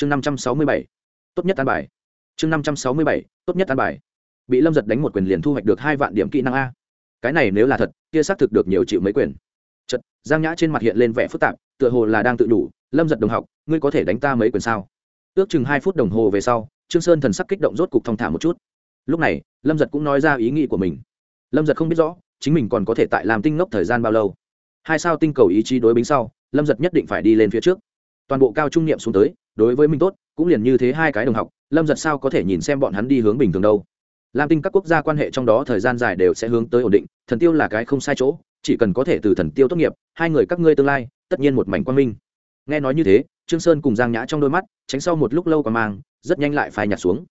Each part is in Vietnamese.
chương năm trăm sáu mươi bảy, tốt nhất an bài. Chương năm trăm sáu mươi bảy, tốt nhất an bài. Bị lâm giật đánh một quyền liền thu hoạch được hai vạn điểm kỹ năng a. Cái này nếu là thật, kia xác thực được nhiều chịu mấy quyền. Chật giang nhã trên mặt hiện lên vẻ phức tạp, tựa hồ là đang tự đủ. Lâm giật đồng học, ngươi có thể đánh ta mấy quyền sao? Ước chừng hai phút đồng hồ về sau, trương sơn thần sắc kích động rốt cục thong thả một chút. Lúc này, lâm giật cũng nói ra ý nghĩ của mình. Lâm giật không biết rõ, chính mình còn có thể tại làm tinh ngốc thời gian bao lâu. Hai sao tinh cầu ý chí đối bính sau, lâm giật nhất định phải đi lên phía trước. Toàn bộ cao trung niệm xuống tới đối với mình tốt, cũng liền như thế hai cái đồng học, lâm giật sao có thể nhìn xem bọn hắn đi hướng bình thường đâu. Lam tinh các quốc gia quan hệ trong đó thời gian dài đều sẽ hướng tới ổn định, thần tiêu là cái không sai chỗ, chỉ cần có thể từ thần tiêu tốt nghiệp, hai người các ngươi tương lai, tất nhiên một mảnh quan minh. Nghe nói như thế, trương sơn cùng giang nhã trong đôi mắt, tránh sau một lúc lâu còn mang, rất nhanh lại phai nhạt xuống.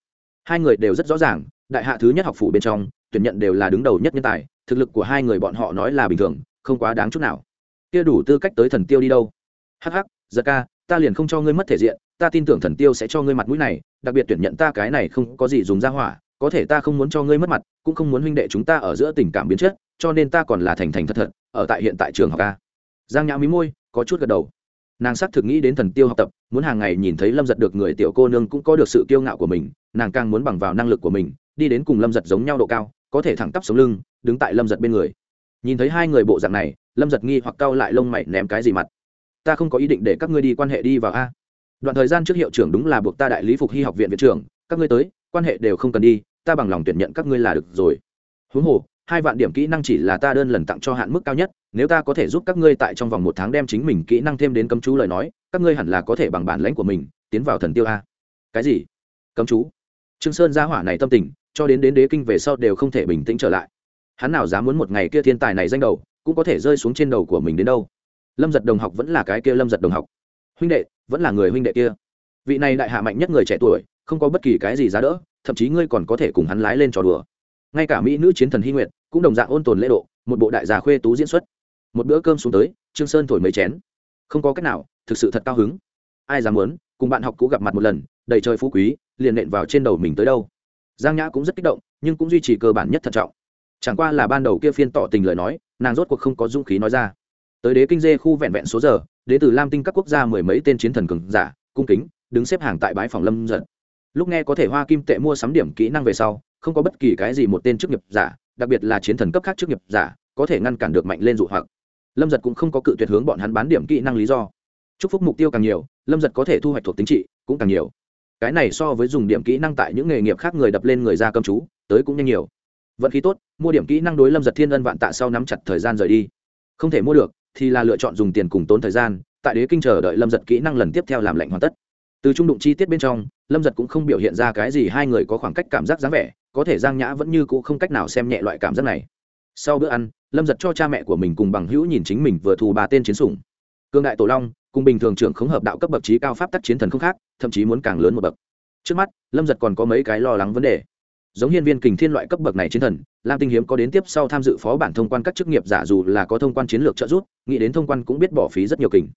Hai người đều rất rõ ràng, đại hạ thứ nhất học phủ bên trong, tuyển nhận đều là đứng đầu nhất nhân tài, thực lực của hai người bọn họ nói là bình thường, không quá đáng chút nào. Kia đủ tư cách tới thần tiêu đi đâu. Hắc hắc, giật ca, ta liền không cho ngươi mất thể diện ta tin tưởng thần tiêu sẽ cho ngươi mặt mũi này, đặc biệt tuyển nhận ta cái này không có gì dùng ra hỏa, có thể ta không muốn cho ngươi mất mặt, cũng không muốn huynh đệ chúng ta ở giữa tình cảm biến chất, cho nên ta còn là thành thành thật thật, ở tại hiện tại trường học ca giang nhã mí môi, có chút gật đầu. Nàng xác thực nghĩ đến thần tiêu học tập, muốn hàng ngày nhìn thấy lâm giật được người tiểu cô nương cũng có được sự kiêu ngạo của mình, nàng càng muốn bằng vào năng lực của mình, đi đến cùng lâm giật giống nhau độ cao, có thể thẳng tắp sống lưng, đứng tại lâm giật bên người. Nhìn thấy hai người bộ dạng này, lâm giật nghi hoặc cau lại lông mày ném cái gì mặt. Ta không có ý định để các ngươi đi quan hệ đi vào a đoạn thời gian trước hiệu trưởng đúng là buộc ta đại lý phục hy học viện viện trưởng, các ngươi tới, quan hệ đều không cần đi, ta bằng lòng tuyển nhận các ngươi là được rồi. Huống hồ, hai vạn điểm kỹ năng chỉ là ta đơn lần tặng cho hạn mức cao nhất, nếu ta có thể giúp các ngươi tại trong vòng một tháng đem chính mình kỹ năng thêm đến cấm chú lời nói, các ngươi hẳn là có thể bằng bản lãnh của mình, tiến vào thần tiêu a. Cái gì? Cấm chú? Trương sơn gia hỏa này tâm tình, cho đến đến đế kinh về sau đều không thể bình tĩnh trở lại. Hắn nào dám muốn một ngày kia thiên tài này danh đầu, cũng có thể rơi xuống trên đầu của mình đến đâu. Lâm giật đồng học vẫn là cái kia lâm giật đồng học huynh đệ, vẫn là người huynh đệ kia. Vị này đại hạ mạnh nhất người trẻ tuổi, không có bất kỳ cái gì giá đỡ, thậm chí ngươi còn có thể cùng hắn lái lên trò đùa. Ngay cả mỹ nữ chiến thần hy nguyệt cũng đồng dạng ôn tồn lễ độ, một bộ đại gia khuê tú diễn xuất. Một bữa cơm xuống tới, trương sơn thổi mấy chén. Không có cách nào, thực sự thật cao hứng. Ai dám muốn cùng bạn học cũ gặp mặt một lần, đầy trời phú quý, liền nện vào trên đầu mình tới đâu. Giang nhã cũng rất kích động, nhưng cũng duy trì cơ bản nhất thận trọng. Chẳng qua là ban đầu kia phiên tỏ tình lời nói, nàng rốt cuộc không có dũng khí nói ra. Tới đế kinh dê khu vẹn vẹn số giờ đến từ lam tinh các quốc gia mười mấy tên chiến thần cường giả, cung kính, đứng xếp hàng tại bãi phòng lâm giật lúc nghe có thể hoa kim tệ mua sắm điểm kỹ năng về sau, không có bất kỳ cái gì một tên chức nghiệp giả, đặc biệt là chiến thần cấp khác chức nghiệp giả, có thể ngăn cản được mạnh lên dụ hoặc. Lâm giật cũng không có cự tuyệt hướng bọn hắn bán điểm kỹ năng lý do. Chúc phúc mục tiêu càng nhiều, lâm giật có thể thu hoạch thuộc tính trị cũng càng nhiều. Cái này so với dùng điểm kỹ năng tại những nghề nghiệp khác người đập lên người ra cầm chú, tới cũng nhanh nhiều. Vận khí tốt, mua điểm kỹ năng đối lâm giật thiên ân vạn tạ sau nắm chặt thời gian rời đi. Không thể mua được thì là lựa chọn dùng tiền cùng tốn thời gian, tại đế kinh chờ đợi lâm giật kỹ năng lần tiếp theo làm lệnh hoàn tất. Từ trung đụng chi tiết bên trong, lâm giật cũng không biểu hiện ra cái gì hai người có khoảng cách cảm giác dáng vẻ, có thể giang nhã vẫn như c ũ không cách nào xem nhẹ loại cảm giác này. Sau bữa ăn, lâm giật cho cha mẹ của mình cùng bằng hữu nhìn chính mình vừa thù ba tên chiến sủng. Cương đại tổ long, cùng bình thường trưởng khống hợp đạo cấp bậc trí cao pháp tắc chiến thần không khác, thậm chí muốn càng lớn một bậc. Trước mắt, lâm giật còn có mấy cái lo lắng vấn đề giống hiên viên kình thiên loại cấp bậc này chiến thần, lam tinh hiếm có đến tiếp sau tham dự phó bản thông quan các chức nghiệp giả dù là có thông quan chiến lược trợ giúp, nghĩ đến thông quan cũng biết bỏ phí rất nhiều kình.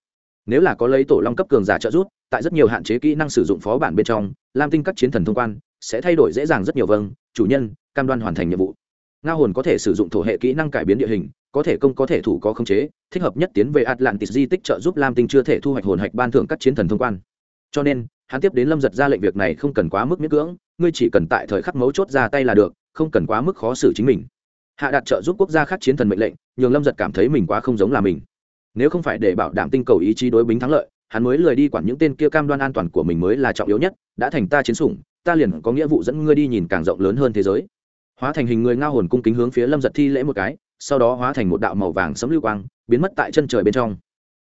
Nếu là có lấy tổ long cấp cường giả trợ giúp, tại rất nhiều hạn chế kỹ năng sử dụng phó bản bên trong, lam tinh các chiến thần thông quan sẽ thay đổi dễ dàng rất nhiều vâng chủ nhân, cam đoan hoàn thành nhiệm vụ. Nga hồn có thể sử dụng thổ hệ kỹ năng cải biến địa hình, có thể công có thể thủ có khống chế, thích hợp nhất tiến về atlantis di tích trợ giúp lam tinh chưa thể thu hoạch hồn hạch ban thưởng các chiến thần thông quan cho nên, hắn tiếp đến lâm giật ra lệnh việc này không cần quá mức miễn cưỡng, ngươi chỉ cần tại thời khắc mấu chốt ra tay là được, không cần quá mức khó xử chính mình. Hạ đạt trợ giúp quốc gia khác chiến thần mệnh lệnh, nhường lâm giật cảm thấy mình quá không giống là mình. Nếu không phải để bảo đảm tinh cầu ý chí đối bính thắng lợi, hắn mới lười đi quản những tên kia cam đoan an toàn của mình mới là trọng yếu nhất, đã thành ta chiến sủng, ta liền có nghĩa vụ dẫn ngươi đi nhìn càng rộng lớn hơn thế giới. Hóa thành hình người ngao hồn cung kính hướng phía lâm giật thi lễ một cái, sau đó hóa thành một đạo màu vàng sấm lưu quang, biến mất tại chân trời bên trong.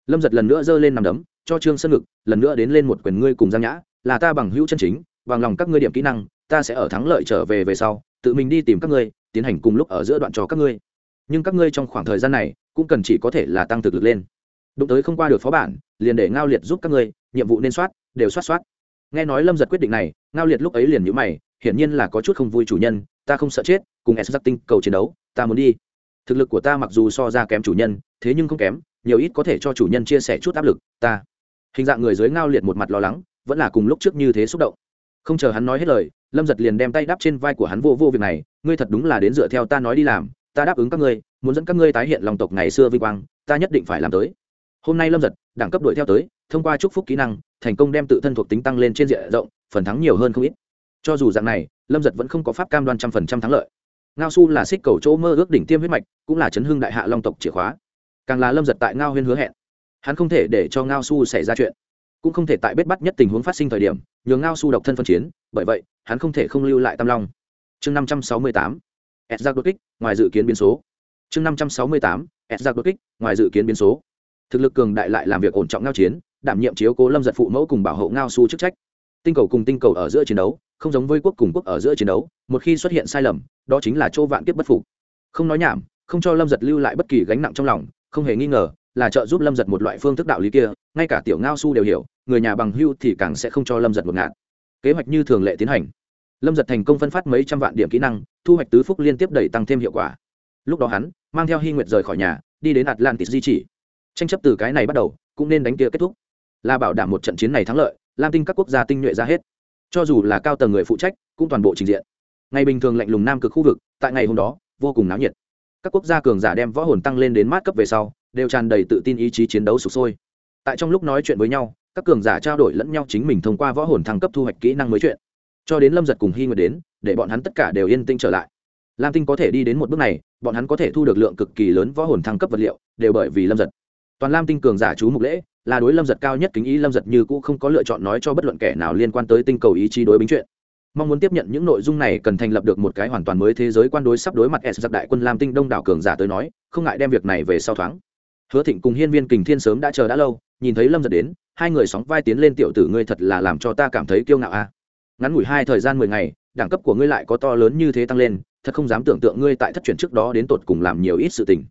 Lâm giật lần nữa giơ lên nằm đấm cho trương sơn ngực, lần nữa đến lên một quyền ngươi cùng giang nhã, là ta bằng hữu chân chính, bằng lòng các ngươi điểm kỹ năng, ta sẽ ở thắng lợi trở về về sau, tự mình đi tìm các ngươi, tiến hành cùng lúc ở giữa đoạn cho các ngươi. Nhưng các ngươi trong khoảng thời gian này, cũng cần chỉ có thể là tăng thực lực lên. Đụng tới không qua được phó bản, liền để ngao liệt giúp các ngươi, nhiệm vụ nên soát, đều soát soát. Nghe nói lâm giật quyết định này, ngao liệt lúc ấy liền nhữ mày, hiển nhiên là có chút không vui chủ nhân, ta không sợ chết, cùng s giặc tinh cầu chiến đấu, ta muốn đi. Thực lực của ta mặc dù so ra kém chủ nhân, thế nhưng không kém, nhiều ít có thể cho chủ nhân chia sẻ chút áp lực, ta hình dạng người dưới ngao liệt một mặt lo lắng, vẫn là cùng lúc trước như thế xúc động. Không chờ hắn nói hết lời, lâm giật liền đem tay đắp trên vai của hắn vô vô việc này, ngươi thật đúng là đến dựa theo ta nói đi làm, ta đáp ứng các ngươi, muốn dẫn các ngươi tái hiện lòng tộc ngày xưa vinh quang, ta nhất định phải làm tới. Hôm nay lâm giật, đẳng cấp đuổi theo tới, thông qua chúc phúc kỹ năng, thành công đem tự thân thuộc tính tăng lên trên diện rộng, phần thắng nhiều hơn không ít. Cho dù dạng này, lâm giật vẫn không có pháp cam đoan trăm phần trăm thắng lợi. Ngao su là xích cầu chỗ mơ ước đỉnh tiêm huyết mạch, cũng là chấn hưng đại hạ long tộc chìa khóa. Càng là lâm giật tại ngao huyên hứa hẹn hắn không thể để cho ngao su xảy ra chuyện, cũng không thể tại bết bắt nhất tình huống phát sinh thời điểm, nhường ngao su độc thân phân chiến, bởi vậy, hắn không thể không lưu lại tam long. Chương năm trăm sáu mươi tám s giặc đột kích, ngoài dự kiến biến số. Chương năm trăm sáu mươi tám s giặc đột kích, ngoài dự kiến biến số. Thực lực cường đại lại làm việc ổn trọng ngao chiến, đảm nhiệm chiếu cố lâm giật phụ mẫu cùng bảo hộ ngao su chức trách. Tinh cầu cùng tinh cầu ở giữa chiến đấu, không giống với quốc cùng quốc ở giữa chiến đấu, một khi xuất hiện sai lầm, đó chính là chỗ vạn kiếp bất phục. Không nói nhảm, không cho lâm giật lưu lại bất kỳ gánh nặng trong lòng, không hề nghi ngờ là trợ giúp lâm giật một loại phương thức đạo lý kia, ngay cả tiểu ngao su đều hiểu, người nhà bằng hưu thì càng sẽ không cho lâm giật một ngạn kế hoạch như thường lệ tiến hành. Lâm giật thành công phân phát mấy trăm vạn điểm kỹ năng, thu hoạch tứ phúc liên tiếp đẩy tăng thêm hiệu quả. Lúc đó hắn, mang theo hy nguyệt rời khỏi nhà, đi đến atlantis di chỉ. Tranh chấp từ cái này bắt đầu, cũng nên đánh kia kết thúc. Là bảo đảm một trận chiến này thắng lợi, lam tinh các quốc gia tinh nhuệ ra hết. Cho dù là cao tầng người phụ trách, cũng toàn bộ trình diện. Ngày bình thường lạnh lùng nam cực khu vực, tại ngày hôm đó, vô cùng náo nhiệt. Các quốc gia cường giả đem võ hồn tăng lên đến mát cấp về sau đều tràn đầy tự tin ý chí chiến đấu sụp sôi. Tại trong lúc nói chuyện với nhau, các cường giả trao đổi lẫn nhau chính mình thông qua võ hồn thăng cấp thu hoạch kỹ năng mới chuyện. Cho đến lâm giật cùng hy nguyệt đến, để bọn hắn tất cả đều yên tĩnh trở lại. Lam tinh có thể đi đến một bước này, bọn hắn có thể thu được lượng cực kỳ lớn võ hồn thăng cấp vật liệu, đều bởi vì lâm giật. Toàn lam tinh cường giả chú mục lễ, là đối lâm giật cao nhất kính ý, lâm giật như cũ không có lựa chọn nói cho bất luận kẻ nào liên quan tới tinh cầu ý chí đối bính chuyện. Mong muốn tiếp nhận những nội dung này cần thành lập được một cái hoàn toàn mới thế giới quan đối sắp đối mặt s giặc đại quân lam tinh đông đảo cường giả tới nói, không ngại đem việc này về sau thoáng hứa thịnh cùng hiên viên kình thiên sớm đã chờ đã lâu, nhìn thấy lâm giật đến, hai người sóng vai tiến lên, tiểu tử ngươi thật là làm cho ta cảm thấy kiêu ngạo a. Ngắn ngủi hai thời gian mười ngày, đẳng cấp của ngươi lại có to lớn như thế tăng lên, thật không dám tưởng tượng ngươi tại thất truyền trước đó đến tột cùng làm nhiều ít sự tình.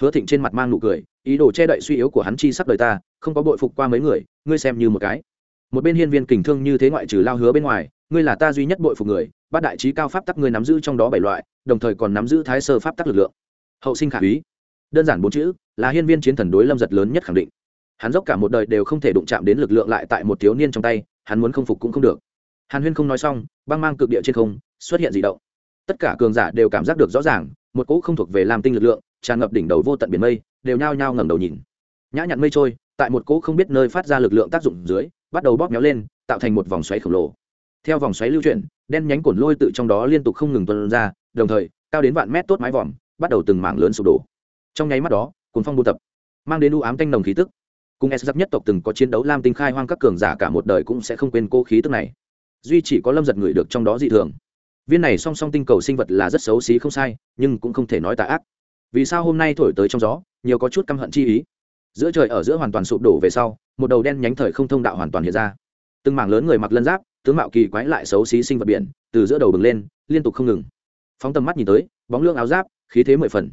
Hứa thịnh trên mặt mang nụ cười, ý đồ che đậy suy yếu của hắn chi sắp đời ta, không có bội phục qua mấy người, ngươi xem như một cái. Một bên hiên viên kình thương như thế ngoại trừ lao hứa bên ngoài, ngươi là ta duy nhất bội phục người, bát đại trí cao pháp tắc ngươi nắm giữ trong đó bảy loại, đồng thời còn nắm giữ thái sơ pháp tắc lực lượng. Hậu sinh khả úy đơn giản bốn chữ, là hiên viên chiến thần đối lâm giật lớn nhất khẳng định. Hắn dốc cả một đời đều không thể đụng chạm đến lực lượng lại tại một thiếu niên trong tay, hắn muốn không phục cũng không được. Hàn huyên không nói xong, băng mang cực địa trên không, xuất hiện d ị động. Tất cả cường giả đều cảm giác được rõ ràng, một cỗ không thuộc về làm tinh lực lượng, tràn ngập đỉnh đầu vô tận biển mây, đều nhao nhao ngẩng đầu nhìn. Nhã nhặn mây trôi, tại một cỗ không biết nơi phát ra lực lượng tác dụng dưới, bắt đầu bóp méo lên, tạo thành một vòng xoáy khổng lồ. Theo vòng xoáy lưu chuyển, đen nhánh cổn lôi tự trong đó liên tục không ngừng tuân ra, đồng thời, cao đến vạn mét tốt mái vòm, bắt đầu từng mảng lớn sụp đổ trong nháy mắt đó cuốn phong buôn tập, mang đến u ám tanh nồng khí tức. Cùng s giặc nhất tộc từng có chiến đấu lam tinh khai hoang các cường giả cả một đời cũng sẽ không quên cô khí tức này. Duy chỉ có lâm giật người được trong đó dị thường. Viên này song song tinh cầu sinh vật là rất xấu xí không sai, nhưng cũng không thể nói tà ác. Vì sao hôm nay thổi tới trong gió, nhiều có chút căm hận chi ý? Giữa trời ở giữa hoàn toàn sụp đổ về sau, một đầu đen nhánh thời không thông đạo hoàn toàn hiện ra. Từng mảng lớn người mặc lân giáp, tướng mạo kỳ quái lại xấu xí sinh vật biển, từ giữa đầu bừng lên, liên tục không ngừng. Phóng tầm mắt nhìn tới, bóng lương áo giáp, khí thế mười phần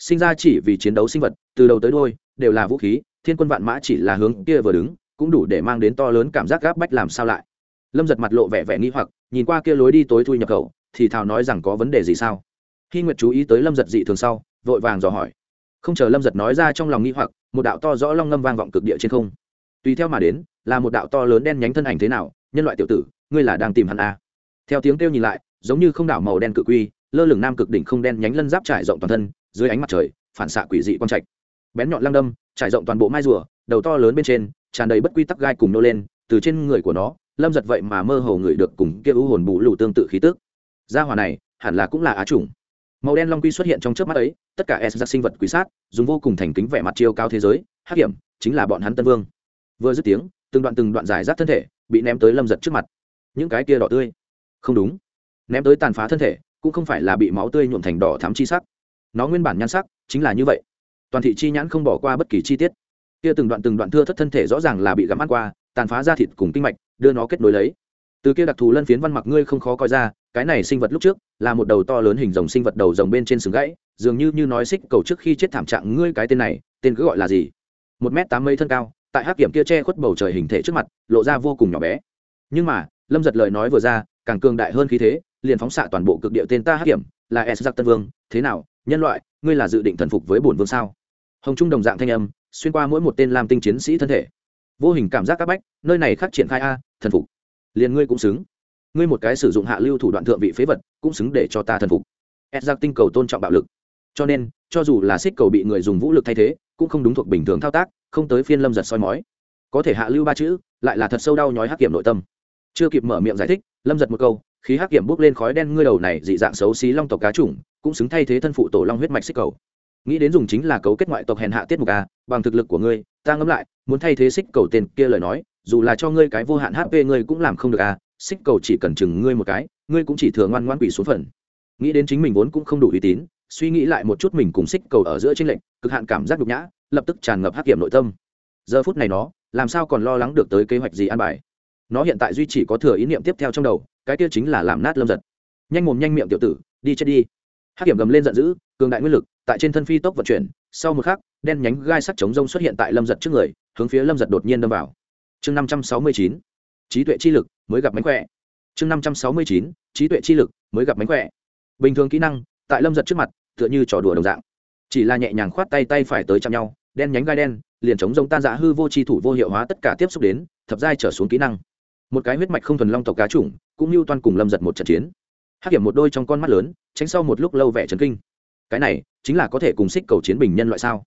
sinh ra chỉ vì chiến đấu sinh vật, từ đầu tới đôi đều là vũ khí, thiên quân vạn mã chỉ là hướng kia vừa đứng, cũng đủ để mang đến to lớn cảm giác gáp bách làm sao lại. Lâm giật mặt lộ vẻ vẻ nghi hoặc, nhìn qua kia lối đi tối thui nhập khẩu, thì thào nói rằng có vấn đề gì sao? Khi nguyệt chú ý tới lâm giật dị thường sau, vội vàng dò hỏi. Không chờ lâm giật nói ra trong lòng nghi hoặc, một đạo to rõ long ngâm vang vọng cực địa trên không. Tùy theo mà đến, là một đạo to lớn đen nhánh thân ảnh thế nào, nhân loại tiểu tử, ngươi là đang tìm hắn à. theo tiếng kêu nhìn lại, giống như không đảo màu đen cự quy, lơ lửng nam cực đỉnh không đen nhánh lân giáp trải rộng toàn thân dưới ánh mặt trời, phản xạ quỷ dị quang trạch. Bén nhọn lăng đâm, trải rộng toàn bộ mai rùa, đầu to lớn bên trên, tràn đầy bất quy tắc gai cùng nô lên, từ trên người của nó, lâm giật vậy mà mơ hồ người được cùng kia ưu hồn bù lù tương tự khí tức. Gia hòa này, hẳn là cũng là á chủng. Màu đen long quy xuất hiện trong trước mắt ấy, tất cả s ra sinh vật quý sát, dùng vô cùng thành kính vẻ mặt chiêu cao thế giới, hắc hiểm, chính là bọn hắn tân vương. Vừa dứt tiếng, từng đoạn từng đoạn dài rác thân thể, bị ném tới lâm giật trước mặt. Những cái kia đỏ tươi. Không đúng. Ném tới tàn phá thân thể, cũng không phải là bị máu tươi nhuộm thành đỏ thám chi sắc nó nguyên bản nhan sắc chính là như vậy. Toàn thị chi nhãn không bỏ qua bất kỳ chi tiết. Kia từng đoạn từng đoạn thưa thất thân thể rõ ràng là bị gặm ăn qua, tàn phá ra thịt cùng kinh mạch, đưa nó kết nối lấy. Từ kia đặc thù lân phiến văn mặc ngươi không khó coi ra, cái này sinh vật lúc trước là một đầu to lớn hình dòng sinh vật đầu dòng bên trên sừng gãy, dường như như nói xích cầu trước khi chết thảm trạng ngươi cái tên này, tên cứ gọi là gì? Một m tám mươi thân cao, tại hắc kiểm kia che khuất bầu trời hình thể trước mặt, lộ ra vô cùng nhỏ bé. Nhưng mà, lâm giật lời nói vừa ra, càng cường đại hơn khí thế, liền phóng xạ toàn bộ cực địa tên ta hắc kiểm, là s giặc tân vương, thế nào? Nhân loại, ngươi là dự định thần phục với bổn vương sao? Hồng trung đồng dạng thanh âm, xuyên qua mỗi một tên làm tinh chiến sĩ thân thể. Vô hình cảm giác các bách, nơi này khắc triển khai a, thần phục. Liền ngươi cũng xứng. Ngươi một cái sử dụng hạ lưu thủ đoạn thượng vị phế vật, cũng xứng để cho ta thần phục. Ép giặc tinh cầu tôn trọng bạo lực. Cho nên, cho dù là xích cầu bị người dùng vũ lực thay thế, cũng không đúng thuộc bình thường thao tác, không tới phiên lâm giật soi mói. Có thể hạ lưu ba chữ, lại là thật sâu đau nhói hắc kiểm nội tâm. Chưa kịp mở miệng giải thích, lâm giật một câu, khí hắc kiểm bốc lên khói đen, ngươi đầu này dị dạng xấu xí long tộc cá chủng cũng xứng thay thế thân phụ tổ long huyết mạch xích cầu. Nghĩ đến dùng chính là cấu kết ngoại tộc hèn hạ tiết mục a, bằng thực lực của ngươi, ta ngẫm lại, muốn thay thế xích cầu tên kia lời nói, dù là cho ngươi cái vô hạn hp ngươi cũng làm không được a, xích cầu chỉ cần chừng ngươi một cái, ngươi cũng chỉ thừa ngoan ngoan quỷ xuống phần. Nghĩ đến chính mình vốn cũng không đủ uy tín, suy nghĩ lại một chút mình cùng xích cầu ở giữa tranh lệnh cực hạn cảm giác nhục nhã, lập tức tràn ngập hắc kiểm nội tâm. Giờ phút này nó, làm sao còn lo lắng được tới kế hoạch gì an bài? Nó hiện tại duy chỉ có thừa ý niệm tiếp theo trong đầu, cái kia chính là làm nát lâm giật. Nhanh mồm nhanh miệng tiểu tử, đi chết đi hắc kiểm gầm lên giận dữ, cường đại nguyên lực tại trên thân phi tốc vận chuyển, sau một khắc, đen nhánh gai sắt chống rông xuất hiện tại lâm giật trước người, hướng phía lâm giật đột nhiên đâm vào. Chương năm trăm sáu mươi chín, trí tuệ chi lực mới gặp mánh khỏe. Chương năm trăm sáu mươi chín, trí tuệ chi lực mới gặp mánh khỏe. Bình thường kỹ năng, tại lâm giật trước mặt, tựa như trò đùa đồng dạng. Chỉ là nhẹ nhàng khoát tay tay phải tới chạm nhau, đen nhánh gai đen, liền chống rông tan dã hư vô chi thủ vô hiệu hóa tất cả tiếp xúc đến, thập giai trở xuống kỹ năng. Một cái huyết mạch không thuần long tộc cá chủng, cũng như toàn cùng lâm giật một trận chiến hắc hiểm một đôi trong con mắt lớn, tránh sau một lúc lâu vẻ trấn kinh. Cái này, chính là có thể cùng xích cầu chiến bình nhân loại sao?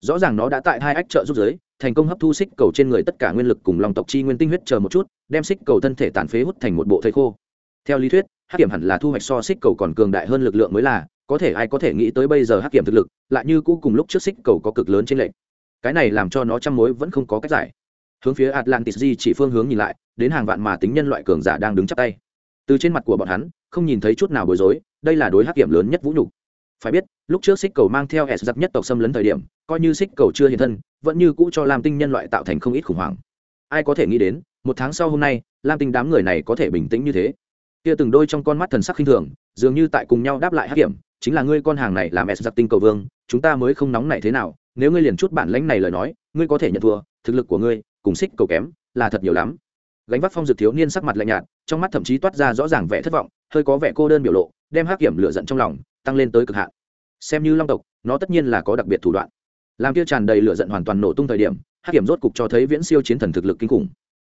Rõ ràng nó đã tại hai ách trợ giúp giới, thành công hấp thu xích cầu trên người tất cả nguyên lực cùng lòng tộc chi nguyên tinh huyết chờ một chút, đem xích cầu thân thể tàn phế hút thành một bộ thây khô. Theo lý thuyết, hắc kiểm hẳn là thu hoạch so xích cầu còn cường đại hơn lực lượng mới là, có thể ai có thể nghĩ tới bây giờ hắc kiểm thực lực, lại như cũ cùng lúc trước xích cầu có cực lớn trên lệnh cái này làm cho nó trăm mối vẫn không có cách giải. Hướng phía atlantis di chỉ phương hướng nhìn lại, đến hàng vạn mà tính nhân loại cường giả đang đứng chắp tay từ trên mặt của bọn hắn, không nhìn thấy chút nào bối rối, đây là đối hắc kiểm lớn nhất vũ nhục. Phải biết, lúc trước xích cầu mang theo s giặc nhất tộc xâm lấn thời điểm, coi như xích cầu chưa hiện thân, vẫn như cũ cho lam tinh nhân loại tạo thành không ít khủng hoảng. Ai có thể nghĩ đến, một tháng sau hôm nay, lam tinh đám người này có thể bình tĩnh như thế. Kia từng đôi trong con mắt thần sắc khinh thường, dường như tại cùng nhau đáp lại hắc kiểm, chính là ngươi con hàng này làm s giặc tinh cầu vương, chúng ta mới không nóng này thế nào, nếu ngươi liền chút bản lãnh này lời nói, ngươi có thể nhận thua, thực lực của ngươi, cùng xích cầu kém, là thật nhiều lắm. Gánh vác phong dược thiếu niên sắc mặt lạnh nhạt trong mắt thậm chí toát ra rõ ràng vẻ thất vọng, hơi có vẻ cô đơn biểu lộ, đem hắc kiểm lửa giận trong lòng tăng lên tới cực hạn. Xem như long tộc, nó tất nhiên là có đặc biệt thủ đoạn. Làm kia tràn đầy lửa giận hoàn toàn nổ tung thời điểm, hắc kiểm rốt cục cho thấy viễn siêu chiến thần thực lực kinh khủng.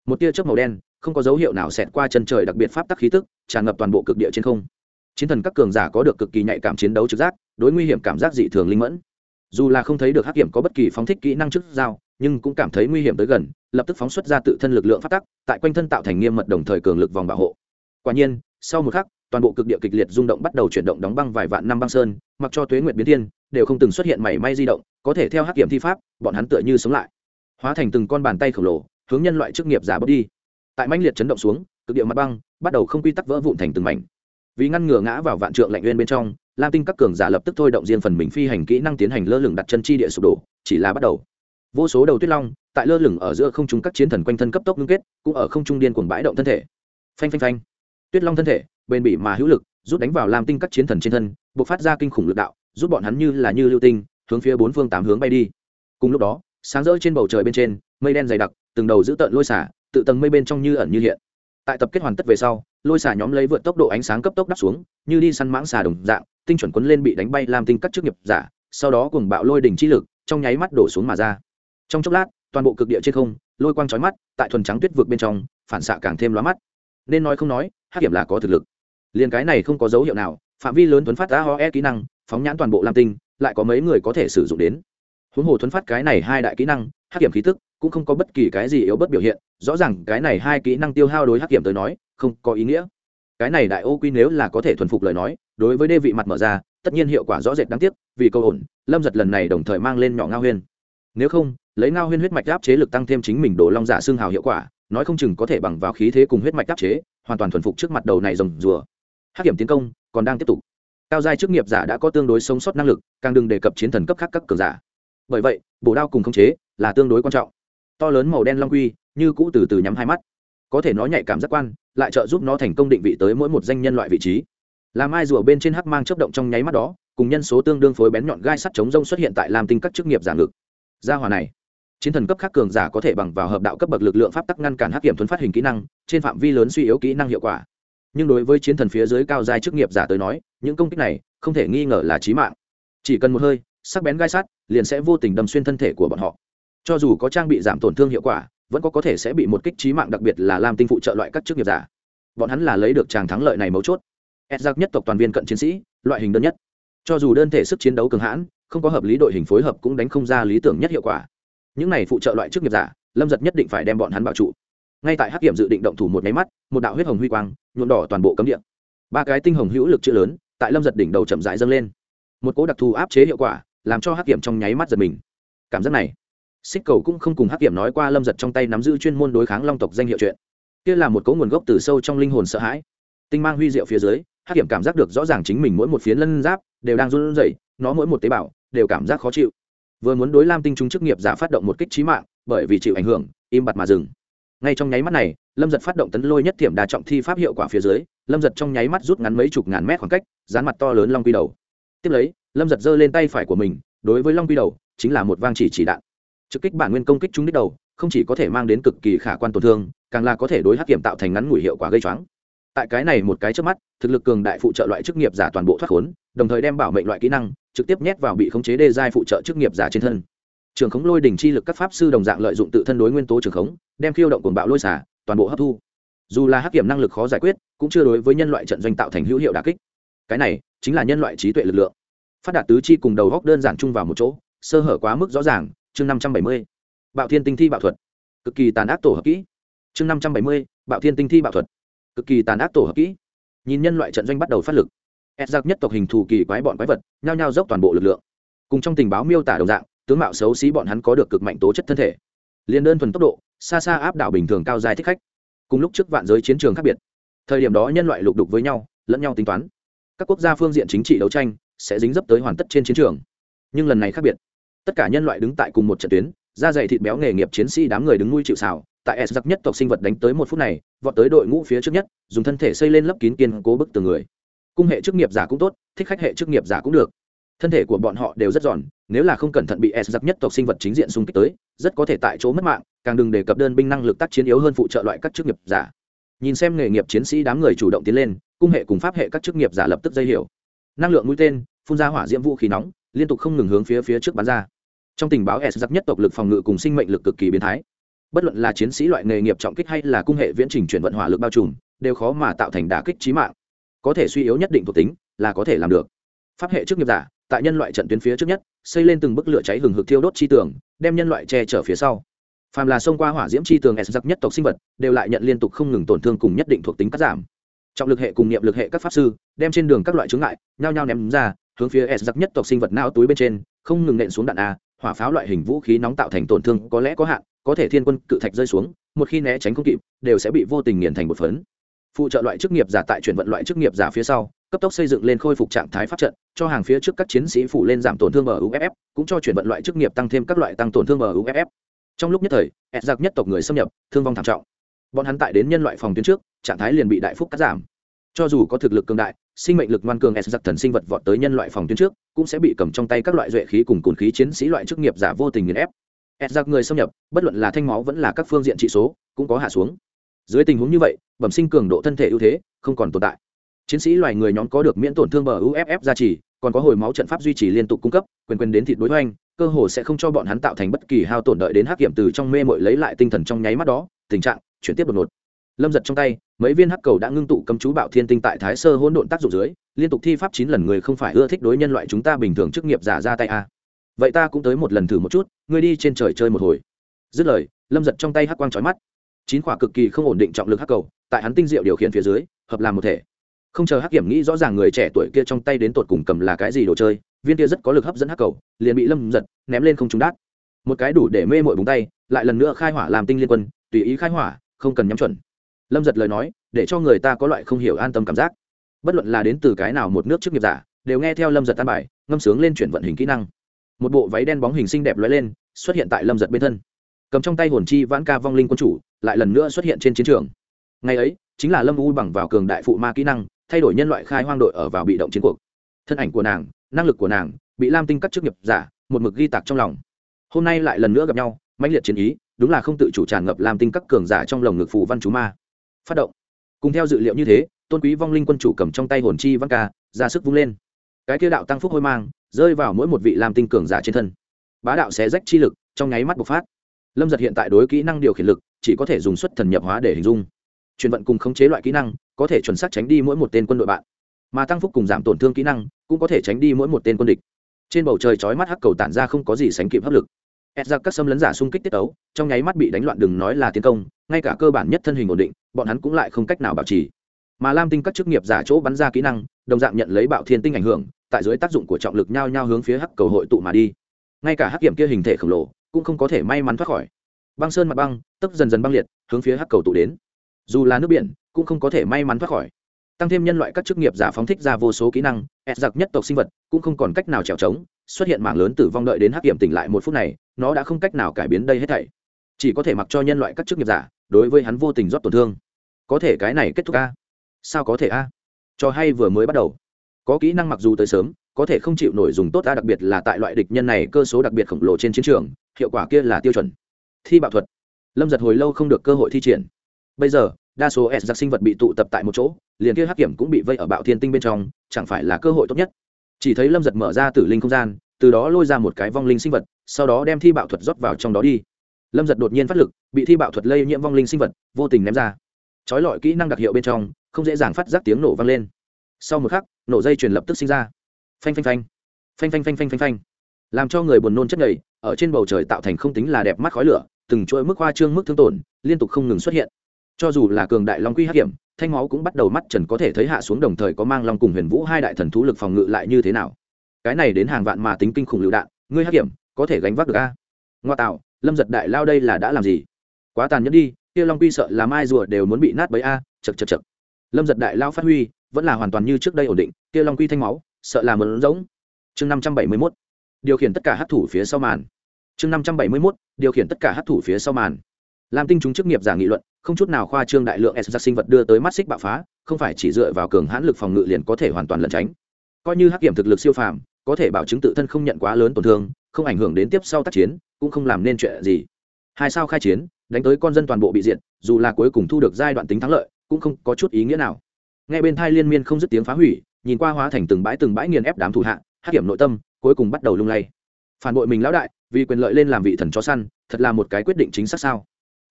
Một tia chớp màu đen, không có dấu hiệu nào xẹt qua chân trời đặc biệt pháp tắc khí tức, tràn ngập toàn bộ cực địa trên không. Chiến thần các cường giả có được cực kỳ nhạy cảm chiến đấu trực giác, đối nguy hiểm cảm giác dị thường linh mẫn. Dù là không thấy được hắc kiểm có bất kỳ phóng thích kỹ năng trước dao nhưng cũng cảm thấy nguy hiểm tới gần lập tức phóng xuất ra tự thân lực lượng phát tắc, tại quanh thân tạo thành nghiêm mật đồng thời cường lực vòng bảo hộ. Quả nhiên, sau một khắc, toàn bộ cực địa kịch liệt rung động bắt đầu chuyển động đóng băng vài vạn năm băng sơn, mặc cho tuế nguyệt biến thiên, đều không từng xuất hiện mảy may di động, có thể theo hắc kiểm thi pháp, bọn hắn tựa như sống lại. Hóa thành từng con bàn tay khổng lồ, hướng nhân loại chức nghiệp giả bớt đi. Tại mãnh liệt chấn động xuống, cực địa mặt băng bắt đầu không quy tắc vỡ vụn thành từng mảnh. Vì ngăn ngừa ngã vào vạn trượng lạnh nguyên bên trong, lam tinh các cường giả lập tức thôi động riêng phần mình phi hành kỹ năng tiến hành lơ lửng đặt chân chi địa sụp đổ, chỉ là bắt đầu vô số đầu tuyết long, tại lơ lửng ở giữa không trung các chiến thần quanh thân cấp tốc ngưng kết, cũng ở không trung điên cuồng bãi động thân thể. Phanh phanh phanh. Tuyết long thân thể, bền bỉ mà hữu lực, rút đánh vào làm tinh các chiến thần trên thân buộc phát ra kinh khủng lực đạo, giúp bọn hắn như là như lưu tinh, hướng phía bốn phương tám hướng bay đi. Cùng lúc đó, sáng rỡ trên bầu trời bên trên, mây đen dày đặc, từng đầu giữ tợn lôi xả, tự tầng mây bên trong như ẩn như hiện. Tại tập kết hoàn tất về sau, lôi xả nhóm lấy vượt tốc độ ánh sáng cấp tốc đắp xuống, như đi săn mãng xà đồng dạng, tinh chuẩn quấn lên bị đánh bay làm tinh các chức nghiệp giả, sau đó cùng bạo lôi đỉnh chi lực, trong nháy mắt đổ xuống mà ra trong chốc lát, toàn bộ cực địa trên không, lôi quang trói mắt, tại thuần trắng tuyết vượt bên trong, phản xạ càng thêm lóa mắt. Nên nói không nói hát kiểm là có thực lực. Liền cái này không có dấu hiệu nào, phạm vi lớn thuấn phát đã ho e kỹ năng, phóng nhãn toàn bộ lam tinh, lại có mấy người có thể sử dụng đến. Huống hồ thuấn phát cái này hai đại kỹ năng hát kiểm khí tức cũng không có bất kỳ cái gì yếu bất biểu hiện, rõ ràng cái này hai kỹ năng tiêu hao đối hát kiểm tới nói, không có ý nghĩa. Cái này đại ô quy nếu là có thể thuần phục lời nói, đối với đê vị mặt mở ra, tất nhiên hiệu quả rõ rệt đáng tiếc, vì câu ổn, lâm giật lần này đồng thời mang lên nhỏ ngao huyên nếu không, lấy ngao huyên huyết mạch áp chế lực tăng thêm chính mình đổ long giả xương hào hiệu quả, nói không chừng có thể bằng vào khí thế cùng huyết mạch áp chế, hoàn toàn thuần phục trước mặt đầu này rồng rùa. Hắc kiểm tiến công còn đang tiếp tục. Cao giai chức nghiệp giả đã có tương đối sống sót năng lực, càng đừng đề cập chiến thần cấp khác các cường giả. Bởi vậy, bổ đao cùng khống chế là tương đối quan trọng. To lớn màu đen long quy, như cũ từ từ nhắm hai mắt. Có thể nó nhạy cảm giác quan, lại trợ giúp nó thành công định vị tới mỗi một danh nhân loại vị trí. Làm ai rùa bên trên hắc mang chấp động trong nháy mắt đó, cùng nhân số tương đương phối bén nhọn gai sắt chống rông xuất hiện tại làm tinh các chức nghiệp giả ngực gia hòa này. Chiến thần cấp khác cường giả có thể bằng vào hợp đạo cấp bậc lực lượng pháp tắc ngăn cản hắc kiểm thuấn phát hình kỹ năng, trên phạm vi lớn suy yếu kỹ năng hiệu quả. Nhưng đối với chiến thần phía dưới cao giai chức nghiệp giả tới nói, những công kích này không thể nghi ngờ là trí mạng. Chỉ cần một hơi, sắc bén gai sắt liền sẽ vô tình đâm xuyên thân thể của bọn họ. Cho dù có trang bị giảm tổn thương hiệu quả, vẫn có có thể sẽ bị một kích trí mạng, đặc biệt là làm tinh phụ trợ loại các chức nghiệp giả. Bọn hắn là lấy được tràng thắng lợi này mấu chốt. Ed nhất tộc toàn viên cận chiến sĩ, loại hình đơn nhất. Cho dù đơn thể sức chiến đấu cường hãn không có hợp lý đội hình phối hợp cũng đánh không ra lý tưởng nhất hiệu quả. Những này phụ trợ loại chức nghiệp giả, lâm giật nhất định phải đem bọn hắn bảo trụ. Ngay tại hắc kiểm dự định động thủ một máy mắt, một đạo huyết hồng huy quang, nhuộm đỏ toàn bộ cấm địa. Ba cái tinh hồng hữu lực chữ lớn, tại lâm giật đỉnh đầu chậm rãi dâng lên. Một cỗ đặc thù áp chế hiệu quả, làm cho hắc kiểm trong nháy mắt giật mình. Cảm giác này, xích cầu cũng không cùng hắc kiểm nói qua lâm giật trong tay nắm giữ chuyên môn đối kháng long tộc danh hiệu chuyện. Kia là một cỗ nguồn gốc từ sâu trong linh hồn sợ hãi. Tinh mang huy diệu phía dưới, hắc kiểm cảm giác được rõ ràng chính mình mỗi một phiến lân giáp đều đang run rẩy, nó mỗi một tế bào đều cảm giác khó chịu. Vừa muốn đối lam tinh trung chức nghiệp giả phát động một kích trí mạng, bởi vì chịu ảnh hưởng, im bặt mà dừng. Ngay trong nháy mắt này, lâm giật phát động tấn lôi nhất thiểm đà trọng thi pháp hiệu quả phía dưới, lâm giật trong nháy mắt rút ngắn mấy chục ngàn mét khoảng cách, dán mặt to lớn long quy đầu. Tiếp lấy, lâm giật giơ lên tay phải của mình, đối với long quy đầu, chính là một vang chỉ chỉ đạn. Trực kích bản nguyên công kích trúng đích đầu, không chỉ có thể mang đến cực kỳ khả quan tổn thương, càng là có thể đối hắc kiểm tạo thành ngắn ngủi hiệu quả gây choáng. Tại cái này một cái trước mắt, thực lực cường đại phụ trợ loại chức nghiệp giả toàn bộ thoát khốn, đồng thời đem bảo mệnh loại kỹ năng trực tiếp nhét vào bị khống chế đê giai phụ trợ chức nghiệp giả trên thân. Trường khống lôi đỉnh chi lực các pháp sư đồng dạng lợi dụng tự thân đối nguyên tố trường khống, đem khiêu động cuồng bạo lôi xả, toàn bộ hấp thu. Dù là hắc kiểm năng lực khó giải quyết, cũng chưa đối với nhân loại trận doanh tạo thành hữu hiệu đà kích. Cái này chính là nhân loại trí tuệ lực lượng. Phát đạt tứ chi cùng đầu góc đơn giản chung vào một chỗ, sơ hở quá mức rõ ràng, chương năm trăm bảy mươi, bạo thiên tinh thi bạo thuật. Cực kỳ tàn ác tổ hợp kỹ. Chương năm trăm bảy mươi, bạo thiên tinh thi bạo thuật. Cực kỳ tàn ác tổ hợp kỹ. Nhìn nhân loại trận doanh bắt đầu phát lực ép giặc nhất tộc hình thù kỳ quái bọn quái vật, nhao nhao dốc toàn bộ lực lượng. Cùng trong tình báo miêu tả đồng dạng, tướng mạo xấu xí bọn hắn có được cực mạnh tố chất thân thể. Liền đơn thuần tốc độ, xa xa áp đảo bình thường cao dài thích khách. Cùng lúc trước vạn giới chiến trường khác biệt. Thời điểm đó nhân loại lục đục với nhau, lẫn nhau tính toán. Các quốc gia phương diện chính trị đấu tranh sẽ dính dấp tới hoàn tất trên chiến trường. Nhưng lần này khác biệt. Tất cả nhân loại đứng tại cùng một trận tuyến, da dày thịt béo nghề nghiệp chiến sĩ đám người đứng nuôi chịu xào tại s giặc nhất tộc sinh vật đánh tới một phút này, vọt tới đội ngũ phía trước nhất, dùng thân thể xây lên lấp kín kiên cố bức tường người cung hệ chức nghiệp giả cũng tốt, thích khách hệ chức nghiệp giả cũng được. Thân thể của bọn họ đều rất giòn, nếu là không cẩn thận bị s giặc nhất tộc sinh vật chính diện xung kích tới, rất có thể tại chỗ mất mạng, càng đừng đề cập đơn binh năng lực tác chiến yếu hơn phụ trợ loại các chức nghiệp giả. Nhìn xem nghề nghiệp chiến sĩ đám người chủ động tiến lên, cung hệ cùng pháp hệ các chức nghiệp giả lập tức dây hiểu. Năng lượng mũi tên, phun ra hỏa diễm vũ khí nóng, liên tục không ngừng hướng phía phía trước bắn ra. Trong tình báo s giặc nhất tộc lực phòng ngự cùng sinh mệnh lực cực kỳ biến thái. Bất luận là chiến sĩ loại nghề nghiệp trọng kích hay là cung hệ viễn trình chuyển vận hỏa lực bao trùm, đều khó mà tạo thành đả kích trí mạng có thể suy yếu nhất định thuộc tính, là có thể làm được. Pháp hệ chức nghiệp giả, tại nhân loại trận tuyến phía trước nhất, xây lên từng bức lửa cháy hừng hực thiêu đốt chi tường, đem nhân loại che chở phía sau. Phàm là xông qua hỏa diễm chi tường s giặc nhất tộc sinh vật, đều lại nhận liên tục không ngừng tổn thương cùng nhất định thuộc tính cắt giảm. Trọng lực hệ cùng niệm lực hệ các pháp sư, đem trên đường các loại chướng ngại, nhao nhao ném ra, hướng phía s giặc nhất tộc sinh vật nao túi bên trên, không ngừng nện xuống đạn a, hỏa pháo loại hình vũ khí nóng tạo thành tổn thương có lẽ có hạn, có thể thiên quân cự thạch rơi xuống, một khi né tránh không kịp, đều sẽ bị vô tình nghiền thành một phấn phụ trợ loại chức nghiệp giả tại chuyển vận loại chức nghiệp giả phía sau, cấp tốc xây dựng lên khôi phục trạng thái pháp trận, cho hàng phía trước các chiến sĩ phụ lên giảm tổn thương muff cũng cho chuyển vận loại chức nghiệp tăng thêm các loại tăng tổn thương muff trong lúc nhất thời ed giặc nhất tộc người xâm nhập, thương vong thảm trọng. Bọn hắn tại đến nhân loại phòng tuyến trước, trạng thái liền bị đại phúc cắt giảm. Cho dù có thực lực cường đại, sinh mệnh lực ngoan cường s giặc thần sinh vật vọt tới nhân loại phòng tuyến trước, cũng sẽ bị cầm trong tay các loại duệ khí cùng cồn khí chiến sĩ loại chức nghiệp giả vô tình nghiền ép. S giặc người xâm nhập, bất luận là thanh máu vẫn là các phương diện trị số, cũng có hạ xuống. Dưới tình huống như vậy bẩm sinh cường độ thân thể ưu thế, không còn tồn tại. Chiến sĩ loài người nhóm có được miễn tổn thương bờ uff gia trì, còn có hồi máu trận pháp duy trì liên tục cung cấp, quyền quyền đến thịt đối hoành, cơ hồ sẽ không cho bọn hắn tạo thành bất kỳ hao tổn đợi đến hắc kiểm từ trong mê mội lấy lại tinh thần trong nháy mắt đó, tình trạng chuyển tiếp đột ngột. Lâm giật trong tay, mấy viên hắc cầu đã ngưng tụ cầm chú bạo thiên tinh tại thái sơ hỗn độn tác dụng dưới, liên tục thi pháp chín lần người không phải ưa thích đối nhân loại chúng ta bình thường chức nghiệp giả ra tay a. À. vậy ta cũng tới một lần thử một chút, ngươi đi trên trời chơi một hồi. Dứt lời, lâm giật trong tay hắc quang trói mắt chín quả cực kỳ không ổn định trọng lực hắc cầu, tại hắn tinh diệu điều khiển phía dưới, hợp làm một thể. Không chờ hắc kiểm nghĩ rõ ràng người trẻ tuổi kia trong tay đến tột cùng cầm là cái gì đồ chơi, viên kia rất có lực hấp dẫn hắc cầu, liền bị lâm giật, ném lên không trúng đát. Một cái đủ để mê mội búng tay, lại lần nữa khai hỏa làm tinh liên quân, tùy ý khai hỏa, không cần nhắm chuẩn. Lâm giật lời nói, để cho người ta có loại không hiểu an tâm cảm giác. Bất luận là đến từ cái nào một nước trước nghiệp giả, đều nghe theo lâm giật tan bài, ngâm sướng lên chuyển vận hình kỹ năng. Một bộ váy đen bóng hình xinh đẹp lóe lên, xuất hiện tại lâm giật bên thân. Cầm trong tay hồn chi vãn ca vong linh quân chủ lại lần nữa xuất hiện trên chiến trường. Ngày ấy, chính là lâm u bằng vào cường đại phụ ma kỹ năng, thay đổi nhân loại khai hoang đội ở vào bị động chiến cuộc. Thân ảnh của nàng, năng lực của nàng, bị lam tinh cắt chức nghiệp giả, một mực ghi tạc trong lòng. Hôm nay lại lần nữa gặp nhau, mãnh liệt chiến ý, đúng là không tự chủ tràn ngập lam tinh các cường giả trong lồng ngực phù văn chú ma. Phát động. Cùng theo dự liệu như thế, tôn quý vong linh quân chủ cầm trong tay hồn chi văn ca, ra sức vung lên. Cái kia đạo tăng phúc hôi mang, rơi vào mỗi một vị lam tinh cường giả trên thân. Bá đạo xé rách chi lực, trong nháy mắt bộc phát. Lâm giật hiện tại đối kỹ năng điều khiển lực chỉ có thể dùng xuất thần nhập hóa để hình dung. Chuyển vận cùng khống chế loại kỹ năng, có thể chuẩn xác tránh đi mỗi một tên quân đội bạn. Mà tăng phúc cùng giảm tổn thương kỹ năng, cũng có thể tránh đi mỗi một tên quân địch. Trên bầu trời chói mắt hắc cầu tản ra không có gì sánh kịp hấp lực. Ép ra các xâm lấn giả xung kích tiết ấu, trong nháy mắt bị đánh loạn đừng nói là tiến công, ngay cả cơ bản nhất thân hình ổn định, bọn hắn cũng lại không cách nào bảo trì. Mà lam tinh các chức nghiệp giả chỗ bắn ra kỹ năng, đồng dạng nhận lấy bạo thiên tinh ảnh hưởng, tại dưới tác dụng của trọng lực nhao nhao hướng phía hắc cầu hội tụ mà đi. Ngay cả hắc kiểm kia hình thể khổng lồ, cũng không có thể may mắn thoát khỏi. Băng sơn mặt băng tức dần dần băng liệt, hướng phía hắc cầu tụ đến. Dù là nước biển, cũng không có thể may mắn thoát khỏi. Tăng thêm nhân loại các chức nghiệp giả phóng thích ra vô số kỹ năng ẹt giặc nhất tộc sinh vật cũng không còn cách nào trèo trống, xuất hiện mảng lớn tử vong đợi đến hắc kiểm tỉnh lại một phút này, nó đã không cách nào cải biến đây hết thảy. Chỉ có thể mặc cho nhân loại các chức nghiệp giả, đối với hắn vô tình rót tổn thương. Có thể cái này kết thúc a? Sao có thể a? Cho hay vừa mới bắt đầu. Có kỹ năng mặc dù tới sớm, có thể không chịu nổi dùng tốt a, đặc biệt là tại loại địch nhân này cơ số đặc biệt khổng lồ trên chiến trường, hiệu quả kia là tiêu chuẩn. Thi bạo thuật lâm giật hồi lâu không được cơ hội thi triển. Bây giờ, đa số s giặc sinh vật bị tụ tập tại một chỗ, liền kia hắc kiểm cũng bị vây ở bạo thiên tinh bên trong, chẳng phải là cơ hội tốt nhất? Chỉ thấy lâm giật mở ra tử linh không gian, từ đó lôi ra một cái vong linh sinh vật, sau đó đem thi bạo thuật rót vào trong đó đi. Lâm giật đột nhiên phát lực, bị thi bạo thuật lây nhiễm vong linh sinh vật, vô tình ném ra. Trói lọi kỹ năng đặc hiệu bên trong, không dễ dàng phát giác tiếng nổ vang lên. Sau một khắc, nổ dây truyền lập tức sinh ra. Phanh phanh phanh. Phanh phanh phanh phanh phanh phanh. Làm cho người buồn nôn chất nhầy ở trên bầu trời tạo thành không tính là đẹp mắt khói lửa, từng chuỗi mức hoa trương mức thương tổn liên tục không ngừng xuất hiện. Cho dù là cường đại long quy hắc hiểm, thanh máu cũng bắt đầu mắt trần có thể thấy hạ xuống đồng thời có mang long cùng huyền vũ hai đại thần thú lực phòng ngự lại như thế nào. Cái này đến hàng vạn mà tính kinh khủng lựu đạn, ngươi hắc hiểm, có thể gánh vác được a? Ngoa tạo, lâm giật đại lao đây là đã làm gì? Quá tàn nhẫn đi, kia long quy sợ là mai rùa đều muốn bị nát bấy a chật chật chật lâm giật đại lao phát huy, vẫn là hoàn toàn như trước đây ổn định, kia long quy thanh máu, sợ là mớn giống chương năm trăm bảy mươi mốt. Điều khiển tất cả hát thủ phía sau màn chương năm trăm bảy mươi mốt, điều khiển tất cả hát thủ phía sau màn. Làm tinh chúng chức nghiệp giả nghị luận, không chút nào khoa trương đại lượng s giặc sinh vật đưa tới mắt xích bạo phá, không phải chỉ dựa vào cường hãn lực phòng ngự liền có thể hoàn toàn lẩn tránh. Coi như hắc kiểm thực lực siêu phàm, có thể bảo chứng tự thân không nhận quá lớn tổn thương, không ảnh hưởng đến tiếp sau tác chiến, cũng không làm nên chuyện gì. Hai sao khai chiến, đánh tới con dân toàn bộ bị diệt, dù là cuối cùng thu được giai đoạn tính thắng lợi, cũng không có chút ý nghĩa nào. Nghe bên thai liên miên không dứt tiếng phá hủy, nhìn qua hóa thành từng bãi từng bãi nghiền ép đám thủ hạ, hắc kiểm nội tâm, cuối cùng bắt đầu lung lay phản bội mình lão đại, vì quyền lợi lên làm vị thần chó săn, thật là một cái quyết định chính xác sao?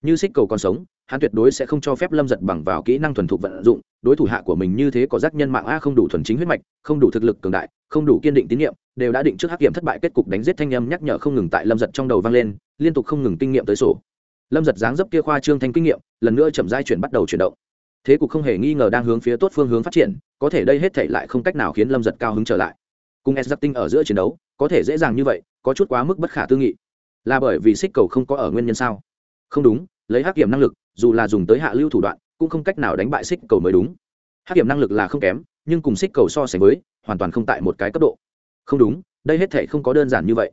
Như xích cầu còn sống, hắn tuyệt đối sẽ không cho phép lâm giật bằng vào kỹ năng thuần thục vận dụng, đối thủ hạ của mình như thế có giác nhân mạng a không đủ thuần chính huyết mạch, không đủ thực lực cường đại, không đủ kiên định tín nhiệm, đều đã định trước hắc kiểm thất bại kết cục đánh giết thanh âm nhắc nhở không ngừng tại lâm giật trong đầu vang lên, liên tục không ngừng kinh nghiệm tới sổ. Lâm giật dáng dấp kia khoa trương thanh kinh nghiệm, lần nữa chậm dai chuyển bắt đầu chuyển động. Thế cục không hề nghi ngờ đang hướng phía tốt phương hướng phát triển, có thể đây hết thể lại không cách nào khiến lâm giật cao hứng trở lại. Cùng s giặc tinh ở giữa chiến đấu, có thể dễ dàng như vậy có chút quá mức bất khả tư nghị. Là bởi vì xích cầu không có ở nguyên nhân sao? Không đúng, lấy hắc kiểm năng lực, dù là dùng tới hạ lưu thủ đoạn, cũng không cách nào đánh bại xích cầu mới đúng. Hắc kiểm năng lực là không kém, nhưng cùng xích cầu so sánh với, hoàn toàn không tại một cái cấp độ. Không đúng, đây hết thể không có đơn giản như vậy.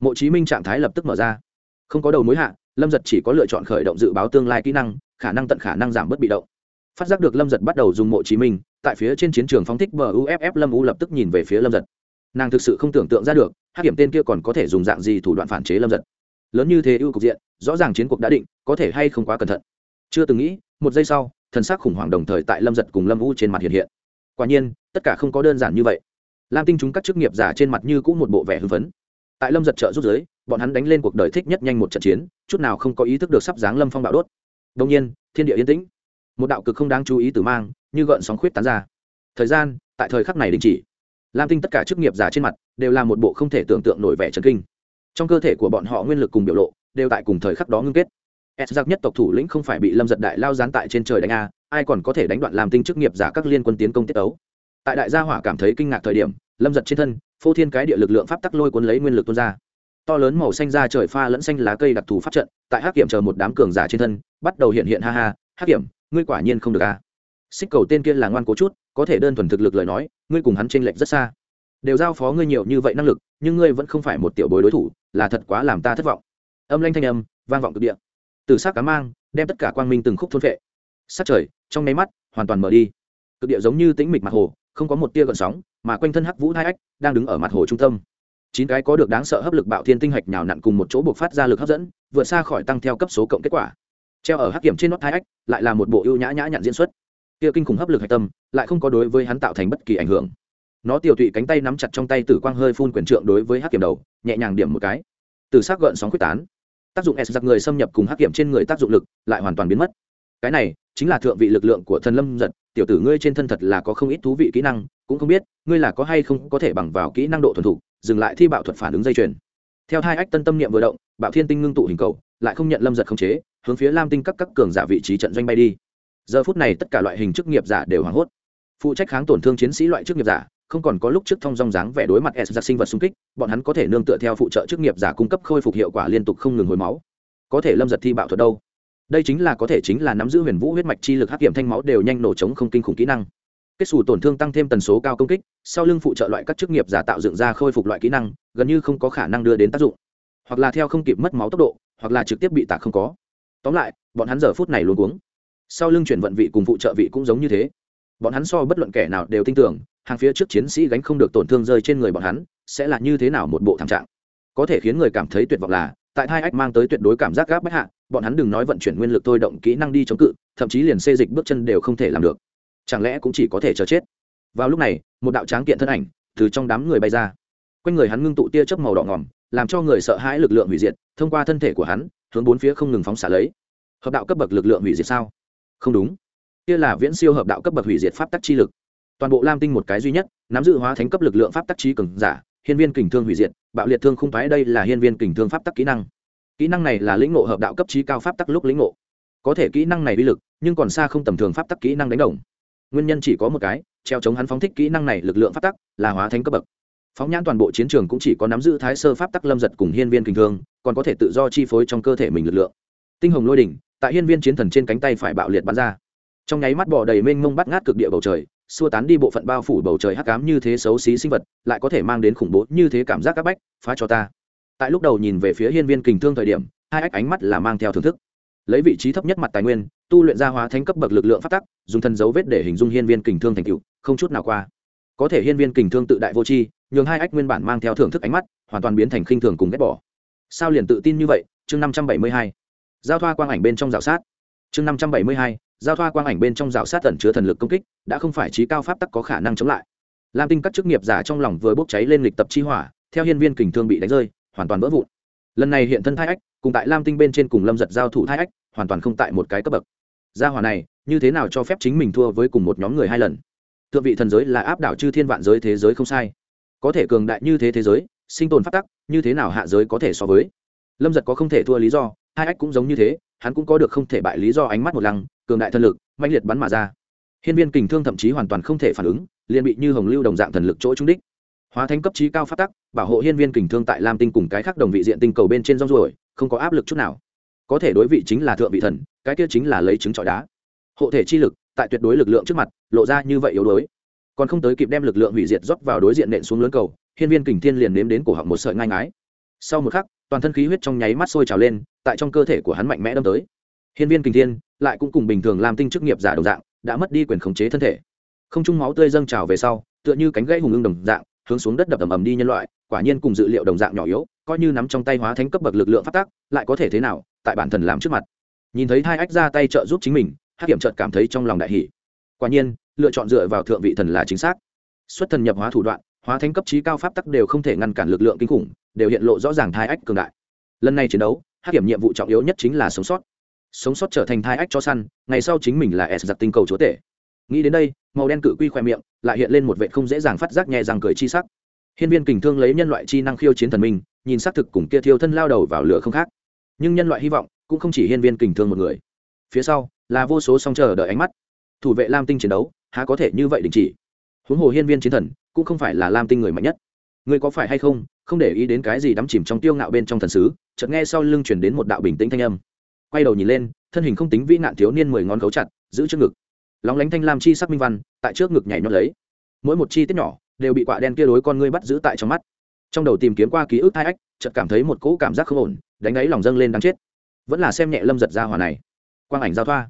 Mộ chí minh trạng thái lập tức mở ra. Không có đầu mối hạ, lâm giật chỉ có lựa chọn khởi động dự báo tương lai kỹ năng, khả năng tận khả năng giảm bớt bị động. Phát giác được lâm giật bắt đầu dùng mộ chí minh, tại phía trên chiến trường phóng thích bờ uff lâm u lập tức nhìn về phía lâm giật nàng thực sự không tưởng tượng ra được hát kiểm tên kia còn có thể dùng dạng gì thủ đoạn phản chế lâm giật. Lớn như thế ưu cục diện, rõ ràng chiến cuộc đã định, có thể hay không quá cẩn thận. Chưa từng nghĩ, một giây sau, thần sắc khủng hoảng đồng thời tại lâm giật cùng lâm u trên mặt hiện hiện. Quả nhiên, tất cả không có đơn giản như vậy. Lam tinh chúng các chức nghiệp giả trên mặt như cũng một bộ vẻ hưng phấn. Tại lâm giật trợ rút giới, bọn hắn đánh lên cuộc đời thích nhất nhanh một trận chiến, chút nào không có ý thức được sắp dáng lâm phong bạo đốt. Đông nhiên, thiên địa yên tĩnh. Một đạo cực không đáng chú ý từ mang, như gợn sóng khuyết tán ra. Thời gian, tại thời khắc này đình chỉ lam tinh tất cả chức nghiệp giả trên mặt đều là một bộ không thể tưởng tượng nổi vẻ trần kinh. Trong cơ thể của bọn họ nguyên lực cùng biểu lộ đều tại cùng thời khắc đó ngưng kết. S giặc nhất tộc thủ lĩnh không phải bị lâm giật đại lao gián tại trên trời đánh a, ai còn có thể đánh đoạn làm tinh chức nghiệp giả các liên quân tiến công tiết ấu tại đại gia hỏa cảm thấy kinh ngạc thời điểm, lâm giật trên thân, phô thiên cái địa lực lượng pháp tắc lôi cuốn lấy nguyên lực tuôn ra. To lớn màu xanh ra trời pha lẫn xanh lá cây đặc thù pháp trận, tại hắc kiểm chờ một đám cường giả trên thân, bắt đầu hiện hiện ha ha, hắc kiểm, ngươi quả nhiên không được a xích cầu tên kia là ngoan cố chút, có thể đơn thuần thực lực lời nói, ngươi cùng hắn tranh lệch rất xa. Đều giao phó ngươi nhiều như vậy năng lực, nhưng ngươi vẫn không phải một tiểu bối đối thủ, là thật quá làm ta thất vọng. Âm lanh thanh âm, vang vọng cực địa. Từ s á c cá mang, đem tất cả quang minh từng khúc thôn vệ. Sát trời, trong nháy mắt, hoàn toàn mở đi. Cực địa giống như tĩnh mịch mặt hồ, không có một tia gợn sóng, mà quanh thân hắc vũ hai ách, đang đứng ở mặt hồ trung tâm. Chín cái có được đáng sợ hấp lực bạo thiên tinh hạch nhào nặn cùng một chỗ buộc phát ra lực hấp dẫn, vượt xa khỏi tăng theo cấp số cộng kết quả. Treo ở hắc kiểm trên nót hai ách, lại là một bộ ưu nhã nhã nhặn diễn xuất kia kinh khủng hấp lực hạch tâm, lại không có đối với hắn tạo thành bất kỳ ảnh hưởng. Nó tiểu tụy cánh tay nắm chặt trong tay tử quang hơi phun quyền trượng đối với hắc kiểm đầu, nhẹ nhàng điểm một cái. Từ sắc gợn sóng quyết tán. Tác dụng s giặc người xâm nhập cùng hắc kiểm trên người tác dụng lực lại hoàn toàn biến mất. Cái này chính là thượng vị lực lượng của thần lâm giật, tiểu tử ngươi trên thân thật là có không ít thú vị kỹ năng, cũng không biết ngươi là có hay không có thể bằng vào kỹ năng độ thuần thục, dừng lại thi bạo thuật phản ứng dây chuyền. Theo hai ách tân tâm niệm vừa động, bạo thiên tinh ngưng tụ hình cầu, lại không nhận lâm giật khống chế, hướng phía lam tinh các các cường giả vị trí trận doanh bay đi giờ phút này tất cả loại hình chức nghiệp giả đều hoảng hốt. Phụ trách kháng tổn thương chiến sĩ loại chức nghiệp giả, không còn có lúc trước thông dong dáng vẻ đối mặt s giặc sinh vật xung kích, bọn hắn có thể nương tựa theo phụ trợ chức nghiệp giả cung cấp khôi phục hiệu quả liên tục không ngừng hồi máu. Có thể lâm giật thi bạo thuật đâu? Đây chính là có thể chính là nắm giữ huyền vũ huyết mạch chi lực hắc kiểm thanh máu đều nhanh nổ chống không kinh khủng kỹ năng. Kết xù tổn thương tăng thêm tần số cao công kích, sau lưng phụ trợ loại các chức nghiệp giả tạo dựng ra khôi phục loại kỹ năng, gần như không có khả năng đưa đến tác dụng. Hoặc là theo không kịp mất máu tốc độ, hoặc là trực tiếp bị tạc không có. Tóm lại, bọn hắn giờ phút này luôn cuống sau lưng chuyển vận vị cùng phụ trợ vị cũng giống như thế. Bọn hắn so bất luận kẻ nào đều tin tưởng, hàng phía trước chiến sĩ gánh không được tổn thương rơi trên người bọn hắn, sẽ là như thế nào một bộ thảm trạng. Có thể khiến người cảm thấy tuyệt vọng là, tại hai ách mang tới tuyệt đối cảm giác gáp bách hạ, bọn hắn đừng nói vận chuyển nguyên lực thôi động kỹ năng đi chống cự, thậm chí liền xê dịch bước chân đều không thể làm được. Chẳng lẽ cũng chỉ có thể chờ chết? Vào lúc này, một đạo tráng kiện thân ảnh từ trong đám người bay ra. Quanh người hắn ngưng tụ tia chớp màu đỏ ngòm, làm cho người sợ hãi lực lượng hủy diệt, thông qua thân thể của hắn, hướng bốn phía không ngừng phóng xả lấy. Hợp đạo cấp bậc lực lượng hủy diệt sao? Không đúng. Kia là viễn siêu hợp đạo cấp bậc hủy diệt pháp tắc chi lực. Toàn bộ lam tinh một cái duy nhất, nắm giữ hóa thánh cấp lực lượng pháp tắc trí cường giả, hiên viên kình thương hủy diệt, bạo liệt thương không phái đây là hiên viên kình thương pháp tắc kỹ năng. Kỹ năng này là lĩnh ngộ hợp đạo cấp trí cao pháp tắc lúc lĩnh ngộ. Có thể kỹ năng này uy lực, nhưng còn xa không tầm thường pháp tắc kỹ năng đánh đồng. Nguyên nhân chỉ có một cái, treo chống hắn phóng thích kỹ năng này lực lượng pháp tắc, là hóa thánh cấp bậc. Phóng nhãn toàn bộ chiến trường cũng chỉ có nắm giữ thái sơ pháp tắc lâm giật cùng hiên viên kình thương, còn có thể tự do chi phối trong cơ thể mình lực lượng. Tinh hồng lôi đỉnh tại hiên viên chiến thần trên cánh tay phải bạo liệt bắn ra. Trong nháy mắt bỏ đầy mênh mông bắt ngát cực địa bầu trời, xua tán đi bộ phận bao phủ bầu trời hắc cám như thế xấu xí sinh vật, lại có thể mang đến khủng bố như thế cảm giác áp bách, phá cho ta. Tại lúc đầu nhìn về phía hiên viên kình thương thời điểm, hai ách ánh mắt là mang theo thưởng thức. Lấy vị trí thấp nhất mặt tài nguyên, tu luyện ra hóa thánh cấp bậc lực lượng phát tắc, dùng thân dấu vết để hình dung hiên viên kình thương thành cựu không chút nào qua. Có thể hiên viên kình thương tự đại vô tri, nhường hai ách nguyên bản mang theo thưởng thức ánh mắt, hoàn toàn biến thành khinh thường cùng ghét bỏ. Sao liền tự tin như vậy? Chương năm trăm bảy mươi hai giao thoa quang ảnh bên trong rào sát. Chương năm trăm bảy mươi hai, giao thoa quang ảnh bên trong rào sát tẩn chứa thần lực công kích, đã không phải trí cao pháp tắc có khả năng chống lại. Lam tinh các chức nghiệp giả trong lòng vừa bốc cháy lên lịch tập chi hỏa, theo hiên viên kình thương bị đánh rơi, hoàn toàn vỡ vụn. Lần này hiện thân thai ách, cùng tại lam tinh bên trên cùng lâm giật giao thủ thai ách, hoàn toàn không tại một cái cấp bậc. Gia hỏa này, như thế nào cho phép chính mình thua với cùng một nhóm người hai lần? Thượng vị thần giới là áp đảo chư thiên vạn giới thế giới không sai. Có thể cường đại như thế thế giới, sinh tồn phát tắc, như thế nào hạ giới có thể so với? Lâm giật có không thể thua lý do hai ách cũng giống như thế, hắn cũng có được không thể bại lý do ánh mắt một lăng, cường đại thân lực mạnh liệt bắn mà ra. Hiên viên kình thương thậm chí hoàn toàn không thể phản ứng, liền bị như hồng lưu đồng dạng thần lực chỗ trúng đích. Hóa thánh cấp trí cao phát tắc, bảo hộ hiên viên kình thương tại lam tinh cùng cái khác đồng vị diện tinh cầu bên trên rong ruổi, không có áp lực chút nào. Có thể đối vị chính là thượng vị thần, cái kia chính là lấy trứng trọi đá. Hộ thể chi lực, tại tuyệt đối lực lượng trước mặt, lộ ra như vậy yếu đuối. Còn không tới kịp đem lực lượng hủy diệt rót vào đối diện nện xuống lớn cầu, hiên viên kình thiên liền nếm đến cổ họng một sợi ngai ngái. Sau một khắc toàn thân khí huyết trong nháy mắt sôi trào lên, tại trong cơ thể của hắn mạnh mẽ đâm tới. Hiên viên kình thiên lại cũng cùng bình thường làm tinh chức nghiệp giả đồng dạng, đã mất đi quyền khống chế thân thể. Không trung máu tươi dâng trào về sau, tựa như cánh gãy hùng ưng đồng dạng, hướng xuống đất đập ầm ầm đi nhân loại, quả nhiên cùng dự liệu đồng dạng nhỏ yếu, coi như nắm trong tay hóa thánh cấp bậc lực lượng phát tác, lại có thể thế nào, tại bản thần làm trước mặt. Nhìn thấy hai ách ra tay trợ giúp chính mình hát kiểm trợt cảm thấy trong lòng đại hỷ quả nhiên, lựa chọn dựa vào thượng vị thần là chính xác. Xuất thần nhập hóa thủ đoạn, hóa thánh cấp trí cao pháp tắc đều không thể ngăn cản lực lượng kinh khủng đều hiện lộ rõ ràng thai ách cường đại. Lần này chiến đấu hát kiểm nhiệm vụ trọng yếu nhất chính là sống sót. Sống sót trở thành thai ách cho săn, ngày sau chính mình là s giặc tinh cầu chúa tể. Nghĩ đến đây, màu đen cự quy khoe miệng, lại hiện lên một vệ không dễ dàng phát giác nhẹ rằng cười chi sắc. Hiên viên kình thương lấy nhân loại chi năng khiêu chiến thần minh, nhìn xác thực cùng kia thiêu thân lao đầu vào lửa không khác. Nhưng nhân loại hy vọng, cũng không chỉ hiên viên kình thương một người. Phía sau, là vô số song chờ đợi ánh mắt. Thủ vệ lam tinh chiến đấu, há có thể như vậy đình chỉ? Huống hồ hiên viên chiến thần, cũng không phải là lam tinh người mạnh nhất. Người có phải hay không không để ý đến cái gì đắm chìm trong tiêu ngạo bên trong thần sứ, chợt nghe sau lưng chuyển đến một đạo bình tĩnh thanh âm. Quay đầu nhìn lên, thân hình không tính vĩ nạn thiếu niên mười ngón gấu chặt, giữ trước ngực. Lóng lánh thanh lam chi sắc minh văn, tại trước ngực nhảy nhót lấy. Mỗi một chi tiết nhỏ, đều bị quạ đen kia đối con ngươi bắt giữ tại trong mắt. Trong đầu tìm kiếm qua ký ức hai ách, chợt cảm thấy một cỗ cảm giác không ổn, đánh ấy lòng dâng lên đáng chết. Vẫn là xem nhẹ lâm giật ra hòa này. Quang ảnh giao thoa.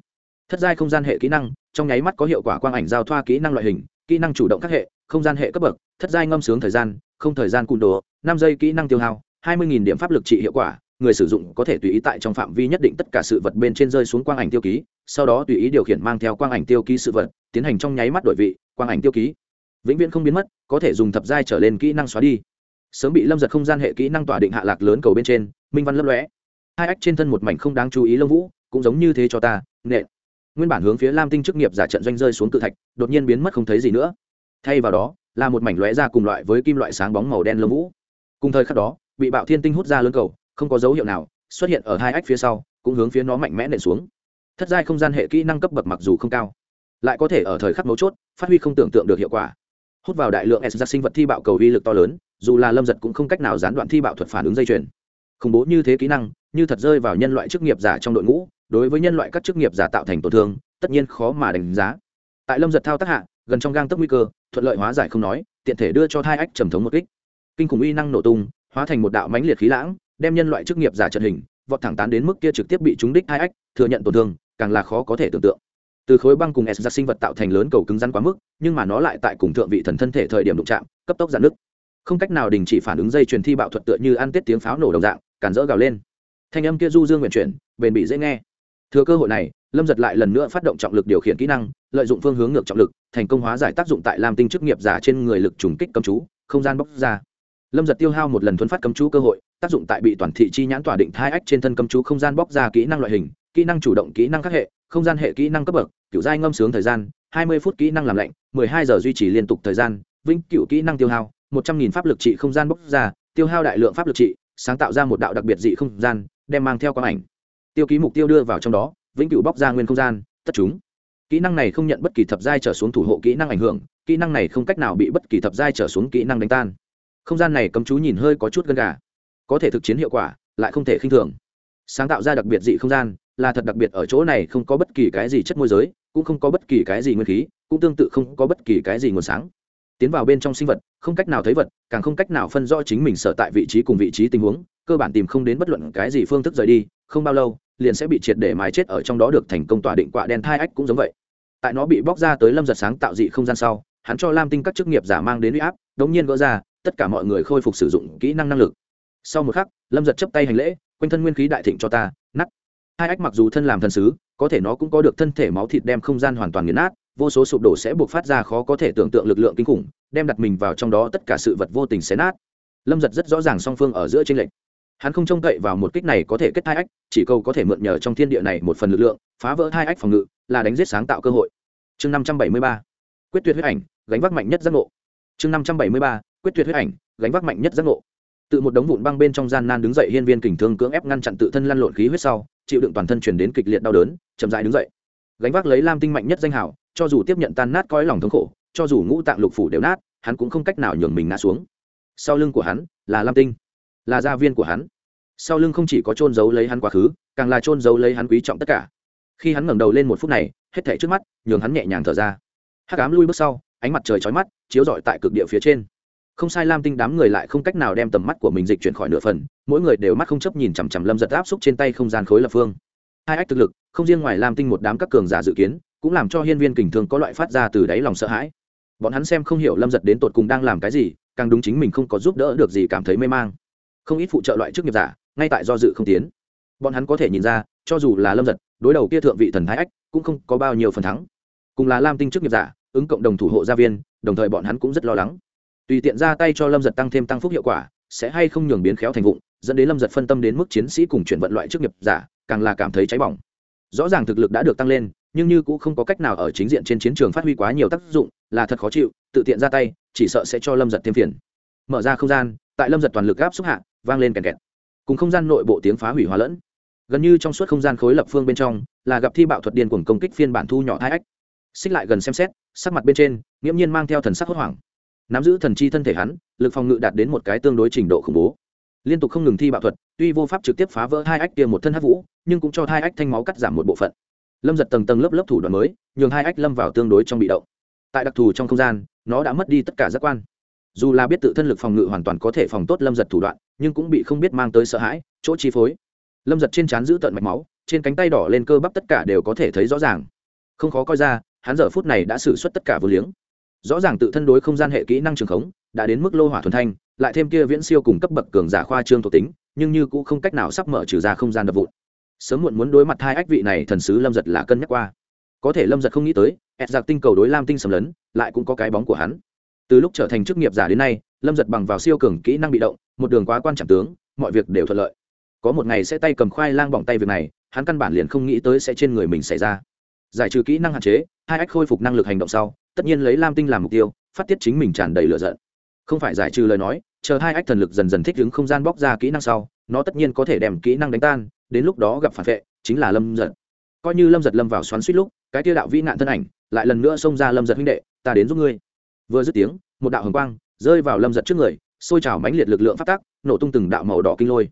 Thất giai không gian hệ kỹ năng, trong nháy mắt có hiệu quả quang ảnh giao thoa kỹ năng loại hình, kỹ năng chủ động các hệ, không gian hệ cấp bậc, thất giai ngâm sướng thời gian không thời gian cùn đồ, năm giây kỹ năng tiêu hao, hai mươi điểm pháp lực trị hiệu quả, người sử dụng có thể tùy ý tại trong phạm vi nhất định tất cả sự vật bên trên rơi xuống quang ảnh tiêu ký, sau đó tùy ý điều khiển mang theo quang ảnh tiêu ký sự vật, tiến hành trong nháy mắt đổi vị, quang ảnh tiêu ký. Vĩnh viễn không biến mất, có thể dùng thập giai trở lên kỹ năng xóa đi. Sớm bị lâm giật không gian hệ kỹ năng tỏa định hạ lạc lớn cầu bên trên, minh văn lấp lõe hai ách trên thân một mảnh không đáng chú ý lông vũ, cũng giống như thế cho ta, nện. Nguyên bản hướng phía lam tinh chức nghiệp giả trận doanh rơi xuống cự thạch, đột nhiên biến mất không thấy gì nữa. Thay vào đó là một mảnh lóe ra cùng loại với kim loại sáng bóng màu đen lông vũ. Cùng thời khắc đó, bị bạo thiên tinh hút ra lớn cầu, không có dấu hiệu nào, xuất hiện ở hai ách phía sau, cũng hướng phía nó mạnh mẽ nện xuống. Thất giai không gian hệ kỹ năng cấp bậc mặc dù không cao, lại có thể ở thời khắc mấu chốt, phát huy không tưởng tượng được hiệu quả. Hút vào đại lượng s ra sinh vật thi bạo cầu uy lực to lớn, dù là lâm giật cũng không cách nào gián đoạn thi bạo thuật phản ứng dây chuyền. Khủng bố như thế kỹ năng, như thật rơi vào nhân loại chức nghiệp giả trong đội ngũ, đối với nhân loại các chức nghiệp giả tạo thành tổn thương, tất nhiên khó mà đánh giá. Tại lâm giật thao tác hạ, gần trong gang tấc nguy cơ thuận lợi hóa giải không nói, tiện thể đưa cho thai ách trầm thống một kích. Kinh khủng uy năng nổ tung, hóa thành một đạo mãnh liệt khí lãng, đem nhân loại chức nghiệp giả trận hình, vọt thẳng tán đến mức kia trực tiếp bị trúng đích hai ách, thừa nhận tổn thương, càng là khó có thể tưởng tượng. Từ khối băng cùng s ra sinh vật tạo thành lớn cầu cứng rắn quá mức, nhưng mà nó lại tại cùng thượng vị thần thân thể thời điểm đụng chạm, cấp tốc giãn nứt. không cách nào đình chỉ phản ứng dây truyền thi bạo thuật tựa như ăn tiết tiếng pháo nổ đồng dạng, càn rỡ gào lên. Thanh âm kia du dương nguyện chuyển, bền bị dễ nghe. Thừa cơ hội này, lâm giật lại lần nữa phát động trọng lực điều khiển kỹ năng, lợi dụng phương hướng ngược trọng lực thành công hóa giải tác dụng tại làm tinh chức nghiệp giả trên người lực trùng kích cầm chú, không gian bóc ra. Lâm giật tiêu hao một lần thuấn phát cấm chú cơ hội, tác dụng tại bị toàn thị chi nhãn tỏa định thai ách trên thân cấm chú không gian bóc ra kỹ năng loại hình, kỹ năng chủ động, kỹ năng các hệ, không gian hệ kỹ năng cấp bậc, kiểu giai ngâm sướng thời gian, hai mươi phút kỹ năng làm lạnh, mười hai giờ duy trì liên tục thời gian, vĩnh cựu kỹ năng tiêu hao, một trăm nghìn pháp lực trị không gian bóc ra, tiêu hao đại lượng pháp lực trị, sáng tạo ra một đạo đặc biệt dị không gian, đem mang theo quang ảnh. Tiêu ký mục tiêu đưa vào trong đó, vĩnh cửu bóc ra nguyên không gian, tất chúng kỹ năng này không nhận bất kỳ thập giai trở xuống thủ hộ kỹ năng ảnh hưởng, kỹ năng này không cách nào bị bất kỳ thập giai trở xuống kỹ năng đánh tan. Không gian này cấm chú nhìn hơi có chút gân gà. Có thể thực chiến hiệu quả, lại không thể khinh thường. Sáng tạo ra đặc biệt dị không gian, là thật đặc biệt ở chỗ này không có bất kỳ cái gì chất môi giới, cũng không có bất kỳ cái gì nguyên khí, cũng tương tự không có bất kỳ cái gì nguồn sáng. Tiến vào bên trong sinh vật, không cách nào thấy vật, càng không cách nào phân rõ chính mình sở tại vị trí cùng vị trí tình huống, cơ bản tìm không đến bất luận cái gì phương thức rời đi, không bao lâu, liền sẽ bị triệt để mái chết ở trong đó được thành công tỏa định quạ đen thai ách cũng giống vậy tại nó bị bóc ra tới lâm giật sáng tạo dị không gian sau, hắn cho lam tinh các chức nghiệp giả mang đến u y áp, đống nhiên gỡ ra, tất cả mọi người khôi phục sử dụng kỹ năng năng lực. Sau một khắc, lâm giật chấp tay hành lễ, quanh thân nguyên khí đại thịnh cho ta nắt hai ách mặc dù thân làm thần sứ, có thể nó cũng có được thân thể máu thịt đem không gian hoàn toàn nghiền nát, vô số sụp đổ sẽ buộc phát ra khó có thể tưởng tượng lực lượng kinh khủng, đem đặt mình vào trong đó tất cả sự vật vô tình xé nát. Lâm giật rất rõ ràng song phương ở giữa trên lệnh hắn không trông cậy vào một kích này có thể kết hai ách, chỉ câu có thể mượn nhờ trong thiên địa này một phần lực lượng, phá vỡ hai ách phòng ngự là đánh giết sáng tạo cơ hội. Chương năm trăm bảy mươi ba, quyết tuyệt huyết ảnh, gánh vác mạnh nhất giác ngộ. Chương năm trăm bảy mươi ba, quyết tuyệt huyết ảnh, gánh vác mạnh nhất giác ngộ. Tự một đống vụn băng bên trong gian nan đứng dậy hiên viên kình thương cưỡng ép ngăn chặn tự thân lăn lộn khí huyết sau, chịu đựng toàn thân chuyển đến kịch liệt đau đớn, chậm dại đứng dậy. Gánh vác lấy lam tinh mạnh nhất danh hào, cho dù tiếp nhận tan nát coi lòng thống khổ, cho dù ngũ tạng lục phủ đều nát, hắn cũng không cách nào nhường mình ngã xuống. Sau lưng của hắn là lam tinh, là gia viên của hắn. Sau lưng không chỉ có trôn giấu lấy hắn quá khứ, càng là trôn giấu lấy hắn quý trọng tất cả khi hắn ngẩng đầu lên một phút này, hết thảy trước mắt, nhường hắn nhẹ nhàng thở ra. Hắc ám lui bước sau, ánh mặt trời chói mắt, chiếu rọi tại cực địa phía trên. Không sai, lam tinh đám người lại không cách nào đem tầm mắt của mình dịch chuyển khỏi nửa phần, mỗi người đều mắt không chấp nhìn chằm chằm lâm giật áp xúc trên tay không gian khối lập phương. Hai ách thực lực, không riêng ngoài lam tinh một đám các cường giả dự kiến, cũng làm cho hiên viên kình thương có loại phát ra từ đáy lòng sợ hãi. Bọn hắn xem không hiểu lâm giật đến tột cùng đang làm cái gì, càng đúng chính mình không có giúp đỡ được gì cảm thấy mê mang. Không ít phụ trợ loại chức nghiệp giả, ngay tại do dự không tiến. Bọn hắn có thể nhìn ra cho dù là lâm giật đối đầu kia thượng vị thần thái ách cũng không có bao nhiêu phần thắng cùng là lam tinh chức nghiệp giả ứng cộng đồng thủ hộ gia viên đồng thời bọn hắn cũng rất lo lắng tùy tiện ra tay cho lâm giật tăng thêm tăng phúc hiệu quả sẽ hay không nhường biến khéo thành vụng dẫn đến lâm giật phân tâm đến mức chiến sĩ cùng chuyển vận loại chức nghiệp giả càng là cảm thấy cháy bỏng rõ ràng thực lực đã được tăng lên nhưng như cũng không có cách nào ở chính diện trên chiến trường phát huy quá nhiều tác dụng là thật khó chịu tự tiện ra tay chỉ sợ sẽ cho lâm giật thêm phiền mở ra không gian tại lâm giật toàn lực gáp xúc hạ vang lên kèn kẹt cùng không gian nội bộ tiếng phá hủy hóa lẫn gần như trong suốt không gian khối lập phương bên trong, là gặp thi bạo thuật điên cuồng công kích phiên bản thu nhỏ hai ách. Xích lại gần xem xét, sắc mặt bên trên, nghiễm nhiên mang theo thần sắc hốt hoảng. Nắm giữ thần chi thân thể hắn, lực phòng ngự đạt đến một cái tương đối trình độ khủng bố. Liên tục không ngừng thi bạo thuật, tuy vô pháp trực tiếp phá vỡ hai ách kia một thân hát vũ, nhưng cũng cho hai ách thanh máu cắt giảm một bộ phận. Lâm giật tầng tầng lớp lớp thủ đoạn mới, nhường hai ách lâm vào tương đối trong bị động. Tại đặc thù trong không gian, nó đã mất đi tất cả giác quan. Dù là biết tự thân lực phòng ngự hoàn toàn có thể phòng tốt lâm giật thủ đoạn, nhưng cũng bị không biết mang tới sợ hãi, chỗ chi phối lâm giật trên trán giữ tận mạch máu, trên cánh tay đỏ lên cơ bắp tất cả đều có thể thấy rõ ràng. Không khó coi ra, hắn giờ phút này đã xử suất tất cả vô liếng. Rõ ràng tự thân đối không gian hệ kỹ năng trường khống, đã đến mức lô hỏa thuần thanh, lại thêm kia viễn siêu cùng cấp bậc cường giả khoa trương thuộc tính, nhưng như cũng không cách nào sắp mở trừ ra không gian đập vụn. Sớm muộn muốn đối mặt hai ách vị này thần sứ lâm giật là cân nhắc qua. Có thể lâm giật không nghĩ tới ẹt giặc tinh cầu đối lam tinh sầm lấn, lại cũng có cái bóng của hắn. Từ lúc trở thành chức nghiệp giả đến nay, lâm giật bằng vào siêu cường kỹ năng bị động, một đường quá quan trọng tướng, mọi việc đều thuận lợi có một ngày sẽ tay cầm khoai lang bỏng tay việc này, hắn căn bản liền không nghĩ tới sẽ trên người mình xảy ra. Giải trừ kỹ năng hạn chế, hai ách khôi phục năng lực hành động sau, tất nhiên lấy lam tinh làm mục tiêu, phát tiết chính mình tràn đầy lửa giận. Không phải giải trừ lời nói, chờ hai ách thần lực dần dần thích ứng không gian bóc ra kỹ năng sau, nó tất nhiên có thể đem kỹ năng đánh tan, đến lúc đó gặp phản vệ, chính là lâm giật. Coi như lâm giật lâm vào xoắn suýt lúc, cái tiêu đạo vĩ nạn thân ảnh, lại lần nữa xông ra lâm giật huynh đệ, ta đến giúp ngươi. Vừa dứt tiếng, một đạo hồng quang rơi vào lâm giật trước người, xôi trào mãnh liệt lực lượng phát tác, nổ tung từng đạo màu đỏ kinh lôi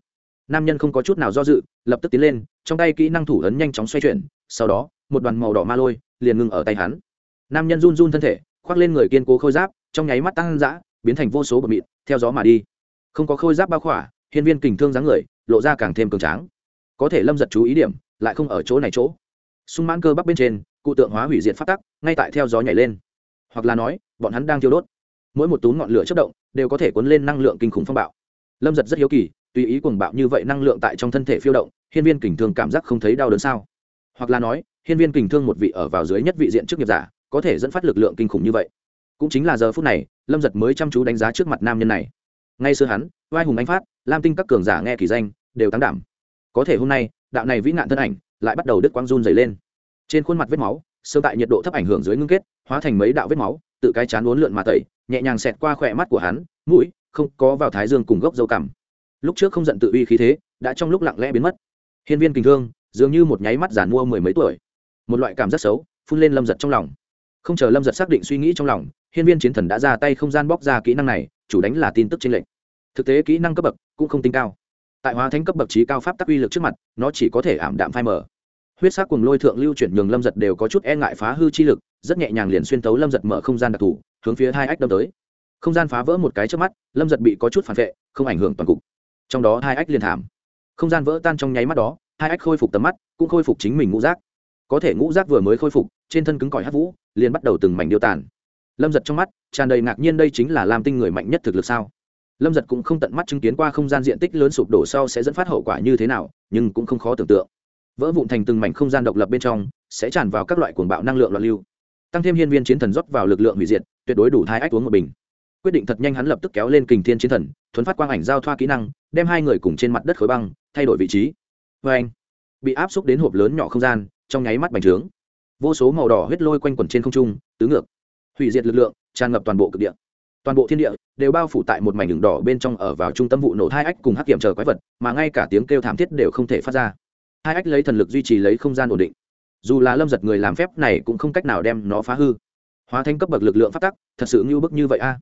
nam nhân không có chút nào do dự, lập tức tiến lên, trong tay kỹ năng thủ ấn nhanh chóng xoay chuyển, sau đó, một đoàn màu đỏ ma lôi liền ngừng ở tay hắn. Nam nhân run run thân thể, khoác lên người kiên cố khôi giáp, trong nháy mắt tăng dã, biến thành vô số bờ mịn, theo gió mà đi. Không có khôi giáp bao khỏa, hiên viên kình thương dáng người, lộ ra càng thêm cường tráng. Có thể lâm giật chú ý điểm, lại không ở chỗ này chỗ. Sung mãn cơ bắp bên trên, cụ tượng hóa hủy diệt phát tắc, ngay tại theo gió nhảy lên. Hoặc là nói, bọn hắn đang thiêu đốt. Mỗi một túm ngọn lửa chất động, đều có thể cuốn lên năng lượng kinh khủng phong bạo. Lâm giật rất hiếu kỳ tùy ý cuồng bạo như vậy năng lượng tại trong thân thể phiêu động, hiên viên kình thương cảm giác không thấy đau đớn sao? Hoặc là nói, hiên viên kình thương một vị ở vào dưới nhất vị diện trước nghiệp giả, có thể dẫn phát lực lượng kinh khủng như vậy. Cũng chính là giờ phút này, lâm giật mới chăm chú đánh giá trước mặt nam nhân này. Ngay xưa hắn vai hùng anh phát, lam tinh các cường giả nghe kỳ danh, đều tăng đảm. Có thể hôm nay, đạo này vĩ nạn thân ảnh, lại bắt đầu đứt quang run dày lên. Trên khuôn mặt vết máu, sơ tại nhiệt độ thấp ảnh hưởng dưới ngưng kết, hóa thành mấy đạo vết máu, tự cái chán uốn lượn mà tẩy, nhẹ nhàng xẹt qua khỏe mắt của hắn, mũi, không có vào thái dương cùng gốc dâu cằm lúc trước không giận tự uy khí thế, đã trong lúc lặng lẽ biến mất. Hiên viên kình thương, dường như một nháy mắt giản mua mười mấy tuổi. Một loại cảm giác xấu, phun lên lâm giật trong lòng. Không chờ lâm giật xác định suy nghĩ trong lòng, hiên viên chiến thần đã ra tay không gian bóc ra kỹ năng này, chủ đánh là tin tức trên lệnh thực tế kỹ năng cấp bậc cũng không tinh cao. Tại hóa thánh cấp bậc trí cao pháp tắc uy lực trước mặt, nó chỉ có thể ảm đạm phai mở huyết sắc cùng lôi thượng lưu chuyển nhường lâm giật đều có chút e ngại phá hư chi lực, rất nhẹ nhàng liền xuyên tấu lâm giật mở không gian đặc thù, hướng phía hai ách đâm tới. Không gian phá vỡ một cái trước mắt, lâm giật bị có chút phản vệ, không ảnh hưởng toàn cục trong đó hai ách liền thảm. Không gian vỡ tan trong nháy mắt đó, hai ách khôi phục tầm mắt, cũng khôi phục chính mình ngũ rác có thể ngũ rác vừa mới khôi phục, trên thân cứng cỏi hát vũ, liền bắt đầu từng mảnh điêu tàn. Lâm giật trong mắt tràn đầy ngạc nhiên đây chính là lam tinh người mạnh nhất thực lực sao? Lâm giật cũng không tận mắt chứng kiến qua không gian diện tích lớn sụp đổ sau sẽ dẫn phát hậu quả như thế nào, nhưng cũng không khó tưởng tượng. Vỡ vụn thành từng mảnh không gian độc lập bên trong, sẽ tràn vào các loại cuồng bạo năng lượng loạn lưu, tăng thêm hiên viên chiến thần rót vào lực lượng hủy diệt, tuyệt đối đủ thai ách uống một bình quyết định thật nhanh hắn lập tức kéo lên kình thiên chiến thần, thuấn phát quang ảnh giao thoa kỹ năng, đem hai người cùng trên mặt đất khối băng, thay đổi vị trí. Vê anh, bị áp xúc đến hộp lớn nhỏ không gian, trong nháy mắt bành trướng. Vô số màu đỏ huyết lôi quanh quẩn trên không trung, tứ ngược. Hủy diệt lực lượng, tràn ngập toàn bộ cực địa. Toàn bộ thiên địa đều bao phủ tại một mảnh đường đỏ bên trong ở vào trung tâm vụ nổ hai ách cùng hắc kiểm chờ quái vật, mà ngay cả tiếng kêu thảm thiết đều không thể phát ra. Hai ách lấy thần lực duy trì lấy không gian ổn định. Dù là lâm giật người làm phép này cũng không cách nào đem nó phá hư. Hóa thanh cấp bậc lực lượng phát tắc, thật sự như bức như vậy a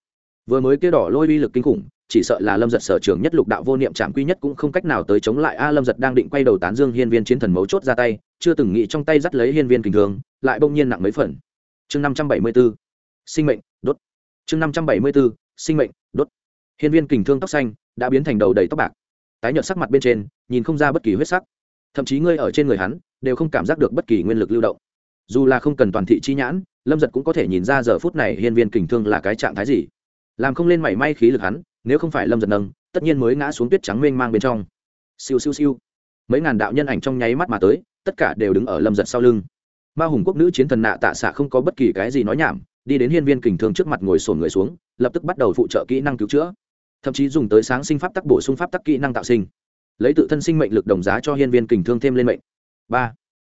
vừa mới kia đỏ lôi uy lực kinh khủng, chỉ sợ là lâm giật sở trường nhất lục đạo vô niệm trạm quy nhất cũng không cách nào tới chống lại. A, lâm giật đang định quay đầu tán dương hiên viên chiến thần mấu chốt ra tay, chưa từng nghĩ trong tay dắt lấy hiên viên kinh thường lại bỗng nhiên nặng mấy phần. Chương năm trăm bảy mươi b ố sinh mệnh, đốt. Chương năm trăm bảy mươi b ố sinh mệnh, đốt. Hiên viên kình thương tóc xanh, đã biến thành đầu đầy tóc bạc. Tái nhợt sắc mặt bên trên, nhìn không ra bất kỳ huyết sắc. Thậm chí ngươi ở trên người hắn, đều không cảm giác được bất kỳ nguyên lực lưu động. Dù là không cần toàn thị chi nhãn, lâm giật cũng có thể nhìn ra giờ phút này hiên viên kình thương là cái trạng thái gì làm không lên mảy may khí lực hắn, nếu không phải lâm giật nâng, tất nhiên mới ngã xuống tuyết trắng mênh mang bên trong. Siêu siêu siêu. Mấy ngàn đạo nhân ảnh trong nháy mắt mà tới, tất cả đều đứng ở lâm giật sau lưng. Ma hùng quốc nữ chiến thần nạ tạ xạ không có bất kỳ cái gì nói nhảm, đi đến hiên viên kình thương trước mặt ngồi sồn người xuống, lập tức bắt đầu phụ trợ kỹ năng cứu chữa. Thậm chí dùng tới sáng sinh pháp tắc bổ sung pháp tắc kỹ năng tạo sinh. Lấy tự thân sinh mệnh lực đồng giá cho hiên viên kình thương thêm lên mệnh. Ba.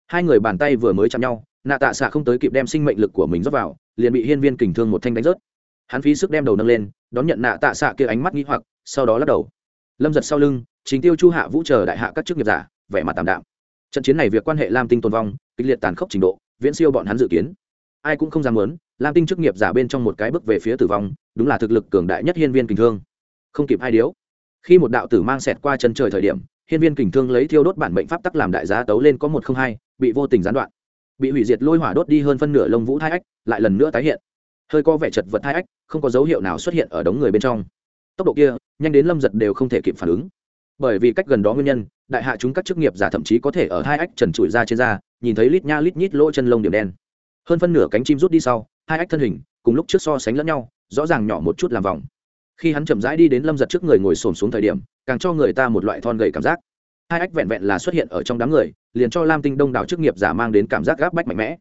Hai người bàn tay vừa mới chạm nhau, nạ tạ xạ không tới kịp đem sinh mệnh lực của mình rót vào, liền bị hiên viên kình thương một thanh đánh rớt hắn phí sức đem đầu nâng lên, đón nhận nạ tạ xạ kia ánh mắt nghĩ hoặc, sau đó lắc đầu. Lâm giật sau lưng, chính tiêu chu hạ vũ chờ đại hạ các chức nghiệp giả, vẻ mặt tạm đạm. Trận chiến này việc quan hệ lam tinh tồn vong, kịch liệt tàn khốc trình độ, viễn siêu bọn hắn dự kiến. Ai cũng không dám muốn, lam tinh chức nghiệp giả bên trong một cái bước về phía tử vong, đúng là thực lực cường đại nhất hiên viên kình thương. Không kịp hai điếu. Khi một đạo tử mang xẹt qua chân trời thời điểm, hiên viên kình thương lấy thiêu đốt bản bệnh pháp tắc làm đại giá tấu lên có một không hai, bị vô tình gián đoạn. Bị hủy diệt lôi hỏa đốt đi hơn phân nửa lông vũ thai ách, lại lần nữa tái hiện hơi có vẻ chật vật hai ách, không có dấu hiệu nào xuất hiện ở đống người bên trong. Tốc độ kia, nhanh đến lâm giật đều không thể kịp phản ứng. Bởi vì cách gần đó nguyên nhân, đại hạ chúng các chức nghiệp giả thậm chí có thể ở hai ách trần trụi ra trên da, nhìn thấy lít nha lít nhít lỗ chân lông điểm đen. Hơn phân nửa cánh chim rút đi sau, hai ách thân hình, cùng lúc trước so sánh lẫn nhau, rõ ràng nhỏ một chút làm vòng. Khi hắn chậm rãi đi đến lâm giật trước người ngồi xổm xuống thời điểm, càng cho người ta một loại thon gầy cảm giác. Hai ách vẹn vẹn là xuất hiện ở trong đám người, liền cho lam tinh đông đảo chức nghiệp giả mang đến cảm giác gáp bách mạnh mẽ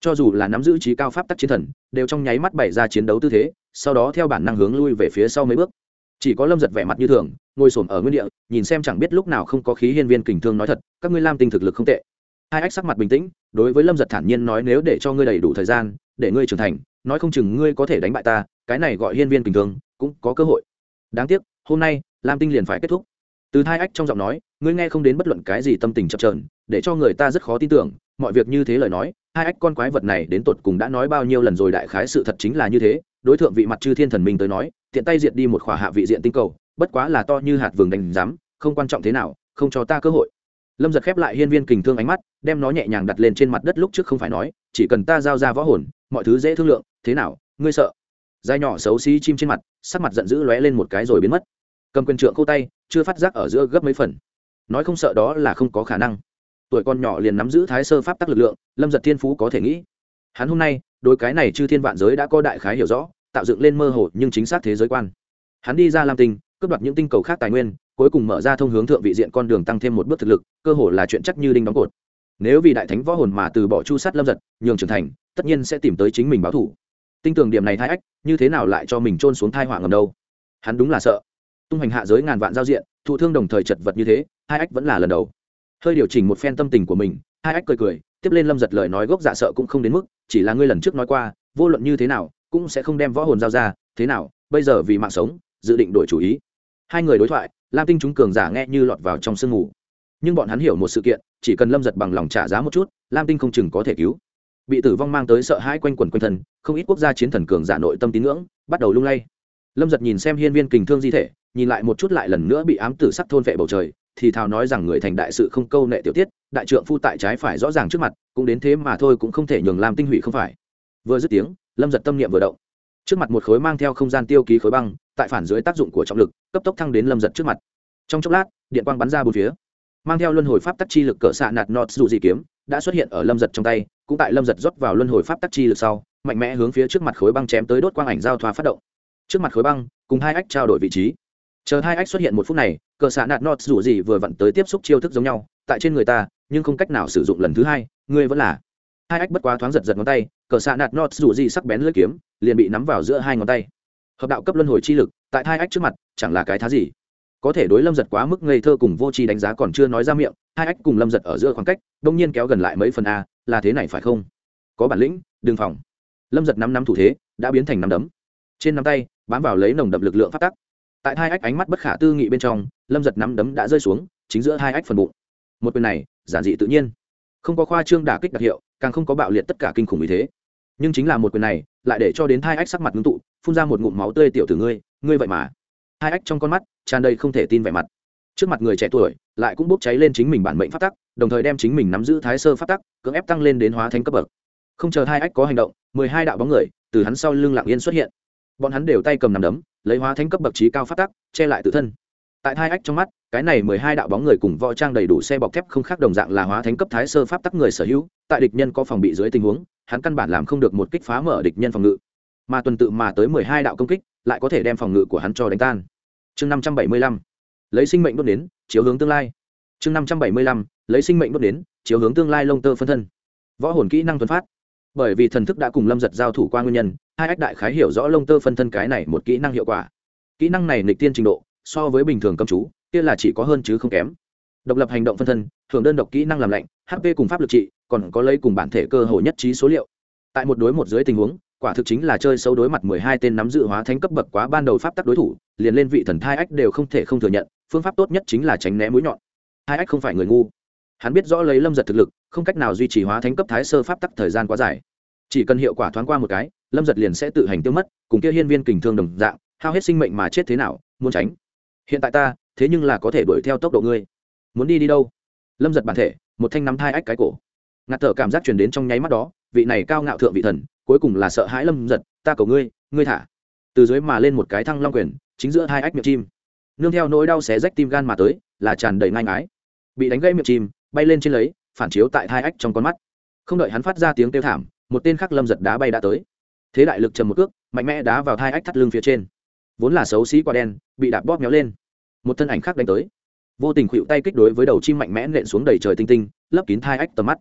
cho dù là nắm giữ trí cao pháp tắc chiến thần, đều trong nháy mắt bày ra chiến đấu tư thế, sau đó theo bản năng hướng lui về phía sau mấy bước. Chỉ có lâm giật vẻ mặt như thường, ngồi s ở nguyên địa, nhìn xem chẳng biết lúc nào không có khí hiên viên kình thương nói thật, các ngươi lam tinh thực lực không tệ. Hai ách sắc mặt bình tĩnh, đối với lâm giật thản nhiên nói nếu để cho ngươi đầy đủ thời gian, để ngươi trưởng thành, nói không chừng ngươi có thể đánh bại ta, cái này gọi hiên viên kình thương, cũng có cơ hội. Đáng tiếc, hôm nay, lam tinh liền phải kết thúc. Từ hai ách trong giọng nói, ngươi nghe không đến bất luận cái gì tâm tình chập trờn để cho người ta rất khó tin tưởng, mọi việc như thế lời nói hai ách con quái vật này đến tột cùng đã nói bao nhiêu lần rồi, đại khái sự thật chính là như thế. Đối tượng vị mặt chư thiên thần minh tới nói, tiện tay diệt đi một khỏa hạ vị diện tinh cầu, bất quá là to như hạt vườn đánh giám, không quan trọng thế nào, không cho ta cơ hội. Lâm giật khép lại hiên viên kình thương ánh mắt, đem nó nhẹ nhàng đặt lên trên mặt đất lúc trước không phải nói, chỉ cần ta giao ra võ hồn, mọi thứ dễ thương lượng, thế nào, ngươi sợ? Dai nhỏ xấu xí chim trên mặt, sắc mặt giận dữ lóe lên một cái rồi biến mất. Cầm quyền trượng câu tay, chưa phát giác ở giữa gấp mấy phần. Nói không sợ đó là không có khả năng tuổi con nhỏ liền nắm giữ thái sơ pháp tắc lực lượng, lâm giật thiên phú có thể nghĩ. Hắn hôm nay đôi cái này chư thiên vạn giới đã có đại khái hiểu rõ, tạo dựng lên mơ hồ nhưng chính xác thế giới quan. Hắn đi ra lam tinh, cướp đoạt những tinh cầu khác tài nguyên, cuối cùng mở ra thông hướng thượng vị diện con đường tăng thêm một bước thực lực, cơ hồ là chuyện chắc như đinh đóng cột. Nếu vì đại thánh võ hồn mà từ bỏ chu sát lâm giật, nhường trưởng thành, tất nhiên sẽ tìm tới chính mình báo thủ tinh tường điểm này thai ách, như thế nào lại cho mình trôn xuống thai hỏa ngầm đâu? Hắn đúng là sợ. Tung hành hạ giới ngàn vạn giao diện, thụ thương đồng thời chật vật như thế hai ách vẫn là lần đầu hơi điều chỉnh một phen tâm tình của mình, hai ách cười cười, tiếp lên lâm giật lời nói gốc dạ sợ cũng không đến mức, chỉ là ngươi lần trước nói qua, vô luận như thế nào, cũng sẽ không đem võ hồn giao ra, thế nào, bây giờ vì mạng sống, dự định đổi chủ ý. Hai người đối thoại, lam tinh chúng cường giả nghe như lọt vào trong sương mù. Nhưng bọn hắn hiểu một sự kiện, chỉ cần lâm giật bằng lòng trả giá một chút, lam tinh không chừng có thể cứu. Bị tử vong mang tới sợ hãi quanh quần quanh thần không ít quốc gia chiến thần cường giả nội tâm tín ngưỡng, bắt đầu lung lay. Lâm giật nhìn xem hiên viên kình thương di thể, nhìn lại một chút lại lần nữa bị ám tử sắc thôn vệ bầu trời thì thào nói rằng người thành đại sự không câu nệ tiểu tiết, đại trượng phu tại trái phải rõ ràng trước mặt, cũng đến thế mà thôi cũng không thể nhường làm tinh hủy không phải. Vừa dứt tiếng, lâm giật tâm niệm vừa động. Trước mặt một khối mang theo không gian tiêu ký khối băng, tại phản dưới tác dụng của trọng lực, cấp tốc thăng đến lâm giật trước mặt. Trong chốc lát, điện quang bắn ra bốn phía. Mang theo luân hồi pháp tắc chi lực cỡ xạ nạt nọt dù dị kiếm, đã xuất hiện ở lâm giật trong tay, cũng tại lâm giật rót vào luân hồi pháp tắc chi lực sau, mạnh mẽ hướng phía trước mặt khối băng chém tới đốt quang ảnh giao thoa phát động. Trước mặt khối băng, cùng hai ách trao đổi vị trí chờ hai ách xuất hiện một phút này, cờ xạ nạt nọt dù gì vừa vặn tới tiếp xúc chiêu thức giống nhau, tại trên người ta, nhưng không cách nào sử dụng lần thứ hai, ngươi vẫn là. Hai ách bất quá thoáng giật giật ngón tay, cờ xạ nạt nọt dù gì sắc bén lưỡi kiếm, liền bị nắm vào giữa hai ngón tay. Hợp đạo cấp luân hồi chi lực, tại hai ách trước mặt, chẳng là cái thá gì. Có thể đối lâm giật quá mức ngây thơ cùng vô tri đánh giá còn chưa nói ra miệng, hai ách cùng lâm giật ở giữa khoảng cách, đông nhiên kéo gần lại mấy phần a, là thế này phải không? Có bản lĩnh, đừng phòng. Lâm giật năm năm thủ thế, đã biến thành năm đấm. Trên nắm tay, bám vào lấy nồng đậm lực lượng phát tắc tại hai ách ánh mắt bất khả tư nghị bên trong, lâm giật nắm đấm đã rơi xuống, chính giữa hai ách phần bụng. Một quyền này, giản dị tự nhiên. Không có khoa trương đả kích đặc hiệu, càng không có bạo liệt tất cả kinh khủng như thế. Nhưng chính là một quyền này, lại để cho đến hai ách sắc mặt ngưng tụ, phun ra một ngụm máu tươi tiểu từ ngươi ngươi vậy mà. Hai ách trong con mắt, tràn đầy không thể tin vẻ mặt. Trước mặt người trẻ tuổi, lại cũng bốc cháy lên chính mình bản mệnh phát tắc, đồng thời đem chính mình nắm giữ thái sơ phát tắc, cưỡng ép tăng lên đến hóa thánh cấp bậc. Không chờ hai ách có hành động, mười hai đạo bóng người từ hắn sau lưng lặng yên xuất hiện. Bọn hắn đều tay cầm nằm đấm lấy hóa thánh cấp bậc trí cao phát tắc, che lại tự thân. Tại hai ách trong mắt, cái này mười hai đạo bóng người cùng võ trang đầy đủ xe bọc thép không khác đồng dạng là hóa thánh cấp thái sơ pháp tắc người sở hữu, tại địch nhân có phòng bị dưới tình huống, hắn căn bản làm không được một kích phá mở địch nhân phòng ngự. Mà tuần tự mà tới mười hai đạo công kích, lại có thể đem phòng ngự của hắn cho đánh tan. Chương năm trăm bảy mươi lăm, lấy sinh mệnh đốt đến chiếu hướng tương lai. Chương năm trăm bảy mươi lăm, lấy sinh mệnh đốt đến chiếu hướng tương lai lông tơ phân thân. Võ hồn kỹ năng tuần phát. Bởi vì thần thức đã cùng lâm giật giao thủ qua nguyên nhân hai ách đại khái hiểu rõ lông tơ phân thân cái này một kỹ năng hiệu quả. Kỹ năng này nịch tiên trình độ, so với bình thường cầm chú, kia là chỉ có hơn chứ không kém. Độc lập hành động phân thân thường đơn độc kỹ năng làm lạnh hp cùng pháp lực trị, còn có lấy cùng bản thể cơ hội nhất trí số liệu. Tại một đối một dưới tình huống, quả thực chính là chơi sâu đối mặt mười hai tên nắm giữ hóa thánh cấp bậc quá ban đầu pháp tắc đối thủ, liền lên vị thần thai ách đều không thể không thừa nhận, phương pháp tốt nhất chính là tránh né mũi nhọn. Hai ách không phải người ngu. Hắn biết rõ lấy lâm giật thực lực, không cách nào duy trì hóa thánh cấp thái sơ pháp tắc thời gian quá dài. Chỉ cần hiệu quả thoáng qua một cái lâm giật liền sẽ tự hành tiêu mất, cùng kia hiên viên kình thương đồng dạng, hao hết sinh mệnh mà chết thế nào, muốn tránh. Hiện tại ta, thế nhưng là có thể đuổi theo tốc độ ngươi. Muốn đi đi đâu? Lâm giật bản thể, một thanh nắm thai ách cái cổ. Ngạt thở cảm giác truyền đến trong nháy mắt đó, vị này cao ngạo thượng vị thần, cuối cùng là sợ hãi lâm giật, ta cầu ngươi ngươi thả. Từ dưới mà lên một cái thăng long quyền, chính giữa hai ách miệng chim. Nương theo nỗi đau xé rách tim gan mà tới, là tràn đầy ngai ngái. Bị đánh gây miệng chim, bay lên trên lấy, phản chiếu tại hai ách trong con mắt. Không đợi hắn phát ra tiếng kêu thảm, một tên khác lâm giật đá bay đã tới thế đại lực trầm một cước, mạnh mẽ đá vào hai ách thắt lưng phía trên. Vốn là xấu xí quả đen, bị đạp bóp méo lên. Một thân ảnh khác đánh tới. Vô tình khuỵu tay kích đối với đầu chim mạnh mẽ nện xuống đầy trời tinh tinh, lấp kín thai ách tầm mắt.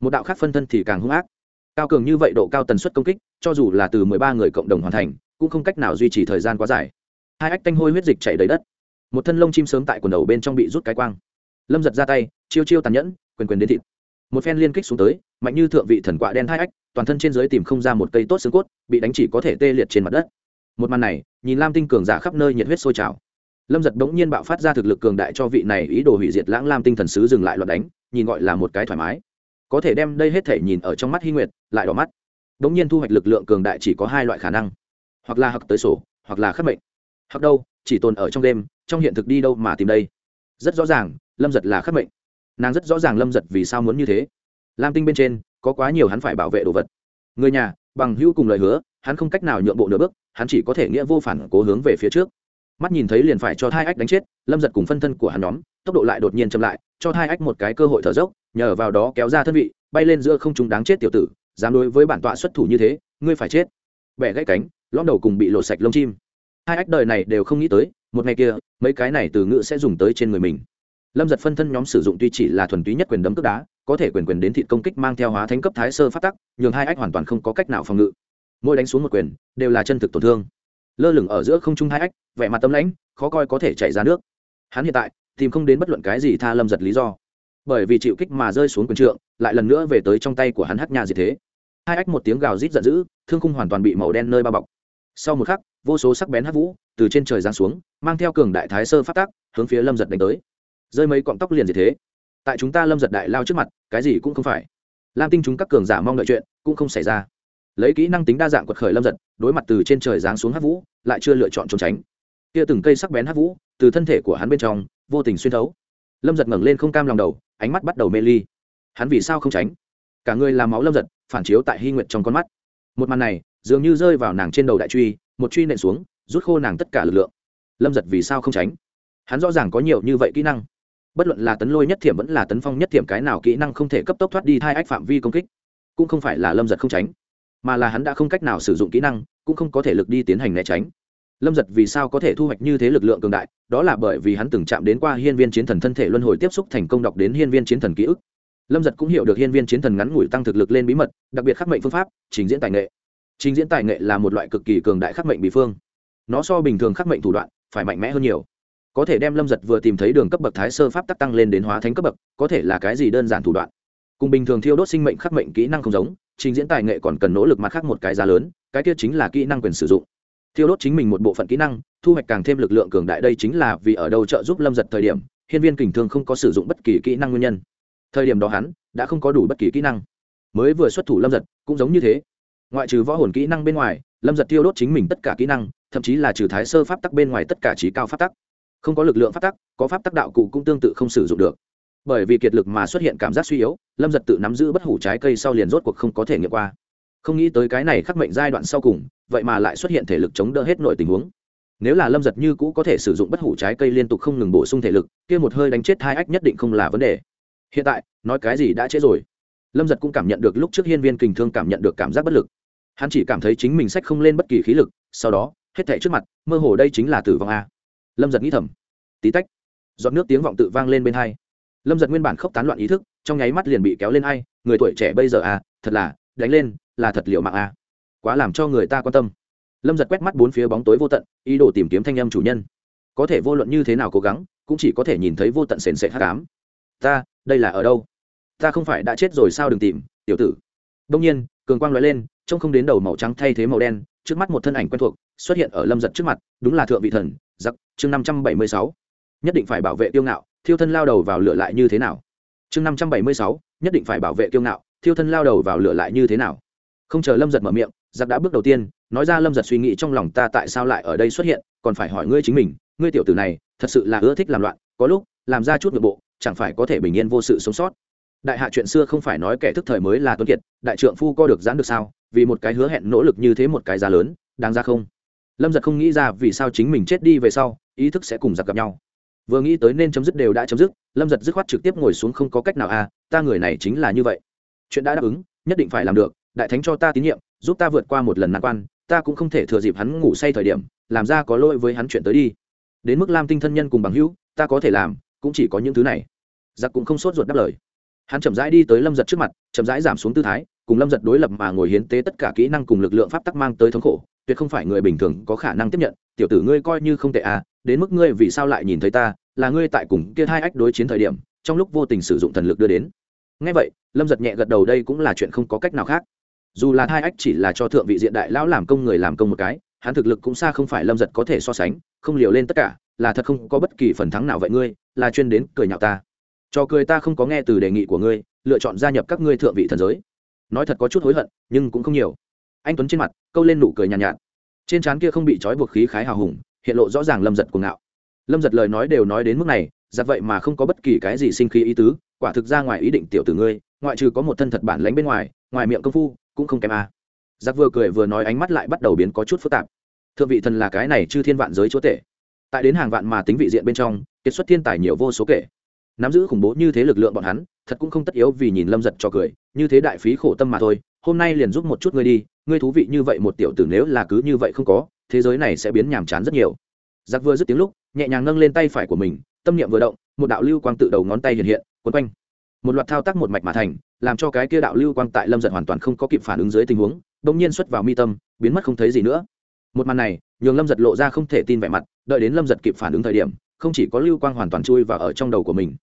Một đạo khác phân thân thì càng hung ác. Cao cường như vậy độ cao tần suất công kích, cho dù là từ mười ba người cộng đồng hoàn thành, cũng không cách nào duy trì thời gian quá dài. Hai ách tanh hôi huyết dịch chảy đầy đất. Một thân lông chim sớm tại quần đầu bên trong bị rút cái quang. Lâm giật ra tay, chiêu chiêu tàn nhẫn, quyền quyền đến thịt. Một phen liên kích xuống tới, mạnh như thượng vị thần quạ đen hai ách toàn thân trên dưới tìm không ra một cây tốt xương cốt, bị đánh chỉ có thể tê liệt trên mặt đất. Một màn này, nhìn lam tinh cường giả khắp nơi nhiệt huyết sôi trào. Lâm giật bỗng nhiên bạo phát ra thực lực cường đại cho vị này ý đồ hủy diệt lãng lam tinh thần sứ dừng lại loạt đánh, nhìn gọi là một cái thoải mái. Có thể đem đây hết thể nhìn ở trong mắt hy nguyệt, lại đỏ mắt. Bỗng nhiên thu hoạch lực lượng cường đại chỉ có hai loại khả năng. Hoặc là hặc tới sổ, hoặc là khắc mệnh. Hặc đâu, chỉ tồn ở trong đêm, trong hiện thực đi đâu mà tìm đây? Rất rõ ràng, lâm giật là khắc mệnh. Nàng rất rõ ràng lâm giật vì sao muốn như thế. Lam tinh bên trên có quá nhiều hắn phải bảo vệ đồ vật. Người nhà, bằng hữu cùng lời hứa, hắn không cách nào nhượng bộ nửa bước, hắn chỉ có thể nghĩa vô phản cố hướng về phía trước. Mắt nhìn thấy liền phải cho thai ách đánh chết, lâm giật cùng phân thân của hắn nhóm, tốc độ lại đột nhiên chậm lại, cho thai ách một cái cơ hội thở dốc, nhờ vào đó kéo ra thân vị, bay lên giữa không chúng đáng chết tiểu tử, dám đối với bản tọa xuất thủ như thế, ngươi phải chết. Bẻ gãy cánh, lõm đầu cùng bị lột sạch lông chim. Hai ách đời này đều không nghĩ tới, một ngày kia, mấy cái này từ ngữ sẽ dùng tới trên người mình. Lâm giật phân thân nhóm sử dụng tuy chỉ là thuần túy nhất quyền đấm cướp đá có thể quyền quyền đến thịt công kích mang theo hóa thánh cấp thái sơ phát tắc, nhường hai ách hoàn toàn không có cách nào phòng ngự. Mỗi đánh xuống một quyền, đều là chân thực tổn thương. Lơ lửng ở giữa không trung hai ách, vẻ mặt tâm lãnh, khó coi có thể chạy ra nước. Hắn hiện tại, tìm không đến bất luận cái gì tha lâm giật lý do. Bởi vì chịu kích mà rơi xuống quyền trượng, lại lần nữa về tới trong tay của hắn hắc nhà gì thế. Hai ách một tiếng gào rít giận dữ, thương khung hoàn toàn bị màu đen nơi bao bọc. Sau một khắc, vô số sắc bén hắc vũ từ trên trời giáng xuống, mang theo cường đại thái sơ phát tác hướng phía lâm giật đánh tới. Rơi mấy cọng tóc liền gì thế? Tại chúng ta lâm giật đại lao trước mặt, cái gì cũng không phải. Lam tinh chúng các cường giả mong đợi chuyện cũng không xảy ra. Lấy kỹ năng tính đa dạng quật khởi lâm giật, đối mặt từ trên trời giáng xuống hát vũ, lại chưa lựa chọn trốn tránh. Kia từng cây sắc bén hát vũ, từ thân thể của hắn bên trong, vô tình xuyên thấu. Lâm giật ngẩng lên không cam lòng đầu, ánh mắt bắt đầu mê ly. Hắn vì sao không tránh? Cả người làm máu lâm giật, phản chiếu tại hy nguyện trong con mắt. Một màn này, dường như rơi vào nàng trên đầu đại truy, một truy nện xuống, rút khô nàng tất cả lực lượng. Lâm giật vì sao không tránh? Hắn rõ ràng có nhiều như vậy kỹ năng bất luận là tấn lôi nhất thiểm vẫn là tấn phong nhất thiểm cái nào kỹ năng không thể cấp tốc thoát đi hai ách phạm vi công kích, cũng không phải là lâm giật không tránh, mà là hắn đã không cách nào sử dụng kỹ năng, cũng không có thể lực đi tiến hành né tránh. Lâm giật vì sao có thể thu hoạch như thế lực lượng cường đại? Đó là bởi vì hắn từng chạm đến qua hiên viên chiến thần thân thể luân hồi tiếp xúc thành công đọc đến hiên viên chiến thần ký ức. Lâm giật cũng hiểu được hiên viên chiến thần ngắn ngủi tăng thực lực lên bí mật, đặc biệt khắc mệnh phương pháp, trình diễn tài nghệ. Trình diễn tài nghệ là một loại cực kỳ cường đại khắc mệnh bị phương. Nó so bình thường khắc mệnh thủ đoạn phải mạnh mẽ hơn nhiều có thể đem lâm giật vừa tìm thấy đường cấp bậc thái sơ pháp tắc tăng lên đến hóa thánh cấp bậc, có thể là cái gì đơn giản thủ đoạn. Cùng bình thường thiêu đốt sinh mệnh khắc mệnh kỹ năng không giống, trình diễn tài nghệ còn cần nỗ lực mặt khác một cái giá lớn, cái kia chính là kỹ năng quyền sử dụng. Thiêu đốt chính mình một bộ phận kỹ năng, thu hoạch càng thêm lực lượng cường đại đây chính là vì ở đâu trợ giúp lâm giật thời điểm, hiên viên kình thương không có sử dụng bất kỳ kỹ năng nguyên nhân. Thời điểm đó hắn đã không có đủ bất kỳ kỹ năng. Mới vừa xuất thủ lâm giật cũng giống như thế. Ngoại trừ võ hồn kỹ năng bên ngoài, lâm giật tiêu đốt chính mình tất cả kỹ năng, thậm chí là trừ thái sơ pháp tắc bên ngoài tất cả trí cao pháp tắc không có lực lượng pháp tắc, có pháp tắc đạo cụ cũng tương tự không sử dụng được. Bởi vì kiệt lực mà xuất hiện cảm giác suy yếu, lâm giật tự nắm giữ bất hủ trái cây sau liền rốt cuộc không có thể nghiệm qua. Không nghĩ tới cái này khắc mệnh giai đoạn sau cùng, vậy mà lại xuất hiện thể lực chống đỡ hết nội tình huống. Nếu là lâm giật như cũ có thể sử dụng bất hủ trái cây liên tục không ngừng bổ sung thể lực, kia một hơi đánh chết hai ách nhất định không là vấn đề. Hiện tại, nói cái gì đã chết rồi. Lâm giật cũng cảm nhận được lúc trước hiên viên kình thương cảm nhận được cảm giác bất lực. Hắn chỉ cảm thấy chính mình sách không lên bất kỳ khí lực, sau đó, hết thảy trước mặt, mơ hồ đây chính là tử vong a lâm giật nghĩ thầm. Tí tách giọt nước tiếng vọng tự vang lên bên hai. Lâm giật nguyên bản khóc tán loạn ý thức trong nháy mắt liền bị kéo lên ai người tuổi trẻ bây giờ à, thật là đánh lên là thật liệu mạng à? quá làm cho người ta quan tâm. Lâm giật quét mắt bốn phía bóng tối vô tận ý đồ tìm kiếm thanh âm chủ nhân. Có thể vô luận như thế nào cố gắng cũng chỉ có thể nhìn thấy vô tận sền sệt hát cám ta đây là ở đâu? Ta không phải đã chết rồi sao đừng tìm tiểu tử. Đông nhiên cường quang l lên trông không đến đầu màu trắng thay thế màu đen trước mắt một thân ảnh quen thuộc xuất hiện ở lâm giật trước mặt đúng là thượng vị thần giặc, chương năm trăm bảy mươi sáu. Nhất định phải bảo vệ tiêu ngạo, thiêu thân lao đầu vào lửa lại như thế nào? Chương năm trăm bảy mươi sáu, nhất định phải bảo vệ tiêu ngạo, thiêu thân lao đầu vào lửa lại như thế nào? Không chờ lâm giật mở miệng, giặc đã bước đầu tiên, nói ra lâm giật suy nghĩ trong lòng ta tại sao lại ở đây xuất hiện, còn phải hỏi ngươi chính mình, ngươi tiểu tử này, thật sự là ưa thích làm loạn, có lúc, làm ra chút nội bộ, chẳng phải có thể bình yên vô sự sống sót. Đại hạ chuyện xưa không phải nói kẻ thức thời mới là tuấn kiệt, đại trượng phu co được giãn được sao? Vì một cái hứa hẹn nỗ lực như thế một cái giá lớn, đáng ra không? Lâm giật không nghĩ ra vì sao chính mình chết đi về sau, ý thức sẽ cùng giặc gặp nhau. Vừa nghĩ tới nên chấm dứt đều đã chấm dứt, lâm giật dứt khoát trực tiếp ngồi xuống không có cách nào à ta người này chính là như vậy. Chuyện đã đáp ứng, nhất định phải làm được, đại thánh cho ta tín nhiệm, giúp ta vượt qua một lần nạn quan, ta cũng không thể thừa dịp hắn ngủ say thời điểm, làm ra có lỗi với hắn chuyện tới đi. Đến mức lam tinh thân nhân cùng bằng hữu, ta có thể làm, cũng chỉ có những thứ này. Giặc cũng không sốt ruột đáp lời. Hắn chậm rãi đi tới lâm giật trước mặt, chậm rãi giảm xuống tư thái, cùng lâm giật đối lập mà ngồi hiến tế tất cả kỹ năng cùng lực lượng pháp tắc mang tới thống khổ tuyệt không phải người bình thường có khả năng tiếp nhận, tiểu tử ngươi coi như không tệ à đến mức ngươi vì sao lại nhìn thấy ta, là ngươi tại cùng kia hai ách đối chiến thời điểm, trong lúc vô tình sử dụng thần lực đưa đến. Ngay vậy, lâm giật nhẹ gật đầu đây cũng là chuyện không có cách nào khác. Dù là hai ách chỉ là cho thượng vị diện đại lão làm công người làm công một cái, hắn thực lực cũng xa không phải lâm giật có thể so sánh, không liều lên tất cả, là thật không có bất kỳ phần thắng nào vậy ngươi, là chuyên đến cười nhạo ta. Cho cười ta không có nghe từ đề nghị của ngươi, lựa chọn gia nhập các ngươi thượng vị thần giới. Nói thật có chút hối hận, nhưng cũng không nhiều anh tuấn trên mặt câu lên nụ cười nhàn nhạt, nhạt. Trên trán kia không bị trói buộc khí khái hào hùng hiện lộ rõ ràng lâm giật cuồng ngạo. Lâm giật lời nói đều nói đến mức này giặc vậy mà không có bất kỳ cái gì sinh khí ý tứ quả thực ra ngoài ý định tiểu tử ngươi ngoại trừ có một thân thật bản lánh bên ngoài ngoài miệng công phu cũng không kém a. À. giặc vừa cười vừa nói ánh mắt lại bắt đầu biến có chút phức tạp. Thượng vị thần là cái này chư thiên vạn giới chúa tể. Tại đến hàng vạn mà tính vị diện bên trong kiệt xuất thiên tài nhiều vô số kể. Nắm giữ khủng bố như thế lực lượng bọn hắn thật cũng không tất yếu vì nhìn lâm giật cho cười như thế đại phí khổ tâm mà thôi hôm nay liền giúp một chút ngươi đi, ngươi thú vị như vậy một tiểu tử nếu là cứ như vậy không có, thế giới này sẽ biến nhàm chán rất nhiều. Giặc vừa dứt tiếng lúc, nhẹ nhàng nâng lên tay phải của mình, tâm niệm vừa động, một đạo lưu quang tự đầu ngón tay hiện hiện quấn quanh. Một loạt thao tác một mạch mà thành, làm cho cái kia đạo lưu quang tại lâm giật hoàn toàn không có kịp phản ứng dưới tình huống đ ỗ n g nhiên xuất vào mi tâm, biến mất không thấy gì nữa. Một màn này, nhường lâm giật lộ ra không thể tin vẻ mặt, đợi đến lâm giật kịp phản ứng thời điểm, không chỉ có lưu quang hoàn toàn chui vào ở trong đầu của mình,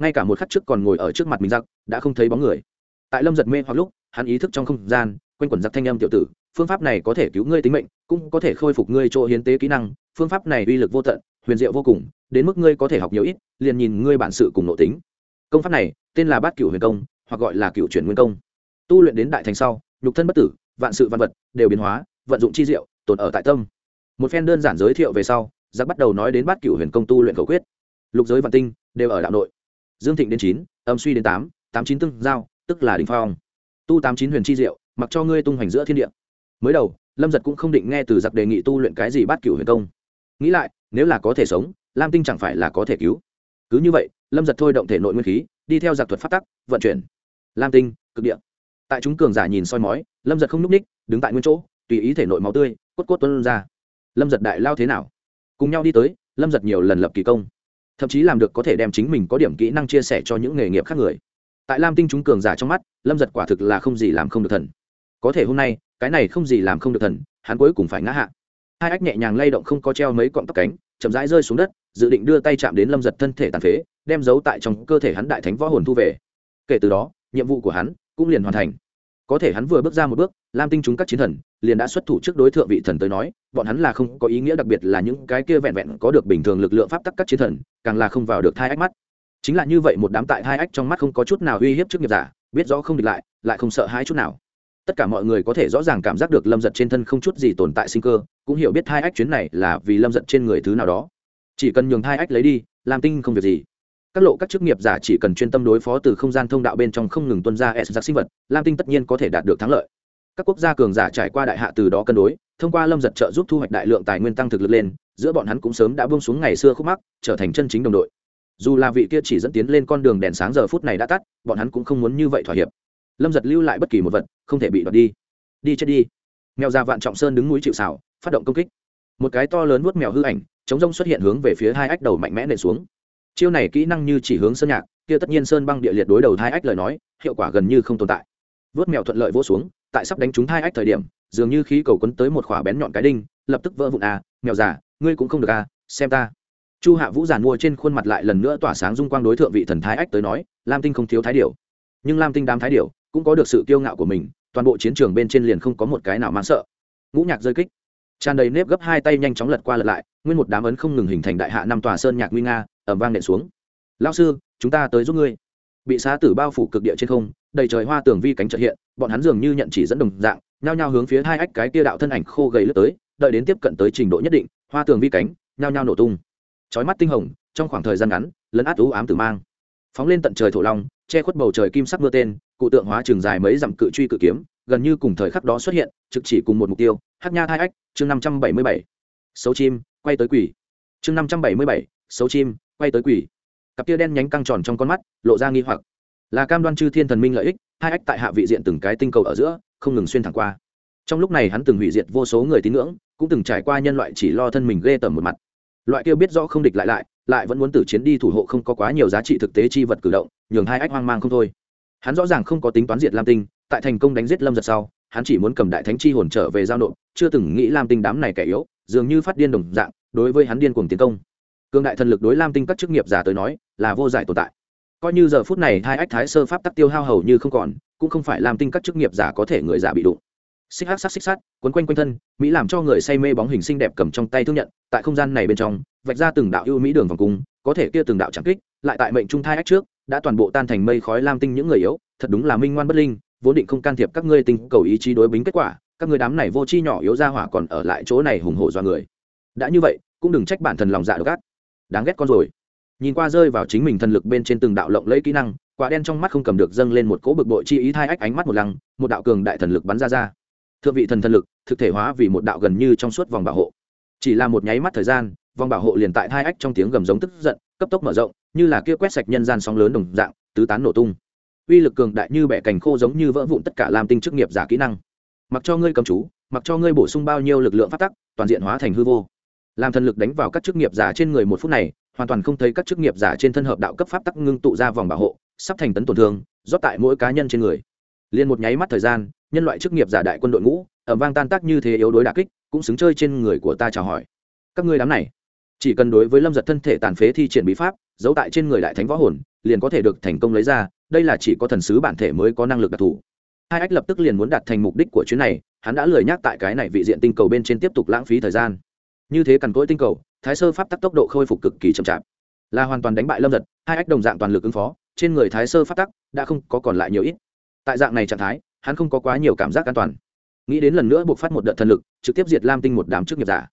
ngay cả một khắc trước còn ngồi ở trước mặt mình giặc, đã không thấy bóng người. Tại lâm giật mê hoặc lúc hắn ý thức trong không gian, quanh quẩn giặc thanh âm tiểu tử, phương pháp này có thể cứu ngươi tính mệnh, cũng có thể khôi phục ngươi chỗ hiến tế kỹ năng, phương pháp này uy lực vô tận, huyền diệu vô cùng, đến mức ngươi có thể học nhiều ít, liền nhìn ngươi bản sự cùng nội tính. Công pháp này, tên là bát cửu huyền công, hoặc gọi là cửu chuyển nguyên công. Tu luyện đến đại thành sau, nhục thân bất tử, vạn sự văn vật đều biến hóa, vận dụng chi diệu, tồn ở tại tâm. Một phen đơn giản giới thiệu về sau, giặc bắt đầu nói đến bát cửu huyền công tu luyện cầu quyết. Lục giới vạn tinh đều ở đạo nội. Dương thịnh đến chín, âm suy đến tám tám chín tương giao, tức là đỉnh phong tu tám chín huyền chi diệu, mặc cho ngươi tung hoành giữa thiên địa. Mới đầu, lâm giật cũng không định nghe từ giặc đề nghị tu luyện cái gì bát cửu huyền công. Nghĩ lại, nếu là có thể sống, lam tinh chẳng phải là có thể cứu. Cứ như vậy, lâm giật thôi động thể nội nguyên khí, đi theo giặc thuật phát tắc, vận chuyển. Lam tinh, cực địa. Tại chúng cường giả nhìn soi mói, lâm giật không n ú c ních, đứng tại nguyên chỗ, tùy ý thể nội máu tươi, cốt cốt tuân ra. Lâm giật đại lao thế nào? Cùng nhau đi tới, lâm giật nhiều lần lập kỳ công. Thậm chí làm được có thể đem chính mình có điểm kỹ năng chia sẻ cho những nghề nghiệp khác người. Tại lam tinh chúng cường giả trong mắt lâm giật quả thực là không gì làm không được thần. Có thể hôm nay, cái này không gì làm không được thần, hắn cuối cùng phải ngã hạ. Hai ách nhẹ nhàng lay động không có treo mấy cọng tóc cánh, chậm rãi rơi xuống đất, dự định đưa tay chạm đến lâm giật thân thể tàn phế, đem giấu tại trong cơ thể hắn đại thánh võ hồn thu về. Kể từ đó, nhiệm vụ của hắn cũng liền hoàn thành. Có thể hắn vừa bước ra một bước, lam tinh chúng các chiến thần, liền đã xuất thủ trước đối tượng vị thần tới nói, bọn hắn là không có ý nghĩa đặc biệt là những cái kia vẹn vẹn có được bình thường lực lượng pháp tắc các chiến thần, càng là không vào được thai ách mắt. Chính là như vậy một đám tại hai ách trong mắt không có chút nào uy hiếp trước nghiệp giả biết rõ không địch lại lại không sợ hai chút nào. Tất cả mọi người có thể rõ ràng cảm giác được lâm giật trên thân không chút gì tồn tại sinh cơ, cũng hiểu biết hai ách chuyến này là vì lâm giật trên người thứ nào đó. Chỉ cần nhường hai ách lấy đi, làm tinh không việc gì. Các lộ các chức nghiệp giả chỉ cần chuyên tâm đối phó từ không gian thông đạo bên trong không ngừng tuân ra s giặc sinh vật, lam tinh tất nhiên có thể đạt được thắng lợi. Các quốc gia cường giả trải qua đại hạ từ đó cân đối, thông qua lâm giật trợ giúp thu hoạch đại lượng tài nguyên tăng thực lực lên, giữa bọn hắn cũng sớm đã bông xuống ngày xưa khúc mắc, trở thành chân chính đồng đội dù là vị kia chỉ dẫn tiến lên con đường đèn sáng giờ phút này đã tắt, bọn hắn cũng không muốn như vậy thỏa hiệp. Lâm giật lưu lại bất kỳ một vật, không thể bị đoạt đi. Đi chết đi. Mèo già vạn trọng sơn đứng núi chịu xảo phát động công kích. Một cái to lớn vuốt mèo hư ảnh, chống rông xuất hiện hướng về phía hai ách đầu mạnh mẽ nện xuống. Chiêu này kỹ năng như chỉ hướng sơn nhạc, kia tất nhiên sơn băng địa liệt đối đầu hai ách lời nói, hiệu quả gần như không tồn tại. Vớt mèo thuận lợi vỗ xuống, tại sắp đánh trúng hai ách thời điểm, dường như khí cầu quấn tới một khỏa bén nhọn cái đinh, lập tức vỡ vụn à mèo già, ngươi cũng không được à xem ta chu hạ vũ giàn mua trên khuôn mặt lại lần nữa tỏa sáng dung quang đối thượng vị thần thái ách tới nói, lam tinh không thiếu thái điều nhưng lam tinh đám thái điều cũng có được sự kiêu ngạo của mình, toàn bộ chiến trường bên trên liền không có một cái nào mang sợ. Ngũ nhạc rơi kích. Tràn đầy nếp gấp hai tay nhanh chóng lật qua lật lại, nguyên một đám ấn không ngừng hình thành đại hạ năm tòa sơn nhạc nguy nga ẩm vang nện xuống. Lao sư, chúng ta tới giúp ngươi. Bị xá tử bao phủ cực địa trên không, đầy trời hoa tường vi cánh trợ hiện, bọn hắn dường như nhận chỉ dẫn đồng dạng, nhao nhao hướng phía hai ách cái kia đạo thân ảnh khô gầy lướt tới, đợi đến tiếp cận tới trình độ nhất định, hoa tường vi cánh, nhao nhao nổ tung chói mắt tinh hồng, trong khoảng thời gian ngắn, lấn át ú ám tử mang. Phóng lên tận trời thổ long, che khuất bầu trời kim sắc mưa tên, cụ tượng hóa trường dài mấy dặm cự truy cự kiếm, gần như cùng thời khắc đó xuất hiện, trực chỉ cùng một mục tiêu hát nha hai ách chương năm trăm bảy mươi bảy. Xấu chim, quay tới quỷ. Chương năm trăm bảy mươi bảy xấu chim, quay tới quỷ. Cặp tia đen nhánh căng tròn trong con mắt, lộ ra nghi hoặc. Là cam đoan chư thiên thần minh lợi ích hai ách tại hạ vị diện từng cái tinh cầu ở giữa, không ngừng xuyên thẳng qua. Trong lúc này hắn từng hủy diệt vô số người tín ngưỡng, cũng từng trải qua nhân loại chỉ lo thân mình ghê tởm một mặt loại kia biết rõ không địch lại lại lại vẫn muốn tử chiến đi thủ hộ không có quá nhiều giá trị thực tế chi vật cử động, nhường hai ách hoang mang không thôi. Hắn rõ ràng không có tính toán diệt lam tinh, tại thành công đánh giết lâm giật sau, hắn chỉ muốn cầm đại thánh chi hồn trở về giao nộp, chưa từng nghĩ lam tinh đám này kẻ yếu, dường như phát điên đồng dạng, đối với hắn điên cuồng tiến công. Cương đại thần lực đối lam tinh các chức nghiệp giả tới nói, là vô giải tồn tại. Coi như giờ phút này hai ách thái sơ pháp tắc tiêu hao hầu như không còn, cũng không phải lam tinh các chức nghiệp giả có thể người giả bị đụng xích hát sắc xích sắt, quấn quanh quanh thân, mỹ làm cho người say mê bóng hình xinh đẹp cầm trong tay thương nhận, tại không gian này bên trong, vạch ra từng đạo ưu mỹ đường vòng cung, có thể kia từng đạo chẳng kích, lại tại mệnh trung thai ách trước, đã toàn bộ tan thành mây khói lam tinh những người yếu, thật đúng là minh ngoan bất linh, vốn định không can thiệp các ngươi tình cầu ý chí đối bính kết quả, các người đám này vô chi nhỏ yếu ra hỏa còn ở lại chỗ này hùng hổ do người. Đã như vậy, cũng đừng trách bản thần lòng dạ độc ác. Đáng ghét con rồi. Nhìn qua rơi vào chính mình thần lực bên trên từng đạo lộng lấy kỹ năng, quả đen trong mắt không cầm được dâng lên một cỗ bực bội chi ý thai ách ánh mắt một lăng, một đạo cường đại thần lực bắn ra ra thượng vị thần thần lực, thực thể hóa vì một đạo gần như trong suốt vòng bảo hộ. Chỉ là một nháy mắt thời gian, vòng bảo hộ liền tại hai ách trong tiếng gầm giống tức giận, cấp tốc mở rộng, như là kia quét sạch nhân gian sóng lớn đồng dạng, tứ tán nổ tung. Uy lực cường đại như bẻ cành khô giống như vỡ vụn tất cả làm tinh chức nghiệp giả kỹ năng. Mặc cho ngươi cầm chú, mặc cho ngươi bổ sung bao nhiêu lực lượng phát tắc, toàn diện hóa thành hư vô. Làm thần lực đánh vào các chức nghiệp giả trên người một phút này, hoàn toàn không thấy các chức nghiệp giả trên thân hợp đạo cấp pháp tắc ngưng tụ ra vòng bảo hộ, sắp thành tấn tổn thương, rót tại mỗi cá nhân trên người. Liền một nháy mắt thời gian nhân loại chức nghiệp giả đại quân đội ngũ, ẩm vang tan tác như thế yếu đối đà kích, cũng xứng chơi trên người của ta chào hỏi. Các ngươi đám này, chỉ cần đối với lâm giật thân thể tàn phế thi triển bí pháp, giấu tại trên người đại thánh võ hồn, liền có thể được thành công lấy ra, đây là chỉ có thần sứ bản thể mới có năng lực đặc thù. Hai ách lập tức liền muốn đạt thành mục đích của chuyến này, hắn đã lười nhắc tại cái này vị diện tinh cầu bên trên tiếp tục lãng phí thời gian. Như thế cằn cỗi tinh cầu, thái sơ pháp tắc tốc độ khôi phục cực kỳ chậm chạp. Là hoàn toàn đánh bại lâm giật, hai ách đồng dạng toàn lực ứng phó, trên người thái sơ pháp tắc đã không có còn lại nhiều ít. Tại dạng này trạng thái hắn không có quá nhiều cảm giác an toàn. Nghĩ đến lần nữa buộc phát một đợt thần lực, trực tiếp diệt lam tinh một đám chức nghiệp giả.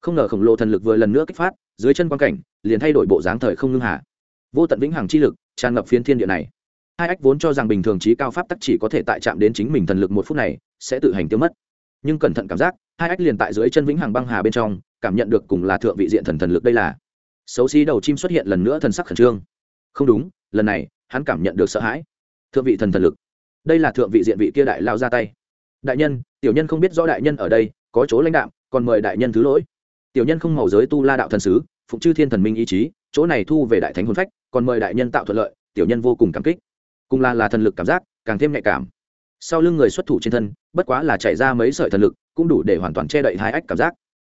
Không ngờ khổng lồ thần lực vừa lần nữa kích phát, dưới chân quan cảnh, liền thay đổi bộ dáng thời không ngưng hạ vô tận vĩnh hằng chi lực, tràn ngập phiến thiên địa này. Hai ách vốn cho rằng bình thường trí cao pháp tắc chỉ có thể tại chạm đến chính mình thần lực một phút này, sẽ tự hành tiêu mất. Nhưng cẩn thận cảm giác, hai ách liền tại dưới chân vĩnh hằng băng hà bên trong, cảm nhận được cùng là thượng vị diện thần thần lực đây là. Xấu xí đầu chim xuất hiện lần nữa thần sắc khẩn trương. Không đúng, lần này, hắn cảm nhận được sợ hãi. Thượng vị thần thần lực đây là thượng vị diện vị kia đại lao ra tay. Đại nhân, tiểu nhân không biết rõ đại nhân ở đây, có chỗ lãnh đạo còn mời đại nhân thứ lỗi. Tiểu nhân không màu giới tu la đạo thần sứ, phụng chư thiên thần minh ý chí, chỗ này thu về đại thánh hồn phách, còn mời đại nhân tạo thuận lợi, tiểu nhân vô cùng cảm kích. Cùng là là thần lực cảm giác, càng thêm nhạy cảm. Sau lưng người xuất thủ trên thân, bất quá là chạy ra mấy sợi thần lực, cũng đủ để hoàn toàn che đậy hai ách cảm giác.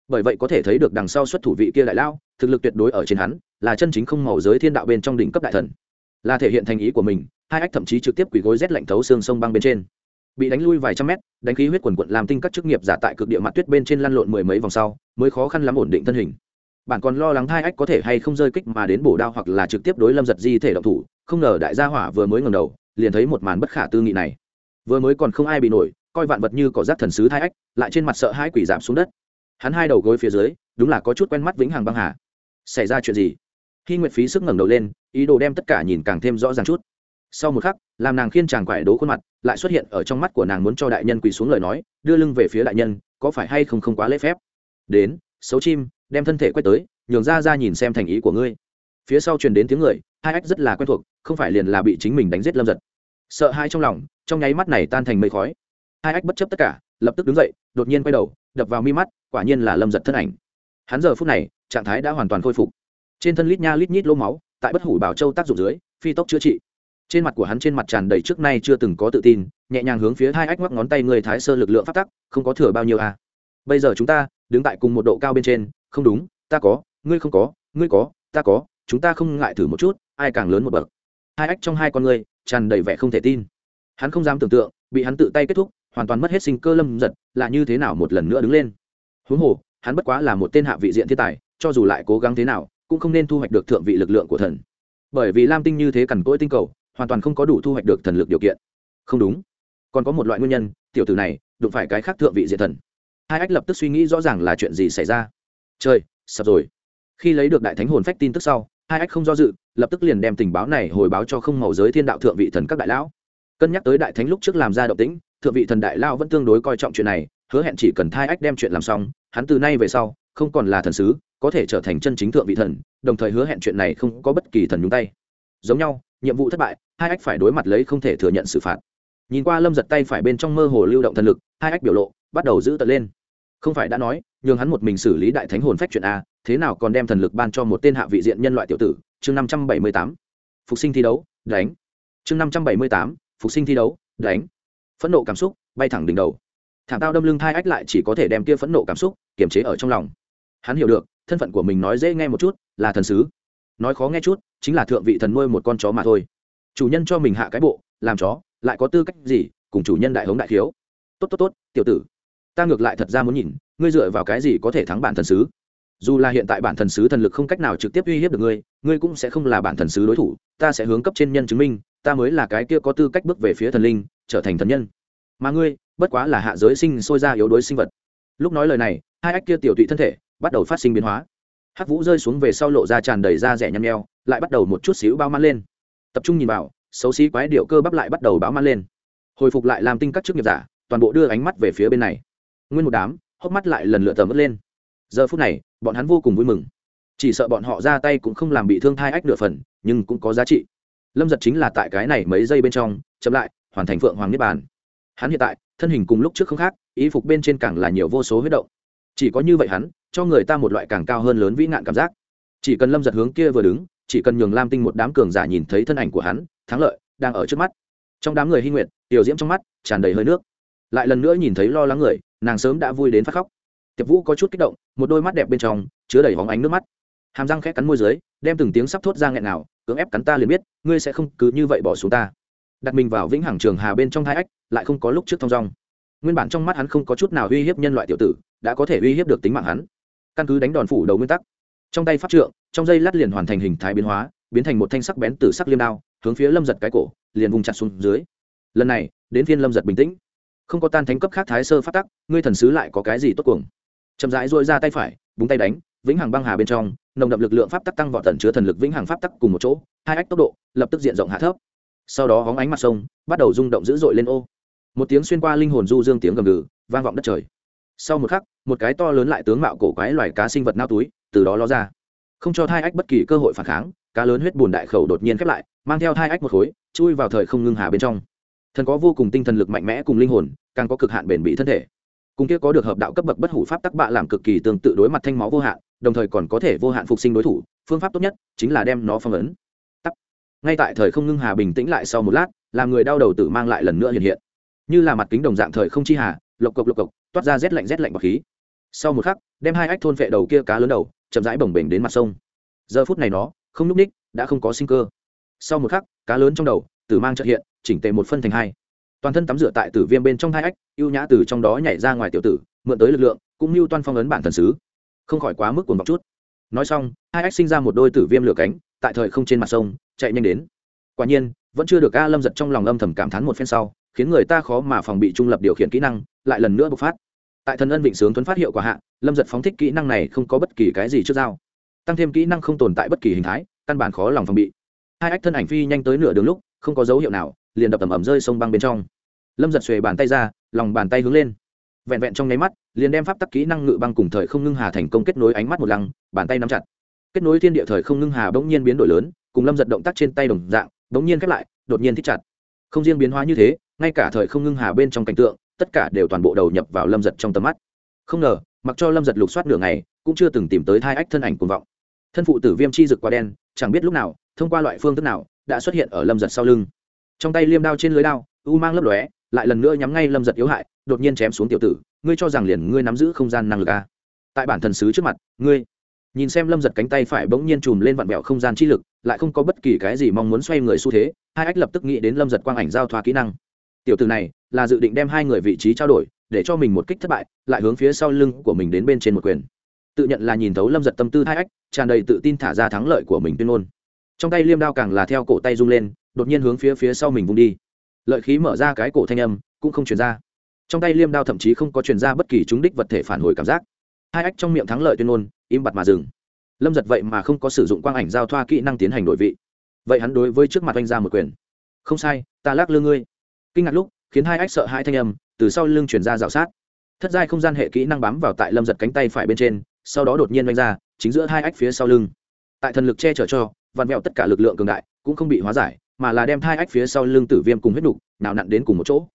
Bởi vậy có thể thấy được đằng sau xuất thủ vị kia đại lao, thực lực tuyệt đối ở trên hắn, là chân chính không màu giới thiên đạo bên trong đỉnh cấp đại thần là thể hiện thành ý của mình, hai ách thậm chí trực tiếp quỳ gối rét lạnh thấu xương sông băng bên trên. Bị đánh lui vài trăm mét, đánh khí huyết quần quận làm tinh các chức nghiệp giả tại cực địa mặt tuyết bên trên lăn lộn mười mấy vòng sau, mới khó khăn lắm ổn định thân hình. Bạn còn lo lắng hai ách có thể hay không rơi kích mà đến bổ đao hoặc là trực tiếp đối lâm giật di thể động thủ, không ngờ đại gia hỏa vừa mới ngầm đầu, liền thấy một màn bất khả tư nghị này. Vừa mới còn không ai bị nổi, coi vạn vật như cỏ rác thần sứ hai ách, lại trên mặt sợ hai quỷ giảm xuống đất. Hắn hai đầu gối phía dưới, đúng là có chút quen mắt vĩnh hằng băng hà. Xảy ra chuyện gì? Khi nguyệt phí sức ngẩng đầu lên ý đồ đem tất cả nhìn càng thêm rõ ràng chút. Sau một khắc, làm nàng khiên chàng quải đố khuôn mặt, lại xuất hiện ở trong mắt của nàng muốn cho đại nhân quỳ xuống lời nói, đưa lưng về phía đại nhân, có phải hay không không quá lễ phép? Đến, xấu chim, đem thân thể quay tới, nhường ra ra nhìn xem thành ý của ngươi. Phía sau truyền đến tiếng người, hai ách rất là quen thuộc, không phải liền là bị chính mình đánh giết lâm giật sợ hai trong lòng, trong nháy mắt này tan thành mây khói. Hai ách bất chấp tất cả, lập tức đứng dậy, đột nhiên quay đầu, đập vào mi mắt, quả nhiên là lâm giật thân ảnh. Hắn giờ phút này, trạng thái đã hoàn toàn khôi phục. Trên thân lít nha lít nhít lô máu tại bất hủ bảo châu tác dụng dưới, phi tốc chữa trị. Trên mặt của hắn trên mặt tràn đầy trước nay chưa từng có tự tin, nhẹ nhàng hướng phía hai ách ngoắc ngón tay người thái sơ lực lượng phát tắc, không có thừa bao nhiêu à. bây giờ chúng ta, đứng tại cùng một độ cao bên trên, không đúng, ta có, ngươi không có, ngươi có, ta có, chúng ta không ngại thử một chút, ai càng lớn một bậc. Hai ách trong hai con ngươi, tràn đầy vẻ không thể tin. Hắn không dám tưởng tượng, bị hắn tự tay kết thúc, hoàn toàn mất hết sinh cơ lâm giật, là như thế nào một lần nữa đứng lên. Huống hồ, hắn bất quá là một tên hạ vị diện thiên tài, cho dù lại cố gắng thế nào cũng không nên thu hoạch được thượng vị lực lượng của thần. Bởi vì lam tinh như thế cằn cỗi tinh cầu, hoàn toàn không có đủ thu hoạch được thần lực điều kiện. Không đúng. Còn có một loại nguyên nhân, tiểu tử này, đụng phải cái khác thượng vị diện thần. Hai ách lập tức suy nghĩ rõ ràng là chuyện gì xảy ra. Chơi sập rồi. Khi lấy được đại thánh hồn phách tin tức sau, hai ách không do dự, lập tức liền đem tình báo này hồi báo cho không màu giới thiên đạo thượng vị thần các đại lão. Cân nhắc tới đại thánh lúc trước làm ra động tĩnh, thượng vị thần đại lao vẫn tương đối coi trọng chuyện này, hứa hẹn chỉ cần thai ách đem chuyện làm xong, hắn từ nay về sau, không còn là thần sứ có thể trở thành chân chính thượng vị thần, đồng thời hứa hẹn chuyện này không có bất kỳ thần nhúng tay. Giống nhau, nhiệm vụ thất bại, hai ách phải đối mặt lấy không thể thừa nhận xử phạt. Nhìn qua lâm giật tay phải bên trong mơ hồ lưu động thần lực, hai ách biểu lộ bắt đầu giữ tật lên. Không phải đã nói, nhường hắn một mình xử lý đại thánh hồn phách chuyện a, thế nào còn đem thần lực ban cho một tên hạ vị diện nhân loại tiểu tử? Chương năm trăm bảy mươi tám, phục sinh thi đấu, đánh. Chương năm trăm bảy mươi tám, phục sinh thi đấu, đánh. Phẫn nộ cảm xúc bay thẳng đỉnh đầu. Thảm tao đâm lưng thai ách lại chỉ có thể đem kia phẫn nộ cảm xúc kiềm chế ở trong lòng. Hắn hiểu được thân phận của mình nói dễ nghe một chút, là thần sứ. Nói khó nghe chút, chính là thượng vị thần nuôi một con chó mà thôi. Chủ nhân cho mình hạ cái bộ, làm chó, lại có tư cách gì, cùng chủ nhân đại hống đại thiếu. Tốt tốt tốt, tiểu tử. Ta ngược lại thật ra muốn nhìn, ngươi dựa vào cái gì có thể thắng bản thần sứ? Dù là hiện tại bản thần sứ thần lực không cách nào trực tiếp uy hiếp được ngươi ngươi cũng sẽ không là bản thần sứ đối thủ, ta sẽ hướng cấp trên nhân chứng minh, ta mới là cái kia có tư cách bước về phía thần linh, trở thành thần nhân. Mà ngươi, bất quá là hạ giới sinh sôi ra yếu đuối sinh vật. Lúc nói lời này, hai ách kia tiểu tụy thân thể bắt đầu phát sinh biến hóa. Hắc vũ rơi xuống về sau lộ ra tràn đầy da rẻ nhăn nheo, lại bắt đầu một chút xíu bao man lên. Tập trung nhìn vào, xấu xí quái điệu cơ bắp lại bắt đầu báo man lên. Hồi phục lại làm tinh các chức nghiệp giả, toàn bộ đưa ánh mắt về phía bên này. Nguyên một đám, hốc mắt lại lần lượt tờ mất lên. Giờ phút này, bọn hắn vô cùng vui mừng. Chỉ sợ bọn họ ra tay cũng không làm bị thương thai ách nửa phần, nhưng cũng có giá trị. Lâm giật chính là tại cái này mấy giây bên trong, chậm lại, hoàn thành phượng hoàng niết bàn. Hắn hiện tại, thân hình cùng lúc trước không khác ý phục bên trên càng là nhiều vô số huyết động chỉ có như vậy hắn, cho người ta một loại càng cao hơn lớn vĩ nạn cảm giác. Chỉ cần lâm giật hướng kia vừa đứng, chỉ cần nhường lam tinh một đám cường giả nhìn thấy thân ảnh của hắn, thắng lợi, đang ở trước mắt. Trong đám người hy nguyện tiểu diễm trong mắt tràn đầy hơi nước. Lại lần nữa nhìn thấy lo lắng người, nàng sớm đã vui đến phát khóc. Tiệp vũ có chút kích động, một đôi mắt đẹp bên trong chứa đầy hóng ánh nước mắt. Hàm răng khẽ cắn môi dưới, đem từng tiếng sắp thốt ra nghẹn nào, cưỡng ép cắn ta liền biết, ngươi sẽ không cứ như vậy bỏ xuống ta. Đặt mình vào vĩnh hằng trường hà bên trong hai ách, lại không có lúc trước thong dong. Nguyên bản trong mắt hắn không có chút nào uy hiếp nhân loại tiểu tử đã có thể uy hiếp được tính mạng hắn. Căn cứ đánh đòn phủ đầu nguyên tắc, trong tay pháp trượng, trong dây lát liền hoàn thành hình thái biến hóa, biến thành một thanh sắc bén từ sắc liêm đao, hướng phía lâm giật cái cổ, liền vùng chặt xuống dưới. Lần này, đến phiên lâm giật bình tĩnh. Không có tan thánh cấp khác thái sơ phát tắc, ngươi thần sứ lại có cái gì tốt cuồng? Chậm rãi dội ra tay phải, búng tay đánh, vĩnh hằng băng hà bên trong, nồng đậm lực lượng pháp tắc tăng vọt tần chứa thần lực vĩnh hằng pháp tắc cùng một chỗ, hai ách tốc độ, lập tức diện rộng hạ thấp. Sau đó hóng ánh mặt sông, bắt đầu rung động dữ dội lên ô. Một tiếng xuyên qua linh hồn du dương tiếng gầm gừ, vang vọng đất trời sau một khắc, một cái to lớn lại tướng mạo cổ quái loài cá sinh vật nao túi, từ đó ló ra. Không cho thai ách bất kỳ cơ hội phản kháng, cá lớn huyết bùn đại khẩu đột nhiên khép lại, mang theo thai ách một khối, chui vào thời không ngưng hà bên trong. Thần có vô cùng tinh thần lực mạnh mẽ cùng linh hồn, càng có cực hạn bền bỉ thân thể. Cùng kia có được hợp đạo cấp bậc bất hủ pháp tắc bạ làm cực kỳ tương tự đối mặt thanh máu vô hạn, đồng thời còn có thể vô hạn phục sinh đối thủ, phương pháp tốt nhất chính là đem nó phong ấn. Tắc. Ngay tại thời không ngưng hà bình tĩnh lại sau một lát làm người đau đầu tử mang lại lần nữa hiện hiện. Như là mặt kính đồng dạng thời không chi hà, lộc cộc lộc cộc toát ra rét lạnh rét lạnh bọc khí. Sau một khắc, đem hai ách thôn vệ đầu kia cá lớn đầu, chậm rãi bồng bềnh đến mặt sông. Giờ phút này nó, không n ú c ních, đã không có sinh cơ. Sau một khắc, cá lớn trong đầu, tử mang trợ hiện, chỉnh tề một phân thành hai. Toàn thân tắm rửa tại tử viêm bên trong hai ách, ưu nhã từ trong đó nhảy ra ngoài tiểu tử, mượn tới lực lượng, cũng như toan phong ấn bản thần sứ. Không khỏi quá mức cuồng vọng chút. Nói xong, hai ách sinh ra một đôi tử viêm lửa cánh, tại thời không trên mặt sông, chạy nhanh đến. Quả nhiên, vẫn chưa được a lâm giật trong lòng âm thầm cảm thán một phen sau, khiến người ta khó mà phòng bị trung lập điều khiển kỹ năng lại lần nữa bộc phát. Tại thần ân vịnh sướng tuấn phát hiệu quả hạ, lâm giật phóng thích kỹ năng này không có bất kỳ cái gì trước dao tăng thêm kỹ năng không tồn tại bất kỳ hình thái, căn bản khó lòng phòng bị. Hai ách thân ảnh phi nhanh tới nửa đường lúc, không có dấu hiệu nào, liền đập tầm ẩm rơi sông băng bên trong. Lâm giật xuề bàn tay ra, lòng bàn tay hướng lên. Vẹn vẹn trong nháy mắt, liền đem pháp tắc kỹ năng ngự băng cùng thời không ngưng hà thành công kết nối ánh mắt một lăng, bàn tay nắm chặt. Kết nối thiên địa thời không ngưng hà bỗng nhiên biến đổi lớn, cùng lâm giật động tác trên tay đồng dạng, bỗng nhiên khép lại, đột nhiên thích chặt. Không riêng biến hóa như thế, ngay cả thời không ngưng hà bên trong cảnh tượng tất cả đều toàn bộ đầu nhập vào lâm giật trong tầm mắt. Không ngờ, mặc cho lâm giật lục soát nửa ngày, cũng chưa từng tìm tới thai ách thân ảnh cuồng vọng. Thân phụ tử viêm chi rực quá đen, chẳng biết lúc nào, thông qua loại phương thức nào, đã xuất hiện ở lâm giật sau lưng. Trong tay liêm đao trên lưới đao, u mang lấp lóe, lại lần nữa nhắm ngay lâm giật yếu hại, đột nhiên chém xuống tiểu tử, ngươi cho rằng liền ngươi nắm giữ không gian năng lực à. tại bản thần sứ trước mặt, ngươi nhìn xem lâm giật cánh tay phải bỗng nhiên chùm lên vặn bẹo không gian chi lực, lại không có bất kỳ cái gì mong muốn xoay người xu thế, hai ách lập tức nghĩ đến lâm giật quang ảnh giao thoa kỹ năng tiểu tử này là dự định đem hai người vị trí trao đổi, để cho mình một kích thất bại, lại hướng phía sau lưng của mình đến bên trên một quyền. Tự nhận là nhìn thấu lâm giật tâm tư hai ách, tràn đầy tự tin thả ra thắng lợi của mình tuyên ngôn. Trong tay liêm đao càng là theo cổ tay rung lên, đột nhiên hướng phía phía sau mình vung đi. Lợi khí mở ra cái cổ thanh âm, cũng không chuyển ra. Trong tay liêm đao thậm chí không có chuyển ra bất kỳ chúng đích vật thể phản hồi cảm giác. Hai ách trong miệng thắng lợi tuyên ngôn, im bặt mà dừng. Lâm giật vậy mà không có sử dụng quang ảnh giao thoa kỹ năng tiến hành đội vị. Vậy hắn đối với trước mặt anh ra một quyền. Không sai, ta lắc lư ngươi kinh ngạc lúc, khiến hai ách sợ hai thanh âm từ sau lưng chuyển ra dạo sát. Thất giai không gian hệ kỹ năng bám vào tại lâm giật cánh tay phải bên trên, sau đó đột nhiên oanh ra, chính giữa hai ách phía sau lưng. Tại thần lực che chở cho, vặn vẹo tất cả lực lượng cường đại cũng không bị hóa giải, mà là đem hai ách phía sau lưng tử viêm cùng huyết đục nào nặn đến cùng một chỗ.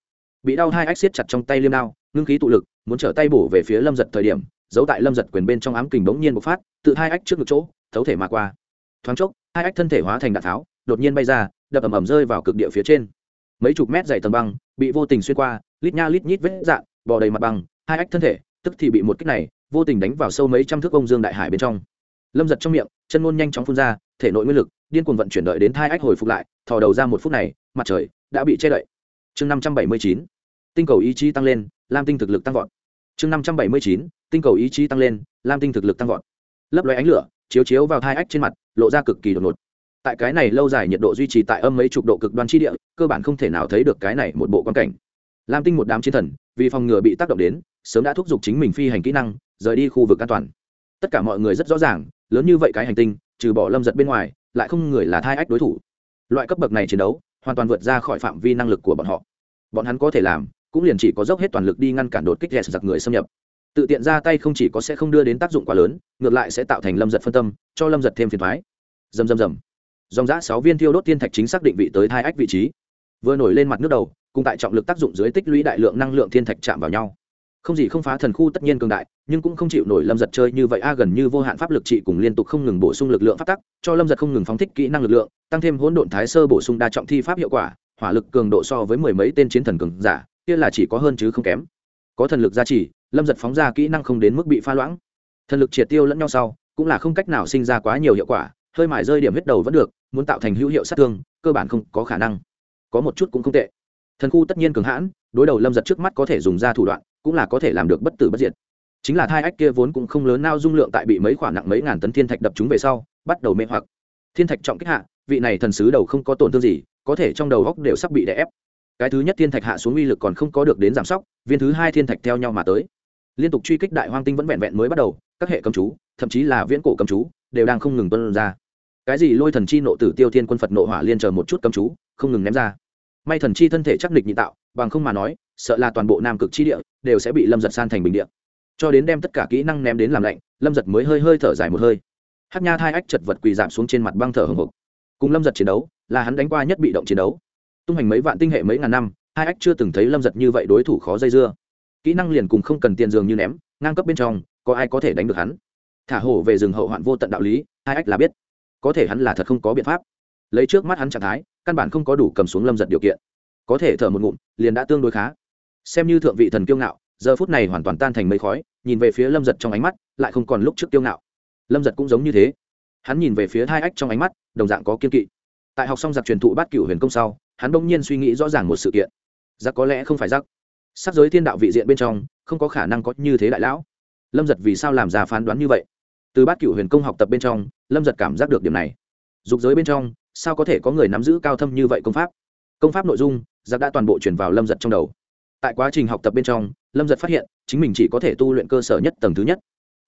Bị đau hai ách siết chặt trong tay liêm đao, ngưng khí tụ lực, muốn trở tay bổ về phía lâm giật thời điểm giấu tại lâm giật quyền bên trong ám kình bỗng nhiên bộc phát, tự hai ách trước ngực chỗ, thấu thể mà qua. Thoáng chốc, hai ách thân thể hóa thành đạn tháo, đột nhiên bay ra, đập ầm ầm rơi vào cực địa phía trên mấy chục mét dày tầng băng, bị vô tình xuyên qua, lít nha lít nhít vết dạn, bò đầy mặt băng, hai ách thân thể, tức thì bị một kích này, vô tình đánh vào sâu mấy trăm thước ông dương đại hải bên trong. Lâm giật trong miệng, chân ngôn nhanh chóng phun ra, thể nội nguyên lực, điên cuồng vận chuyển đợi đến thai ách hồi phục lại, thò đầu ra một phút này, mặt trời đã bị che đậy. Chương năm trăm bảy mươi chín, tinh cầu ý chí tăng lên, lam tinh thực lực tăng vọt. Chương năm trăm bảy mươi chín, tinh cầu ý chí tăng lên, lam tinh thực lực tăng vọt. Lấp loé ánh lửa, chiếu chiếu vào hai ách trên mặt, lộ ra cực kỳ đột ngột tại cái này lâu dài nhiệt độ duy trì tại âm mấy chục độ cực đoan chi địa, cơ bản không thể nào thấy được cái này một bộ quan cảnh. Lam tinh một đám chiến thần, vì phòng ngừa bị tác động đến, sớm đã thúc giục chính mình phi hành kỹ năng, rời đi khu vực an toàn. Tất cả mọi người rất rõ ràng, lớn như vậy cái hành tinh, trừ bỏ lâm giật bên ngoài, lại không người là thai ách đối thủ. Loại cấp bậc này chiến đấu, hoàn toàn vượt ra khỏi phạm vi năng lực của bọn họ. Bọn hắn có thể làm, cũng liền chỉ có dốc hết toàn lực đi ngăn cản đột kích ghét giặc người xâm nhập. Tự tiện ra tay không chỉ có sẽ không đưa đến tác dụng quá lớn, ngược lại sẽ tạo thành lâm giật phân tâm, cho lâm giật thêm phiền thoái dầm dầm dầm dòng giã sáu viên thiêu đốt thiên thạch chính xác định vị tới hai ách vị trí. Vừa nổi lên mặt nước đầu, cùng tại trọng lực tác dụng dưới tích lũy đại lượng năng lượng thiên thạch chạm vào nhau. Không gì không phá thần khu tất nhiên cường đại, nhưng cũng không chịu nổi lâm giật chơi như vậy, a, gần như vô hạn pháp lực trị cùng liên tục không ngừng bổ sung lực lượng phát tắc, cho lâm giật không ngừng phóng thích kỹ năng lực lượng, tăng thêm hỗn độn thái sơ bổ sung đa trọng thi pháp hiệu quả, hỏa lực cường độ so với mười mấy tên chiến thần cường giả, kia là chỉ có hơn chứ không kém. Có thần lực gia trì, lâm giật phóng ra kỹ năng không đến mức bị pha loãng. Thần lực triệt tiêu lẫn nhau sau, cũng là không cách nào sinh ra quá nhiều hiệu quả, hơi mải rơi điểm huyết đầu vẫn được muốn tạo thành hữu hiệu sát thương, cơ bản không có khả năng. Có một chút cũng không tệ. Thần khu tất nhiên cường hãn, đối đầu lâm giật trước mắt có thể dùng ra thủ đoạn, cũng là có thể làm được bất tử bất diệt. Chính là thai ách kia vốn cũng không lớn nao dung lượng tại bị mấy khoản nặng mấy ngàn tấn thiên thạch đập chúng về sau, bắt đầu mê hoặc. Thiên thạch trọng kích hạ, vị này thần sứ đầu không có tổn thương gì, có thể trong đầu góc đều sắp bị đè ép. Cái thứ nhất thiên thạch hạ xuống uy lực còn không có được đến giảm sóc, viên thứ hai thiên thạch theo nhau mà tới. Liên tục truy kích đại hoang tinh vẫn vẹn vẹn mới bắt đầu, các hệ cầm chú, thậm chí là viễn cổ cầm chú, đều đang không ngừng tuân ra cái gì lôi thần chi nộ tử tiêu thiên quân phật nộ hỏa liên chờ một chút cấm chú, không ngừng ném ra. May thần chi thân thể chắc địch nhị tạo, bằng không mà nói, sợ là toàn bộ nam cực chi địa đều sẽ bị lâm giật san thành bình địa. Cho đến đem tất cả kỹ năng ném đến làm lạnh, lâm giật mới hơi hơi thở dài một hơi. Hát nha thai ách chật vật quỳ giảm xuống trên mặt băng thở hồng hộc cùng lâm giật chiến đấu, là hắn đánh qua nhất bị động chiến đấu. Tung hành mấy vạn tinh hệ mấy ngàn năm, hai ách chưa từng thấy lâm giật như vậy đối thủ khó dây dưa. Kỹ năng liền cùng không cần tiền dường như ném, ngang cấp bên trong, có ai có thể đánh được hắn? Thả hổ về rừng hậu hoạn vô tận đạo lý, hai ách là biết có thể hắn là thật không có biện pháp. Lấy trước mắt hắn trạng thái, căn bản không có đủ cầm xuống lâm giật điều kiện. Có thể thở một ngụm, liền đã tương đối khá. Xem như thượng vị thần kiêu ngạo, giờ phút này hoàn toàn tan thành mây khói, nhìn về phía lâm giật trong ánh mắt, lại không còn lúc trước kiêu ngạo. Lâm giật cũng giống như thế. Hắn nhìn về phía hai ách trong ánh mắt, đồng dạng có kiên kỵ. Tại học xong giặc truyền thụ bát cửu huyền công sau, hắn bỗng nhiên suy nghĩ rõ ràng một sự kiện. Giặc có lẽ không phải giặc. Sắc giới thiên đạo vị diện bên trong, không có khả năng có như thế đại lão. Lâm giật vì sao làm ra phán đoán như vậy? Từ bát cửu huyền công học tập bên trong, lâm giật cảm giác được điểm này. Dục giới bên trong, sao có thể có người nắm giữ cao thâm như vậy công pháp? Công pháp nội dung, giặc đã toàn bộ chuyển vào lâm giật trong đầu. Tại quá trình học tập bên trong, lâm giật phát hiện, chính mình chỉ có thể tu luyện cơ sở nhất tầng thứ nhất.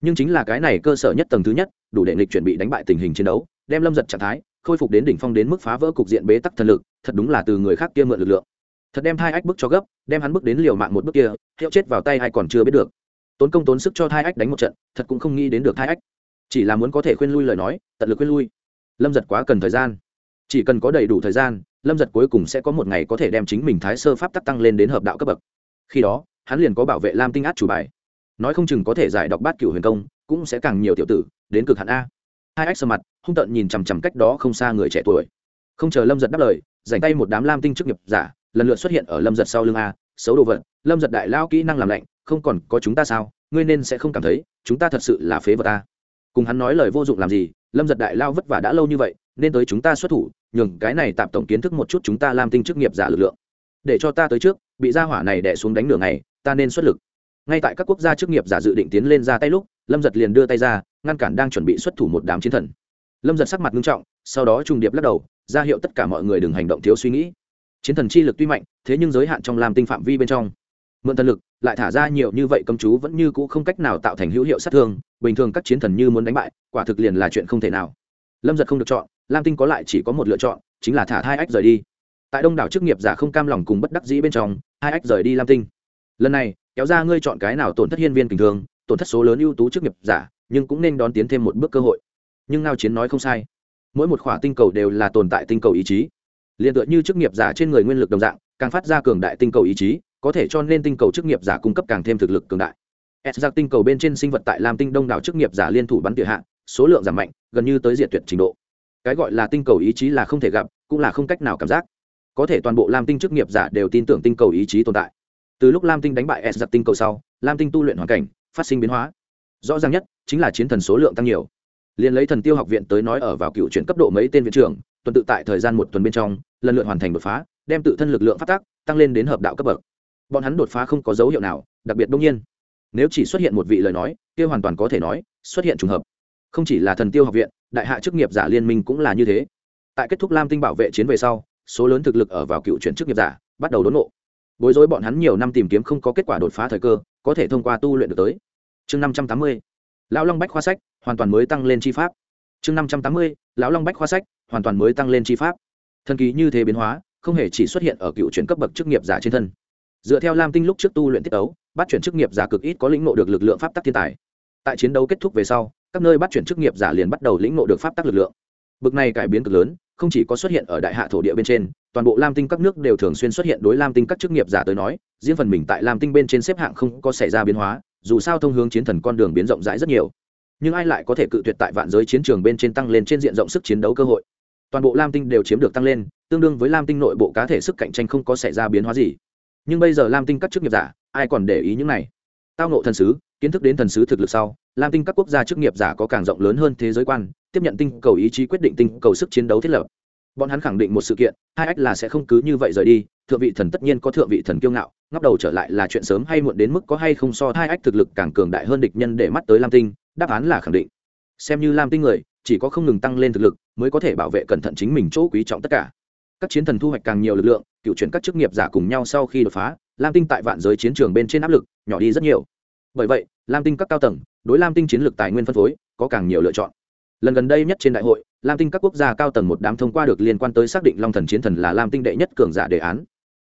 Nhưng chính là cái này cơ sở nhất tầng thứ nhất, đủ để nghịch chuẩn bị đánh bại tình hình chiến đấu, đem lâm giật trạng thái, khôi phục đến đỉnh phong đến mức phá vỡ cục diện bế tắc thần lực, thật đúng là từ người khác kia mượn lực lượng. Thật đem thai ách bước cho gấp, đem hắn bước đến liều mạng một bước kia, hiệu chết vào tay hay còn chưa biết được. Tốn công tốn sức cho thai ách đánh một trận, thật cũng không nghĩ đến được thai ách chỉ là muốn có thể khuyên lui lời nói, tận lực khuyên lui. Lâm giật quá cần thời gian. Chỉ cần có đầy đủ thời gian, lâm giật cuối cùng sẽ có một ngày có thể đem chính mình thái sơ pháp tắc tăng lên đến hợp đạo cấp bậc. Khi đó, hắn liền có bảo vệ lam tinh át chủ bài. Nói không chừng có thể giải đọc bát cửu huyền công, cũng sẽ càng nhiều tiểu tử, đến cực hạn a. Hai ách sơ mặt, hung tợn nhìn chằm chằm cách đó không xa người trẻ tuổi. Không chờ lâm giật đáp lời dành tay một đám lam tinh chức nghiệp giả, lần lượt xuất hiện ở lâm giật sau lưng a, xấu đồ vật, lâm giật đại lao kỹ năng làm lạnh, không còn có chúng ta sao? Ngươi nên sẽ không cảm thấy, chúng ta thật sự là phế vật a cùng hắn nói lời vô dụng làm gì, lâm giật đại lao vất vả đã lâu như vậy, nên tới chúng ta xuất thủ, nhường cái này tạm tổng kiến thức một chút chúng ta làm tinh chức nghiệp giả lực lượng. Để cho ta tới trước, bị gia hỏa này đẻ xuống đánh nửa ngày, ta nên xuất lực. Ngay tại các quốc gia chức nghiệp giả dự định tiến lên ra tay lúc, lâm giật liền đưa tay ra, ngăn cản đang chuẩn bị xuất thủ một đám chiến thần. Lâm giật sắc mặt nghiêm trọng, sau đó trùng điệp lắc đầu, ra hiệu tất cả mọi người đừng hành động thiếu suy nghĩ. Chiến thần chi lực tuy mạnh, thế nhưng giới hạn trong làm tinh phạm vi bên trong mượn thần lực, lại thả ra nhiều như vậy công chú vẫn như cũ không cách nào tạo thành hữu hiệu sát thương, bình thường các chiến thần như muốn đánh bại, quả thực liền là chuyện không thể nào. Lâm giật không được chọn, lam tinh có lại chỉ có một lựa chọn, chính là thả hai ách rời đi. Tại đông đảo chức nghiệp giả không cam lòng cùng bất đắc dĩ bên trong, hai ách rời đi lam tinh. Lần này, kéo ra ngươi chọn cái nào tổn thất hiên viên bình thường, tổn thất số lớn ưu tú chức nghiệp giả, nhưng cũng nên đón tiến thêm một bước cơ hội. Nhưng ngao chiến nói không sai. Mỗi một khỏa tinh cầu đều là tồn tại tinh cầu ý chí. Liền tựa như chức nghiệp giả trên người nguyên lực đồng dạng, càng phát ra cường đại tinh cầu ý chí có thể cho nên tinh cầu chức nghiệp giả cung cấp càng thêm thực lực cường đại. S giặc tinh cầu bên trên sinh vật tại lam tinh đông đảo chức nghiệp giả liên thủ bắn tỉa hạ, số lượng giảm mạnh, gần như tới diệt tuyệt trình độ. Cái gọi là tinh cầu ý chí là không thể gặp, cũng là không cách nào cảm giác. Có thể toàn bộ lam tinh chức nghiệp giả đều tin tưởng tinh cầu ý chí tồn tại. Từ lúc lam tinh đánh bại s giặc tinh cầu sau, lam tinh tu luyện hoàn cảnh, phát sinh biến hóa. Rõ ràng nhất, chính là chiến thần số lượng tăng nhiều. Liền lấy thần tiêu học viện tới nói ở vào cựu chuyển cấp độ mấy tên viện trưởng, tuần tự tại thời gian một tuần bên trong, lần lượt hoàn thành đột phá, đem tự thân lực lượng phát tác, tăng lên đến hợp đạo cấp bậc bọn hắn đột phá không có dấu hiệu nào, đặc biệt đông nhiên. Nếu chỉ xuất hiện một vị lời nói, kia hoàn toàn có thể nói, xuất hiện trùng hợp. Không chỉ là thần tiêu học viện, đại hạ chức nghiệp giả liên minh cũng là như thế. Tại kết thúc lam tinh bảo vệ chiến về sau, số lớn thực lực ở vào cựu chuyển chức nghiệp giả, bắt đầu đốn nộ. Bối rối bọn hắn nhiều năm tìm kiếm không có kết quả đột phá thời cơ, có thể thông qua tu luyện được tới. Chương năm trăm tám mươi, lão long bách khoa sách, hoàn toàn mới tăng lên chi pháp. Chương năm trăm tám mươi, lão long bách khoa sách, hoàn toàn mới tăng lên chi pháp. Thần kỳ như thế biến hóa, không hề chỉ xuất hiện ở cựu chuyển cấp bậc chức nghiệp giả trên thân dựa theo lam tinh lúc trước tu luyện tiết ấu bắt chuyển chức nghiệp giả cực ít có lĩnh ngộ được lực lượng pháp tắc thiên tài. Tại chiến đấu kết thúc về sau, các nơi bắt chuyển chức nghiệp giả liền bắt đầu lĩnh ngộ được pháp tắc lực lượng. Bực này cải biến cực lớn, không chỉ có xuất hiện ở đại hạ thổ địa bên trên, toàn bộ lam tinh các nước đều thường xuyên xuất hiện đối lam tinh các chức nghiệp giả tới nói, riêng phần mình tại lam tinh bên trên xếp hạng không có xảy ra biến hóa, dù sao thông hướng chiến thần con đường biến rộng rãi rất nhiều. Nhưng ai lại có thể cự tuyệt tại vạn giới chiến trường bên trên tăng lên trên diện rộng sức chiến đấu cơ hội? Toàn bộ lam tinh đều chiếm được tăng lên, tương đương với lam tinh nội bộ cá thể sức cạnh tranh không có xảy ra biến hóa gì nhưng bây giờ lam tinh các chức nghiệp giả, ai còn để ý những này? Tao nộ thần sứ, kiến thức đến thần sứ thực lực sau, lam tinh các quốc gia chức nghiệp giả có càng rộng lớn hơn thế giới quan, tiếp nhận tinh cầu ý chí quyết định tinh cầu sức chiến đấu thiết lập. Bọn hắn khẳng định một sự kiện, hai ách là sẽ không cứ như vậy rời đi, thượng vị thần tất nhiên có thượng vị thần kiêu ngạo, ngóc đầu trở lại là chuyện sớm hay muộn đến mức có hay không so hai ách thực lực càng cường đại hơn địch nhân để mắt tới lam tinh, đáp án là khẳng định. Xem như lam tinh người, chỉ có không ngừng tăng lên thực lực, mới có thể bảo vệ cẩn thận chính mình chỗ quý trọng tất cả các chiến thần thu hoạch càng nhiều lực lượng, cựu chuyển các chức nghiệp giả cùng nhau sau khi đột phá, lam tinh tại vạn giới chiến trường bên trên áp lực nhỏ đi rất nhiều. Bởi vậy, lam tinh các cao tầng, đối lam tinh chiến lược tài nguyên phân phối, có càng nhiều lựa chọn. Lần gần đây nhất trên đại hội, lam tinh các quốc gia cao tầng một đám thông qua được liên quan tới xác định long thần chiến thần là lam tinh đệ nhất cường giả đề án.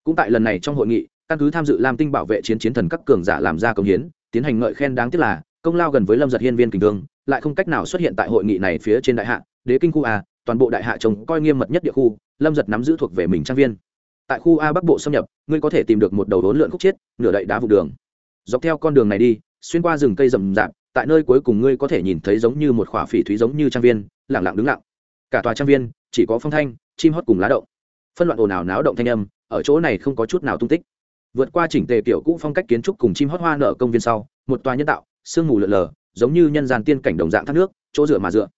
Cũng tại lần này trong hội nghị, căn cứ tham dự lam tinh bảo vệ chiến chiến thần các cường giả làm ra công hiến, tiến hành ngợi khen đáng tiếc là, công lao gần với lâm giật hiên viên kình thương lại không cách nào xuất hiện tại hội nghị này phía trên đại hạ, đế kinh khu a, toàn bộ đại hạ trông coi nghiêm mật nhất địa khu lâm giật nắm giữ thuộc về mình trang viên. Tại khu a bắc bộ xâm nhập, ngươi có thể tìm được một đầu đốn lượn khúc chiết nửa đậy đá vụ đường. Dọc theo con đường này đi, xuyên qua rừng cây rậm rạp, tại nơi cuối cùng ngươi có thể nhìn thấy giống như một khỏa phỉ thúy giống như trang viên lẳng lặng đứng lặng. Cả tòa trang viên, chỉ có phong thanh, chim hót cùng lá động. Phân loạn ồn ào náo động thanh âm, ở chỗ này không có chút nào tung tích. Vượt qua chỉnh tề kiểu cũ phong cách kiến trúc cùng chim hót hoa nở công viên sau, một tòa nhân tạo, sương mù lợn lờ, giống như nhân gian tiên cảnh đồng dạng thác nước, chỗ dựa mà dựa.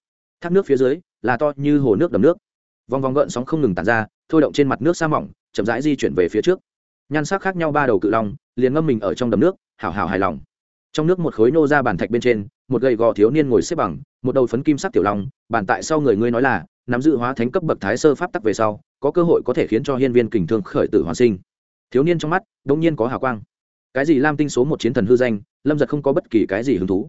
Thác nước phía dưới là to như hồ nước đầm nước vòng vòng gợn sóng không ngừng tàn ra, thôi động trên mặt nước sa mỏng, chậm rãi di chuyển về phía trước. Nhan sắc khác nhau ba đầu cự long, liền ngâm mình ở trong đầm nước hào hào hài lòng. Trong nước một khối nô ra bàn thạch bên trên, một gầy gò thiếu niên ngồi xếp bằng, một đầu phấn kim sắc tiểu long, bàn tại sau người ngươi nói là, nắm giữ hóa thánh cấp bậc thái sơ pháp tắc về sau, có cơ hội có thể khiến cho hiên viên kình thương khởi tử hoàn sinh. Thiếu niên trong mắt đông nhiên có hào quang. Cái gì lam tinh số một chiến thần hư danh, lâm giật không có bất kỳ cái gì hứng thú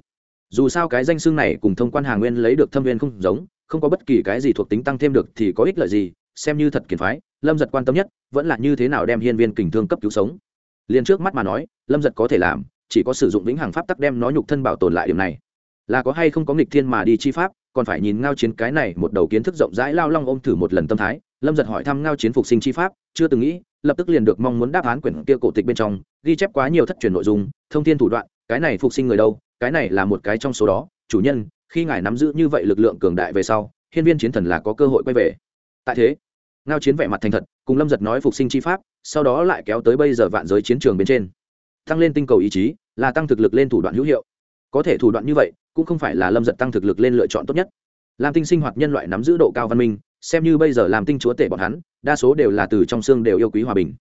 dù sao cái danh xưng này cùng thông quan hà nguyên lấy được thâm viên không giống, không có bất kỳ cái gì thuộc tính tăng thêm được thì có ích lợi gì, xem như thật kiền phái, lâm giật quan tâm nhất vẫn là như thế nào đem hiên viên kình thương cấp cứu sống. Liền trước mắt mà nói, lâm giật có thể làm, chỉ có sử dụng vĩnh hằng pháp tắc đem nó nhục thân bảo tồn lại điểm này. Là có hay không có nghịch thiên mà đi chi pháp, còn phải nhìn ngao chiến cái này một đầu kiến thức rộng rãi lao long ôm thử một lần tâm thái, lâm giật hỏi thăm ngao chiến phục sinh chi pháp, chưa từng nghĩ, lập tức liền được mong muốn đáp án quyển kia cổ tịch bên trong, ghi chép quá nhiều thất truyền nội dung, thông tin thủ đoạn, cái này phục sinh người đâu cái này là một cái trong số đó, chủ nhân, khi ngài nắm giữ như vậy lực lượng cường đại về sau, hiên viên chiến thần là có cơ hội quay về. Tại thế, ngao chiến vẻ mặt thành thật, cùng lâm giật nói phục sinh chi pháp, sau đó lại kéo tới bây giờ vạn giới chiến trường bên trên. Tăng lên tinh cầu ý chí, là tăng thực lực lên thủ đoạn hữu hiệu. Có thể thủ đoạn như vậy, cũng không phải là lâm giật tăng thực lực lên lựa chọn tốt nhất. Làm tinh sinh hoạt nhân loại nắm giữ độ cao văn minh, xem như bây giờ làm tinh chúa tể bọn hắn, đa số đều là từ trong xương đều yêu quý hòa bình.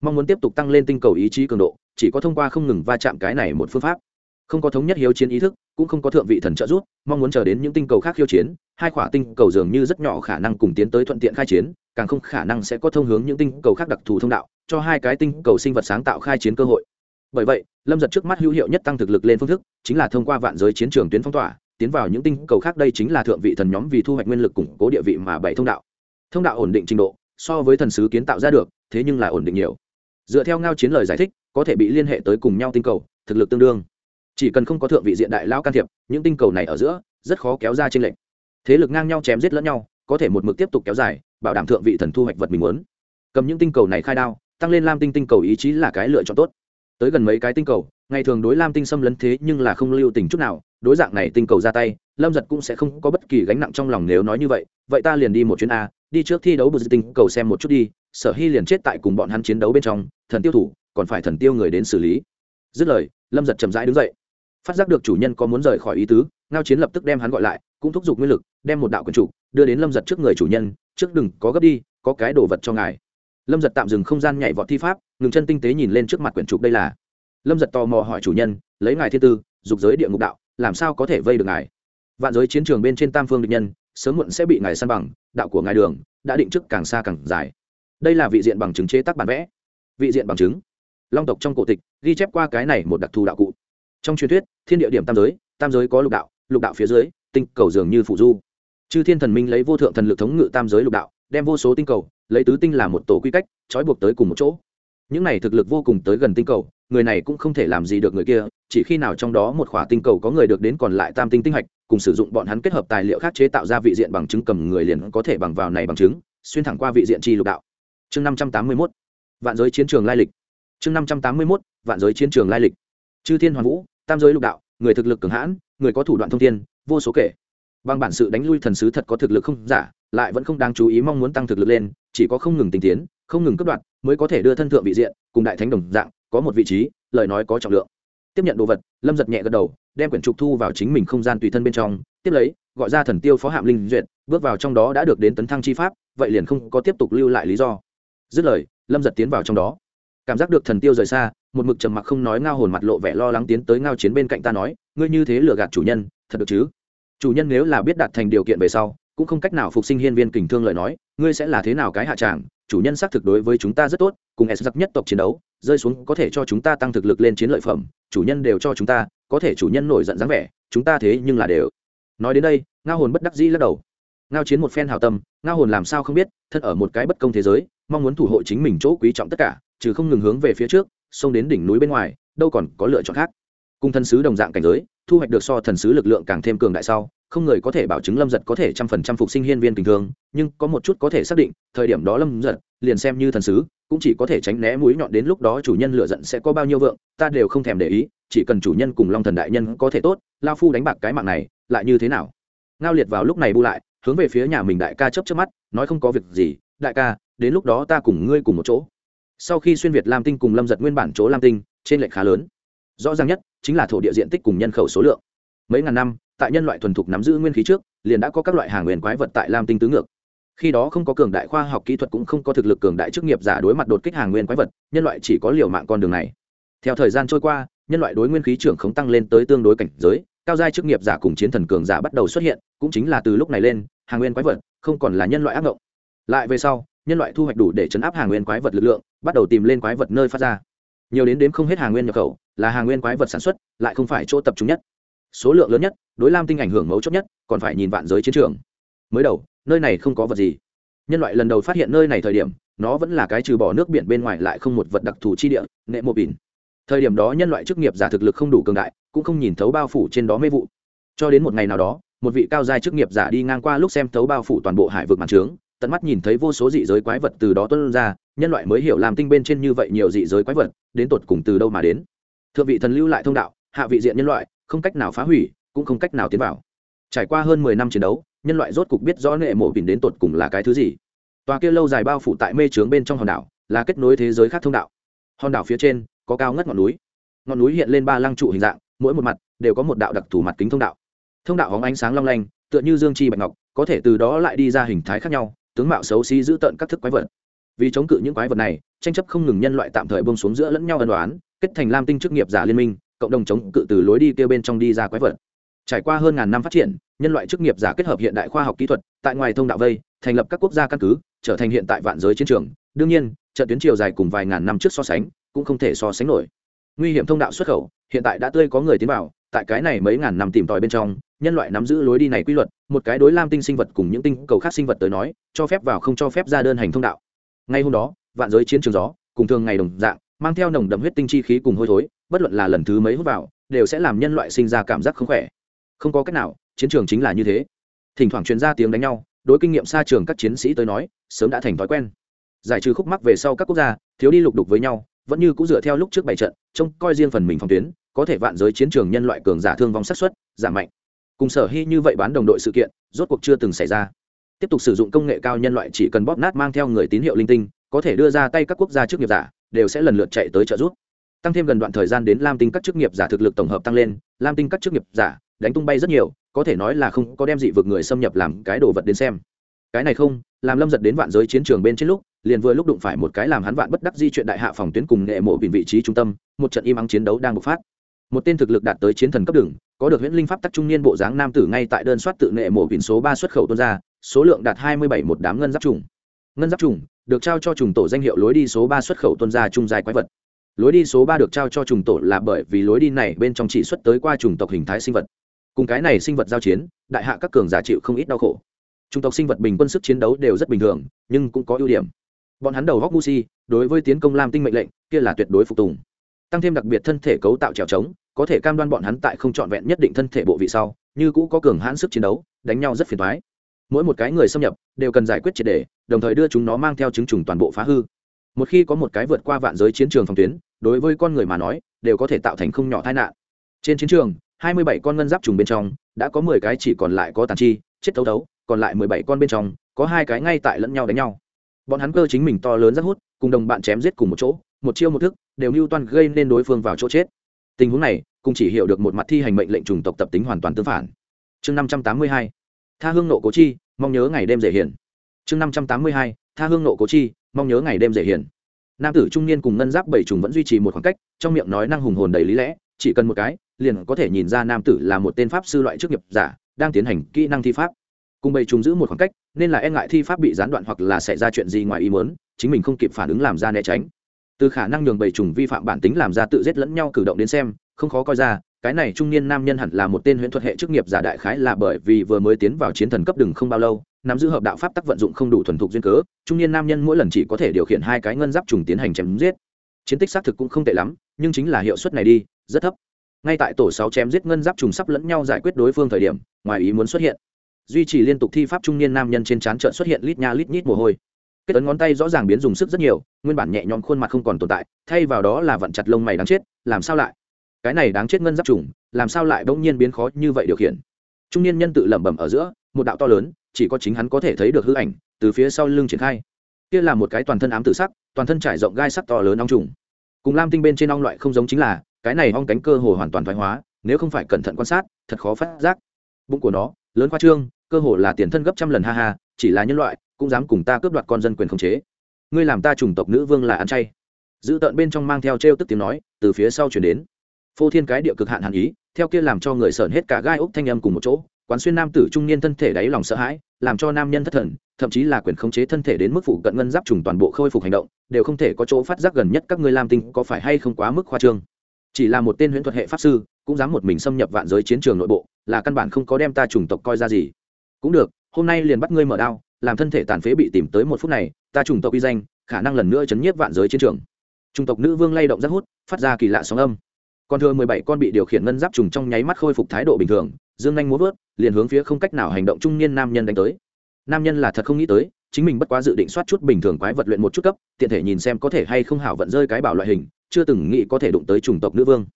Mong muốn tiếp tục tăng lên tinh cầu ý chí cường độ, chỉ có thông qua không ngừng va chạm cái này một phương pháp không có thống nhất hiếu chiến ý thức, cũng không có thượng vị thần trợ giúp, mong muốn chờ đến những tinh cầu khác khiêu chiến, hai khỏa tinh cầu dường như rất nhỏ khả năng cùng tiến tới thuận tiện khai chiến, càng không khả năng sẽ có thông hướng những tinh cầu khác đặc thù thông đạo, cho hai cái tinh cầu sinh vật sáng tạo khai chiến cơ hội. Bởi vậy, lâm giật trước mắt hữu hiệu nhất tăng thực lực lên phương thức, chính là thông qua vạn giới chiến trường tuyến phong tỏa, tiến vào những tinh cầu khác đây chính là thượng vị thần nhóm vì thu hoạch nguyên lực củng cố địa vị mà bảy thông đạo. Thông đạo ổn định trình độ, so với thần sứ kiến tạo ra được, thế nhưng là ổn định nhiều. Dựa theo ngao chiến lời giải thích, có thể bị liên hệ tới cùng nhau tinh cầu, thực lực tương đương chỉ cần không có thượng vị diện đại lao can thiệp, những tinh cầu này ở giữa rất khó kéo ra trên lệnh thế lực ngang nhau chém giết lẫn nhau, có thể một mực tiếp tục kéo dài, bảo đảm thượng vị thần thu hoạch vật mình muốn. Cầm những tinh cầu này khai đao, tăng lên lam tinh tinh cầu ý chí là cái lựa chọn tốt. Tới gần mấy cái tinh cầu, ngày thường đối lam tinh xâm lấn thế nhưng là không lưu tình chút nào, đối dạng này tinh cầu ra tay, lâm giật cũng sẽ không có bất kỳ gánh nặng trong lòng nếu nói như vậy vậy ta liền đi một chuyến a, đi trước thi đấu bờ tinh cầu xem một chút đi, sở hy liền chết tại cùng bọn hắn chiến đấu bên trong, thần tiêu thủ, còn phải thần tiêu người đến xử lý. Dứt lời, lâm giật chậm rãi đứng dậy phát giác được chủ nhân có muốn rời khỏi ý tứ, ngao chiến lập tức đem hắn gọi lại, cũng thúc giục nguyên lực, đem một đạo quần chủ đưa đến lâm giật trước người chủ nhân, trước đừng có gấp đi, có cái đồ vật cho ngài. Lâm giật tạm dừng không gian nhảy vọt thi pháp, ngừng chân tinh tế nhìn lên trước mặt quyển trục đây là. Lâm giật tò mò hỏi chủ nhân, lấy ngài thiên tư, dục giới địa ngục đạo, làm sao có thể vây được ngài? Vạn giới chiến trường bên trên tam phương địch nhân, sớm muộn sẽ bị ngài săn bằng, đạo của ngài đường đã định trước càng xa càng dài. Đây là vị diện bằng chứng chế tác bản vẽ. Vị diện bằng chứng. Long tộc trong cổ tịch ghi chép qua cái này một đặc thù đạo cụ trong truyền thuyết, thiên địa điểm tam giới tam giới có lục đạo lục đạo phía dưới, tinh cầu dường như phụ du. Chư thiên thần minh lấy vô thượng thần lực thống ngự tam giới lục đạo, đem vô số tinh cầu, lấy tứ tinh làm một tổ quy cách, trói buộc tới cùng một chỗ. Những này thực lực vô cùng tới gần tinh cầu, người này cũng không thể làm gì được người kia, chỉ khi nào trong đó một khỏa tinh cầu có người được đến còn lại tam tinh tinh hạch, cùng sử dụng bọn hắn kết hợp tài liệu khác chế tạo ra vị diện bằng chứng cầm người liền có thể bằng vào này bằng chứng, xuyên thẳng qua vị diện tri lục đạo. Chương năm trăm tám mươi mốt. Vạn giới chiến trường lai lịch. Chương năm trăm tám mươi mốt. Vạn giới chiến trường lai lịch. Chư thiên hoàn vũ tam giới lục đạo, người thực lực cường hãn, người có thủ đoạn thông tin vô số kể. Bằng bản sự đánh lui thần sứ thật có thực lực không giả, lại vẫn không đáng chú ý mong muốn tăng thực lực lên, chỉ có không ngừng tình tiến, không ngừng cấp đoạn mới có thể đưa thân thượng vị diện, cùng đại thánh đồng dạng, có một vị trí, lời nói có trọng lượng. Tiếp nhận đồ vật, lâm giật nhẹ gật đầu, đem quyển trục thu vào chính mình không gian tùy thân bên trong, tiếp lấy, gọi ra thần tiêu phó hạm linh duyệt, bước vào trong đó đã được đến tấn thăng chi pháp, vậy liền không có tiếp tục lưu lại lý do. Dứt lời, lâm giật tiến vào trong đó cảm giác được thần tiêu rời xa, một mực trầm mặc không nói ngao hồn mặt lộ vẻ lo lắng tiến tới ngao chiến bên cạnh ta nói, ngươi như thế lừa gạt chủ nhân, thật được chứ? Chủ nhân nếu là biết đạt thành điều kiện về sau, cũng không cách nào phục sinh hiên viên kình thương lời nói, ngươi sẽ là thế nào cái hạ tràng? Chủ nhân xác thực đối với chúng ta rất tốt, cùng s giặc nhất tộc chiến đấu, rơi xuống có thể cho chúng ta tăng thực lực lên chiến lợi phẩm, chủ nhân đều cho chúng ta, có thể chủ nhân nổi giận dáng vẻ, chúng ta thế nhưng là đều. Nói đến đây, ngao hồn bất đắc dĩ lắc đầu. Ngao chiến một phen hào tâm, ngao hồn làm sao không biết, thân ở một cái bất công thế giới, mong muốn thủ hộ chính mình chỗ quý trọng tất cả chứ không ngừng hướng về phía trước, xông đến đỉnh núi bên ngoài, đâu còn có lựa chọn khác. Cùng thần sứ đồng dạng cảnh giới, thu hoạch được so thần sứ lực lượng càng thêm cường đại sau, không người có thể bảo chứng lâm giật có thể trăm phần trăm phục sinh hiên viên tình thương, nhưng có một chút có thể xác định, thời điểm đó lâm giật, liền xem như thần sứ, cũng chỉ có thể tránh né mũi nhọn đến lúc đó chủ nhân lựa giận sẽ có bao nhiêu vượng, ta đều không thèm để ý, chỉ cần chủ nhân cùng long thần đại nhân có thể tốt, lao phu đánh bạc cái mạng này, lại như thế nào? Ngao liệt vào lúc này bu lại, hướng về phía nhà mình đại ca chấp chấp mắt, nói không có việc gì, đại ca, đến lúc đó ta cùng ngươi cùng một chỗ sau khi xuyên việt lam tinh cùng lâm giật nguyên bản chỗ lam tinh, trên lệch khá lớn. Rõ ràng nhất chính là thổ địa diện tích cùng nhân khẩu số lượng. Mấy ngàn năm, tại nhân loại thuần thục nắm giữ nguyên khí trước, liền đã có các loại hàng nguyên quái vật tại lam tinh tứ ngược. Khi đó không có cường đại khoa học kỹ thuật cũng không có thực lực cường đại chức nghiệp giả đối mặt đột kích hàng nguyên quái vật, nhân loại chỉ có liều mạng con đường này. Theo thời gian trôi qua, nhân loại đối nguyên khí trưởng không tăng lên tới tương đối cảnh giới, cao giai chức nghiệp giả cùng chiến thần cường giả bắt đầu xuất hiện, cũng chính là từ lúc này lên, hàng nguyên quái vật không còn là nhân loại ác mộng lại về sau nhân loại thu hoạch đủ để chấn áp hàng nguyên quái vật lực lượng, bắt đầu tìm lên quái vật nơi phát ra. Nhiều đến đếm không hết hàng nguyên nhập khẩu, là hàng nguyên quái vật sản xuất, lại không phải chỗ tập trung nhất. Số lượng lớn nhất, đối lam tinh ảnh hưởng mấu chốt nhất, còn phải nhìn vạn giới chiến trường. Mới đầu, nơi này không có vật gì. Nhân loại lần đầu phát hiện nơi này thời điểm, nó vẫn là cái trừ bỏ nước biển bên ngoài lại không một vật đặc thù chi địa, nệ mộ bỉn. Thời điểm đó nhân loại chức nghiệp giả thực lực không đủ cường đại, cũng không nhìn thấu bao phủ trên đó mê vụ. Cho đến một ngày nào đó, một vị cao giai chức nghiệp giả đi ngang qua lúc xem thấu bao phủ toàn bộ hải vực mặt trướng tận mắt nhìn thấy vô số dị giới quái vật từ đó tuân ra, nhân loại mới hiểu làm tinh bên trên như vậy nhiều dị giới quái vật, đến tột cùng từ đâu mà đến. Thượng vị thần lưu lại thông đạo, hạ vị diện nhân loại, không cách nào phá hủy, cũng không cách nào tiến vào. Trải qua hơn mười năm chiến đấu, nhân loại rốt cục biết rõ nệ mộ bình đến tột cùng là cái thứ gì. Tòa kia lâu dài bao phủ tại mê trướng bên trong hòn đảo, là kết nối thế giới khác thông đạo. Hòn đảo phía trên, có cao ngất ngọn núi. Ngọn núi hiện lên ba lăng trụ hình dạng, mỗi một mặt đều có một đạo đặc thù mặt kính thông đạo. Thông đạo hóng ánh sáng long lanh, tựa như dương chi bạch ngọc, có thể từ đó lại đi ra hình thái khác nhau tướng mạo xấu xí giữ tợn các thức quái vật. Vì chống cự những quái vật này, tranh chấp không ngừng nhân loại tạm thời bông xuống giữa lẫn nhau ân đoán kết thành lam tinh chức nghiệp giả liên minh, cộng đồng chống cự từ lối đi kêu bên trong đi ra quái vật. Trải qua hơn ngàn năm phát triển, nhân loại chức nghiệp giả kết hợp hiện đại khoa học kỹ thuật, tại ngoài thông đạo vây, thành lập các quốc gia căn cứ, trở thành hiện tại vạn giới chiến trường. Đương nhiên, trận tuyến chiều dài cùng vài ngàn năm trước so sánh, cũng không thể so sánh nổi. Nguy hiểm thông đạo xuất khẩu, hiện tại đã tươi có người tiến vào, tại cái này mấy ngàn năm tìm tòi bên trong nhân loại nắm giữ lối đi này quy luật, một cái đối lam tinh sinh vật cùng những tinh cầu khác sinh vật tới nói, cho phép vào không cho phép ra đơn hành thông đạo. Ngay hôm đó, vạn giới chiến trường gió, cùng thường ngày đồng dạng, mang theo nồng đậm huyết tinh chi khí cùng hôi thối, bất luận là lần thứ mấy hút vào, đều sẽ làm nhân loại sinh ra cảm giác không khỏe. Không có cách nào, chiến trường chính là như thế. Thỉnh thoảng chuyên ra tiếng đánh nhau, đối kinh nghiệm xa trường các chiến sĩ tới nói, sớm đã thành thói quen. Giải trừ khúc mắc về sau các quốc gia, thiếu đi lục đục với nhau, vẫn như cũng dựa theo lúc trước bảy trận, trông coi riêng phần mình phòng tuyến, có thể vạn giới chiến trường nhân loại cường giả thương vong sát xuất giảm mạnh cùng sở hy như vậy bán đồng đội sự kiện, rốt cuộc chưa từng xảy ra. Tiếp tục sử dụng công nghệ cao nhân loại chỉ cần bóp nát mang theo người tín hiệu linh tinh, có thể đưa ra tay các quốc gia chức nghiệp giả, đều sẽ lần lượt chạy tới trợ giúp. Tăng thêm gần đoạn thời gian đến lam tinh các chức nghiệp giả thực lực tổng hợp tăng lên, lam tinh các chức nghiệp giả đánh tung bay rất nhiều, có thể nói là không có đem dị vực người xâm nhập làm cái đồ vật đến xem. Cái này không, làm lâm giật đến vạn giới chiến trường bên trên lúc, liền vừa lúc đụng phải một cái làm hắn vạn bất đắc di chuyện đại hạ phòng tuyến cùng nghệ mộ bình vị trí trung tâm, một trận im ắng chiến đấu đang bộc phát một tên thực lực đạt tới chiến thần cấp đường, có được huyễn linh pháp tắc trung niên bộ dáng nam tử ngay tại đơn soát tự nghệ mộ biển số ba xuất khẩu tuôn ra, số lượng đạt hai mươi bảy một đám ngân giáp trùng. Ngân giáp trùng được trao cho trùng tổ danh hiệu lối đi số ba xuất khẩu tuân ra trung dài quái vật. Lối đi số ba được trao cho trùng tổ là bởi vì lối đi này bên trong chỉ xuất tới qua trùng tộc hình thái sinh vật. Cùng cái này sinh vật giao chiến, đại hạ các cường giả chịu không ít đau khổ. Chủng tộc sinh vật bình quân sức chiến đấu đều rất bình thường, nhưng cũng có ưu điểm. Bọn hắn đầu góc si, đối với tiến công lam tinh mệnh lệnh, kia là tuyệt đối phục tùng. Tăng thêm đặc biệt thân thể cấu tạo trèo trống có thể cam đoan bọn hắn tại không trọn vẹn nhất định thân thể bộ vị sau, như cũ có cường hãn sức chiến đấu, đánh nhau rất phiền thoái mỗi một cái người xâm nhập, đều cần giải quyết triệt đề đồng thời đưa chúng nó mang theo chứng trùng toàn bộ phá hư. Một khi có một cái vượt qua vạn giới chiến trường phòng tuyến, đối với con người mà nói, đều có thể tạo thành không nhỏ tai nạn. Trên chiến trường, hai mươi bảy con ngân giáp trùng bên trong, đã có mười cái chỉ còn lại có tàn chi, chết thấu thấu, còn lại mười bảy con bên trong, có hai cái ngay tại lẫn nhau đánh nhau. Bọn hắn cơ chính mình to lớn rất hút, cùng đồng bạn chém giết cùng một chỗ, một chiêu một thức, đều mưu toan gây nên đối phương vào chỗ chết tình huống này cùng chỉ hiểu được một mặt thi hành mệnh lệnh chủng tộc tập tính hoàn toàn tương phản. Chương năm trăm tám mươi hai, tha hương nộ cố chi, mong nhớ ngày đêm dễ hiển chương năm trăm tám mươi hai, tha hương nộ cố chi, mong nhớ ngày đêm dễ hiển nam tử trung niên cùng ngân giáp bảy trùng vẫn duy trì một khoảng cách, trong miệng nói năng hùng hồn đầy lý lẽ, chỉ cần một cái, liền có thể nhìn ra nam tử là một tên pháp sư loại chức nghiệp giả, đang tiến hành kỹ năng thi pháp. Cùng bảy trùng giữ một khoảng cách, nên là e ngại thi pháp bị gián đoạn hoặc là xảy ra chuyện gì ngoài ý muốn, chính mình không kịp phản ứng làm ra né tránh từ khả năng nhường bầy trùng vi phạm bản tính làm ra tự giết lẫn nhau cử động đến xem, không khó coi ra, cái này trung niên nam nhân hẳn là một tên huyễn thuật hệ chức nghiệp giả đại khái là bởi vì vừa mới tiến vào chiến thần cấp đừng không bao lâu, nắm giữ hợp đạo pháp tắc vận dụng không đủ thuần thục duyên cớ, trung niên nam nhân mỗi lần chỉ có thể điều khiển hai cái ngân giáp trùng tiến hành chém giết. Chiến tích xác thực cũng không tệ lắm, nhưng chính là hiệu suất này đi, rất thấp. Ngay tại tổ sáu chém giết ngân giáp trùng sắp lẫn nhau giải quyết đối phương thời điểm, ngoài ý muốn xuất hiện. Duy trì liên tục thi pháp trung niên nam nhân trên trán trợn xuất hiện lít nha lít nhít mồ hôi kết ấn ngón tay rõ ràng biến dùng sức rất nhiều, nguyên bản nhẹ nhõm khuôn mặt không còn tồn tại, thay vào đó là vặn chặt lông mày đáng chết, làm sao lại? Cái này đáng chết ngân giáp trùng, làm sao lại bỗng nhiên biến khó như vậy điều khiển? Trung niên nhân tự lẩm bẩm ở giữa, một đạo to lớn, chỉ có chính hắn có thể thấy được hư ảnh, từ phía sau lưng triển khai. Kia là một cái toàn thân ám tự sắc, toàn thân trải rộng gai sắc to lớn ong trùng. Cùng lam tinh bên trên ong loại không giống chính là, cái này ong cánh cơ hồ hoàn toàn thoái hóa, nếu không phải cẩn thận quan sát, thật khó phát giác. Bụng của nó, lớn khoa trương, cơ hồ là tiền thân gấp trăm lần ha ha, chỉ là nhân loại cũng dám cùng ta cướp đoạt con dân quyền khống chế. Ngươi làm ta chủng tộc nữ vương là ăn chay. Giữ tợn bên trong mang theo t r e o tức tiếng nói, từ phía sau chuyển đến. Phô thiên cái địa cực hạn hàn ý, theo kia làm cho người sợn hết cả gai ốc thanh âm cùng một chỗ, quán xuyên nam tử trung niên thân thể đáy lòng sợ hãi, làm cho nam nhân thất thần, thậm chí là quyền khống chế thân thể đến mức phụ cận ngân giáp trùng toàn bộ khôi phục hành động, đều không thể có chỗ phát giác gần nhất các ngươi lam tinh có phải hay không quá mức khoa trương. Chỉ là một tên huyễn thuật hệ pháp sư, cũng dám một mình xâm nhập vạn giới chiến trường nội bộ, là căn bản không có đem ta chủng tộc coi ra gì. Cũng được, hôm nay liền bắt ngươi mở đao làm thân thể tàn phế bị tìm tới một phút này, ta trùng tộc uy danh, khả năng lần nữa chấn nhiếp vạn giới chiến trường. Trùng tộc nữ vương lay động rất hút, phát ra kỳ lạ sóng âm. Còn thừa mười bảy con bị điều khiển ngân giáp trùng trong nháy mắt khôi phục thái độ bình thường, dương nhanh muốn vớt, liền hướng phía không cách nào hành động trung niên nam nhân đánh tới. Nam nhân là thật không nghĩ tới, chính mình bất quá dự định soát chút bình thường quái vật luyện một chút cấp, tiện thể nhìn xem có thể hay không hảo vận rơi cái bảo loại hình, chưa từng nghĩ có thể đụng tới chủng tộc nữ vương.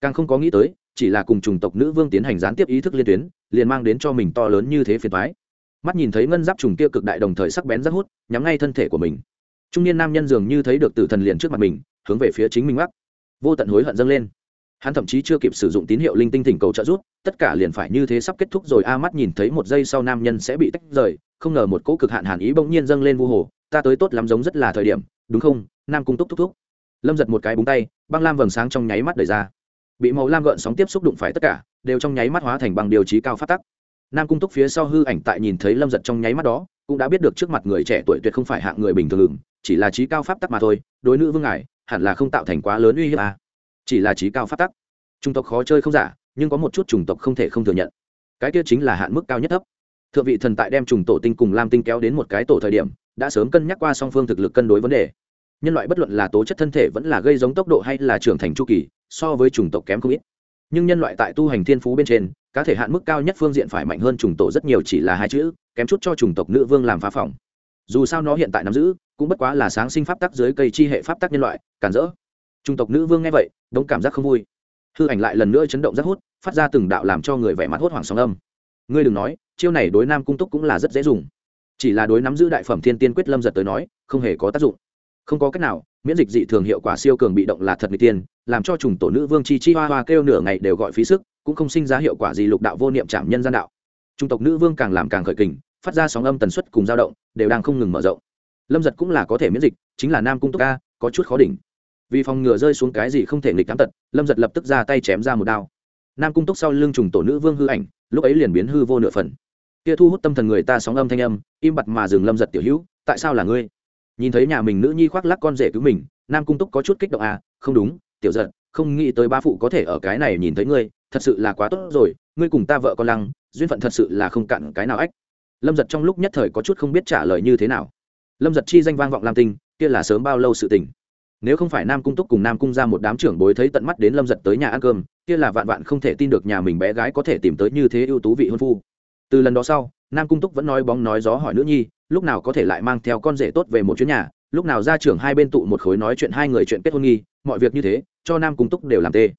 Càng không có nghĩ tới, chỉ là cùng chủng tộc nữ vương tiến hành gián tiếp ý thức liên tuyến, liền mang đến cho mình to lớn như thế phiền thoái mắt nhìn thấy ngân giáp trùng kia cực đại đồng thời sắc bén rất hút, nhắm ngay thân thể của mình. Trung niên nam nhân dường như thấy được tử thần liền trước mặt mình, hướng về phía chính mình mắc vô tận hối hận dâng lên. Hắn thậm chí chưa kịp sử dụng tín hiệu linh tinh thỉnh cầu trợ giúp, tất cả liền phải như thế sắp kết thúc rồi, a mắt nhìn thấy một giây sau nam nhân sẽ bị tách rời, không ngờ một cỗ cực hạn hàn ý bỗng nhiên dâng lên vu hồ, ta tới tốt lắm giống rất là thời điểm, đúng không? Nam cung túc thúc thúc. Lâm giật một cái búng tay, băng lam vầng sáng trong nháy mắt đời ra. Bị màu lam gợn sóng tiếp xúc đụng phải tất cả, đều trong nháy mắt hóa thành bằng điều trí cao phát tắc nam cung túc phía sau hư ảnh tại nhìn thấy lâm giật trong nháy mắt đó, cũng đã biết được trước mặt người trẻ tuổi tuyệt không phải hạng người bình thường chỉ là trí cao pháp tắc mà thôi, đối nữ vương ngài hẳn là không tạo thành quá lớn uy hiếp à. chỉ là trí cao pháp tắc. Chủng tộc khó chơi không giả, nhưng có một chút chủng tộc không thể không thừa nhận. Cái kia chính là hạn mức cao nhất thấp. Thượng vị thần tại đem trùng tổ tinh cùng lam tinh kéo đến một cái tổ thời điểm, đã sớm cân nhắc qua song phương thực lực cân đối vấn đề. Nhân loại bất luận là tố chất thân thể vẫn là gây giống tốc độ hay là trưởng thành chu kỳ, so với chủng tộc kém không ít nhưng nhân loại tại tu hành thiên phú bên trên, cá thể hạn mức cao nhất phương diện phải mạnh hơn chủng tổ rất nhiều chỉ là hai chữ, kém chút cho chủng tộc nữ vương làm phá phòng. Dù sao nó hiện tại nắm giữ, cũng bất quá là sáng sinh pháp tắc dưới cây chi hệ pháp tắc nhân loại, cản rỡ. Chủng tộc nữ vương nghe vậy, đống cảm giác không vui. Hư ảnh lại lần nữa chấn động rất hút, phát ra từng đạo làm cho người vẻ mặt hốt hoảng sóng âm. Ngươi đừng nói, chiêu này đối nam cung túc cũng là rất dễ dùng. Chỉ là đối nắm giữ đại phẩm thiên tiên quyết lâm giật tới nói, không hề có tác dụng. Không có cách nào miễn dịch dị thường hiệu quả siêu cường bị động là thật mỹ tiên, làm cho trùng tổ nữ vương chi chi hoa hoa kêu nửa ngày đều gọi phí sức, cũng không sinh ra hiệu quả gì lục đạo vô niệm chạm nhân gian đạo. Trung tộc nữ vương càng làm càng khởi kình, phát ra sóng âm tần suất cùng dao động, đều đang không ngừng mở rộng. Lâm giật cũng là có thể miễn dịch, chính là nam cung túc ca có chút khó đỉnh. Vì phòng ngừa rơi xuống cái gì không thể nghịch cám tật, lâm giật lập tức ra tay chém ra một đao. Nam cung túc sau lưng trùng tổ nữ vương hư ảnh, lúc ấy liền biến hư vô nửa phần. Kia thu hút tâm thần người ta sóng âm thanh âm, im bặt mà dừng lâm giật tiểu hữu, tại sao là ngươi? Nhìn thấy nhà mình nữ nhi khoác lắc con rể cứu mình, nam cung túc có chút kích động à không đúng, tiểu giật, không nghĩ tới ba phụ có thể ở cái này nhìn thấy ngươi, thật sự là quá tốt rồi, ngươi cùng ta vợ con lăng, duyên phận thật sự là không cặn cái nào ách. Lâm giật trong lúc nhất thời có chút không biết trả lời như thế nào. Lâm giật chi danh vang vọng lam tinh, kia là sớm bao lâu sự tình. Nếu không phải nam cung túc cùng nam cung ra một đám trưởng bối thấy tận mắt đến lâm giật tới nhà ăn cơm, kia là vạn vạn không thể tin được nhà mình bé gái có thể tìm tới như thế ưu tú vị hôn phu từ lần đó sau, nam cung túc vẫn nói bóng nói gió hỏi nữ nhi, lúc nào có thể lại mang theo con rể tốt về một chuyến nhà, lúc nào ra trưởng hai bên tụ một khối nói chuyện hai người chuyện kết hôn nghi, mọi việc như thế, cho nam cung túc đều làm tê.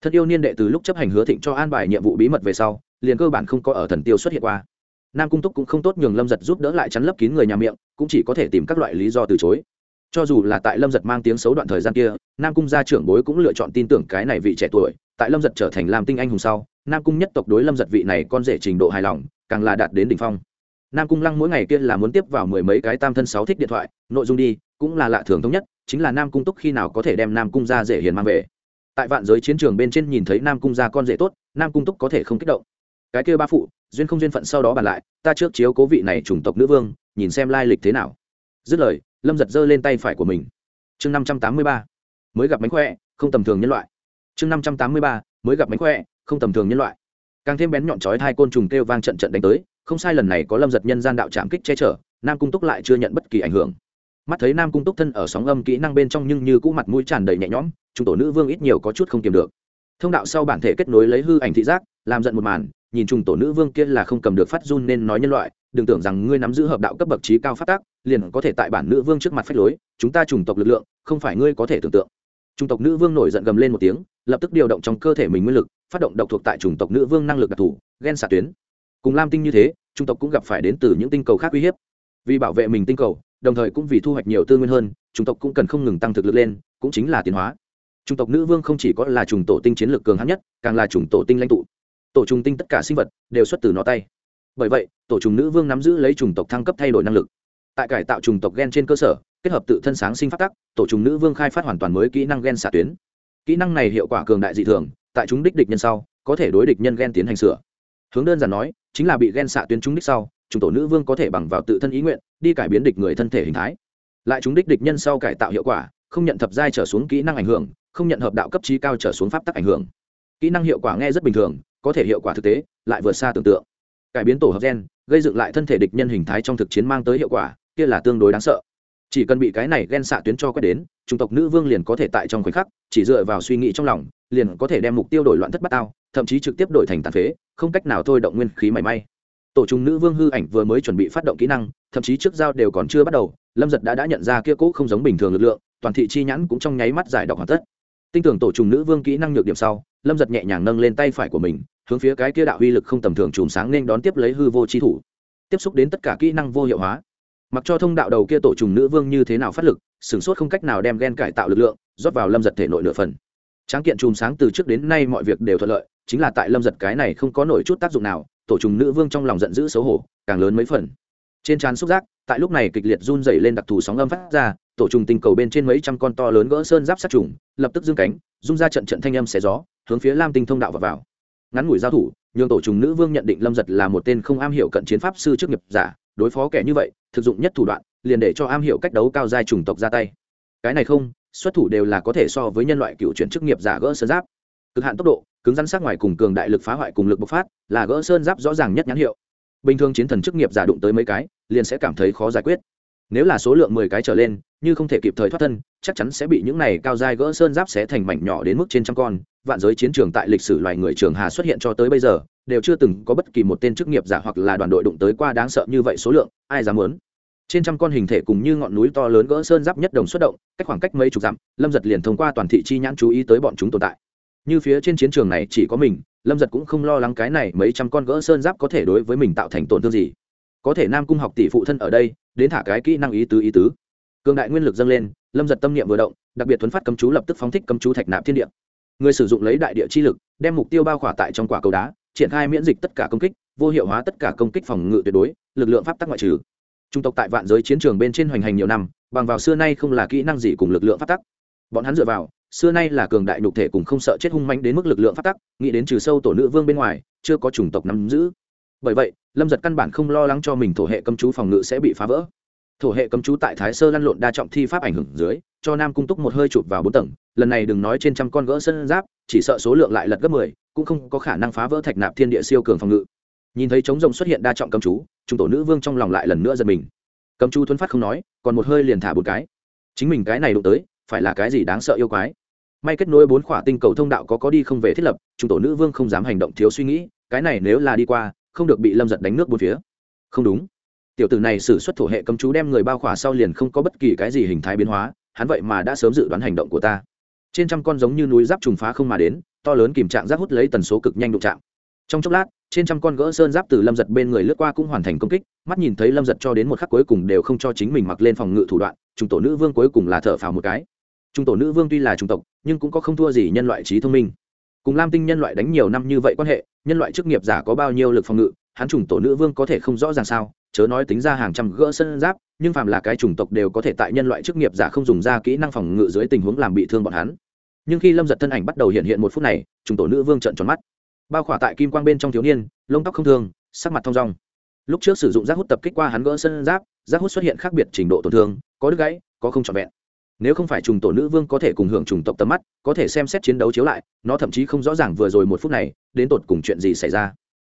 Thân yêu niên đệ từ lúc chấp hành hứa thịnh cho an bài nhiệm vụ bí mật về sau, liền cơ bản không có ở thần tiêu xuất hiện qua. Nam cung túc cũng không tốt nhường lâm giật giúp đỡ lại chắn lấp kín người nhà miệng, cũng chỉ có thể tìm các loại lý do từ chối. Cho dù là tại lâm giật mang tiếng xấu đoạn thời gian kia, nam cung gia trưởng bối cũng lựa chọn tin tưởng cái này vị trẻ tuổi, tại lâm giật trở thành làm tinh anh hùng sau nam cung nhất tộc đối lâm giật vị này con rể trình độ hài lòng, càng là đạt đến đ ỉ n h phong. Nam cung lăng mỗi ngày kia là muốn tiếp vào mười mấy cái tam thân sáu thích điện thoại, nội dung đi, cũng là lạ thường thống nhất, chính là nam cung túc khi nào có thể đem nam cung gia rể hiền mang về. Tại vạn giới chiến trường bên trên nhìn thấy nam cung gia con rể tốt, nam cung túc có thể không kích động. Cái kia ba phụ, duyên không duyên phận sau đó bàn lại, ta trước chiếu cố vị này chủng tộc nữ vương, nhìn xem lai lịch thế nào. Dứt lời, lâm giật giơ lên tay phải của mình. Chương năm trăm tám mươi ba, mới gặp mánh khỏe, không tầm thường nhân loại. Chương năm trăm tám mươi ba, mới gặp mánh khỏe không tầm thường nhân loại. Càng thêm bén nhọn chói hai côn trùng kêu vang trận trận đánh tới, không sai lần này có lâm giật nhân gian đạo trạm kích che chở, nam cung túc lại chưa nhận bất kỳ ảnh hưởng. Mắt thấy nam cung túc thân ở sóng âm kỹ năng bên trong nhưng như cũ mặt mũi tràn đầy nhẹ nhõm, chúng tổ nữ vương ít nhiều có chút không kiềm được. Thông đạo sau bản thể kết nối lấy hư ảnh thị giác, làm giận một màn, nhìn trùng tổ nữ vương kia là không cầm được phát run nên nói nhân loại, đừng tưởng rằng ngươi nắm giữ hợp đạo cấp bậc trí cao phát tác, liền có thể tại bản nữ vương trước mặt phách lối, chúng ta chủng tộc lực lượng, không phải ngươi có thể tưởng tượng chủng tộc nữ vương nổi giận gầm lên một tiếng, lập tức điều động trong cơ thể mình nguyên lực, phát động độc thuộc tại chủng tộc nữ vương năng lực đặc thù ghen xạ tuyến. Cùng lam tinh như thế chủng tộc cũng gặp phải đến từ những tinh cầu khác uy hiếp. Vì bảo vệ mình tinh cầu, đồng thời cũng vì thu hoạch nhiều tư nguyên hơn chủng tộc cũng cần không ngừng tăng thực lực lên, cũng chính là tiến hóa. Chủng tộc nữ vương không chỉ có là chủng tổ tinh chiến lược cường hãn nhất, càng là chủng tổ tinh lãnh tụ. Tổ trùng tinh tất cả sinh vật đều xuất từ nó tay. Bởi vậy, tổ trùng nữ vương nắm giữ lấy chủng tộc thăng cấp thay đổi năng lực. Tại cải tạo chủng tộc gen trên cơ sở kết hợp tự thân sáng sinh phát tắc, tổ trùng nữ vương khai phát hoàn toàn mới kỹ năng gen xạ tuyến. Kỹ năng này hiệu quả cường đại dị thường, tại chúng đích địch nhân sau, có thể đối địch nhân gen tiến hành sửa. Hướng đơn giản nói, chính là bị gen xạ tuyến chúng đích sau, chúng tổ nữ vương có thể bằng vào tự thân ý nguyện, đi cải biến địch người thân thể hình thái. Lại chúng đích địch nhân sau cải tạo hiệu quả, không nhận thập giai trở xuống kỹ năng ảnh hưởng, không nhận hợp đạo cấp trí cao trở xuống pháp tắc ảnh hưởng. Kỹ năng hiệu quả nghe rất bình thường, có thể hiệu quả thực tế, lại vượt xa tưởng tượng. Cải biến tổ hợp gen, gây dựng lại thân thể địch nhân hình thái trong thực chiến mang tới hiệu quả, kia là tương đối đáng sợ chỉ cần bị cái này ghen xạ tuyến cho quét đến chủng tộc nữ vương liền có thể tại trong khoảnh khắc chỉ dựa vào suy nghĩ trong lòng liền có thể đem mục tiêu đổi loạn thất bát ao, thậm chí trực tiếp đổi thành tàn phế không cách nào thôi động nguyên khí mảy may. Tổ trùng nữ vương hư ảnh vừa mới chuẩn bị phát động kỹ năng thậm chí trước giao đều còn chưa bắt đầu lâm giật đã đã nhận ra kia cũ không giống bình thường lực lượng toàn thị chi nhãn cũng trong nháy mắt giải đọc hoàn tất. Tin tưởng tổ trùng nữ vương kỹ năng nhược điểm sau lâm giật nhẹ nhàng nâng lên tay phải của mình hướng phía cái kia đạo uy lực không tầm thường chùm sáng nên đón tiếp lấy hư vô chi thủ. Tiếp xúc đến tất cả kỹ năng vô hiệu hóa mặc cho thông đạo đầu kia tổ trùng nữ vương như thế nào phát lực, sửng sốt không cách nào đem ghen cải tạo lực lượng, rót vào lâm giật thể nội nửa phần. Tráng kiện chùm sáng từ trước đến nay mọi việc đều thuận lợi, chính là tại lâm giật cái này không có nổi chút tác dụng nào, tổ trùng nữ vương trong lòng giận dữ xấu hổ, càng lớn mấy phần. Trên trán xúc giác, tại lúc này kịch liệt run dày lên đặc thù sóng âm phát ra, tổ trùng tinh cầu bên trên mấy trăm con to lớn gỡ sơn giáp sát trùng, lập tức dương cánh, rung ra trận trận thanh âm xé gió, hướng phía lam tinh thông đạo và vào. Ngắn ngủi giao thủ, nhường tổ trùng nữ vương nhận định lâm giật là một tên không am hiểu cận chiến pháp sư trước nghiệp giả, đối phó kẻ như vậy thực dụng nhất thủ đoạn, liền để cho am hiểu cách đấu cao giai chủng tộc ra tay. Cái này không, xuất thủ đều là có thể so với nhân loại cựu chuyển chức nghiệp giả gỡ sơn giáp. Cực hạn tốc độ, cứng rắn sát ngoài cùng cường đại lực phá hoại cùng lực bộc phát, là gỡ sơn giáp rõ ràng nhất nhãn hiệu. Bình thường chiến thần chức nghiệp giả đụng tới mấy cái, liền sẽ cảm thấy khó giải quyết nếu là số lượng mười cái trở lên, như không thể kịp thời thoát thân, chắc chắn sẽ bị những này cao dai gỡ sơn giáp xé thành mảnh nhỏ đến mức trên trăm con. Vạn giới chiến trường tại lịch sử loài người trường hà xuất hiện cho tới bây giờ, đều chưa từng có bất kỳ một tên chức nghiệp giả hoặc là đoàn đội đụng tới qua đáng sợ như vậy số lượng, ai dám muốn? Trên trăm con hình thể cùng như ngọn núi to lớn gỡ sơn giáp nhất đồng xuất động, cách khoảng cách mấy chục dặm, lâm giật liền thông qua toàn thị chi nhãn chú ý tới bọn chúng tồn tại. Như phía trên chiến trường này chỉ có mình, lâm giật cũng không lo lắng cái này mấy trăm con gỡ sơn giáp có thể đối với mình tạo thành tổn thương gì. Có thể nam cung học tỷ phụ thân ở đây đến thả cái kỹ năng ý tứ ý tứ. Cường đại nguyên lực dâng lên, lâm giật tâm niệm vừa động, đặc biệt thuấn phát cấm chú lập tức phóng thích cấm chú thạch nạp thiên địa. Người sử dụng lấy đại địa chi lực, đem mục tiêu bao khỏa tại trong quả cầu đá, triển khai miễn dịch tất cả công kích, vô hiệu hóa tất cả công kích phòng ngự tuyệt đối, lực lượng pháp tắc ngoại trừ. Trung tộc tại vạn giới chiến trường bên trên hoành hành nhiều năm, bằng vào xưa nay không là kỹ năng gì cùng lực lượng pháp tắc. Bọn hắn dựa vào, xưa nay là cường đại nhục thể cùng không sợ chết hung manh đến mức lực lượng pháp tắc, nghĩ đến trừ sâu tổ nữ vương bên ngoài, chưa có chủng tộc nắm giữ bởi vậy, lâm giật căn bản không lo lắng cho mình thổ hệ cấm chú phòng ngự sẽ bị phá vỡ. Thổ hệ cấm chú tại thái sơ lăn lộn đa trọng thi pháp ảnh hưởng dưới, cho nam cung túc một hơi chụp vào bốn tầng, lần này đừng nói trên trăm con gỡ sân giáp, chỉ sợ số lượng lại lật gấp mười, cũng không có khả năng phá vỡ thạch nạp thiên địa siêu cường phòng ngự. Nhìn thấy trống rồng xuất hiện đa trọng cấm chú, chúng tổ nữ vương trong lòng lại lần nữa giật mình. Cấm chú thuấn phát không nói, còn một hơi liền thả một cái. Chính mình cái này đụng tới, phải là cái gì đáng sợ yêu quái? May kết nối bốn khỏa tinh cầu thông đạo có có đi không về thiết lập, chúng tổ nữ vương không dám hành động thiếu suy nghĩ, cái này nếu là đi qua không được bị lâm giật đánh nước bốn phía. Không đúng. Tiểu tử này xử xuất thổ hệ cấm chú đem người bao khỏa sau liền không có bất kỳ cái gì hình thái biến hóa, hắn vậy mà đã sớm dự đoán hành động của ta. Trên trăm con giống như núi giáp trùng phá không mà đến, to lớn kìm trạng giáp hút lấy tần số cực nhanh đụng chạm. Trong chốc lát, trên trăm con gỡ sơn giáp từ lâm giật bên người lướt qua cũng hoàn thành công kích, mắt nhìn thấy lâm giật cho đến một khắc cuối cùng đều không cho chính mình mặc lên phòng ngự thủ đoạn, chúng tổ nữ vương cuối cùng là thở phào một cái. Chúng tổ nữ vương tuy là chủng tộc, nhưng cũng có không thua gì nhân loại trí thông minh cùng lam tinh nhân loại đánh nhiều năm như vậy quan hệ, nhân loại chức nghiệp giả có bao nhiêu lực phòng ngự, hắn chủng tổ nữ vương có thể không rõ ràng sao, chớ nói tính ra hàng trăm gỡ sân giáp, nhưng phàm là cái chủng tộc đều có thể tại nhân loại chức nghiệp giả không dùng ra kỹ năng phòng ngự dưới tình huống làm bị thương bọn hắn. Nhưng khi lâm giật thân ảnh bắt đầu hiện hiện một phút này, chủng tổ nữ vương trợn tròn mắt. Bao khỏa tại kim quang bên trong thiếu niên, lông tóc không thương, sắc mặt thong rong lúc trước sử dụng rác hút tập kích qua hắn gỡ sân giáp, rác hút xuất hiện khác biệt trình độ tổn thương, có đứt gãy, có không trọn vẹn nếu không phải trùng tổ nữ vương có thể cùng hưởng trùng tộc tầm mắt có thể xem xét chiến đấu chiếu lại nó thậm chí không rõ ràng vừa rồi một phút này đến tột cùng chuyện gì xảy ra.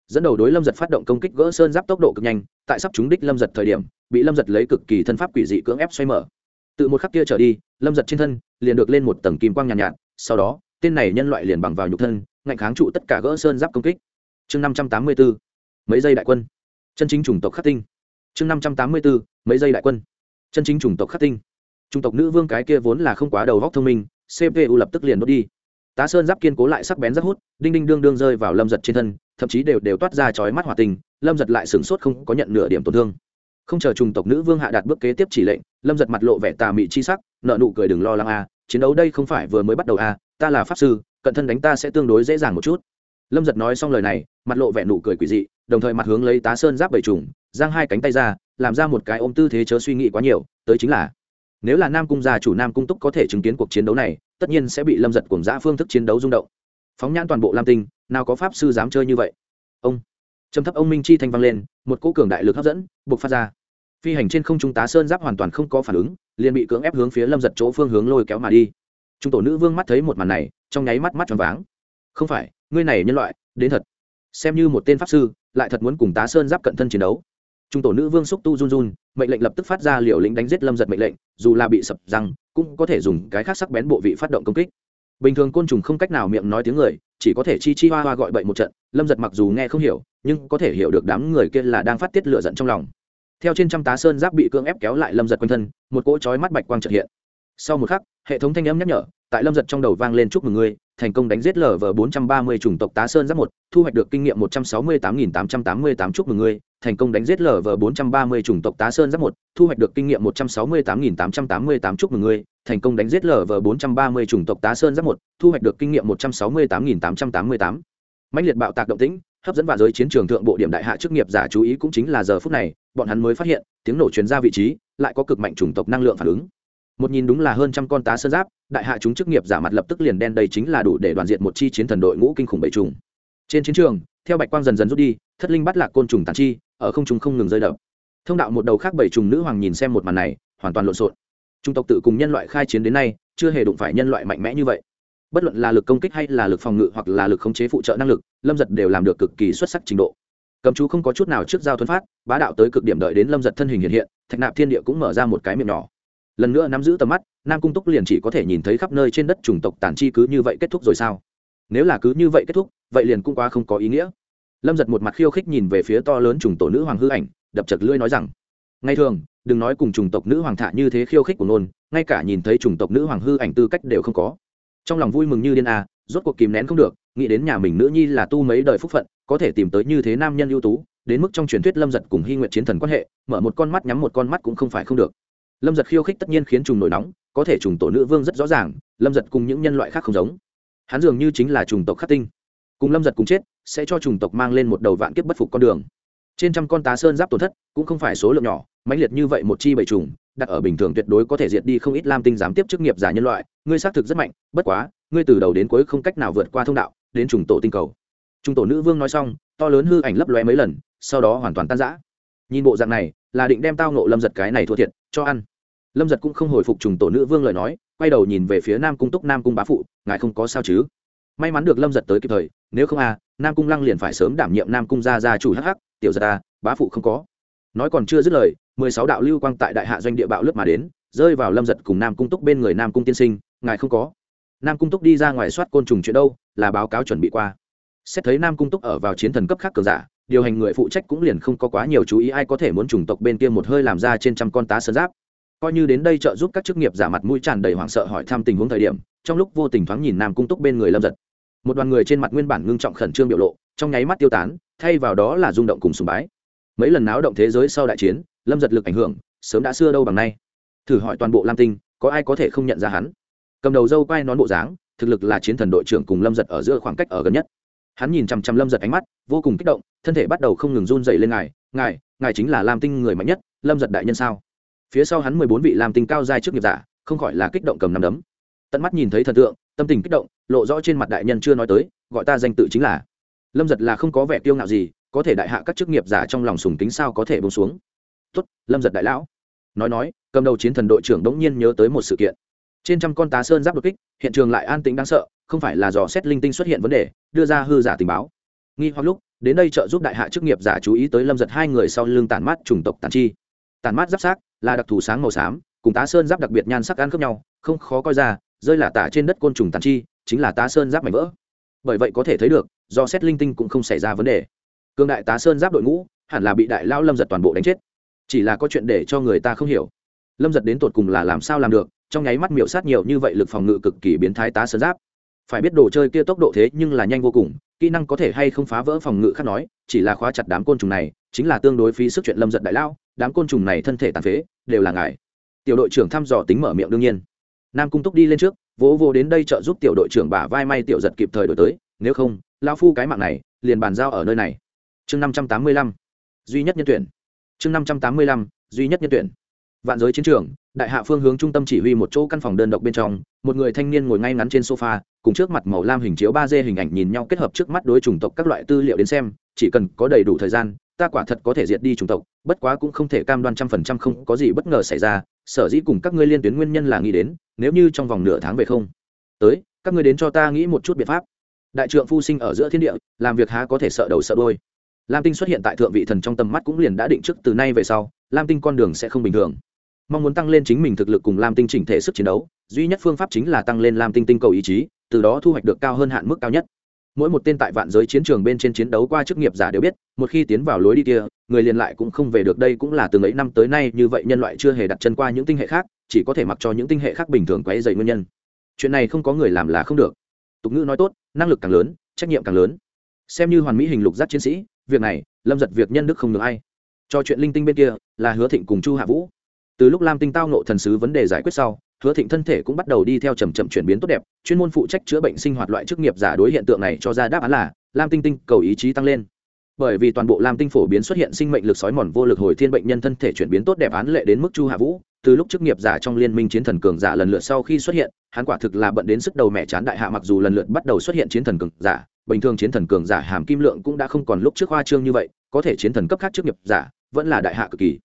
Dẫn đầu đối lâm giật phát động công kích gỡ sơn giáp tốc độ cực nhanh tại sắp trúng đích lâm giật thời điểm bị lâm giật lấy cực kỳ thân pháp quỷ dị cưỡng ép xoay mở. Từ một khắc kia trở đi lâm giật trên thân liền được lên một tầng kim quang nhàn nhạt, nhạt sau đó tên này nhân loại liền bằng vào nhục thân ngạnh kháng trụ tất cả gỡ sơn giáp công kích. Chương năm trăm tám mươi bốn mấy giây đại quân. Chân chính chủng tộc khắc tinh. Chương năm trăm tám mươi bốn mấy giây đại quân. Chân chính chủng tộc khắc tinh. Trung tộc nữ vương cái kia vốn là không quá đầu góc thông minh cpu lập tức liền đốt đi. Tá sơn giáp kiên cố lại sắc bén rất hút, đinh đinh đương đương rơi vào lâm giật trên thân, thậm chí đều đều toát ra chói mắt hỏa tình, lâm giật lại sửng sốt không có nhận nửa điểm tổn thương. Không chờ trung tộc nữ vương hạ đạt bước kế tiếp chỉ lệnh, lâm giật mặt lộ vẻ tà mị chi sắc nợ nụ cười đừng lo lắng a à, chiến đấu đây không phải vừa mới bắt đầu a à, ta là pháp sư, cận thân đánh ta sẽ tương đối dễ dàng một chút. Lâm giật nói xong lời này, mặt lộ vẻ nụ cười quỷ dị, đồng thời mặt hướng lấy tá sơn giáp bảy trùng, giang hai cánh tay ra, làm ra một cái ôm tư thế chớ suy nghĩ quá nhiều, tới chính là nếu là nam cung gia chủ nam cung túc có thể chứng kiến cuộc chiến đấu này, tất nhiên sẽ bị lâm giật cùng giã phương thức chiến đấu rung động. Phóng nhãn toàn bộ lam tinh, nào có pháp sư dám chơi như vậy? Ông, trầm thấp ông minh chi thanh vang lên, một cỗ cường đại lực hấp dẫn buộc phát ra. Phi hành trên không trung tá sơn giáp hoàn toàn không có phản ứng, liền bị cưỡng ép hướng phía lâm giật chỗ phương hướng lôi kéo mà đi. Trung tổ nữ vương mắt thấy một màn này, trong nháy mắt mắt tròn váng. Không phải, ngươi này nhân loại, đến thật. Xem như một tên pháp sư, lại thật muốn cùng tá sơn giáp cận thân chiến đấu trung tổ nữ vương xúc tu run run, mệnh lệnh lập tức phát ra liều lĩnh đánh giết lâm giật mệnh lệnh, dù là bị sập răng, cũng có thể dùng cái khác sắc bén bộ vị phát động công kích. Bình thường côn trùng không cách nào miệng nói tiếng người, chỉ có thể chi chi hoa hoa gọi bậy một trận, lâm giật mặc dù nghe không hiểu, nhưng có thể hiểu được đám người kia là đang phát tiết lựa giận trong lòng. Theo trên trăm tá sơn giáp bị cưỡng ép kéo lại lâm giật quanh thân, một cỗ chói mắt bạch quang trật hiện. Sau một khắc, hệ thống thanh âm nhắc nhở, tại lâm giật trong đầu vang lên chúc mừng ngươi thành công đánh giết lở vở 430 chủng tộc tá sơn giáp một, thu hoạch được kinh nghiệm một trăm sáu mươi tám nghìn tám trăm tám mươi tám chúc mừng ngươi. Thành công đánh giết lở vở 430 chủng tộc tá sơn giáp một, thu hoạch được kinh nghiệm một trăm sáu mươi tám nghìn tám trăm tám mươi tám chúc mừng ngươi. Thành công đánh giết lở vở 430 chủng tộc tá sơn giáp một, thu hoạch được kinh nghiệm một trăm sáu mươi tám nghìn tám trăm tám mươi tám. Mãnh liệt bạo tạc động tĩnh, hấp dẫn vào giới chiến trường thượng bộ điểm đại hạ chức nghiệp giả chú ý cũng chính là giờ phút này, bọn hắn mới phát hiện, tiếng nổ truyền ra vị trí, lại có cực mạnh chủng tộc năng lượng phản ứng một nhìn đúng là hơn trăm con tá sơn giáp, đại hạ chúng chức nghiệp giả mặt lập tức liền đen đây chính là đủ để đoàn diện một chi chiến thần đội ngũ kinh khủng bảy trùng trên chiến trường, theo bạch quang dần dần rút đi, thất linh bắt lạc côn trùng tàn chi, ở không trung không ngừng rơi đập. Thông đạo một đầu khác bảy trùng nữ hoàng nhìn xem một màn này, hoàn toàn lộn xộn. Trung tộc tự cùng nhân loại khai chiến đến nay, chưa hề đụng phải nhân loại mạnh mẽ như vậy. Bất luận là lực công kích hay là lực phòng ngự hoặc là lực khống chế phụ trợ năng lực, lâm giật đều làm được cực kỳ xuất sắc trình độ. Cầm chú không có chút nào trước giao thuấn phát, bá đạo tới cực điểm đợi đến lâm giật thân hình hiện hiện, thạch nạp thiên địa cũng mở ra một cái miệng nhỏ lần nữa nắm giữ tầm mắt, nam cung túc liền chỉ có thể nhìn thấy khắp nơi trên đất chủng tộc tàn chi cứ như vậy kết thúc rồi sao? Nếu là cứ như vậy kết thúc, vậy liền cũng quá không có ý nghĩa. Lâm giật một mặt khiêu khích nhìn về phía to lớn chủng tổ nữ hoàng hư ảnh, đập chật lưỡi nói rằng, ngay thường, đừng nói cùng chủng tộc nữ hoàng thạ như thế khiêu khích của nôn, ngay cả nhìn thấy chủng tộc nữ hoàng hư ảnh tư cách đều không có. Trong lòng vui mừng như điên a, rốt cuộc kìm nén không được, nghĩ đến nhà mình nữ nhi là tu mấy đời phúc phận, có thể tìm tới như thế nam nhân ưu tú, đến mức trong truyền thuyết lâm giật cùng hy nguyện chiến thần quan hệ, mở một con mắt nhắm một con mắt cũng không phải không được lâm giật khiêu khích tất nhiên khiến trùng nổi nóng, có thể trùng tổ nữ vương rất rõ ràng, lâm giật cùng những nhân loại khác không giống. Hắn dường như chính là trùng tộc khắc tinh. Cùng lâm giật cùng chết, sẽ cho trùng tộc mang lên một đầu vạn kiếp bất phục con đường. Trên trăm con tá sơn giáp tổn thất, cũng không phải số lượng nhỏ, mãnh liệt như vậy một chi bầy trùng, đặt ở bình thường tuyệt đối có thể diệt đi không ít lam tinh giám tiếp chức nghiệp giả nhân loại, ngươi xác thực rất mạnh, bất quá, ngươi từ đầu đến cuối không cách nào vượt qua thông đạo, đến trùng tổ tinh cầu. Trùng tổ nữ vương nói xong, to lớn hư ảnh lấp lóe mấy lần, sau đó hoàn toàn tan rã. Nhìn bộ dạng này là định đem tao nộ lâm giật cái này thua thiệt, cho ăn. Lâm giật cũng không hồi phục trùng tổ nữ vương lời nói, quay đầu nhìn về phía nam cung túc, nam cung bá phụ, ngài không có sao chứ? May mắn được lâm giật tới kịp thời, nếu không à nam cung lăng liền phải sớm đảm nhiệm nam cung gia gia chủ hh tiểu giật ta bá phụ không có. Nói còn chưa dứt lời, mười sáu đạo lưu quang tại đại hạ doanh địa bạo lướt mà đến, rơi vào lâm giật cùng nam cung túc bên người nam cung tiên sinh, ngài không có. Nam cung túc đi ra ngoài soát côn trùng chuyện đâu, là báo cáo chuẩn bị qua. Xét thấy nam cung túc ở vào chiến thần cấp khác cờ giả điều hành người phụ trách cũng liền không có quá nhiều chú ý ai có thể muốn chủng tộc bên kia một hơi làm ra trên trăm con tá sơn giáp. Coi như đến đây trợ giúp các chức nghiệp giả mặt mũi tràn đầy hoảng sợ hỏi thăm tình huống thời điểm, trong lúc vô tình thoáng nhìn nam cung túc bên người lâm giật. Một đoàn người trên mặt nguyên bản ngưng trọng khẩn trương biểu lộ, trong nháy mắt tiêu tán, thay vào đó là rung động cùng sùng bái. Mấy lần náo động thế giới sau đại chiến, lâm giật lực ảnh hưởng, sớm đã xưa đâu bằng nay. Thử hỏi toàn bộ lam tinh, có ai có thể không nhận ra hắn? Cầm đầu dâu quai nón bộ dáng, thực lực là chiến thần đội trưởng cùng lâm giật ở giữa khoảng cách ở gần nhất hắn nhìn chằm chằm lâm giật ánh mắt, vô cùng kích động, thân thể bắt đầu không ngừng run dày lên ngài ngài ngài chính là lam tinh người mạnh nhất, lâm giật đại nhân sao? Phía sau hắn mười bốn vị lam tinh cao giai trước nghiệp giả, không khỏi là kích động cầm nắm đấm. Tận mắt nhìn thấy thần tượng, tâm tình kích động, lộ rõ trên mặt đại nhân chưa nói tới, gọi ta danh tự chính là. Lâm giật là không có vẻ tiêu ngạo gì, có thể đại hạ các chức nghiệp giả trong lòng sùng tính sao có thể bông xuống. Tuất lâm giật đại lão. Nói nói, cầm đầu chiến thần đội trưởng đống nhiên nhớ tới một sự kiện trên trăm con tá sơn giáp đột kích, hiện trường lại an tĩnh đáng sợ, không phải là dò xét linh tinh xuất hiện vấn đề, đưa ra hư giả tình báo. Nghi hoặc lúc, đến đây trợ giúp đại hạ chức nghiệp giả chú ý tới lâm giật hai người sau lưng tản mát chủng tộc tàn chi. Tản mát giáp sát là đặc thù sáng màu xám, cùng tá sơn giáp đặc biệt nhan sắc ăn khớp nhau, không khó coi ra, rơi là tả trên đất côn trùng tàn chi, chính là tá sơn giáp mảnh vỡ. Bởi vậy có thể thấy được do xét linh tinh cũng không xảy ra vấn đề. Cương đại tá sơn giáp đội ngũ, hẳn là bị đại lao lâm giật toàn bộ đánh chết. Chỉ là có chuyện để cho người ta không hiểu. Lâm giật đến tột cùng là làm sao làm được trong nháy mắt miểu sát nhiều như vậy lực phòng ngự cực kỳ biến thái tá sơn giáp. Phải biết đồ chơi kia tốc độ thế nhưng là nhanh vô cùng, kỹ năng có thể hay không phá vỡ phòng ngự khác nói, chỉ là khóa chặt đám côn trùng này, chính là tương đối phí sức chuyện lâm giật đại lao đám côn trùng này thân thể tàn phế, đều là ngài. Tiểu đội trưởng thăm dò tính mở miệng đương nhiên. Nam cung túc đi lên trước, vỗ vô đến đây trợ giúp tiểu đội trưởng bà vai may tiểu giật kịp thời đổi tới, nếu không lao phu cái mạng này, liền bàn giao ở nơi này. Chương năm trăm tám mươi lăm, duy nhất nhân tuyển. Chương năm trăm tám mươi lăm, duy nhất nhân tuyển vạn giới chiến trường, đại hạ phương hướng trung tâm chỉ huy một chỗ căn phòng đơn độc bên trong, một người thanh niên ngồi ngay ngắn trên sofa, cùng trước mặt màu lam hình chiếu ba d hình ảnh nhìn nhau kết hợp trước mắt đối chủng tộc các loại tư liệu đến xem, chỉ cần có đầy đủ thời gian, ta quả thật có thể diệt đi chủng tộc, bất quá cũng không thể cam đoan trăm phần trăm không có gì bất ngờ xảy ra, sở dĩ cùng các ngươi liên tuyến nguyên nhân là nghĩ đến, nếu như trong vòng nửa tháng về không. Tới, các ngươi đến cho ta nghĩ một chút biện pháp. Đại trượng phu sinh ở giữa thiên địa, làm việc há có thể sợ đầu sợ đôi lam tinh xuất hiện tại thượng vị thần trong tầm mắt cũng liền đã định trước từ nay về sau, lam tinh con đường sẽ không bình thường mong muốn tăng lên chính mình thực lực cùng lam tinh chỉnh thể sức chiến đấu, duy nhất phương pháp chính là tăng lên lam tinh tinh cầu ý chí, từ đó thu hoạch được cao hơn hạn mức cao nhất. Mỗi một tên tại vạn giới chiến trường bên trên chiến đấu qua chức nghiệp giả đều biết, một khi tiến vào lối đi kia, người liền lại cũng không về được. Đây cũng là từ ấy năm tới nay, như vậy nhân loại chưa hề đặt chân qua những tinh hệ khác, chỉ có thể mặc cho những tinh hệ khác bình thường quấy dày nguyên nhân. Chuyện này không có người làm là không được. Tục ngữ nói tốt, năng lực càng lớn, trách nhiệm càng lớn. Xem như hoàn mỹ hình lục giác chiến sĩ, việc này, lâm giật việc nhân đức không được ai. Cho chuyện linh tinh bên kia, là hứa thịnh cùng chu hạ vũ từ lúc lam tinh tao nộ thần sứ vấn đề giải quyết sau, hứa thịnh thân thể cũng bắt đầu đi theo chầm chậm chuyển biến tốt đẹp, chuyên môn phụ trách chữa bệnh sinh hoạt loại chức nghiệp giả đối hiện tượng này cho ra đáp án là, lam tinh tinh cầu ý chí tăng lên. Bởi vì toàn bộ lam tinh phổ biến xuất hiện sinh mệnh lực sói mòn vô lực hồi thiên bệnh nhân thân thể chuyển biến tốt đẹp án lệ đến mức chu hạ vũ, từ lúc chức nghiệp giả trong liên minh chiến thần cường giả lần lượt sau khi xuất hiện, hắn quả thực là bận đến sức đầu mẹ chán đại hạ mặc dù lần lượt bắt đầu xuất hiện chiến thần cường giả, bình thường chiến thần cường giả hàm kim lượng cũng đã không còn lúc trước hoa trương như vậy, có thể chiến thần cấp khác chức nghiệp giả vẫn là đại hạ cực kỳ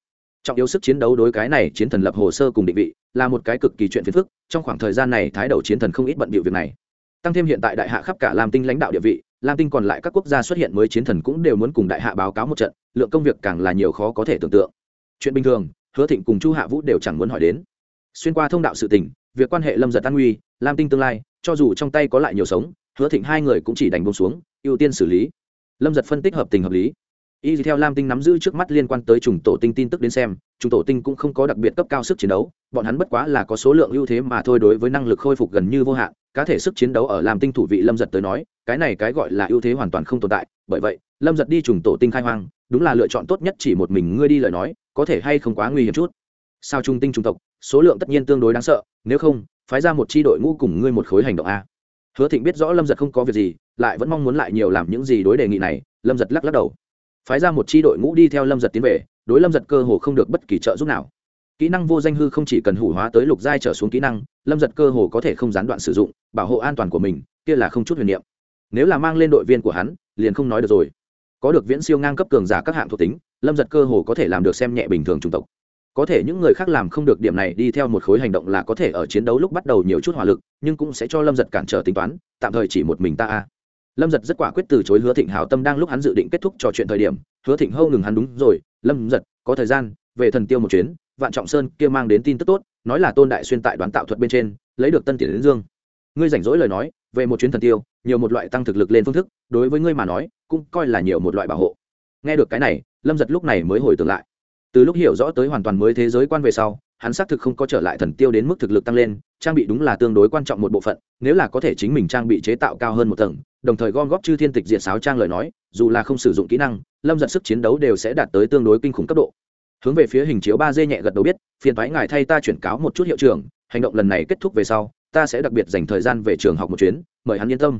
trọng yếu sức chiến đấu đối cái này chiến thần lập hồ sơ cùng định vị, là một cái cực kỳ chuyện phiền phức, trong khoảng thời gian này thái đầu chiến thần không ít bận bịu việc này. Tăng thêm hiện tại đại hạ khắp cả lam tinh lãnh đạo địa vị, lam tinh còn lại các quốc gia xuất hiện mới chiến thần cũng đều muốn cùng đại hạ báo cáo một trận, lượng công việc càng là nhiều khó có thể tưởng tượng. Chuyện bình thường, hứa thịnh cùng chu hạ vũ đều chẳng muốn hỏi đến. Xuyên qua thông đạo sự tình, việc quan hệ lâm giật an nguy lam tinh tương lai, cho dù trong tay có lại nhiều sống, hứa thịnh hai người cũng chỉ đành bông xuống, ưu tiên xử lý. Lâm giật phân tích hợp tình hợp lý y theo lam tinh nắm giữ trước mắt liên quan tới trùng tổ tinh tin tức đến xem, trùng tổ tinh cũng không có đặc biệt cấp cao sức chiến đấu, bọn hắn bất quá là có số lượng ưu thế mà thôi đối với năng lực khôi phục gần như vô hạn, cá thể sức chiến đấu ở lam tinh thủ vị lâm giật tới nói, cái này cái gọi là ưu thế hoàn toàn không tồn tại, bởi vậy, lâm giật đi trùng tổ tinh khai hoang, đúng là lựa chọn tốt nhất chỉ một mình ngươi đi lời nói, có thể hay không quá nguy hiểm chút. Sao trung tinh trung tộc, số lượng tất nhiên tương đối đáng sợ, nếu không, phái ra một c h i đội ngũ cùng ngươi một khối hành động a. Hứa thịnh biết rõ lâm giật không có việc gì, lại vẫn mong muốn lại nhiều làm những gì đối đề nghị này, lâm giật lắc lắc đầu phái ra một chi đội ngũ đi theo lâm giật tiến về, đối lâm giật cơ hồ không được bất kỳ trợ giúp nào. Kỹ năng vô danh hư không chỉ cần hủ hóa tới lục giai trở xuống kỹ năng, lâm giật cơ hồ có thể không gián đoạn sử dụng, bảo hộ an toàn của mình, kia là không chút huyền niệm. Nếu là mang lên đội viên của hắn, liền không nói được rồi. Có được viễn siêu ngang cấp cường giả các hạng thuộc tính, lâm giật cơ hồ có thể làm được xem nhẹ bình thường chủng tộc. Có thể những người khác làm không được điểm này đi theo một khối hành động là có thể ở chiến đấu lúc bắt đầu nhiều chút hỏa lực, nhưng cũng sẽ cho lâm giật cản trở tính toán, tạm thời chỉ một mình ta a lâm giật rất quả quyết từ chối hứa thịnh hảo tâm đang lúc hắn dự định kết thúc trò chuyện thời điểm, hứa thịnh hâu ngừng hắn đúng rồi, lâm giật, có thời gian, về thần tiêu một chuyến, vạn trọng sơn kia mang đến tin tức tốt, nói là tôn đại xuyên tại đoán tạo thuật bên trên, lấy được tân tiền đến dương. Ngươi rảnh rỗi lời nói, về một chuyến thần tiêu, nhiều một loại tăng thực lực lên phương thức, đối với ngươi mà nói, cũng coi là nhiều một loại bảo hộ. Nghe được cái này, lâm giật lúc này mới hồi tưởng lại. Từ lúc hiểu rõ tới hoàn toàn mới thế giới quan về sau hắn xác thực không có trở lại thần tiêu đến mức thực lực tăng lên, trang bị đúng là tương đối quan trọng một bộ phận, nếu là có thể chính mình trang bị chế tạo cao hơn một tầng, đồng thời gom góp chư thiên tịch diện sáo trang lời nói, dù là không sử dụng kỹ năng, lâm giật sức chiến đấu đều sẽ đạt tới tương đối kinh khủng cấp độ. Hướng về phía hình chiếu ba d nhẹ gật đầu biết, phiền thoái ngài thay ta chuyển cáo một chút hiệu trường hành động lần này kết thúc về sau, ta sẽ đặc biệt dành thời gian về trường học một chuyến, mời hắn yên tâm.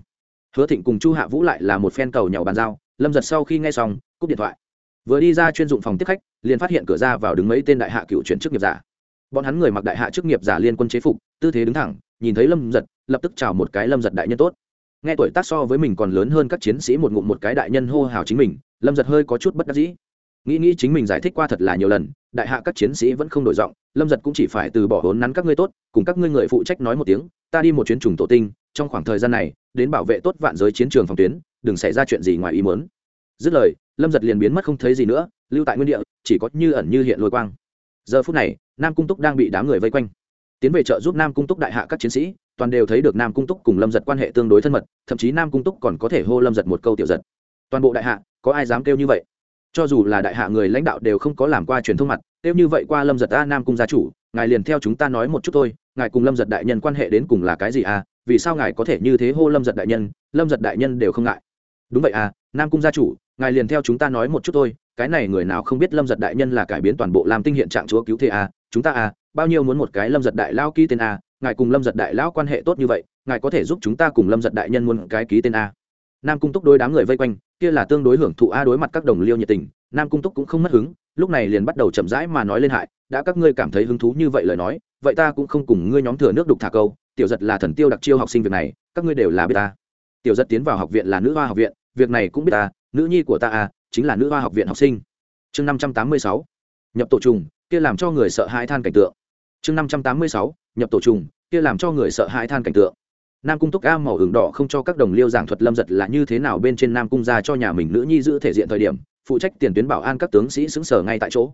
Hứa thịnh cùng chu hạ vũ lại là một phen cầu nhàu bàn giao, lâm giật sau khi nghe xong, cúp điện thoại. Vừa đi ra chuyên dụng phòng tiếp khách, liền phát hiện cửa ra vào đứng mấy tên đại hạ cựu chuyển chức nghiệp giả bọn hắn người mặc đại hạ chức nghiệp giả liên quân chế phục, tư thế đứng thẳng, nhìn thấy lâm giật, lập tức chào một cái lâm giật đại nhân tốt. Nghe tuổi tác so với mình còn lớn hơn các chiến sĩ một ngụm một cái đại nhân hô hào chính mình, lâm giật hơi có chút bất đắc dĩ. Nghĩ nghĩ chính mình giải thích qua thật là nhiều lần, đại hạ các chiến sĩ vẫn không đổi giọng, lâm giật cũng chỉ phải từ bỏ hốn nắn các ngươi tốt, cùng các ngươi người phụ trách nói một tiếng, ta đi một chuyến trùng tổ tinh, trong khoảng thời gian này, đến bảo vệ tốt vạn giới chiến trường phòng tuyến, đừng xảy ra chuyện gì ngoài ý muốn. Dứt lời, lâm giật liền biến mất không thấy gì nữa, lưu tại nguyên địa, chỉ có như ẩn như hiện lôi quang giờ phút này, nam cung túc đang bị đám người vây quanh. Tiến về trợ giúp nam cung túc đại hạ các chiến sĩ, toàn đều thấy được nam cung túc cùng lâm giật quan hệ tương đối thân mật, thậm chí nam cung túc còn có thể hô lâm giật một câu tiểu giật. Toàn bộ đại hạ, có ai dám kêu như vậy? Cho dù là đại hạ người lãnh đạo đều không có làm qua truyền thông mặt, kêu như vậy qua lâm giật a nam cung gia chủ, ngài liền theo chúng ta nói một chút thôi, ngài cùng lâm giật đại nhân quan hệ đến cùng là cái gì à? Vì sao ngài có thể như thế hô lâm giật đại nhân? Lâm giật đại nhân đều không ngại. Đúng vậy à nam cung gia chủ ngài liền theo chúng ta nói một chút thôi, cái này người nào không biết lâm giật đại nhân là cải biến toàn bộ làm tinh hiện trạng chúa cứu thế à chúng ta à bao nhiêu muốn một cái lâm giật đại lao ký tên a, ngài cùng lâm giật đại lão quan hệ tốt như vậy, ngài có thể giúp chúng ta cùng lâm giật đại nhân muốn cái ký tên a. Nam cung túc đối đám người vây quanh, kia là tương đối hưởng thụ a đối mặt các đồng liêu nhiệt tình, nam cung túc cũng không mất hứng, lúc này liền bắt đầu chậm rãi mà nói lên hại, đã các ngươi cảm thấy hứng thú như vậy lời nói, vậy ta cũng không cùng ngươi nhóm thừa nước đục thả câu, tiểu giật là thần tiêu đặc chiêu học sinh việc này, các ngươi đều là biết ta. Tiểu giật tiến vào học viện là nữ hoa học viện, việc này cũng biết ta nữ nhi của ta à chính là nữ hoa học viện học sinh. Chương năm trăm tám mươi sáu, nhập tổ trùng, kia làm cho người sợ hãi than cảnh tượng. Chương năm trăm tám mươi sáu, nhập tổ trùng, kia làm cho người sợ hãi than cảnh tượng. Nam cung túc a màu hưởng đỏ không cho các đồng liêu giảng thuật lâm giật là như thế nào bên trên nam cung ra cho nhà mình nữ nhi giữ thể diện thời điểm, phụ trách tiền tuyến bảo an các tướng sĩ xứng sở ngay tại chỗ.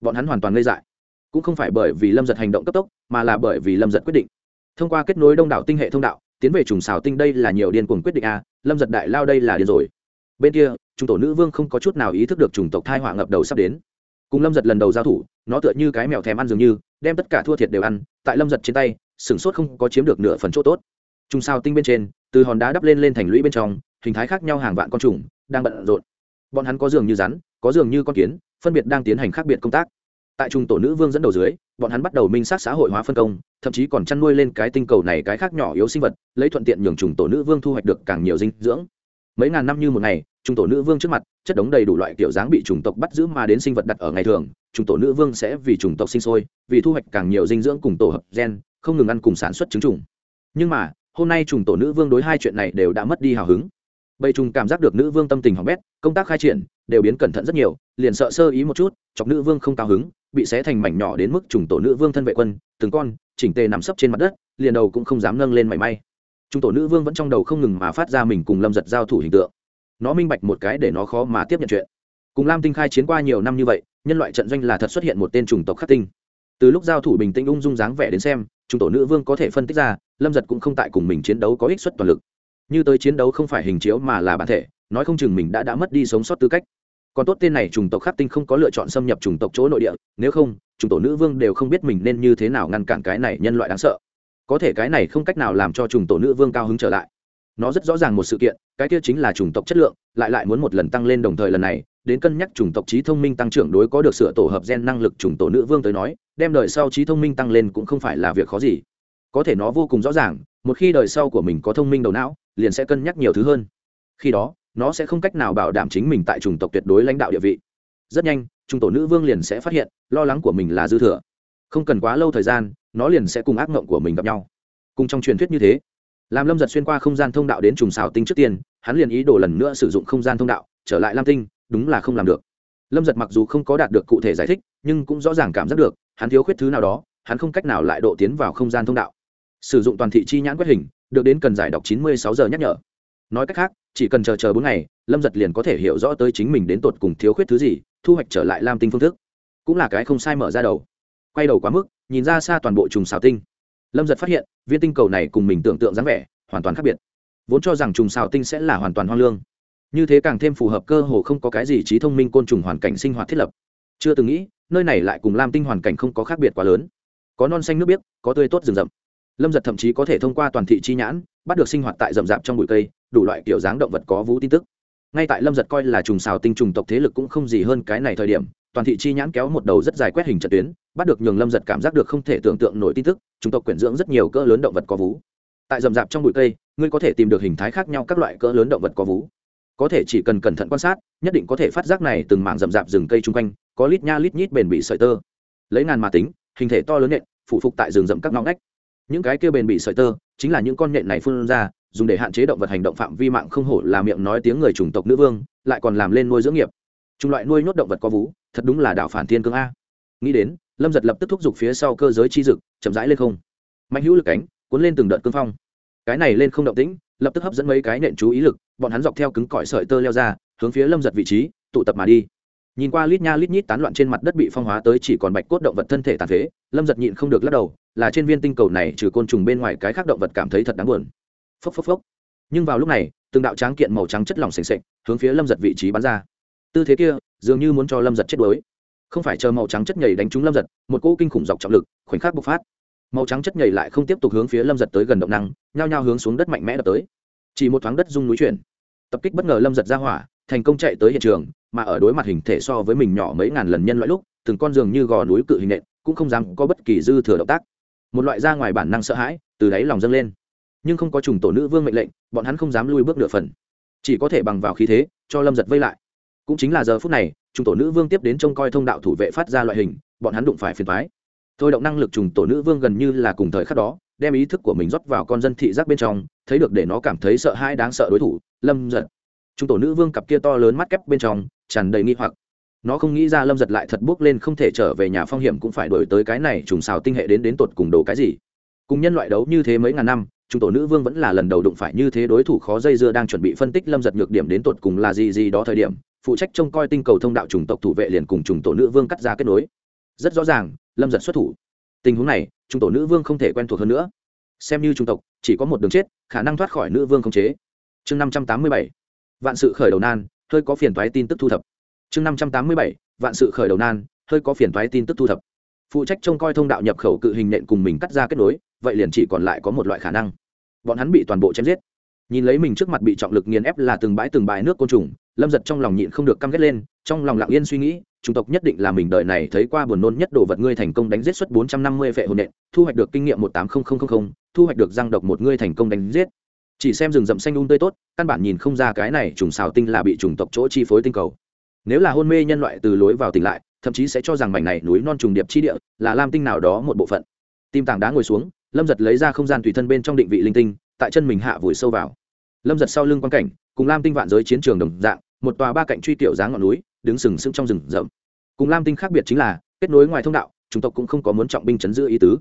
Bọn hắn hoàn toàn ngây dại. Cũng không phải bởi vì lâm giật hành động cấp tốc, mà là bởi vì lâm giật quyết định. Thông qua kết nối đông đảo tinh hệ thông đạo, tiến về trùng xào tinh đây là nhiều điên cuồng quyết định a, lâm giật đại lao đây là điên rồi bên kia trung tổ nữ vương không có chút nào ý thức được chủng tộc thai họa ngập đầu sắp đến. Cùng lâm giật lần đầu giao thủ, nó tựa như cái mèo thèm ăn dường như, đem tất cả thua thiệt đều ăn, tại lâm giật trên tay sửng sốt không có chiếm được nửa phần chỗ tốt. Trung sao tinh bên trên, từ hòn đá đắp lên lên thành lũy bên trong, hình thái khác nhau hàng vạn con trùng, đang bận rộn. Bọn hắn có giường như rắn, có giường như con kiến, phân biệt đang tiến hành khác biệt công tác. Tại trung tổ nữ vương dẫn đầu dưới, bọn hắn bắt đầu minh sát xã hội hóa phân công, thậm chí còn chăn nuôi lên cái tinh cầu này cái khác nhỏ yếu sinh vật, lấy thuận tiện nhường trùng tổ nữ vương thu hoạch được càng nhiều dinh dưỡng. Mấy ngàn năm như một ngày trung tổ nữ vương trước mặt, chất đống đầy đủ loại kiểu dáng bị chủng tộc bắt giữ mà đến sinh vật đặt ở ngày thường. Trung tổ nữ vương sẽ vì chủng tộc sinh sôi, vì thu hoạch càng nhiều dinh dưỡng cùng tổ hợp gen, không ngừng ăn cùng sản xuất trứng trùng. Nhưng mà, hôm nay trung tổ nữ vương đối hai chuyện này đều đã mất đi hào hứng. Bầy trùng cảm giác được nữ vương tâm tình hỏng bét, công tác khai triển đều biến cẩn thận rất nhiều, liền sợ sơ ý một chút, chọc nữ vương không cao hứng, bị xé thành mảnh nhỏ đến mức trùng tổ nữ vương thân vệ quân, từng con, chỉnh tề nằm sấp trên mặt đất, liền đầu cũng không dám nâng lên mảy may. Trung tổ nữ vương vẫn trong đầu không ngừng mà phát ra mình cùng lâm giật giao thủ hình tượng nó minh bạch một cái để nó khó mà tiếp nhận chuyện. Cùng lam tinh khai chiến qua nhiều năm như vậy, nhân loại trận doanh là thật xuất hiện một tên chủng tộc khắc tinh. Từ lúc giao thủ bình tĩnh ung dung dáng vẻ đến xem trung tổ nữ vương có thể phân tích ra, lâm giật cũng không tại cùng mình chiến đấu có ích suất toàn lực. Như tới chiến đấu không phải hình chiếu mà là bản thể, nói không chừng mình đã đã mất đi sống sót tư cách. Còn tốt tên này chủng tộc khắc tinh không có lựa chọn xâm nhập chủng tộc chỗ nội địa, nếu không, chủng tổ nữ vương đều không biết mình nên như thế nào ngăn cản cái này nhân loại đáng sợ. Có thể cái này không cách nào làm cho chủng tổ nữ vương cao hứng trở lại nó rất rõ ràng một sự kiện, cái kia chính là chủng tộc chất lượng, lại lại muốn một lần tăng lên đồng thời lần này, đến cân nhắc chủng tộc trí thông minh tăng trưởng đối có được sửa tổ hợp gen năng lực chủng tổ nữ vương tới nói, đem đời sau trí thông minh tăng lên cũng không phải là việc khó gì. Có thể nó vô cùng rõ ràng, một khi đời sau của mình có thông minh đầu não, liền sẽ cân nhắc nhiều thứ hơn. Khi đó, nó sẽ không cách nào bảo đảm chính mình tại chủng tộc tuyệt đối lãnh đạo địa vị. Rất nhanh, chủng tổ nữ vương liền sẽ phát hiện, lo lắng của mình là dư thừa. Không cần quá lâu thời gian, nó liền sẽ cùng ác mộng của mình gặp nhau. Cùng trong truyền thuyết như thế làm lâm giật xuyên qua không gian thông đạo đến trùng xào tinh trước tiên, hắn liền ý đồ lần nữa sử dụng không gian thông đạo, trở lại lam tinh, đúng là không làm được. Lâm giật mặc dù không có đạt được cụ thể giải thích, nhưng cũng rõ ràng cảm giác được, hắn thiếu khuyết thứ nào đó, hắn không cách nào lại độ tiến vào không gian thông đạo. Sử dụng toàn thị chi nhãn quét hình, được đến cần giải đọc chín mươi sáu giờ nhắc nhở. Nói cách khác, chỉ cần chờ chờ bốn ngày, lâm giật liền có thể hiểu rõ tới chính mình đến tột cùng thiếu khuyết thứ gì, thu hoạch trở lại lam tinh phương thức. Cũng là cái không sai mở ra đầu. Quay đầu quá mức, nhìn ra xa toàn bộ trùng xào tinh lâm giật phát hiện, viên tinh cầu này cùng mình tưởng tượng dáng vẻ, hoàn toàn khác biệt. Vốn cho rằng trùng xào tinh sẽ là hoàn toàn hoang lương. Như thế càng thêm phù hợp cơ hồ không có cái gì trí thông minh côn trùng hoàn cảnh sinh hoạt thiết lập. Chưa từng nghĩ, nơi này lại cùng lam tinh hoàn cảnh không có khác biệt quá lớn. Có non xanh nước biếc, có tươi tốt rừng rậm. Lâm giật thậm chí có thể thông qua toàn thị chi nhãn, bắt được sinh hoạt tại rậm rạp trong bụi cây, đủ loại kiểu dáng động vật có vú tin tức. Ngay tại lâm giật coi là trùng xào tinh trùng tộc thế lực cũng không gì hơn cái này thời điểm toàn thị chi nhãn kéo một đầu rất dài quét hình trận tuyến, bắt được nhường lâm giật cảm giác được không thể tưởng tượng nổi tin tức, chúng tộc quyển dưỡng rất nhiều cỡ lớn động vật có vú. Tại rậm rạp trong bụi cây, ngươi có thể tìm được hình thái khác nhau các loại cỡ lớn động vật có vú. Có thể chỉ cần cẩn thận quan sát, nhất định có thể phát giác này từng mảng rậm rạp rừng cây chung quanh, có lít nha lít nhít bền bị sợi tơ. Lấy ngàn mà tính, hình thể to lớn nện phụ phục tại rừng rậm các ngõ ngách. Những cái kia bền bị sợi tơ, chính là những con nhện này phun ra, dùng để hạn chế động vật hành động phạm vi mạng không hổ là miệng nói tiếng người chủng tộc nữ vương, lại còn làm lên nuôi dưỡng nghiệp chủng loại nuôi nhốt động vật có vú, thật đúng là đảo phản thiên cương a. Nghĩ đến, lâm giật lập tức thúc giục phía sau cơ giới chi dực, chậm rãi lên không. Mạnh hữu lực cánh, cuốn lên từng đợt cương phong. Cái này lên không động tĩnh, lập tức hấp dẫn mấy cái nện chú ý lực, bọn hắn dọc theo cứng cỏi sợi tơ leo ra, hướng phía lâm giật vị trí, tụ tập mà đi. Nhìn qua lít nha lít nhít tán loạn trên mặt đất bị phong hóa tới chỉ còn bạch cốt động vật thân thể tàn phế, lâm giật nhịn không được lắc đầu, là trên viên tinh cầu này trừ côn trùng bên ngoài cái khác động vật cảm thấy thật đáng buồn. Phốc phốc phốc. Nhưng vào lúc này, từng đạo tráng kiện màu trắng chất lỏng s ề n s ệ c hướng phía lâm giật vị trí bắn ra tư thế kia dường như muốn cho lâm giật chết đuối. Không phải chờ màu trắng chất nhảy đánh trúng lâm giật, một cỗ kinh khủng dọc trọng lực, khoảnh khắc bộc phát. Màu trắng chất nhảy lại không tiếp tục hướng phía lâm giật tới gần động năng, nhao nhao hướng xuống đất mạnh mẽ đập tới. Chỉ một thoáng đất rung núi chuyển. Tập kích bất ngờ lâm giật ra hỏa, thành công chạy tới hiện trường, mà ở đối mặt hình thể so với mình nhỏ mấy ngàn lần nhân loại lúc, từng con giường như gò núi cự hình nện, cũng không dám có bất kỳ dư thừa động tác. Một loại ra ngoài bản năng sợ hãi, từ đáy lòng dâng lên. Nhưng không có trùng tổ nữ vương mệnh lệnh, bọn hắn không dám lui bước nửa phần. Chỉ có thể bằng vào khí thế, cho lâm giật vây lại cũng chính là giờ phút này, trùng tổ nữ vương tiếp đến trông coi thông đạo thủ vệ phát ra loại hình, bọn hắn đụng phải phiền thoái thôi động năng lực trùng tổ nữ vương gần như là cùng thời khắc đó, đem ý thức của mình rót vào con dân thị giác bên trong, thấy được để nó cảm thấy sợ hãi đáng sợ đối thủ, lâm giật trung tổ nữ vương cặp kia to lớn mắt kép bên trong, tràn đầy nghi hoặc. Nó không nghĩ ra lâm giật lại thật bước lên không thể trở về nhà phong hiểm cũng phải đổi tới cái này trùng xào tinh hệ đến đến tột cùng đồ cái gì. Cùng nhân loại đấu như thế mấy ngàn năm trung tổ nữ vương vẫn là lần đầu đụng phải như thế đối thủ khó dây dưa đang chuẩn bị phân tích lâm giật nhược điểm đến tột cùng là gì gì đó thời điểm phụ trách trông coi tinh cầu thông đạo chủng tộc thủ vệ liền cùng trùng tổ nữ vương cắt ra kết nối. Rất rõ ràng, lâm giật xuất thủ. Tình huống này, chủng tổ nữ vương không thể quen thuộc hơn nữa. Xem như chủng tộc, chỉ có một đường chết, khả năng thoát khỏi nữ vương không chế. Chương năm trăm tám mươi bảy, vạn sự khởi đầu nan, hơi có phiền toái tin tức thu thập. Chương năm trăm tám mươi bảy, vạn sự khởi đầu nan, hơi có phiền toái tin tức thu thập. Phụ trách trông coi thông đạo nhập khẩu cự hình nện cùng mình cắt ra kết nối, vậy liền chỉ còn lại có một loại khả năng. Bọn hắn bị toàn bộ chém giết. Nhìn lấy mình trước mặt bị trọng lực nghiền ép là từng bãi từng bãi nước côn trùng lâm giật trong lòng nhịn không được căm ghét lên, trong lòng lặng yên suy nghĩ, chủng tộc nhất định là mình đời này thấy qua buồn nôn nhất đồ vật ngươi thành công đánh giết suất bốn trăm năm mươi vệ hồn nện, thu hoạch được kinh nghiệm một tám nghìn thu hoạch được răng độc một ngươi thành công đánh giết. Chỉ xem rừng rậm xanh un tươi tốt, căn bản nhìn không ra cái này trùng xào tinh là bị chủng tộc chỗ chi phối tinh cầu. Nếu là hôn mê nhân loại từ lối vào tỉnh lại, thậm chí sẽ cho rằng mảnh này núi non trùng điệp chi địa là lam tinh nào đó một bộ phận. Tim tảng đá ngồi xuống, lâm giật lấy ra không gian tùy thân bên trong định vị linh tinh, tại chân mình hạ vùi sâu vào. Lâm giật sau lưng quan cảnh, cùng lam tinh vạn giới chiến trường đồng dạng một tòa ba cạnh truy tiểu dáng ngọn núi, đứng sừng sững trong rừng rậm. Cùng lam tinh khác biệt chính là, kết nối ngoài thông đạo, chủng tộc cũng không có muốn trọng binh chấn giữ ý tứ.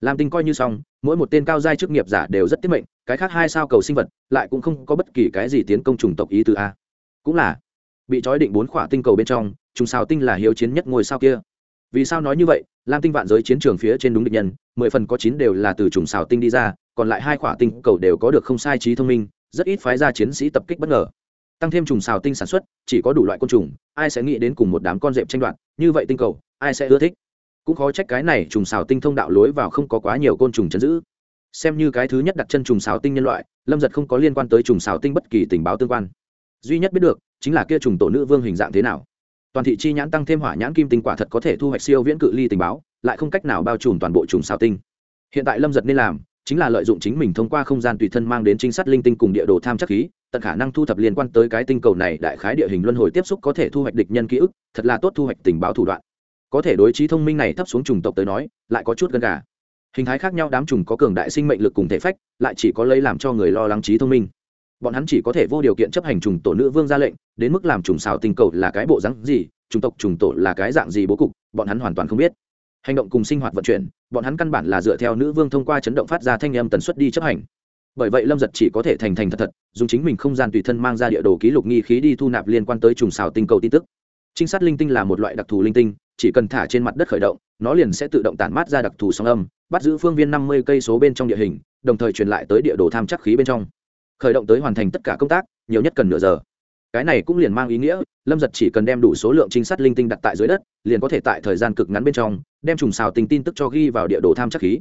Lam tinh coi như xong, mỗi một tên cao giai chức nghiệp giả đều rất tiết mệnh, cái khác hai sao cầu sinh vật lại cũng không có bất kỳ cái gì tiến công chủng tộc ý tứ a. Cũng là, bị trói định bốn khỏa tinh cầu bên trong, trùng sao tinh là hiếu chiến nhất ngôi sao kia. Vì sao nói như vậy? Lam tinh vạn giới chiến trường phía trên đúng địch nhân, mười phần có chín đều là từ trùng xào tinh đi ra, còn lại hai khỏa tinh cầu đều có được không sai trí thông minh, rất ít phái ra chiến sĩ tập kích bất ngờ tăng thêm trùng xào tinh sản xuất, chỉ có đủ loại côn trùng, ai sẽ nghĩ đến cùng một đám con dẹp tranh đoạt, như vậy tinh cầu, ai sẽ ưa thích? Cũng khó trách cái này trùng xào tinh thông đạo lối vào không có quá nhiều côn trùng chấn giữ. Xem như cái thứ nhất đặt chân trùng xào tinh nhân loại, lâm giật không có liên quan tới trùng xào tinh bất kỳ tình báo tương quan. Duy nhất biết được, chính là kia trùng tổ nữ vương hình dạng thế nào. Toàn thị chi nhãn tăng thêm hỏa nhãn kim tinh quả thật có thể thu hoạch siêu viễn cự ly tình báo, lại không cách nào bao trùm toàn bộ trùng xào tinh. Hiện tại lâm giật nên làm chính là lợi dụng chính mình thông qua không gian tùy thân mang đến trinh sát linh tinh cùng địa đồ tham chắc khí, tận khả năng thu thập liên quan tới cái tinh cầu này đại khái địa hình luân hồi tiếp xúc có thể thu hoạch địch nhân ký ức, thật là tốt thu hoạch tình báo thủ đoạn. Có thể đối trí thông minh này thấp xuống trùng tộc tới nói, lại có chút gần cả hình thái khác nhau đám trùng có cường đại sinh mệnh lực cùng thể phách, lại chỉ có lấy làm cho người lo lắng trí thông minh. Bọn hắn chỉ có thể vô điều kiện chấp hành trùng tổ nữ vương ra lệnh, đến mức làm trùng xào tinh cầu là cái bộ rắn gì trùng tộc trùng tổ là cái dạng gì bố cục, bọn hắn hoàn toàn không biết. Hành động cùng sinh hoạt vận chuyển bọn hắn căn bản là dựa theo nữ vương thông qua chấn động phát ra thanh âm tần suất đi chấp hành. Bởi vậy lâm giật chỉ có thể thành thành thật thật, dùng chính mình không gian tùy thân mang ra địa đồ ký lục nghi khí đi thu nạp liên quan tới trùng xào tinh cầu tin tức. Trinh sát linh tinh là một loại đặc thù linh tinh, chỉ cần thả trên mặt đất khởi động, nó liền sẽ tự động tản mát ra đặc thù sóng âm, bắt giữ phương viên năm mươi cây số bên trong địa hình, đồng thời truyền lại tới địa đồ tham chắc khí bên trong. Khởi động tới hoàn thành tất cả công tác, nhiều nhất cần nửa giờ cái này cũng liền mang ý nghĩa, lâm giật chỉ cần đem đủ số lượng trinh sát linh tinh đặt tại dưới đất, liền có thể tại thời gian cực ngắn bên trong, đem trùng xào tinh tin tức cho ghi vào địa đồ tham chắc khí.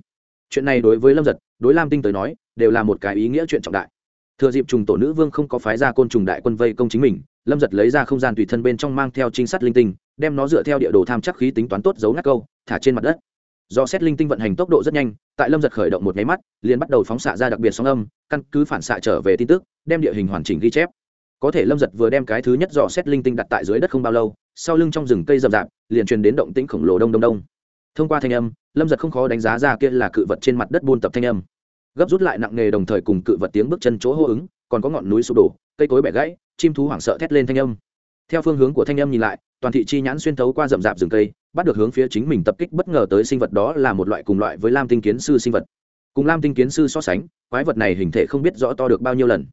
Chuyện này đối với lâm giật, đối lam tinh tới nói, đều là một cái ý nghĩa chuyện trọng đại. Thừa dịp trùng tổ nữ vương không có phái ra côn trùng đại quân vây công chính mình, lâm giật lấy ra không gian tùy thân bên trong mang theo trinh sát linh tinh, đem nó dựa theo địa đồ tham chắc khí tính toán tốt giấu ngắt câu, thả trên mặt đất. Do xét linh tinh vận hành tốc độ rất nhanh, tại lâm giật khởi động một nháy mắt, liền bắt đầu phóng xạ ra đặc biệt sóng âm, căn cứ phản xạ trở về tin tức, đem địa hình hoàn chỉnh ghi chép có thể lâm giật vừa đem cái thứ nhất dò xét linh tinh đặt tại dưới đất không bao lâu, sau lưng trong rừng cây rậm rạp, liền truyền đến động tĩnh khổng lồ đông đông đông. Thông qua thanh âm, lâm giật không khó đánh giá ra kia là cự vật trên mặt đất buôn tập thanh âm. Gấp rút lại nặng nghề đồng thời cùng cự vật tiếng bước chân chỗ hô ứng, còn có ngọn núi sụp đổ, cây cối bẻ gãy, chim thú hoảng sợ thét lên thanh âm. Theo phương hướng của thanh âm nhìn lại, toàn thị chi nhãn xuyên thấu qua rậm rạp rừng cây, bắt được hướng phía chính mình tập kích bất ngờ tới sinh vật đó là một loại cùng loại với lam tinh kiến sư sinh vật. Cùng lam tinh kiến sư so sánh, quái vật này hình thể không biết rõ to được bao nhiêu lần.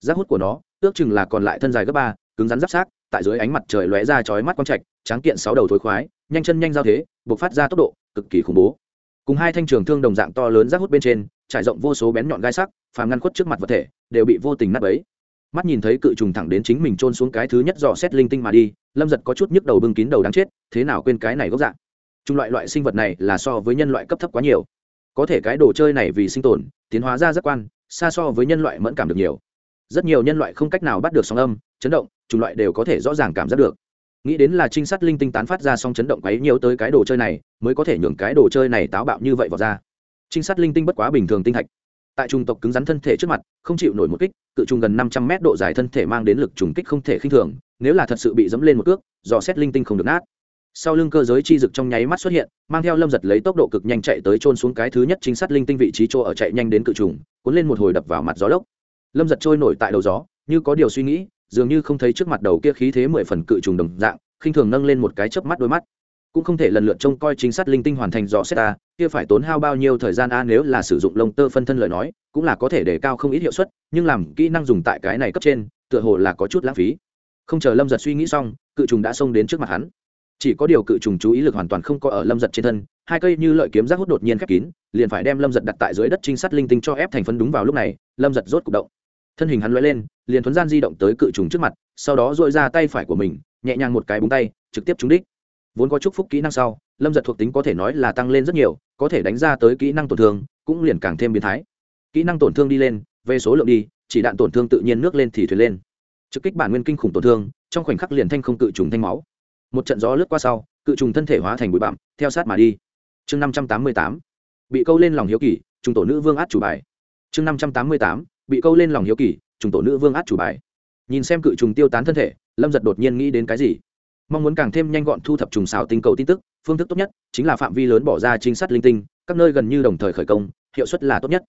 Giác hút của nó ước chừng là còn lại thân dài gấp ba, cứng rắn giáp sát, tại dưới ánh mặt trời lóe ra chói mắt quang trạch, tráng kiện sáu đầu thối khoái, nhanh chân nhanh giao thế buộc phát ra tốc độ cực kỳ khủng bố. Cùng hai thanh trường thương đồng dạng to lớn rác hút bên trên, trải rộng vô số bén nhọn gai sắc, phàm ngăn khuất trước mặt vật thể, đều bị vô tình nát bấy. Mắt nhìn thấy cự trùng thẳng đến chính mình trôn xuống cái thứ nhất dò xét linh tinh mà đi, lâm giật có chút nhức đầu bưng kín đầu đáng chết, thế nào quên cái này gốc dạng chung loại loại sinh vật này là so với nhân loại cấp thấp quá nhiều. Có thể cái đồ chơi này vì sinh tồn, tiến hóa ra giác quan, xa so với nhân loại mẫn cảm được nhiều rất nhiều nhân loại không cách nào bắt được sóng âm, chấn động, chủng loại đều có thể rõ ràng cảm giác được. Nghĩ đến là trinh sát linh tinh tán phát ra song chấn động quấy nhiều tới cái đồ chơi này, mới có thể nhường cái đồ chơi này táo bạo như vậy vào ra. Trinh sát linh tinh bất quá bình thường tinh thạch. Tại trung tộc cứng rắn thân thể trước mặt, không chịu nổi một kích, cự trùng gần năm trăm mét độ dài thân thể mang đến lực trùng kích không thể khinh thường, nếu là thật sự bị dẫm lên một cước, dò xét linh tinh không được nát. Sau lưng cơ giới chi dực trong nháy mắt xuất hiện, mang theo lâm giật lấy tốc độ cực nhanh chạy tới trôn xuống cái thứ nhất trinh sát linh tinh vị trí chỗ ở chạy nhanh đến cự trùng, cuốn lên một hồi đập vào mặt gió lốc lâm giật trôi nổi tại đầu gió, như có điều suy nghĩ, dường như không thấy trước mặt đầu kia khí thế mười phần cự trùng đồng dạng, khinh thường nâng lên một cái chớp mắt đôi mắt. Cũng không thể lần lượt trông coi chính sát linh tinh hoàn thành dò xét ta, kia phải tốn hao bao nhiêu thời gian a, nếu là sử dụng lông tơ phân thân lời nói, cũng là có thể để cao không ít hiệu suất, nhưng làm kỹ năng dùng tại cái này cấp trên, tựa hồ là có chút lãng phí. Không chờ lâm giật suy nghĩ xong, cự trùng đã xông đến trước mặt hắn. Chỉ có điều cự trùng chú ý lực hoàn toàn không có ở lâm giật trên thân, hai cây như lợi kiếm giác hút đột nhiên khép kín, liền phải đem lâm giật đặt tại dưới đất trinh sát linh tinh cho ép thành phân đúng vào lúc này, lâm giật rốt c ụ c động thân hình hắn lóe lên, liền thuấn gian di động tới cự trùng trước mặt, sau đó dội ra tay phải của mình, nhẹ nhàng một cái búng tay, trực tiếp trúng đích. Vốn có chúc phúc kỹ năng sau, lâm giật thuộc tính có thể nói là tăng lên rất nhiều, có thể đánh ra tới kỹ năng tổn thương, cũng liền càng thêm biến thái. Kỹ năng tổn thương đi lên, về số lượng đi, chỉ đạn tổn thương tự nhiên nước lên thì thuyền lên. Trực kích bản nguyên kinh khủng tổn thương, trong khoảnh khắc liền thanh không cự trùng thanh máu. Một trận gió lướt qua sau, cự trùng thân thể hóa thành bụi bặm, theo sát mà đi. Chương năm trăm tám mươi tám, bị câu lên lòng hiếu kỳ, trùng tổ nữ vương át chủ bài. Chương năm trăm tám mươi tám bị câu lên lòng hiếu kỳ, trùng tổ nữ vương át chủ bài. Nhìn xem cự trùng tiêu tán thân thể, lâm giật đột nhiên nghĩ đến cái gì? Mong muốn càng thêm nhanh gọn thu thập trùng xào tinh cầu tin tức, phương thức tốt nhất chính là phạm vi lớn bỏ ra trinh sát linh tinh, các nơi gần như đồng thời khởi công, hiệu suất là tốt nhất.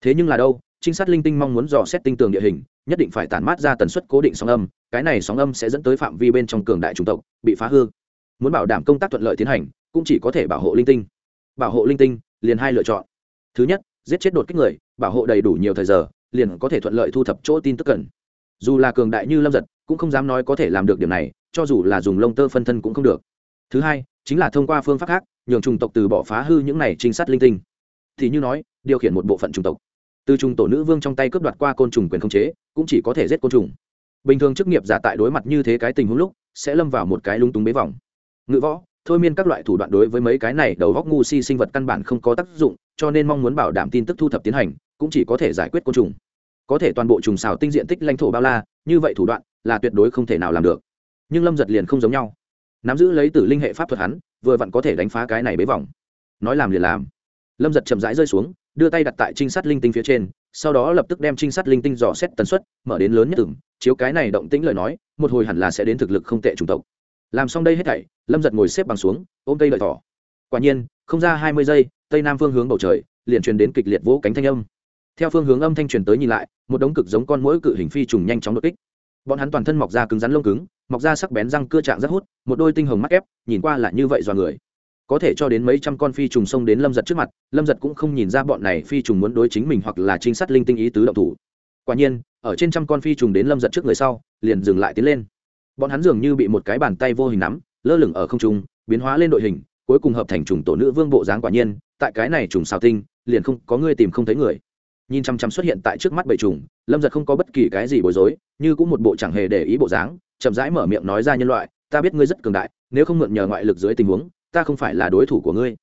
Thế nhưng là đâu, trinh sát linh tinh mong muốn dò xét tinh tường địa hình, nhất định phải tản mát ra tần suất cố định sóng âm, cái này sóng âm sẽ dẫn tới phạm vi bên trong cường đại chủng tộc, bị phá hư. Muốn bảo đảm công tác thuận lợi tiến hành, cũng chỉ có thể bảo hộ linh tinh. Bảo hộ linh tinh, liền hai lựa chọn. Thứ nhất, giết chết đột kích người, bảo hộ đầy đủ nhiều thời giờ liền có thể thuận lợi thu thập chỗ tin tức cần. Dù là cường đại như lâm giật, cũng không dám nói có thể làm được điểm này, cho dù là dùng lông tơ phân thân cũng không được. Thứ hai, chính là thông qua phương pháp khác, nhường chủng tộc từ bỏ phá hư những này trinh sát linh tinh. Thì như nói, điều khiển một bộ phận chủng tộc. Từ trùng tổ nữ vương trong tay cướp đoạt qua côn trùng quyền khống chế, cũng chỉ có thể giết côn trùng. Bình thường chức nghiệp giả tại đối mặt như thế cái tình huống lúc, sẽ lâm vào một cái lung túng bế vòng. Ngự võ, thôi miên các loại thủ đoạn đối với mấy cái này đầu góc ngu si sinh vật căn bản không có tác dụng, cho nên mong muốn bảo đảm tin tức thu thập tiến hành, cũng chỉ có thể giải quyết côn trùng có thể toàn bộ trùng xào tinh diện tích lãnh thổ bao la, như vậy thủ đoạn là tuyệt đối không thể nào làm được. Nhưng lâm giật liền không giống nhau. Nắm giữ lấy tử linh hệ pháp thuật hắn, vừa vặn có thể đánh phá cái này bế vòng nói làm liền làm. Lâm giật chậm rãi rơi xuống, đưa tay đặt tại trinh sát linh tinh phía trên, sau đó lập tức đem trinh sát linh tinh dò xét tần suất, mở đến lớn nhất từng chiếu cái này động tĩnh lời nói, một hồi hẳn là sẽ đến thực lực không tệ chủng tộc. Làm xong đây hết thảy, lâm giật ngồi xếp bằng xuống, ôm cây lợi thỏ. Quả nhiên, không ra hai mươi giây, tây nam phương hướng bầu trời, liền truyền đến kịch liệt vỗ cánh thanh âm theo phương hướng âm thanh truyền tới nhìn lại, một đống cực giống con mũi cự hình phi trùng nhanh chóng đột kích. Bọn hắn toàn thân mọc ra cứng rắn lông cứng, mọc ra sắc bén răng cưa trạng rất hút, một đôi tinh hồng mắt ép, nhìn qua là như vậy dọa người. Có thể cho đến mấy trăm con phi trùng xông đến lâm giật trước mặt, lâm giật cũng không nhìn ra bọn này phi trùng muốn đối chính mình hoặc là trinh sát linh tinh ý tứ động thủ. Quả nhiên, ở trên trăm con phi trùng đến lâm giật trước người sau, liền dừng lại tiến lên. Bọn hắn dường như bị một cái bàn tay vô hình nắm, lơ lửng ở không trung, biến hóa lên đội hình, cuối cùng hợp thành trùng tổ nữ vương bộ dáng quả nhiên, tại cái này trùng xào tinh, liền không có người tìm không thấy người nhìn chăm chăm xuất hiện tại trước mắt bầy trùng, lâm giật không có bất kỳ cái gì bối rối, như cũng một bộ chẳng hề để ý bộ dáng, chậm rãi mở miệng nói ra nhân loại, ta biết ngươi rất cường đại, nếu không mượn nhờ ngoại lực dưới tình huống, ta không phải là đối thủ của ngươi.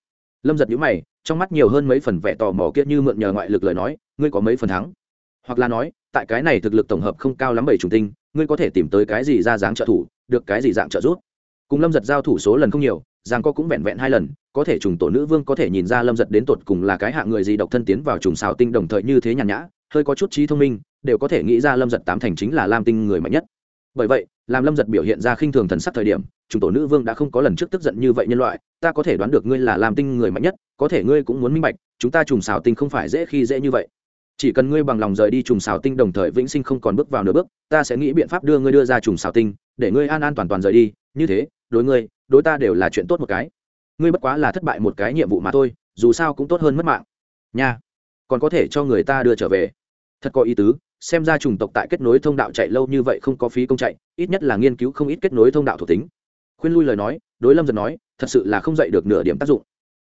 Lâm giật nhữ mày, trong mắt nhiều hơn mấy phần vẻ tò mò kia như mượn nhờ ngoại lực lời nói, ngươi có mấy phần thắng? Hoặc là nói, tại cái này thực lực tổng hợp không cao lắm bảy trùng tinh, ngươi có thể tìm tới cái gì ra dáng trợ thủ, được cái gì dạng trợ giúp? Cùng lâm giật giao thủ số lần không nhiều giang có cũng vẹn vẹn hai lần, có thể trùng tổ nữ vương có thể nhìn ra lâm giật đến tột cùng là cái hạng người gì độc thân tiến vào trùng xào tinh đồng thời như thế nhàn nhã, hơi có chút trí thông minh, đều có thể nghĩ ra lâm giật tám thành chính là lam tinh người mạnh nhất. Bởi vậy, làm lâm giật biểu hiện ra khinh thường thần sắc thời điểm, trùng tổ nữ vương đã không có lần trước tức giận như vậy nhân loại, ta có thể đoán được ngươi là lam tinh người mạnh nhất, có thể ngươi cũng muốn minh bạch, chúng ta trùng xào tinh không phải dễ khi dễ như vậy. Chỉ cần ngươi bằng lòng rời đi trùng xào tinh đồng thời vĩnh sinh không còn bước vào nửa bước, ta sẽ nghĩ biện pháp đưa ngươi đưa ra trùng xào tinh, để ngươi an an toàn toàn rời đi, như thế đối ngươi, đối ta đều là chuyện tốt một cái. Ngươi bất quá là thất bại một cái nhiệm vụ mà thôi, dù sao cũng tốt hơn mất mạng. Nha, còn có thể cho người ta đưa trở về. Thật có ý tứ, xem ra chủng tộc tại kết nối thông đạo chạy lâu như vậy không có phí công chạy, ít nhất là nghiên cứu không ít kết nối thông đạo thuộc tính. Khuyên lui lời nói, đối lâm giật nói, thật sự là không dạy được nửa điểm tác dụng.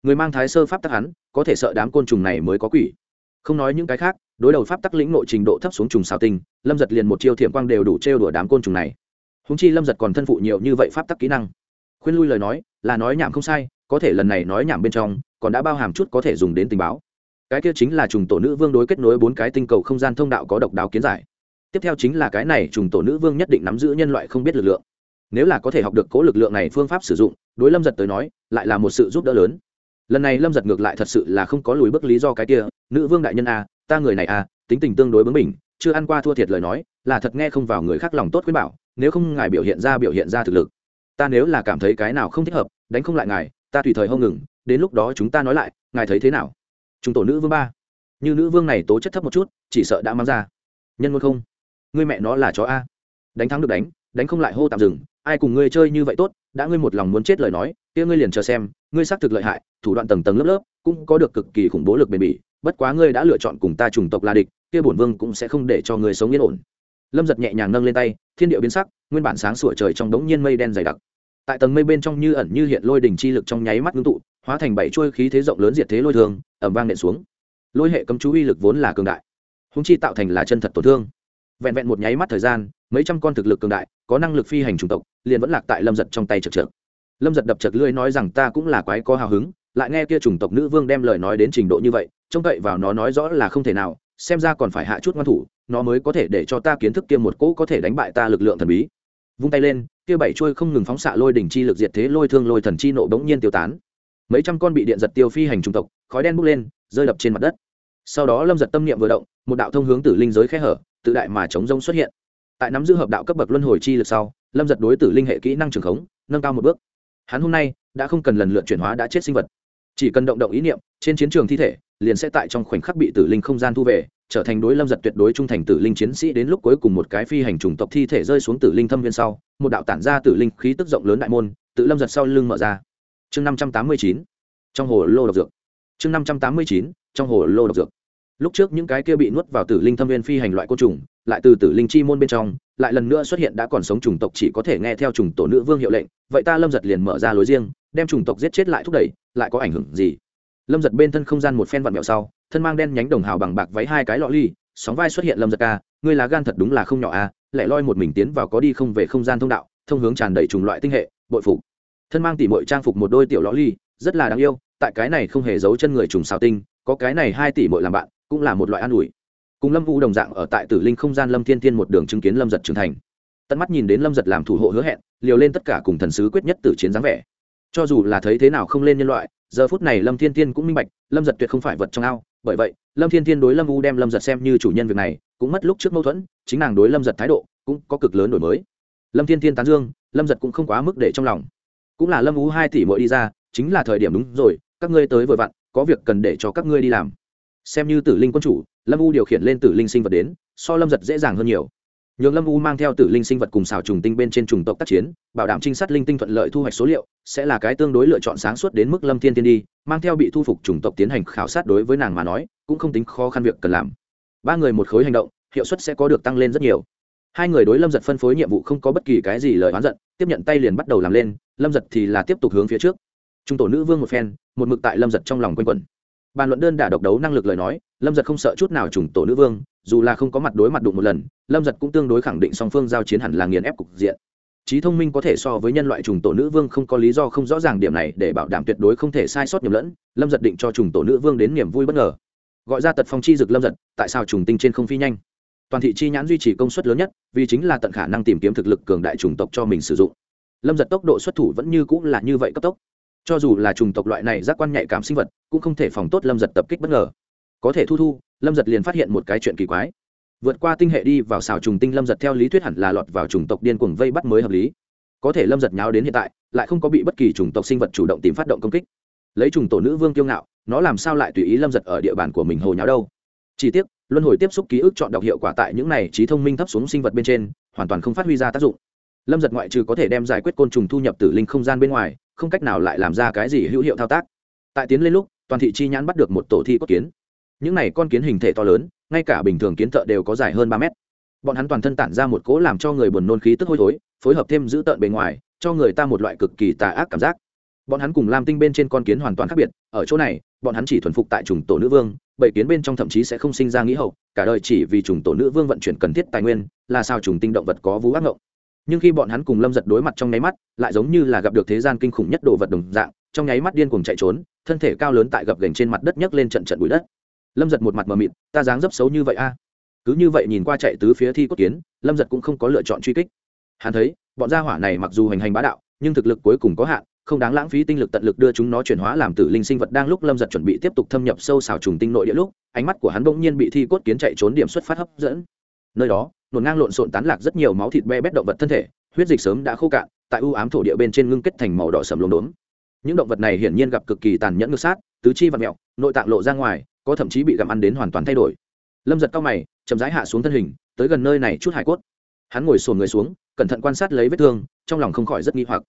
Người mang thái sơ pháp tắc hắn, có thể sợ đám côn trùng này mới có quỷ. Không nói những cái khác, đối đầu pháp tắc lĩnh nội trình độ thấp xuống trùng xào tinh lâm giật liền một chiêu thiểm quang đều đủ trêu đùa đám côn trùng này húng chi lâm giật còn thân phụ nhiều như vậy pháp tắc kỹ năng. Khuyên lui lời nói, là nói nhảm không sai, có thể lần này nói nhảm bên trong, còn đã bao hàm chút có thể dùng đến tình báo. Cái kia chính là trùng tổ nữ vương đối kết nối bốn cái tinh cầu không gian thông đạo có độc đáo kiến giải. Tiếp theo chính là cái này trùng tổ nữ vương nhất định nắm giữ nhân loại không biết lực lượng. Nếu là có thể học được cố lực lượng này phương pháp sử dụng, đối lâm giật tới nói, lại là một sự giúp đỡ lớn. Lần này lâm giật ngược lại thật sự là không có lùi bước lý do cái kia, nữ vương đại nhân a, ta người này a, tính tình tương đối bướng mình chưa ăn qua thua thiệt lời nói, là thật nghe không vào người khác lòng tốt khuyên bảo nếu không ngài biểu hiện ra biểu hiện ra thực lực, ta nếu là cảm thấy cái nào không thích hợp, đánh không lại ngài, ta tùy thời hông ngừng, đến lúc đó chúng ta nói lại, ngài thấy thế nào? Chúng tổ nữ vương ba. Như nữ vương này tố chất thấp một chút, chỉ sợ đã mang ra. Nhân ngôn không? Ngươi mẹ nó là chó a. Đánh thắng được đánh đánh không lại hô tạm dừng, ai cùng ngươi chơi như vậy tốt, đã ngươi một lòng muốn chết lời nói, kia ngươi liền chờ xem, ngươi xác thực lợi hại, thủ đoạn tầng tầng lớp lớp, cũng có được cực kỳ khủng bố lực bền bỉ, bất quá ngươi đã lựa chọn cùng ta chủng tộc là địch, kia bổn vương cũng sẽ không để cho ngươi sống yên ổn. Lâm giật nhẹ nhàng nâng lên tay thiên địa biến sắc, nguyên bản sáng sủa trời trong đống nhiên mây đen dày đặc. Tại tầng mây bên trong như ẩn như hiện lôi đỉnh chi lực trong nháy mắt ngưng tụ, hóa thành bảy chuôi khí thế rộng lớn diệt thế lôi thường ẩm vang nện xuống. Lôi hệ cấm chú uy lực vốn là cường đại, húng chi tạo thành là chân thật tổn thương. Vẹn vẹn một nháy mắt thời gian, mấy trăm con thực lực cường đại, có năng lực phi hành chủng tộc, liền vẫn lạc tại lâm giật trong tay chật chật. lâm giật đập chật lưỡi nói rằng ta cũng là quái có hào hứng, lại nghe kia chủng tộc nữ vương đem lời nói đến trình độ như vậy, trông cậy vào nó nói rõ là không thể nào xem ra còn phải hạ chút ngoan thủ, nó mới có thể để cho ta kiến thức kia một cỗ có thể đánh bại ta lực lượng thần bí. Vung tay lên, kia bảy trôi không ngừng phóng xạ lôi đỉnh chi lực diệt thế lôi thương lôi thần chi nộ bỗng nhiên tiêu tán. Mấy trăm con bị điện giật tiêu phi hành trung tộc, khói đen bốc lên, rơi đập trên mặt đất. Sau đó lâm giật tâm niệm vừa động, một đạo thông hướng tử linh giới khẽ hở, tự đại mà chống rông xuất hiện. Tại nắm giữ hợp đạo cấp bậc luân hồi chi lực sau, lâm giật đối tử linh hệ kỹ năng trường khống, nâng cao một bước. Hắn hôm nay đã không cần lần lượt chuyển hóa đã chết sinh vật. Chỉ cần động động ý niệm, trên chiến trường thi thể liền sẽ tại trong khoảnh khắc bị tử linh không gian thu về, trở thành đối lâm giật tuyệt đối trung thành tử linh chiến sĩ đến lúc cuối cùng một cái phi hành trùng tộc thi thể rơi xuống tử linh thâm viên sau, một đạo tản ra tử linh khí tức rộng lớn đại môn, tự lâm giật sau lưng mở ra. Chương năm trăm tám mươi chín, trong hồ lô độc dược. Chương năm trăm tám mươi chín, trong hồ lô độc dược. Lúc trước những cái kia bị nuốt vào tử linh thâm viên phi hành loại côn trùng, lại từ tử linh chi môn bên trong, lại lần nữa xuất hiện đã còn sống chủng tộc chỉ có thể nghe theo chủng tổ nữ vương hiệu lệnh, vậy ta lâm giật liền mở ra lối riêng, đem chủng tộc giết chết lại thúc đẩy, lại có ảnh hưởng gì? Lâm giật bên thân không gian một phen vặn mẹo sau, thân mang đen nhánh đồng hào bằng bạc váy hai cái lọ ly, sóng vai xuất hiện lâm giật ca, ngươi lá gan thật đúng là không nhỏ à lẻ loi một mình tiến vào có đi không về không gian thông đạo, thông hướng tràn đầy chủng loại tinh hệ, bội phục. Thân mang tỉ mọi trang phục một đôi tiểu lọ ly, rất là đáng yêu, tại cái này không hề giấu chân người trùng xào tinh, có cái này hai tỷ mội làm bạn, cũng là một loại an ủi. Cùng lâm vũ đồng dạng ở tại tử linh không gian lâm thiên Thiên một đường chứng kiến lâm giật trưởng thành. Tận mắt nhìn đến lâm giật làm thủ hộ hứa hẹn, liều lên tất cả cùng thần sứ quyết nhất tử chiến dáng vẻ. Cho dù là thấy thế nào không lên nhân loại giờ phút này lâm thiên thiên cũng minh bạch, lâm giật tuyệt không phải vật trong ao, bởi vậy, lâm thiên thiên đối lâm u đem lâm giật xem như chủ nhân việc này, cũng mất lúc trước mâu thuẫn, chính nàng đối lâm giật thái độ cũng có cực lớn đổi mới. Lâm thiên thiên tán dương, lâm giật cũng không quá mức để trong lòng. Cũng là lâm u hai tỷ mỗi đi ra, chính là thời điểm đúng rồi, các ngươi tới vội vặn, có việc cần để cho các ngươi đi làm. Xem như tử linh quân chủ, lâm u điều khiển lên tử linh sinh vật đến, so lâm giật dễ dàng hơn nhiều nhường lâm u mang theo tử linh sinh vật cùng xào trùng tinh bên trên trùng tộc tác chiến, bảo đảm trinh sát linh tinh thuận lợi thu hoạch số liệu, sẽ là cái tương đối lựa chọn sáng suốt đến mức lâm thiên tiên đi, mang theo bị thu phục trùng tộc tiến hành khảo sát đối với nàng mà nói, cũng không tính khó khăn việc cần làm. Ba người một khối hành động, hiệu suất sẽ có được tăng lên rất nhiều. Hai người đối lâm giật phân phối nhiệm vụ không có bất kỳ cái gì lời oán giận, tiếp nhận tay liền bắt đầu làm lên, lâm giật thì là tiếp tục hướng phía trước. Trung tổ nữ vương một phen, một mực tại lâm giật trong lòng quanh quẩn bàn luận đơn đả độc đấu năng lực lời nói, lâm giật không sợ chút nào trùng tổ nữ vương, dù là không có mặt đối mặt đụng một lần, lâm giật cũng tương đối khẳng định song phương giao chiến hẳn là nghiền ép cục diện. Trí thông minh có thể so với nhân loại trùng tổ nữ vương không có lý do không rõ ràng điểm này để bảo đảm tuyệt đối không thể sai sót nhầm lẫn, lâm giật định cho trùng tổ nữ vương đến niềm vui bất ngờ. Gọi ra tật phong chi dực lâm giật, tại sao trùng tinh trên không phi nhanh? Toàn thị chi nhãn duy trì công suất lớn nhất, vì chính là tận khả năng tìm kiếm thực lực cường đại trùng tộc cho mình sử dụng. Lâm giật tốc độ xuất thủ vẫn như cũng là như vậy cấp tốc cho dù là trùng tộc loại này giác quan nhạy cảm sinh vật, cũng không thể phòng tốt lâm giật tập kích bất ngờ. Có thể thu thu, lâm giật liền phát hiện một cái chuyện kỳ quái. Vượt qua tinh hệ đi vào xào trùng tinh lâm giật theo lý thuyết hẳn là lọt vào chủng tộc điên cuồng vây bắt mới hợp lý. Có thể lâm giật nháo đến hiện tại, lại không có bị bất kỳ chủng tộc sinh vật chủ động tìm phát động công kích. Lấy trùng tổ nữ vương kiêu ngạo, nó làm sao lại tùy ý lâm giật ở địa bàn của mình hồ nháo đâu? Chỉ tiếc, luân hồi tiếp xúc ký ức chọn đọc hiệu quả tại những này trí thông minh thấp xuống sinh vật bên trên, hoàn toàn không phát huy ra tác dụng. Lâm giật ngoại trừ có thể đem giải quyết côn trùng thu nhập tử linh không gian bên ngoài không cách nào lại làm ra cái gì hữu hiệu thao tác. Tại tiến lên lúc, toàn thị chi nhãn bắt được một tổ thi cốt kiến. Những này con kiến hình thể to lớn, ngay cả bình thường kiến thợ đều có dài hơn ba mét. Bọn hắn toàn thân tản ra một cỗ làm cho người buồn nôn khí tức hôi thối, phối hợp thêm giữ tợn bề ngoài, cho người ta một loại cực kỳ tà ác cảm giác. Bọn hắn cùng lam tinh bên trên con kiến hoàn toàn khác biệt, ở chỗ này, bọn hắn chỉ thuần phục tại trùng tổ nữ vương, bảy kiến bên trong thậm chí sẽ không sinh ra nghĩ hậu, cả đời chỉ vì trùng tổ nữ vương vận chuyển cần thiết tài nguyên, là sao trùng tinh động vật có vú ác ngộng nhưng khi bọn hắn cùng lâm giật đối mặt trong nháy mắt, lại giống như là gặp được thế gian kinh khủng nhất đồ vật đồng dạng, trong nháy mắt điên cùng chạy trốn, thân thể cao lớn tại gập gành trên mặt đất nhấc lên trận trận bụi đất. Lâm giật một mặt mờ mịt, ta dáng dấp xấu như vậy a? Cứ như vậy nhìn qua chạy tứ phía thi cốt kiến, lâm giật cũng không có lựa chọn truy kích. Hắn thấy, bọn gia hỏa này mặc dù hành hành bá đạo, nhưng thực lực cuối cùng có hạn, không đáng lãng phí tinh lực tận lực đưa chúng nó chuyển hóa làm tử linh sinh vật đang lúc lâm giật chuẩn bị tiếp tục thâm nhập sâu xào trùng tinh nội địa lúc, ánh mắt của hắn bỗng nhiên bị thi cốt kiến chạy trốn điểm xuất phát hấp dẫn nơi đó nổn ngang lộn xộn tán lạc rất nhiều máu thịt be bét động vật thân thể, huyết dịch sớm đã khô cạn, tại ưu ám thổ địa bên trên ngưng kết thành màu đỏ sầm lốm đốm. Những động vật này hiển nhiên gặp cực kỳ tàn nhẫn ngược sát, tứ chi và mẹo nội tạng lộ ra ngoài, có thậm chí bị gặm ăn đến hoàn toàn thay đổi. Lâm giật cao mày, chậm rãi hạ xuống thân hình, tới gần nơi này chút hải cốt. Hắn ngồi sồn người xuống, cẩn thận quan sát lấy vết thương, trong lòng không khỏi rất nghi hoặc.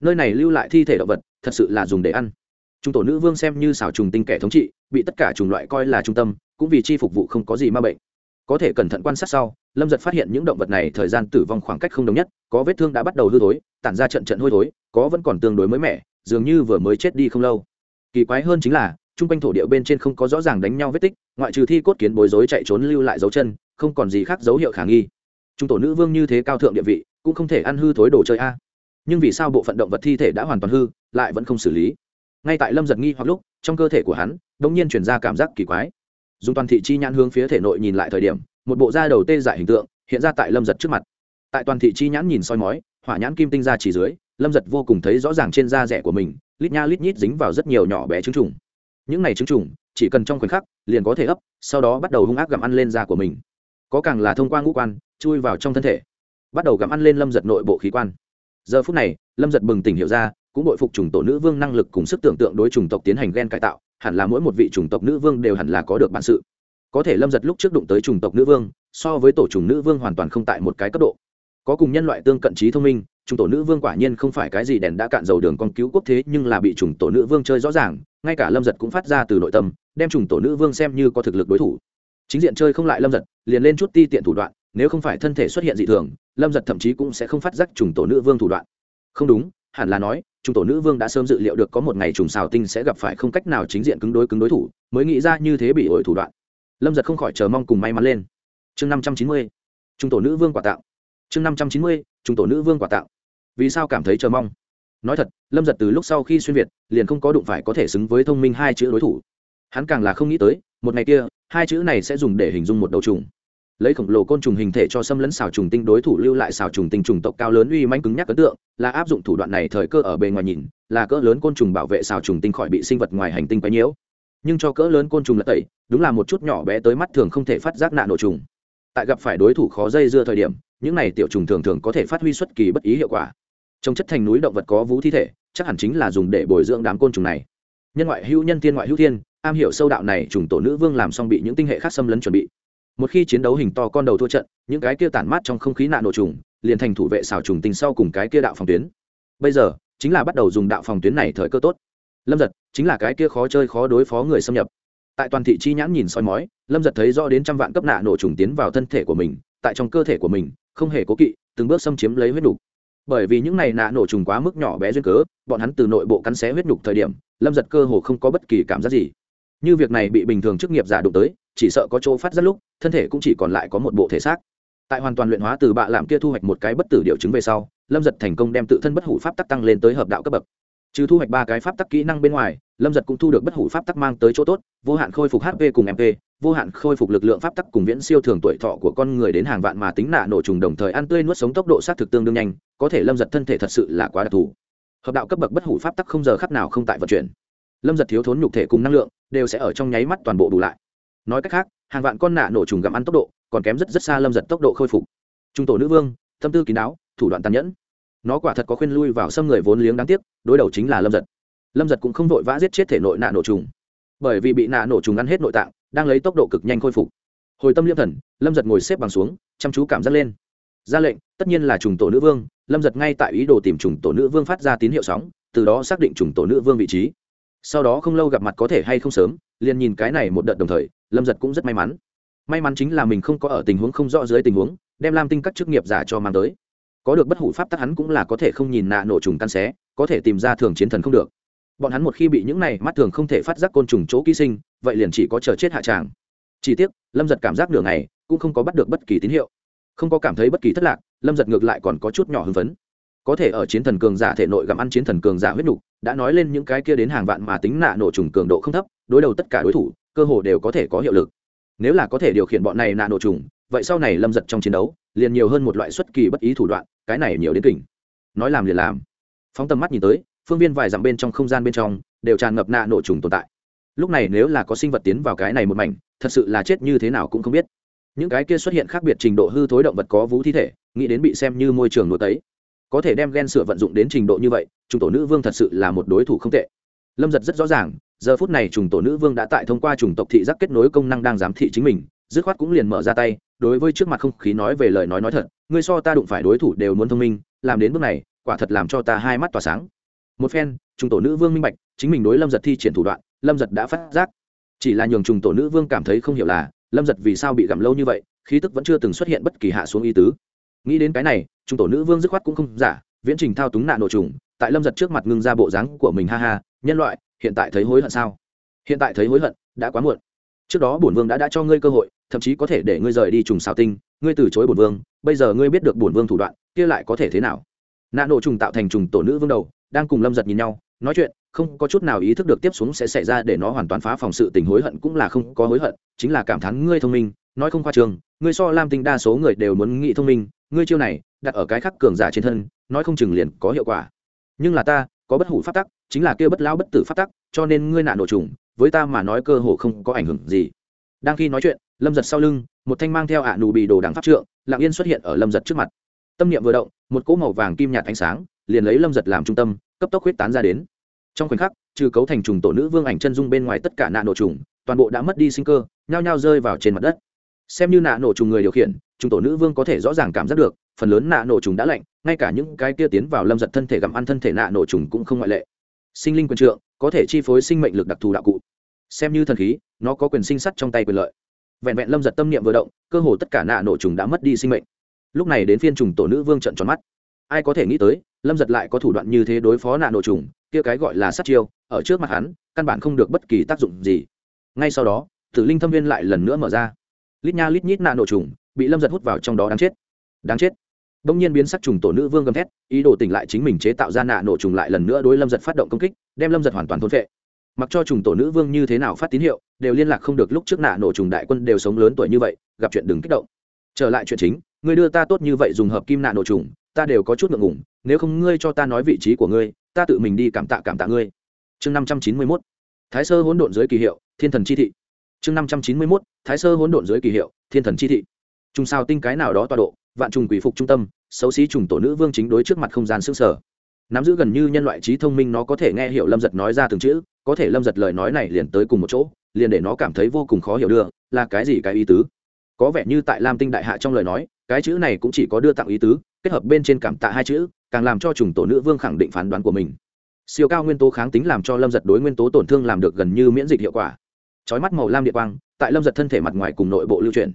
Nơi này lưu lại thi thể động vật, thật sự là dùng để ăn. Trung tổ nữ vương xem như xảo trùng tinh kẻ thống trị, bị tất cả chủng loại coi là trung tâm, cũng vì chi phục vụ không có gì ma bệnh có thể cẩn thận quan sát sau, lâm giật phát hiện những động vật này thời gian tử vong khoảng cách không đồng nhất, có vết thương đã bắt đầu hư thối, tản ra trận trận hôi thối, có vẫn còn tương đối mới mẻ, dường như vừa mới chết đi không lâu. Kỳ quái hơn chính là, chung quanh thổ địa bên trên không có rõ ràng đánh nhau vết tích, ngoại trừ thi cốt kiến bối rối chạy trốn lưu lại dấu chân, không còn gì khác dấu hiệu khả nghi. Trung tổ nữ vương như thế cao thượng địa vị, cũng không thể ăn hư thối đồ chơi a. Nhưng vì sao bộ phận động vật thi thể đã hoàn toàn hư, lại vẫn không xử lý? Ngay tại lâm giật nghi hoặc lúc, trong cơ thể của hắn đ ỗ n g nhiên chuyển ra cảm giác kỳ quái dùng toàn thị chi nhãn hướng phía thể nội nhìn lại thời điểm, một bộ da đầu tê dại hình tượng hiện ra tại lâm giật trước mặt. Tại toàn thị chi nhãn nhìn soi mói, hỏa nhãn kim tinh ra chỉ dưới, lâm giật vô cùng thấy rõ ràng trên da rẻ của mình, lít nha lít nhít dính vào rất nhiều nhỏ bé trứng trùng. Những này trứng trùng, chỉ cần trong khoảnh khắc, liền có thể ấp sau đó bắt đầu hung ác gặm ăn lên da của mình. Có càng là thông qua ngũ quan, chui vào trong thân thể, bắt đầu gặm ăn lên lâm giật nội bộ khí quan. Giờ phút này, lâm giật bừng tỉnh hiểu ra, cũng đội phục chủng tổ nữ vương năng lực cùng sức tưởng tượng đối chủng tộc tiến hành g e n cải tạo hẳn là mỗi một vị chủng tộc nữ vương đều hẳn là có được bản sự. Có thể lâm giật lúc trước đụng tới chủng tộc nữ vương, so với tổ chủng nữ vương hoàn toàn không tại một cái cấp độ. Có cùng nhân loại tương cận trí thông minh, chủng tổ nữ vương quả nhiên không phải cái gì đèn đã cạn dầu đường con cứu quốc thế, nhưng là bị chủng tổ nữ vương chơi rõ ràng, ngay cả lâm giật cũng phát ra từ nội tâm, đem chủng tổ nữ vương xem như có thực lực đối thủ. Chính diện chơi không lại lâm giật, liền lên chút ti tiện thủ đoạn, nếu không phải thân thể xuất hiện dị thường, lâm giật thậm chí cũng sẽ không phát giác trùng tổ nữ vương thủ đoạn. Không đúng hẳn là nói trung tổ nữ vương đã sớm dự liệu được có một ngày trùng xào tinh sẽ gặp phải không cách nào chính diện cứng đối cứng đối thủ, mới nghĩ ra như thế bị ổi thủ đoạn. Lâm giật không khỏi chờ mong cùng may mắn lên. Chương năm trăm chín mươi trung tổ nữ vương quả tạo. Chương năm trăm chín mươi trung tổ nữ vương quả tạo. Vì sao cảm thấy chờ mong? Nói thật, lâm giật từ lúc sau khi xuyên việt, liền không có đụng phải có thể xứng với thông minh hai chữ đối thủ. Hắn càng là không nghĩ tới, một ngày kia, hai chữ này sẽ dùng để hình dung một đầu trùng lấy khổng lồ côn trùng hình thể cho xâm lấn xào trùng tinh đối thủ lưu lại xào trùng tinh trùng tộc cao lớn uy manh cứng nhắc ấn tượng, là áp dụng thủ đoạn này thời cơ ở bề ngoài nhìn, là cỡ lớn côn trùng bảo vệ xào trùng tinh khỏi bị sinh vật ngoài hành tinh quấy nhiễu. Nhưng cho cỡ lớn côn trùng lật tẩy, đúng là một chút nhỏ bé tới mắt thường không thể phát giác nạn nổ trùng. Tại gặp phải đối thủ khó dây dưa thời điểm, những này tiểu trùng thường thường có thể phát huy xuất kỳ bất ý hiệu quả. Trong chất thành núi động vật có vú thi thể, chắc hẳn chính là dùng để bồi dưỡng đám côn trùng này. Nhân ngoại hữu nhân tiên ngoại hữu thiên, am hiểu sâu đạo này trùng tổ nữ vương làm xong bị những tinh hệ khác xâm lấn chuẩn bị một khi chiến đấu hình to con đầu thua trận, những cái kia tản mát trong không khí nạn nổ trùng, liền thành thủ vệ xào trùng tình sau cùng cái kia đạo phòng tuyến. Bây giờ, chính là bắt đầu dùng đạo phòng tuyến này thời cơ tốt. Lâm giật, chính là cái kia khó chơi khó đối phó người xâm nhập. Tại toàn thị chi nhãn nhìn soi mói, lâm giật thấy rõ đến trăm vạn cấp nạ nổ trùng tiến vào thân thể của mình, tại trong cơ thể của mình, không hề cố kỵ, từng bước xâm chiếm lấy huyết đục bởi vì những này nạ nổ trùng quá mức nhỏ bé duyên cớ, bọn hắn từ nội bộ cắn xé huyết đục thời điểm, lâm giật cơ hồ không có bất kỳ cảm giác gì như việc này bị bình thường chức nghiệp giả đụng tới, chỉ sợ có chỗ phát rất lúc, thân thể cũng chỉ còn lại có một bộ thể xác. Tại hoàn toàn luyện hóa từ bạ làm kia thu hoạch một cái bất tử điệu chứng về sau, lâm giật thành công đem tự thân bất hủ pháp tắc tăng lên tới hợp đạo cấp bậc. Trừ thu hoạch ba cái pháp tắc kỹ năng bên ngoài, lâm giật cũng thu được bất hủ pháp tắc mang tới chỗ tốt, vô hạn khôi phục hp cùng mp vô hạn khôi phục lực lượng pháp tắc cùng viễn siêu thường tuổi thọ của con người đến hàng vạn mà tính nạ nổ trùng đồng thời ăn tươi nuốt sống tốc độ sát thực tương đương nhanh, có thể lâm giật thân thể thật sự là quá đặc thù. Hợp đạo cấp bậc bất hủ pháp tắc không giờ khắc nào không tại vận chuyển lâm giật thiếu thốn nhục thể cùng năng lượng, đều sẽ ở trong nháy mắt toàn bộ đủ lại. Nói cách khác, hàng vạn con nạ nổ trùng gặm ăn tốc độ, còn kém rất rất xa lâm giật tốc độ khôi phục. Trung tổ nữ vương, tâm tư kín đáo, thủ đoạn tàn nhẫn. Nó quả thật có khuyên lui vào xâm người vốn liếng đáng tiếc, đối đầu chính là lâm giật. Lâm giật cũng không vội vã giết chết thể nội nạ nổ trùng. Bởi vì bị nạ nổ trùng ăn hết nội tạng, đang lấy tốc độ cực nhanh khôi phục. Hồi tâm liêm thần, lâm giật ngồi xếp bằng xuống, chăm chú cảm giác lên. Ra lệnh, tất nhiên là trùng tổ nữ vương, lâm giật ngay tại ý đồ tìm trùng tổ nữ vương phát ra tín hiệu sóng, từ đó xác định trùng tổ nữ vương vị trí sau đó không lâu gặp mặt có thể hay không sớm, liền nhìn cái này một đợt đồng thời, lâm giật cũng rất may mắn. May mắn chính là mình không có ở tình huống không rõ dưới tình huống, đem lam tinh các chức nghiệp giả cho mang tới. Có được bất hủ pháp tắc hắn cũng là có thể không nhìn nạ nổ trùng căn xé, có thể tìm ra thường chiến thần không được. Bọn hắn một khi bị những này mắt thường không thể phát giác côn trùng chỗ ký sinh, vậy liền chỉ có chờ chết hạ tràng. Chỉ tiếc, lâm giật cảm giác nửa ngày, cũng không có bắt được bất kỳ tín hiệu. Không có cảm thấy bất kỳ thất lạc, lâm giật ngược lại còn có chút nhỏ hưng phấn có thể ở chiến thần cường giả thể nội gặm ăn chiến thần cường giả huyết nục, đã nói lên những cái kia đến hàng vạn mà tính nạ nổ trùng cường độ không thấp, đối đầu tất cả đối thủ, cơ hồ đều có thể có hiệu lực. Nếu là có thể điều khiển bọn này nạ nổ trùng, vậy sau này lâm giật trong chiến đấu, liền nhiều hơn một loại xuất kỳ bất ý thủ đoạn, cái này nhiều đến kỉnh nói làm liền làm. Phóng tầm mắt nhìn tới, phương viên vài dặm bên trong không gian bên trong, đều tràn ngập nạ nổ trùng tồn tại. Lúc này nếu là có sinh vật tiến vào cái này một mảnh, thật sự là chết như thế nào cũng không biết. Những cái kia xuất hiện khác biệt trình độ hư thối động vật có vú thi thể, nghĩ đến bị xem như môi trường nuôi tấy có thể đem gen sửa vận dụng đến trình độ như vậy, trùng tổ nữ vương thật sự là một đối thủ không tệ. Lâm giật rất rõ ràng, giờ phút này trùng tổ nữ vương đã tại thông qua trùng tộc thị giác kết nối công năng đang giám thị chính mình, dứt khoát cũng liền mở ra tay, đối với trước mặt không khí nói về lời nói nói thật, ngươi so ta đụng phải đối thủ đều muốn thông minh, làm đến bước này, quả thật làm cho ta hai mắt tỏa sáng. Một phen, trùng tổ nữ vương minh bạch, chính mình đối lâm giật thi triển thủ đoạn, lâm giật đã phát giác. Chỉ là nhường trùng tổ nữ vương cảm thấy không hiểu là, lâm giật vì sao bị gặm lâu như vậy, khí tức vẫn chưa từng xuất hiện bất kỳ hạ xuống y tứ. Nghĩ đến cái này trung tổ nữ vương dứt khoát cũng không giả, viễn trình thao túng nạn nổ trùng, tại lâm giật trước mặt ngưng ra bộ dáng của mình, ha ha, nhân loại, hiện tại thấy hối hận sao? Hiện tại thấy hối hận, đã quá muộn. Trước đó bổn vương đã đã cho ngươi cơ hội, thậm chí có thể để ngươi rời đi trùng xào tinh, ngươi từ chối bổn vương, bây giờ ngươi biết được bổn vương thủ đoạn, kia lại có thể thế nào? Nạn nổ trùng tạo thành trùng tổ nữ vương đầu, đang cùng lâm giật nhìn nhau, nói chuyện, không có chút nào ý thức được tiếp xuống sẽ xảy ra để nó hoàn toàn phá phòng sự tình hối hận cũng là không có hối hận, chính là cảm thán ngươi thông minh, nói không khoa trường, ngươi so lam tinh đa số người đều muốn nghĩ thông minh, ngươi chiêu này đặt ở cái khắc cường giả trên thân, nói không chừng liền có hiệu quả. Nhưng là ta, có bất hủ phát tắc, chính là kia bất lao bất tử phát tắc, cho nên ngươi nạn nổ trùng, với ta mà nói cơ hồ không có ảnh hưởng gì. Đang khi nói chuyện, lâm giật sau lưng, một thanh mang theo ạ nù bị đồ đằng pháp trượng lạng yên xuất hiện ở lâm giật trước mặt. Tâm niệm vừa động, một cỗ màu vàng kim nhạt ánh sáng, liền lấy lâm giật làm trung tâm, cấp tốc huyết tán ra đến. Trong khoảnh khắc, trừ cấu thành trùng tổ nữ vương ảnh chân dung bên ngoài tất cả nạn nổ trùng, toàn bộ đã mất đi sinh cơ, nhao nhao rơi vào trên mặt đất. Xem như nạn nổ trùng người điều khiển, trùng tổ nữ vương có thể rõ ràng cảm giác được phần lớn nạ nổ trùng đã lạnh, ngay cả những cái kia tiến vào lâm giật thân thể gặm ăn thân thể nạ nổ trùng cũng không ngoại lệ. Sinh linh quyền trượng, có thể chi phối sinh mệnh lực đặc thù đạo cụ. Xem như thần khí, nó có quyền sinh sắt trong tay quyền lợi. Vẹn vẹn lâm giật tâm niệm vừa động, cơ hồ tất cả nạ nổ trùng đã mất đi sinh mệnh. Lúc này đến phiên trùng tổ nữ vương trận tròn mắt. Ai có thể nghĩ tới, lâm giật lại có thủ đoạn như thế đối phó nạ nổ trùng, kia cái gọi là sát chiêu, ở trước mặt hắn, căn bản không được bất kỳ tác dụng gì. Ngay sau đó, tử linh thâm viên lại lần nữa mở ra. Lít nha lít nhít nạ nổ trùng, bị lâm giật hút vào trong đó đáng chết. Đáng chết. Đông nhiên biến sắc trùng tổ nữ vương gầm thét, ý đồ tỉnh lại chính mình chế tạo ra nạ nổ trùng lại lần nữa đối Lâm Giật phát động công kích, đem Lâm Giật hoàn toàn thôn phệ. Mặc cho trùng tổ nữ vương như thế nào phát tín hiệu, đều liên lạc không được lúc trước nạ nổ trùng đại quân đều sống lớn tuổi như vậy, gặp chuyện đừng kích động. Trở lại chuyện chính, ngươi đưa ta tốt như vậy dùng hợp kim nạ nổ trùng, ta đều có chút ngượng ngùng, nếu không ngươi cho ta nói vị trí của ngươi, ta tự mình đi cảm tạ cảm tạ ngươi. Chương năm trăm chín mươi 591. thái sơ hỗn độn dưới kỳ hiệu thiên thần chi thị chương năm trăm chín mươi mốt thái sơ hỗn độn dưới kỳ hiệu thiên thần chi thị trung sao tinh cái nào đó tọa độ vạn trùng quỷ phục trung tâm, xấu xí trùng tổ nữ vương chính đối trước mặt không gian xương sở nắm giữ gần như nhân loại trí thông minh nó có thể nghe hiểu lâm giật nói ra từng chữ, có thể lâm giật lời nói này liền tới cùng một chỗ, liền để nó cảm thấy vô cùng khó hiểu đưa là cái gì cái ý tứ. Có vẻ như tại lam tinh đại hạ trong lời nói, cái chữ này cũng chỉ có đưa tặng ý tứ, kết hợp bên trên cảm tạ hai chữ, càng làm cho trùng tổ nữ vương khẳng định phán đoán của mình. Siêu cao nguyên tố kháng tính làm cho lâm giật đối nguyên tố tổn thương làm được gần như miễn dịch hiệu quả. Trói mắt màu lam địa quang, tại lâm giật thân thể mặt ngoài cùng nội bộ lưu truyền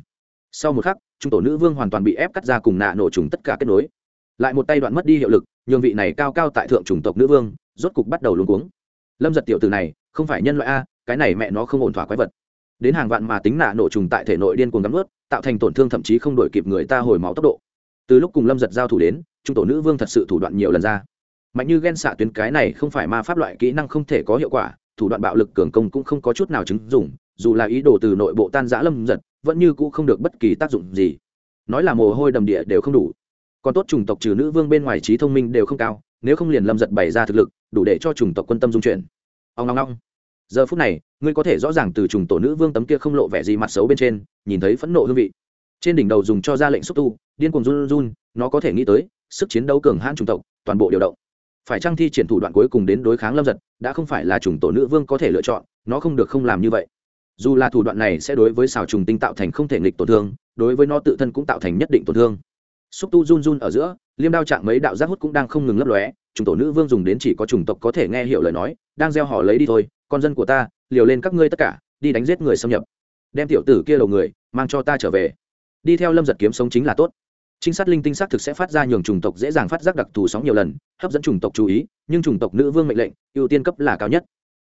sau một khắc trung tổ nữ vương hoàn toàn bị ép cắt ra cùng nạ nổ trùng tất cả kết nối. Lại một tay đoạn mất đi hiệu lực, nhường vị này cao cao tại thượng chủng tộc nữ vương, rốt cục bắt đầu luống cuống. Lâm giật tiểu từ này, không phải nhân loại a, cái này mẹ nó không ổn thỏa quái vật. Đến hàng vạn mà tính nạ nổ trùng tại thể nội điên cuồng gắm ướt tạo thành tổn thương thậm chí không đổi kịp người ta hồi máu tốc độ. Từ lúc cùng lâm giật giao thủ đến trung tổ nữ vương thật sự thủ đoạn nhiều lần ra. Mạnh như ghen xạ tuyến cái này không phải ma pháp loại kỹ năng không thể có hiệu quả, thủ đoạn bạo lực cường công cũng không có chút nào chứng dùng dù là ý đồ từ nội bộ tan giã lâm giật vẫn như cũ không được bất kỳ tác dụng gì. Nói là mồ hôi đầm địa đều không đủ. Còn tốt chủng tộc trừ nữ vương bên ngoài trí thông minh đều không cao, nếu không liền lâm giật bày ra thực lực, đủ để cho chủng tộc quân tâm dung chuyển. Ông long long giờ phút này, ngươi có thể rõ ràng từ chủng tổ nữ vương tấm kia không lộ vẻ gì mặt xấu bên trên, nhìn thấy phẫn nộ hương vị. Trên đỉnh đầu dùng cho ra lệnh xúc tu, điên cuồng run run, nó có thể nghĩ tới, sức chiến đấu cường hãn chủng tộc, toàn bộ điều động. Phải trang thi triển thủ đoạn cuối cùng đến đối kháng lâm giật, đã không phải là chủng tổ nữ vương có thể lựa chọn, nó không được không làm như vậy dù là thủ đoạn này sẽ đối với xào trùng tinh tạo thành không thể nghịch tổn thương, đối với nó tự thân cũng tạo thành nhất định tổn thương. Xúc tu run run ở giữa, liêm đao trạng mấy đạo giác hút cũng đang không ngừng lấp lóe chủng tổ nữ vương dùng đến chỉ có chủng tộc có thể nghe hiểu lời nói, đang gieo họ lấy đi thôi, con dân của ta, liều lên các ngươi tất cả, đi đánh giết người xâm nhập. Đem tiểu tử kia đầu người, mang cho ta trở về. Đi theo lâm giật kiếm sống chính là tốt. Trinh sát linh tinh xác thực sẽ phát ra nhường chủng tộc dễ dàng phát giác đặc thù sóng nhiều lần, hấp dẫn chủng tộc chú ý, nhưng chủng tộc nữ vương mệnh lệnh, ưu tiên cấp là cao nhất.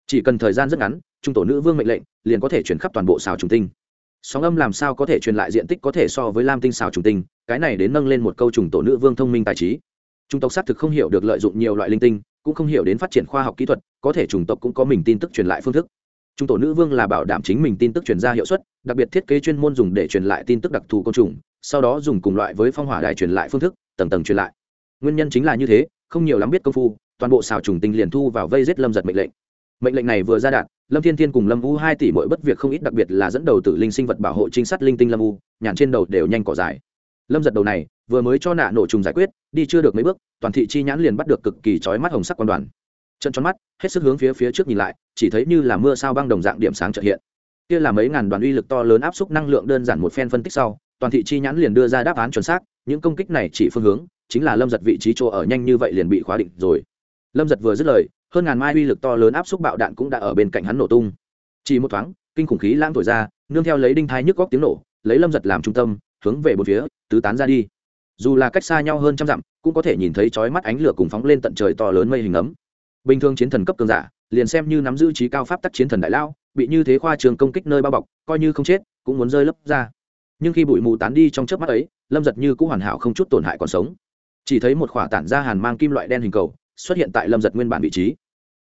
Chỉ cần thời gian rất ngắn trung tổ nữ vương mệnh lệnh, liền có thể chuyển khắp toàn bộ xào trùng tinh. Sóng âm làm sao có thể truyền lại diện tích có thể so với lam tinh xào trùng tinh, cái này đến nâng lên một câu trùng tổ nữ vương thông minh tài trí. Trung tộc xác thực không hiểu được lợi dụng nhiều loại linh tinh, cũng không hiểu đến phát triển khoa học kỹ thuật, có thể chủng tộc cũng có mình tin tức truyền lại phương thức. Trung tổ nữ vương là bảo đảm chính mình tin tức truyền ra hiệu suất, đặc biệt thiết kế chuyên môn dùng để truyền lại tin tức đặc thù côn trùng, sau đó dùng cùng loại với phong hỏa đài truyền lại phương thức, tầng tầng truyền lại. Nguyên nhân chính là như thế, không nhiều lắm biết công phu, toàn bộ xào trùng tinh liền thu vào vây giết lâm giật mệnh lệnh mệnh lệnh này vừa ra đạt lâm thiên thiên cùng lâm u hai tỷ mỗi bất việc không ít, đặc biệt là dẫn đầu tử linh sinh vật bảo hộ trinh sát linh tinh lâm u, nhàn trên đầu đều nhanh cỏ dài. Lâm giật đầu này, vừa mới cho nạ nổ trùng giải quyết, đi chưa được mấy bước, toàn thị chi nhãn liền bắt được cực kỳ trói mắt hồng sắc quan đoàn. Chân tròn mắt, hết sức hướng phía phía trước nhìn lại, chỉ thấy như là mưa sao băng đồng dạng điểm sáng trợ hiện. Kia là mấy ngàn đoàn uy lực to lớn áp suất năng lượng đơn giản một phen phân tích sau, toàn thị chi nhãn liền đưa ra đáp án chuẩn xác, những công kích này chỉ phương hướng, chính là lâm giật vị trí chỗ ở nhanh như vậy liền bị khóa định rồi. Lâm giật vừa dứt lời hơn ngàn mai uy lực to lớn áp xúc bạo đạn cũng đã ở bên cạnh hắn nổ tung. Chỉ một thoáng, kinh khủng khí lãng thổi ra, nương theo lấy đinh thai nhức góc tiếng nổ, lấy lâm giật làm trung tâm, hướng về một phía, tứ tán ra đi. Dù là cách xa nhau hơn trăm dặm, cũng có thể nhìn thấy chói mắt ánh lửa cùng phóng lên tận trời to lớn mây hình ấm. Bình thường chiến thần cấp cường giả, liền xem như nắm giữ trí cao pháp tắc chiến thần đại lao bị như thế khoa trường công kích nơi bao bọc, coi như không chết, cũng muốn rơi lấp ra. Nhưng khi bụi mù tán đi trong chớp mắt ấy, lâm giật như cũng hoàn hảo không chút tổn hại còn sống. Chỉ thấy một khỏa tản ra hàn mang kim loại đen hình cầu, xuất hiện tại lâm giật nguyên bản vị trí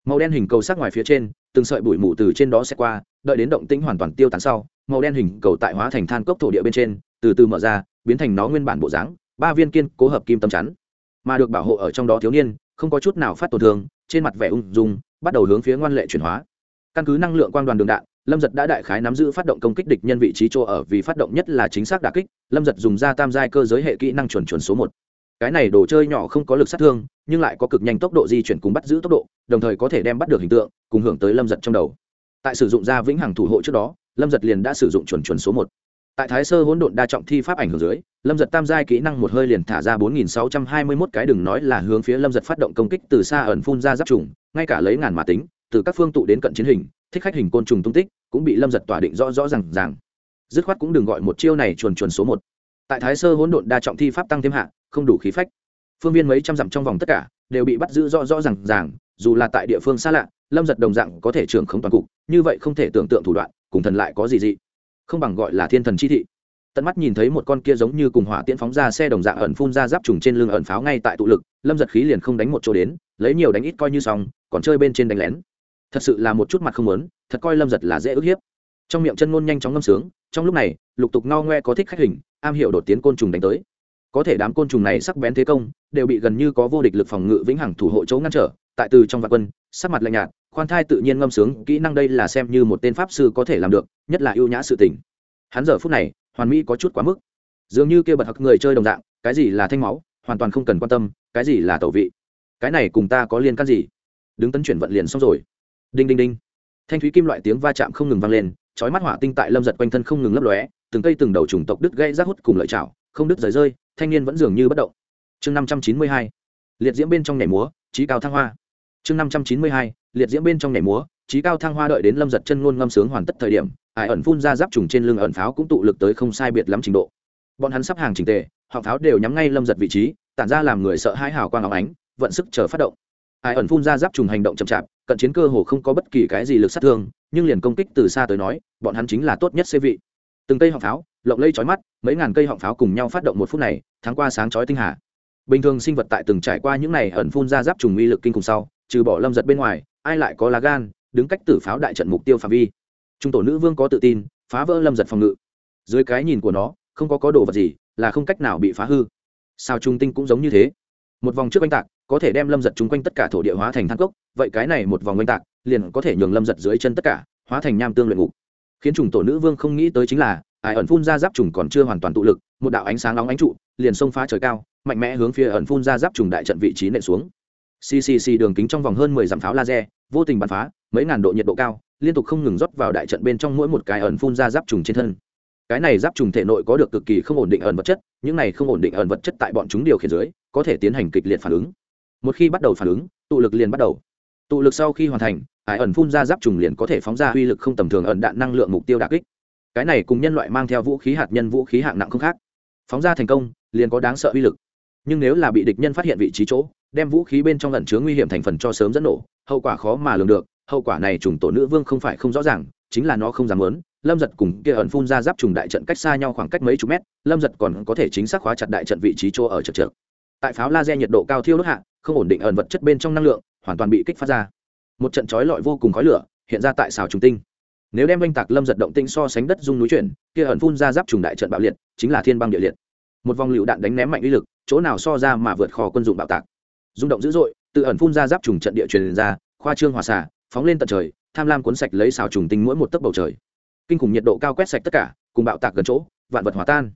màu đen hình cầu sắc ngoài phía trên, từng sợi bụi mù từ trên đó sẽ qua, đợi đến động tĩnh hoàn toàn tiêu tán sau, màu đen hình cầu tại hóa thành than cốc thổ địa bên trên, từ từ mở ra, biến thành nó nguyên bản bộ dáng, ba viên kiên cố hợp kim tâm chắn. Mà được bảo hộ ở trong đó thiếu niên, không có chút nào phát tổn thương, trên mặt vẻ ung dung, bắt đầu hướng phía ngoan lệ chuyển hóa. Căn cứ năng lượng quan đoàn đường đạn, lâm giật đã đại khái nắm giữ phát động công kích địch nhân vị trí chỗ ở vì phát động nhất là chính xác đà kích, lâm giật dùng ra tam giai cơ giới hệ kỹ năng chuẩn chuẩn số một cái này đồ chơi nhỏ không có lực sát thương, nhưng lại có cực nhanh tốc độ di chuyển cùng bắt giữ tốc độ, đồng thời có thể đem bắt được hình tượng, cùng hưởng tới lâm giật trong đầu. Tại sử dụng ra vĩnh hằng thủ hộ trước đó, lâm giật liền đã sử dụng chuẩn chuẩn số một. Tại thái sơ hỗn độn đa trọng thi pháp ảnh hưởng dưới, lâm giật tam giai kỹ năng một hơi liền thả ra bốn nghìn sáu trăm hai mươi mốt cái đừng nói là hướng phía lâm giật phát động công kích từ xa ẩn phun ra giáp trùng, ngay cả lấy ngàn mã tính, từ các phương tụ đến cận chiến hình, thích khách hình côn trùng tung tích, cũng bị lâm giật tỏa định rõ rõ r à n g ràng. Dứt khoát cũng đừng gọi một chiêu này chuồn chuồn số một tại thái sơ hỗn độn đa trọng thi pháp tăng thêm hạ, không đủ khí phách. Phương viên mấy trăm dặm trong vòng tất cả, đều bị bắt giữ rõ rõ rằng ràng, dù là tại địa phương xa lạ, lâm giật đồng dạng có thể trưởng không toàn cục, như vậy không thể tưởng tượng thủ đoạn, cùng thần lại có gì dị. Không bằng gọi là thiên thần chi thị. Tận mắt nhìn thấy một con kia giống như cùng hỏa tiễn phóng ra xe đồng dạng ẩn phun ra giáp trùng trên lưng ẩn pháo ngay tại tụ lực, lâm giật khí liền không đánh một chỗ đến, lấy nhiều đánh ít coi như xong, còn chơi bên trên đánh lén. Thật sự là một chút mặt không lớn thật coi lâm giật là dễ ức hiếp trong miệng chân ngôn nhanh chóng ngâm sướng, trong lúc này, lục tục ngao ngoe có thích khách hình, am hiểu đột tiến côn trùng đánh tới. Có thể đám côn trùng này sắc bén thế công, đều bị gần như có vô địch lực phòng ngự vĩnh hằng thủ hộ chỗ ngăn trở, tại từ trong vạn quân, sắc mặt lạnh nhạt, khoan thai tự nhiên ngâm sướng, kỹ năng đây là xem như một tên pháp sư có thể làm được, nhất là ưu nhã sự tình. Hắn giờ phút này, hoàn mỹ có chút quá mức. Dường như kia bật hặc người chơi đồng dạng, cái gì là thanh máu, hoàn toàn không cần quan tâm, cái gì là tẩu vị. Cái này cùng ta có liên can gì? Đứng tấn chuyển vận liền xong rồi. Đinh đinh đinh. Thanh thúy kim loại tiếng va chạm không ngừng vang lên chói mắt hỏa tinh tại lâm giật quanh thân không ngừng lấp lóe, từng cây từng đầu trùng tộc đứt gây rác hút cùng lợi chảo, không đứt rời rơi, thanh niên vẫn dường như bất động. Chương năm trăm chín mươi hai, liệt diễm bên trong nhảy múa, trí cao thăng hoa. Chương năm trăm chín mươi hai, liệt diễm bên trong nhảy múa, trí cao thăng hoa đợi đến lâm giật chân ngôn ngâm sướng hoàn tất thời điểm, ải ẩn phun ra giáp trùng trên lưng ẩn pháo cũng tụ lực tới không sai biệt lắm trình độ. Bọn hắn sắp hàng trình tề họng pháo đều nhắm ngay lâm giật vị trí, tản ra làm người sợ hãi hào quang óng ánh, vận sức chờ phát động. Ai ẩn phun ra giáp trùng hành động chậm chạp, cận chiến cơ hồ không có bất kỳ cái gì lực sát thương, nhưng liền công kích từ xa tới nói, bọn hắn chính là tốt nhất xê vị. Từng cây họng pháo, lộng lây chói mắt, mấy ngàn cây họng pháo cùng nhau phát động một phút này tháng qua sáng chói tinh hà. Bình thường sinh vật tại từng trải qua những này ẩn phun ra giáp trùng uy lực kinh cùng sau, trừ bỏ lâm giật bên ngoài, ai lại có lá gan, đứng cách tử pháo đại trận mục tiêu phạm vi. Trung tổ nữ vương có tự tin, phá vỡ lâm giật phòng ngự. Dưới cái nhìn của nó, không có có đồ vật gì là không cách nào bị phá hư. Sao trung tinh cũng giống như thế. Một vòng trước oanh tạc có thể đem lâm giật chung quanh tất cả thổ địa hóa thành thang cốc, vậy cái này một vòng oanh tạc, liền có thể nhường lâm giật dưới chân tất cả, hóa thành nham tương luyện ngục. Khiến trùng tổ nữ vương không nghĩ tới chính là, ải ẩn phun ra giáp trùng còn chưa hoàn toàn tụ lực, một đạo ánh sáng nóng ánh trụ, liền xông phá trời cao, mạnh mẽ hướng phía ẩn phun ra giáp trùng đại trận vị trí nện xuống. Ccc đường kính trong vòng hơn mười dặm pháo laser, vô tình bắn phá, mấy ngàn độ nhiệt độ cao, liên tục không ngừng rót vào đại trận bên trong mỗi một cái ẩn phun ra giáp trùng trên thân. Cái này giáp trùng thể nội có được cực kỳ không ổn định ẩn vật chất, những này không ổn định ẩn vật chất tại bọn chúng điều khiển dưới, có thể tiến hành kịch liệt phản ứng một khi bắt đầu phản ứng, tụ lực liền bắt đầu. Tụ lực sau khi hoàn thành, ải ẩn phun ra giáp trùng liền có thể phóng ra uy lực không tầm thường ẩn đạn năng lượng mục tiêu đà kích. Cái này cùng nhân loại mang theo vũ khí hạt nhân vũ khí hạng nặng không khác. Phóng ra thành công, liền có đáng sợ uy lực. Nhưng nếu là bị địch nhân phát hiện vị trí chỗ, đem vũ khí bên trong lẩn chứa nguy hiểm thành phần cho sớm dẫn nổ, hậu quả khó mà lường được. Hậu quả này trùng tổ nữ vương không phải không rõ ràng, chính là nó không dám lớn lâm giật cùng kia ẩn phun ra giáp trùng đại trận cách xa nhau khoảng cách mấy chục mét, lâm giật còn có thể chính xác khóa chặt đại trận vị trí chỗ ở chật trượt tại pháo laser nhiệt độ cao thiêu đốt hạ không ổn định ẩn vật chất bên trong năng lượng, hoàn toàn bị kích phát ra. Một trận chói lọi vô cùng khói lửa hiện ra tại xào trùng tinh. Nếu đem oanh tạc lâm giật động tinh so sánh đất dung núi chuyển, kia ẩn phun ra giáp trùng đại trận bạo liệt, chính là thiên băng địa liệt. Một vòng lựu đạn đánh ném mạnh uy lực, chỗ nào so ra mà vượt kho quân dụng bạo tạc. Rung động dữ dội tự ẩn phun ra giáp trùng trận địa truyền ra, khoa trương hòa xả phóng lên tận trời, tham lam cuốn sạch lấy xào trùng tinh mỗi một tấc bầu trời. Kinh khủng nhiệt độ cao quét sạch tất cả, cùng bạo tạc gần chỗ, vạn vật hòa tan.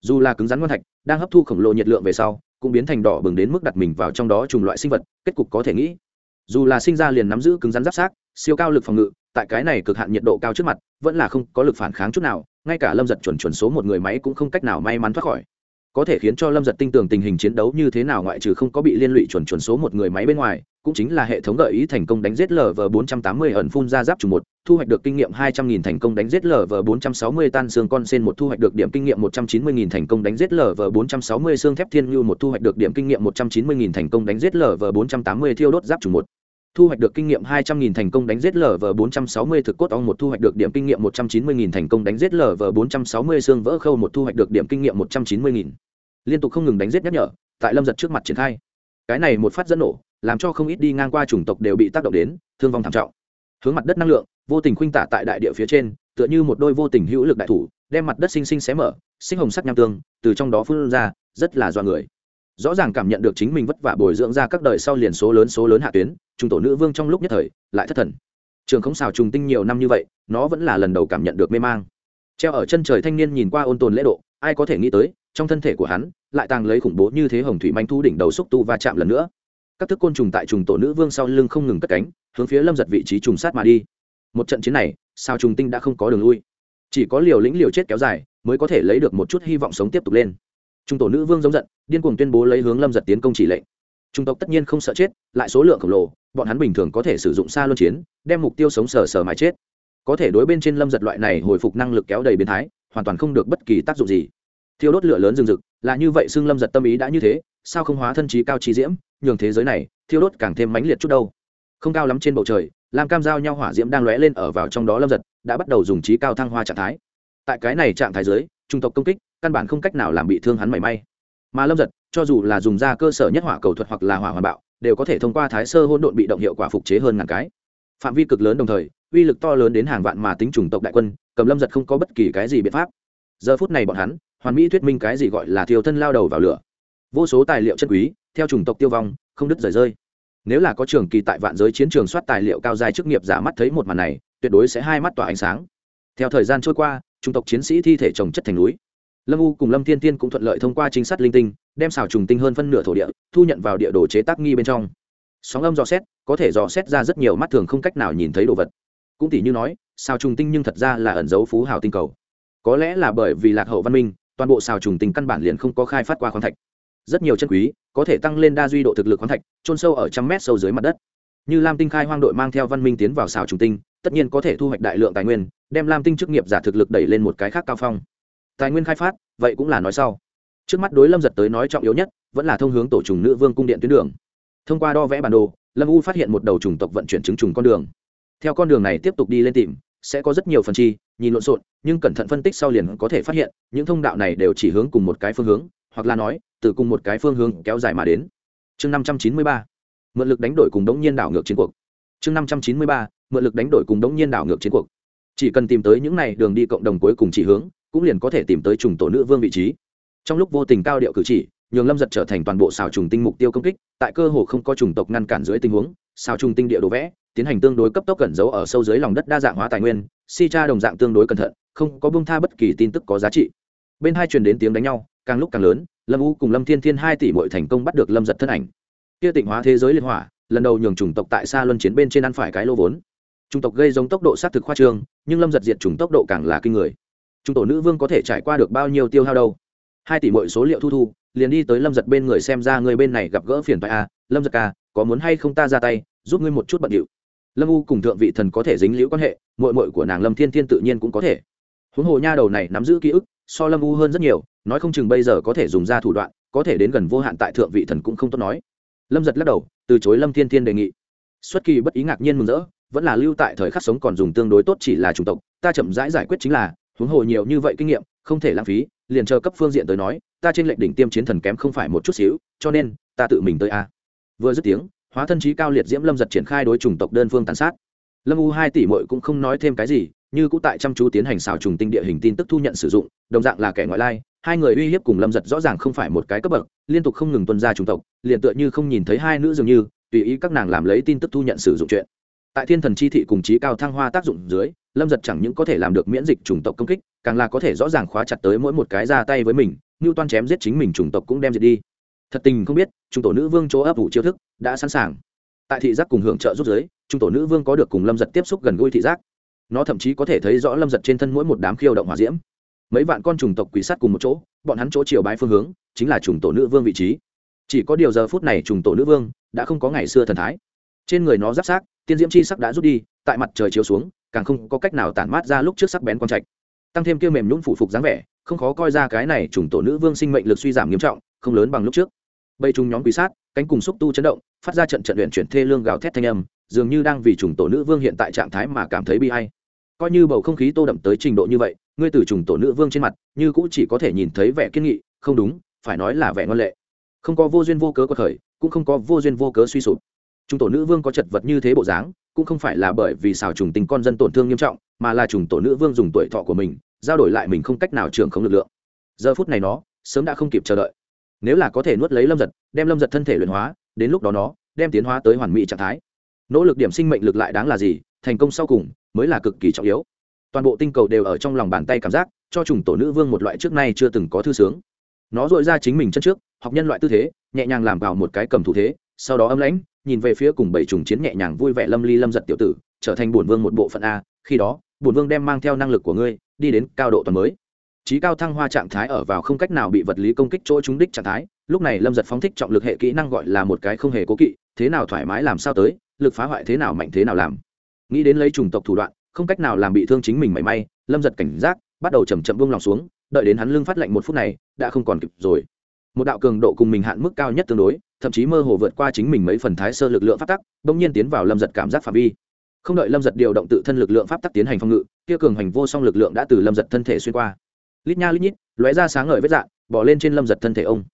Dù là cứng rắn ngon thạch, đang hấp thu khổng lồ nhiệt lượng về sau cũng biến thành đỏ bừng đến mức đặt mình vào trong đó trùng loại sinh vật, kết cục có thể nghĩ. Dù là sinh ra liền nắm giữ cứng rắn giáp sát, siêu cao lực phòng ngự, tại cái này cực hạn nhiệt độ cao trước mặt, vẫn là không có lực phản kháng chút nào, ngay cả lâm giật chuẩn chuẩn số một người máy cũng không cách nào may mắn thoát khỏi. Có thể khiến cho lâm giật tinh tường tình hình chiến đấu như thế nào ngoại trừ không có bị liên lụy chuẩn chuẩn số một người máy bên ngoài, cũng chính là hệ thống gợi ý thành công đánh giết lv bốn trăm tám mươi ẩn phun ra giáp trùng một thu hoạch được kinh nghiệm 200.000 thành công đánh giết lở LV460 tan xương con sen một thu hoạch được điểm kinh nghiệm 190.000 thành công đánh giết lở LV460 xương thép thiên như một thu hoạch được điểm kinh nghiệm 190.000 thành công đánh giết lở LV480 thiêu đốt giáp chủ một thu hoạch được kinh nghiệm 200.000 thành công đánh giết lở LV460 thực cốt ong một thu hoạch được điểm kinh nghiệm 190.000 thành công đánh giết lở LV460 xương vỡ khâu một thu hoạch được điểm kinh nghiệm 190.000. Liên tục không ngừng đánh giết nhắc nhở, tại Lâm giật trước mặt triển khai. Cái này một phát dẫn nổ, làm cho không ít đi ngang qua chủng tộc đều bị tác động đến, thương vong thảm trọng hướng mặt đất năng lượng, vô tình khuynh tả tại đại địa phía trên, tựa như một đôi vô tình hữu lực đại thủ, đem mặt đất xinh xinh xé mở, sinh hồng sắc nham tương, từ trong đó phun ra, rất là do người. Rõ ràng cảm nhận được chính mình vất vả bồi dưỡng ra các đời sau liền số lớn số lớn hạ tuyến, trung tổ nữ vương trong lúc nhất thời, lại thất thần. Trường không xào trùng tinh nhiều năm như vậy, nó vẫn là lần đầu cảm nhận được mê mang. Treo ở chân trời thanh niên nhìn qua ôn tồn lễ độ, ai có thể nghĩ tới, trong thân thể của hắn, lại tàng lấy khủng bố như thế hồng thủy manh thu đỉnh đầu xúc tu va chạm lần nữa các thức côn trùng tại trùng tổ nữ vương sau lưng không ngừng cất cánh, hướng phía lâm giật vị trí trùng sát mà đi. Một trận chiến này, sao trùng tinh đã không có đường lui? Chỉ có liều lĩnh liều chết kéo dài, mới có thể lấy được một chút hy vọng sống tiếp tục lên. Trung tổ nữ vương giống giận, điên cuồng tuyên bố lấy hướng lâm giật tiến công chỉ lệnh. Trung tộc tất nhiên không sợ chết, lại số lượng khổng lồ, bọn hắn bình thường có thể sử dụng xa luân chiến, đem mục tiêu sống sờ sờ mãi chết. Có thể đối bên trên lâm giật loại này hồi phục năng lực kéo đầy biến thái, hoàn toàn không được bất kỳ tác dụng gì. Thiêu đốt lửa lớn rừng rực, là như vậy xưng lâm giật tâm ý đã như thế sao không hóa thân trí cao trí diễm, nhường thế giới này thiêu đốt càng thêm mãnh liệt chút đâu. Không cao lắm trên bầu trời làm cam giao nhau hỏa diễm đang lóe lên ở vào trong đó lâm giật, đã bắt đầu dùng trí cao thăng hoa trạng thái. Tại cái này trạng thái giới trung tộc công kích căn bản không cách nào làm bị thương hắn mảy may. Mà lâm giật, cho dù là dùng ra cơ sở nhất hỏa cầu thuật hoặc là hỏa hoàn bạo, đều có thể thông qua thái sơ hôn độn bị động hiệu quả phục chế hơn ngàn cái. Phạm vi cực lớn đồng thời, uy lực to lớn đến hàng vạn mà tính chủng tộc đại quân, cầm lâm giật không có bất kỳ cái gì biện pháp. Giờ phút này bọn hắn, hoàn mỹ thuyết minh cái gì gọi là thiêu thân lao đầu vào lửa vô số tài liệu chân quý, theo chủng tộc tiêu vong, không đứt rời rơi. Nếu là có trường kỳ tại vạn giới chiến trường soát tài liệu cao dài chức nghiệp giả mắt thấy một màn này, tuyệt đối sẽ hai mắt tỏa ánh sáng. Theo thời gian trôi qua, chủng tộc chiến sĩ thi thể trồng chất thành núi. Lâm u cùng lâm thiên tiên cũng thuận lợi thông qua chính sát linh tinh, đem xào trùng tinh hơn phân nửa thổ địa, thu nhận vào địa đồ chế tác nghi bên trong. Sóng âm dò xét, có thể dò xét ra rất nhiều mắt thường không cách nào nhìn thấy đồ vật. Cũng tỷ như nói, xào trùng tinh nhưng thật ra là ẩn dấu phú hào tinh cầu. Có lẽ là bởi vì lạc hậu văn minh, toàn bộ xào trùng tinh căn bản liền không có khai phát qua khoáng thạch rất nhiều chân quý, có thể tăng lên đa duy độ thực lực khoáng thạch trôn sâu ở trăm mét sâu dưới mặt đất. Như lam tinh khai hoang đội mang theo văn minh tiến vào xào trùng tinh, tất nhiên có thể thu hoạch đại lượng tài nguyên, đem lam tinh chức nghiệp giả thực lực đẩy lên một cái khác cao phong. Tài nguyên khai phát, vậy cũng là nói sau. Trước mắt đối lâm giật tới nói trọng yếu nhất, vẫn là thông hướng tổ trùng nữ vương cung điện tuyến đường. Thông qua đo vẽ bản đồ, lâm u phát hiện một đầu trùng tộc vận chuyển chứng trùng con đường. Theo con đường này tiếp tục đi lên tìm, sẽ có rất nhiều phần chi, nhìn lộn xộn, nhưng cẩn thận phân tích sau liền có thể phát hiện, những thông đạo này đều chỉ hướng cùng một cái phương hướng, hoặc là nói từ cùng một cái phương hướng kéo dài mà đến. Chương năm trăm chín mươi ba, mượn lực đánh đổi cùng đống nhiên đảo ngược chiến cuộc. Chương năm trăm chín mươi ba, mượn lực đánh đổi cùng đống nhiên đảo ngược chiến cuộc. Chỉ cần tìm tới những này đường đi cộng đồng cuối cùng chỉ hướng, cũng liền có thể tìm tới trùng tổ nữ vương vị trí. Trong lúc vô tình cao điệu cử chỉ, nhường lâm giật trở thành toàn bộ xào trùng tinh mục tiêu công kích, tại cơ hồ không có trùng tộc ngăn cản dưới tình huống, xào trùng tinh địa đồ vẽ, tiến hành tương đối cấp tốc cẩn giấu ở sâu dưới lòng đất đa dạng hóa tài nguyên, si cha đồng dạng tương đối cẩn thận, không có bông tha bất kỳ tin tức có giá trị. Bên hai truyền đến tiếng đánh nhau, càng lúc càng lớn lâm u cùng lâm thiên thiên hai tỷ bội thành công bắt được lâm giật thân ảnh. Kia tịnh hóa thế giới liên hỏa lần đầu nhường chủng tộc tại xa luân chiến bên trên ăn phải cái lô vốn. Chủng tộc gây giống tốc độ sát thực khoa trương nhưng lâm giật diệt chủng tốc độ càng là kinh người. Chủng tổ nữ vương có thể trải qua được bao nhiêu tiêu hao đâu? Hai tỷ mọi số liệu thu thu liền đi tới lâm giật bên người xem ra người bên này gặp gỡ phiền phải a à, lâm giật ca có muốn hay không ta ra tay giúp ngươi một chút bận điệu? Lâm u cùng thượng vị thần có thể dính liễu quan hệ mội mội của nàng lâm thiên thiên tự nhiên cũng có thể. Huống hồ nha đầu này nắm giữ ký ức so lâm u hơn rất nhiều nói không chừng bây giờ có thể dùng ra thủ đoạn, có thể đến gần vô hạn tại thượng vị thần cũng không tốt nói. Lâm giật lắc đầu, từ chối lâm thiên thiên đề nghị. Xuất kỳ bất ý ngạc nhiên mừng rỡ, vẫn là lưu tại thời khắc sống còn dùng tương đối tốt chỉ là chủng tộc, ta chậm rãi giải quyết chính là, huống hồ nhiều như vậy kinh nghiệm, không thể lãng phí, liền chờ cấp phương diện tới nói, ta trên lệnh đỉnh tiêm chiến thần kém không phải một chút xíu, cho nên, ta tự mình tới a. Vừa dứt tiếng, hóa thân trí cao liệt diễm lâm giật triển khai đối chủng tộc đơn phương tàn sát. Lâm u hai tỷ mội cũng không nói thêm cái gì, như cũng tại chăm chú tiến hành xào trùng tinh địa hình tin tức thu nhận sử dụng, đồng dạng là kẻ ngoại lai hai người uy hiếp cùng lâm giật rõ ràng không phải một cái cấp bậc, liên tục không ngừng tuân ra chủng tộc, liền tựa như không nhìn thấy hai nữ dường như, tùy ý các nàng làm lấy tin tức thu nhận sử dụng chuyện. Tại thiên thần chi thị cùng trí cao thăng hoa tác dụng dưới, lâm giật chẳng những có thể làm được miễn dịch chủng tộc công kích, càng là có thể rõ ràng khóa chặt tới mỗi một cái ra tay với mình như toan chém giết chính mình chủng tộc cũng đem diệt đi. Thật tình không biết trung tổ nữ vương chỗ ấp ủ chiêu thức đã sẵn sàng. Tại thị giác cùng hưởng trợ rút giới trung tổ nữ vương có được cùng lâm giật tiếp xúc gần gũi thị giác. Nó thậm chí có thể thấy rõ lâm giật trên thân mỗi một đám khiêu động hòa diễm mấy vạn con trùng tộc quỷ sát cùng một chỗ, bọn hắn chỗ chiều bái phương hướng chính là trùng tổ nữ vương vị trí. Chỉ có điều giờ phút này trùng tổ nữ vương đã không có ngày xưa thần thái. Trên người nó giáp sát, tiên diễm chi sắc đã rút đi, tại mặt trời chiếu xuống, càng không có cách nào tản mát ra lúc trước sắc bén quang trạch. Tăng thêm kia mềm nhũn phủ phục dáng vẻ, không khó coi ra cái này trùng tổ nữ vương sinh mệnh lực suy giảm nghiêm trọng, không lớn bằng lúc trước. Bây trùng nhóm quý sát, cánh cùng xúc tu chấn động, phát ra trận trận luyện chuyển thê lương gào thét thanh âm, dường như đang vì trùng tổ nữ vương hiện tại trạng thái mà cảm thấy bi hay coi như bầu không khí tô đậm tới trình độ như vậy ngươi từ trùng tổ nữ vương trên mặt như cũng chỉ có thể nhìn thấy vẻ kiên nghị không đúng phải nói là vẻ ngon lệ. Không có vô duyên vô cớ có thời, cũng không có vô duyên vô cớ suy sụp. Trùng tổ nữ vương có chật vật như thế bộ dáng cũng không phải là bởi vì xào trùng tình con dân tổn thương nghiêm trọng mà là trùng tổ nữ vương dùng tuổi thọ của mình giao đổi lại mình không cách nào trưởng không lực lượng. Giờ phút này nó sớm đã không kịp chờ đợi. Nếu là có thể nuốt lấy lâm giật đem lâm giật thân thể luyện hóa đến lúc đó nó đem tiến hóa tới hoàn mỹ trạng thái. Nỗ lực điểm sinh mệnh lực lại đáng là gì thành công sau cùng mới là cực kỳ trọng yếu toàn bộ tinh cầu đều ở trong lòng bàn tay cảm giác, cho trùng tổ nữ vương một loại trước nay chưa từng có thư sướng. Nó dội ra chính mình chân trước, học nhân loại tư thế, nhẹ nhàng làm vào một cái cầm thủ thế, sau đó âm lãnh, nhìn về phía cùng bảy trùng chiến nhẹ nhàng vui vẻ lâm ly lâm giật tiểu tử, trở thành bổn vương một bộ phận a, khi đó, bổn vương đem mang theo năng lực của ngươi, đi đến cao độ toàn mới. Trí cao thăng hoa trạng thái ở vào không cách nào bị vật lý công kích chỗ trúng đích trạng thái, lúc này lâm giật phóng thích trọng lực hệ kỹ năng gọi là một cái không hề cố kỵ, thế nào thoải mái làm sao tới, lực phá hoại thế nào mạnh thế nào làm. Nghĩ đến lấy chủng tộc thủ đoạn không cách nào làm bị thương chính mình mảy may, lâm giật cảnh giác, bắt đầu chầm chậm buông lòng xuống, đợi đến hắn lưng phát lạnh một phút này, đã không còn kịp rồi. Một đạo cường độ cùng mình hạn mức cao nhất tương đối, thậm chí mơ hồ vượt qua chính mình mấy phần thái sơ lực lượng pháp tắc bỗng nhiên tiến vào lâm giật cảm giác phạm vi. Không đợi lâm giật điều động tự thân lực lượng pháp tắc tiến hành phòng ngự, kia cường hành vô song lực lượng đã từ lâm giật thân thể xuyên qua. Lít nha lít nhít, lóe ra sáng ngời vết dạn bỏ lên trên lâm giật thân thể ông.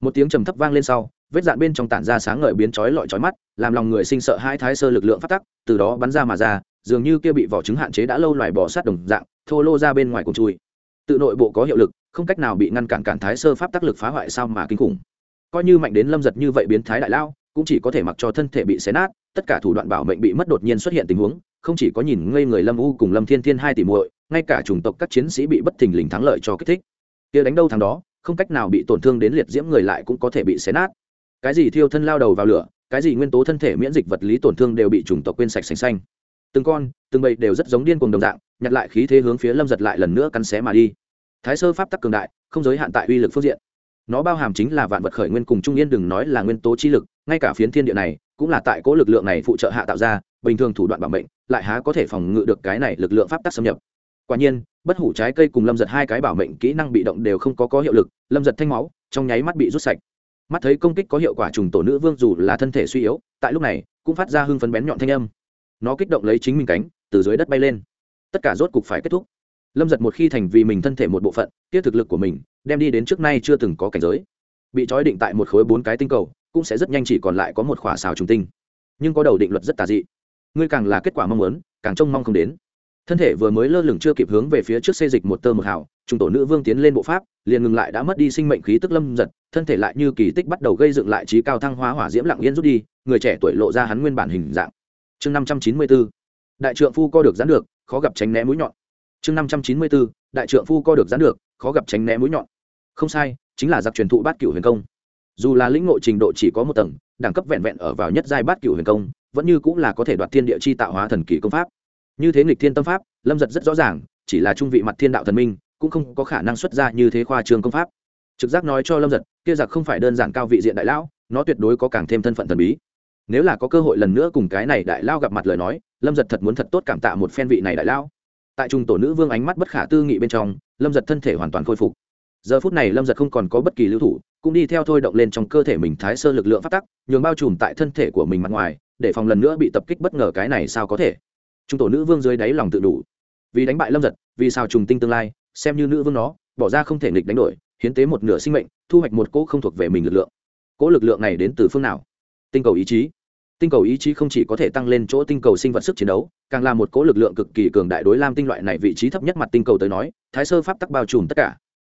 Một tiếng trầm thấp vang lên sau, vết dạn bên trong tản ra sáng ngời biến chói lọi chói mắt, làm lòng người sinh sợ hai thái sơ lực lượng phát tắc, từ đó bắn ra mà ra dường như kia bị vỏ trứng hạn chế đã lâu loài bỏ sát đồng dạng, thô lô ra bên ngoài cùng chui. Tự nội bộ có hiệu lực, không cách nào bị ngăn cản cản thái sơ pháp tác lực phá hoại sao mà kinh khủng. Coi như mạnh đến lâm giật như vậy biến thái đại lao, cũng chỉ có thể mặc cho thân thể bị xé nát, tất cả thủ đoạn bảo mệnh bị mất đột nhiên xuất hiện tình huống, không chỉ có nhìn ngây người lâm u cùng lâm thiên thiên hai tỷ muội, ngay cả chủng tộc các chiến sĩ bị bất thình lình thắng lợi cho kích thích. Kia đánh đâu thằng đó, không cách nào bị tổn thương đến liệt diễm người lại cũng có thể bị xé nát. Cái gì thiêu thân lao đầu vào lửa, cái gì nguyên tố thân thể miễn dịch vật lý tổn thương đều bị chủng tộc quên sạch sành xanh từng con, từng bầy đều rất giống điên cuồng đồng dạng, nhặt lại khí thế hướng phía lâm giật lại lần nữa cắn xé mà đi. Thái sơ pháp tắc cường đại, không giới hạn tại uy lực phương diện. Nó bao hàm chính là vạn vật khởi nguyên cùng trung yên đừng nói là nguyên tố chi lực, ngay cả phiến thiên địa này, cũng là tại cố lực lượng này phụ trợ hạ tạo ra, bình thường thủ đoạn bảo mệnh, lại há có thể phòng ngự được cái này lực lượng pháp tắc xâm nhập. Quả nhiên, bất hủ trái cây cùng lâm giật hai cái bảo mệnh kỹ năng bị động đều không có có hiệu lực, lâm giật thanh máu, trong nháy mắt bị rút sạch. Mắt thấy công kích có hiệu quả trùng tổ nữ vương dù là thân thể suy yếu, tại lúc này, cũng phát ra hưng phấn bén nhọn thanh âm nó kích động lấy chính mình cánh, từ dưới đất bay lên. Tất cả rốt cục phải kết thúc. Lâm giật một khi thành vì mình thân thể một bộ phận tiết thực lực của mình, đem đi đến trước nay chưa từng có cảnh giới. Bị trói định tại một khối bốn cái tinh cầu, cũng sẽ rất nhanh chỉ còn lại có một khỏa xào trùng tinh. Nhưng có đầu định luật rất tà dị. Ngươi càng là kết quả mong muốn, càng trông mong không đến. Thân thể vừa mới lơ lửng chưa kịp hướng về phía trước xê dịch một tơ một hào trung tổ nữ vương tiến lên bộ pháp, liền ngừng lại đã mất đi sinh mệnh khí tức lâm giật, thân thể lại như kỳ tích bắt đầu gây dựng lại trí cao thăng hóa hỏa diễm lặng yên rút đi, người trẻ tuổi lộ ra hắn nguyên bản hình dạng chương năm trăm chín mươi bốn đại trượng phu co được gián được, khó gặp tránh né mũi nhọn. Chương năm trăm chín mươi bốn đại trượng phu co được gián được, khó gặp tránh né mũi nhọn. Không sai, chính là giặc truyền thụ bát cửu huyền công. Dù là lĩnh ngộ trình độ chỉ có một tầng, đẳng cấp vẹn vẹn ở vào nhất giai bát cửu huyền công, vẫn như cũng là có thể đoạt thiên địa chi tạo hóa thần kỳ công pháp. Như thế nghịch thiên tâm pháp, lâm giật rất rõ ràng, chỉ là trung vị mặt thiên đạo thần minh, cũng không có khả năng xuất ra như thế khoa trường công pháp. Trực giác nói cho lâm giật, kia giặc không phải đơn giản cao vị diện đại lão, nó tuyệt đối có càng thêm thân phận thần bí nếu là có cơ hội lần nữa cùng cái này đại lao gặp mặt lời nói, lâm giật thật muốn thật tốt cảm tạ một phen vị này đại lao. Tại trung tổ nữ vương ánh mắt bất khả tư nghị bên trong, lâm giật thân thể hoàn toàn khôi phục. Giờ phút này lâm giật không còn có bất kỳ lưu thủ, cũng đi theo thôi động lên trong cơ thể mình thái sơ lực lượng phát tắc, nhường bao trùm tại thân thể của mình mặt ngoài, để phòng lần nữa bị tập kích bất ngờ cái này sao có thể. Trung tổ nữ vương dưới đáy lòng tự đủ. Vì đánh bại lâm giật, vì sao trùng tinh tương lai, xem như nữ vương nó, bỏ ra không thể nghịch đánh đổi, hiến tế một nửa sinh mệnh, thu hoạch một cỗ không thuộc về mình lực lượng. Cỗ lực lượng này đến từ phương nào? Tinh cầu ý chí tinh cầu ý chí không chỉ có thể tăng lên chỗ tinh cầu sinh vật sức chiến đấu, càng là một cố lực lượng cực kỳ cường đại đối lam tinh loại này vị trí thấp nhất mặt tinh cầu tới nói, thái sơ pháp tắc bao trùm tất cả.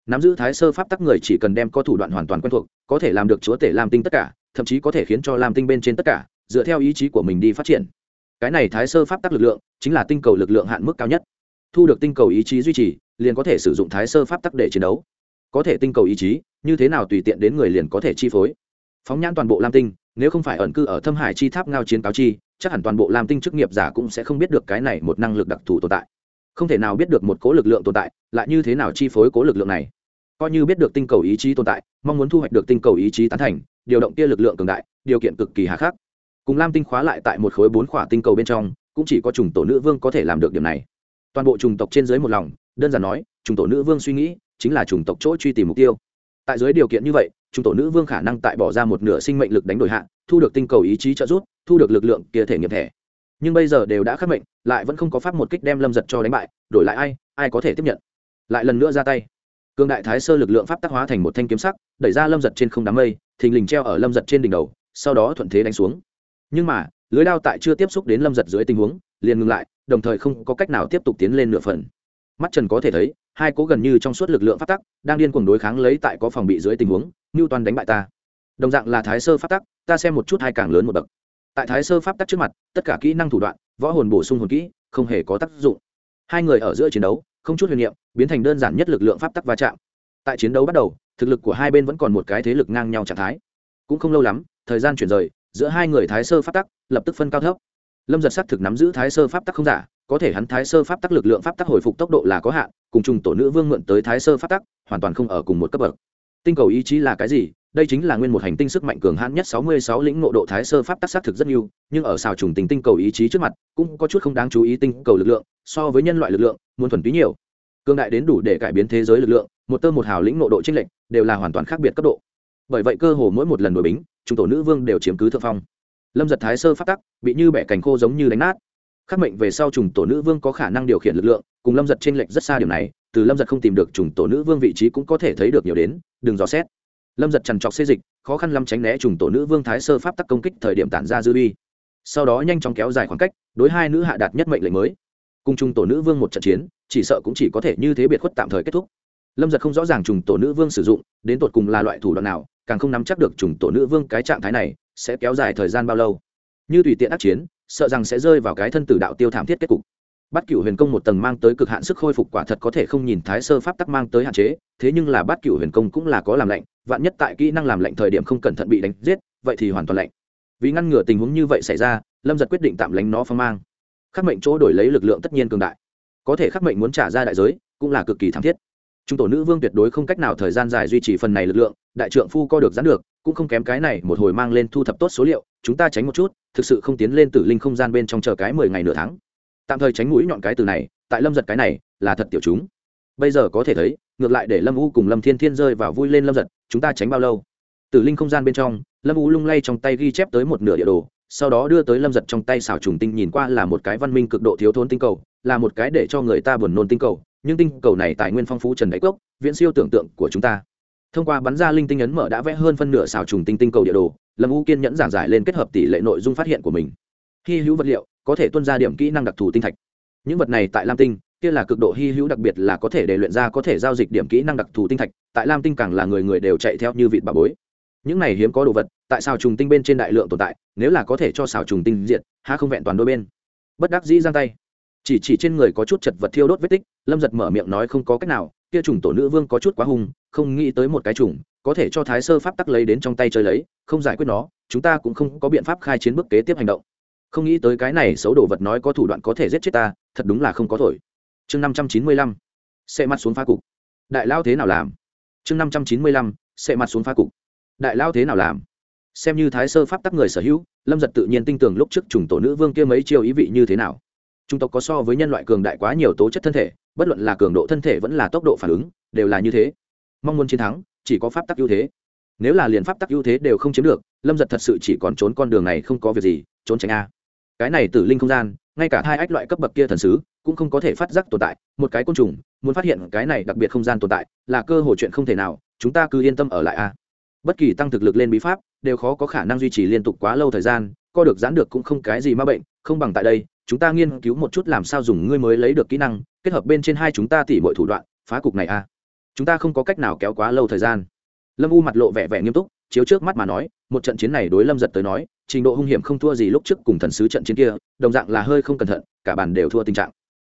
Nắm giữ thái sơ pháp tắc người chỉ cần đem có thủ đoạn hoàn toàn quen thuộc, có thể làm được chúa tể lam tinh tất cả, thậm chí có thể khiến cho lam tinh bên trên tất cả, dựa theo ý chí của mình đi phát triển. Cái này thái sơ pháp tắc lực lượng, chính là tinh cầu lực lượng hạn mức cao nhất. Thu được tinh cầu ý chí duy trì, liền có thể sử dụng thái sơ pháp tắc để chiến đấu. Có thể tinh cầu ý chí, như thế nào tùy tiện đến người liền có thể chi phối phóng nhãn toàn bộ lam tinh, nếu không phải ẩn cư ở thâm hải chi tháp ngao chiến cáo chi, chắc hẳn toàn bộ lam tinh chức nghiệp giả cũng sẽ không biết được cái này một năng lực đặc thù tồn tại. Không thể nào biết được một cố lực lượng tồn tại, lại như thế nào chi phối cố lực lượng này. Coi như biết được tinh cầu ý chí tồn tại, mong muốn thu hoạch được tinh cầu ý chí tán thành, điều động kia lực lượng cường đại, điều kiện cực kỳ hà khắc. Cùng lam tinh khóa lại tại một khối bốn khỏa tinh cầu bên trong, cũng chỉ có chủng tổ nữ vương có thể làm được điểm này. Toàn bộ chủng tộc trên dưới một lòng, đơn giản nói, chủng tổ nữ vương suy nghĩ, chính là chủng tộc chỗ truy tìm mục tiêu. Tại dưới điều kiện như vậy trung tổ nữ vương khả năng tại bỏ ra một nửa sinh mệnh lực đánh đổi hạ, thu được tinh cầu ý chí trợ giúp, thu được lực lượng kia thể nghiệm thẻ. Nhưng bây giờ đều đã khắc mệnh, lại vẫn không có pháp một kích đem lâm giật cho đánh bại, đổi lại ai ai có thể tiếp nhận? Lại lần nữa ra tay. Cương đại thái sơ lực lượng pháp tác hóa thành một thanh kiếm sắc, đẩy ra lâm giật trên không đám mây, thình lình treo ở lâm giật trên đỉnh đầu, sau đó thuận thế đánh xuống. Nhưng mà, lưới đao tại chưa tiếp xúc đến lâm giật dưới tình huống, liền ngừng lại, đồng thời không có cách nào tiếp tục tiến lên nửa phần. Mắt trần có thể thấy, hai cố gần như trong suốt lực lượng phát tắc, đang điên cuồng đối kháng lấy tại có phòng bị dưới tình huống ngưu toàn đánh bại ta. Đồng dạng là thái sơ pháp tắc, ta xem một chút hai càng lớn một bậc. Tại thái sơ pháp tắc trước mặt, tất cả kỹ năng thủ đoạn, võ hồn bổ sung hồn kỹ, không hề có tác dụng. Hai người ở giữa chiến đấu, không chút huyền niệm, biến thành đơn giản nhất lực lượng pháp tắc va chạm. Tại chiến đấu bắt đầu, thực lực của hai bên vẫn còn một cái thế lực ngang nhau trạng thái. Cũng không lâu lắm, thời gian chuyển rời, giữa hai người thái sơ pháp tắc lập tức phân cao thấp. Lâm giật sắc thực nắm giữ thái sơ pháp tắc không giả, có thể hắn thái sơ pháp tắc lực lượng pháp tắc hồi phục tốc độ là có hạn, cùng chung tổ nữ vương mượn tới thái sơ pháp tắc, hoàn toàn không ở cùng một cấp bậc tinh cầu ý chí là cái gì đây chính là nguyên một hành tinh sức mạnh cường hãn nhất sáu mươi sáu lĩnh ngộ độ thái sơ pháp tắc xác thực rất nhiều, nhưng ở xào trùng tình tinh cầu ý chí trước mặt, cũng có chút không đáng chú ý tinh cầu lực lượng, so với nhân loại lực lượng, muốn thuần túy nhiều. Cương đại đến đủ để cải biến thế giới lực lượng, một tơ một hào lĩnh ngộ độ chênh lệch, đều là hoàn toàn khác biệt cấp độ. Bởi vậy cơ hồ mỗi một lần đổi bính, trung tổ nữ vương đều chiếm cứ thượng phong. Lâm giật thái sơ pháp tắc, bị như bẻ cành khô giống như đánh nát. Khắc mệnh về sau trùng tổ nữ vương có khả năng điều khiển lực lượng, cùng Lâm giật chênh lệch rất xa điểm này, từ Lâm giật không tìm được trùng tổ nữ vương vị trí cũng có thể thấy được nhiều đến, đừng dò xét. Lâm giật trằn trọc xê dịch khó khăn lắm tránh né trùng tổ nữ vương thái sơ pháp tắc công kích thời điểm tản ra dư uy. Sau đó nhanh chóng kéo dài khoảng cách đối hai nữ hạ đạt nhất mệnh lệnh mới. Cùng trùng tổ nữ vương một trận chiến chỉ sợ cũng chỉ có thể như thế biệt khuất tạm thời kết thúc. Lâm giật không rõ ràng trùng tổ nữ vương sử dụng đến tột cùng là loại thủ đoạn nào càng không nắm chắc được trùng tổ nữ vương cái trạng thái này sẽ kéo dài thời gian bao lâu. Như tùy tiện ác chiến sợ rằng sẽ rơi vào cái thân tử đạo tiêu thảm thiết kết cục. Bát Cửu huyền công một tầng mang tới cực hạn sức khôi phục quả thật có thể không nhìn thái sơ pháp tắc mang tới hạn chế, thế nhưng là Bát Cửu huyền công cũng là có làm lạnh, vạn nhất tại kỹ năng làm lạnh thời điểm không cẩn thận bị đánh giết, vậy thì hoàn toàn lạnh. Vì ngăn ngừa tình huống như vậy xảy ra, lâm giật quyết định tạm lánh nó phong mang. Khắc mệnh chỗ đổi lấy lực lượng tất nhiên cường đại. Có thể khắc mệnh muốn trả ra đại giới, cũng là cực kỳ thảm thiết. Trung tổ nữ vương tuyệt đối không cách nào thời gian dài duy trì phần này lực lượng, đại trượng phu co được gián được, cũng không kém cái này một hồi mang lên thu thập tốt số liệu, chúng ta tránh một chút, thực sự không tiến lên tử linh không gian bên trong chờ cái mười ngày nửa tháng tạm thời tránh mũi nhọn cái từ này, tại lâm giật cái này là thật tiểu chúng. Bây giờ có thể thấy, ngược lại để lâm u cùng lâm thiên thiên rơi vào vui lên lâm giật, chúng ta tránh bao lâu? Tử linh không gian bên trong, lâm u lung lay trong tay ghi chép tới một nửa địa đồ, sau đó đưa tới lâm giật trong tay xảo trùng tinh nhìn qua là một cái văn minh cực độ thiếu thốn tinh cầu, là một cái để cho người ta buồn nôn tinh cầu, nhưng tinh cầu này tài nguyên phong phú trần đáy cốc, viễn siêu tưởng tượng của chúng ta. Thông qua bắn ra linh tinh ấn mở đã vẽ hơn phân nửa xảo trùng tinh tinh cầu địa đồ, lâm u kiên nhẫn giảng giải lên kết hợp tỷ lệ nội dung phát hiện của mình. Hy hữu vật liệu có thể tuân ra điểm kỹ năng đặc thù tinh thạch. Những vật này tại lam tinh, kia là cực độ hy hữu đặc biệt là có thể để luyện ra có thể giao dịch điểm kỹ năng đặc thù tinh thạch, tại lam tinh càng là người người đều chạy theo như vịt bà bối. Những này hiếm có đồ vật, tại sao trùng tinh bên trên đại lượng tồn tại, nếu là có thể cho xào trùng tinh diện ha không vẹn toàn đôi bên. Bất đắc dĩ giang tay. Chỉ chỉ trên người có chút chật vật thiêu đốt vết tích, lâm giật mở miệng nói không có cách nào, kia trùng tổ nữ vương có chút quá hung, không nghĩ tới một cái trùng, có thể cho thái sơ pháp tắc lấy đến trong tay chơi lấy, không giải quyết nó, chúng ta cũng không có biện pháp khai chiến bước kế tiếp hành động không nghĩ tới cái này xấu đồ vật nói có thủ đoạn có thể giết chết ta, thật đúng là không có thổi chương năm trăm chín mươi lăm xe mặt xuống phá cục. Đại lao thế nào làm? Chương năm trăm chín mươi lăm xe mặt xuống phá cục. Đại lao thế nào làm? Xem như thái sơ pháp tắc người sở hữu, lâm giật tự nhiên tin tưởng lúc trước trùng tổ nữ vương kia mấy chiêu ý vị như thế nào. Chúng tộc có so với nhân loại cường đại quá nhiều tố chất thân thể, bất luận là cường độ thân thể vẫn là tốc độ phản ứng, đều là như thế. Mong muốn chiến thắng, chỉ có pháp tắc ưu thế. Nếu là liền pháp tắc ưu thế đều không chiếm được, lâm giật thật sự chỉ còn trốn con đường này không có việc gì, trốn tránh a cái này tử linh không gian, ngay cả hai ách loại cấp bậc kia thần sứ cũng không có thể phát giác tồn tại. Một cái côn trùng, muốn phát hiện cái này đặc biệt không gian tồn tại là cơ hội chuyện không thể nào, chúng ta cứ yên tâm ở lại a. Bất kỳ tăng thực lực lên bí pháp đều khó có khả năng duy trì liên tục quá lâu thời gian, co được giãn được cũng không cái gì ma bệnh, không bằng tại đây, chúng ta nghiên cứu một chút làm sao dùng ngươi mới lấy được kỹ năng, kết hợp bên trên hai chúng ta tỉ mọi thủ đoạn, phá cục này a. Chúng ta không có cách nào kéo quá lâu thời gian. Lâm u mặt lộ vẻ vẻ nghiêm túc, chiếu trước mắt mà nói, một trận chiến này đối lâm giật tới nói trình độ hung hiểm không thua gì lúc trước cùng thần sứ trận chiến kia, đồng dạng là hơi không cẩn thận, cả bàn đều thua tình trạng.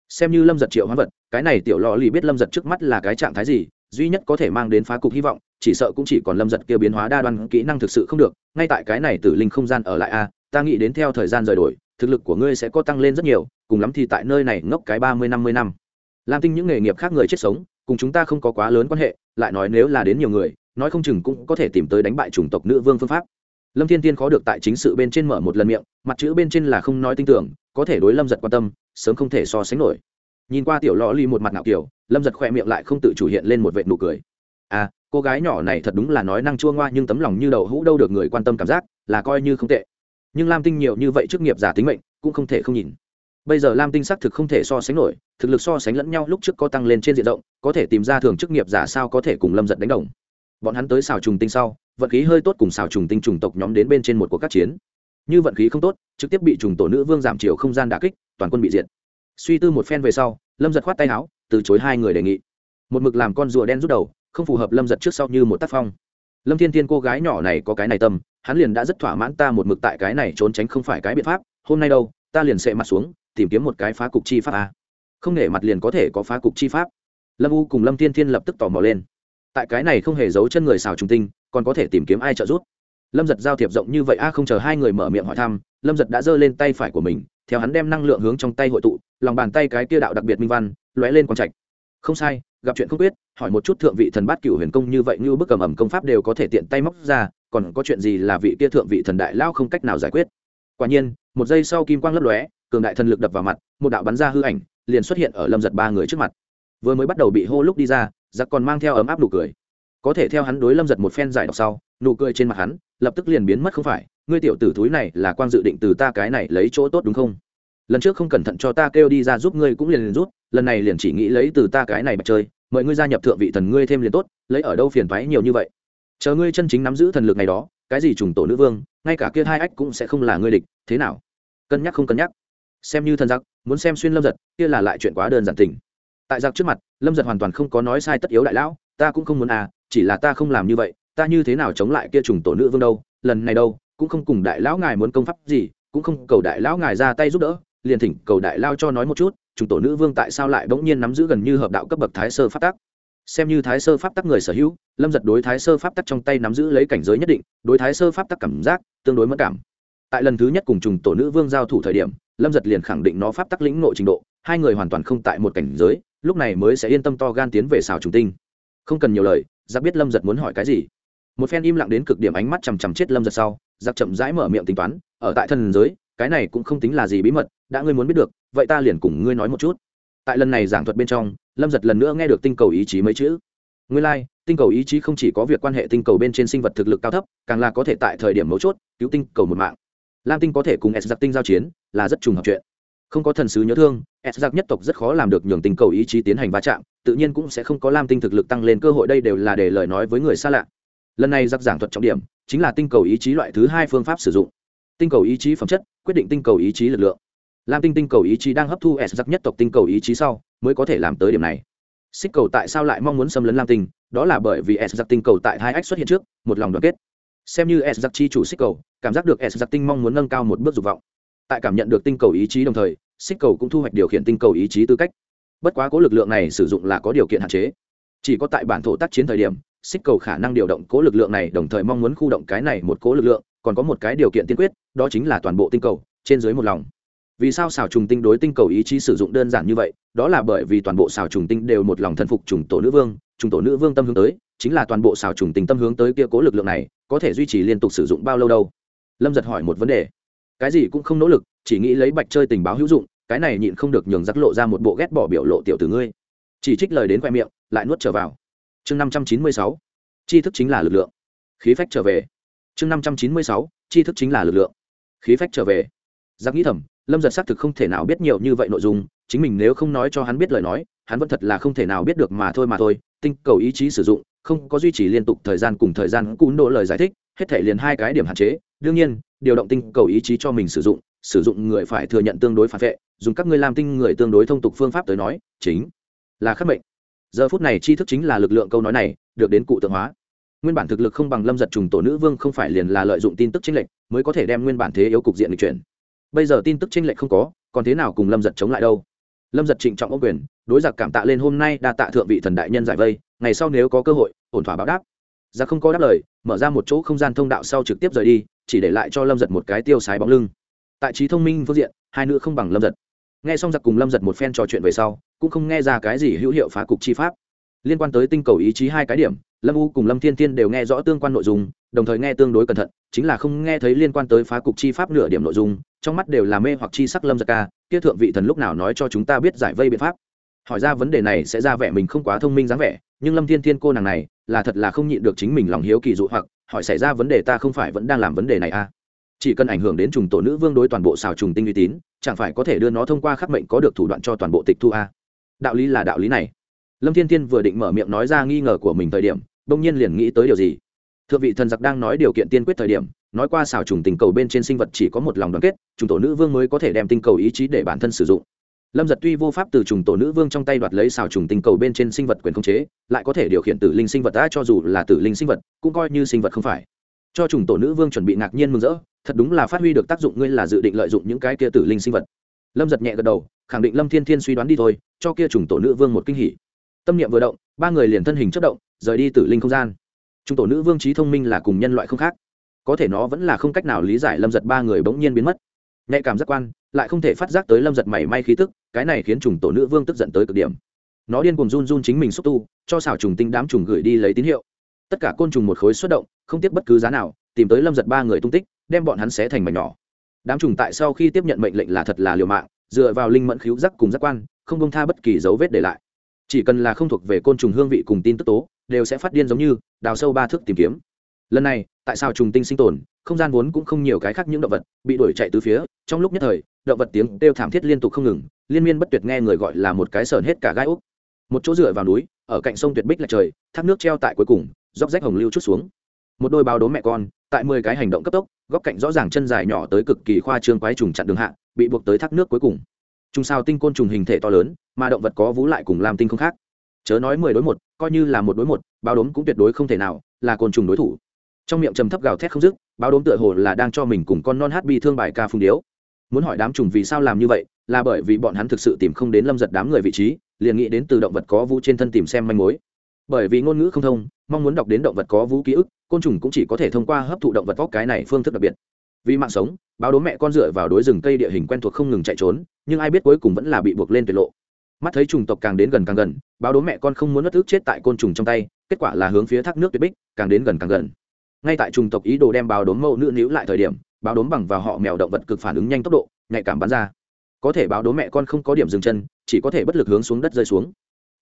Xem như lâm giật triệu hoán vật, cái này tiểu lò lì biết lâm giật trước mắt là cái trạng thái gì, duy nhất có thể mang đến phá cục hy vọng, chỉ sợ cũng chỉ còn lâm giật kia biến hóa đa đoan kỹ năng thực sự không được, ngay tại cái này tử linh không gian ở lại a, ta nghĩ đến theo thời gian rời đổi, thực lực của ngươi sẽ có tăng lên rất nhiều, cùng lắm thì tại nơi này ngốc cái ba mươi, năm mươi năm. Lam tinh những nghề nghiệp khác người chết sống, cùng chúng ta không có quá lớn quan hệ, lại nói nếu là đến nhiều người, nói không chừng cũng có thể tìm tới đánh bại chủng tộc nữ vương phương pháp lâm thiên tiên khó được tại chính sự bên trên mở một lần miệng, mặt chữ bên trên là không nói tin tưởng, có thể đối lâm giật quan tâm, sớm không thể so sánh nổi. Nhìn qua tiểu lò ly một mặt ngạo kiểu, lâm giật khỏe miệng lại không tự chủ hiện lên một vệ nụ cười. À cô gái nhỏ này thật đúng là nói năng chua ngoa nhưng tấm lòng như đậu hũ đâu được người quan tâm cảm giác, là coi như không tệ. Nhưng lam tinh nhiều như vậy chức nghiệp giả tính mệnh, cũng không thể không nhìn. Bây giờ lam tinh xác thực không thể so sánh nổi, thực lực so sánh lẫn nhau lúc trước có tăng lên trên diện rộng, có thể tìm ra thường chức nghiệp giả sao có thể cùng lâm giật đánh đồng bọn hắn tới xào trùng tinh sau, vận khí hơi tốt cùng xào trùng tinh trùng tộc nhóm đến bên trên một cuộc các chiến. Như vận khí không tốt, trực tiếp bị trùng tổ nữ vương giảm chiều không gian đà kích, toàn quân bị diệt. Suy tư một phen về sau, lâm giật khoát tay áo, từ chối hai người đề nghị. Một mực làm con rùa đen rút đầu, không phù hợp lâm giật trước sau như một tác phong. Lâm thiên thiên cô gái nhỏ này có cái này tâm, hắn liền đã rất thỏa mãn ta một mực tại cái này trốn tránh không phải cái biện pháp, hôm nay đâu, ta liền sệ mặt xuống, tìm kiếm một cái phá cục chi pháp a. Không nể mặt liền có thể có phá cục chi pháp. Lâm u cùng lâm thiên thiên lập tức tò mò lên tại cái này không hề giấu chân người xào trùng tinh, còn có thể tìm kiếm ai trợ giúp. Lâm giật giao thiệp rộng như vậy, a, không chờ hai người mở miệng hỏi thăm, lâm giật đã giơ lên tay phải của mình, theo hắn đem năng lượng hướng trong tay hội tụ, lòng bàn tay cái kia đạo đặc biệt minh văn, lóe lên quang trạch. Không sai, gặp chuyện không biết hỏi một chút thượng vị thần bát cửu huyền công như vậy, như bức cầm ẩm công pháp đều có thể tiện tay móc ra, còn có chuyện gì là vị kia thượng vị thần đại lao không cách nào giải quyết? Quả nhiên, một giây sau kim quang lấp lóe, cường đại thần lực đập vào mặt, một đạo bắn ra hư ảnh, liền xuất hiện ở lâm giật ba người trước mặt vừa mới bắt đầu bị hô lúc đi ra, giặc còn mang theo ấm áp nụ cười. Có thể theo hắn đối lâm giật một phen giải đọc sau, nụ cười trên mặt hắn lập tức liền biến mất không phải, ngươi tiểu tử thúi này là quan dự định từ ta cái này lấy chỗ tốt đúng không? Lần trước không cẩn thận cho ta kêu đi ra giúp ngươi cũng liền liền rút lần này liền chỉ nghĩ lấy từ ta cái này mà chơi, mời ngươi gia nhập thượng vị thần ngươi thêm liền tốt, lấy ở đâu phiền thoái nhiều như vậy. Chờ ngươi chân chính nắm giữ thần lực này đó, cái gì trùng tổ nữ vương, ngay cả kia hai ách cũng sẽ không là ngươi địch, thế nào? Cân nhắc không cân nhắc. Xem như thần giặc, muốn xem xuyên lâm giật, kia là lại chuyện quá đơn giản tình tại giặc trước mặt, lâm giật hoàn toàn không có nói sai tất yếu đại lão, ta cũng không muốn à chỉ là ta không làm như vậy, ta như thế nào chống lại kia trùng tổ nữ vương đâu, lần này đâu, cũng không cùng đại lão ngài muốn công pháp gì, cũng không cầu đại lão ngài ra tay giúp đỡ, liền thỉnh cầu đại lao cho nói một chút, trùng tổ nữ vương tại sao lại bỗng nhiên nắm giữ gần như hợp đạo cấp bậc thái sơ pháp tắc. Xem như thái sơ pháp tắc người sở hữu, lâm giật đối thái sơ pháp tắc trong tay nắm giữ lấy cảnh giới nhất định, đối thái sơ pháp tắc cảm giác tương đối mất cảm. Tại lần thứ nhất cùng trùng tổ nữ vương giao thủ thời điểm, lâm giật liền khẳng định nó pháp tắc lĩnh nội trình độ, hai người hoàn toàn không tại một cảnh giới lúc này mới sẽ yên tâm to gan tiến về xào trùng tinh. Không cần nhiều lời giặc biết lâm giật muốn hỏi cái gì. Một phen im lặng đến cực điểm ánh mắt chằm chằm chết lâm giật sau giặc chậm rãi mở miệng tính toán ở tại thần giới cái này cũng không tính là gì bí mật đã ngươi muốn biết được vậy ta liền cùng ngươi nói một chút. Tại lần này giảng thuật bên trong lâm giật lần nữa nghe được tinh cầu ý chí mấy chữ. Ngươi lai、like, tinh cầu ý chí không chỉ có việc quan hệ tinh cầu bên trên sinh vật thực lực cao thấp càng là có thể tại thời điểm mấu chốt cứu tinh cầu một mạng. Lam tinh có thể cùng s giặc tinh giao chiến là rất trùng hợp chuyện không có thần sứ nhớ thương s giặc nhất tộc rất khó làm được nhường tinh cầu ý chí tiến hành va chạm, tự nhiên cũng sẽ không có lam tinh thực lực tăng lên cơ hội, đây đều là để lời nói với người xa lạ. Lần này giặc giảng thuật trọng điểm, chính là tinh cầu ý chí loại thứ hai phương pháp sử dụng. Tinh cầu ý chí phẩm chất, quyết định tinh cầu ý chí lực lượng. Lam tinh tinh cầu ý chí đang hấp thu s giặc nhất tộc tinh cầu ý chí sau, mới có thể làm tới điểm này. Xích cầu tại sao lại mong muốn xâm lấn lam tinh? Đó là bởi vì s giặc tinh cầu tại hai ách xuất hiện trước, một lòng đoàn kết. Xem như s giặc chi chủ xích cầu, cảm giác được s giặc tinh mong muốn nâng cao một bước dục vọng tại cảm nhận được tinh cầu ý chí đồng thời, xích cầu cũng thu hoạch điều khiển tinh cầu ý chí tư cách. Bất quá cố lực lượng này sử dụng là có điều kiện hạn chế. Chỉ có tại bản thổ tác chiến thời điểm, xích cầu khả năng điều động cố lực lượng này đồng thời mong muốn khu động cái này một cố lực lượng, còn có một cái điều kiện tiên quyết, đó chính là toàn bộ tinh cầu, trên dưới một lòng. Vì sao xào trùng tinh đối tinh cầu ý chí sử dụng đơn giản như vậy? Đó là bởi vì toàn bộ xào trùng tinh đều một lòng thân phục trùng tổ nữ vương, trùng tổ nữ vương tâm hướng tới, chính là toàn bộ xào trùng tinh tâm hướng tới kia cố lực lượng này, có thể duy trì liên tục sử dụng bao lâu đâu? Lâm giật hỏi một vấn đề cái gì cũng không nỗ lực, chỉ nghĩ lấy bạch chơi tình báo hữu dụng, cái này nhịn không được nhường giặc lộ ra một bộ ghét bỏ biểu lộ tiểu từ ngươi. Chỉ trích lời đến khoe miệng, lại nuốt trở vào. Chương năm trăm chín mươi sáu, tri thức chính là lực lượng. Khí phách trở về. Chương năm trăm chín mươi sáu, tri thức chính là lực lượng. Khí phách trở về. Giặc nghĩ thầm, lâm giật xác thực không thể nào biết nhiều như vậy nội dung, chính mình nếu không nói cho hắn biết lời nói, hắn vẫn thật là không thể nào biết được mà thôi mà thôi, tinh cầu ý chí sử dụng, không có duy trì liên tục thời gian cùng thời gian cún độ lời giải thích, hết thể liền hai cái điểm hạn chế. Đương nhiên điều động tinh cầu ý chí cho mình sử dụng sử dụng người phải thừa nhận tương đối phản vệ, dùng các ngươi làm tinh người tương đối thông tục phương pháp tới nói, chính là khắc mệnh. Giờ phút này tri thức chính là lực lượng câu nói này, được đến cụ tượng hóa. Nguyên bản thực lực không bằng lâm giật trùng tổ nữ vương không phải liền là lợi dụng tin tức chính lệnh mới có thể đem nguyên bản thế yếu cục diện lịch chuyển. Bây giờ tin tức chính lệnh không có, còn thế nào cùng lâm giật chống lại đâu? Lâm giật trịnh trọng ô quyền, đối giặc cảm tạ lên hôm nay đa tạ thượng vị thần đại nhân giải vây, ngày sau nếu có cơ hội, ổn thỏa báo đáp ra không có đáp lời, mở ra một chỗ không gian thông đạo sau trực tiếp rời đi, chỉ để lại cho lâm giật một cái tiêu sái bóng lưng. Tại trí thông minh phương diện, hai nữ không bằng lâm giật. Nghe xong giặc cùng lâm giật một phen trò chuyện về sau, cũng không nghe ra cái gì hữu hiệu phá cục chi pháp. Liên quan tới tinh cầu ý chí hai cái điểm, lâm u cùng lâm thiên thiên đều nghe rõ tương quan nội dung, đồng thời nghe tương đối cẩn thận, chính là không nghe thấy liên quan tới phá cục chi pháp nửa điểm nội dung, trong mắt đều là mê hoặc chi sắc lâm giật ca, kia thượng vị thần lúc nào nói cho chúng ta biết giải vây biện pháp. Hỏi ra vấn đề này sẽ ra vẻ mình không quá thông minh dáng vẻ nhưng lâm thiên thiên cô nàng này là thật là không nhịn được chính mình lòng hiếu kỳ dụ hoặc, hỏi xảy ra vấn đề ta không phải vẫn đang làm vấn đề này à? Chỉ cần ảnh hưởng đến trùng tổ nữ vương đối toàn bộ xào trùng tinh uy tín, chẳng phải có thể đưa nó thông qua khắc mệnh có được thủ đoạn cho toàn bộ tịch thu à? Đạo lý là đạo lý này. Lâm thiên thiên vừa định mở miệng nói ra nghi ngờ của mình thời điểm, bỗng nhiên liền nghĩ tới điều gì? Thượng vị thần giặc đang nói điều kiện tiên quyết thời điểm, nói qua xào trùng tình cầu bên trên sinh vật chỉ có một lòng đoàn kết, trùng tổ nữ vương mới có thể đem tinh cầu ý chí để bản thân sử dụng lâm giật tuy vô pháp từ trùng tổ nữ vương trong tay đoạt lấy xào trùng tinh cầu bên trên sinh vật quyền khống chế, lại có thể điều khiển tử linh sinh vật đã cho dù là tử linh sinh vật, cũng coi như sinh vật không phải. Cho trùng tổ nữ vương chuẩn bị ngạc nhiên mừng rỡ, thật đúng là phát huy được tác dụng ngươi là dự định lợi dụng những cái kia tử linh sinh vật. Lâm giật nhẹ gật đầu, khẳng định lâm thiên thiên suy đoán đi thôi, cho kia trùng tổ nữ vương một kinh hỉ. Tâm niệm vừa động, ba người liền thân hình chất động, rời đi tử linh không gian. Trùng tổ nữ vương trí thông minh là cùng nhân loại không khác. Có thể nó vẫn là không cách nào lý giải lâm giật ba người bỗng nhiên biến mất. Nhạy cảm giác quan lại không thể phát giác tới lâm giật mảy may khí tức, cái này khiến trùng tổ nữ vương tức giận tới cực điểm. Nó điên cùng run run chính mình xúc tu, cho xào trùng tinh đám trùng gửi đi lấy tín hiệu. Tất cả côn trùng một khối xuất động, không tiếc bất cứ giá nào, tìm tới lâm giật ba người tung tích, đem bọn hắn xé thành mảnh nhỏ. Đám trùng tại sau khi tiếp nhận mệnh lệnh là thật là liều mạng, dựa vào linh mẫn khíu giác cùng giác quan, không bông tha bất kỳ dấu vết để lại. Chỉ cần là không thuộc về côn trùng hương vị cùng tin tức tố, đều sẽ phát điên giống như đào sâu ba thước tìm kiếm. Lần này, tại sao trùng tinh sinh tồn, không gian vốn cũng không nhiều cái khác những động vật, bị đuổi chạy từ phía, trong lúc nhất thời động vật tiếng kêu thảm thiết liên tục không ngừng, liên miên bất tuyệt nghe người gọi là một cái sờn hết cả gai úc. Một chỗ dựa vào núi, ở cạnh sông tuyệt bích là trời, thác nước treo tại cuối cùng róc rách hồng lưu chút xuống. Một đôi báo đố mẹ con, tại mười cái hành động cấp tốc, góc cạnh rõ ràng chân dài nhỏ tới cực kỳ khoa trương quái trùng chặn đường hạ, bị buộc tới thác nước cuối cùng. Trùng sao tinh côn trùng hình thể to lớn, mà động vật có vú lại cùng làm tinh không khác. Chớ nói mười đối một, coi như là một đối một bao đốm cũng tuyệt đối không thể nào là côn trùng đối thủ. Trong miệng trầm thấp gào thét không dứt, báo đốm tựa hồ là đang cho mình cùng con non hát bi thương bài ca phung điếu muốn hỏi đám trùng vì sao làm như vậy, là bởi vì bọn hắn thực sự tìm không đến lâm giật đám người vị trí, liền nghĩ đến từ động vật có vũ trên thân tìm xem manh mối. Bởi vì ngôn ngữ không thông, mong muốn đọc đến động vật có vũ ký ức, côn trùng cũng chỉ có thể thông qua hấp thụ động vật vóc cái này phương thức đặc biệt. Vì mạng sống, báo đố mẹ con dựa vào đối rừng cây địa hình quen thuộc không ngừng chạy trốn, nhưng ai biết cuối cùng vẫn là bị buộc lên tuyệt lộ. Mắt thấy trùng tộc càng đến gần càng gần, báo đố mẹ con không muốn mất ức chết tại côn trùng trong tay, kết quả là hướng phía thác nước tuyệt bích, càng đến gần càng gần. Ngay tại trùng tộc ý đồ đem báo đốm mẫu nữ níu lại thời điểm báo đốm bằng vào họ mèo động vật cực phản ứng nhanh tốc độ, nhạy cảm bắn ra. Có thể báo đốm mẹ con không có điểm dừng chân, chỉ có thể bất lực hướng xuống đất rơi xuống.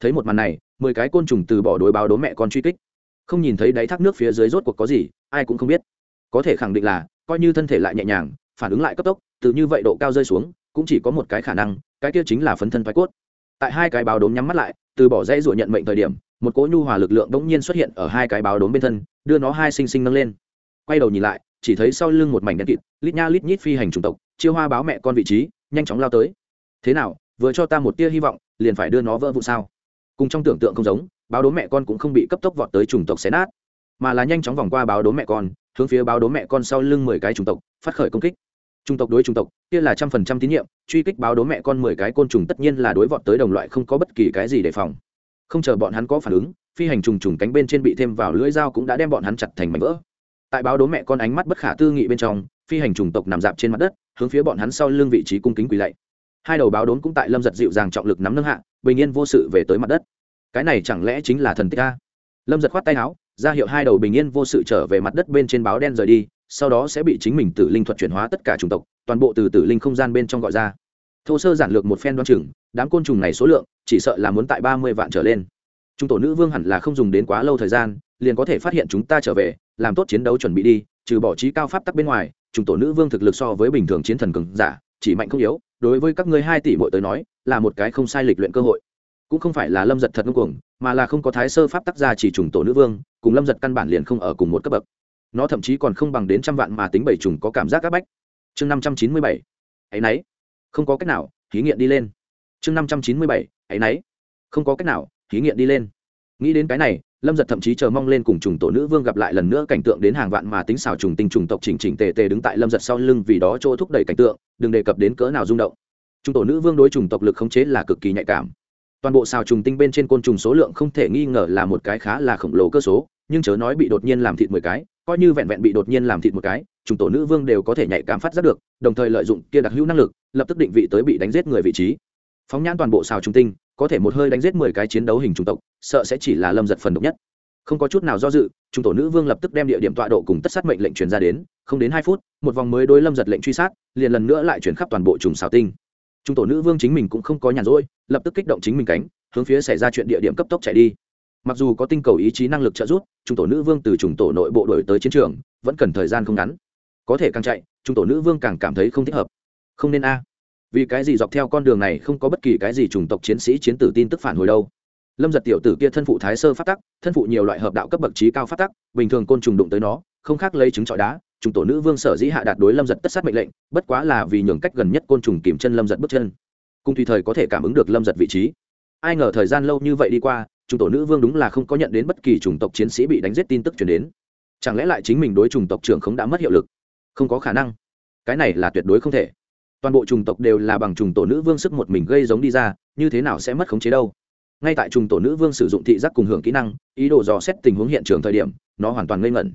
Thấy một màn này, mười cái côn trùng từ bỏ đối báo đốm mẹ con truy kích. Không nhìn thấy đáy thác nước phía dưới rốt cuộc có gì, ai cũng không biết. Có thể khẳng định là, coi như thân thể lại nhẹ nhàng, phản ứng lại cấp tốc, từ như vậy độ cao rơi xuống, cũng chỉ có một cái khả năng, cái kia chính là phấn thân thoái cốt. Tại hai cái báo đốm nhắm mắt lại, từ bỏ dây rủa nhận mệnh thời điểm, một cỗ nhu hòa lực lượng đống nhiên xuất hiện ở hai cái báo đốm bên thân, đưa nó hai sinh sinh nâng lên. Quay đầu nhìn lại chỉ thấy sau lưng một mảnh đen kịt, lít nha lít nhít phi hành chủng tộc, chiêu hoa báo mẹ con vị trí, nhanh chóng lao tới. Thế nào, vừa cho ta một tia hy vọng, liền phải đưa nó vỡ vụ sao? Cùng trong tưởng tượng không giống, báo đố mẹ con cũng không bị cấp tốc vọt tới chủng tộc xé nát, mà là nhanh chóng vòng qua báo đố mẹ con, hướng phía báo đố mẹ con sau lưng mười cái chủng tộc, phát khởi công kích. Chủng tộc đối chủng tộc, kia là trăm phần trăm tín nhiệm, truy kích báo đố mẹ con mười cái côn trùng tất nhiên là đối vọt tới đồng loại không có bất kỳ cái gì đề phòng. Không chờ bọn hắn có phản ứng, phi hành trùng trùng cánh bên trên bị thêm vào lưỡi dao cũng đã đem bọn hắn chặt thành mảnh vỡ tại báo đố mẹ con ánh mắt bất khả tư nghị bên trong, phi hành trùng tộc nằm dạp trên mặt đất, hướng phía bọn hắn sau lưng vị trí cung kính quỳ lạy. Hai đầu báo đốn cũng tại lâm giật dịu dàng trọng lực nắm nâng hạ, bình yên vô sự về tới mặt đất. Cái này chẳng lẽ chính là thần tích a? Lâm giật khoát tay áo, ra hiệu hai đầu bình yên vô sự trở về mặt đất bên trên báo đen rời đi, sau đó sẽ bị chính mình tử linh thuật chuyển hóa tất cả chủng tộc, toàn bộ từ tử linh không gian bên trong gọi ra. Thô sơ giản lược một phen đoan chừng, đám côn trùng này số lượng, chỉ sợ là muốn tại ba mươi vạn trở lên. Chúng tổ nữ vương hẳn là không dùng đến quá lâu thời gian, liền có thể phát hiện chúng ta trở về làm tốt chiến đấu chuẩn bị đi, trừ bỏ trí cao pháp tắc bên ngoài chúng tổ nữ vương thực lực so với bình thường chiến thần cường giả, chỉ mạnh không yếu, đối với các ngươi hai tỷ mỗi tới nói, là một cái không sai lịch luyện cơ hội. Cũng không phải là lâm giật thật ngưng cuồng, mà là không có thái sơ pháp tác gia chỉ trùng tổ nữ vương, cùng lâm giật căn bản liền không ở cùng một cấp bậc. Nó thậm chí còn không bằng đến trăm vạn mà tính bảy trùng có cảm giác áp bách. Chương năm trăm chín mươi bảy, ấy nấy. Không có cách nào, thí nghiệm đi lên. Chương năm trăm chín mươi bảy, ấy nấy. Không có cách nào, thí nghiệm đi lên. Nghĩ đến cái này lâm giật thậm chí chờ mong lên cùng trùng tổ nữ vương gặp lại lần nữa cảnh tượng đến hàng vạn mà tính xào trùng tinh trùng tộc chỉnh chỉnh tề tề đứng tại lâm giật sau lưng vì đó chỗ thúc đẩy cảnh tượng, đừng đề cập đến cỡ nào rung động. Trùng tổ nữ vương đối trùng tộc lực khống chế là cực kỳ nhạy cảm. Toàn bộ xào trùng tinh bên trên côn trùng số lượng không thể nghi ngờ là một cái khá là khổng lồ cơ số, nhưng chớ nói bị đột nhiên làm thịt mười cái, coi như vẹn vẹn bị đột nhiên làm thịt một cái, trùng tổ nữ vương đều có thể nhạy cảm phát giác được, đồng thời lợi dụng kia đặc hữu năng lực, lập tức định vị tới bị đánh giết người vị trí. Phóng nhãn toàn bộ xào trùng tinh có thể một hơi đánh giết mười cái chiến đấu hình chủng tộc, sợ sẽ chỉ là lâm giật phần độc nhất. Không có chút nào do dự trung tổ nữ vương lập tức đem địa điểm tọa độ cùng tất sát mệnh lệnh truyền ra đến, không đến hai phút, một vòng mới đối lâm giật lệnh truy sát, liền lần nữa lại chuyển khắp toàn bộ trùng xào tinh. Trung tổ nữ vương chính mình cũng không có nhàn rỗi, lập tức kích động chính mình cánh, hướng phía xảy ra chuyện địa điểm cấp tốc chạy đi. Mặc dù có tinh cầu ý chí năng lực trợ giúp trung tổ nữ vương từ trùng tổ nội bộ đổi tới chiến trường, vẫn cần thời gian không ngắn. Có thể càng chạy trung tổ nữ vương càng cảm thấy không thích hợp. Không nên a vì cái gì dọc theo con đường này không có bất kỳ cái gì chủng tộc chiến sĩ chiến tử tin tức phản hồi đâu? Lâm giật tiểu tử kia thân phụ thái sơ phát tắc, thân phụ nhiều loại hợp đạo cấp bậc trí cao phát tắc, bình thường côn trùng đụng tới nó, không khác lấy trứng trọi đá chúng tổ nữ vương sở dĩ hạ đạt đối lâm giật tất sát mệnh lệnh, bất quá là vì nhường cách gần nhất côn trùng kìm chân lâm giật bước chân. Cùng tùy thời có thể cảm ứng được lâm giật vị trí. Ai ngờ thời gian lâu như vậy đi qua chúng tổ nữ vương đúng là không có nhận đến bất kỳ chủng tộc chiến sĩ bị đánh giết tin tức chuyển đến. Chẳng lẽ lại chính mình đối chủng tộc trưởng không đã mất hiệu lực? Không có khả năng. Cái này là tuyệt đối không thể toàn bộ chủng tộc đều là bằng trùng tổ nữ vương sức một mình gây giống đi ra, như thế nào sẽ mất khống chế đâu? Ngay tại trùng tổ nữ vương sử dụng thị giác cùng hưởng kỹ năng, ý đồ dò xét tình huống hiện trường thời điểm, nó hoàn toàn ngây ngẩn.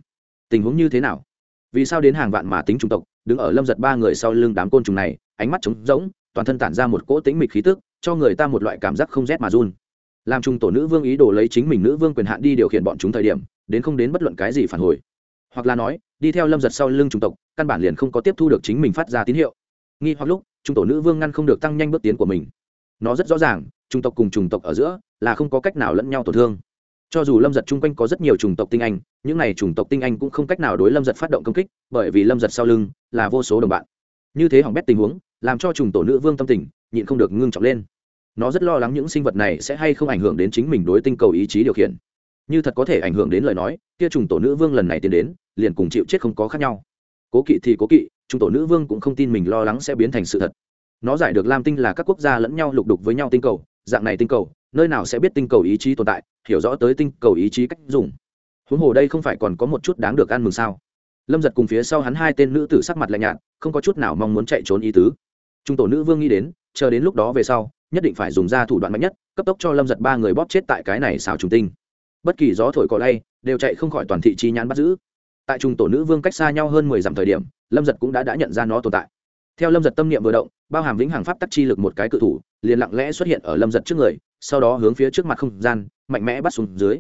Tình huống như thế nào? Vì sao đến hàng vạn mà tính chủng tộc, đứng ở lâm giật ba người sau lưng đám côn trùng này, ánh mắt trống rỗng, toàn thân tản ra một cỗ tính mịch khí tức, cho người ta một loại cảm giác không rét mà run. Làm trùng tổ nữ vương ý đồ lấy chính mình nữ vương quyền hạn đi điều khiển bọn chúng thời điểm, đến không đến bất luận cái gì phản hồi. Hoặc là nói, đi theo lâm giật sau lưng chủng tộc, căn bản liền không có tiếp thu được chính mình phát ra tín hiệu nghi hoặc lúc trung tổ nữ vương ngăn không được tăng nhanh bước tiến của mình. Nó rất rõ ràng, chủng tộc cùng chủng tộc ở giữa là không có cách nào lẫn nhau tổn thương. Cho dù lâm giật chung quanh có rất nhiều chủng tộc tinh anh, những này chủng tộc tinh anh cũng không cách nào đối lâm giật phát động công kích, bởi vì lâm giật sau lưng là vô số đồng bạn. Như thế hỏng bét tình huống, làm cho chủng tổ nữ vương tâm tình nhịn không được ngưng trọng lên. Nó rất lo lắng những sinh vật này sẽ hay không ảnh hưởng đến chính mình đối tinh cầu ý chí điều khiển. Như thật có thể ảnh hưởng đến lời nói, kia trùng tổ nữ vương lần này tiến đến, liền cùng chịu chết không có khác nhau. Cố kỵ thì cố kỵ trung tổ nữ vương cũng không tin mình lo lắng sẽ biến thành sự thật. Nó giải được lam tinh là các quốc gia lẫn nhau lục đục với nhau tinh cầu, dạng này tinh cầu, nơi nào sẽ biết tinh cầu ý chí tồn tại, hiểu rõ tới tinh cầu ý chí cách dùng. Huống hồ đây không phải còn có một chút đáng được ăn mừng sao? Lâm giật cùng phía sau hắn hai tên nữ tử sắc mặt lạnh nhạt, không có chút nào mong muốn chạy trốn ý tứ. Trung tổ nữ vương nghĩ đến, chờ đến lúc đó về sau, nhất định phải dùng ra thủ đoạn mạnh nhất, cấp tốc cho lâm giật ba người bóp chết tại cái này xào trùng tinh. Bất kỳ gió thổi cỏ lay, đều chạy không khỏi toàn thị chi nhãn bắt giữ. Tại trung tổ nữ vương cách xa nhau hơn mười dặm thời điểm lâm giật cũng đã đã nhận ra nó tồn tại theo lâm giật tâm niệm vừa động bao hàm vĩnh hằng pháp tắc chi lực một cái cự thủ liền lặng lẽ xuất hiện ở lâm giật trước người sau đó hướng phía trước mặt không gian mạnh mẽ bắt xuống dưới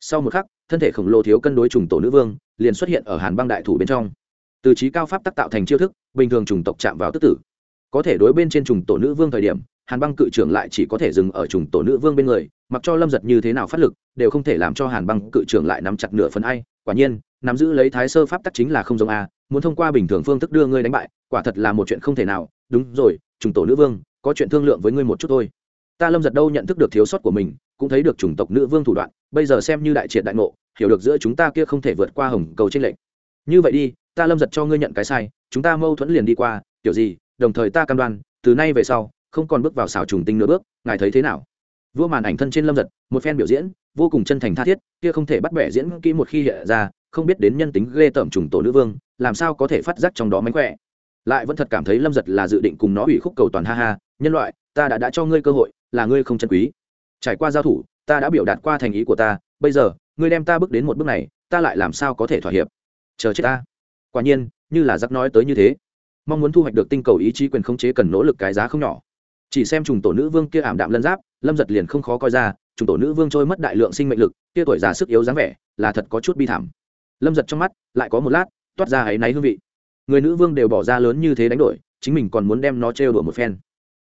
sau một khắc thân thể khổng lồ thiếu cân đối trùng tổ nữ vương liền xuất hiện ở hàn băng đại thủ bên trong từ trí cao pháp tắc tạo thành chiêu thức bình thường trùng tộc chạm vào tức tử có thể đối bên trên trùng tổ nữ vương thời điểm hàn băng cự trưởng lại chỉ có thể dừng ở trùng tổ nữ vương bên người mặc cho lâm giật như thế nào phát lực đều không thể làm cho hàn băng cự trưởng lại nắm chặt nửa phần ai quả nhiên nắm giữ lấy thái sơ pháp tắc chính là không giống a, muốn thông qua bình thường phương thức đưa ngươi đánh bại, quả thật là một chuyện không thể nào. Đúng rồi, trùng tổ nữ vương, có chuyện thương lượng với ngươi một chút thôi. Ta lâm giật đâu nhận thức được thiếu sót của mình, cũng thấy được chủng tộc nữ vương thủ đoạn, bây giờ xem như đại triệt đại ngộ, hiểu được giữa chúng ta kia không thể vượt qua hồng cầu tranh lệch. Như vậy đi, ta lâm giật cho ngươi nhận cái sai, chúng ta mâu thuẫn liền đi qua, kiểu gì, đồng thời ta cam đoan, từ nay về sau, không còn bước vào xảo trùng tinh nữa bước, ngài thấy thế nào? Vua màn ảnh thân trên lâm giật, một phen biểu diễn, vô cùng chân thành tha thiết, kia không thể bắt bẻ diễn kỹ một khi hiện ra không biết đến nhân tính ghê tởm trùng tổ nữ vương, làm sao có thể phát giác trong đó mánh khỏe. Lại vẫn thật cảm thấy lâm giật là dự định cùng nó ủy khúc cầu toàn ha ha, nhân loại, ta đã đã cho ngươi cơ hội, là ngươi không chân quý. Trải qua giao thủ, ta đã biểu đạt qua thành ý của ta, bây giờ, ngươi đem ta bước đến một bước này, ta lại làm sao có thể thỏa hiệp? Chờ chết ta. Quả nhiên, như là giắc nói tới như thế. Mong muốn thu hoạch được tinh cầu ý chí quyền khống chế cần nỗ lực cái giá không nhỏ. Chỉ xem trùng tổ nữ vương kia ảm đạm lân giáp, lâm giật liền không khó coi ra, trùng tổ nữ vương trôi mất đại lượng sinh mệnh lực, kia tuổi già sức yếu dáng vẻ, là thật có chút bi thảm lâm giật trong mắt lại có một lát toát ra áy náy hương vị. Người nữ vương đều bỏ ra lớn như thế đánh đổi chính mình còn muốn đem nó trêu đùa một phen.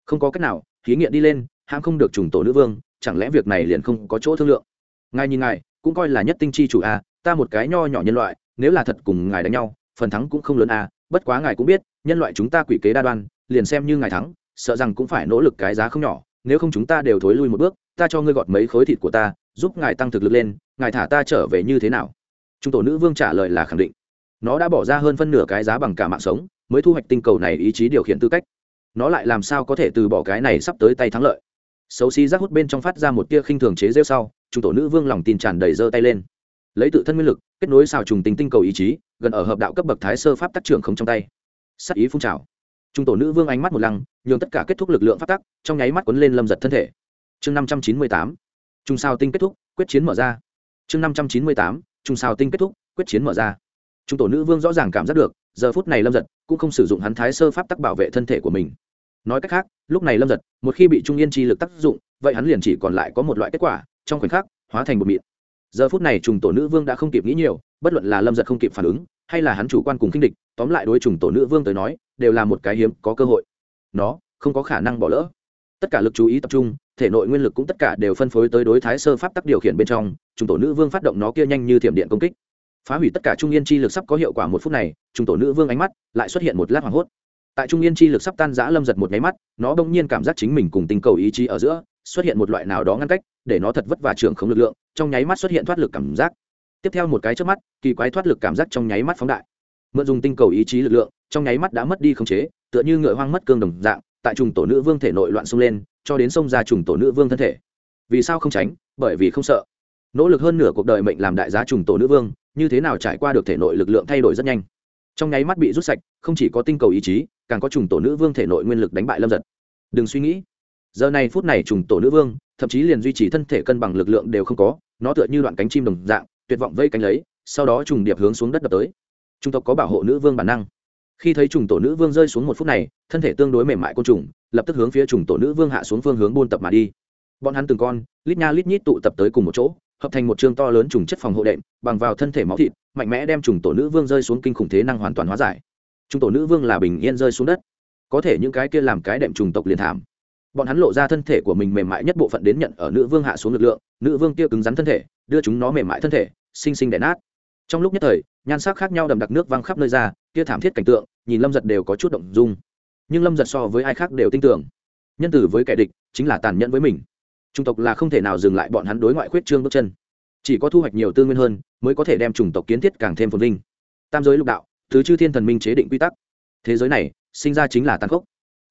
Không có cách nào khí nghiện đi lên hãng không được trùng tổ nữ vương chẳng lẽ việc này liền không có chỗ thương lượng? Ngài nhìn ngài cũng coi là nhất tinh chi chủ a à, ta một cái nho nhỏ nhân loại nếu là thật cùng ngài đánh nhau phần thắng cũng không lớn a à, bất quá ngài cũng biết nhân loại chúng ta quỷ kế đa đoan liền xem như ngài thắng sợ rằng cũng phải nỗ lực cái giá không nhỏ nếu không chúng ta đều thối lui một bước ta cho ngươi gọt mấy khối thịt của ta giúp ngài tăng thực lực lên ngài thả ta trở về như thế nào? Trung tổ nữ vương trả lời là khẳng định. Nó đã bỏ ra hơn phân nửa cái giá bằng cả mạng sống, mới thu hoạch tinh cầu này ý chí điều khiển tư cách. Nó lại làm sao có thể từ bỏ cái này sắp tới tay thắng lợi? Xấu xí rác hút bên trong phát ra một tia khinh thường chế rêu sau, trung tổ nữ vương lòng tin tràn đầy giơ tay lên. Lấy tự thân nguyên lực, kết nối xào trùng tính tinh cầu ý chí, gần ở hợp đạo cấp bậc thái sơ pháp tác trưởng không trong tay. Sắc ý phun trào. Trung tổ nữ vương ánh mắt một lăng, nhường tất cả kết thúc lực lượng phát tắc, trong nháy mắt quấn lên lâm giật thân thể. Chương năm trăm chín mươi tám. Trung sao tinh kết thúc, quyết chiến mở ra. Chương năm trăm chín mươi tám trung sao tinh kết thúc, quyết chiến mở ra. Trung tổ nữ vương rõ ràng cảm giác được, giờ phút này lâm giật cũng không sử dụng hắn thái sơ pháp tắc bảo vệ thân thể của mình. Nói cách khác, lúc này lâm giật một khi bị trung yên chi lực tác dụng, vậy hắn liền chỉ còn lại có một loại kết quả, trong khoảnh khắc, hóa thành một mịn. Giờ phút này trùng tổ nữ vương đã không kịp nghĩ nhiều, bất luận là lâm giật không kịp phản ứng, hay là hắn chủ quan cùng kinh địch, tóm lại đối trùng tổ nữ vương tới nói, đều là một cái hiếm, có cơ hội. Nó không có khả năng bỏ lỡ. Tất cả lực chú ý tập trung, thể nội nguyên lực cũng tất cả đều phân phối tới đối thái sơ pháp tắc điều khiển bên trong trùng tổ nữ vương phát động nó kia nhanh như thiểm điện công kích. Phá hủy tất cả trung yên chi lực sắp có hiệu quả một phút này trùng tổ nữ vương ánh mắt lại xuất hiện một lát hoảng hốt. Tại trung yên chi lực sắp tan giã lâm giật một nháy mắt, nó bỗng nhiên cảm giác chính mình cùng tình cầu ý chí ở giữa, xuất hiện một loại nào đó ngăn cách, để nó thật vất vả trưởng không lực lượng, trong nháy mắt xuất hiện thoát lực cảm giác. Tiếp theo một cái trước mắt, kỳ quái thoát lực cảm giác trong nháy mắt phóng đại. Mượn dùng tinh cầu ý chí lực lượng, trong nháy mắt đã mất đi khống chế, tựa như ngựa hoang mất cương đồng dạng, tại trùng tổ nữ vương thể nội loạn xông lên, cho đến sông ra trùng tổ nữ vương thân thể. Vì sao không tránh? Bởi vì không sợ nỗ lực hơn nửa cuộc đời mệnh làm đại giá trùng tổ nữ vương, như thế nào trải qua được thể nội lực lượng thay đổi rất nhanh. Trong nháy mắt bị rút sạch, không chỉ có tinh cầu ý chí, càng có trùng tổ nữ vương thể nội nguyên lực đánh bại lâm giật. Đừng suy nghĩ, giờ này phút này trùng tổ nữ vương, thậm chí liền duy trì thân thể cân bằng lực lượng đều không có, nó tựa như đoạn cánh chim đồng dạng, tuyệt vọng vây cánh lấy, sau đó trùng điệp hướng xuống đất đập tới. Trung tộc có bảo hộ nữ vương bản năng. Khi thấy trùng tổ nữ vương rơi xuống một phút này, thân thể tương đối mềm mại côn trùng, lập tức hướng phía trùng tổ nữ vương hạ xuống phương hướng buôn tập mà đi. Bọn hắn từng con, lít nha lít nhít tụ tập tới cùng một chỗ hợp thành một chương to lớn trùng chất phòng hộ đệm, bằng vào thân thể máu thịt, mạnh mẽ đem trùng tổ nữ vương rơi xuống kinh khủng thế năng hoàn toàn hóa giải. Trùng tổ nữ vương là bình yên rơi xuống đất. Có thể những cái kia làm cái đệm trùng tộc liền thảm. Bọn hắn lộ ra thân thể của mình mềm mại nhất bộ phận đến nhận ở nữ vương hạ xuống lực lượng, nữ vương kia cứng rắn thân thể, đưa chúng nó mềm mại thân thể, xinh xinh đẻ nát. Trong lúc nhất thời, nhan sắc khác nhau đầm đặc nước văng khắp nơi ra, kia thảm thiết cảnh tượng, nhìn lâm giật đều có chút động dung. Nhưng lâm giật so với ai khác đều tin tưởng. Nhân tử với kẻ địch chính là tàn nhẫn với mình chủng tộc là không thể nào dừng lại bọn hắn đối ngoại khuyết trương bước chân. Chỉ có thu hoạch nhiều tư nguyên hơn, mới có thể đem chủng tộc kiến thiết càng thêm phồn vinh. Tam giới lục đạo, thứ chư thiên thần minh chế định quy tắc. Thế giới này, sinh ra chính là tàn khốc.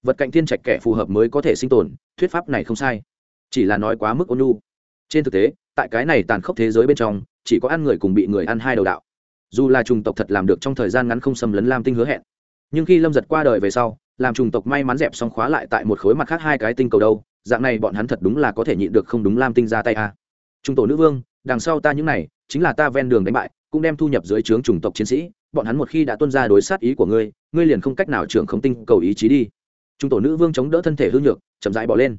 Vật cạnh thiên trạch kẻ phù hợp mới có thể sinh tồn, thuyết pháp này không sai. Chỉ là nói quá mức ôn nhu. Trên thực tế, tại cái này tàn khốc thế giới bên trong, chỉ có ăn người cùng bị người ăn hai đầu đạo. Dù là chủng tộc thật làm được trong thời gian ngắn không xâm lấn lam tinh hứa hẹn, nhưng khi lâm giật qua đời về sau, làm chủng tộc may mắn dẹp xong khóa lại tại một khối mặt khác hai cái tinh cầu đâu dạng này bọn hắn thật đúng là có thể nhịn được không đúng lam tinh ra tay a à. trung tổ nữ vương, đằng sau ta những này, chính là ta ven đường đánh bại, cũng đem thu nhập dưới trướng chủng tộc chiến sĩ, bọn hắn một khi đã tuân ra đối sát ý của ngươi ngươi liền không cách nào trưởng không tinh cầu ý chí đi. Trung tổ nữ vương chống đỡ thân thể hư nhược, chậm rãi bỏ lên.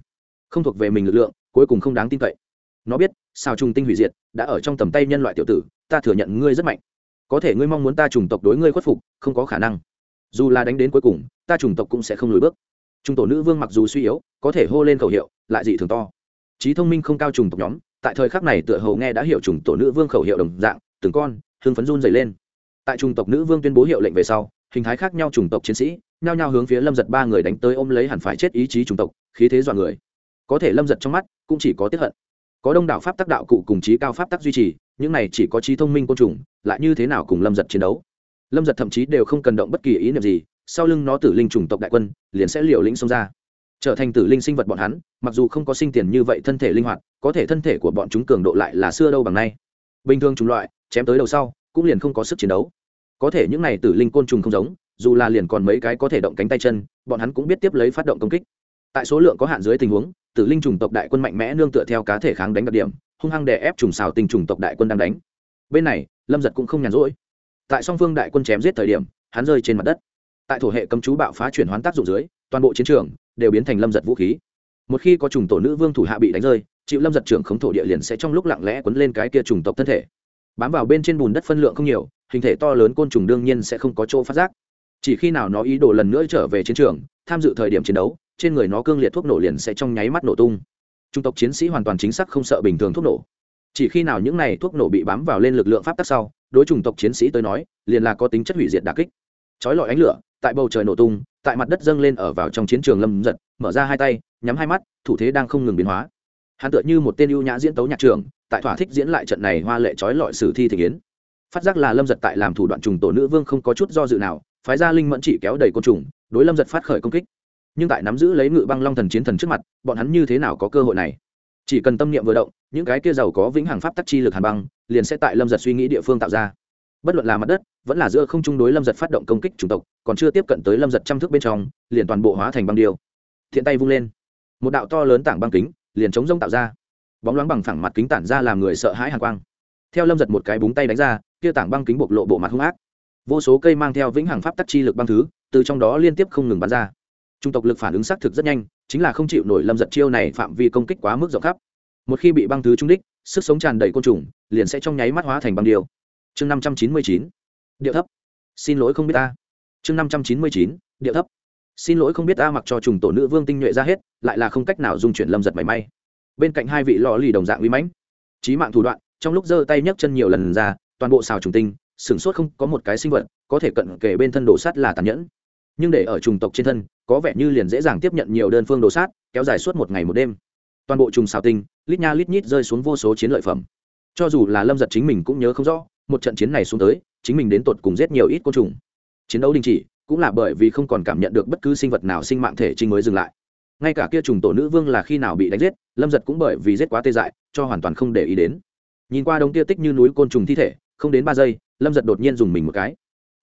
Không thuộc về mình lực lượng, cuối cùng không đáng tin cậy. Nó biết sao trùng tinh hủy diệt, đã ở trong tầm tay nhân loại tiểu tử, ta thừa nhận ngươi rất mạnh. Có thể ngươi mong muốn ta chủng tộc đối ngươi khuất phục, không có khả năng. Dù là đánh đến cuối cùng, ta chủng tộc cũng sẽ không lùi bước trung tổ nữ vương mặc dù suy yếu, có thể hô lên khẩu hiệu, lại dị thường to. Trí thông minh không cao trùng tộc nhóm, tại thời khắc này tựa hầu nghe đã hiểu trùng tổ nữ vương khẩu hiệu đồng dạng, từng con, hưng phấn run dày lên. Tại trùng tộc nữ vương tuyên bố hiệu lệnh về sau, hình thái khác nhau trùng tộc chiến sĩ, nhao nhao hướng phía lâm giật ba người đánh tới ôm lấy hẳn phải chết ý chí trùng tộc, khí thế dọa người. Có thể lâm giật trong mắt cũng chỉ có tiếp hận. Có đông đảo pháp tác đạo cụ cùng trí cao pháp tác duy trì, những này chỉ có trí thông minh côn trùng, lại như thế nào cùng lâm giật chiến đấu? Lâm giật thậm chí đều không cần động bất kỳ ý niệm gì sau lưng nó tử linh chủng tộc đại quân, liền sẽ liều lĩnh xông ra. Trở thành tử linh sinh vật bọn hắn, mặc dù không có sinh tiền như vậy thân thể linh hoạt, có thể thân thể của bọn chúng cường độ lại là xưa đâu bằng nay. Bình thường chủng loại, chém tới đầu sau, cũng liền không có sức chiến đấu. Có thể những này tử linh côn trùng không giống, dù là liền còn mấy cái có thể động cánh tay chân, bọn hắn cũng biết tiếp lấy phát động công kích. Tại số lượng có hạn dưới tình huống, tử linh chủng tộc đại quân mạnh mẽ nương tựa theo cá thể kháng đánh đặc điểm, hung hăng đè ép trùng xào tình chủng tộc đại quân đang đánh. Bên này, lâm giật cũng không nhàn rỗi. Tại song phương đại quân chém giết thời điểm, hắn rơi trên mặt đất tại thổ hệ cấm chú bạo phá chuyển hoán tác dụng dưới, toàn bộ chiến trường đều biến thành lâm giật vũ khí. Một khi có trùng tổ nữ vương thủ hạ bị đánh rơi, chịu lâm giật trưởng khống thổ địa liền sẽ trong lúc lặng lẽ quấn lên cái kia trùng tộc thân thể. Bám vào bên trên bùn đất phân lượng không nhiều, hình thể to lớn côn trùng đương nhiên sẽ không có chỗ phát giác. Chỉ khi nào nó ý đồ lần nữa trở về chiến trường, tham dự thời điểm chiến đấu, trên người nó cương liệt thuốc nổ liền sẽ trong nháy mắt nổ tung. Trung tộc chiến sĩ hoàn toàn chính xác không sợ bình thường thuốc nổ. Chỉ khi nào những này thuốc nổ bị bám vào lên lực lượng pháp tắc sau, đối chủng tộc chiến sĩ tới nói, liền là có tính chất hủy diệt đà kích. Chói lọi ánh lửa tại bầu trời nổ tung, tại mặt đất dâng lên ở vào trong chiến trường lâm giật, mở ra hai tay, nhắm hai mắt, thủ thế đang không ngừng biến hóa. Hắn tựa như một tên ưu nhã diễn tấu nhạc trường tại thỏa thích diễn lại trận này hoa lệ chói lọi sử thi thể kiến. Phát giác là lâm giật tại làm thủ đoạn trùng tổ nữ vương không có chút do dự nào, phái ra linh mẫn chỉ kéo đầy côn trùng, đối lâm giật phát khởi công kích. Nhưng tại nắm giữ lấy ngự băng long thần chiến thần trước mặt, bọn hắn như thế nào có cơ hội này? Chỉ cần tâm niệm vừa động, những cái kia giàu có vĩnh hằng pháp tắc chi lực hàn băng, liền sẽ tại lâm giật suy nghĩ địa phương tạo ra bất luận là mặt đất, vẫn là giữa không trung đối lâm giật phát động công kích chủng tộc, còn chưa tiếp cận tới lâm giật trăm thước bên trong, liền toàn bộ hóa thành băng điêu. Thiện tay vung lên. Một đạo to lớn tảng băng kính, liền chống rông tạo ra. Bóng loáng bằng phẳng mặt kính tản ra làm người sợ hãi hàng quang. Theo lâm giật một cái búng tay đánh ra, kia tảng băng kính bộc lộ bộ mặt hung ác. Vô số cây mang theo vĩnh hằng pháp tắc chi lực băng thứ, từ trong đó liên tiếp không ngừng bắn ra. Trung tộc lực phản ứng xác thực rất nhanh, chính là không chịu nổi lâm giật chiêu này phạm vi công kích quá mức rộng khắp. Một khi bị băng thứ trung đích, sức sống tràn đầy côn trùng, liền sẽ trong nháy mắt hóa thành băng điêu chương năm trăm chín mươi chín, điệu thấp. Xin lỗi không biết ta. Chương năm trăm chín mươi chín, điệu thấp. Xin lỗi không biết ta mặc cho trùng tổ nữ vương tinh nhuệ ra hết, lại là không cách nào dung chuyển lâm giật mảy may. Bên cạnh hai vị lò lì đồng dạng uy mãnh. Trí mạng thủ đoạn, trong lúc giơ tay nhấc chân nhiều lần ra, toàn bộ xào trùng tinh, sửng sốt không có một cái sinh vật có thể cận kề bên thân đồ sát là tàn nhẫn. Nhưng để ở trùng tộc trên thân, có vẻ như liền dễ dàng tiếp nhận nhiều đơn phương đồ sát, kéo dài suốt một ngày một đêm. Toàn bộ trùng xào tinh, lít nha lít nhít rơi xuống vô số chiến lợi phẩm. Cho dù là lâm giật chính mình cũng nhớ không rõ một trận chiến này xuống tới, chính mình đến tột cùng giết nhiều ít côn trùng. Chiến đấu đình chỉ cũng là bởi vì không còn cảm nhận được bất cứ sinh vật nào sinh mạng thể trinh mới dừng lại. Ngay cả kia trùng tổ nữ vương là khi nào bị đánh giết, lâm giật cũng bởi vì giết quá tê dại, cho hoàn toàn không để ý đến. Nhìn qua đống tia tích như núi côn trùng thi thể, không đến ba giây, lâm giật đột nhiên dùng mình một cái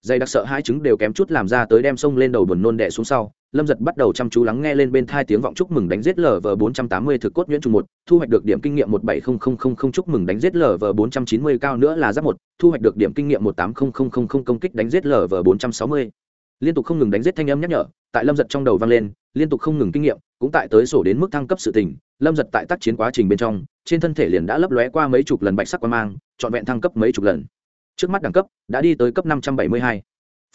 dây đặc sợ hai trứng đều kém chút làm ra tới đem sông lên đầu buồn nôn đẻ xuống sau. Lâm giật bắt đầu chăm chú lắng nghe lên bên thai tiếng vọng chúc mừng đánh giết lv bốn trăm tám mươi thực cốt nhuyễn trùng một, thu hoạch được điểm kinh nghiệm một bảy không không không không chúc mừng đánh giết lv bốn trăm chín mươi cao nữa là giáp một, thu hoạch được điểm kinh nghiệm một tám không không không không công kích đánh giết lv bốn trăm sáu mươi. Liên tục không ngừng đánh giết thanh âm nhắc nhở, tại lâm giật trong đầu vang lên, liên tục không ngừng kinh nghiệm, cũng tại tới sổ đến mức thăng cấp sự tình, lâm giật tại tác chiến quá trình bên trong, trên thân thể liền đã lấp lóe qua mấy chục lần bạch sắc qua mang, trọn vẹn thăng cấp mấy chục lần trước mắt đẳng cấp đã đi tới cấp năm trăm bảy mươi hai.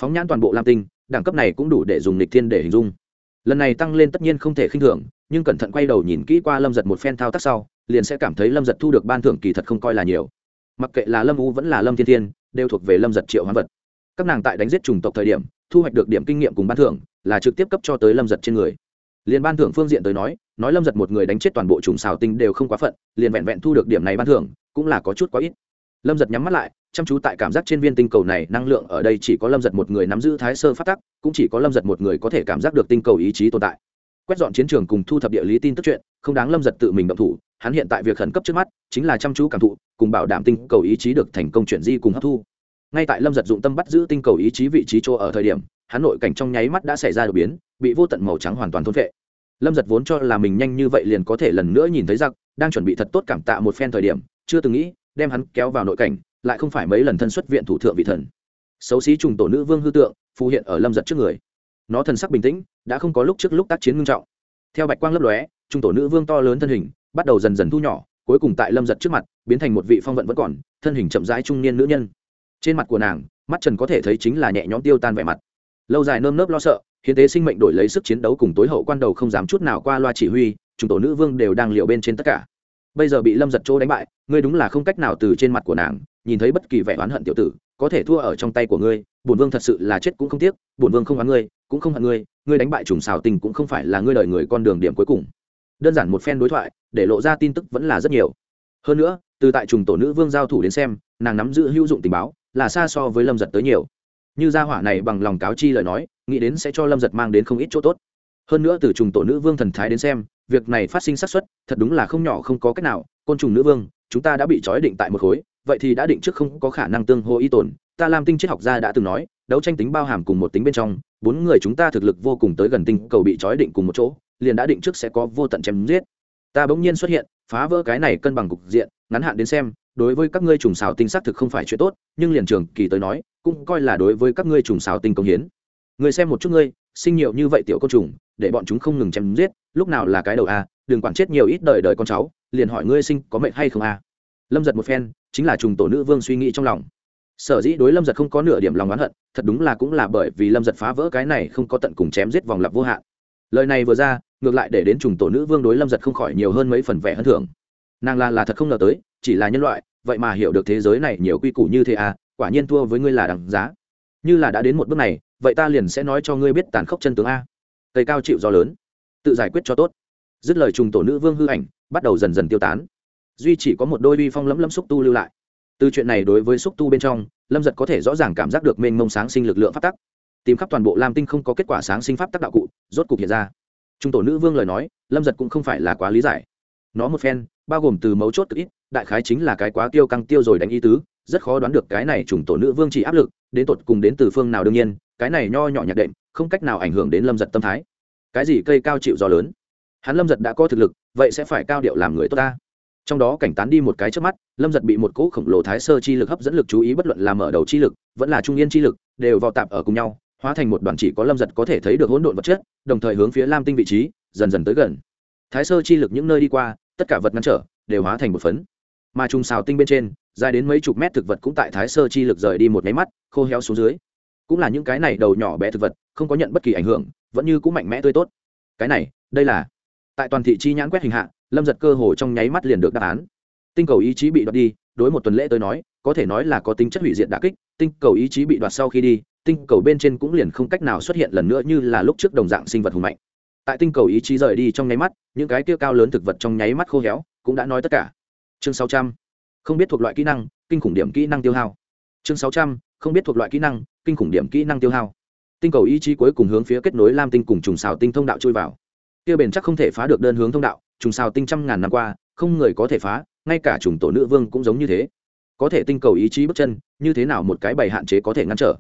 Phóng nhãn toàn bộ lam tinh, đẳng cấp này cũng đủ để dùng lịch thiên để hình dung. Lần này tăng lên tất nhiên không thể khinh thường, nhưng cẩn thận quay đầu nhìn kỹ qua lâm giật một phen thao tác sau, liền sẽ cảm thấy lâm giật thu được ban thưởng kỳ thật không coi là nhiều. Mặc kệ là lâm u vẫn là lâm thiên thiên, đều thuộc về lâm giật triệu hoán vật. Các nàng tại đánh giết chủng tộc thời điểm, thu hoạch được điểm kinh nghiệm cùng ban thưởng, là trực tiếp cấp cho tới lâm giật trên người. Liền ban thưởng phương diện tới nói nói lâm giật một người đánh chết toàn bộ trùng xào tinh đều không quá phận, liền vẹn vẹn thu được điểm này ban thưởng, cũng là có chút quá ít lâm giật nhắm mắt lại, chăm chú tại cảm giác trên viên tinh cầu này, năng lượng ở đây chỉ có lâm giật một người nắm giữ thái sơ phát tắc, cũng chỉ có lâm giật một người có thể cảm giác được tinh cầu ý chí tồn tại. Quét dọn chiến trường cùng thu thập địa lý tin tức chuyện, không đáng lâm giật tự mình động thủ, hắn hiện tại việc khẩn cấp trước mắt, chính là chăm chú cảm thụ, cùng bảo đảm tinh cầu ý chí được thành công chuyển di cùng hấp thu. Ngay tại lâm giật dụng tâm bắt giữ tinh cầu ý chí vị trí chỗ ở thời điểm, hắn nội cảnh trong nháy mắt đã xảy ra đột biến, bị vô tận màu trắng hoàn toàn thôn vệ lâm giật vốn cho là mình nhanh như vậy liền có thể lần nữa nhìn thấy giặc, đang chuẩn bị thật tốt cảm tạ một phen thời điểm, chưa từng nghĩ đem hắn kéo vào nội cảnh, lại không phải mấy lần thân xuất viện thủ thượng vị thần. Xấu xí trùng tổ nữ vương hư tượng, phù hiện ở lâm giật trước người. Nó thần sắc bình tĩnh, đã không có lúc trước lúc tác chiến ngưng trọng. Theo bạch quang lấp lóe trung tổ nữ vương to lớn thân hình, bắt đầu dần dần thu nhỏ, cuối cùng tại lâm giật trước mặt, biến thành một vị phong vận vẫn còn, thân hình chậm rãi trung niên nữ nhân. Trên mặt của nàng, mắt trần có thể thấy chính là nhẹ nhõm tiêu tan vẻ mặt. Lâu dài nơm nớp lo sợ, hiến tế sinh mệnh đổi lấy sức chiến đấu cùng tối hậu quan đầu không dám chút nào qua loa chỉ huy chúng tổ nữ vương đều đang liệu bên trên tất cả bây giờ bị lâm giật chỗ đánh bại, ngươi đúng là không cách nào từ trên mặt của nàng nhìn thấy bất kỳ vẻ oán hận tiểu tử, có thể thua ở trong tay của ngươi, bổn vương thật sự là chết cũng không tiếc, bổn vương không oán ngươi, cũng không hận ngươi ngươi đánh bại trùng xào tình cũng không phải là ngươi đợi người con đường điểm cuối cùng. Đơn giản một phen đối thoại, để lộ ra tin tức vẫn là rất nhiều. Hơn nữa, từ tại trùng tổ nữ vương giao thủ đến xem, nàng nắm giữ hữu dụng tình báo, là xa so với lâm giật tới nhiều. Như gia hỏa này bằng lòng cáo chi lời nói, nghĩ đến sẽ cho lâm giật mang đến không ít chỗ tốt hơn nữa từ trùng tổ nữ vương thần thái đến xem, việc này phát sinh xác suất, thật đúng là không nhỏ không có cách nào. Côn trùng nữ vương, chúng ta đã bị trói định tại một khối, vậy thì đã định trước không có khả năng tương hô y tồn. Ta làm tinh triết học gia đã từng nói, đấu tranh tính bao hàm cùng một tính bên trong, bốn người chúng ta thực lực vô cùng tới gần tinh cầu bị trói định cùng một chỗ, liền đã định trước sẽ có vô tận chém giết. Ta bỗng nhiên xuất hiện, phá vỡ cái này cân bằng cục diện, ngắn hạn đến xem, đối với các ngươi trùng xào tinh xác thực không phải chuyện tốt, nhưng liền trường kỳ tới nói, cũng coi là đối với các ngươi trùng xào tinh công hiến người xem một chút ngươi, sinh nhiều như vậy tiểu côn trùng, để bọn chúng không ngừng chém giết, lúc nào là cái đầu a đừng quản chết nhiều ít đời đời con cháu, liền hỏi ngươi sinh có mệnh hay không a lâm giật một phen, chính là trùng tổ nữ vương suy nghĩ trong lòng. Sở dĩ đối lâm giật không có nửa điểm lòng oán hận, thật đúng là cũng là bởi vì lâm giật phá vỡ cái này không có tận cùng chém giết vòng lặp vô hạn. Lời này vừa ra, ngược lại để đến trùng tổ nữ vương đối lâm giật không khỏi nhiều hơn mấy phần vẻ hơn thường nàng là là thật không ngờ tới, chỉ là nhân loại, vậy mà hiểu được thế giới này nhiều quy củ như thế à quả nhiên thua với ngươi là đằng giá. Như là đã đến một bước này vậy ta liền sẽ nói cho ngươi biết tàn khốc chân tướng a. Tây cao chịu do lớn, tự giải quyết cho tốt. Dứt lời trùng tổ nữ vương hư ảnh bắt đầu dần dần tiêu tán. Duy chỉ có một đôi uy phong lẫm lẫm xúc tu lưu lại. Từ chuyện này đối với xúc tu bên trong, lâm giật có thể rõ ràng cảm giác được mênh mông sáng sinh lực lượng phát tắc. Tìm khắp toàn bộ lam tinh không có kết quả sáng sinh pháp tác đạo cụ, rốt cục hiện ra. Trung tổ nữ vương lời nói, lâm giật cũng không phải là quá lý giải. Nó một phen, bao gồm từ mấu chốt cực ít, đại khái chính là cái quá tiêu căng tiêu rồi đánh ý tứ rất khó đoán được cái này trùng tổ nữ vương chỉ áp lực, đến tột cùng đến từ phương nào đương nhiên, cái này nho nhỏ nhạc đệm, không cách nào ảnh hưởng đến lâm giật tâm thái. Cái gì cây cao chịu gió lớn? Hắn lâm giật đã có thực lực, vậy sẽ phải cao điệu làm người tốt ta. Trong đó cảnh tán đi một cái trước mắt, lâm giật bị một cỗ khổng lồ thái sơ chi lực hấp dẫn lực chú ý bất luận là mở đầu chi lực, vẫn là trung yên chi lực, đều vào tạp ở cùng nhau, hóa thành một đoàn chỉ có lâm giật có thể thấy được hỗn độn vật chất, đồng thời hướng phía lam tinh vị trí, dần dần tới gần. Thái sơ chi lực những nơi đi qua, tất cả vật ngăn trở, đều hóa thành một phấn. Mà trùng xào tinh bên trên dài đến mấy chục mét thực vật cũng tại thái sơ chi lực rời đi một máy mắt, khô héo xuống dưới. Cũng là những cái này đầu nhỏ bé thực vật, không có nhận bất kỳ ảnh hưởng, vẫn như cũng mạnh mẽ tươi tốt. Cái này, đây là tại toàn thị chi nhãn quét hình hạ, lâm giật cơ hồ trong nháy mắt liền được đáp án. Tinh cầu ý chí bị đoạt đi, đối một tuần lễ tới nói, có thể nói là có tính chất hủy diệt đà kích, tinh cầu ý chí bị đoạt sau khi đi, tinh cầu bên trên cũng liền không cách nào xuất hiện lần nữa như là lúc trước đồng dạng sinh vật hùng mạnh. Tại tinh cầu ý chí rời đi trong nháy mắt, những cái kia cao lớn thực vật trong nháy mắt khô héo, cũng đã nói tất cả. Chương sáu trăm không biết thuộc loại kỹ năng, kinh khủng điểm kỹ năng tiêu hao. Chương sáu trăm, không biết thuộc loại kỹ năng, kinh khủng điểm kỹ năng tiêu hao. Tinh cầu ý chí cuối cùng hướng phía kết nối lam tinh cùng trùng xào tinh thông đạo trôi vào. Kia bền chắc không thể phá được đơn hướng thông đạo, trùng xào tinh trăm ngàn năm qua, không người có thể phá, ngay cả trùng tổ nữ vương cũng giống như thế. Có thể tinh cầu ý chí bước chân, như thế nào một cái bày hạn chế có thể ngăn trở?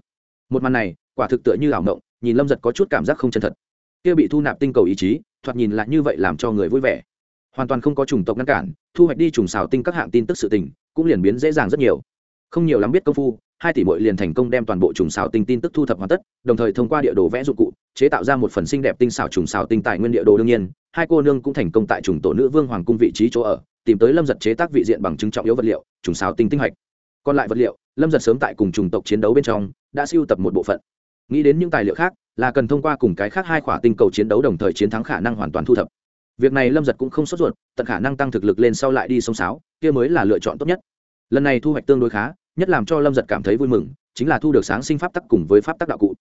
Một màn này, quả thực tựa như ảo mộng, nhìn lâm giật có chút cảm giác không chân thật. Kia bị thu nạp tinh cầu ý chí, thoạt nhìn lại như vậy làm cho người vui vẻ hoàn toàn không có chủng tộc ngăn cản, thu hoạch đi trùng xào tinh các hạng tin tức sự tình, cũng liền biến dễ dàng rất nhiều. Không nhiều lắm biết công phu, hai tỷ mội liền thành công đem toàn bộ trùng xào tinh tin tức thu thập hoàn tất, đồng thời thông qua địa đồ vẽ dụng cụ, chế tạo ra một phần xinh đẹp tinh xảo trùng xào tinh tài nguyên địa đồ đương nhiên, hai cô nương cũng thành công tại trùng tổ nữ vương hoàng cung vị trí chỗ ở, tìm tới lâm giật chế tác vị diện bằng chứng trọng yếu vật liệu, trùng xào tinh tinh hạch còn lại vật liệu, lâm giật sớm tại cùng trùng tộc chiến đấu bên trong, đã siêu tập một bộ phận. Nghĩ đến những tài liệu khác, là cần thông qua cùng cái khác hai khỏa tinh cầu chiến đấu đồng thời chiến thắng khả năng hoàn toàn thu thập việc này lâm giật cũng không sốt ruột, tận khả năng tăng thực lực lên sau lại đi sông sáo, kia mới là lựa chọn tốt nhất. Lần này thu hoạch tương đối khá, nhất làm cho lâm giật cảm thấy vui mừng, chính là thu được sáng sinh pháp tắc cùng với pháp tắc đạo cụ.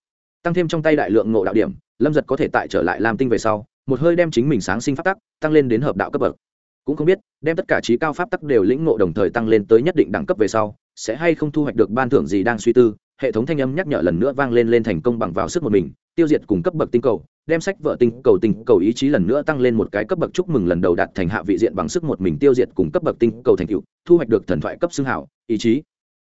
Tăng thêm trong tay đại lượng ngộ đạo điểm, lâm giật có thể tại trở lại làm tinh về sau, một hơi đem chính mình sáng sinh pháp tắc tăng lên đến hợp đạo cấp bậc. Cũng không biết, đem tất cả trí cao pháp tắc đều lĩnh ngộ đồng thời tăng lên tới nhất định đẳng cấp về sau, sẽ hay không thu hoạch được ban thưởng gì đang suy tư, hệ thống thanh âm nhắc nhở lần nữa vang lên lên thành công bằng vào sức một mình tiêu diệt cùng cấp bậc tinh cầu, đem sách vợ tinh cầu tinh cầu ý chí lần nữa tăng lên một cái cấp bậc chúc mừng lần đầu đạt thành hạ vị diện bằng sức một mình tiêu diệt cùng cấp bậc tinh cầu thành tựu, thu hoạch được thần thoại cấp xương hảo, ý chí.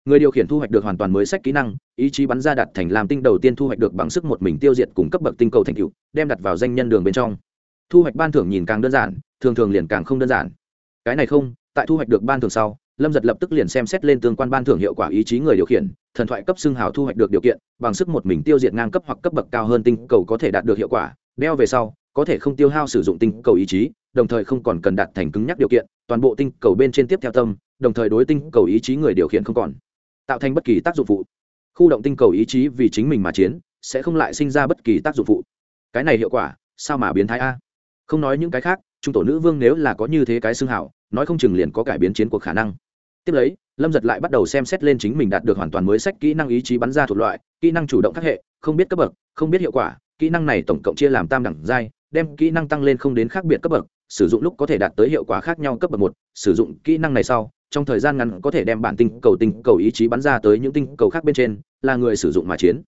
Người điều khiển thu hoạch được hoàn toàn mới sách kỹ năng, ý chí bắn ra đạt thành làm tinh đầu tiên thu hoạch được bằng sức một mình tiêu diệt cùng cấp bậc tinh cầu thành tựu, đem đặt vào danh nhân đường bên trong. Thu hoạch ban thưởng nhìn càng đơn giản, thường thường liền càng không đơn giản. Cái này không, tại thu hoạch được ban thưởng sau lâm giật lập tức liền xem xét lên tương quan ban thưởng hiệu quả ý chí người điều khiển, thần thoại cấp xương hào thu hoạch được điều kiện, bằng sức một mình tiêu diệt ngang cấp hoặc cấp bậc cao hơn tinh cầu có thể đạt được hiệu quả, đeo về sau, có thể không tiêu hao sử dụng tinh cầu ý chí, đồng thời không còn cần đạt thành cứng nhắc điều kiện, toàn bộ tinh cầu bên trên tiếp theo tâm, đồng thời đối tinh cầu ý chí người điều khiển không còn, tạo thành bất kỳ tác dụng phụ. Khu động tinh cầu ý chí vì chính mình mà chiến, sẽ không lại sinh ra bất kỳ tác dụng phụ. Cái này hiệu quả, sao mà biến thái a? Không nói những cái khác, trung tổ nữ vương nếu là có như thế cái xương hảo nói không chừng liền có cải biến chiến cuộc khả năng tiếp lấy, lâm giật lại bắt đầu xem xét lên chính mình đạt được hoàn toàn mới sách kỹ năng ý chí bắn ra thuộc loại, kỹ năng chủ động các hệ, không biết cấp bậc, không biết hiệu quả, kỹ năng này tổng cộng chia làm tam đẳng giai, đem kỹ năng tăng lên không đến khác biệt cấp bậc, sử dụng lúc có thể đạt tới hiệu quả khác nhau cấp bậc một, sử dụng kỹ năng này sau, trong thời gian ngắn có thể đem bản tinh cầu tinh cầu ý chí bắn ra tới những tinh cầu khác bên trên, là người sử dụng mà chiến.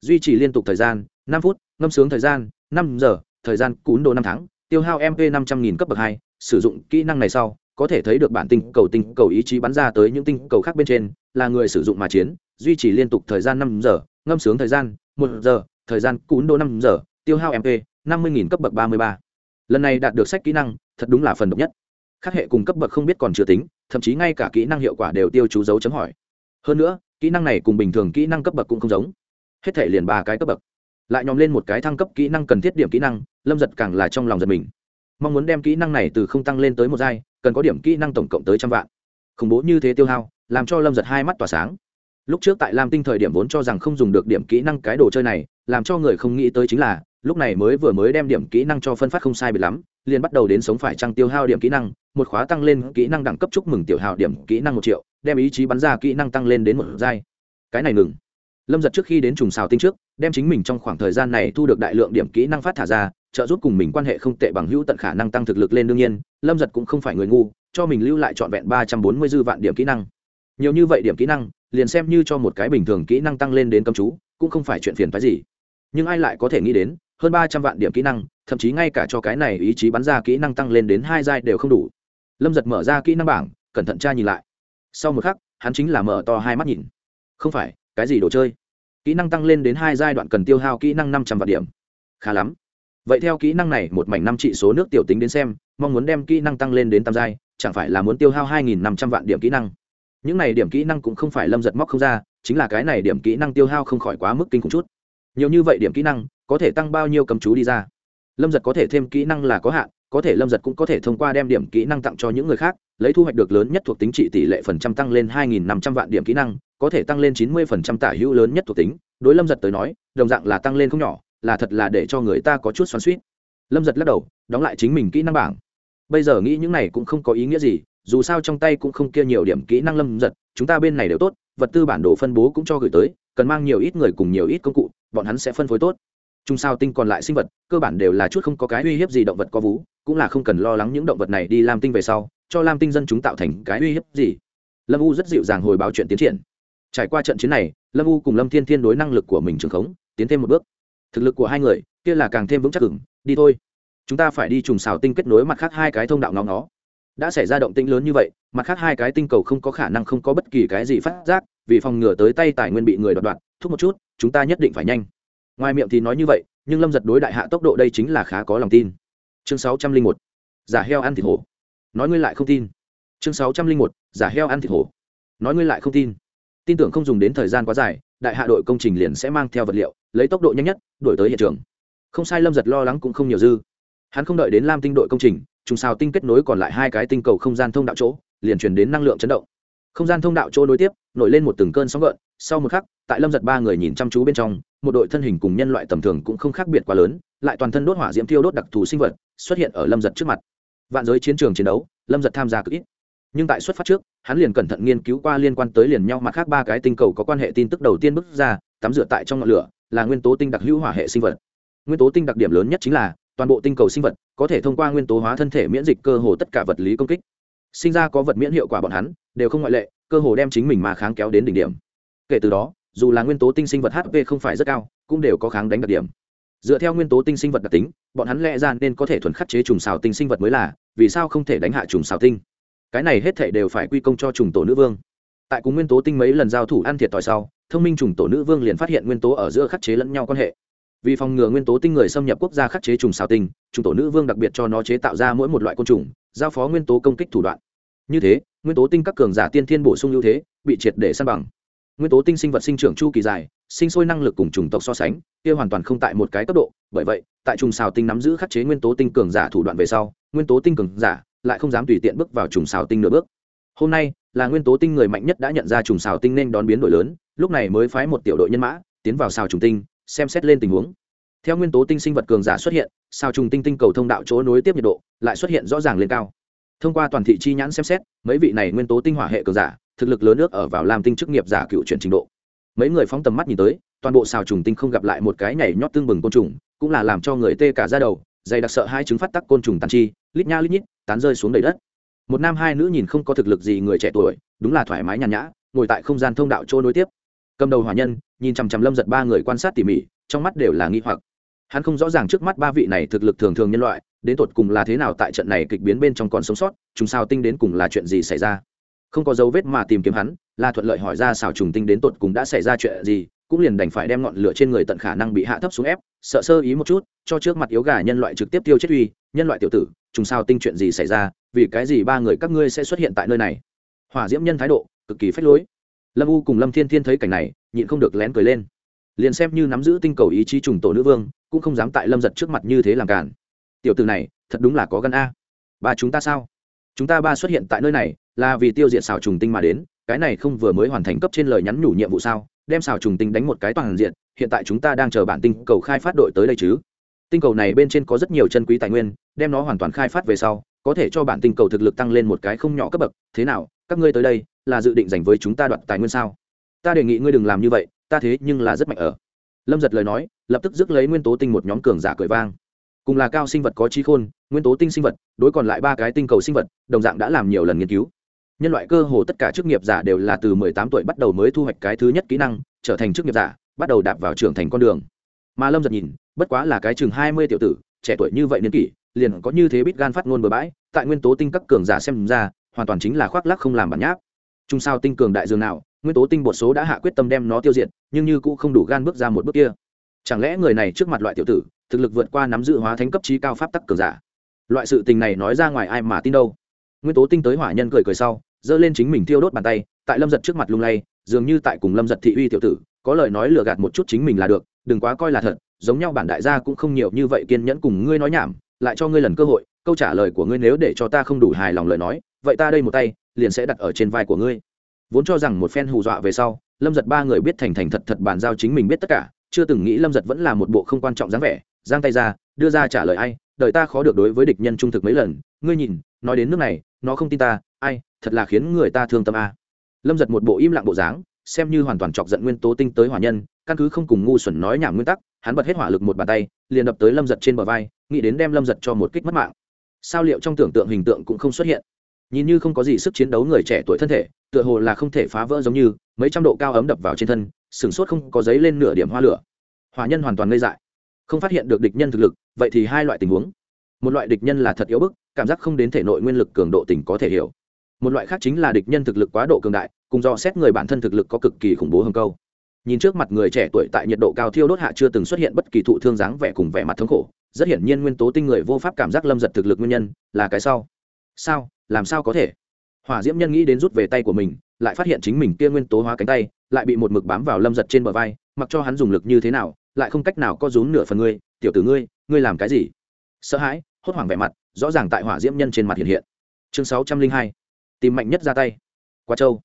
Duy trì liên tục thời gian, năm phút, ngâm sướng thời gian, năm giờ, thời gian cún đồ năm tháng, tiêu hao mp năm trăm nghìn cấp bậc hai, sử dụng kỹ năng này sau có thể thấy được bản tinh cầu tinh cầu ý chí bắn ra tới những tinh cầu khác bên trên, là người sử dụng mà chiến, duy trì liên tục thời gian năm giờ, ngâm sướng thời gian, một giờ, thời gian cún đô năm giờ, tiêu hao mp năm mươi cấp bậc ba mươi ba. Lần này đạt được sách kỹ năng, thật đúng là phần độc nhất. Khác hệ cùng cấp bậc không biết còn chưa tính, thậm chí ngay cả kỹ năng hiệu quả đều tiêu chú dấu chấm hỏi. Hơn nữa, kỹ năng này cùng bình thường kỹ năng cấp bậc cũng không giống. Hết thể liền ba cái cấp bậc. Lại nhóm lên một cái thăng cấp kỹ năng cần thiết điểm kỹ năng, lâm giật càng là trong lòng giật mình mong muốn đem kỹ năng này từ không tăng lên tới một giai, cần có điểm kỹ năng tổng cộng tới trăm vạn. Khủng bố như thế tiêu hao, làm cho lâm giật hai mắt tỏa sáng. Lúc trước tại lam tinh thời điểm vốn cho rằng không dùng được điểm kỹ năng cái đồ chơi này, làm cho người không nghĩ tới chính là, lúc này mới vừa mới đem điểm kỹ năng cho phân phát không sai bị lắm, liền bắt đầu đến sống phải trăng tiêu hao điểm kỹ năng, một khóa tăng lên kỹ năng đẳng cấp chúc mừng tiểu hào điểm kỹ năng một triệu, đem ý chí bắn ra kỹ năng tăng lên đến một giai. Cái này ngừng. Lâm giật trước khi đến trùng xào tinh trước, đem chính mình trong khoảng thời gian này thu được đại lượng điểm kỹ năng phát thả ra trợ giúp cùng mình quan hệ không tệ bằng hữu tận khả năng tăng thực lực lên đương nhiên, lâm giật cũng không phải người ngu, cho mình lưu lại trọn vẹn ba trăm bốn mươi dư vạn điểm kỹ năng. Nhiều như vậy điểm kỹ năng, liền xem như cho một cái bình thường kỹ năng tăng lên đến cấm chú, cũng không phải chuyện phiền phái gì. Nhưng ai lại có thể nghĩ đến, hơn ba trăm vạn điểm kỹ năng, thậm chí ngay cả cho cái này ý chí bắn ra kỹ năng tăng lên đến hai giai đều không đủ. Lâm giật mở ra kỹ năng bảng, cẩn thận tra nhìn lại. Sau một khắc, hắn chính là mở to hai mắt nhìn. Không phải, cái gì đồ chơi? Kỹ năng tăng lên đến hai giai đoạn cần tiêu hao kỹ năng năm trăm vạn điểm. Khá lắm vậy theo kỹ năng này, một mảnh năm trị số nước tiểu tính đến xem, mong muốn đem kỹ năng tăng lên đến tam giai, chẳng phải là muốn tiêu hao hai nghìn năm trăm vạn điểm kỹ năng. Những này điểm kỹ năng cũng không phải lâm giật móc không ra, chính là cái này điểm kỹ năng tiêu hao không khỏi quá mức kinh khủng chút. Nhiều như vậy điểm kỹ năng, có thể tăng bao nhiêu cầm chú đi ra? Lâm giật có thể thêm kỹ năng là có hạn, có thể lâm giật cũng có thể thông qua đem điểm kỹ năng tặng cho những người khác, lấy thu hoạch được lớn nhất thuộc tính trị tỷ lệ phần trăm tăng lên hai nghìn năm trăm vạn điểm kỹ năng, có thể tăng lên chín mươi phần trăm tả hữu lớn nhất thuộc tính. Đối lâm giật tới nói, đồng dạng là tăng lên không nhỏ là thật là để cho người ta có chút xoắn suýt. Lâm giật lắc đầu, đóng lại chính mình kỹ năng bảng. Bây giờ nghĩ những này cũng không có ý nghĩa gì, dù sao trong tay cũng không kia nhiều điểm kỹ năng lâm giật, chúng ta bên này đều tốt, vật tư bản đồ phân bố cũng cho gửi tới, cần mang nhiều ít người cùng nhiều ít công cụ, bọn hắn sẽ phân phối tốt. Chung sao tinh còn lại sinh vật, cơ bản đều là chút không có cái uy hiếp gì động vật có vú, cũng là không cần lo lắng những động vật này đi làm tinh về sau, cho lam tinh dân chúng tạo thành cái uy hiếp gì. Lâm u rất dịu dàng hồi báo chuyện tiến triển. Trải qua trận chiến này, lâm u cùng lâm thiên thiên đối năng lực của mình trường khống, tiến thêm một bước thực lực của hai người, kia là càng thêm vững chắc ửng, đi thôi. Chúng ta phải đi trùng xào tinh kết nối mặt khác hai cái thông đạo ngóng nó đã xảy ra động tĩnh lớn như vậy, mặt khác hai cái tinh cầu không có khả năng không có bất kỳ cái gì phát giác, vì phòng ngừa tới tay tài nguyên bị người đoạt đoạt, thúc một chút, chúng ta nhất định phải nhanh. Ngoài miệng thì nói như vậy, nhưng lâm giật đối đại hạ tốc độ đây chính là khá có lòng tin. Chương sáu trăm linh một, giả heo ăn thịt hổ. Nói ngươi lại không tin. Chương sáu trăm linh một, giả heo ăn thịt hổ. Nói ngươi lại không tin. Tin tưởng không dùng đến thời gian quá dài đại hạ đội công trình liền sẽ mang theo vật liệu, lấy tốc độ nhanh nhất đổi tới hiện trường. Không sai, lâm giật lo lắng cũng không nhiều dư. Hắn không đợi đến lam tinh đội công trình, trùng sao tinh kết nối còn lại hai cái tinh cầu không gian thông đạo chỗ, liền truyền đến năng lượng chấn động. Không gian thông đạo chỗ nối tiếp, nổi lên một từng cơn sóng gợn, sau một khắc, tại lâm giật ba người nhìn chăm chú bên trong, một đội thân hình cùng nhân loại tầm thường cũng không khác biệt quá lớn, lại toàn thân đốt hỏa diễm tiêu đốt đặc thù sinh vật xuất hiện ở lâm giật trước mặt. Vạn giới chiến trường chiến đấu, lâm giật tham gia cực ít nhưng tại xuất phát trước, hắn liền cẩn thận nghiên cứu qua liên quan tới liền nhau mặt khác ba cái tinh cầu có quan hệ tin tức đầu tiên bước ra, tắm rửa tại trong ngọn lửa, là nguyên tố tinh đặc hữu hỏa hệ sinh vật. Nguyên tố tinh đặc điểm lớn nhất chính là, toàn bộ tinh cầu sinh vật có thể thông qua nguyên tố hóa thân thể miễn dịch cơ hồ tất cả vật lý công kích. Sinh ra có vật miễn hiệu quả bọn hắn, đều không ngoại lệ, cơ hồ đem chính mình mà kháng kéo đến đỉnh điểm. Kể từ đó, dù là nguyên tố tinh sinh vật hp không phải rất cao, cũng đều có kháng đánh đặc điểm. Dựa theo nguyên tố tinh sinh vật đặc tính, bọn hắn lẽ ra nên có thể thuần khắc chế trùng xào tinh sinh vật mới là, vì sao không thể đánh hạ trùng xào tinh? Cái này hết thể đều phải quy công cho trùng tổ nữ vương. Tại cùng nguyên tố tinh mấy lần giao thủ ăn thiệt t sau, thông minh trùng tổ nữ vương liền phát hiện nguyên tố ở giữa khắc chế lẫn nhau quan hệ. Vì phòng ngừa nguyên tố tinh người xâm nhập quốc gia khắc chế trùng xào tinh, trùng tổ nữ vương đặc biệt cho nó chế tạo ra mỗi một loại côn trùng, giao phó nguyên tố công kích thủ đoạn. Như thế, nguyên tố tinh các cường giả tiên thiên bổ sung ưu thế, bị triệt để săn bằng. Nguyên tố tinh sinh vật sinh trưởng chu kỳ dài, sinh sôi năng lực cùng chủng tộc so sánh, kia hoàn toàn không tại một cái cấp độ. Bởi vậy, tại trùng xào tinh nắm giữ khắc chế nguyên tố tinh cường giả thủ đoạn về sau, nguyên tố tinh cường giả lại không dám tùy tiện bước vào trùng xào tinh nửa bước. Hôm nay, là nguyên tố tinh người mạnh nhất đã nhận ra trùng xào tinh nên đón biến đổi lớn, lúc này mới phái một tiểu đội nhân mã, tiến vào xào trùng tinh, xem xét lên tình huống. Theo nguyên tố tinh sinh vật cường giả xuất hiện, xào trùng tinh tinh cầu thông đạo chỗ nối tiếp nhiệt độ, lại xuất hiện rõ ràng lên cao. Thông qua toàn thị chi nhãn xem xét, mấy vị này nguyên tố tinh hỏa hệ cường giả, thực lực lớn nước ở vào làm tinh chức nghiệp giả cựu chuyển trình độ. Mấy người phóng tầm mắt nhìn tới, toàn bộ xào trùng tinh không gặp lại một cái nhảy nhót tương bừng côn trùng, cũng là làm cho người tê cả ra đầu, dày đặc sợ hai chứng phát tắc côn trùng tàn chi lít nha lít nhít, tán rơi xuống đầy đất. Một nam hai nữ nhìn không có thực lực gì người trẻ tuổi, đúng là thoải mái nhàn nhã, ngồi tại không gian thông đạo chỗ nối tiếp. Cầm đầu hỏa nhân, nhìn chằm chằm lâm giật ba người quan sát tỉ mỉ, trong mắt đều là nghi hoặc. Hắn không rõ ràng trước mắt ba vị này thực lực thường thường nhân loại, đến tột cùng là thế nào tại trận này kịch biến bên trong còn sống sót chúng sao tinh đến cùng là chuyện gì xảy ra. Không có dấu vết mà tìm kiếm hắn là thuận lợi hỏi ra xào trùng tinh đến tột cùng đã xảy ra chuyện gì, cũng liền đành phải đem ngọn lửa trên người tận khả năng bị hạ thấp xuống ép, sợ sơ ý một chút, cho trước mặt yếu gà nhân loại trực tiếp tiêu chết uy nhân loại tiểu tử, trùng sao tinh chuyện gì xảy ra, vì cái gì ba người các ngươi sẽ xuất hiện tại nơi này? Hỏa diễm nhân thái độ, cực kỳ phách lối. Lâm u cùng lâm thiên thiên thấy cảnh này, nhịn không được lén cười lên. Liền xem như nắm giữ tinh cầu ý chí trùng tổ nữ vương, cũng không dám tại lâm giật trước mặt như thế làm cản tiểu tử này, thật đúng là có gân a. Ba chúng ta sao? Chúng ta ba xuất hiện tại nơi này, là vì tiêu diệt xào trùng tinh mà đến, cái này không vừa mới hoàn thành cấp trên lời nhắn nhủ nhiệm vụ sao? Đem xào trùng tinh đánh một cái toàn diện, hiện tại chúng ta đang chờ bản tinh cầu khai phát đội tới đây chứ? Tinh cầu này bên trên có rất nhiều chân quý tài nguyên, đem nó hoàn toàn khai phát về sau, có thể cho bản tinh cầu thực lực tăng lên một cái không nhỏ cấp bậc. Thế nào, các ngươi tới đây là dự định dành với chúng ta đoạt tài nguyên sao? Ta đề nghị ngươi đừng làm như vậy, ta thế nhưng là rất mạnh ở. Lâm giật lời nói, lập tức dứt lấy nguyên tố tinh một nhóm cường giả cười vang. Cùng là cao sinh vật có trí khôn, nguyên tố tinh sinh vật, đối còn lại ba cái tinh cầu sinh vật, đồng dạng đã làm nhiều lần nghiên cứu. Nhân loại cơ hồ tất cả chức nghiệp giả đều là từ mười tám tuổi bắt đầu mới thu hoạch cái thứ nhất kỹ năng, trở thành chức nghiệp giả, bắt đầu đạp vào trưởng thành con đường mà lâm giật nhìn, bất quá là cái chừng hai mươi tiểu tử, trẻ tuổi như vậy niên kỷ, liền có như thế biết gan phát ngôn bừa bãi, tại nguyên tố tinh các cường giả xem ra, hoàn toàn chính là khoác lắc không làm bản nháp. Chung sao tinh cường đại dương nào, nguyên tố tinh bột số đã hạ quyết tâm đem nó tiêu diệt, nhưng như cũng không đủ gan bước ra một bước kia. Chẳng lẽ người này trước mặt loại tiểu tử, thực lực vượt qua nắm giữ hóa thánh cấp trí cao pháp tắc cường giả? Loại sự tình này nói ra ngoài ai mà tin đâu? Nguyên tố tinh tới hỏa nhân cười cười sau, giơ lên chính mình tiêu đốt bàn tay, tại lâm giật trước mặt lung lay, dường như tại cùng lâm giật thị uy tiểu tử có lời nói lừa gạt một chút chính mình là được, đừng quá coi là thật, giống nhau bản đại gia cũng không nhiều như vậy kiên nhẫn cùng ngươi nói nhảm, lại cho ngươi lần cơ hội, câu trả lời của ngươi nếu để cho ta không đủ hài lòng lời nói, vậy ta đây một tay, liền sẽ đặt ở trên vai của ngươi. Vốn cho rằng một phen hù dọa về sau, lâm giật ba người biết thành thành thật thật bàn giao chính mình biết tất cả, chưa từng nghĩ lâm giật vẫn là một bộ không quan trọng dáng vẻ, giang tay ra, đưa ra trả lời ai, đời ta khó được đối với địch nhân trung thực mấy lần, ngươi nhìn, nói đến nước này, nó không tin ta, ai, thật là khiến người ta thương tâm a. Lâm giật một bộ im lặng bộ dáng xem như hoàn toàn chọc giận nguyên tố tinh tới hỏa nhân, căn cứ không cùng ngu xuẩn nói nhảm nguyên tắc, hắn bật hết hỏa lực một bàn tay, liền đập tới lâm giật trên bờ vai, nghĩ đến đem lâm giật cho một kích mất mạng. Sao liệu trong tưởng tượng hình tượng cũng không xuất hiện? Nhìn như không có gì sức chiến đấu người trẻ tuổi thân thể, tựa hồ là không thể phá vỡ giống như, mấy trăm độ cao ấm đập vào trên thân sửng sốt không có giấy lên nửa điểm hoa lửa. Hỏa nhân hoàn toàn ngây dại. Không phát hiện được địch nhân thực lực, vậy thì hai loại tình huống. Một loại địch nhân là thật yếu bức, cảm giác không đến thể nội nguyên lực cường độ tỉnh có thể hiểu. Một loại khác chính là địch nhân thực lực quá độ cường đại cùng do xét người bản thân thực lực có cực kỳ khủng bố hơn câu. Nhìn trước mặt người trẻ tuổi tại nhiệt độ cao thiêu đốt hạ chưa từng xuất hiện bất kỳ thụ thương dáng vẻ cùng vẻ mặt thống khổ, rất hiển nhiên nguyên tố tinh người vô pháp cảm giác lâm giật thực lực nguyên nhân là cái sau. Sao? Làm sao có thể? Hỏa diễm nhân nghĩ đến rút về tay của mình, lại phát hiện chính mình kia nguyên tố hóa cánh tay, lại bị một mực bám vào lâm giật trên bờ vai, mặc cho hắn dùng lực như thế nào, lại không cách nào có rún nửa phần ngươi, tiểu tử ngươi ngươi làm cái gì? Sợ hãi, hốt hoảng vẻ mặt, rõ ràng tại hỏa diễm nhân trên mặt hiện hiện. Chương sáu trăm linh hai, tìm mạnh nhất ra tay. Qua châu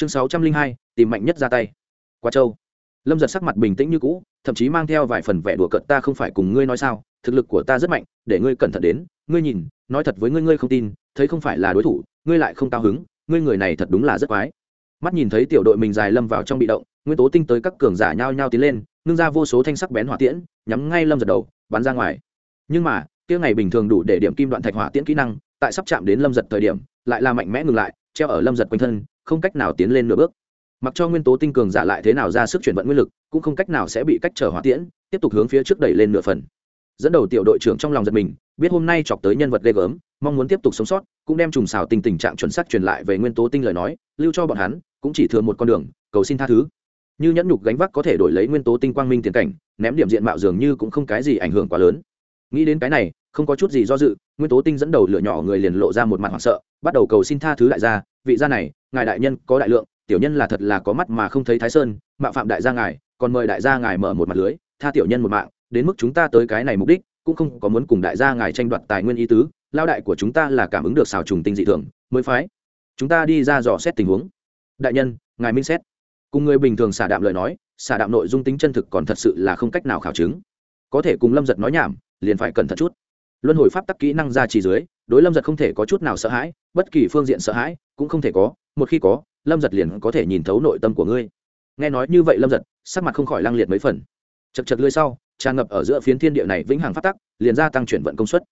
chương sáu trăm linh hai, tìm mạnh nhất ra tay. Qua châu lâm giật sắc mặt bình tĩnh như cũ, thậm chí mang theo vài phần vẻ đùa cợt, ta không phải cùng ngươi nói sao, thực lực của ta rất mạnh, để ngươi cẩn thận đến. Ngươi nhìn, nói thật với ngươi ngươi không tin, thấy không phải là đối thủ, ngươi lại không cao hứng, ngươi người này thật đúng là rất quái. Mắt nhìn thấy tiểu đội mình dài lâm vào trong bị động, nguyên tố tinh tới các cường giả nhao nhao tiến lên nâng ra vô số thanh sắc bén hỏa tiễn, nhắm ngay lâm giật đầu, bắn ra ngoài. Nhưng mà, kia ngày bình thường đủ để điểm kim đoạn thạch hỏa tiễn kỹ năng, tại sắp chạm đến lâm giật thời điểm, lại là mạnh mẽ ngừng lại treo ở lâm giật quanh thân, không cách nào tiến lên nửa bước. Mặc cho nguyên tố tinh cường giả lại thế nào ra sức chuyển vận nguyên lực, cũng không cách nào sẽ bị cách trở hỏa tiễn, tiếp tục hướng phía trước đẩy lên nửa phần. Dẫn đầu tiểu đội trưởng trong lòng giật mình, biết hôm nay chọc tới nhân vật ghê gớm, mong muốn tiếp tục sống sót, cũng đem trùng xào tình tình trạng chuẩn xác truyền lại về nguyên tố tinh lời nói, lưu cho bọn hắn, cũng chỉ thừa một con đường, cầu xin tha thứ. Như nhẫn nhục gánh vác có thể đổi lấy nguyên tố tinh quang minh tiền cảnh, ném điểm diện mạo dường như cũng không cái gì ảnh hưởng quá lớn. Nghĩ đến cái này không có chút gì do dự, nguyên tố tinh dẫn đầu lửa nhỏ người liền lộ ra một mặt hoảng sợ, bắt đầu cầu xin tha thứ đại gia, vị gia này, ngài đại nhân có đại lượng, tiểu nhân là thật là có mắt mà không thấy thái sơn, mạo phạm đại gia ngài, còn mời đại gia ngài mở một mặt lưới, tha tiểu nhân một mạng, đến mức chúng ta tới cái này mục đích, cũng không có muốn cùng đại gia ngài tranh đoạt tài nguyên ý tứ, lao đại của chúng ta là cảm ứng được xào trùng tinh dị thường, mới phái chúng ta đi ra dò xét tình huống. Đại nhân, ngài minh xét. Cùng người bình thường xả đạm lời nói, xả đạm nội dung tính chân thực còn thật sự là không cách nào khảo chứng. Có thể cùng lâm giật nói nhảm, liền phải cẩn thận chút luân hồi pháp tắc kỹ năng ra chỉ dưới, đối lâm giật không thể có chút nào sợ hãi, bất kỳ phương diện sợ hãi cũng không thể có, một khi có, lâm giật liền có thể nhìn thấu nội tâm của ngươi. Nghe nói như vậy lâm giật, sắc mặt không khỏi lăng liệt mấy phần. Chật chật lưới sau, tràn ngập ở giữa phiến thiên địa này vĩnh hằng phát tắc, liền ra tăng chuyển vận công suất.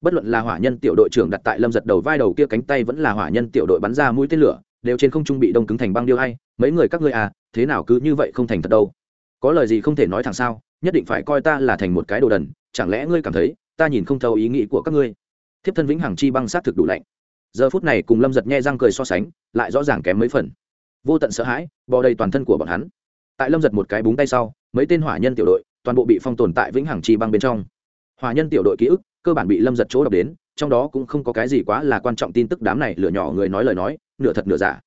Bất luận là hỏa nhân tiểu đội trưởng đặt tại lâm giật đầu vai đầu kia cánh tay vẫn là hỏa nhân tiểu đội bắn ra mũi tên lửa, đều trên không trung bị đông cứng thành băng điêu hay mấy người các ngươi à thế nào cứ như vậy không thành thật đâu? Có lời gì không thể nói thẳng sao, nhất định phải coi ta là thành một cái đồ đần, chẳng lẽ ngươi cảm thấy ta nhìn không thấu ý nghĩ của các ngươi. Thiếp thân vĩnh hằng chi băng sát thực đủ lạnh. Giờ phút này cùng lâm giật nhe răng cười so sánh, lại rõ ràng kém mấy phần. Vô tận sợ hãi, bò đầy toàn thân của bọn hắn. Tại lâm giật một cái búng tay sau, mấy tên hỏa nhân tiểu đội, toàn bộ bị phong tồn tại vĩnh hằng chi băng bên trong. Hỏa nhân tiểu đội ký ức, cơ bản bị lâm giật chỗ đọc đến, trong đó cũng không có cái gì quá là quan trọng tin tức đám này lửa nhỏ người nói lời nói, nửa thật nửa giả.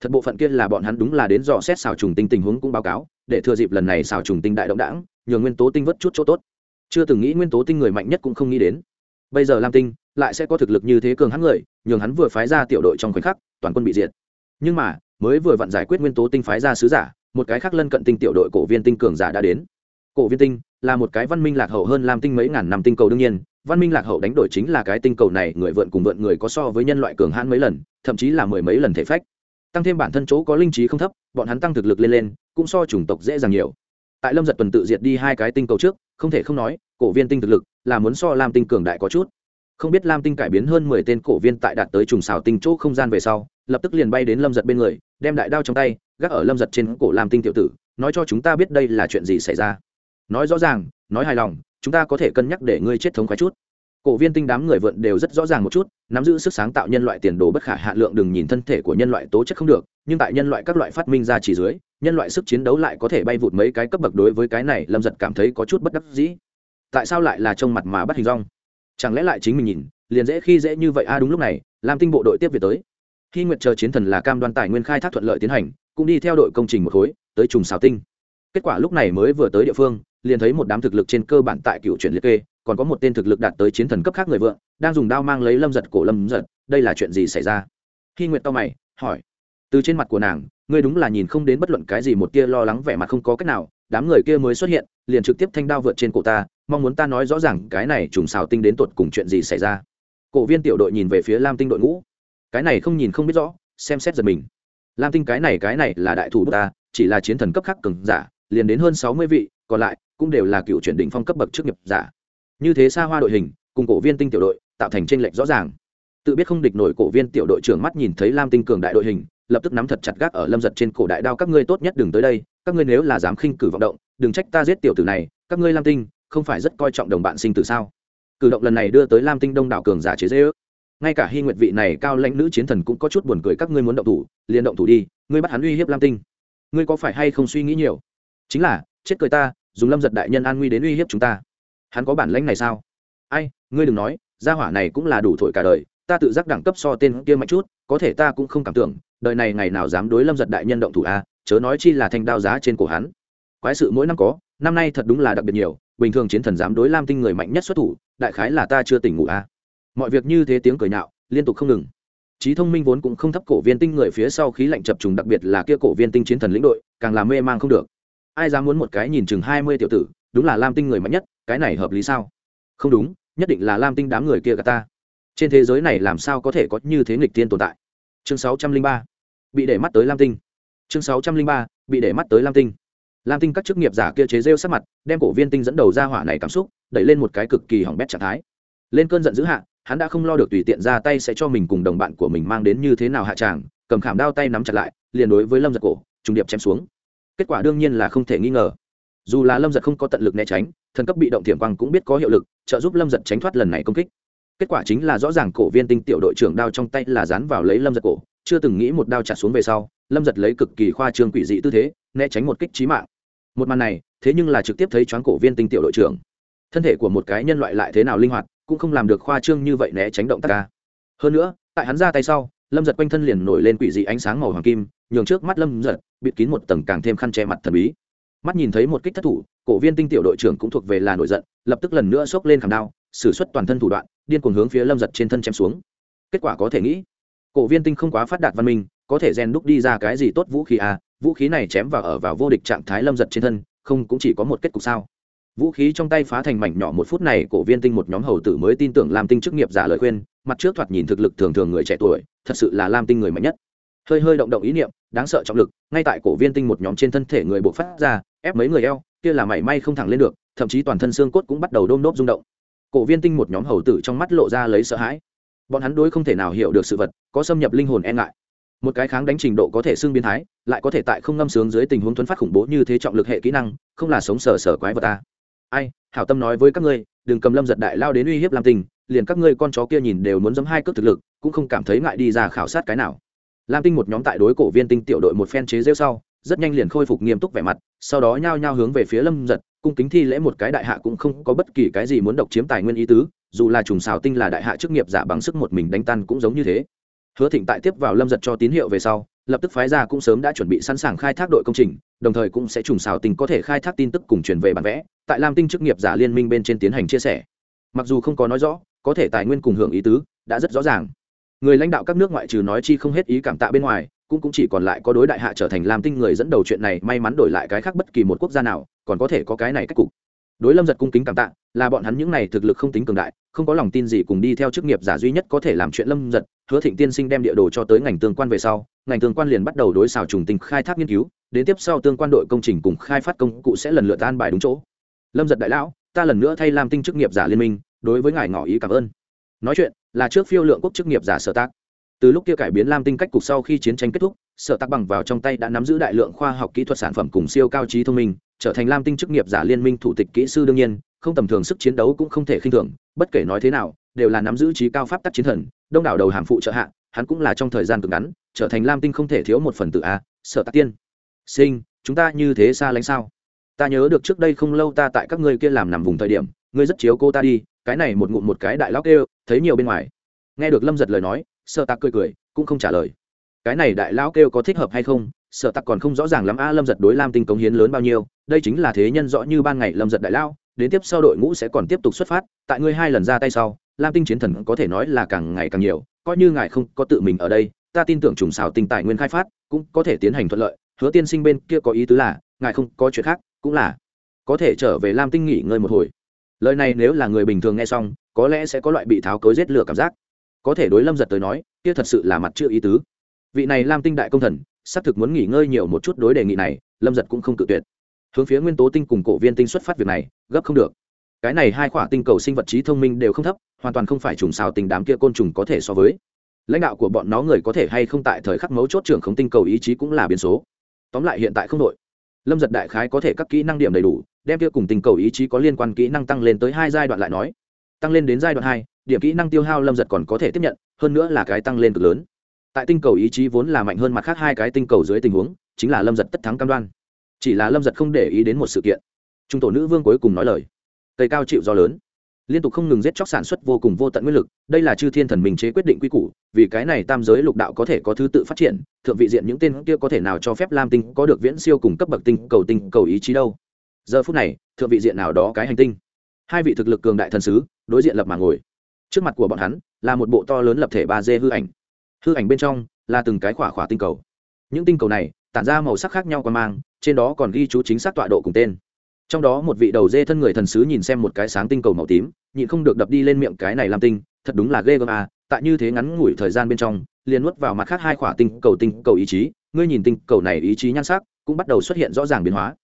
Thật bộ phận kia là bọn hắn đúng là đến dò xét xào trùng tinh tình huống cũng báo cáo, để thừa dịp lần này xào trùng tinh đại động đảng nhường nguyên tố tinh vất chút chỗ tốt chưa từng nghĩ nguyên tố tinh người mạnh nhất cũng không nghĩ đến. Bây giờ lam tinh lại sẽ có thực lực như thế cường hắn người, nhường hắn vừa phái ra tiểu đội trong khoảnh khắc, toàn quân bị diệt. Nhưng mà, mới vừa vặn giải quyết nguyên tố tinh phái ra sứ giả, một cái khác lân cận tinh tiểu đội cổ viên tinh cường giả đã đến. Cổ viên tinh là một cái văn minh lạc hậu hơn lam tinh mấy ngàn năm tinh cầu đương nhiên, văn minh lạc hậu đánh đổi chính là cái tinh cầu này người vượn cùng vượn người có so với nhân loại cường hãn mấy lần, thậm chí là mười mấy lần thể phách. Tăng thêm bản thân chỗ có linh trí không thấp, bọn hắn tăng thực lực lên lên, cũng so chủng tộc dễ dàng nhiều tại lâm giật tuần tự diệt đi hai cái tinh cầu trước, không thể không nói, cổ viên tinh thực lực là muốn so lam tinh cường đại có chút. Không biết lam tinh cải biến hơn mười tên cổ viên tại đạt tới trùng xào tinh chỗ không gian về sau, lập tức liền bay đến lâm giật bên người, đem đại đao trong tay, gác ở lâm giật trên cổ lam tinh tiểu tử, nói cho chúng ta biết đây là chuyện gì xảy ra. Nói rõ ràng, nói hài lòng, chúng ta có thể cân nhắc để ngươi chết thống khoái chút. Cổ viên tinh đám người vượn đều rất rõ ràng một chút, nắm giữ sức sáng tạo nhân loại tiền đồ bất khả hạ lượng đừng nhìn thân thể của nhân loại tố chất không được, nhưng tại nhân loại các loại phát minh ra chỉ dưới nhân loại sức chiến đấu lại có thể bay vụt mấy cái cấp bậc đối với cái này, lâm giật cảm thấy có chút bất đắc dĩ. Tại sao lại là trông mặt mà bắt hình rong? Chẳng lẽ lại chính mình nhìn, liền dễ khi dễ như vậy? A đúng lúc này, lam tinh bộ đội tiếp về tới. Khi nguyệt chờ chiến thần là cam đoan tài nguyên khai thác thuận lợi tiến hành, cũng đi theo đội công trình một khối, tới trùng xào tinh. Kết quả lúc này mới vừa tới địa phương, liền thấy một đám thực lực trên cơ bản tại cựu chuyển liệt kê, còn có một tên thực lực đạt tới chiến thần cấp khác người vượng, đang dùng đao mang lấy lâm giật cổ lâm giật, đây là chuyện gì xảy ra? Khi nguyệt to mày, hỏi. Từ trên mặt của nàng ngươi đúng là nhìn không đến bất luận cái gì một tia lo lắng vẻ mặt không có cách nào, đám người kia mới xuất hiện, liền trực tiếp thanh đao vượt trên cổ ta, mong muốn ta nói rõ ràng, cái này trùng xào tinh đến tột cùng chuyện gì xảy ra. Cổ viên tiểu đội nhìn về phía lam tinh đội ngũ. Cái này không nhìn không biết rõ, xem xét giật mình. Lam tinh cái này cái này là đại thủ ta, chỉ là chiến thần cấp khác cường giả, liền đến hơn sáu mươi vị, còn lại cũng đều là cựu chuyển đỉnh phong cấp bậc chức nghiệp giả. Như thế xa hoa đội hình, cùng cổ viên tinh tiểu đội tạo thành tranh lệch rõ ràng. Tự biết không địch nổi cổ viên tiểu đội trưởng mắt nhìn thấy lam tinh cường đại đội hình lập tức nắm thật chặt gác ở lâm giật trên cổ đại đao, các ngươi tốt nhất đừng tới đây, các ngươi nếu là dám khinh cử vọng động, đừng trách ta giết tiểu tử này, các ngươi lam tinh, không phải rất coi trọng đồng bạn sinh tử sao? Cử động lần này đưa tới lam tinh đông đảo cường giả chế dễ ước ngay cả hy nguyệt vị này cao lãnh nữ chiến thần cũng có chút buồn cười, các ngươi muốn động thủ, liền động thủ đi, ngươi bắt hắn uy hiếp lam tinh. Ngươi có phải hay không suy nghĩ nhiều? Chính là, chết cười ta, dùng lâm giật đại nhân an nguy đến uy hiếp chúng ta. Hắn có bản lãnh này sao? Ai, ngươi đừng nói, gia hỏa này cũng là đủ thổi cả đời, ta tự giác đẳng cấp so tên kia mạnh chút, có thể ta cũng không cảm tưởng đời này ngày nào dám đối lâm giật đại nhân động thủ a, chớ nói chi là thanh đao giá trên cổ hắn. Quái sự mỗi năm có, năm nay thật đúng là đặc biệt nhiều, bình thường chiến thần dám đối lam tinh người mạnh nhất xuất thủ, đại khái là ta chưa tỉnh ngủ a. Mọi việc như thế tiếng cười nhạo, liên tục không ngừng. Trí thông minh vốn cũng không thấp cổ viên tinh người phía sau khí lạnh chập trùng đặc biệt là kia cổ viên tinh chiến thần lĩnh đội, càng làm mê mang không được. Ai dám muốn một cái nhìn chừng hai mươi tiểu tử, đúng là lam tinh người mạnh nhất, cái này hợp lý sao? Không đúng, nhất định là lam tinh đám người kia cả ta. Trên thế giới này làm sao có thể có như thế nghịch tiên tồn tại? Chương sáu trăm linh ba bị để mắt tới lam tinh. Chương sáu trăm linh ba, bị để mắt tới lam tinh. Lam tinh các chức nghiệp giả kia chế rêu sát mặt, đem cổ viên tinh dẫn đầu ra hỏa này cảm xúc, đẩy lên một cái cực kỳ hỏng bét trạng thái. Lên cơn giận dữ hạ, hắn đã không lo được tùy tiện ra tay sẽ cho mình cùng đồng bạn của mình mang đến như thế nào hạ tràng, cầm khảm đao tay nắm chặt lại, liền đối với lâm giật cổ, trùng điệp chém xuống. Kết quả đương nhiên là không thể nghi ngờ. Dù là lâm giật không có tận lực né tránh, thần cấp bị động tiềm quang cũng biết có hiệu lực, trợ giúp lâm giật tránh thoát lần này công kích. Kết quả chính là rõ ràng cổ viên tinh tiểu đội trưởng đao trong tay là dán vào lấy lâm giật cổ chưa từng nghĩ một đao chặt xuống về sau, lâm giật lấy cực kỳ khoa trương quỷ dị tư thế, né tránh một kích trí mạng. Một màn này, thế nhưng là trực tiếp thấy choáng cổ viên tinh tiểu đội trưởng. Thân thể của một cái nhân loại lại thế nào linh hoạt, cũng không làm được khoa trương như vậy né tránh động tác ca. Hơn nữa, tại hắn ra tay sau, lâm giật quanh thân liền nổi lên quỷ dị ánh sáng màu hoàng kim, nhường trước mắt lâm giật, bịt kín một tầng càng thêm khăn che mặt thần bí. Mắt nhìn thấy một kích thất thủ, cổ viên tinh tiểu đội trưởng cũng thuộc về là nổi giận, lập tức lần nữa xốc lên khảm đao xử suất toàn thân thủ đoạn, điên cuồng hướng phía lâm giật trên thân chém xuống. Kết quả có thể nghĩ cổ viên tinh không quá phát đạt văn minh, có thể rèn đúc đi ra cái gì tốt vũ khí à? Vũ khí này chém vào ở vào vô địch trạng thái lâm giật trên thân, không cũng chỉ có một kết cục sao? Vũ khí trong tay phá thành mảnh nhỏ một phút này, cổ viên tinh một nhóm hầu tử mới tin tưởng làm tinh chức nghiệp giả lời khuyên, mặt trước thoạt nhìn thực lực thường thường người trẻ tuổi, thật sự là lam tinh người mạnh nhất. Hơi hơi động động ý niệm, đáng sợ trọng lực, ngay tại cổ viên tinh một nhóm trên thân thể người buộc phát ra, ép mấy người eo, kia là mảy may không thẳng lên được, thậm chí toàn thân xương cốt cũng bắt đầu đôm đốp rung động. Cổ viên tinh một nhóm hầu tử trong mắt lộ ra lấy sợ hãi bọn hắn đối không thể nào hiểu được sự vật, có xâm nhập linh hồn e ngại. Một cái kháng đánh trình độ có thể xưng biến thái, lại có thể tại không ngâm sướng dưới tình huống thuấn phát khủng bố như thế trọng lực hệ kỹ năng, không là sống sờ sờ quái vật ta. Ai, hảo tâm nói với các ngươi, đừng cầm lâm giật đại lao đến uy hiếp làm tình liền các ngươi con chó kia nhìn đều muốn giấm hai cước thực lực, cũng không cảm thấy ngại đi ra khảo sát cái nào. Lam tinh một nhóm tại đối cổ viên tinh tiểu đội một phen chế rêu sau, rất nhanh liền khôi phục nghiêm túc vẻ mặt, sau đó nhao nhao hướng về phía lâm giật cung kính thi lễ một cái đại hạ cũng không có bất kỳ cái gì muốn độc chiếm tài nguyên ý tứ, dù là trùng xào tinh là đại hạ chức nghiệp giả bằng sức một mình đánh tan cũng giống như thế. Hứa thịnh tại tiếp vào lâm giật cho tín hiệu về sau, lập tức phái ra cũng sớm đã chuẩn bị sẵn sàng khai thác đội công trình, đồng thời cũng sẽ trùng xào tinh có thể khai thác tin tức cùng truyền về bản vẽ, tại lam tinh chức nghiệp giả liên minh bên trên tiến hành chia sẻ. Mặc dù không có nói rõ, có thể tài nguyên cùng hưởng ý tứ, đã rất rõ ràng. Người lãnh đạo các nước ngoại trừ nói chi không hết ý cảm tạ bên ngoài cũng cũng chỉ còn lại có đối đại hạ trở thành lam tinh người dẫn đầu chuyện này may mắn đổi lại cái khác bất kỳ một quốc gia nào, còn có thể có cái này cách cục. Đối lâm giật cung kính cảm tạ, là bọn hắn những này thực lực không tính cường đại, không có lòng tin gì cùng đi theo chức nghiệp giả duy nhất có thể làm chuyện lâm giật, hứa thịnh tiên sinh đem địa đồ cho tới ngành tương quan về sau, ngành tương quan liền bắt đầu đối xào trùng tình khai thác nghiên cứu, đến tiếp sau tương quan đội công trình cùng khai phát công cụ sẽ lần lượt an bài đúng chỗ. Lâm giật đại lão, ta lần nữa thay làm tinh chức nghiệp giả liên minh, đối với ngài ngỏ ý cảm ơn. Nói chuyện, là trước phiêu lượng quốc chức nghiệp giả sở tác từ lúc kia cải biến lam tinh cách cục sau khi chiến tranh kết thúc, sở tắc bằng vào trong tay đã nắm giữ đại lượng khoa học kỹ thuật sản phẩm cùng siêu cao trí thông minh, trở thành lam tinh chức nghiệp giả liên minh thủ tịch kỹ sư đương nhiên, không tầm thường sức chiến đấu cũng không thể khinh thường, bất kể nói thế nào, đều là nắm giữ trí cao pháp tắc chiến thần, đông đảo đầu hàm phụ trợ hạ, hắn cũng là trong thời gian cực ngắn, trở thành lam tinh không thể thiếu một phần tự a, sở tạc tiên. Sinh, chúng ta như thế xa lánh sao? Ta nhớ được trước đây không lâu ta tại các ngươi kia làm nằm vùng thời điểm, ngươi rất chiếu cô ta đi, cái này một ngụm một cái đại lóc kêu, thấy nhiều bên ngoài. Nghe được lâm giật lời nói sợ tạc cười cười, cũng không trả lời. Cái này đại lão kêu có thích hợp hay không sợ tặc còn không rõ ràng lắm a lâm giật đối lam tinh cống hiến lớn bao nhiêu, đây chính là thế nhân rõ như ban ngày lâm giật đại lão, đến tiếp sau đội ngũ sẽ còn tiếp tục xuất phát, tại ngươi hai lần ra tay sau, lam tinh chiến thần có thể nói là càng ngày càng nhiều, coi như ngài không có tự mình ở đây, ta tin tưởng trùng xào tinh tài nguyên khai phát, cũng có thể tiến hành thuận lợi, hứa tiên sinh bên kia có ý tứ là, ngài không có chuyện khác, cũng là, có thể trở về lam tinh nghỉ ngơi một hồi. Lời này nếu là người bình thường nghe xong, có lẽ sẽ có loại bị tháo cối giết lửa cảm giác có thể đối lâm giật tới nói, kia thật sự là mặt chưa ý tứ. Vị này lam tinh đại công thần xác thực muốn nghỉ ngơi nhiều một chút đối đề nghị này, lâm giật cũng không tự tuyệt. Hướng phía nguyên tố tinh cùng cổ viên tinh xuất phát việc này, gấp không được. Cái này hai khoả tinh cầu sinh vật trí thông minh đều không thấp, hoàn toàn không phải trùng xào tình đám kia côn trùng có thể so với. Lãnh đạo của bọn nó người có thể hay không tại thời khắc mấu chốt trưởng không tinh cầu ý chí cũng là biến số. Tóm lại hiện tại không đội lâm giật đại khái có thể các kỹ năng điểm đầy đủ, đem kia cùng tinh cầu ý chí có liên quan kỹ năng tăng lên tới hai giai đoạn lại nói. Tăng lên đến giai đoạn hai điểm kỹ năng tiêu hao lâm giật còn có thể tiếp nhận, hơn nữa là cái tăng lên cực lớn. Tại tinh cầu ý chí vốn là mạnh hơn mặt khác hai cái tinh cầu dưới tình huống, chính là lâm giật tất thắng cam đoan. Chỉ là lâm giật không để ý đến một sự kiện. Trung tổ nữ vương cuối cùng nói lời. Cây cao chịu do lớn. Liên tục không ngừng giết chóc sản xuất vô cùng vô tận nguyên lực, đây là chư thiên thần mình chế quyết định quy củ, vì cái này tam giới lục đạo có thể có thứ tự phát triển, thượng vị diện những tên kia có thể nào cho phép lam tinh có được viễn siêu cùng cấp bậc tinh cầu tinh cầu ý chí đâu. Giờ phút này, thượng vị diện nào đó cái hành tinh. Hai vị thực lực cường đại thần sứ, đối diện lập mà ngồi trước mặt của bọn hắn là một bộ to lớn lập thể ba d hư ảnh. Hư ảnh bên trong là từng cái khỏa khỏa tinh cầu. Những tinh cầu này tản ra màu sắc khác nhau còn mang, trên đó còn ghi chú chính xác tọa độ cùng tên. Trong đó một vị đầu dê thân người thần sứ nhìn xem một cái sáng tinh cầu màu tím, nhịn không được đập đi lên miệng cái này làm tinh, thật đúng là ghê gớm à tại như thế ngắn ngủi thời gian bên trong, liền nuốt vào mặt khác hai khỏa tinh cầu tinh cầu ý chí, ngươi nhìn tinh cầu này ý chí nhan sắc, cũng bắt đầu xuất hiện rõ ràng biến hóa.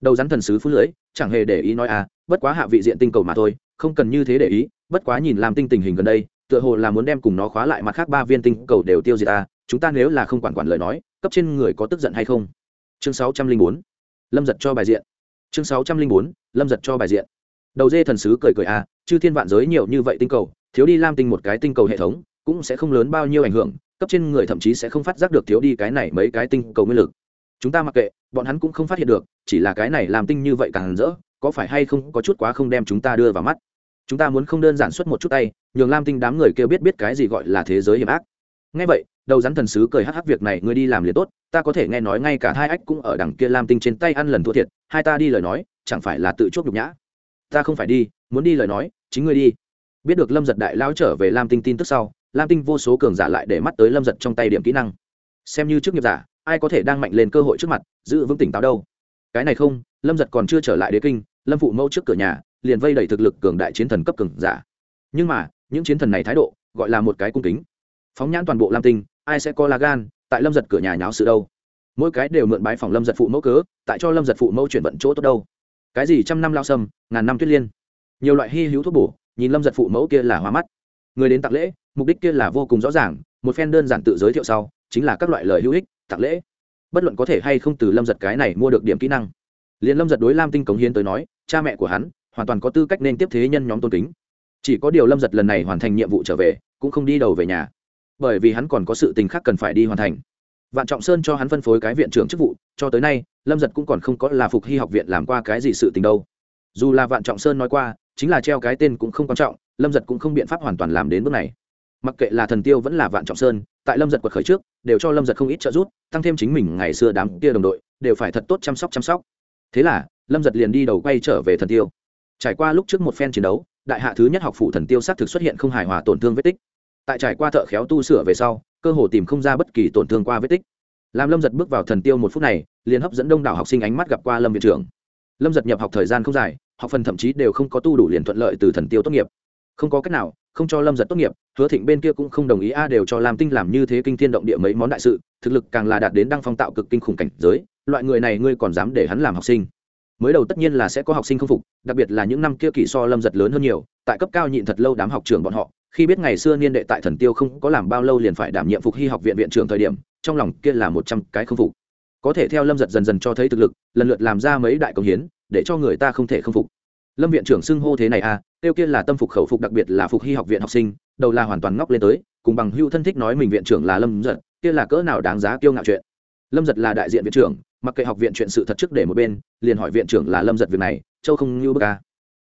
Đầu rắn thần sứ phú lưỡi chẳng hề để ý nói à bất quá hạ vị diện tinh cầu mà thôi không cần như thế để ý, bất quá nhìn làm tinh tình hình gần đây, tựa hồ là muốn đem cùng nó khóa lại mặt khác ba viên tinh cầu đều tiêu diệt ta, chúng ta nếu là không quản quản lời nói, cấp trên người có tức giận hay không? Chương sáu trăm linh bốn, lâm giật cho bài diện. Chương sáu trăm linh bốn, lâm giật cho bài diện. Đầu dê thần sứ cười cười à chư thiên vạn giới nhiều như vậy tinh cầu, thiếu đi lam tinh một cái tinh cầu hệ thống, cũng sẽ không lớn bao nhiêu ảnh hưởng, cấp trên người thậm chí sẽ không phát giác được thiếu đi cái này mấy cái tinh cầu nguyên lực. Chúng ta mặc kệ, bọn hắn cũng không phát hiện được, chỉ là cái này làm tinh như vậy càng rỡ, có phải hay không có chút quá không đem chúng ta đưa vào mắt? Chúng ta muốn không đơn giản xuất một chút tay, nhường lam tinh đám người kêu biết biết cái gì gọi là thế giới hiểm ác. Ngay vậy, đầu rắn thần sứ cười hắc hắc, việc này ngươi đi làm liền tốt, ta có thể nghe nói ngay cả hai ách cũng ở đằng kia lam tinh trên tay ăn lần thua thiệt, hai ta đi lời nói, chẳng phải là tự chuốc nhục nhã? Ta không phải đi, muốn đi lời nói, chính ngươi đi. Biết được lâm giật đại lao trở về lam tinh tin tức sau, lam tinh vô số cường giả lại để mắt tới lâm giật trong tay điểm kỹ năng. Xem như trước nghiệp giả, ai có thể đang mạnh lên cơ hội trước mặt, giữ vững tỉnh táo đâu. Cái này không, lâm giật còn chưa trở lại đế kinh, lâm phụ mẫu trước cửa nhà liền vây đẩy thực lực cường đại chiến thần cấp cường giả. Nhưng mà, những chiến thần này thái độ, gọi là một cái cung kính. Phóng nhãn toàn bộ lam tinh, ai sẽ co la gan, tại lâm giật cửa nhà nháo sự đâu? Mỗi cái đều mượn bái phòng lâm giật phụ mẫu cớ, tại cho lâm giật phụ mẫu chuyển vận chỗ tốt đâu? Cái gì trăm năm lao sâm, ngàn năm tuyết liên? Nhiều loại hy hữu thuốc bổ, nhìn lâm giật phụ mẫu kia là hoa mắt. Người đến tặng lễ, mục đích kia là vô cùng rõ ràng, một phen đơn giản tự giới thiệu sau, chính là các loại lời hữu ích, tặng lễ. Bất luận có thể hay không từ lâm giật cái này mua được điểm kỹ năng. Liền lâm giật đối lam tinh cống hiến tới nói, cha mẹ của hắn hoàn toàn có tư cách nên tiếp thế nhân nhóm tôn kính. Chỉ có điều lâm giật lần này hoàn thành nhiệm vụ trở về, cũng không đi đầu về nhà. Bởi vì hắn còn có sự tình khác cần phải đi hoàn thành. Vạn trọng sơn cho hắn phân phối cái viện trưởng chức vụ, cho tới nay, lâm giật cũng còn không có là phục hy học viện làm qua cái gì sự tình đâu. Dù là vạn trọng sơn nói qua, chính là treo cái tên cũng không quan trọng, lâm giật cũng không biện pháp hoàn toàn làm đến bước này. Mặc kệ là thần tiêu vẫn là vạn trọng sơn, tại lâm giật quật khởi trước, đều cho lâm giật không ít trợ giúp, tăng thêm chính mình ngày xưa đám kia đồng đội, đều phải thật tốt chăm sóc chăm sóc. Thế là, lâm giật liền đi đầu quay trở về thần tiêu trải qua lúc trước một phen chiến đấu, đại hạ thứ nhất học phủ thần tiêu xác thực xuất hiện không hài hòa tổn thương vết tích. Tại trải qua thợ khéo tu sửa về sau, cơ hồ tìm không ra bất kỳ tổn thương qua vết tích. Làm lâm giật bước vào thần tiêu một phút này, liền hấp dẫn đông đảo học sinh ánh mắt gặp qua lâm viện trưởng. Lâm giật nhập học thời gian không dài, học phần thậm chí đều không có tu đủ liền thuận lợi từ thần tiêu tốt nghiệp. Không có cách nào, không cho lâm giật tốt nghiệp, hứa thịnh bên kia cũng không đồng ý a đều cho làm tinh làm như thế kinh thiên động địa mấy món đại sự, thực lực càng là đạt đến đăng phong tạo cực kinh khủng cảnh giới, loại người này ngươi còn dám để hắn làm học sinh mới đầu tất nhiên là sẽ có học sinh không phục, đặc biệt là những năm kia kỷ so lâm giật lớn hơn nhiều, tại cấp cao nhịn thật lâu đám học trường bọn họ, khi biết ngày xưa niên đệ tại thần tiêu không có làm bao lâu liền phải đảm nhiệm phục hy học viện viện trưởng thời điểm, trong lòng kia là một trăm cái không phục. Có thể theo lâm giật dần dần cho thấy thực lực, lần lượt làm ra mấy đại công hiến, để cho người ta không thể không phục. Lâm viện trưởng xưng hô thế này à tiêu kia là tâm phục khẩu phục đặc biệt là phục hy học viện học sinh, đầu là hoàn toàn ngóc lên tới, cùng bằng hưu thân thích nói mình viện trưởng là lâm giật, kia là cỡ nào đáng giá kiêu ngạo chuyện. Lâm giật là đại diện viện trưởng mặc kệ học viện chuyện sự thật trước để một bên, liền hỏi viện trưởng là lâm giật việc này, châu không như bức ca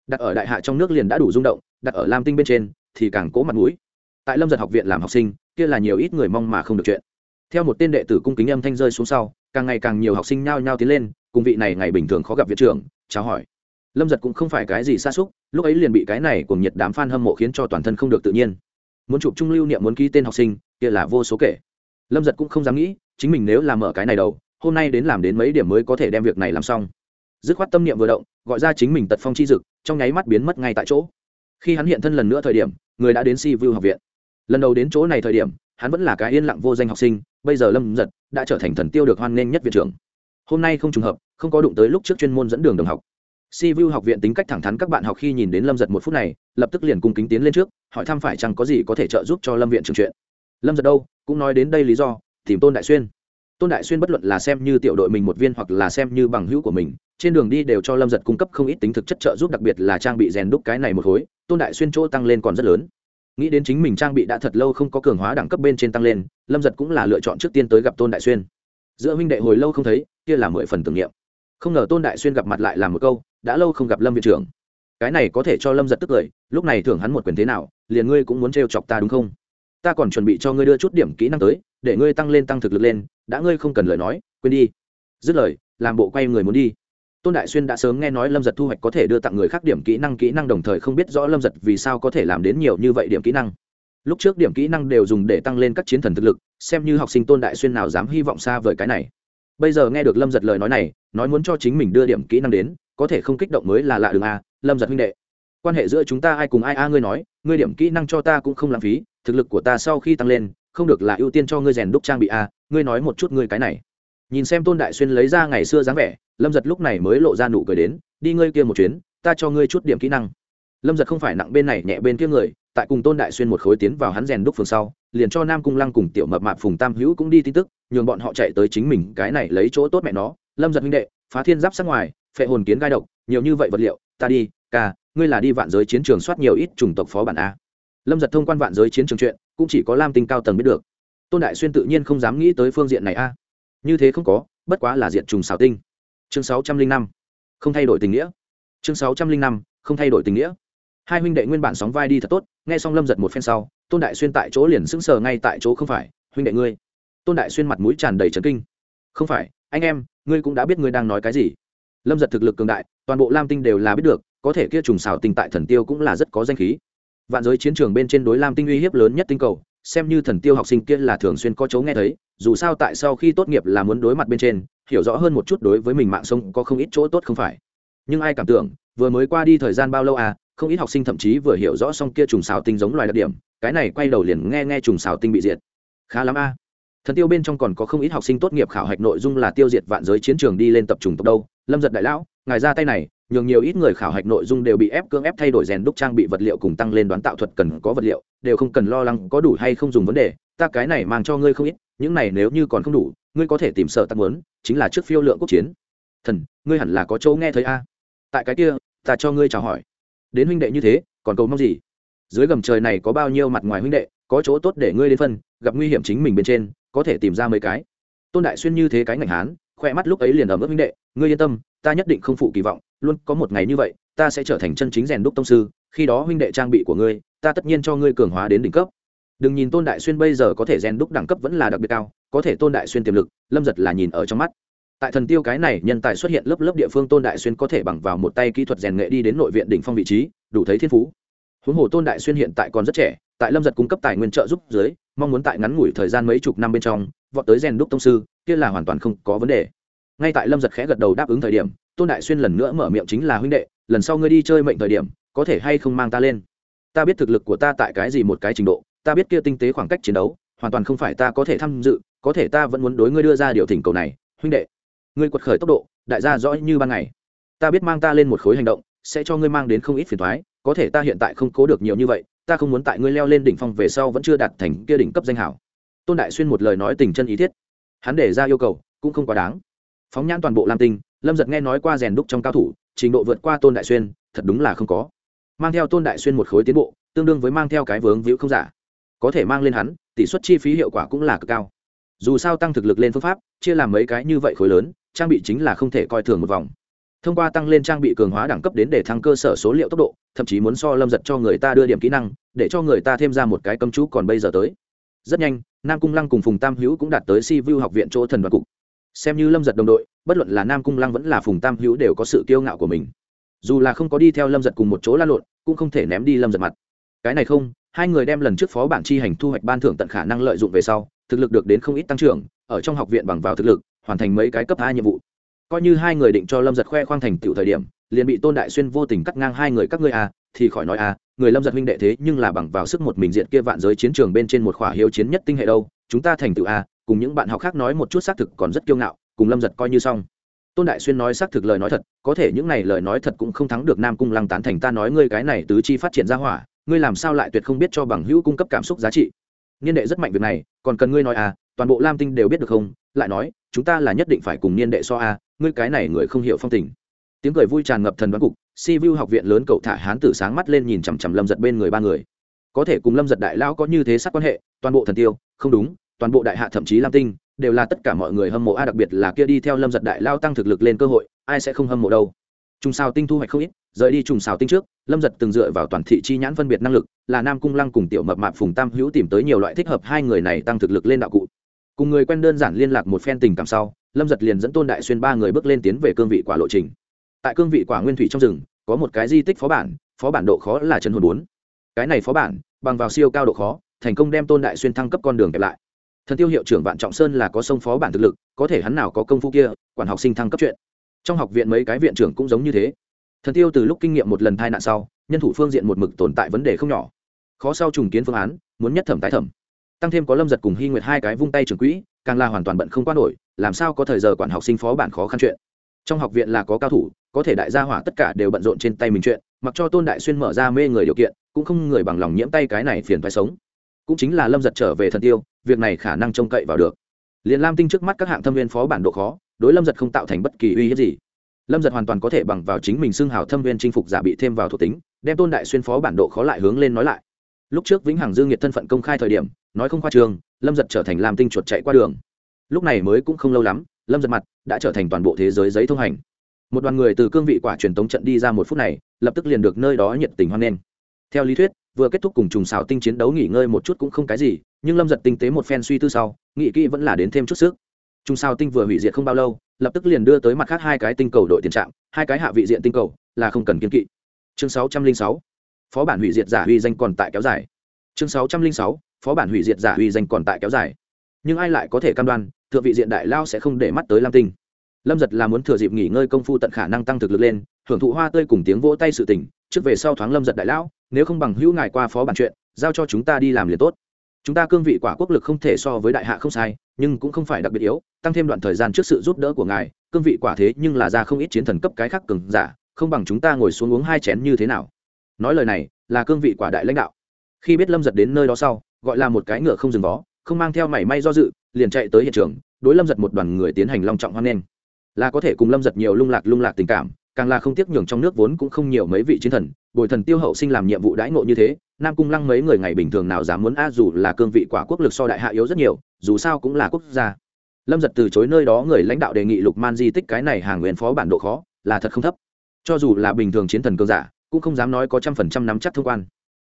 đặt ở đại hạ trong nước liền đã đủ rung động, đặt ở lam tinh bên trên, thì càng cố mặt mũi. Tại lâm giật học viện làm học sinh, kia là nhiều ít người mong mà không được chuyện. Theo một tên đệ tử cung kính âm thanh rơi xuống sau, càng ngày càng nhiều học sinh nhao nhao tiến lên, cùng vị này ngày bình thường khó gặp viện trưởng, chào hỏi. Lâm giật cũng không phải cái gì xa xúc, lúc ấy liền bị cái này cùng nhiệt đám f a n hâm mộ khiến cho toàn thân không được tự nhiên. Muốn chụp trung lưu niệm muốn ký tên học sinh, kia là vô số kể. Lâm giật cũng không dám nghĩ, chính mình nếu làm ở cái này đầu hôm nay đến làm đến mấy điểm mới có thể đem việc này làm xong. Dứt khoát tâm niệm vừa động, gọi ra chính mình tật phong chi dực, trong nháy mắt biến mất ngay tại chỗ. Khi hắn hiện thân lần nữa thời điểm, người đã đến si vu học viện. Lần đầu đến chỗ này thời điểm, hắn vẫn là cái yên lặng vô danh học sinh, bây giờ lâm giật đã trở thành thần tiêu được hoan nghênh nhất viện trưởng. Hôm nay không trùng hợp, không có đụng tới lúc trước chuyên môn dẫn đường đồng học. Si vu học viện tính cách thẳng thắn các bạn học khi nhìn đến lâm giật một phút này, lập tức liền cung kính tiến lên trước, hỏi thăm phải chăng có gì có thể trợ giúp cho lâm viện trưởng chuyện. Lâm giật đâu, cũng nói đến đây lý do, tìm tôn đại xuyên tôn đại xuyên bất luận là xem như tiểu đội mình một viên hoặc là xem như bằng hữu của mình, trên đường đi đều cho lâm giật cung cấp không ít tính thực chất trợ giúp, đặc biệt là trang bị rèn đúc cái này một khối, tôn đại xuyên chỗ tăng lên còn rất lớn. Nghĩ đến chính mình trang bị đã thật lâu không có cường hóa đẳng cấp bên trên tăng lên, lâm giật cũng là lựa chọn trước tiên tới gặp tôn đại xuyên. Giữa huynh đệ hồi lâu không thấy, kia là mười phần tưởng niệm. Không ngờ tôn đại xuyên gặp mặt lại làm một câu, đã lâu không gặp lâm viện trưởng. Cái này có thể cho lâm giật tức cười lúc này thưởng hắn một quyền thế nào, liền ngươi cũng muốn trêu chọc ta đúng không? Ta còn chuẩn bị cho ngươi đưa chút điểm kỹ năng tới, để ngươi tăng lên tăng thực lực lên đã ngươi không cần lời nói, quên đi. Dứt lời, làm bộ quay người muốn đi. Tôn đại xuyên đã sớm nghe nói lâm giật thu hoạch có thể đưa tặng người khác điểm kỹ năng kỹ năng đồng thời không biết rõ lâm giật vì sao có thể làm đến nhiều như vậy điểm kỹ năng. Lúc trước điểm kỹ năng đều dùng để tăng lên các chiến thần thực lực, xem như học sinh tôn đại xuyên nào dám hy vọng xa vời cái này. Bây giờ nghe được lâm giật lời nói này, nói muốn cho chính mình đưa điểm kỹ năng đến, có thể không kích động mới là lạ đường a à, lâm giật huynh đệ. Quan hệ giữa chúng ta ai cùng ai a ngươi nói, ngươi điểm kỹ năng cho ta cũng không lãng phí, thực lực của ta sau khi tăng lên không được là ưu tiên cho ngươi rèn đúc trang bị a ngươi nói một chút ngươi cái này. Nhìn xem tôn đại xuyên lấy ra ngày xưa dáng vẻ, lâm giật lúc này mới lộ ra nụ cười đến, đi ngươi kia một chuyến, ta cho ngươi chút điểm kỹ năng. Lâm giật không phải nặng bên này, nhẹ bên kia người, tại cùng tôn đại xuyên một khối tiến vào hắn rèn đúc phường sau, liền cho nam cung lăng cùng tiểu mập mạp phùng tam hữu cũng đi tin tức, nhường bọn họ chạy tới chính mình, cái này lấy chỗ tốt mẹ nó. Lâm giật huynh đệ, phá thiên giáp sát ngoài, phệ hồn kiến gai độc, nhiều như vậy vật liệu, ta đi, ca, ngươi là đi vạn giới chiến trường soát nhiều ít chủng tộc phó bản a. Lâm giật thông quan vạn giới chiến trường chuyện cũng chỉ có lam tinh cao tầng biết được. Tôn đại xuyên tự nhiên không dám nghĩ tới phương diện này a. Như thế không có, bất quá là diện trùng xào tinh. Chương sáu trăm linh năm, không thay đổi tình nghĩa. Chương sáu trăm linh năm, không thay đổi tình nghĩa. Hai huynh đệ nguyên bản sóng vai đi thật tốt, nghe xong lâm giật một phen sau, tôn đại xuyên tại chỗ liền sững sờ ngay tại chỗ không phải, huynh đệ ngươi. Tôn đại xuyên mặt mũi tràn đầy trấn kinh. Không phải, anh em, ngươi cũng đã biết ngươi đang nói cái gì. Lâm giật thực lực cường đại, toàn bộ lam tinh đều là biết được, có thể kia trùng xào tinh tại thần tiêu cũng là rất có danh khí vạn giới chiến trường bên trên đối lam tinh uy hiếp lớn nhất tinh cầu, xem như thần tiêu học sinh kia là thường xuyên có chấu nghe thấy, dù sao tại sau khi tốt nghiệp là muốn đối mặt bên trên, hiểu rõ hơn một chút đối với mình mạng sông có không ít chỗ tốt không phải. Nhưng ai cảm tưởng, vừa mới qua đi thời gian bao lâu à không ít học sinh thậm chí vừa hiểu rõ xong kia trùng xào tinh giống loài đặc điểm, cái này quay đầu liền nghe nghe trùng xào tinh bị diệt. Khá lắm a. Thần tiêu bên trong còn có không ít học sinh tốt nghiệp khảo hạch nội dung là tiêu diệt vạn giới chiến trường đi lên tập trùng tộc đâu. Lâm giật đại lão, ngài ra tay này nhường nhiều ít người khảo hạch nội dung đều bị ép cưỡng ép thay đổi rèn đúc trang bị vật liệu cùng tăng lên đoán tạo thuật cần có vật liệu, đều không cần lo lắng có đủ hay không dùng vấn đề. Ta cái này mang cho ngươi không ít, những này nếu như còn không đủ, ngươi có thể tìm sợ tăng muốn, chính là trước phiêu lượng quốc chiến. Thần, ngươi hẳn là có chỗ nghe thấy a. Tại cái kia, ta cho ngươi chào hỏi. Đến huynh đệ như thế, còn cầu mong gì? Dưới gầm trời này có bao nhiêu mặt ngoài huynh đệ, có chỗ tốt để ngươi đến phân, gặp nguy hiểm chính mình bên trên, có thể tìm ra mấy cái. Tôn đại xuyên như thế cái ngành hán khoe mắt lúc ấy liền ở mức Minh đệ, ngươi yên tâm, ta nhất định không phụ kỳ vọng, luôn có một ngày như vậy, ta sẽ trở thành chân chính rèn đúc tông sư, khi đó huynh đệ trang bị của ngươi, ta tất nhiên cho ngươi cường hóa đến đỉnh cấp. Đừng nhìn tôn đại xuyên bây giờ có thể rèn đúc đẳng cấp vẫn là đặc biệt cao, có thể tôn đại xuyên tiềm lực, lâm giật là nhìn ở trong mắt. Tại thần tiêu cái này, nhân tài xuất hiện lớp lớp địa phương, tôn đại xuyên có thể bằng vào một tay kỹ thuật rèn nghệ đi đến nội viện đỉnh phong vị trí, đủ thấy thiên phú. Huống hồ tôn đại xuyên hiện tại còn rất trẻ, tại lâm giật cung cấp tài nguyên trợ giúp dưới, mong muốn tại ngắn ngủi thời gian mấy chục năm bên trong, vọt tới rèn đúc tông sư kia là hoàn toàn không có vấn đề. Ngay tại lâm giật khẽ gật đầu đáp ứng thời điểm, tôn đại xuyên lần nữa mở miệng chính là huynh đệ, lần sau ngươi đi chơi mệnh thời điểm, có thể hay không mang ta lên? Ta biết thực lực của ta tại cái gì một cái trình độ, ta biết kia tinh tế khoảng cách chiến đấu, hoàn toàn không phải ta có thể tham dự, có thể ta vẫn muốn đối ngươi đưa ra điều thỉnh cầu này, huynh đệ. Ngươi quật khởi tốc độ, đại gia rõ như ban ngày. Ta biết mang ta lên một khối hành động, sẽ cho ngươi mang đến không ít phiền thoái có thể ta hiện tại không cố được nhiều như vậy, ta không muốn tại ngươi leo lên đỉnh phong về sau vẫn chưa đạt thành kia đỉnh cấp danh hảo. Tôn đại xuyên một lời nói tình chân ý thiết hắn để ra yêu cầu, cũng không quá đáng. Phóng nhãn toàn bộ lam tinh, lâm giật nghe nói qua rèn đúc trong cao thủ, trình độ vượt qua tôn đại xuyên, thật đúng là không có. Mang theo tôn đại xuyên một khối tiến bộ, tương đương với mang theo cái vướng víu không giả. Có thể mang lên hắn, tỷ suất chi phí hiệu quả cũng là cực cao. Dù sao tăng thực lực lên phương pháp, chia làm mấy cái như vậy khối lớn, trang bị chính là không thể coi thường một vòng. Thông qua tăng lên trang bị cường hóa đẳng cấp đến để thăng cơ sở số liệu tốc độ, thậm chí muốn so lâm giật cho người ta đưa điểm kỹ năng, để cho người ta thêm ra một cái cấm chú còn bây giờ tới rất nhanh, nam cung lăng cùng phùng tam hữu cũng đạt tới si vu học viện chỗ thần đoạt cục. Xem như lâm giật đồng đội, bất luận là nam cung lăng vẫn là phùng tam hữu đều có sự kiêu ngạo của mình. Dù là không có đi theo lâm giật cùng một chỗ lan lộn, cũng không thể ném đi lâm giật mặt. Cái này không, hai người đem lần trước phó bản chi hành thu hoạch ban thưởng tận khả năng lợi dụng về sau, thực lực được đến không ít tăng trưởng, ở trong học viện bằng vào thực lực, hoàn thành mấy cái cấp hai nhiệm vụ coi như hai người định cho lâm giật khoe khoang thành tựu thời điểm, liền bị tôn đại xuyên vô tình cắt ngang hai người các ngươi à thì khỏi nói à người lâm giật huynh đệ thế nhưng là bằng vào sức một mình diện kia vạn giới chiến trường bên trên một khỏa hiếu chiến nhất tinh hệ đâu, chúng ta thành tựu à cùng những bạn học khác nói một chút xác thực còn rất kiêu ngạo, cùng lâm giật coi như xong. Tôn đại xuyên nói xác thực lời nói thật, có thể những này lời nói thật cũng không thắng được nam cung lăng tán thành ta nói ngươi cái này tứ chi phát triển ra hỏa, ngươi làm sao lại tuyệt không biết cho bằng hữu cung cấp cảm xúc giá trị. Niên đệ rất mạnh việc này, còn cần ngươi nói à toàn bộ lam tinh đều biết được không lại nói, chúng ta là nhất định phải cùng niên đệ so à ngươi cái này người không hiểu phong tình. Tiếng cười vui tràn ngập thần đoán cục, si vu học viện lớn cậu thả hán tử sáng mắt lên nhìn chằm chằm lâm giật bên người ba người. Có thể cùng lâm giật đại lão có như thế sắc quan hệ, toàn bộ thần tiêu, không đúng, toàn bộ đại hạ thậm chí lam tinh, đều là tất cả mọi người hâm mộ a, đặc biệt là kia đi theo lâm giật đại lao tăng thực lực lên cơ hội, ai sẽ không hâm mộ đâu. Trùng xào tinh thu hoạch không ít, rời đi trùng xào tinh trước, lâm giật từng dựa vào toàn thị chi nhãn phân biệt năng lực, là nam cung lăng cùng tiểu mập mạp phùng tam hữu tìm tới nhiều loại thích hợp hai người này tăng thực lực lên đạo cụ cùng người quen đơn giản liên lạc một phen tình cảm sau, lâm giật liền dẫn tôn đại xuyên ba người bước lên tiến về cương vị quả lộ trình. Tại cương vị quả nguyên thủy trong rừng, có một cái di tích phó bản phó bản độ khó là chân hồn bốn. Cái này phó bản, bằng vào siêu cao độ khó, thành công đem tôn đại xuyên thăng cấp con đường kẹp lại. Thần tiêu hiệu trưởng vạn trọng sơn là có sông phó bản thực lực, có thể hắn nào có công phu kia, quản học sinh thăng cấp chuyện. Trong học viện mấy cái viện trưởng cũng giống như thế. Thần tiêu từ lúc kinh nghiệm một lần tai nạn sau, nhân thủ phương diện một mực tồn tại vấn đề không nhỏ. Khó sau trùng kiến phương án, muốn nhất thẩm tái thẩm tăng thêm có lâm giật cùng hy nguyệt hai cái vung tay trường quỹ, càng là hoàn toàn bận không qua nổi, làm sao có thời giờ quản học sinh phó bản khó khăn chuyện. Trong học viện là có cao thủ, có thể đại gia hỏa tất cả đều bận rộn trên tay mình chuyện, mặc cho tôn đại xuyên mở ra mê người điều kiện, cũng không người bằng lòng nhiễm tay cái này phiền phải sống. Cũng chính là lâm giật trở về thần tiêu, việc này khả năng trông cậy vào được. Liền lam tinh trước mắt các hạng thâm viên phó bản độ khó, đối lâm giật không tạo thành bất kỳ uy hiếp gì. Lâm giật hoàn toàn có thể bằng vào chính mình xưng hào thâm viên chinh phục giả bị thêm vào thuộc tính, đem tôn đại xuyên phó bản độ khó lại hướng lên nói lại. Lúc trước vĩnh hằng dương nhiệt thân phận công khai thời điểm nói không khoa trường lâm giật trở thành làm tinh chuột chạy qua đường. Lúc này mới cũng không lâu lắm, lâm giật mặt đã trở thành toàn bộ thế giới giấy thông hành. Một đoàn người từ cương vị quả truyền tống trận đi ra một phút này, lập tức liền được nơi đó nhiệt tình hoan nghênh. Theo lý thuyết, vừa kết thúc cùng trùng xào tinh chiến đấu nghỉ ngơi một chút cũng không cái gì, nhưng lâm giật tinh tế một phen suy tư sau nghị kỹ vẫn là đến thêm chút sức. Trùng xào tinh vừa hủy diệt không bao lâu, lập tức liền đưa tới mặt khác hai cái tinh cầu đội tiền trạm, hai cái hạ vị diện tinh cầu, là không cần kiên kỵ. Chương sáu trăm linh sáu, phó bản hủy diệt giả huy danh còn tại kéo dài. Chương sáu trăm linh sáu phó bản hủy diệt giả uy danh còn tại kéo dài. Nhưng ai lại có thể cam đoan, thượng vị diện đại lao sẽ không để mắt tới lam tinh? Lâm giật là muốn thừa dịp nghỉ ngơi công phu tận khả năng tăng thực lực lên hưởng thụ hoa tươi cùng tiếng vỗ tay sự tỉnh trước về sau thoáng lâm giật đại lão nếu không bằng hữu ngài qua phó bản chuyện, giao cho chúng ta đi làm liền tốt. Chúng ta cương vị quả quốc lực không thể so với đại hạ không sai, nhưng cũng không phải đặc biệt yếu, tăng thêm đoạn thời gian trước sự giúp đỡ của ngài, cương vị quả thế nhưng là ra không ít chiến thần cấp cái khác cường giả, không bằng chúng ta ngồi xuống uống hai chén như thế nào? Nói lời này, là cương vị quả đại lãnh đạo. Khi biết lâm giật đến nơi đó sau gọi là một cái ngựa không dừng vó, không mang theo mảy may do dự, liền chạy tới hiện trường, đối lâm giật một đoàn người tiến hành long trọng hoan nghênh. Là có thể cùng lâm giật nhiều lung lạc lung lạc tình cảm, càng là không tiếc nhường trong nước vốn cũng không nhiều mấy vị chiến thần, bồi thần tiêu hậu sinh làm nhiệm vụ đãi ngộ như thế, nam cung lăng mấy người ngày bình thường nào dám muốn a, dù là cương vị quả quốc lực so đại hạ yếu rất nhiều, dù sao cũng là quốc gia. Lâm giật từ chối nơi đó người lãnh đạo đề nghị lục man di tích cái này hàng nguyên phó bản độ khó, là thật không thấp. Cho dù là bình thường chiến thần cương giả, cũng không dám nói có trăm phần trăm nắm chắc thông quan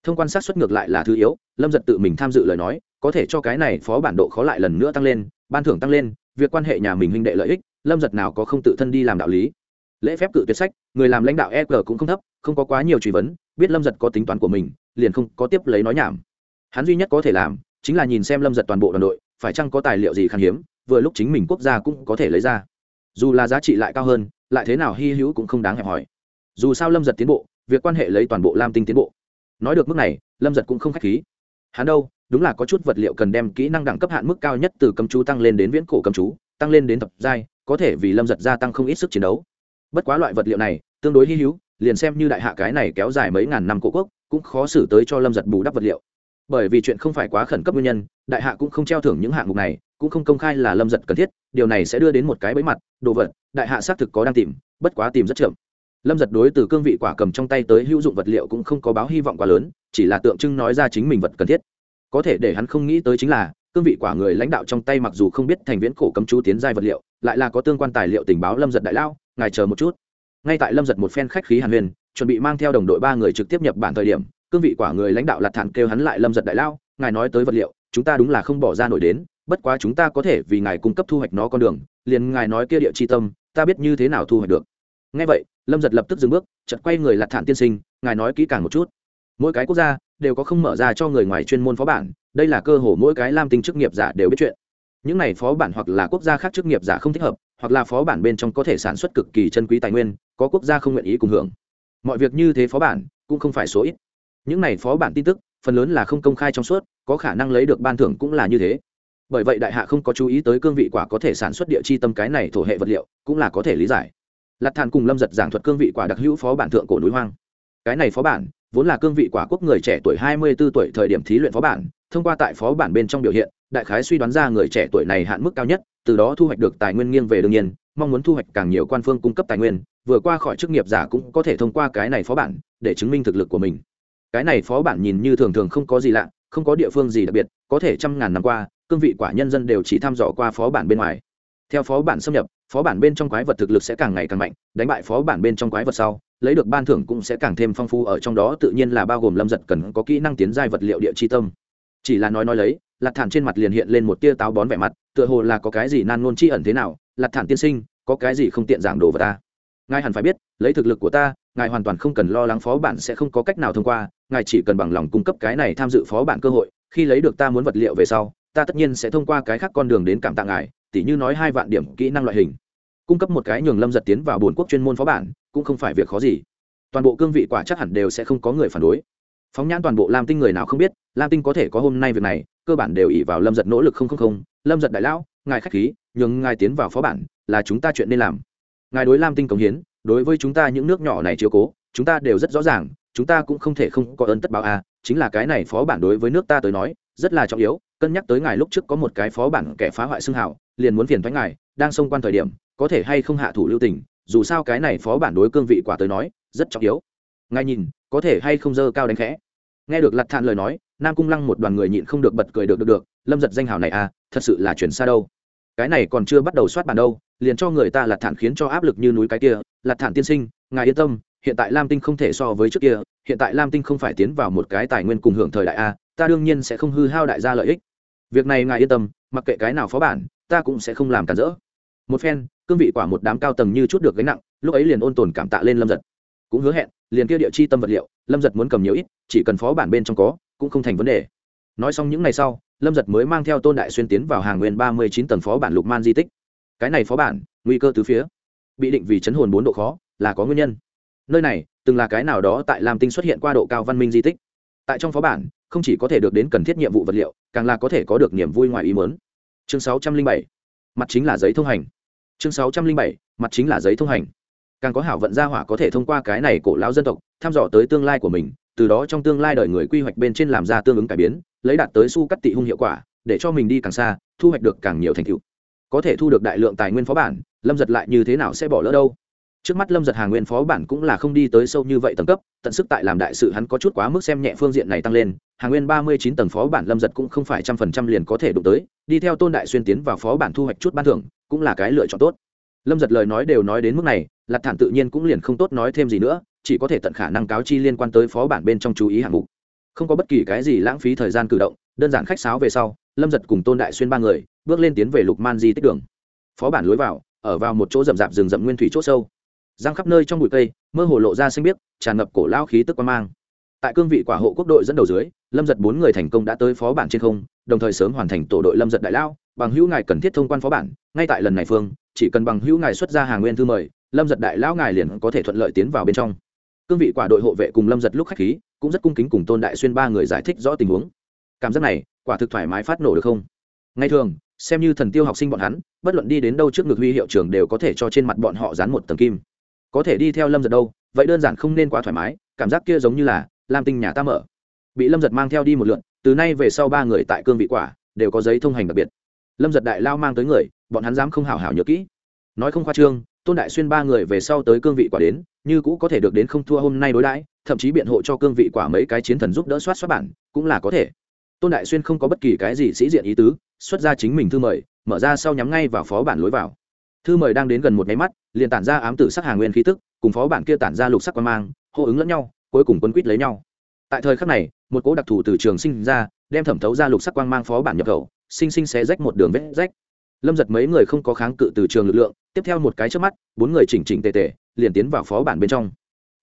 thông quan sát xuất ngược lại là thứ yếu, lâm giật tự mình tham dự lời nói, có thể cho cái này phó bản độ khó lại lần nữa tăng lên, ban thưởng tăng lên, việc quan hệ nhà mình huynh đệ lợi ích, lâm giật nào có không tự thân đi làm đạo lý. Lễ phép cự tuyệt sách, người làm lãnh đạo e g cũng không thấp, không có quá nhiều truy vấn, biết lâm giật có tính toán của mình, liền không có tiếp lấy nói nhảm. Hắn duy nhất có thể làm, chính là nhìn xem lâm giật toàn bộ đoàn đội, phải chăng có tài liệu gì khan hiếm, vừa lúc chính mình quốc gia cũng có thể lấy ra. Dù là giá trị lại cao hơn, lại thế nào hy hữu cũng không đáng hẹp hỏi dù sao lâm giật tiến bộ, việc quan hệ lấy toàn bộ lam tinh tiến bộ nói được mức này, lâm giật cũng không k h á c h khí. Hắn đâu, đúng là có chút vật liệu cần đem kỹ năng đẳng cấp hạn mức cao nhất từ cầm chú tăng lên đến viễn cổ cầm chú, tăng lên đến tập giai, có thể vì lâm giật gia tăng không ít sức chiến đấu. Bất quá loại vật liệu này, tương đối hy hữu, liền xem như đại hạ cái này kéo dài mấy ngàn năm cổ quốc, cũng khó xử tới cho lâm giật bù đắp vật liệu. Bởi vì chuyện không phải quá khẩn cấp nguyên nhân, đại hạ cũng không treo thưởng những hạng mục này, cũng không công khai là lâm giật cần thiết, điều này sẽ đưa đến một cái bẫy mặt, đồ vật, đại hạ xác thực có đang tìm, bất quá tìm rất chậm lâm giật đối từ cương vị quả cầm trong tay tới hữu dụng vật liệu cũng không có báo hy vọng quá lớn, chỉ là tượng trưng nói ra chính mình vật cần thiết. Có thể để hắn không nghĩ tới chính là, cương vị quả người lãnh đạo trong tay mặc dù không biết thành viễn cổ cấm chú tiến giai vật liệu, lại là có tương quan tài liệu tình báo lâm giật đại lao, ngài chờ một chút. Ngay tại lâm giật một phen khách khí hàn huyền, chuẩn bị mang theo đồng đội ba người trực tiếp nhập bản thời điểm, cương vị quả người lãnh đạo lạt thản kêu hắn lại lâm giật đại lao, ngài nói tới vật liệu, chúng ta đúng là không bỏ ra nổi đến, bất quá chúng ta có thể vì ngài cung cấp thu hoạch nó con đường, liền ngài nói kia địa chi tâm, ta biết như thế nào thu hoạch được. Ngay vậy lâm giật lập tức dừng bước chật quay người lạc thản tiên sinh ngài nói kỹ càng một chút mỗi cái quốc gia đều có không mở ra cho người ngoài chuyên môn phó bản đây là cơ hội mỗi cái lam tinh chức nghiệp giả đều biết chuyện những này phó bản hoặc là quốc gia khác chức nghiệp giả không thích hợp hoặc là phó bản bên trong có thể sản xuất cực kỳ chân quý tài nguyên có quốc gia không nguyện ý cùng hưởng mọi việc như thế phó bản cũng không phải số ít những này phó bản tin tức phần lớn là không công khai trong suốt có khả năng lấy được ban thưởng cũng là như thế bởi vậy đại hạ không có chú ý tới cương vị quả có thể sản xuất địa chi tâm cái này thổ hệ vật liệu cũng là có thể lý giải Lạt thàn cùng lâm giật giảng thuật cương vị quả đặc hữu phó bản thượng cổ núi hoang. Cái này phó bản, vốn là cương vị quả quốc người trẻ tuổi hai mươi 24 tuổi thời điểm thí luyện phó bản, thông qua tại phó bản bên trong biểu hiện, đại khái suy đoán ra người trẻ tuổi này hạn mức cao nhất, từ đó thu hoạch được tài nguyên nghiêng về đương nhiên, mong muốn thu hoạch càng nhiều quan phương cung cấp tài nguyên, vừa qua khỏi chức nghiệp giả cũng có thể thông qua cái này phó bản để chứng minh thực lực của mình. Cái này phó bản nhìn như thường thường không có gì lạ, không có địa phương gì đặc biệt, có thể trăm ngàn năm qua, cương vị quả nhân dân đều chỉ thăm dò qua phó bản bên ngoài. Theo phó bản xâm nhập phó bản bên trong quái vật thực lực sẽ càng ngày càng mạnh, đánh bại phó bản bên trong quái vật sau, lấy được ban thưởng cũng sẽ càng thêm phong phú ở trong đó, tự nhiên là bao gồm lâm giật cần có kỹ năng tiến giai vật liệu địa chi tâm. Chỉ là nói nói lấy lạc thản trên mặt liền hiện lên một tia táo bón vẻ mặt, tựa hồ là có cái gì nan ngôn chi ẩn thế nào lạc thản tiên sinh, có cái gì không tiện giảng đồ vào ta ngài hẳn phải biết, lấy thực lực của ta, ngài hoàn toàn không cần lo lắng phó bản sẽ không có cách nào thông qua, ngài chỉ cần bằng lòng cung cấp cái này tham dự phó bản cơ hội, khi lấy được ta muốn vật liệu về sau, ta tất nhiên sẽ thông qua cái khác con đường đến cảm tạ ngài, tỉ như nói hai vạn điểm kỹ năng loại hình cung cấp một cái nhường lâm giật tiến vào bồn quốc chuyên môn phó bản, cũng không phải việc khó gì. Toàn bộ cương vị quả chắc hẳn đều sẽ không có người phản đối. Phóng nhãn toàn bộ lam tinh người nào không biết, lam tinh có thể có hôm nay việc này, cơ bản đều ỉ vào lâm giật nỗ lực không không không. Lâm giật đại lão, ngài k h á c h khí, nhường ngài tiến vào phó bản, là chúng ta chuyện nên làm. Ngài đối lam tinh cống hiến, đối với chúng ta những nước nhỏ này chiếu cố, chúng ta đều rất rõ ràng, chúng ta cũng không thể không có ơn tất báo à chính là cái này phó bản đối với nước ta tới nói, rất là trọng yếu, cân nhắc tới ngài lúc trước có một cái phó bản kẻ phá hoại xương hảo liền muốn phiền thoái ngài, đang xông quan thời điểm có thể hay không hạ thủ lưu tình, dù sao cái này phó bản đối cương vị quả tới nói, rất trọng yếu. Ngài nhìn, có thể hay không dơ cao đánh khẽ? Nghe được lặt thản lời nói, nam cung lăng một đoàn người nhịn không được bật cười được được được, lâm giật danh hào này à thật sự là chuyển xa đâu. Cái này còn chưa bắt đầu soát bản đâu, liền cho người ta lặt thản khiến cho áp lực như núi cái kia lặt thản tiên sinh, ngài yên tâm, hiện tại lam tinh không thể so với trước kia, hiện tại lam tinh không phải tiến vào một cái tài nguyên cùng hưởng thời đại a ta đương nhiên sẽ không hư hao đại gia lợi ích. Việc này ngài yên tâm, mặc kệ cái nào phó bản, ta cũng sẽ không làm cản rỡ một phen, cương vị quả một đám cao tầng như chút được gánh nặng, lúc ấy liền ôn tồn cảm tạ lên lâm giật. Cũng hứa hẹn, liền kia địa chi tâm vật liệu, lâm giật muốn cầm nhiều ít, chỉ cần phó bản bên trong có, cũng không thành vấn đề. Nói xong những ngày sau, lâm giật mới mang theo tôn đại xuyên tiến vào hàng nguyên ba mươi chín tầng phó bản lục man di tích. Cái này phó bản, nguy cơ từ phía. Bị định vì chấn hồn bốn độ khó, là có nguyên nhân. Nơi này, từng là cái nào đó tại lam tinh xuất hiện qua độ cao văn minh di tích. Tại trong phó bản, không chỉ có thể được đến cần thiết nhiệm vụ vật liệu, càng là có thể có được niềm vui ngoài ý mớn chương sáu trăm linh bảy, mặt chính là giấy thông hành chương sáu trăm linh bảy, mặt chính là giấy thông hành. Càng có hảo vận gia hỏa có thể thông qua cái này cổ lão dân tộc, thăm dò tới tương lai của mình, từ đó trong tương lai đời người quy hoạch bên trên làm ra tương ứng cải biến, lấy đạt tới su cắt tị hung hiệu quả, để cho mình đi càng xa, thu hoạch được càng nhiều thành tựu. Có thể thu được đại lượng tài nguyên phó bản, lâm giật lại như thế nào sẽ bỏ lỡ đâu? Trước mắt lâm giật hàng nguyên phó bản cũng là không đi tới sâu như vậy tầng cấp, tận sức tại làm đại sự hắn có chút quá mức xem nhẹ phương diện này tăng lên, hàng nguyên ba mươi chín tầng phó bản lâm giật cũng không phải trăm phần trăm liền có thể đụng tới, đi theo tôn đại xuyên tiến vào phó bản thu hoạch chút ban thưởng cũng là cái lựa chọn tốt. Lâm giật lời nói đều nói đến mức này, lạc thản tự nhiên cũng liền không tốt nói thêm gì nữa, chỉ có thể tận khả năng cáo chi liên quan tới phó bản bên trong chú ý hạng mục. Không có bất kỳ cái gì lãng phí thời gian cử động, đơn giản khách sáo về sau, lâm giật cùng tôn đại xuyên ba người bước lên tiến về lục man di tích đường. Phó bản lối vào, ở vào một chỗ rậm rạp rừng rậm nguyên thủy c h ỗ sâu. Giang khắp nơi trong bụi cây, mơ hồ lộ ra xanh biếc, tràn ngập cổ lao khí tức quan mang. Tại cương vị quả hộ quốc đội dẫn đầu dưới, lâm giật bốn người thành công đã tới phó bản trên không, đồng thời sớm hoàn thành tổ đội lâm giật đại lao bằng hữu ngài cần thiết thông quan phó bản, ngay tại lần này phương, chỉ cần bằng hữu ngài xuất ra hàng nguyên thư mời, lâm giật đại lão ngài liền có thể thuận lợi tiến vào bên trong. Cương vị quả đội hộ vệ cùng lâm giật lúc khách khí, cũng rất cung kính cùng tôn đại xuyên ba người giải thích rõ tình huống. Cảm giác này, quả thực thoải mái phát nổ được không? Ngay thường, xem như thần tiêu học sinh bọn hắn, bất luận đi đến đâu trước ngực huy hiệu trường đều có thể cho trên mặt bọn họ dán một tầng kim. Có thể đi theo lâm giật đâu, vậy đơn giản không nên quá thoải mái, cảm giác kia giống như là lam tinh nhà ta mở. Bị lâm giật mang theo đi một lượn, từ nay về sau ba người tại cương vị quả đều có giấy thông hành đặc biệt lâm giật đại lao mang tới người, bọn hắn dám không hào hào nhớ kỹ. Nói không khoa trương, tôn đại xuyên ba người về sau tới cương vị quả đến, như cũ có thể được đến không thua hôm nay đối đãi, thậm chí biện hộ cho cương vị quả mấy cái chiến thần giúp đỡ soát soát bản, cũng là có thể. Tôn đại xuyên không có bất kỳ cái gì sĩ diện ý tứ, xuất ra chính mình thư mời, mở ra sau nhắm ngay vào phó bản lối vào. Thư mời đang đến gần một máy mắt, liền tản ra ám tử sắc hàng nguyên khí tức, cùng phó bản kia tản ra lục sắc quan mang, hô ứng lẫn nhau, cuối cùng quấn quýt lấy nhau. Tại thời khắc này, một cố đặc thù từ trường sinh ra, đem thẩm thấu ra lục sắc quang mang phó bản nhập khẩu sinh sinh xé rách một đường vết rách. Lâm giật mấy người không có kháng cự từ trường lực lượng, tiếp theo một cái trước mắt, bốn người chỉnh chỉnh tề tề, liền tiến vào phó bản bên trong.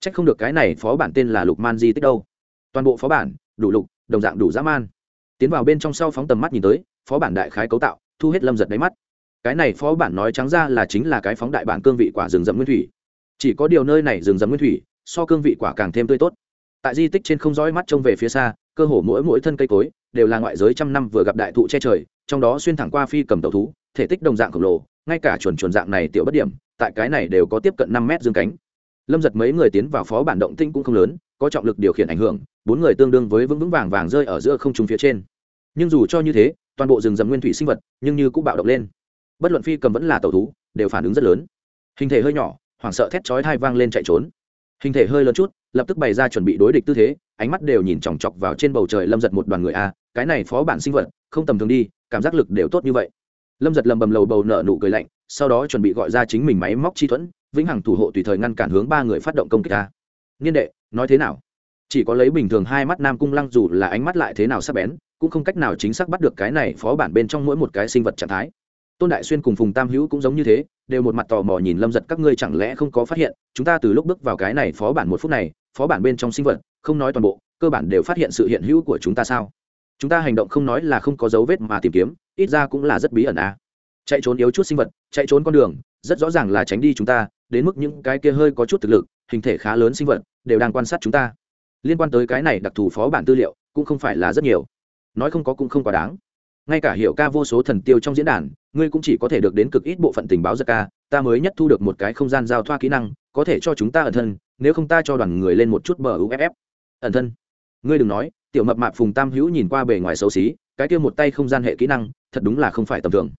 C h ắ c không được cái này phó bản tên là lục man di tích đâu. Toàn bộ phó bản, đủ lục, đồng dạng đủ dã man. Tiến vào bên trong sau phóng tầm mắt nhìn tới, phó bản đại khái cấu tạo, thu hết lâm giật đáy mắt. Cái này phó bản nói trắng ra là chính là cái phóng đại bản cương vị quả rừng rậm nguyên thủy. Chỉ có điều nơi này rừng rậm nguyên thủy, so cương vị quả càng thêm tươi tốt tại di tích trên không dõi mắt trông về phía xa, cơ hồ mỗi mỗi thân cây cối đều là ngoại giới trăm năm vừa gặp đại thụ che trời, trong đó xuyên thẳng qua phi cầm tàu thú, thể tích đồng dạng khổng lồ, ngay cả chuồn chuồn dạng này tiểu bất điểm, tại cái này đều có tiếp cận năm mét dương cánh. Lâm giật mấy người tiến vào phó bản động tinh cũng không lớn, có trọng lực điều khiển ảnh hưởng, bốn người tương đương với vững vững vàng vàng rơi ở giữa không trung phía trên. Nhưng dù cho như thế, toàn bộ rừng rậm nguyên thủy sinh vật nhưng như cũng bạo động lên. Bất luận phi cầm vẫn là tàu thú, đều phản ứng rất lớn. Hình thể hơi nhỏ, hoảng sợ thét chói thai vang lên chạy trốn. Hình thể hơi lớn chút lập tức bày ra chuẩn bị đối địch tư thế, ánh mắt đều nhìn chòng chọc vào trên bầu trời lâm giật một đoàn người a cái này phó bản sinh vật, không tầm thường đi, cảm giác lực đều tốt như vậy. Lâm giật lầm bầm lầu bầu nợ nụ cười lạnh, sau đó chuẩn bị gọi ra chính mình máy móc chi thuẫn, vĩnh hằng thủ hộ tùy thời ngăn cản hướng ba người phát động công kích a niên đệ, nói thế nào? Chỉ có lấy bình thường hai mắt nam cung lăng dù là ánh mắt lại thế nào sắp bén, cũng không cách nào chính xác bắt được cái này phó bản bên trong mỗi một cái sinh vật trạng thái. Tôn đại xuyên cùng phùng tam hữu cũng giống như thế, đều một mặt tò mò nhìn lâm giật, các ngươi chẳng lẽ không có phát hiện, chúng ta từ lúc bước vào cái này phó bản một phút này phó bản bên trong sinh vật, không nói toàn bộ, cơ bản đều phát hiện sự hiện hữu của chúng ta sao? Chúng ta hành động không nói là không có dấu vết mà tìm kiếm, ít ra cũng là rất bí ẩn à. chạy trốn yếu chút sinh vật, chạy trốn con đường, rất rõ ràng là tránh đi chúng ta, đến mức những cái kia hơi có chút thực lực, hình thể khá lớn sinh vật, đều đang quan sát chúng ta. Liên quan tới cái này đặc thù phó bản tư liệu, cũng không phải là rất nhiều. Nói không có cũng không quá đáng. Ngay cả hiệu ca vô số thần tiêu trong diễn đàn, ngươi cũng chỉ có thể được đến cực ít bộ phận tình báo giật ca, ta mới nhất thu được một cái không gian giao thoa kỹ năng có thể cho chúng ta ẩn thân, nếu không ta cho đoàn người lên một chút bờ uff ẩn thân. Ngươi đừng nói, tiểu mập mạp phùng tam hữu nhìn qua bề ngoài xấu xí, cái kia một tay không gian hệ kỹ năng, thật đúng là không phải tầm thường.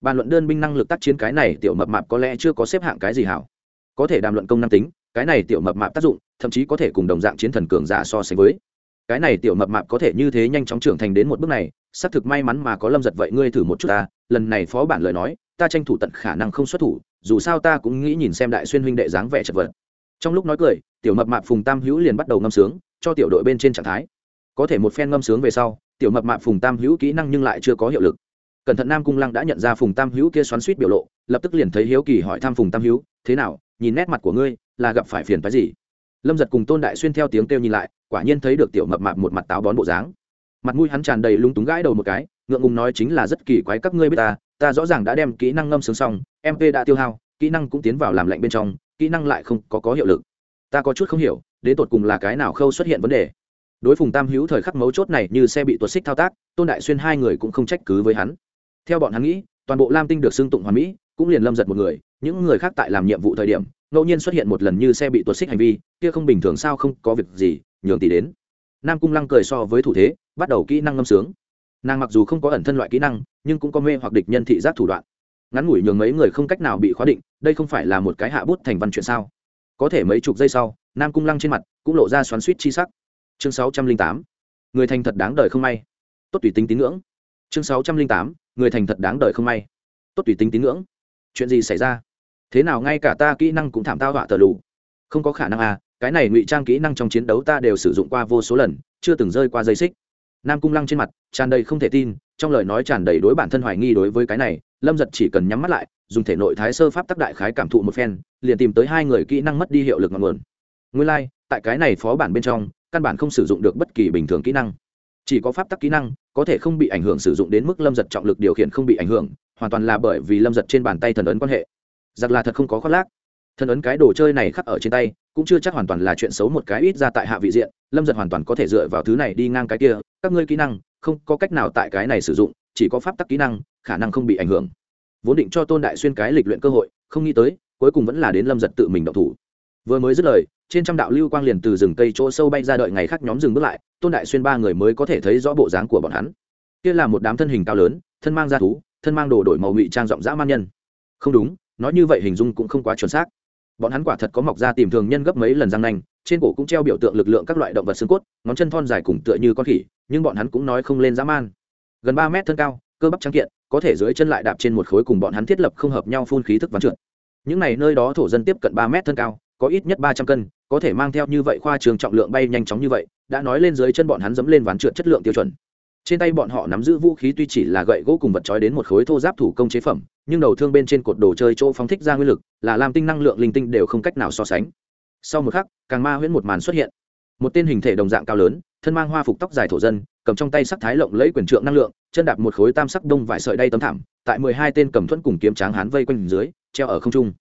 Bàn luận đơn binh năng lực tác chiến cái này, tiểu mập mạp có lẽ chưa có xếp hạng cái gì hảo. Có thể đàm luận công năng tính, cái này tiểu mập mạp tác dụng, thậm chí có thể cùng đồng dạng chiến thần cường giả so sánh với. Cái này tiểu mập mạp có thể như thế nhanh chóng trưởng thành đến một bước này, xác thực may mắn mà có lâm giật vậy ngươi thử một chút ta, lần này phó bản lời nói ta tranh thủ tận khả năng không xuất thủ, dù sao ta cũng nghĩ nhìn xem đại xuyên huynh đệ dáng vẻ chật vật. Trong lúc nói cười, tiểu mập mạp phùng tam hữu liền bắt đầu ngâm sướng, cho tiểu đội bên trên trạng thái. Có thể một phen ngâm sướng về sau, tiểu mập mạp phùng tam hữu kỹ năng nhưng lại chưa có hiệu lực. Cẩn thận nam cung lăng đã nhận ra phùng tam hữu kia xoắn suýt biểu lộ, lập tức liền thấy hiếu kỳ hỏi thăm phùng tam hữu, thế nào, nhìn nét mặt của ngươi, là gặp phải phiền phái gì? Lâm giật cùng tôn đại xuyên theo tiếng kêu nhìn lại, quả nhiên thấy được tiểu mập mạp một mặt táo bón bộ dáng. Mặt mũi hắn tràn đầy lung túng gãi đầu một cái, ngượng ngùng nói chính là rất kỳ quái các ngươi biết ta ta rõ ràng đã đem kỹ năng ngâm sướng xong mp đã tiêu hao, kỹ năng cũng tiến vào làm lạnh bên trong, kỹ năng lại không có có hiệu lực. Ta có chút không hiểu, đến tột cùng là cái nào khâu xuất hiện vấn đề. Đối phùng tam hữu thời khắc mấu chốt này như xe bị tuột xích thao tác, tôn đại xuyên hai người cũng không trách cứ với hắn. Theo bọn hắn nghĩ, toàn bộ lam tinh được xưng tụng hoàn mỹ, cũng liền lâm giật một người, những người khác tại làm nhiệm vụ thời điểm, ngẫu nhiên xuất hiện một lần như xe bị tuột xích hành vi, kia không bình thường sao không có việc gì, nhường tỷ đến. Nam cung lăng cười so với thủ thế, bắt đầu kỹ năng ngâm sướng nàng mặc dù không có ẩn thân loại kỹ năng, nhưng cũng có mê hoặc địch nhân thị giác thủ đoạn. Ngắn ngủi nhường mấy người không cách nào bị khóa định, đây không phải là một cái hạ bút thành văn chuyện sao? Có thể mấy chục giây sau, nam cung lăng trên mặt cũng lộ ra xoắn suýt chi sắc. Chương sáu trăm linh tám, người thành thật đáng đời không may. Tốt tùy tính tín ngưỡng. Chương sáu trăm linh tám, người thành thật đáng đời không may. Tốt tùy tính tín ngưỡng. Chuyện gì xảy ra? Thế nào ngay cả ta kỹ năng cũng thảm tao họa tờ lù. Không có khả năng à cái này ngụy trang kỹ năng trong chiến đấu ta đều sử dụng qua vô số lần, chưa từng rơi qua dây xích nam cung lăng trên mặt tràn đầy không thể tin trong lời nói tràn đầy đối bản thân hoài nghi đối với cái này lâm giật chỉ cần nhắm mắt lại dùng thể nội thái sơ pháp tắc đại khái cảm thụ một phen liền tìm tới hai người kỹ năng mất đi hiệu lực ngọn nguồn. Nguyên lai、like, tại cái này phó bản bên trong căn bản không sử dụng được bất kỳ bình thường kỹ năng. Chỉ có pháp tắc kỹ năng có thể không bị ảnh hưởng sử dụng đến mức lâm giật trọng lực điều khiển không bị ảnh hưởng hoàn toàn là bởi vì lâm giật trên bàn tay thần ấn quan hệ. Giặc là thật không có khoác lác. Thần ấn cái đồ chơi này khắc ở trên tay cũng chưa chắc hoàn toàn là chuyện xấu một cái ít ra tại hạ vị diện, lâm giật hoàn toàn có thể dựa vào thứ này đi ngang cái kia, các ngươi kỹ năng, không có cách nào tại cái này sử dụng, chỉ có pháp tắc kỹ năng, khả năng không bị ảnh hưởng. Vốn định cho tôn đại xuyên cái lịch luyện cơ hội, không nghĩ tới, cuối cùng vẫn là đến lâm giật tự mình động thủ. Vừa mới dứt lời, trên trăm đạo lưu quang liền từ rừng cây chỗ sâu bay ra đợi ngày khác nhóm dừng bước lại, tôn đại xuyên ba người mới có thể thấy rõ bộ dáng của bọn hắn. Kia là một đám thân hình cao lớn, thân mang da thú, thân mang đồ đổi màu ngụy trang rộng rã man nhân. Không đúng, nói như vậy hình dung cũng không quá chuẩn xác bọn hắn quả thật có mọc ra tìm thường nhân gấp mấy lần răng nanh, trên cổ cũng treo biểu tượng lực lượng các loại động vật xương cốt, ngón chân thon dài cùng tựa như con khỉ, nhưng bọn hắn cũng nói không lên dã man. Gần ba mét thân cao, cơ bắp trắng kiện, có thể dưới chân lại đạp trên một khối cùng bọn hắn thiết lập không hợp nhau phun khí thức ván trượt. Những này nơi đó thổ dân tiếp cận ba mét thân cao, có ít nhất ba trăm cân, có thể mang theo như vậy khoa trường trọng lượng bay nhanh chóng như vậy, đã nói lên dưới chân bọn hắn dẫm lên ván trượt chất lượng tiêu chuẩn. Trên tay bọn họ nắm giữ vũ khí tuy chỉ là gậy gỗ cùng vật trói đến một khối thô giáp thủ công chế phẩm nhưng đầu thương bên trên cột đồ chơi chỗ phóng thích ra nguyên lực, là làm tinh năng lượng linh tinh đều không cách nào so sánh. Sau một khắc, càng ma huyễn một màn xuất hiện. Một tên hình thể đồng dạng cao lớn, thân mang hoa phục tóc dài thổ dân, cầm trong tay sắc thái lộng lấy quyền trượng năng lượng, chân đạp một khối tam sắc đông vải sợi đay tấm thảm, tại mười hai tên cầm thuẫn cùng kiếm tráng hán vây quanh dưới, treo ở không trung.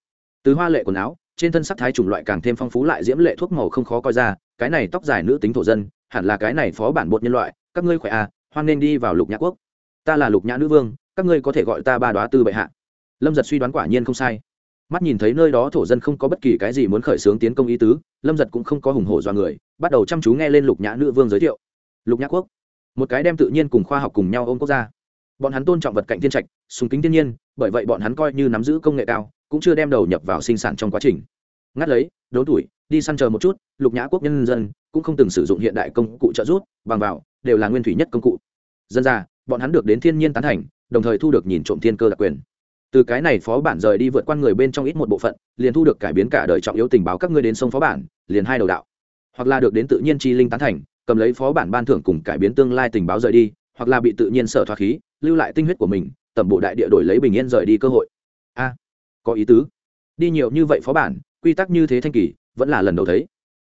Từ hoa lệ quần áo, trên thân sắc thái chủng loại càng thêm phong phú lại diễm lệ thuốc màu không khó coi ra, cái này tóc dài nữ tính thổ dân, hẳn là cái này phó bản bột nhân loại, các ngươi khỏe à hoan nên đi vào lục nhã quốc. Ta là lục nhã nữ vương, các ngươi có thể gọi ta ba đoá tư bệ hạ lâm giật suy đoán quả nhiên không sai. Mắt nhìn thấy nơi đó thổ dân không có bất kỳ cái gì muốn khởi xướng tiến công ý tứ, lâm giật cũng không có hùng hổ do người, bắt đầu chăm chú nghe lên lục nhã nữ vương giới thiệu. Lục nhã quốc. Một cái đem tự nhiên cùng khoa học cùng nhau ôm quốc gia. Bọn hắn tôn trọng vật cạnh thiên trạch, sùng kính thiên nhiên, bởi vậy bọn hắn coi như nắm giữ công nghệ cao, cũng chưa đem đầu nhập vào sinh sản trong quá trình. Ngắt lấy, đốn tuổi, đi săn chờ một chút, lục nhã quốc nhân dân cũng không từng sử dụng hiện đại công cụ trợ giúp, bằng vào, đều là nguyên thủy nhất công cụ. Dân ra, bọn hắn được đến thiên nhiên tán thành, đồng thời thu được nhìn trộm thiên cơ đặc quyền từ cái này phó bản rời đi vượt qua người bên trong ít một bộ phận, liền thu được cải biến cả đời trọng yếu tình báo các ngươi đến sông phó bản, liền hai đầu đạo. Hoặc là được đến tự nhiên chi linh tán thành, cầm lấy phó bản ban thưởng cùng cải biến tương lai tình báo rời đi, hoặc là bị tự nhiên sở thoát khí, lưu lại tinh huyết của mình, tẩm bộ đại địa đổi lấy bình yên rời đi cơ hội. A à, có ý tứ. Đi nhiều như vậy phó bản, quy tắc như thế thanh kỳ, vẫn là lần đầu thấy.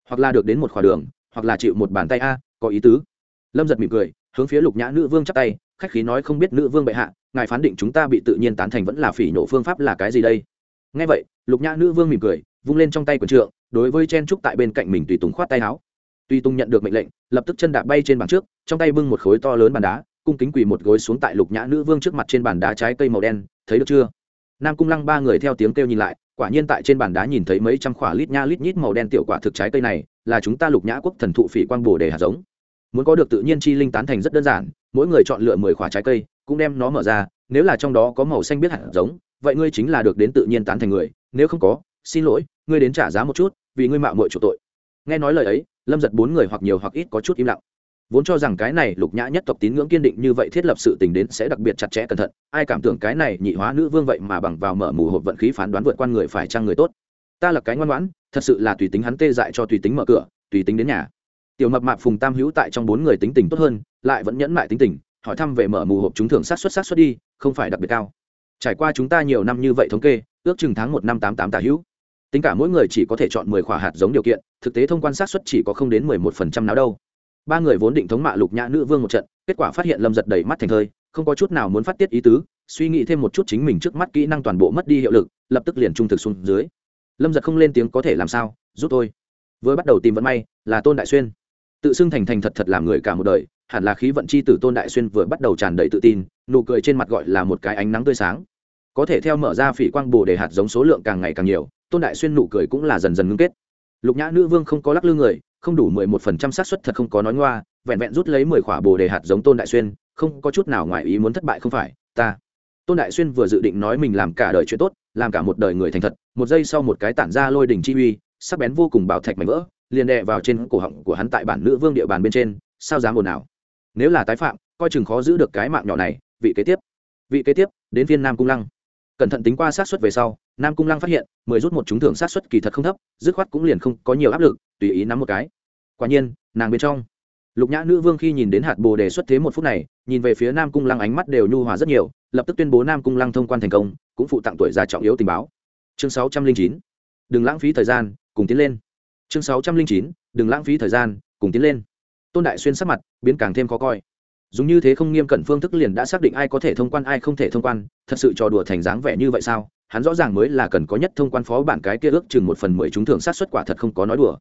Hoặc là được đến một khóa đường, hoặc là chịu một bàn tay a, có ý tứ. Lâm giật mỉm cười, hướng phía lục nhã nữ vương chắp tay khách khí nói không biết nữ vương bệ hạ, ngài phán định chúng ta bị tự nhiên tán thành vẫn là phỉ nổ phương pháp là cái gì đây? Ngay vậy, lục nhã nữ vương mỉm cười, vung lên trong tay quần trượng, đối với chen trúc tại bên cạnh mình tùy tùng khoát tay áo. Tùy tùng nhận được mệnh lệnh, lập tức chân đạp bay trên bàn trước, trong tay bưng một khối to lớn bàn đá, cung kính quỳ một gối xuống tại lục nhã nữ vương trước mặt trên bàn đá trái cây màu đen, thấy được chưa? Nam cung lăng ba người theo tiếng kêu nhìn lại, quả nhiên tại trên bàn đá nhìn thấy mấy trăm khỏa lít nha lít nhít màu đen tiểu quả thực trái cây này, là chúng ta lục nhã quốc thần thụ phỉ quang bồ để hạt giống. Muốn có được tự nhiên chi linh tán thành rất đơn giản mỗi người chọn lựa mười quả trái cây, cũng đem nó mở ra, nếu là trong đó có màu xanh biết hạt giống, vậy ngươi chính là được đến tự nhiên tán thành người, nếu không có, xin lỗi, ngươi đến trả giá một chút, vì ngươi mạo muội chủ tội. Nghe nói lời ấy, lâm giật bốn người hoặc nhiều hoặc ít có chút im lặng. Vốn cho rằng cái này lục nhã nhất tộc tín ngưỡng kiên định như vậy thiết lập sự tình đến sẽ đặc biệt chặt chẽ cẩn thận, ai cảm tưởng cái này nhị hóa nữ vương vậy mà bằng vào mở mù hộp vận khí phán đoán vượt qua người phải chăng người tốt. Ta là cái ngoan ngoãn, thật sự là tùy tính hắn tê dại cho tùy tính mở cửa, tùy tính đến nhà tiểu mập mạp phùng tam hữu tại trong bốn người tính tình tốt hơn, lại vẫn nhẫn mại tính tình, hỏi thăm về mở mù hộp chúng thưởng sát xuất sát xuất đi, không phải đặc biệt cao. Trải qua chúng ta nhiều năm như vậy thống kê, ước chừng tháng một năm tám tám tà hữu. Tính cả mỗi người chỉ có thể chọn mười khỏa hạt giống điều kiện, thực tế thông quan sát xuất chỉ có không đến mười một phần trăm nào đâu. Ba người vốn định thống mạ lục nhã nữ vương một trận, kết quả phát hiện lâm giật đầy mắt thành thơi, không có chút nào muốn phát tiết ý tứ, suy nghĩ thêm một chút chính mình trước mắt kỹ năng toàn bộ mất đi hiệu lực, lập tức liền trung thực xuống dưới. Lâm giật không lên tiếng có thể làm sao, giúp tôi. Vừa bắt đầu tìm vận may, là tôn đại xuyên tự xưng thành thành thật thật làm người cả một đời, hẳn là khí vận chi tử tôn đại xuyên vừa bắt đầu tràn đầy tự tin, nụ cười trên mặt gọi là một cái ánh nắng tươi sáng. Có thể theo mở ra phỉ quang bồ để hạt giống số lượng càng ngày càng nhiều, tôn đại xuyên nụ cười cũng là dần dần ngưng kết. Lục nhã nữ vương không có lắc lư người, không đủ mười một phần trăm xác suất thật không có nói ngoa, vẹn vẹn rút lấy mười khỏa bồ đề hạt giống tôn đại xuyên, không có chút nào ngoài ý muốn thất bại không phải, ta. Tôn đại xuyên vừa dự định nói mình làm cả đời chuyện tốt, làm cả một đời người thành thật, một giây sau một cái tản ra lôi đỉnh chi uy, sắc bén vô cùng bảo thạch mảnh vỡ liền đè vào trên cổ họng của hắn tại bản nữ vương địa bàn bên trên, sao dám ồn nào nếu là tái phạm, coi chừng khó giữ được cái mạng nhỏ này, vị kế tiếp. Vị kế tiếp, đến phiên nam cung lăng. Cẩn thận tính qua sát xuất về sau, nam cung lăng phát hiện, mười rút một trúng thưởng sát xuất kỳ thật không thấp, dứt khoát cũng liền không có nhiều áp lực, tùy ý nắm một cái. Quả nhiên, nàng bên trong. Lục nhã nữ vương khi nhìn đến hạt bồ đề xuất thế một phút này, nhìn về phía nam cung lăng ánh mắt đều nhu hòa rất nhiều, lập tức tuyên bố nam cung lăng thông quan thành công, cũng phụ tặng tuổi già trọng yếu tình báo. Chương sáu trăm linh chín. Đừng lãng phí thời gian, cùng tiến lên chương sáu trăm linh chín, đừng lãng phí thời gian, cùng tiến lên. Tôn đại xuyên sắc mặt biến càng thêm khó coi. Dùng như thế không nghiêm cẩn phương thức liền đã xác định ai có thể thông quan, ai không thể thông quan, thật sự trò đùa thành dáng vẻ như vậy sao? Hắn rõ ràng mới là cần có nhất thông quan phó bản cái kia ước chừng một phần mười chúng thường sát xuất quả thật không có nói đùa.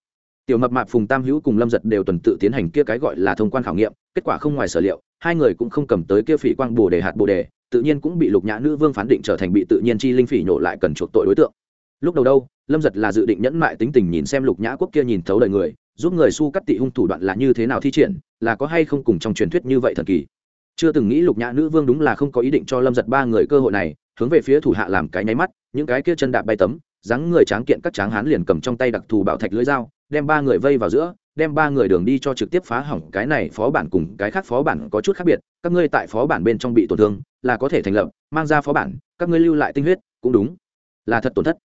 Tiểu mập mạp, phùng tam hữu cùng lâm giật đều tuần tự tiến hành kia cái gọi là thông quan khảo nghiệm, kết quả không ngoài sở liệu, hai người cũng không cầm tới kia phỉ quang bồ đề hạt bồ đề, tự nhiên cũng bị lục nhã nữ vương phán định trở thành bị tự nhiên chi linh phỉ nhổ lại cần chuộc tội đối tượng lúc đầu đâu, lâm giật là dự định nhẫn mại tính tình nhìn xem lục nhã quốc kia nhìn thấu lời người, giúp người su cắt tị hung thủ đoạn là như thế nào thi triển, là có hay không cùng trong truyền thuyết như vậy thần kỳ. Chưa từng nghĩ lục nhã nữ vương đúng là không có ý định cho lâm giật ba người cơ hội này, hướng về phía thủ hạ làm cái nháy mắt, những cái kia chân đạp bay tấm, dáng người tráng kiện các tráng hán liền cầm trong tay đặc thù bảo thạch lưỡi dao, đem ba người vây vào giữa, đem ba người đường đi cho trực tiếp phá hỏng cái này phó bản cùng cái khác phó bản có chút khác biệt, các ngươi tại phó bản bên trong bị tổn thương, là có thể thành lập, mang ra phó bản, các ngươi lưu lại tinh huyết, cũng đúng, là thật tổn thất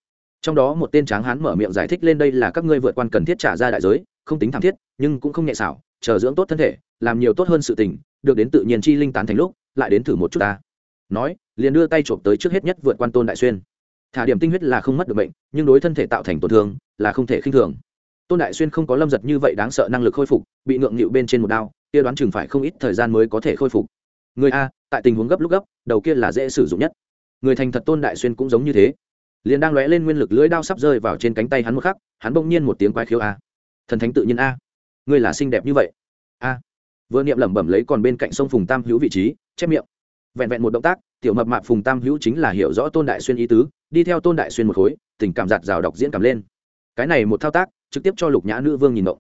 trong đó một tên tráng hán mở miệng giải thích lên đây là các ngươi vượt quan cần thiết trả ra đại giới, không tính thảm thiết, nhưng cũng không nhẹ xảo, chờ dưỡng tốt thân thể, làm nhiều tốt hơn sự tình, được đến tự nhiên chi linh tán thành lúc, lại đến thử một chút ta. Nói, liền đưa tay trộm tới trước hết nhất vượt quan tôn đại xuyên. Thả điểm tinh huyết là không mất được bệnh nhưng đối thân thể tạo thành tổn thương, là không thể khinh thường. Tôn đại xuyên không có lâm giật như vậy đáng sợ năng lực khôi phục, bị ngượng nghịu bên trên một đao, kia đoán chừng phải không ít thời gian mới có thể khôi phục. Người a, tại tình huống gấp lúc gấp, đầu kia là dễ sử dụng nhất. Người thành thật tôn đại xuyên cũng giống như thế liền đang lóe lên nguyên lực lưỡi đao sắp rơi vào trên cánh tay hắn một khắc, hắn bỗng nhiên một tiếng quái khiếu a. Thần thánh tự nhiên a. Ngươi là xinh đẹp như vậy. A. Vừa niệm lẩm bẩm lấy còn bên cạnh sông phùng tam hữu vị trí, chép miệng. Vẹn vẹn một động tác, tiểu mập mạp phùng tam hữu chính là hiểu rõ tôn đại xuyên ý tứ, đi theo tôn đại xuyên một khối, tình cảm giạt rào đọc diễn cảm lên. Cái này một thao tác, trực tiếp cho lục nhã nữ vương nhìn động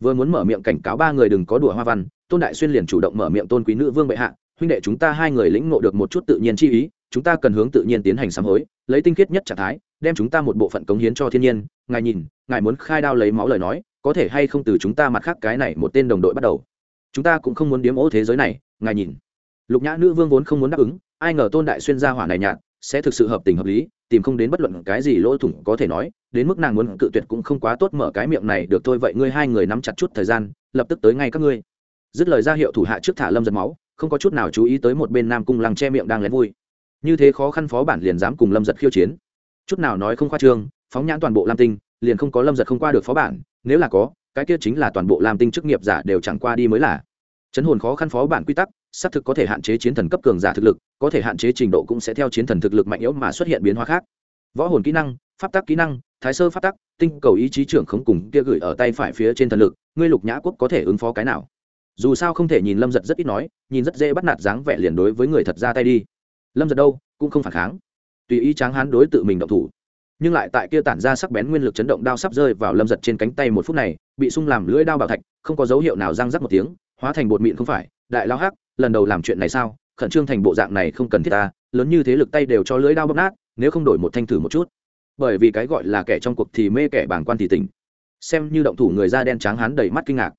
vừa muốn mở miệng cảnh cáo ba người đừng có đùa hoa văn, tôn đại xuyên liền chủ động mở miệng tôn quý nữ vương bệ hạ huynh đệ chúng ta hai người lĩnh ngộ được một chút tự nhiên chi ý, chúng ta cần hướng tự nhiên tiến hành sám hối, lấy tinh khiết nhất trạng thái, đem chúng ta một bộ phận cống hiến cho thiên nhiên. Ngài nhìn, ngài muốn khai đao lấy máu lời nói, có thể hay không từ chúng ta mặt khác cái này một tên đồng đội bắt đầu? Chúng ta cũng không muốn điếm ố thế giới này, ngài nhìn. Lục nhã nữ vương vốn không muốn đáp ứng, ai ngờ tôn đại xuyên gia hỏa này nhạt, sẽ thực sự hợp tình hợp lý, tìm không đến bất luận cái gì lỗ thủng có thể nói, đến mức nàng muốn cự tuyệt cũng không quá tốt mở cái miệng này được thôi, vậy ngươi hai người nắm chặt chút thời gian, lập tức tới ngay các ngươi. Dứt lời ra hiệu thủ hạ trước thả lâm giật máu không có chút nào chú ý tới một bên nam cung lăng che miệng đang lén vui. Như thế khó khăn phó bản liền dám cùng lâm giật khiêu chiến. Chút nào nói không khoa trương, phóng nhãn toàn bộ lam tinh, liền không có lâm giật không qua được phó bản, nếu là có, cái kia chính là toàn bộ lam tinh chức nghiệp giả đều chẳng qua đi mới là. Chấn hồn khó khăn phó bản quy tắc, xác thực có thể hạn chế chiến thần cấp cường giả thực lực, có thể hạn chế trình độ cũng sẽ theo chiến thần thực lực mạnh yếu mà xuất hiện biến hóa khác. Võ hồn kỹ năng, pháp tắc kỹ năng, thái sơ pháp tắc, tinh cầu ý chí trưởng không cùng kia gửi ở tay phải phía trên thần lực, ngươi lục nhã quốc có thể ứng phó cái nào? Dù sao không thể nhìn lâm giật rất ít nói nhìn rất dễ bắt nạt dáng vẻ liền đối với người thật ra tay đi lâm giật đâu cũng không phản kháng tùy ý tráng hán đối tự mình động thủ nhưng lại tại kia tản ra sắc bén nguyên lực chấn động đao sắp rơi vào lâm giật trên cánh tay một phút này bị sung làm lưỡi đao bảo thạch không có dấu hiệu nào răng rắc một tiếng hóa thành bột mịn không phải đại lao hắc lần đầu làm chuyện này sao khẩn trương thành bộ dạng này không cần thiết ta lớn như thế lực tay đều cho lưỡi đao bóp nát nếu không đổi một thanh thử một chút bởi vì cái gọi là kẻ trong cuộc thì mê kẻ bảng quan thì tỉnh xem như động thủ người da đen trắng hán đầy mắt kinh ngạc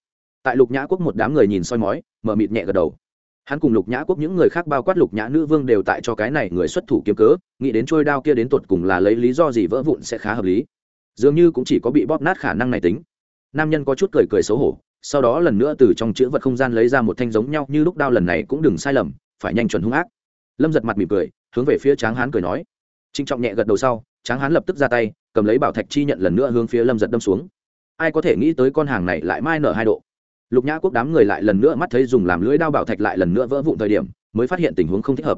tại lục nhã quốc một đám người nhìn soi mói, mở mịt nhẹ gật đầu. Hắn cùng lục nhã quốc những người khác bao quát lục nhã nữ vương đều tại cho cái này người xuất thủ kiếm cớ, nghĩ đến trôi đao kia đến tột cùng là lấy lý do gì vỡ vụn sẽ khá hợp lý. Dường như cũng chỉ có bị bóp nát khả năng này tính. Nam nhân có chút cười cười xấu hổ, sau đó lần nữa từ trong chữ vật không gian lấy ra một thanh giống nhau như lúc đao lần này cũng đừng sai lầm, phải nhanh chuẩn hung ác. Lâm giật mặt mỉm cười, hướng về phía tráng hán cười nói. Trinh trọng nhẹ gật đầu sau, tráng hán lập tức ra tay, cầm lấy bảo thạch chi nhận lần nữa hướng phía lâm giật đâm xuống. Ai có thể nghĩ tới con hàng này lại mai nở hai độ lục nhã quốc đám người lại lần nữa mắt thấy dùng làm lưỡi đao bảo thạch lại lần nữa vỡ vụn thời điểm, mới phát hiện tình huống không thích hợp.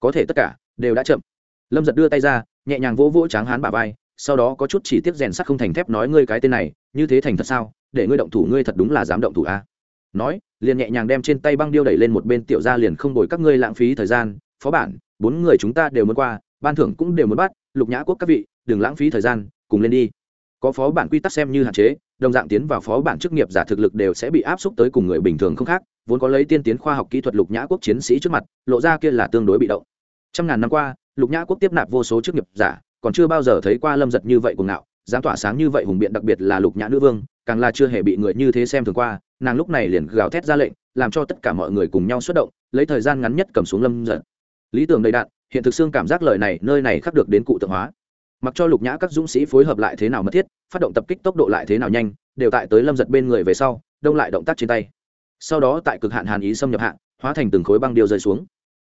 Có thể tất cả đều đã chậm. Lâm giật đưa tay ra, nhẹ nhàng vỗ vỗ tráng hán bà vai, sau đó có chút chỉ tiết rèn sắt không thành thép nói ngươi cái tên này, như thế thành thật sao? Để ngươi động thủ ngươi thật đúng là dám động thủ a. À? nói, liền nhẹ nhàng đem trên tay băng điêu đẩy lên một bên tiểu ra liền không đổi các ngươi lãng phí thời gian. Phó bản, bốn người chúng ta đều muốn qua, ban thưởng cũng đều muốn bắt. Lục nhã quốc các vị, đừng lãng phí thời gian, cùng lên đi có phó bản quy tắc xem như hạn chế, đồng dạng tiến vào phó bản chức nghiệp giả thực lực đều sẽ bị áp xúc tới cùng người bình thường không khác, vốn có lấy tiên tiến khoa học kỹ thuật lục nhã quốc chiến sĩ trước mặt, lộ ra kia là tương đối bị động. Trăm ngàn năm qua, lục nhã quốc tiếp nạp vô số chức nghiệp giả, còn chưa bao giờ thấy qua lâm giật như vậy cùng ngạo, dám tỏa sáng như vậy hùng biện đặc biệt là lục nhã nữ vương, càng là chưa hề bị người như thế xem thường qua, nàng lúc này liền gào thét ra lệnh, làm cho tất cả mọi người cùng nhau xuất động, lấy thời gian ngắn nhất cầm xuống lâm giật. Lý tưởng đầy đạn, hiện thực xương cảm giác lời này, nơi này khắc được đến cụ tượng hóa mặc cho lục nhã các dũng sĩ phối hợp lại thế nào mất thiết, phát động tập kích tốc độ lại thế nào nhanh, đều tại tới lâm giật bên người về sau, đông lại động tác trên tay. Sau đó tại cực hạn hàn ý xâm nhập hạn hóa thành từng khối băng điều rơi xuống.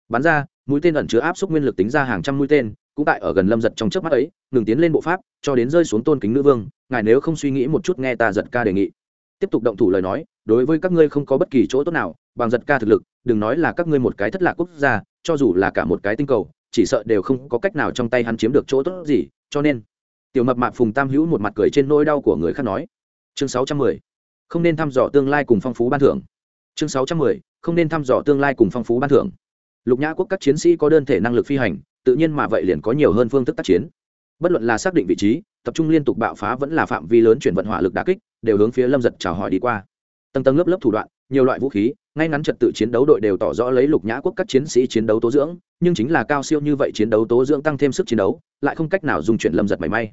Bắn ra, mũi tên ẩn chứa áp suất nguyên lực tính ra hàng trăm mũi tên, cũng tại ở gần lâm giật trong trước mắt ấy, ngừng tiến lên bộ pháp, cho đến rơi xuống tôn kính nữ vương, ngài nếu không suy nghĩ một chút nghe ta giật ca đề nghị. Tiếp tục động thủ lời nói, đối với các ngươi không có bất kỳ chỗ tốt nào, bằng giật ca thực lực, đừng nói là các ngươi một cái thất lạc quốc gia, cho dù là cả một cái tinh cầu, chỉ sợ đều không có cách nào trong tay hắn chiếm được chỗ tốt gì cho nên tiểu mập mạp phùng tam hữu một mặt cười trên nỗi đau của người khác nói, chương sáu trăm mười, không nên thăm dò tương lai cùng phong phú ban thưởng. chương sáu trăm mười, không nên thăm dò tương lai cùng phong phú ban thưởng. lục nhã quốc các chiến sĩ có đơn thể năng lực phi hành, tự nhiên mà vậy liền có nhiều hơn phương thức tác chiến. bất luận là xác định vị trí, tập trung liên tục bạo phá vẫn là phạm vi lớn chuyển vận hỏa lực đà kích, đều hướng phía lâm giật chào hỏi đi qua. tầng tầng lớp lớp thủ đoạn, nhiều loại vũ khí ngay ngắn trật tự chiến đấu đội đều tỏ rõ lấy lục nhã quốc các chiến sĩ chiến đấu tố dưỡng, nhưng chính là cao siêu như vậy chiến đấu tố dưỡng tăng thêm sức chiến đấu, lại không cách nào dùng chuyển lâm giật mảy may.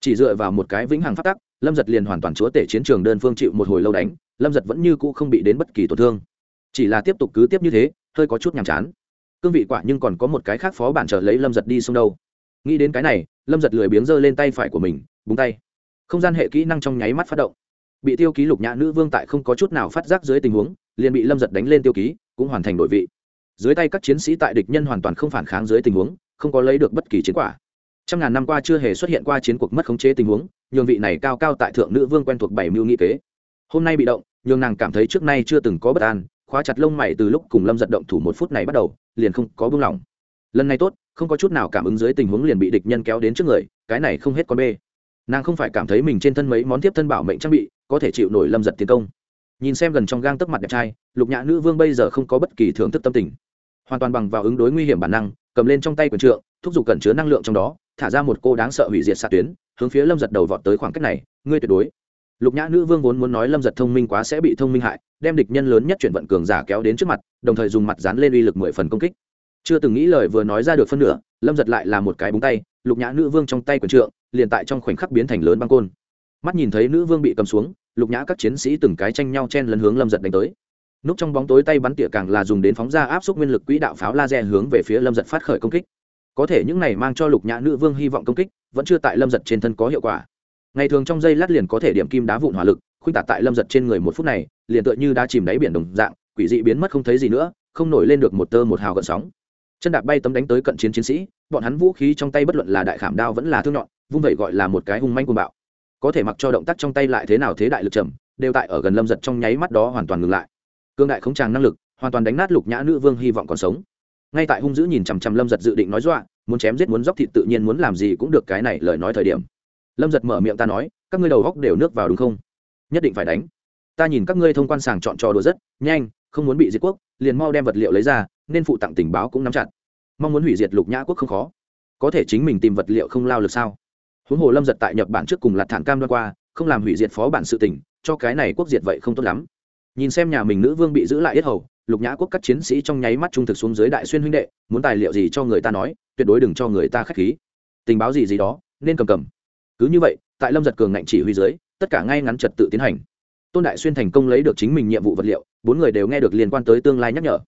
Chỉ dựa vào một cái vĩnh hằng phát tắc, lâm giật liền hoàn toàn chúa tể chiến trường đơn phương chịu một hồi lâu đánh, lâm giật vẫn như cũ không bị đến bất kỳ tổn thương. Chỉ là tiếp tục cứ tiếp như thế, hơi có chút nhàm chán. Cương vị quả nhưng còn có một cái khác phó bản trở lấy lâm giật đi sông đâu. Nghĩ đến cái này, lâm giật lười biếng giơ lên tay phải của mình, búng tay. Không gian hệ kỹ năng trong nháy mắt phát động. Bị tiêu ký lục nhã nữ vương tại không có chút nào phát giác dưới tình huống liền bị lâm giật đánh lên tiêu ký, cũng hoàn thành đội vị. Dưới tay các chiến sĩ tại địch nhân hoàn toàn không phản kháng dưới tình huống, không có lấy được bất kỳ chiến quả. Trăm ngàn năm qua chưa hề xuất hiện qua chiến cuộc mất khống chế tình huống, nhường vị này cao cao tại thượng nữ vương quen thuộc bảy mưu nghị kế. Hôm nay bị động, nhường nàng cảm thấy trước nay chưa từng có bất an, khóa chặt lông mày từ lúc cùng lâm giật động thủ một phút này bắt đầu, liền không có buông lỏng. Lần này tốt, không có chút nào cảm ứng dưới tình huống liền bị địch nhân kéo đến trước người, cái này không hết con bê. Nàng không phải cảm thấy mình trên thân mấy món tiếp thân bảo mệnh trang bị, có thể chịu nổi lâm giật tiến công nhìn xem gần trong gang tấc mặt đẹp trai, lục nhã nữ vương bây giờ không có bất kỳ thưởng thức tâm tình. Hoàn toàn bằng vào ứng đối nguy hiểm bản năng, cầm lên trong tay quyền trượng, thúc giục cẩn chứa năng lượng trong đó, thả ra một cô đáng sợ hủy diệt xạ tuyến, hướng phía lâm giật đầu vọt tới khoảng cách này, ngươi tuyệt đối. Lục nhã nữ vương vốn muốn nói lâm giật thông minh quá sẽ bị thông minh hại, đem địch nhân lớn nhất chuyển vận cường giả kéo đến trước mặt, đồng thời dùng mặt dán lên uy lực mười phần công kích. Chưa từng nghĩ lời vừa nói ra được phân nửa, lâm giật lại là một cái búng tay, lục nhã nữ vương trong tay quần trượng, liền tại trong khoảnh khắc biến thành lớn băng côn. Mắt nhìn thấy nữ vương bị cầm xuống lục nhã các chiến sĩ từng cái tranh nhau chen lấn hướng lâm giật đánh tới. Núp trong bóng tối tay bắn tỉa càng là dùng đến phóng ra áp suất nguyên lực quỹ đạo pháo laser hướng về phía lâm giật phát khởi công kích. Có thể những này mang cho lục nhã nữ vương hy vọng công kích, vẫn chưa tại lâm giật trên thân có hiệu quả. Ngày thường trong dây lát liền có thể điểm kim đá vụn hỏa lực, khuynh tạc tại lâm giật trên người một phút này, liền tựa như đã chìm đáy biển đồng dạng, quỷ dị biến mất không thấy gì nữa, không nổi lên được một tơ một hào gợn sóng. Chân đạp bay tấm đánh tới cận chiến chiến sĩ, bọn hắn vũ khí trong tay bất luận là đại khảm đao vẫn là thương nhọn, vung vậy gọi là một cái hung manh cuồng bạo có thể mặc cho động tác trong tay lại thế nào thế đại lực trầm, đều tại ở gần lâm giật trong nháy mắt đó hoàn toàn ngừng lại. Cương đại không tràng năng lực, hoàn toàn đánh nát lục nhã nữ vương hy vọng còn sống. Ngay tại hung dữ nhìn chằm chằm lâm giật dự định nói dọa, muốn chém giết muốn dóc thịt tự nhiên muốn làm gì cũng được cái này lời nói thời điểm. Lâm giật mở miệng ta nói, các ngươi đầu góc đều nước vào đúng không? Nhất định phải đánh. Ta nhìn các ngươi thông quan sàng chọn trò đùa rất, nhanh, không muốn bị diệt quốc, liền mau đem vật liệu lấy ra, nên phụ tặng tình báo cũng nắm chặt. Mong muốn hủy diệt lục nhã quốc không khó. Có thể chính mình tìm vật liệu không lao lực sao? Huống hồ lâm giật tại nhập bản trước cùng lạt thản cam đoan qua, không làm hủy diệt phó bản sự tỉnh cho cái này quốc diệt vậy không tốt lắm. Nhìn xem nhà mình nữ vương bị giữ lại yết hầu, lục nhã quốc các chiến sĩ trong nháy mắt trung thực xuống dưới đại xuyên huynh đệ, muốn tài liệu gì cho người ta nói, tuyệt đối đừng cho người ta k h á c h khí. Tình báo gì gì đó, nên cầm cầm. Cứ như vậy, tại lâm giật cường ngạnh chỉ huy dưới, tất cả ngay ngắn trật tự tiến hành. Tôn đại xuyên thành công lấy được chính mình nhiệm vụ vật liệu, bốn người đều nghe được liên quan tới tương lai nhắc nhở.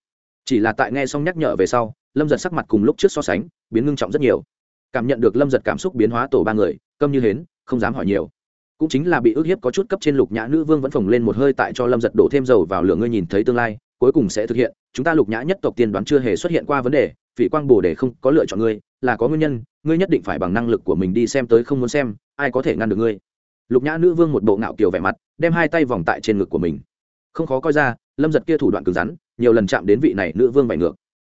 Chỉ là tại nghe xong nhắc nhở về sau, lâm giật sắc mặt cùng lúc trước so sánh, biến ngưng trọng rất nhiều cảm nhận được lâm giật cảm xúc biến hóa tổ ba người, câm như hến, không dám hỏi nhiều. Cũng chính là bị ức hiếp có chút cấp trên lục nhã nữ vương vẫn phồng lên một hơi tại cho lâm giật đổ thêm dầu vào lửa ngươi nhìn thấy tương lai, cuối cùng sẽ thực hiện. Chúng ta lục nhã nhất tộc tiên đoán chưa hề xuất hiện qua vấn đề vị quang bồ để không có lựa chọn ngươi, là có nguyên nhân, ngươi nhất định phải bằng năng lực của mình đi xem tới không muốn xem, ai có thể ngăn được ngươi? Lục nhã nữ vương một bộ ngạo kiều vẻ mặt, đem hai tay vòng tại trên ngực của mình. Không khó coi ra, lâm giật kia thủ đoạn cứng rắn, nhiều lần chạm đến vị này nữ vương bại ngược.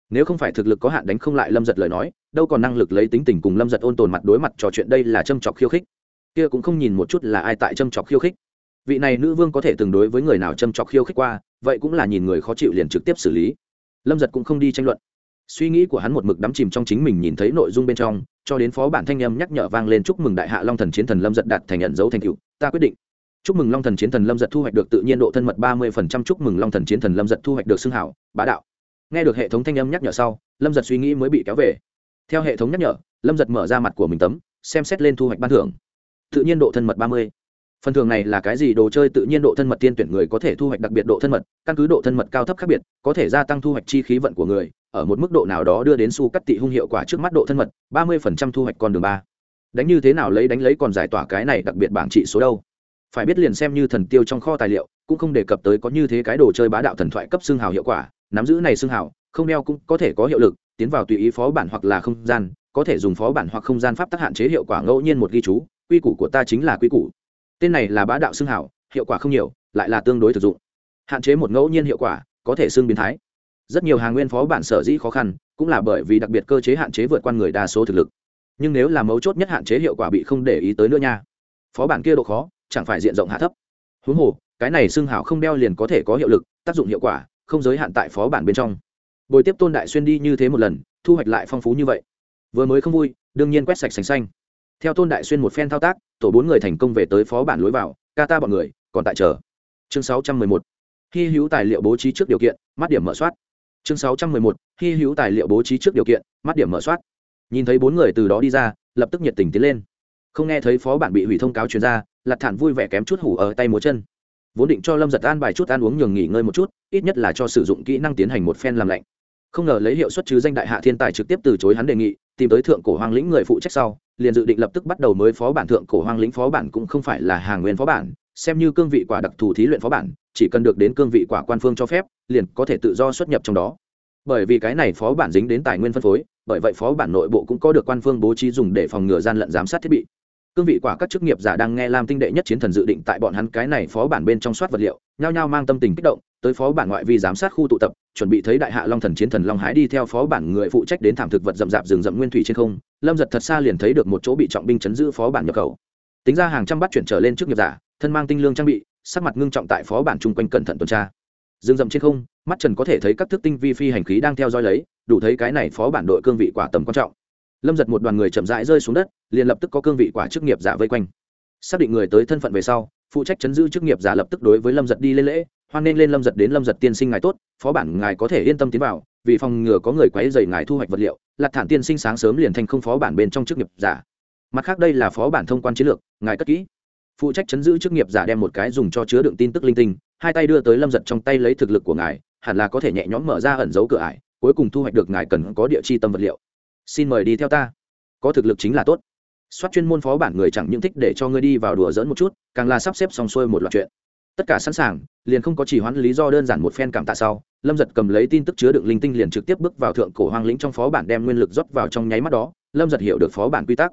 Nếu không phải thực lực có hạn đánh không lại lâm giật lời nói đâu còn năng lực lấy tính tình cùng lâm giật ôn tồn mặt đối mặt trò chuyện đây là châm chọc khiêu khích. Kia cũng không nhìn một chút là ai tại châm chọc khiêu khích. Vị này nữ vương có thể từng đối với người nào châm chọc khiêu khích qua, vậy cũng là nhìn người khó chịu liền trực tiếp xử lý. Lâm giật cũng không đi tranh luận. Suy nghĩ của hắn một mực đắm chìm trong chính mình nhìn thấy nội dung bên trong, cho đến phó bản thanh âm nhắc nhở vang lên chúc mừng đại hạ long thần chiến thần lâm giật đạt thành nhận dấu thành cựu ta quyết định. Chúc mừng long thần chiến thần lâm giật thu hoạch được tự nhiên độ thân mật ba mươi phần trăm, chúc mừng long thần chiến thần lâm giật thu hoạch được xưng hảo, bá đạo. Nghe được hệ thống thanh âm nhắc nhở sau, lâm giật suy nghĩ mới bị kéo về theo hệ thống nhắc nhở, lâm giật mở ra mặt của mình tấm, xem xét lên thu hoạch ban thưởng. Tự nhiên độ thân mật ba mươi. Phần thưởng này là cái gì? Đồ chơi tự nhiên độ thân mật tiên tuyển người có thể thu hoạch đặc biệt độ thân mật, căn cứ độ thân mật cao thấp khác biệt, có thể gia tăng thu hoạch chi khí vận của người, ở một mức độ nào đó đưa đến su cắt tị hung hiệu quả trước mắt độ thân mật, ba mươi phần trăm thu hoạch con đường ba. Đánh như thế nào lấy đánh lấy còn giải tỏa cái này đặc biệt bảng trị số đâu? Phải biết liền xem như thần tiêu trong kho tài liệu, cũng không đề cập tới có như thế cái đồ chơi bá đạo thần thoại cấp xương hào hiệu quả, nắm giữ này xương hào không đeo cũng có thể có hiệu lực, tiến vào tùy ý phó bản hoặc là không gian, có thể dùng phó bản hoặc không gian pháp tác hạn chế hiệu quả ngẫu nhiên một ghi chú, quy củ của ta chính là quy củ. Tên này là bá đạo xưng hảo, hiệu quả không nhiều, lại là tương đối thực dụng. Hạn chế một ngẫu nhiên hiệu quả, có thể xưng biến thái. Rất nhiều hàng nguyên phó bản sở dĩ khó khăn, cũng là bởi vì đặc biệt cơ chế hạn chế vượt qua người đa số thực lực. Nhưng nếu là mấu chốt nhất hạn chế hiệu quả bị không để ý tới nữa nha. Phó bản kia độ khó, chẳng phải diện rộng hạ thấp. Huống hồ, cái này xưng hảo không đeo liền có thể có hiệu lực, tác dụng hiệu quả, không giới hạn tại phó bản bên trong bồi tiếp tôn đại xuyên đi như thế một lần, thu hoạch lại phong phú như vậy. Vừa mới không vui, đương nhiên quét sạch sành xanh. Theo tôn đại xuyên một phen thao tác, tổ bốn người thành công về tới phó bản lối vào, ca ta bọn người, còn tại chờ. Chương sáu trăm mười một. Hy hữu tài liệu bố trí trước điều kiện, mắt điểm mở soát. Chương sáu trăm mười một. Hy hữu tài liệu bố trí trước điều kiện, mắt điểm mở soát. Nhìn thấy bốn người từ đó đi ra, lập tức nhiệt tình tiến lên. Không nghe thấy phó bản bị hủy thông cáo chuyên gia lặt thản vui vẻ kém chút hủ ở tay múa chân vốn định cho lâm giật an bài chút ăn uống nhường nghỉ ngơi một chút, ít nhất là cho sử dụng kỹ năng tiến hành một phen làm lạnh. Không ngờ lấy hiệu suất chứ danh đại hạ thiên tài trực tiếp từ chối hắn đề nghị, tìm tới thượng cổ hoang lĩnh người phụ trách sau, liền dự định lập tức bắt đầu mới phó bản thượng cổ hoang lĩnh phó bản cũng không phải là hàng nguyên phó bản, xem như cương vị quả đặc thù thí luyện phó bản, chỉ cần được đến cương vị quả quan phương cho phép, liền có thể tự do xuất nhập trong đó. Bởi vì cái này phó bản dính đến tài nguyên phân phối, bởi vậy phó bản nội bộ cũng có được quan phương bố trí dùng để phòng ngừa gian lận giám sát thiết bị cương vị quả các chức nghiệp giả đang nghe lam tinh đệ nhất chiến thần dự định tại bọn hắn cái này phó bản bên trong soát vật liệu, nhao nhao mang tâm tình kích động, tới phó bản ngoại vi giám sát khu tụ tập, chuẩn bị thấy đại hạ long thần chiến thần long hái đi theo phó bản người phụ trách đến thảm thực vật rậm rạp rừng rậm nguyên thủy trên không, lâm giật thật xa liền thấy được một chỗ bị trọng binh chấn giữ phó bản nhập khẩu. Tính ra hàng trăm bắt chuyển trở lên trước nghiệp giả, thân mang tinh lương trang bị, sắc mặt ngưng trọng tại phó bản chung quanh cẩn thận tuần tra. Rừng rậm trên không, mắt trần có thể thấy các thức tinh vi phi hành khí đang theo dõi lấy, đủ thấy cái này phó bản đội cương vị quả tầm quan trọng lâm giật một đoàn người chậm rãi rơi xuống đất, liền lập tức có cương vị quả chức nghiệp giả vây quanh. Xác định người tới thân phận về sau, phụ trách chấn giữ chức nghiệp giả lập tức đối với lâm giật đi lên lễ, hoan nên lên lâm giật đến lâm giật tiên sinh ngài tốt, phó bản ngài có thể yên tâm tiến vào, vì phòng ngừa có người quấy dày ngài thu hoạch vật liệu, lạc thản tiên sinh sáng sớm liền thành không phó bản bên trong chức nghiệp giả. Mặt khác đây là phó bản thông quan chiến lược, ngài cất kỹ. Phụ trách chấn giữ chức nghiệp giả đem một cái dùng cho chứa đựng tin tức linh tinh, hai tay đưa tới lâm giật trong tay lấy thực lực của ngài, hẳn là có thể nhẹ nhõm mở ra ẩn dấu cửa ải, cuối cùng thu hoạch được ngài cần có địa chi tâm vật liệu xin mời đi theo ta. Có thực lực chính là tốt. Soát chuyên môn phó bản người chẳng những thích để cho ngươi đi vào đùa dỡn một chút, càng là sắp xếp xong xuôi một loạt chuyện. Tất cả sẵn sàng, liền không có chỉ hoãn lý do đơn giản một phen cảm tạ sau, lâm giật cầm lấy tin tức chứa đựng linh tinh liền trực tiếp bước vào thượng cổ hoang lĩnh trong phó bản đem nguyên lực rót vào trong nháy mắt đó, lâm giật hiểu được phó bản quy tắc.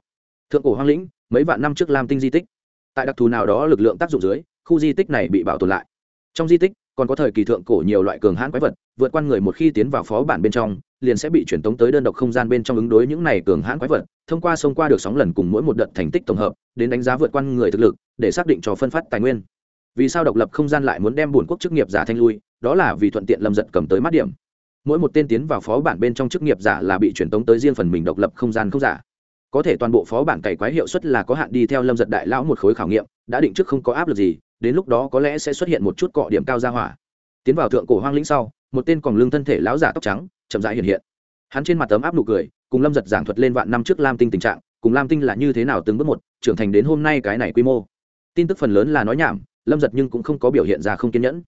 Thượng cổ hoang lĩnh, mấy vạn năm trước lam tinh di tích. Tại đặc thù nào đó lực lượng tác dụng dưới, khu di tích này bị bảo tồn lại. Trong di tích còn có thời kỳ thượng cổ nhiều loại cường hãn quái vật, vượt qua người một khi tiến vào phó bản bên trong, liền sẽ bị chuyển tống tới đơn độc không gian bên trong ứng đối những này cường hãn quái vật, thông qua sông qua được sóng lần cùng mỗi một đợt thành tích tổng hợp, đến đánh giá vượt qua người thực lực, để xác định cho phân phát tài nguyên. Vì sao độc lập không gian lại muốn đem bổn quốc chức nghiệp giả thanh lui? Đó là vì thuận tiện lâm giật cầm tới mắt điểm. Mỗi một tên tiến vào phó bản bên trong chức nghiệp giả là bị truyền tống tới riêng phần mình độc lập không gian không giả. Có thể toàn bộ phó bản cày quái hiệu suất là có hạn đi theo lâm giật đại lão một khối khảo nghiệm, đã định trước không có áp lực gì đến lúc đó có lẽ sẽ xuất hiện một chút cọ điểm cao ra hỏa. Tiến vào thượng cổ hoang lĩnh sau, một tên còn lương thân thể lão giả tóc trắng, chậm rãi hiện hiện. Hắn trên mặt tấm áp nụ cười, cùng lâm giật giảng thuật lên vạn năm trước lam tinh tình trạng, cùng lam tinh là như thế nào từng bước một, trưởng thành đến hôm nay cái này quy mô. Tin tức phần lớn là nói nhảm, lâm giật nhưng cũng không có biểu hiện ra không kiên nhẫn.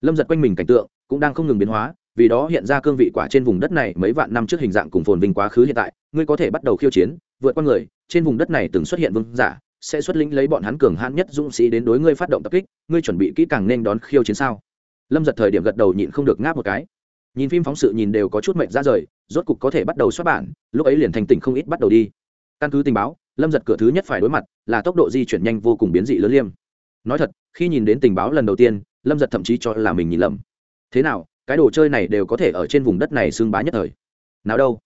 Lâm giật quanh mình cảnh tượng, cũng đang không ngừng biến hóa, vì đó hiện ra cương vị quả trên vùng đất này mấy vạn năm trước hình dạng cùng phồn vinh quá khứ hiện tại, ngươi có thể bắt đầu khiêu chiến, vượt qua người, trên vùng đất này từng xuất hiện vương giả sẽ xuất lĩnh lấy bọn hắn cường hãn nhất dũng sĩ đến đối ngươi phát động tập kích, ngươi chuẩn bị kỹ càng nên đón khiêu chiến sao? Lâm giật thời điểm gật đầu nhịn không được ngáp một cái. Nhìn phim phóng sự nhìn đều có chút mệnh ra rời, rốt cục có thể bắt đầu xuất bản, lúc ấy liền thành tỉnh không ít bắt đầu đi. Căn cứ tình báo, lâm giật cửa thứ nhất phải đối mặt, là tốc độ di chuyển nhanh vô cùng biến dị lớn liêm. Nói thật, khi nhìn đến tình báo lần đầu tiên, lâm giật thậm chí cho là mình nhìn lầm. Thế nào, cái đồ chơi này đều có thể ở trên vùng đất này xương bá nhất thời. Nào đâu.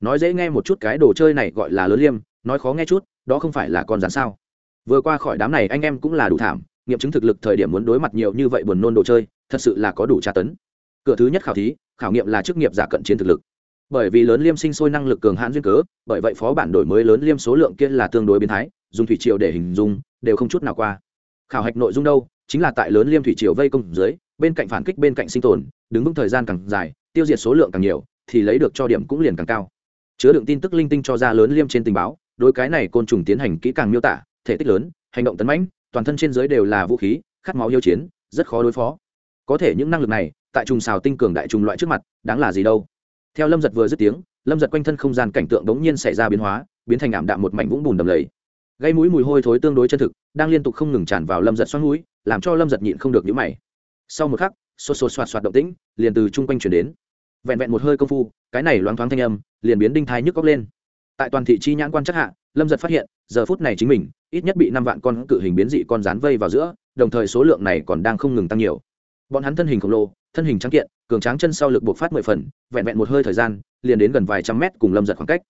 Nói dễ nghe một chút cái đồ chơi này gọi là lớn liêm, nói khó nghe chút đó không phải là con rắn sao? Vừa qua khỏi đám này anh em cũng là đủ thảm, nghiệm chứng thực lực thời điểm muốn đối mặt nhiều như vậy buồn nôn đồ chơi, thật sự là có đủ tra tấn. Cửa thứ nhất khảo thí, khảo nghiệm là chức nghiệp giả cận chiến thực lực. Bởi vì lớn liêm sinh sôi năng lực cường hãn duyên cớ, bởi vậy phó bản đổi mới lớn liêm số lượng kia là tương đối biến thái, dùng thủy triều để hình dung, đều không chút nào qua. Khảo hạch nội dung đâu? Chính là tại lớn liêm thủy triều vây công dưới, bên cạnh phản kích bên cạnh sinh tồn, đứng vững thời gian càng dài, tiêu diệt số lượng càng nhiều, thì lấy được cho điểm cũng liền càng cao. Chứa đựng tin tức linh tinh cho ra lớn liêm trên tình báo đối cái này côn trùng tiến hành kỹ càng miêu tả, thể tích lớn, hành động tấn mãnh, toàn thân trên dưới đều là vũ khí, khát máu yêu chiến, rất khó đối phó. Có thể những năng lực này, tại trùng xào tinh cường đại trùng loại trước mặt, đáng là gì đâu? Theo lâm giật vừa dứt tiếng, lâm giật quanh thân không gian cảnh tượng đống nhiên xảy ra biến hóa, biến thành ảm đạm một mảnh vũng bùn đầm lầy. Gây mũi mùi hôi thối tương đối chân thực, đang liên tục không ngừng tràn vào lâm giật xoắn mũi, làm cho lâm giật nhịn không được nhữ mày. Sau một khắc, xô xô xoạt xoạt động tĩnh, liền từ chung quanh chuyển đến. Vẹn vẹn một hơi công phu, cái này loáng thoáng thanh âm, liền biến đinh thai nhức góc lên tại toàn thị chi nhãn quan chắc hạ, lâm giật phát hiện, giờ phút này chính mình, ít nhất bị năm vạn con cự hình biến dị con rán vây vào giữa, đồng thời số lượng này còn đang không ngừng tăng nhiều. Bọn hắn thân hình khổng lồ, thân hình trắng kiện, cường tráng chân sau lực buộc phát mười phần, vẹn vẹn một hơi thời gian, liền đến gần vài trăm mét cùng lâm giật khoảng cách.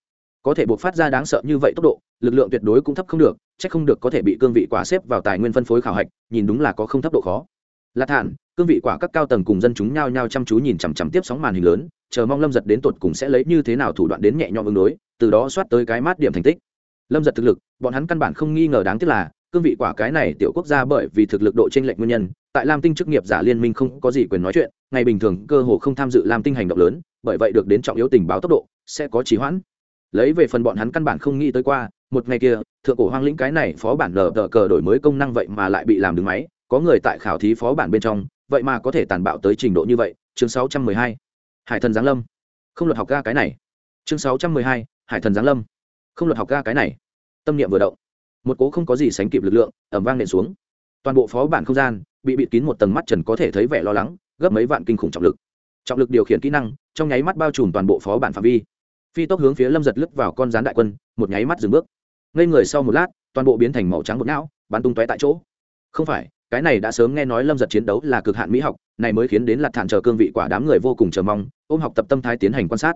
Có thể buộc phát ra đáng sợ như vậy tốc độ, lực lượng tuyệt đối cũng thấp không được c h ắ c không được có thể bị cương vị quả xếp vào tài nguyên phân phối khảo hạch, nhìn đúng là có không thấp độ khó lạc thản, cương vị quả các cao tầng cùng dân chúng nhao nhao chăm chú nhìn chằm chằm tiếp sóng màn hình lớn, chờ mong lâm giật đến tột cùng sẽ lấy như thế nào thủ đoạn đến nhẹ nhõm ứng đối, từ đó soát tới cái mát điểm thành tích. Lâm giật thực lực, bọn hắn căn bản không nghi ngờ đáng tiếc là, cương vị quả cái này tiểu quốc gia bởi vì thực lực độ t r ê n lệch nguyên nhân, tại lam tinh chức nghiệp giả liên minh không có gì quyền nói chuyện, ngày bình thường cơ hồ không tham dự lam tinh hành động lớn, bởi vậy được đến trọng yếu tình báo tốc độ, sẽ có trì hoãn. Lấy về phần bọn hắn căn bản không nghĩ tới qua, một ngày kia, thượng cổ hoang lĩnh cái này phó bản lờ đờ cờ đổi mới công năng vậy mà lại bị làm đứng máy có người tại khảo thí phó bản bên trong, vậy mà có thể tàn bạo tới trình độ như vậy, chương 612. hải thần giáng lâm. Không luật học ga cái này. Chương 612. hải thần giáng lâm. Không luật học ga cái này. Tâm niệm vừa động. Một cố không có gì sánh kịp lực lượng ẩm vang nện xuống. Toàn bộ phó bản không gian bị bịt kín một tầng mắt trần có thể thấy vẻ lo lắng, gấp mấy vạn kinh khủng trọng lực. Trọng lực điều khiển kỹ năng, trong nháy mắt bao trùm toàn bộ phó bản phạm vi. Phi tốc hướng phía lâm giật lướt vào con rán đại quân, một nháy mắt dừng bước. Ngây người sau một lát, toàn bộ biến thành màu trắng bột não, bắn tung tóe tại chỗ. Không phải cái này đã sớm nghe nói lâm giật chiến đấu là cực hạn mỹ học, này mới khiến đến lặt thản chờ cương vị quả đám người vô cùng chờ mong, ôm học tập tâm thái tiến hành quan sát.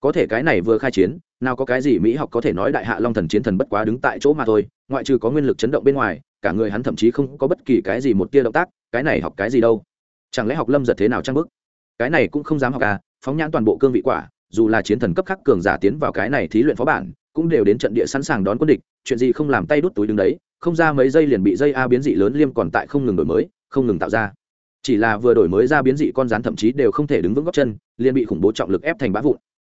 Có thể cái này vừa khai chiến, nào có cái gì mỹ học có thể nói đại hạ long thần chiến thần bất quá đứng tại chỗ mà thôi, ngoại trừ có nguyên lực chấn động bên ngoài, cả người hắn thậm chí không có bất kỳ cái gì một tia động tác, cái này học cái gì đâu? Chẳng lẽ học lâm giật thế nào trang bức cái này cũng không dám học à phóng nhãn toàn bộ cương vị quả, dù là chiến thần cấp khắc cường giả tiến vào cái này thí luyện phó bản, cũng đều đến trận địa sẵn sàng đón quân địch, chuyện gì không làm tay đút túi đứng đấy không ra mấy giây liền bị dây a biến dị lớn liêm còn tại không ngừng đổi mới, không ngừng tạo ra. Chỉ là vừa đổi mới ra biến dị con rắn thậm chí đều không thể đứng vững góc chân, liền bị khủng bố trọng lực ép thành bã vụn.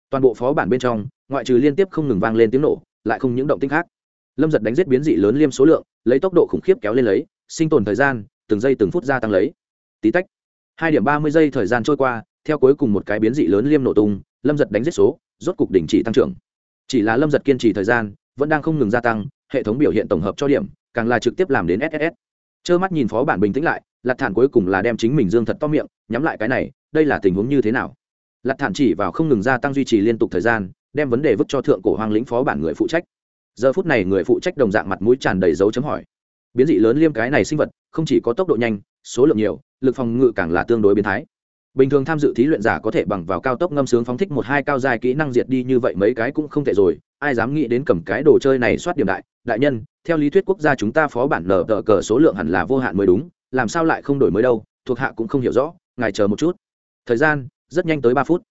Toàn bộ phó bản bên trong, ngoại trừ liên tiếp không ngừng vang lên tiếng nổ, lại không những động tinh khác. Lâm giật đánh giết biến dị lớn liêm số lượng, lấy tốc độ khủng khiếp kéo lên lấy, sinh tồn thời gian, từng giây từng phút gia tăng lấy. Tí tách, hai điểm ba mươi giây thời gian trôi qua, theo cuối cùng một cái biến dị lớn liêm nổ tung, lâm giật đánh giết số, rốt cục đình chỉ tăng trưởng. Chỉ là lâm giật kiên trì thời gian, vẫn đang không ngừng gia tăng hệ thống biểu hiện tổng hợp cho điểm, càng là trực tiếp làm đến ss trơ mắt nhìn phó bản bình tĩnh lại, lạt thản cuối cùng là đem chính mình dương thật to miệng, nhắm lại cái này, đây là tình huống như thế nào? Lạt thản chỉ vào không ngừng gia tăng duy trì liên tục thời gian, đem vấn đề vứt cho thượng cổ hoang lĩnh phó bản người phụ trách. Giờ phút này người phụ trách đồng dạng mặt mũi tràn đầy dấu chấm hỏi. Biến dị lớn liêm cái này sinh vật, không chỉ có tốc độ nhanh, số lượng nhiều, lực phòng ngự càng là tương đối biến thái. Bình thường tham dự thí luyện giả có thể bằng vào cao tốc ngâm sướng phóng thích một hai cao dài kỹ năng diệt đi như vậy mấy cái cũng không tệ rồi ai dám nghĩ đến cầm cái đồ chơi này soát điểm đại đại nhân, theo lý thuyết quốc gia chúng ta phó bản nở tờ cờ số lượng hẳn là vô hạn mới đúng, làm sao lại không đổi mới đâu, thuộc hạ cũng không hiểu rõ, ngài chờ một chút. Thời gian, rất nhanh tới ba phút.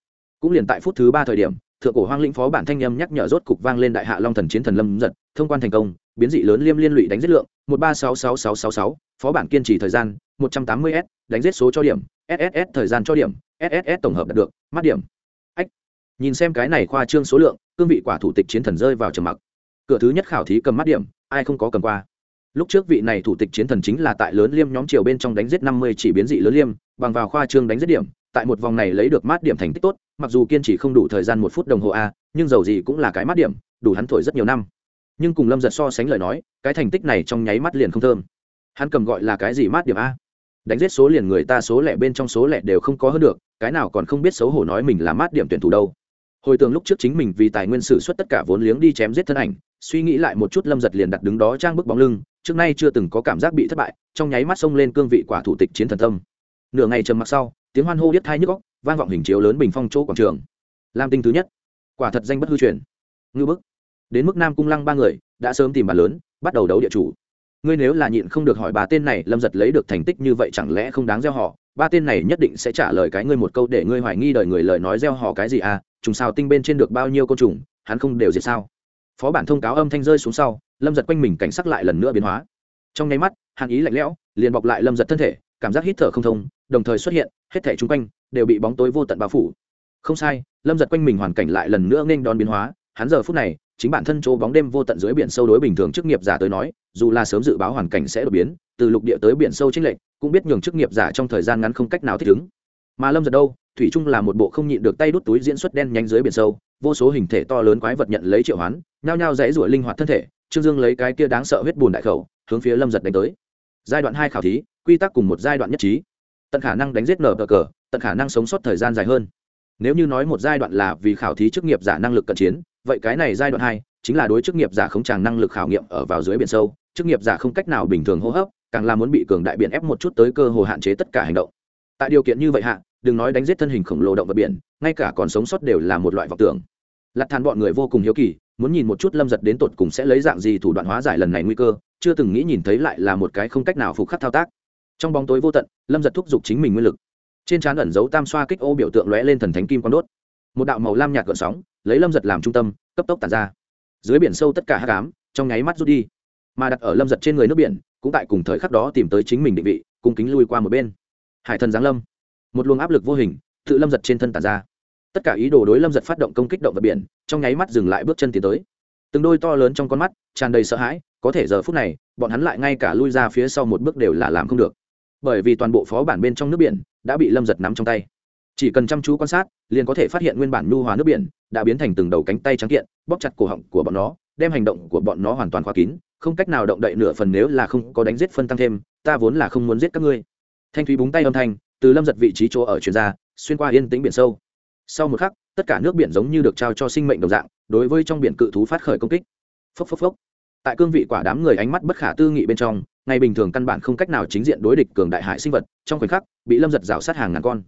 Cũng liền tại phút thứ ba thời điểm, thượng cổ hoang lĩnh phó bản thanh âm nhắc nhở rốt cục vang lên đại hạ long thần chiến thần lâm giật thông quan thành công, biến dị lớn liêm liên lụy đánh giết lượng, một ba sáu sáu sáu sáu sáu, phó bản kiên trì thời gian, một trăm tám mươi s, đánh giết số cho điểm sss thời gian cho điểm sss tổng hợp đạt được mắt điểm nhìn xem cái này khoa trương số lượng, cương vị quả thủ tịch chiến thần rơi vào trầm mặc. Cửa thứ nhất khảo thí cầm mắt điểm, ai không có cầm qua. Lúc trước vị này thủ tịch chiến thần chính là tại lớn liêm nhóm triều bên trong đánh giết năm mươi chỉ biến dị lớn liêm, bằng vào khoa trương đánh giết điểm, tại một vòng này lấy được mát điểm thành tích tốt, mặc dù kiên trì không đủ thời gian một phút đồng hồ a, nhưng dầu gì cũng là cái mát điểm, đủ hắn thổi rất nhiều năm. Nhưng cùng lâm giật so sánh lời nói, cái thành tích này trong nháy mắt liền không thơm. Hắn cầm gọi là cái gì mát điểm a? Đánh giết số liền người ta số lẻ bên trong số lẻ đều không có hơn được, cái nào còn không biết xấu hổ nói mình là mát điểm tuyển thủ đâu hồi tưởng lúc trước chính mình vì tài nguyên sử xuất tất cả vốn liếng đi chém giết thân ảnh, suy nghĩ lại một chút lâm giật liền đặt đứng đó trang bức bóng lưng, trước nay chưa từng có cảm giác bị thất bại, trong nháy mắt xông lên cương vị quả thủ tịch chiến thần tâm. Nửa ngày trầm mặc sau, tiếng hoan hô biết thai nhức góc vang vọng hình chiếu lớn bình phong chỗ quảng trường. Lam tinh thứ nhất. Quả thật danh bất hư truyền. Ngư bức. Đến mức nam cung lăng ba người, đã sớm tìm bàn lớn, bắt đầu đấu địa chủ. Ngươi nếu là nhịn không được hỏi bà tên này, lâm giật lấy được thành tích như vậy chẳng lẽ không đáng gieo họ? Ba tên này nhất định sẽ trả lời cái ngươi một câu để ngươi hoài nghi đời người lời nói gieo họ cái gì à? Trùng sao tinh bên trên được bao nhiêu côn trùng, hắn không đều diệt sao? Phó bản thông cáo âm thanh rơi xuống sau, lâm giật quanh mình cảnh sắc lại lần nữa biến hóa. Trong nháy mắt hàn ý lạnh lẽo, liền bọc lại lâm giật thân thể, cảm giác hít thở không thông, đồng thời xuất hiện, hết thể chung quanh đều bị bóng tối vô tận bao phủ. Không sai, lâm giật quanh mình hoàn cảnh lại lần nữa nên đón biến hóa, hắn giờ phút này, chính bản thân chỗ bóng đêm vô tận dưới biển sâu đối bình thường chức nghiệp giả tới nói, dù là sớm dự báo hoàn cảnh sẽ đột biến, từ lục địa tới biển sâu chính lệnh cũng biết nhường chức nghiệp giả trong thời gian ngắn không cách nào thích ứng mà lâm giật đâu? Thủy trung là một bộ không nhịn được tay đút túi diễn xuất đen nhánh dưới biển sâu, vô số hình thể to lớn quái vật nhận lấy triệu hoán, nhao nhao dãy rủa linh hoạt thân thể, trương dương lấy cái kia đáng sợ huyết bùn đại khẩu, hướng phía lâm giật đánh tới. Giai đoạn hai khảo thí, quy tắc cùng một giai đoạn nhất trí. Tận khả năng đánh giết nở cờ, tận khả năng sống sót thời gian dài hơn. Nếu như nói một giai đoạn là vì khảo thí chức nghiệp giả năng lực cận chiến, vậy cái này giai đoạn hai chính là đối chức nghiệp giả không tràng năng lực khảo nghiệm ở vào dưới biển sâu. Chức nghiệp giả không cách nào bình thường hô hấp, càng là muốn bị cường đại biển ép một chút tới cơ hồ hạn chế tất cả hành động. Tại điều kiện như vậy hạ đừng nói đánh giết thân hình khổng lồ động vật biển, ngay cả còn sống sót đều là một loại vọng tưởng. Lặt thàn bọn người vô cùng hiếu kỳ, muốn nhìn một chút lâm giật đến tột cùng sẽ lấy dạng gì thủ đoạn hóa giải lần này nguy cơ, chưa từng nghĩ nhìn thấy lại là một cái không cách nào phục khắc thao tác. Trong bóng tối vô tận, lâm giật thúc giục chính mình nguyên lực. Trên trán ẩn dấu tam xoa kích ô biểu tượng lóe lên thần thánh kim quang đốt. Một đạo màu lam nhạt gợn sóng, lấy lâm giật làm trung tâm, cấp tốc tàn ra. Dưới biển sâu tất cả hát cám trong nháy mắt rút đi. Mà đặt ở lâm giật trên người nước biển, cũng tại cùng thời khắc đó tìm tới chính mình định vị, cung kính lui qua một bên. Hải thần giáng lâm một luồng áp lực vô hình, tự lâm giật trên thân tàn ra. Tất cả ý đồ đối lâm giật phát động công kích động vật biển, trong nháy mắt dừng lại bước chân tiến tới. Từng đôi to lớn trong con mắt, tràn đầy sợ hãi, có thể giờ phút này, bọn hắn lại ngay cả lui ra phía sau một bước đều là làm không được. Bởi vì toàn bộ phó bản bên trong nước biển đã bị lâm giật nắm trong tay. Chỉ cần chăm chú quan sát, liền có thể phát hiện nguyên bản nhu hòa nước biển đã biến thành từng đầu cánh tay trắng kiện, bóp chặt cổ họng của bọn nó, đem hành động của bọn nó hoàn toàn khóa kín, không cách nào động đậy nửa phần nếu là không có đánh giết phân tăng thêm, ta vốn là không muốn giết các ngươi. Thanh thúy búng tay âm thanh từ lâm giật vị trí chỗ ở chuyên gia, xuyên qua yên tĩnh biển sâu. Sau một khắc, tất cả nước biển giống như được trao cho sinh mệnh đồng dạng, đối với trong biển cự thú phát khởi công kích. Phốc phốc phốc. Tại cương vị quả đám người ánh mắt bất khả tư nghị bên trong, ngày bình thường căn bản không cách nào chính diện đối địch cường đại hại sinh vật, trong khoảnh khắc, bị lâm giật rào sát hàng ngàn con.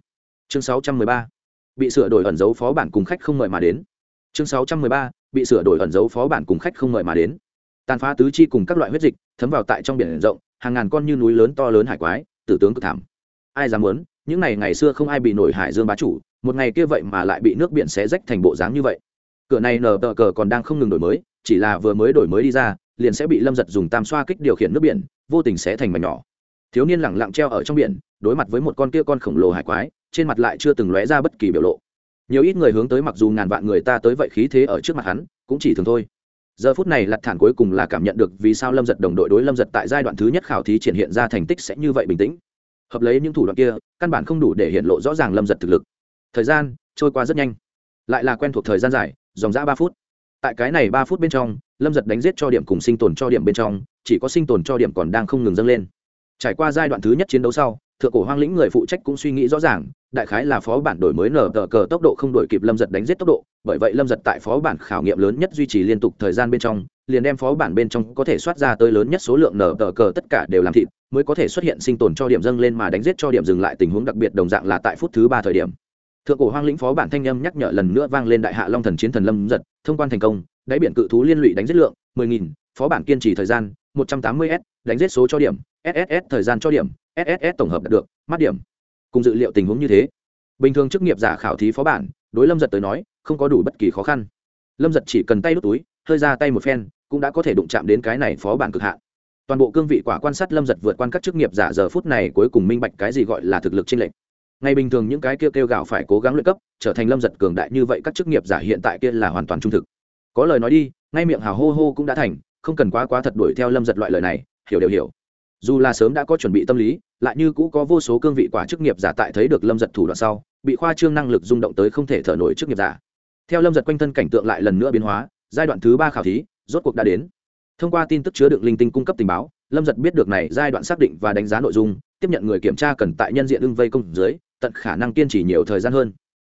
Chương 613. bị sửa đổi ẩn dấu phó bản cùng khách không mời mà đến. Chương 613. bị sửa đổi ẩn dấu phó bản cùng khách không mời mà đến. Tàn phá tứ chi cùng các loại huyết dịch, thấm vào tại trong biển rộng, hàng ngàn con như núi lớn to lớn hải quái, tử tướng cực thảm ai dám muốn, những ngày ngày xưa không ai bị nổi hải dương bá chủ, một ngày kia vậy mà lại bị nước biển xé rách thành bộ dáng như vậy. Cửa này nở tờ cờ còn đang không ngừng đổi mới, chỉ là vừa mới đổi mới đi ra, liền sẽ bị lâm giật dùng tam xoa kích điều khiển nước biển, vô tình sẽ thành mảnh nhỏ. Thiếu niên lẳng lặng treo ở trong biển, đối mặt với một con kia con khổng lồ hải quái, trên mặt lại chưa từng lóe ra bất kỳ biểu lộ. Nhiều ít người hướng tới mặc dù ngàn vạn người ta tới vậy khí thế ở trước mặt hắn, cũng chỉ thường thôi. Giờ phút này lặt thản cuối cùng là cảm nhận được vì sao lâm giật đồng đội đối lâm giật tại giai đoạn thứ nhất khảo thí triển hiện ra thành tích sẽ như vậy bình tĩnh hợp lấy những thủ đoạn kia, căn bản không đủ để hiện lộ rõ ràng lâm giật thực lực. Thời gian trôi qua rất nhanh, lại là quen thuộc thời gian dài, dòng dã ba phút. Tại cái này ba phút bên trong, lâm giật đánh giết cho điểm cùng sinh tồn cho điểm bên trong, chỉ có sinh tồn cho điểm còn đang không ngừng dâng lên. Trải qua giai đoạn thứ nhất chiến đấu sau, thượng cổ hoang lĩnh người phụ trách cũng suy nghĩ rõ ràng, đại khái là phó bản đổi mới nở tờ cờ tốc độ không đổi kịp lâm giật đánh giết tốc độ, bởi vậy lâm giật tại phó bản khảo nghiệm lớn nhất duy trì liên tục thời gian bên trong, liền đem phó bản bên trong có thể soát ra tới lớn nhất số lượng nở tờ cờ tất cả đều làm thịt mới có thể xuất hiện sinh tồn cho điểm dâng lên mà đánh giết cho điểm dừng lại tình huống đặc biệt đồng dạng là tại phút thứ ba thời điểm. Thượng cổ hoang lĩnh phó bản thanh nhâm nhắc nhở lần nữa vang lên đại hạ long thần chiến thần lâm giật, thông quan thành công, đáy biển cự thú liên lụy đánh giết lượng, mười nghìn, phó bản kiên trì thời gian, một trăm tám mươi s, đánh giết số cho điểm sss thời gian cho điểm sss tổng hợp đạt được mắt điểm. Cùng dự liệu tình huống như thế, bình thường chức nghiệp giả khảo thí phó bản, đối lâm giật tới nói, không có đủ bất kỳ khó khăn. Lâm giật chỉ cần tay đút túi, hơi ra tay một phen, cũng đã có thể đụng chạm đến cái này phó bản cực hạn toàn bộ cương vị quả quan sát lâm giật vượt qua các chức nghiệp giả giờ phút này cuối cùng minh bạch cái gì gọi là thực lực trên lệnh ngày bình thường những cái kêu kêu gạo phải cố gắng luyện cấp, trở thành lâm giật cường đại như vậy các chức nghiệp giả hiện tại kia là hoàn toàn trung thực. Có lời nói đi, ngay miệng hào hô hô cũng đã thành, không cần quá quá thật đuổi theo lâm giật loại lời này, hiểu đều hiểu. Dù là sớm đã có chuẩn bị tâm lý, lại như cũ có vô số cương vị quả chức nghiệp giả tại thấy được lâm giật thủ đoạn sau, bị khoa trương năng lực rung động tới không thể thở nổi chức nghiệp giả. Theo lâm giật quanh thân cảnh tượng lại lần nữa biến hóa, giai đoạn thứ ba khảo thí, rốt cuộc đã đến thông qua tin tức chứa đựng linh tinh cung cấp tình báo, lâm giật biết được này giai đoạn xác định và đánh giá nội dung, tiếp nhận người kiểm tra cần tại nhân diện ưng vây công dưới, tận khả năng kiên trì nhiều thời gian hơn.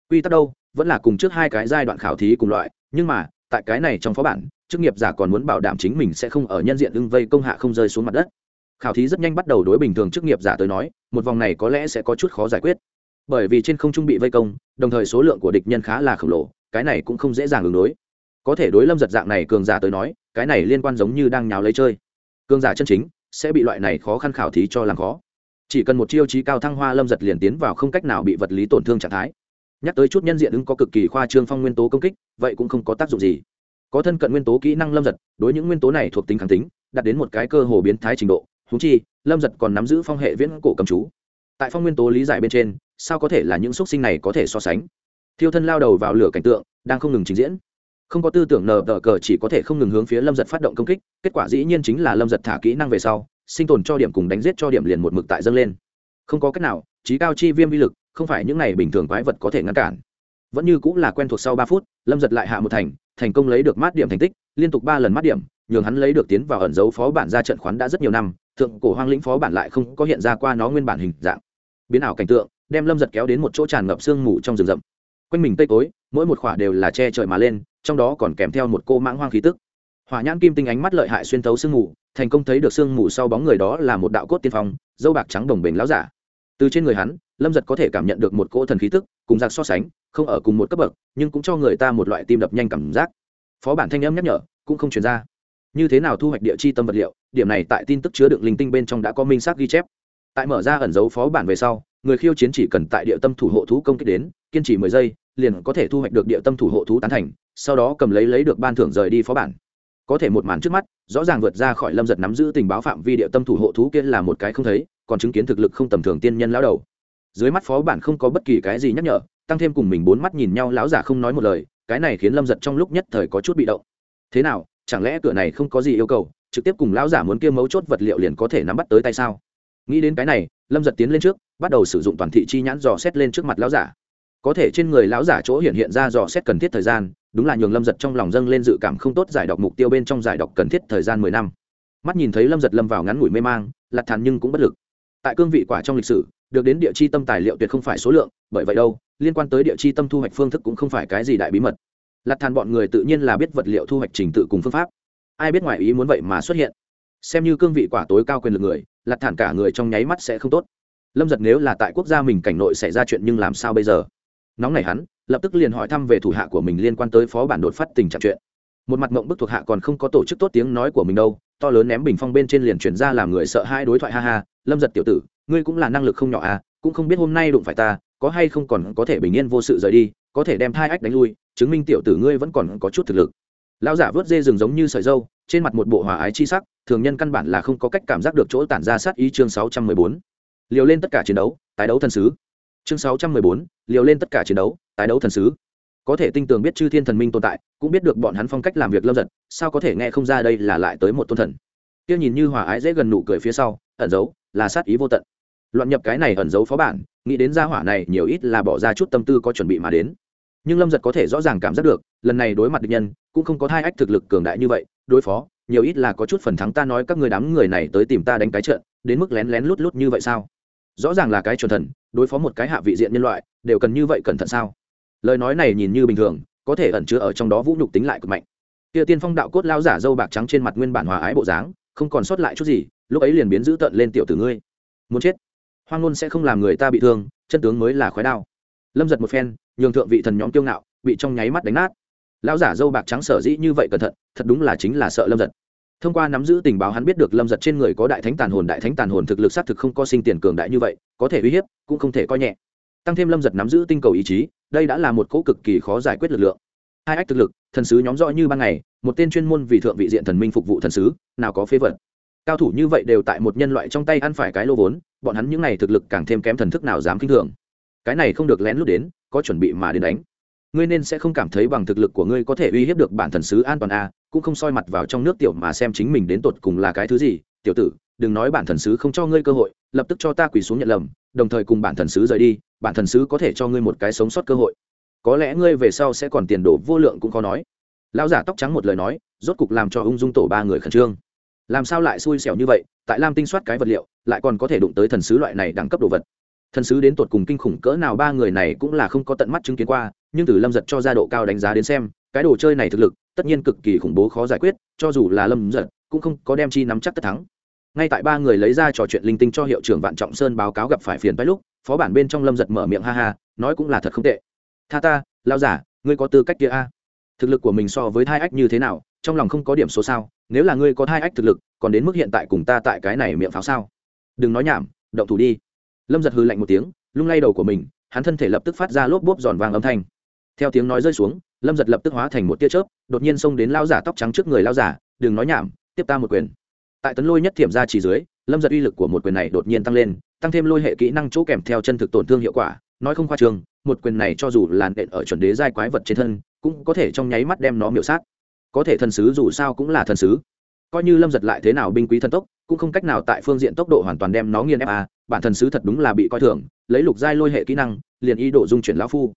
Quy tắc đâu, vẫn là cùng trước hai cái giai đoạn khảo thí cùng loại, nhưng mà, tại cái này trong phó bản, chức nghiệp giả còn muốn bảo đảm chính mình sẽ không ở nhân diện ưng vây công hạ không rơi xuống mặt đất. Khảo thí rất nhanh bắt đầu đối bình thường chức nghiệp giả tới nói, một vòng này có lẽ sẽ có chút khó giải quyết. Bởi vì trên không trung bị vây công, đồng thời số lượng của địch nhân khá là khổng lồ, cái này cũng không dễ dàng ứng đối có thể đối lâm giật dạng này cường giả tới nói, cái này liên quan giống như đang nhào lấy chơi. Cường giả chân chính, sẽ bị loại này khó khăn khảo thí cho làm khó. Chỉ cần một chiêu trí cao thăng hoa lâm giật liền tiến vào không cách nào bị vật lý tổn thương trạng thái. Nhắc tới chút nhân diện ứng có cực kỳ khoa trương phong nguyên tố công kích, vậy cũng không có tác dụng gì. Có thân cận nguyên tố kỹ năng lâm giật, đối những nguyên tố này thuộc tính kháng tính, đạt đến một cái cơ hồ biến thái trình độ. Húng chi, lâm giật còn nắm giữ phong hệ viễn cổ cầm chú. Tại phong nguyên tố lý giải bên trên, sao có thể là những xúc sinh này có thể so sánh? Thiêu thân lao đầu vào lửa cảnh tượng, đang không ngừng trình diễn không có tư tưởng nờ tờ cờ chỉ có thể không ngừng hướng phía lâm giật phát động công kích, kết quả dĩ nhiên chính là lâm giật thả kỹ năng về sau, sinh tồn cho điểm cùng đánh giết cho điểm liền một mực tại dâng lên. Không có cách nào, trí cao chi viêm vi lực, không phải những này bình thường quái vật có thể ngăn cản. Vẫn như cũng là quen thuộc sau ba phút, lâm giật lại hạ một thành thành công lấy được mát điểm thành tích, liên tục ba lần mát điểm, nhường hắn lấy được tiến vào ẩn dấu phó bản ra trận khoán đã rất nhiều năm, thượng cổ hoang lĩnh phó bản lại không có hiện ra qua nó nguyên bản hình dạng. Biến ảo cảnh tượng, đem lâm giật kéo đến một chỗ tràn ngập sương mù trong rừng rậm. Quanh mình tây tối, mỗi một khỏa đều là che trời mà lên trong đó còn kèm theo một cô mãng hoang khí tức. Hỏa nhãn kim tinh ánh mắt lợi hại xuyên thấu sương mù, thành công thấy được sương mù sau bóng người đó là một đạo cốt tiên phong, dâu bạc trắng đồng bền láo giả. Từ trên người hắn, lâm giật có thể cảm nhận được một cỗ thần khí tức, cùng giặc so sánh, không ở cùng một cấp bậc, nhưng cũng cho người ta một loại tim đập nhanh cảm giác. Phó bản thanh âm nhắc nhở, cũng không chuyển ra. Như thế nào thu hoạch địa chi tâm vật liệu, điểm này tại tin tức chứa đựng linh tinh bên trong đã có minh xác ghi chép. Tại mở ra ẩn dấu phó bản về sau, người khiêu chiến chỉ cần tại địa tâm thủ hộ thú công kích đến, kiên trì mười giây liền có thể thu hoạch được địa tâm thủ hộ thú tán thành, sau đó cầm lấy lấy được ban thưởng rời đi phó bản. Có thể một màn trước mắt, rõ ràng vượt ra khỏi lâm giật nắm giữ tình báo phạm vi địa tâm thủ hộ thú kia là một cái không thấy, còn chứng kiến thực lực không tầm thường tiên nhân lão đầu. Dưới mắt phó bản không có bất kỳ cái gì nhắc nhở, tăng thêm cùng mình bốn mắt nhìn nhau lão giả không nói một lời, cái này khiến lâm giật trong lúc nhất thời có chút bị động. Thế nào, chẳng lẽ cửa này không có gì yêu cầu, trực tiếp cùng lão giả muốn kia mấu chốt vật liệu liền có thể nắm bắt tới tay sao? Nghĩ đến cái này, lâm giật tiến lên trước, bắt đầu sử dụng toàn thị chi nhãn dò xét lên trước mặt lão giả có thể trên người lão giả chỗ hiện hiện ra dò xét cần thiết thời gian, đúng là nhường lâm giật trong lòng dâng lên dự cảm không tốt giải đọc mục tiêu bên trong giải đọc cần thiết thời gian mười năm. Mắt nhìn thấy lâm giật lâm vào ngắn ngủi mê mang lặt thản nhưng cũng bất lực. Tại cương vị quả trong lịch sử, được đến địa chi tâm tài liệu tuyệt không phải số lượng, bởi vậy đâu, liên quan tới địa chi tâm thu hoạch phương thức cũng không phải cái gì đại bí mật. Lặt thản bọn người tự nhiên là biết vật liệu thu hoạch trình tự cùng phương pháp. Ai biết ngoài ý muốn vậy mà xuất hiện. Xem như cương vị quả tối cao quyền lực người lặt thản cả người trong nháy mắt sẽ không tốt. Lâm giật nếu là tại quốc gia mình cảnh nội xảy ra chuyện nhưng làm sao bây giờ? Nóng này hắn, lập tức liền hỏi thăm về thủ hạ của mình liên quan tới phó bản đột phát tình trạng chuyện. Một mặt mộng bức thuộc hạ còn không có tổ chức tốt tiếng nói của mình đâu, to lớn ném bình phong bên trên liền chuyển ra làm người sợ hai đối thoại ha ha, lâm giật tiểu tử, ngươi cũng là năng lực không nhỏ à cũng không biết hôm nay đụng phải ta, có hay không còn có thể bình yên vô sự rời đi, có thể đem thai ách đánh lui, chứng minh tiểu tử ngươi vẫn còn có chút thực lực. Lão giả vớt dê rừng giống như sợi dâu, trên mặt một bộ hòa ái chi sắc, thường nhân căn bản là không có cách cảm giác được chỗ tản ra sát ý chương sáu trăm mười bốn. Liều lên tất cả chiến đấu, tái đấu thần sứ chương sáu trăm mười bốn, liều lên tất cả chiến đấu, tái đấu thần sứ. Có thể tinh tường biết chư thiên thần minh tồn tại, cũng biết được bọn hắn phong cách làm việc lâm giật, sao có thể nghe không ra đây là lại tới một tôn thần? Tiêu nhìn như hòa ái dễ gần nụ cười phía sau, ẩn giấu là sát ý vô tận. Loạn nhập cái này ẩn giấu phó bản, nghĩ đến gia hỏa này nhiều ít là bỏ ra chút tâm tư có chuẩn bị mà đến. Nhưng lâm giật có thể rõ ràng cảm giác được, lần này đối mặt địch nhân, cũng không có thai ách thực lực cường đại như vậy, đối phó, nhiều ít là có chút phần thắng ta nói các người đám người này tới tìm ta đánh cái trận, đến mức lén lén lút lút như vậy sao? Rõ ràng là cái chuẩn thần, đối phó một cái hạ vị diện nhân loại, đều cần như vậy cẩn thận sao? Lời nói này nhìn như bình thường, có thể ẩn chứa ở trong đó vũ nhục tính lại cực mạnh. Kia tiên phong đạo cốt lao giả dâu bạc trắng trên mặt nguyên bản hòa ái bộ dáng, không còn sót lại chút gì, lúc ấy liền biến dữ tợn lên tiểu tử ngươi. Muốn chết. Hoang ngôn sẽ không làm người ta bị thương, chân tướng mới là khói đao. Lâm giật một phen, nhường thượng vị thần nhóm kiêu ngạo, bị trong nháy mắt đánh nát. Lão giả dâu bạc trắng sở dĩ như vậy cẩn thận, thật đúng là chính là sợ lâm giật thông qua nắm giữ tình báo hắn biết được lâm giật trên người có đại thánh tàn hồn, đại thánh tàn hồn thực lực xác thực không có sinh tiền cường đại như vậy, có thể uy hiếp, cũng không thể coi nhẹ. Tăng thêm lâm giật nắm giữ tinh cầu ý chí, đây đã là một cỗ cực kỳ khó giải quyết lực lượng. Hai ách thực lực, thần sứ nhóm rõ như ban ngày, một tên chuyên môn vì thượng vị diện thần minh phục vụ thần sứ, nào có phế vật. Cao thủ như vậy đều tại một nhân loại trong tay ăn phải cái lô vốn, bọn hắn những n à y thực lực càng thêm kém thần thức nào dám k i n h thường. Cái này không được lén lút đến, có chuẩn bị mà đến đánh. Ngươi nên sẽ không cảm thấy bằng thực lực của ngươi có thể uy hiếp được bản thần sứ an toàn a cũng không soi mặt vào trong nước tiểu mà xem chính mình đến tột cùng là cái thứ gì. Tiểu tử, đừng nói bản thần sứ không cho ngươi cơ hội, lập tức cho ta quỳ xuống nhận lầm, đồng thời cùng bản thần sứ rời đi, bản thần sứ có thể cho ngươi một cái sống sót cơ hội. Có lẽ ngươi về sau sẽ còn tiền đồ vô lượng cũng khó nói. Lão giả tóc trắng một lời nói, rốt cục làm cho ung dung tổ ba người khẩn trương. Làm sao lại xui xẻo như vậy, tại lam tinh soát cái vật liệu, lại còn có thể đụng tới thần sứ loại này đẳng cấp đồ vật. Thần sứ đến tột cùng kinh khủng cỡ nào ba người này cũng là không có tận mắt chứng kiến qua, nhưng từ lâm giật cho ra độ cao đánh giá đến xem cái đồ chơi này thực lực, tất nhiên cực kỳ khủng bố khó giải quyết, cho dù là lâm giật cũng không có đem chi nắm chắc tất thắng. Ngay tại ba người lấy ra trò chuyện linh tinh cho hiệu trưởng vạn trọng sơn báo cáo gặp phải phiền phái lúc, phó bản bên trong lâm giật mở miệng ha ha, nói cũng là thật không tệ. Tha ta lao giả, ngươi có tư cách kia a? Thực lực của mình so với thai ách như thế nào, trong lòng không có điểm số sao? Nếu là ngươi có thai ách thực lực, còn đến mức hiện tại cùng ta tại cái này miệng pháo sao? Đừng nói nhảm, động thủ đi. Lâm giật hư lạnh một tiếng, lung lay đầu của mình, hắn thân thể lập tức phát ra lốp bốp giòn vàng âm thanh. Theo tiếng nói rơi xuống lâm giật lập tức hóa thành một tia chớp, đột nhiên xông đến lao giả tóc trắng trước người lao giả, đừng nói nhảm, tiếp ta một quyền. Tại tấn lôi nhất thiểm ra chỉ dưới, lâm giật uy lực của một quyền này đột nhiên tăng lên, tăng thêm lôi hệ kỹ năng chỗ kèm theo chân thực tổn thương hiệu quả, nói không khoa trường, một quyền này cho dù làn đện ở chuẩn đế giai quái vật trên thân, cũng có thể trong nháy mắt đem nó miểu sát. Có thể thần sứ dù sao cũng là thần sứ. Coi như lâm giật lại thế nào binh quý thần tốc, cũng không cách nào tại phương diện tốc độ hoàn toàn đem nó nghiền ép a bản thần sứ thật đúng là bị coi thường, lấy lục giai lôi hệ kỹ năng, liền ý độ dung chuyển lão phu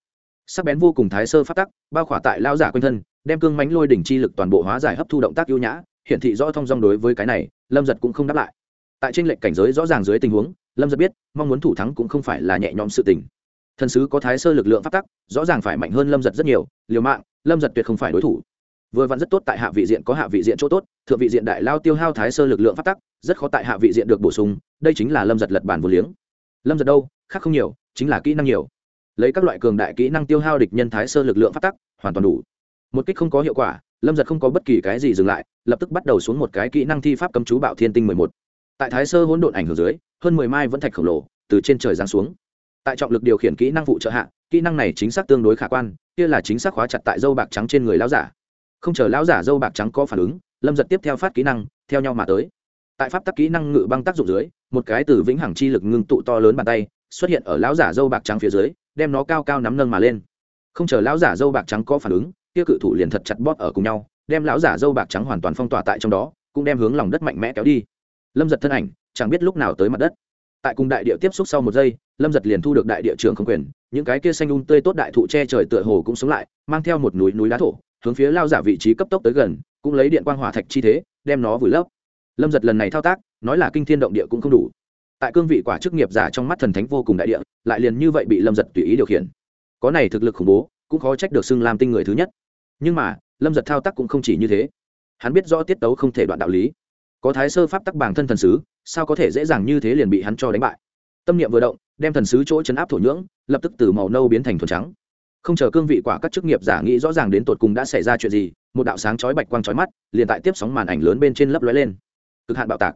sắc bén vô cùng thái sơ phát tắc, bao khỏa tại lao giả quanh thân, đem cương mánh lôi đỉnh chi lực toàn bộ hóa giải hấp thu động tác ưu nhã, hiển thị rõ thông dong đối với cái này, lâm giật cũng không đáp lại. Tại trên lệnh cảnh giới rõ ràng dưới tình huống, lâm giật biết, mong muốn thủ thắng cũng không phải là nhẹ nhõm sự tình. Thần sứ có thái sơ lực lượng phát tắc, rõ ràng phải mạnh hơn lâm giật rất nhiều, liều mạng, lâm giật tuyệt không phải đối thủ. Vừa vặn rất tốt tại hạ vị diện có hạ vị diện chỗ tốt, thượng vị diện đại lao tiêu hao thái sơ lực lượng phát tắc, rất khó tại hạ vị diện được bổ sung, đây chính là lâm giật lật bản vô liếng. Lâm giật đâu? Khác không nhiều, chính là kỹ năng nhiều lấy các loại cường đại kỹ năng tiêu hao địch nhân thái sơ lực lượng phát tắc, hoàn toàn đủ. Một kích không có hiệu quả, lâm giật không có bất kỳ cái gì dừng lại, lập tức bắt đầu xuống một cái kỹ năng thi pháp cấm chú bạo thiên tinh mười một. Tại thái sơ hỗn độn ảnh hưởng dưới, hơn mười mai vẫn thạch khổng lồ từ trên trời giáng xuống. Tại trọng lực điều khiển kỹ năng phụ trợ hạ, kỹ năng này chính xác tương đối khả quan, kia là chính xác khóa chặt tại dâu bạc trắng trên người lão giả. Không chờ lão giả dâu bạc trắng có phản ứng, lâm giật tiếp theo phát kỹ năng, theo nhau mà tới. Tại pháp tắc kỹ năng ngự băng tác dụng dưới, một cái từ vĩnh hằng chi lực ngưng tụ to lớn bàn tay, xuất hiện ở lão giả dâu bạc trắng phía dưới đem nó cao cao nắm nâng mà lên. Không chờ lão giả dâu bạc trắng có phản ứng, kia cự thủ liền thật chặt bóp ở cùng nhau, đem lão giả dâu bạc trắng hoàn toàn phong tỏa tại trong đó, cũng đem hướng lòng đất mạnh mẽ kéo đi. Lâm giật thân ảnh, chẳng biết lúc nào tới mặt đất. Tại cùng đại địa tiếp xúc sau một giây, lâm giật liền thu được đại địa trường không quyền, những cái kia xanh un tươi tốt đại thụ che trời tựa hồ cũng sống lại, mang theo một núi núi đá thổ, hướng phía lao giả vị trí cấp tốc tới gần, cũng lấy điện quang hỏa thạch chi thế, đem nó vùi lấp. Lâm giật lần này thao tác, nói là kinh thiên động địa cũng không đủ tại cương vị quả chức nghiệp giả trong mắt thần thánh vô cùng đại địa, lại liền như vậy bị lâm giật tùy ý điều khiển. Có này thực lực khủng bố, cũng khó trách được xưng làm tinh người thứ nhất. Nhưng mà, lâm giật thao tác cũng không chỉ như thế. Hắn biết rõ tiết tấu không thể đoạn đạo lý. Có thái sơ pháp tắc bản thân thần sứ, sao có thể dễ dàng như thế liền bị hắn cho đánh bại? Tâm niệm vừa động, đem thần sứ chỗ chấn áp thổ nhưỡng, lập tức từ màu nâu biến thành thuần trắng. Không chờ cương vị quả các chức nghiệp giả nghĩ rõ ràng đến tột cùng đã xảy ra chuyện gì, một đạo sáng chói bạch quang chói mắt, liền tại tiếp sóng màn ảnh lớn bên trên lấp lóe lên. Cực hạn bạo tạc.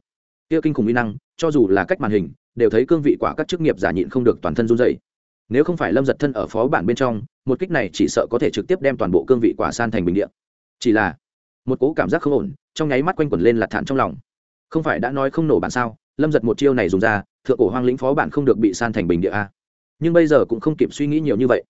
Kia kinh khủng uy năng cho dù là cách màn hình, đều thấy cương vị quả các chức nghiệp giả nhịn không được toàn thân run dày nếu không phải lâm giật thân ở phó bản bên trong, một kích này chỉ sợ có thể trực tiếp đem toàn bộ cương vị quả san thành bình điện chỉ là, một cố cảm giác không ổn, trong nháy mắt quanh quẩn lên lạt thản trong lòng. Không phải đã nói không nổ bản sao, lâm giật một chiêu này dùng ra, thượng cổ hoang lĩnh phó bản không được bị san thành bình địa a. Nhưng bây giờ cũng không kịp suy nghĩ nhiều như vậy.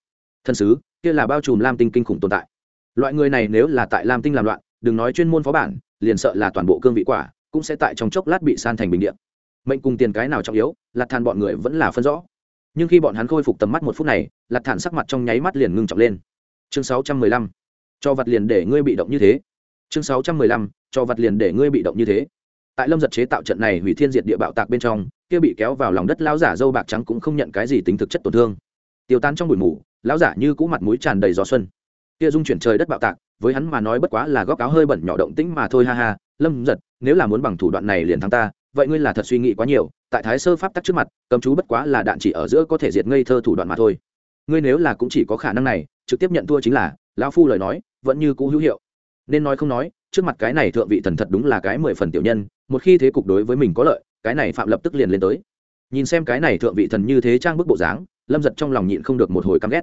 Thần sứ, kia là bao trùm lam tinh kinh khủng tồn tại. Loại người này nếu là tại lam tinh làm loạn, đừng nói chuyên môn phó bản, liền sợ là toàn bộ cương vị quả cũng sẽ tại trong chốc lát bị san thành bình điện mệnh cùng tiền cái nào trọng yếu, lạt thản bọn người vẫn là phân rõ. Nhưng khi bọn hắn khôi phục tầm mắt một phút này, lạt thản sắc mặt trong nháy mắt liền ngưng trọng lên. Chương sáu trăm mười lăm, cho vật liền để ngươi bị động như thế. Chương sáu trăm mười lăm, cho vật liền để ngươi bị động như thế. Tại lâm giật chế tạo trận này hủy thiên diệt địa bạo tạc bên trong, kia bị kéo vào lòng đất lão giả dâu bạc trắng cũng không nhận cái gì tính thực chất tổn thương. Tiêu tan trong bụi mù, lão giả như cũ mặt mũi tràn đầy gió xuân. Kia dung chuyển trời đất bạo tạc, với hắn mà nói bất quá là góc áo hơi bẩn nhỏ động tĩnh mà thôi, ha ha. Lâm giật, nếu là muốn bằng thủ đoạn này liền thắng ta vậy ngươi là thật suy nghĩ quá nhiều, tại thái sơ pháp tắc trước mặt, cấm chú bất quá là đạn chỉ ở giữa có thể diệt ngây thơ thủ đoạn mà thôi. Ngươi nếu là cũng chỉ có khả năng này, trực tiếp nhận thua chính là, lão phu lời nói, vẫn như cũ hữu hiệu. Nên nói không nói, trước mặt cái này thượng vị thần thật đúng là cái mười phần tiểu nhân, một khi thế cục đối với mình có lợi, cái này phạm lập tức liền lên tới. Nhìn xem cái này thượng vị thần như thế trang bức bộ dáng, lâm giật trong lòng nhịn không được một hồi căm ghét.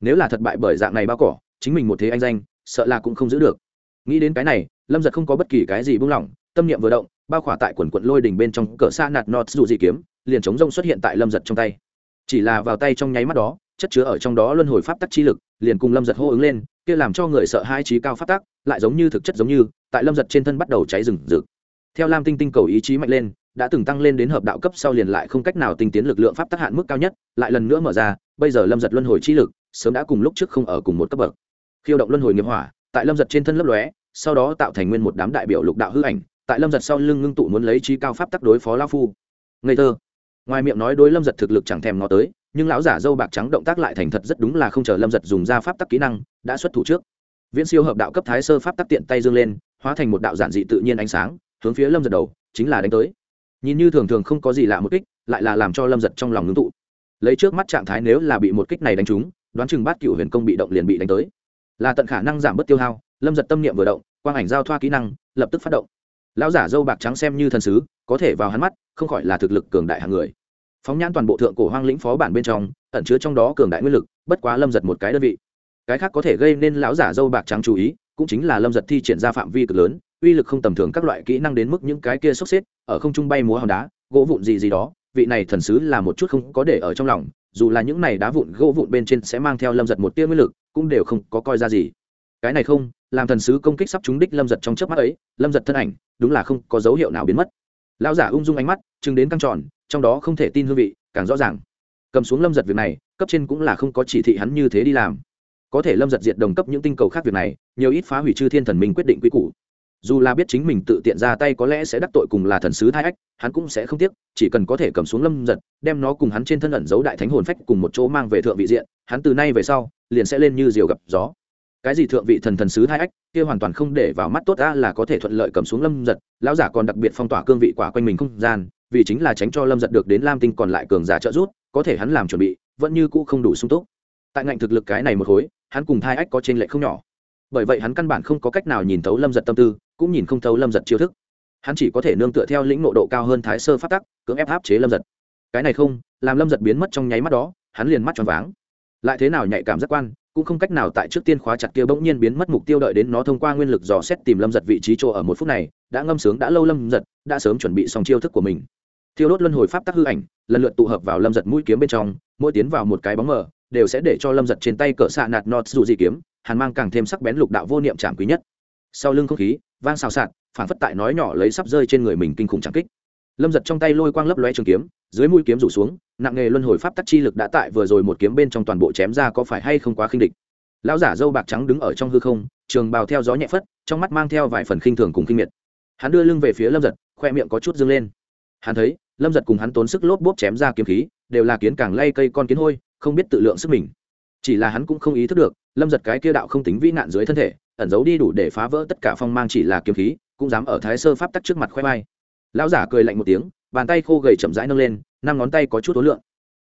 Nếu là thất bại bởi dạng này bao cỏ, chính mình một thế anh danh, sợ là cũng không giữ được. Nghĩ đến cái này, lâm giật không có bất kỳ cái gì buông lỏng, tâm niệm vừa động bao khỏa tại quần quận lôi đỉnh bên trong cỡ xa nạt nọt dù dị kiếm liền chống rông xuất hiện tại lâm giật trong tay. Chỉ là vào tay trong nháy mắt đó chất chứa ở trong đó luân hồi pháp tắc chi lực liền cùng lâm giật hô ứng lên kia làm cho người sợ hai trí cao pháp tắc, lại giống như thực chất giống như tại lâm giật trên thân bắt đầu cháy rừng rực. Theo lam tinh tinh cầu ý chí mạnh lên đã từng tăng lên đến hợp đạo cấp sau liền lại không cách nào tinh tiến lực lượng pháp tắc hạn mức cao nhất lại lần nữa mở ra bây giờ lâm giật luân hồi chi lực sớm đã cùng lúc trước không ở cùng một cấp bậc. Khiêu động luân hồi nghiệp hỏa tại lâm giật trên thân lấp lóe sau đó tạo thành nguyên một đám đại biểu lục đạo hư ảnh tại lâm giật sau lưng ngưng tụ muốn lấy trí cao pháp tắc đối phó lao phu. Ngây thơ. Ngoài miệng nói đối lâm giật thực lực chẳng thèm ngó tới, nhưng lão giả dâu bạc trắng động tác lại thành thật rất đúng là không chờ lâm giật dùng ra pháp tắc kỹ năng, đã xuất thủ trước. Viễn siêu hợp đạo cấp thái sơ pháp tắc tiện tay dương lên, hóa thành một đạo giản dị tự nhiên ánh sáng, hướng phía lâm giật đầu, chính là đánh tới. Nhìn như thường thường không có gì lạ một kích, lại là làm cho lâm giật trong lòng ngưng tụ. Lấy trước mắt trạng thái nếu là bị một kích này đánh trúng, đoán chừng bát cựu huyền công bị động liền bị đánh tới. Là tận khả năng giảm bớt tiêu hao, lâm giật tâm niệm vừa động, quang ảnh giao thoa kỹ năng, lập tức phát động lão giả dâu bạc trắng xem như thần sứ, có thể vào hắn mắt, không khỏi là thực lực cường đại hàng người. Phóng nhãn toàn bộ thượng cổ hoang lĩnh phó bản bên trong, ẩn chứa trong đó cường đại nguyên lực, bất quá lâm giật một cái đơn vị. Cái khác có thể gây nên lão giả dâu bạc trắng chú ý, cũng chính là lâm giật thi triển ra phạm vi cực lớn, uy lực không tầm thường các loại kỹ năng đến mức những cái kia sốc xếp, ở không trung bay múa hòn đá, gỗ vụn gì gì đó, vị này thần sứ là một chút không có để ở trong lòng, dù là những này đá vụn gỗ vụn bên trên sẽ mang theo lâm giật một tia nguyên lực, cũng đều không có coi ra gì cái này không, làm thần sứ công kích sắp trúng đích lâm giật trong chớp mắt ấy, lâm giật thân ảnh, đúng là không có dấu hiệu nào biến mất. Lão giả ung dung ánh mắt chứng đến căng tròn, trong đó không thể tin hương vị, càng rõ ràng. Cầm xuống lâm giật việc này, cấp trên cũng là không có chỉ thị hắn như thế đi làm. Có thể lâm giật diệt đồng cấp những tinh cầu khác việc này, nhiều ít phá hủy chư thiên thần minh quyết định quy củ. Dù là biết chính mình tự tiện ra tay có lẽ sẽ đắc tội cùng là thần sứ thai ách, hắn cũng sẽ không tiếc, chỉ cần có thể cầm xuống lâm giật, đem nó cùng hắn trên thân ẩn giấu đại thánh hồn phách cùng một chỗ mang về thượng vị diện, hắn từ nay về sau, liền sẽ lên như diều gặp gió cái gì thượng vị thần thần sứ hai ách, kia hoàn toàn không để vào mắt tốt ra là có thể thuận lợi cầm xuống lâm giật, lão giả còn đặc biệt phong tỏa cương vị quả quanh mình không gian, vì chính là tránh cho lâm giật được đến lam tinh còn lại cường giả trợ rút có thể hắn làm chuẩn bị, vẫn như cũ không đủ sung túc. Tại ngạnh thực lực cái này một khối, hắn cùng thai ách có t r ê n lệch không nhỏ. Bởi vậy hắn căn bản không có cách nào nhìn thấu lâm giật tâm tư, cũng nhìn không thấu lâm giật chiêu thức. Hắn chỉ có thể nương tựa theo lĩnh nộ độ cao hơn thái sơ phát tắc, cưỡng ép áp chế lâm giật. Cái này không, làm lâm giật biến mất trong nháy mắt đó, hắn liền mắt tròn váng. Lại thế nào nhạy cảm giác quan cũng không cách nào tại trước tiên khóa chặt kia bỗng nhiên biến mất mục tiêu đợi đến nó thông qua nguyên lực dò xét tìm lâm giật vị trí chỗ ở một phút này, đã ngâm sướng đã lâu lâm giật đã sớm chuẩn bị xong chiêu thức của mình. Thiêu đốt luân hồi pháp tắc hư ảnh, lần lượt tụ hợp vào lâm giật mũi kiếm bên trong, mỗi tiến vào một cái bóng mờ, đều sẽ để cho lâm giật trên tay cỡ xạ nạt nọt dù gì kiếm, hàn mang càng thêm sắc bén lục đạo vô niệm trảm quý nhất. Sau lưng không khí, vang xào xạc phản phất tại nói nhỏ lấy sắp rơi trên người mình kinh khủng trảm kích lâm giật trong tay lôi quang lấp loe trường kiếm, dưới mũi kiếm rủ xuống, nặng nghề luân hồi pháp tắc chi lực đã tại vừa rồi một kiếm bên trong toàn bộ chém ra có phải hay không quá khinh địch. Lão giả dâu bạc trắng đứng ở trong hư không, trường bào theo gió nhẹ phất, trong mắt mang theo vài phần khinh thường cùng kinh miệt. Hắn đưa lưng về phía lâm giật, khoe miệng có chút dâng lên. Hắn thấy, lâm giật cùng hắn tốn sức lốp bốp chém ra kiếm khí, đều là kiến càng lay cây con kiến hôi, không biết tự lượng sức mình. Chỉ là hắn cũng không ý thức được, lâm giật cái kia đạo không tính vĩ nạn dưới thân thể, ẩn giấu đi đủ để phá vỡ tất cả phong mang chỉ là kiếm khí, cũng dám ở thái sơ pháp tắc trước mặt khoe vai lão giả cười lạnh một tiếng, bàn tay khô gầy chậm rãi nâng lên, năm ngón tay có chút ối lượng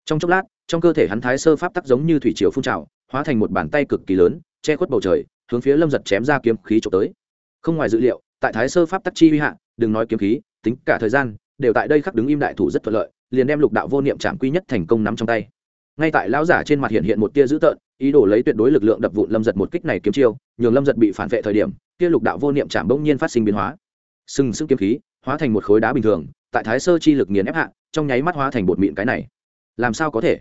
trong chốc lát, trong cơ thể hắn thái sơ pháp tắc giống như thủy triều phun trào, hóa thành một bàn tay cực kỳ lớn, che khuất bầu trời, hướng phía lâm giật chém ra kiếm khí trộm tới. Không ngoài dự liệu, tại thái sơ pháp tắc chi huy hạ, đừng nói kiếm khí, tính cả thời gian, đều tại đây khắc đứng im đại thủ rất thuận lợi, liền đem lục đạo vô niệm trạm quy nhất thành công nắm trong tay. Ngay tại lão giả trên mặt hiện hiện một tia dữ tợn, ý đồ lấy tuyệt đối lực lượng đập vụn lâm giật một kích này kiếm chiêu, nhường lâm giật bị phản vệ thời điểm, tia lục đạo vô niệm chạm bỗng nhiên phát sinh biến hóa. Sừng sững kiếm khí hóa thành một khối đá bình thường, tại thái sơ chi lực nghiền ép hạ, trong nháy mắt hóa thành bột mịn cái này. Làm sao có thể?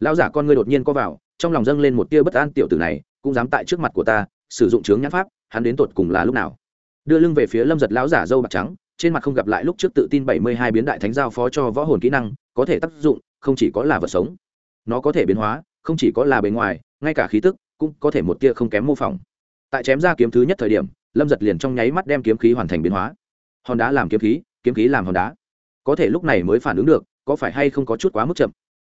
Lão giả con ngươi đột nhiên co vào, trong lòng dâng lên một tia bất an, tiểu tử này cũng dám tại trước mặt của ta, sử dụng chướng nhãn pháp, hắn đến tột cùng là lúc nào? Đưa lưng về phía lâm giật lão giả dâu bạc trắng, trên mặt không gặp lại lúc trước tự tin bảy mươi hai biến đại thánh giao phó cho võ hồn kỹ năng, có thể tác dụng, không chỉ có là vật sống. Nó có thể biến hóa, không chỉ có là bề ngoài, ngay cả khí tức cũng có thể một tia không kém mô phỏng. Tại chém ra kiếm thứ nhất thời điểm, lâm giật liền trong nháy mắt đem kiếm khí hoàn thành biến hóa hòn đá làm kiếm khí kiếm khí làm hòn đá. Có thể lúc này mới phản ứng được, có phải hay không có chút quá mức chậm.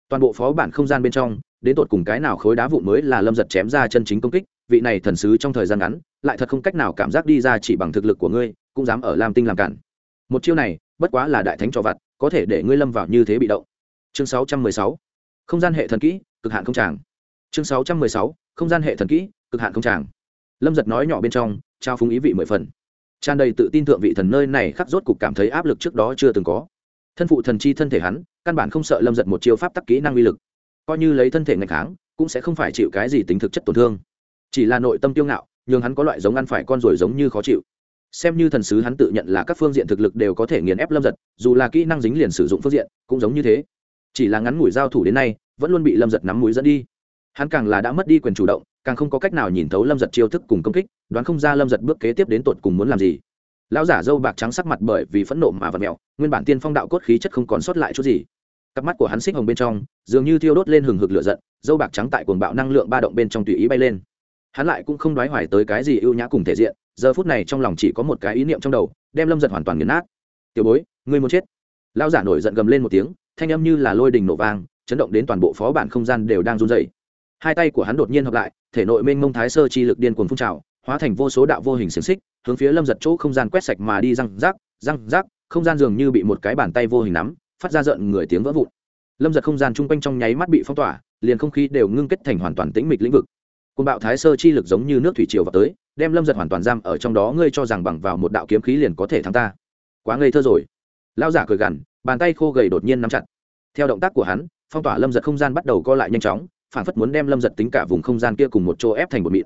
Toàn bộ phó bản không gian bên trong, đến tột cùng cái nào khối đá vụn mới là lâm giật chém ra chân chính công kích, vị này thần sứ trong thời gian ngắn, lại thật không cách nào cảm giác đi ra chỉ bằng thực lực của ngươi, cũng dám ở lam tinh làm cản. Một chiêu này, bất quá là đại thánh trò vặt, có thể để ngươi lâm vào như thế bị động. Chương 616 không gian hệ thần kỹ, cực hạn không tràng. Chương 616 không gian hệ thần kỹ, cực hạn không tràng. Lâm giật nói nhỏ bên trong, trao phúng ý vị mười phần tràn đầy tự tin thượng vị thần nơi này khắc rốt cục cảm thấy áp lực trước đó chưa từng có. Thân phụ thần chi thân thể hắn, căn bản không sợ lâm giật một chiêu pháp tắc kỹ năng uy lực. Coi như lấy thân thể ngày tháng cũng sẽ không phải chịu cái gì tính thực chất tổn thương. Chỉ là nội tâm tiêu ngạo nhưng hắn có loại giống ăn phải con ruồi giống như khó chịu. Xem như thần sứ hắn tự nhận là các phương diện thực lực đều có thể nghiền ép lâm giật, dù là kỹ năng dính liền sử dụng phương diện, cũng giống như thế. Chỉ là ngắn ngủi giao thủ đến nay, vẫn luôn bị lâm giật nắm mũi dẫn đi. Hắn càng là đã mất đi quyền chủ động càng không có cách nào nhìn thấu lâm giật chiêu thức cùng công kích, đoán không ra lâm giật bước kế tiếp đến tột cùng muốn làm gì. Lão giả dâu bạc trắng sắc mặt bởi vì phẫn nộ mà vật mẹo nguyên bản tiên phong đạo cốt khí chất không còn sót lại chút gì. Cặp mắt của hắn xích hồng bên trong, dường như thiêu đốt lên hừng hực lửa giận, dâu bạc trắng tại cuồng bạo năng lượng ba động bên trong tùy ý bay lên. Hắn lại cũng không đoái hoài tới cái gì ưu nhã cùng thể diện, giờ phút này trong lòng chỉ có một cái ý niệm trong đầu, đem lâm giật hoàn toàn nghiền nát. Tiểu bối, ngươi muốn chết? Lão giả nổi giận gầm lên một tiếng, thanh âm như là lôi đình nổ vang, chấn động đến toàn bộ phó bản không gian đều đang run dày hai tay của hắn đột nhiên hợp lại, thể nội mênh mông thái sơ chi lực điên cuồng phun trào, hóa thành vô số đạo vô hình xiềng xích, hướng phía lâm giật chỗ không gian quét sạch mà đi răng rác răng rác không gian dường như bị một cái bàn tay vô hình nắm, phát ra rợn người tiếng vỡ vụn. Lâm giật không gian chung quanh trong nháy mắt bị phong tỏa, liền không khí đều ngưng kết thành hoàn toàn tĩnh mịch lĩnh vực. Côn bạo thái sơ chi lực giống như nước thủy triều vào tới, đem lâm giật hoàn toàn giam ở trong đó, ngươi cho rằng bằng vào một đạo kiếm khí liền có thể thắng ta. Quá ngây thơ rồi. Lao giả cười gằn, bàn tay khô gầy đột nhiên nắm chặt. Theo động tác của hắn, phong tỏa lâm giật không gian bắt đầu co lại nhanh chóng phản phất muốn đem lâm giật tính cả vùng không gian kia cùng một chỗ ép thành một mịn.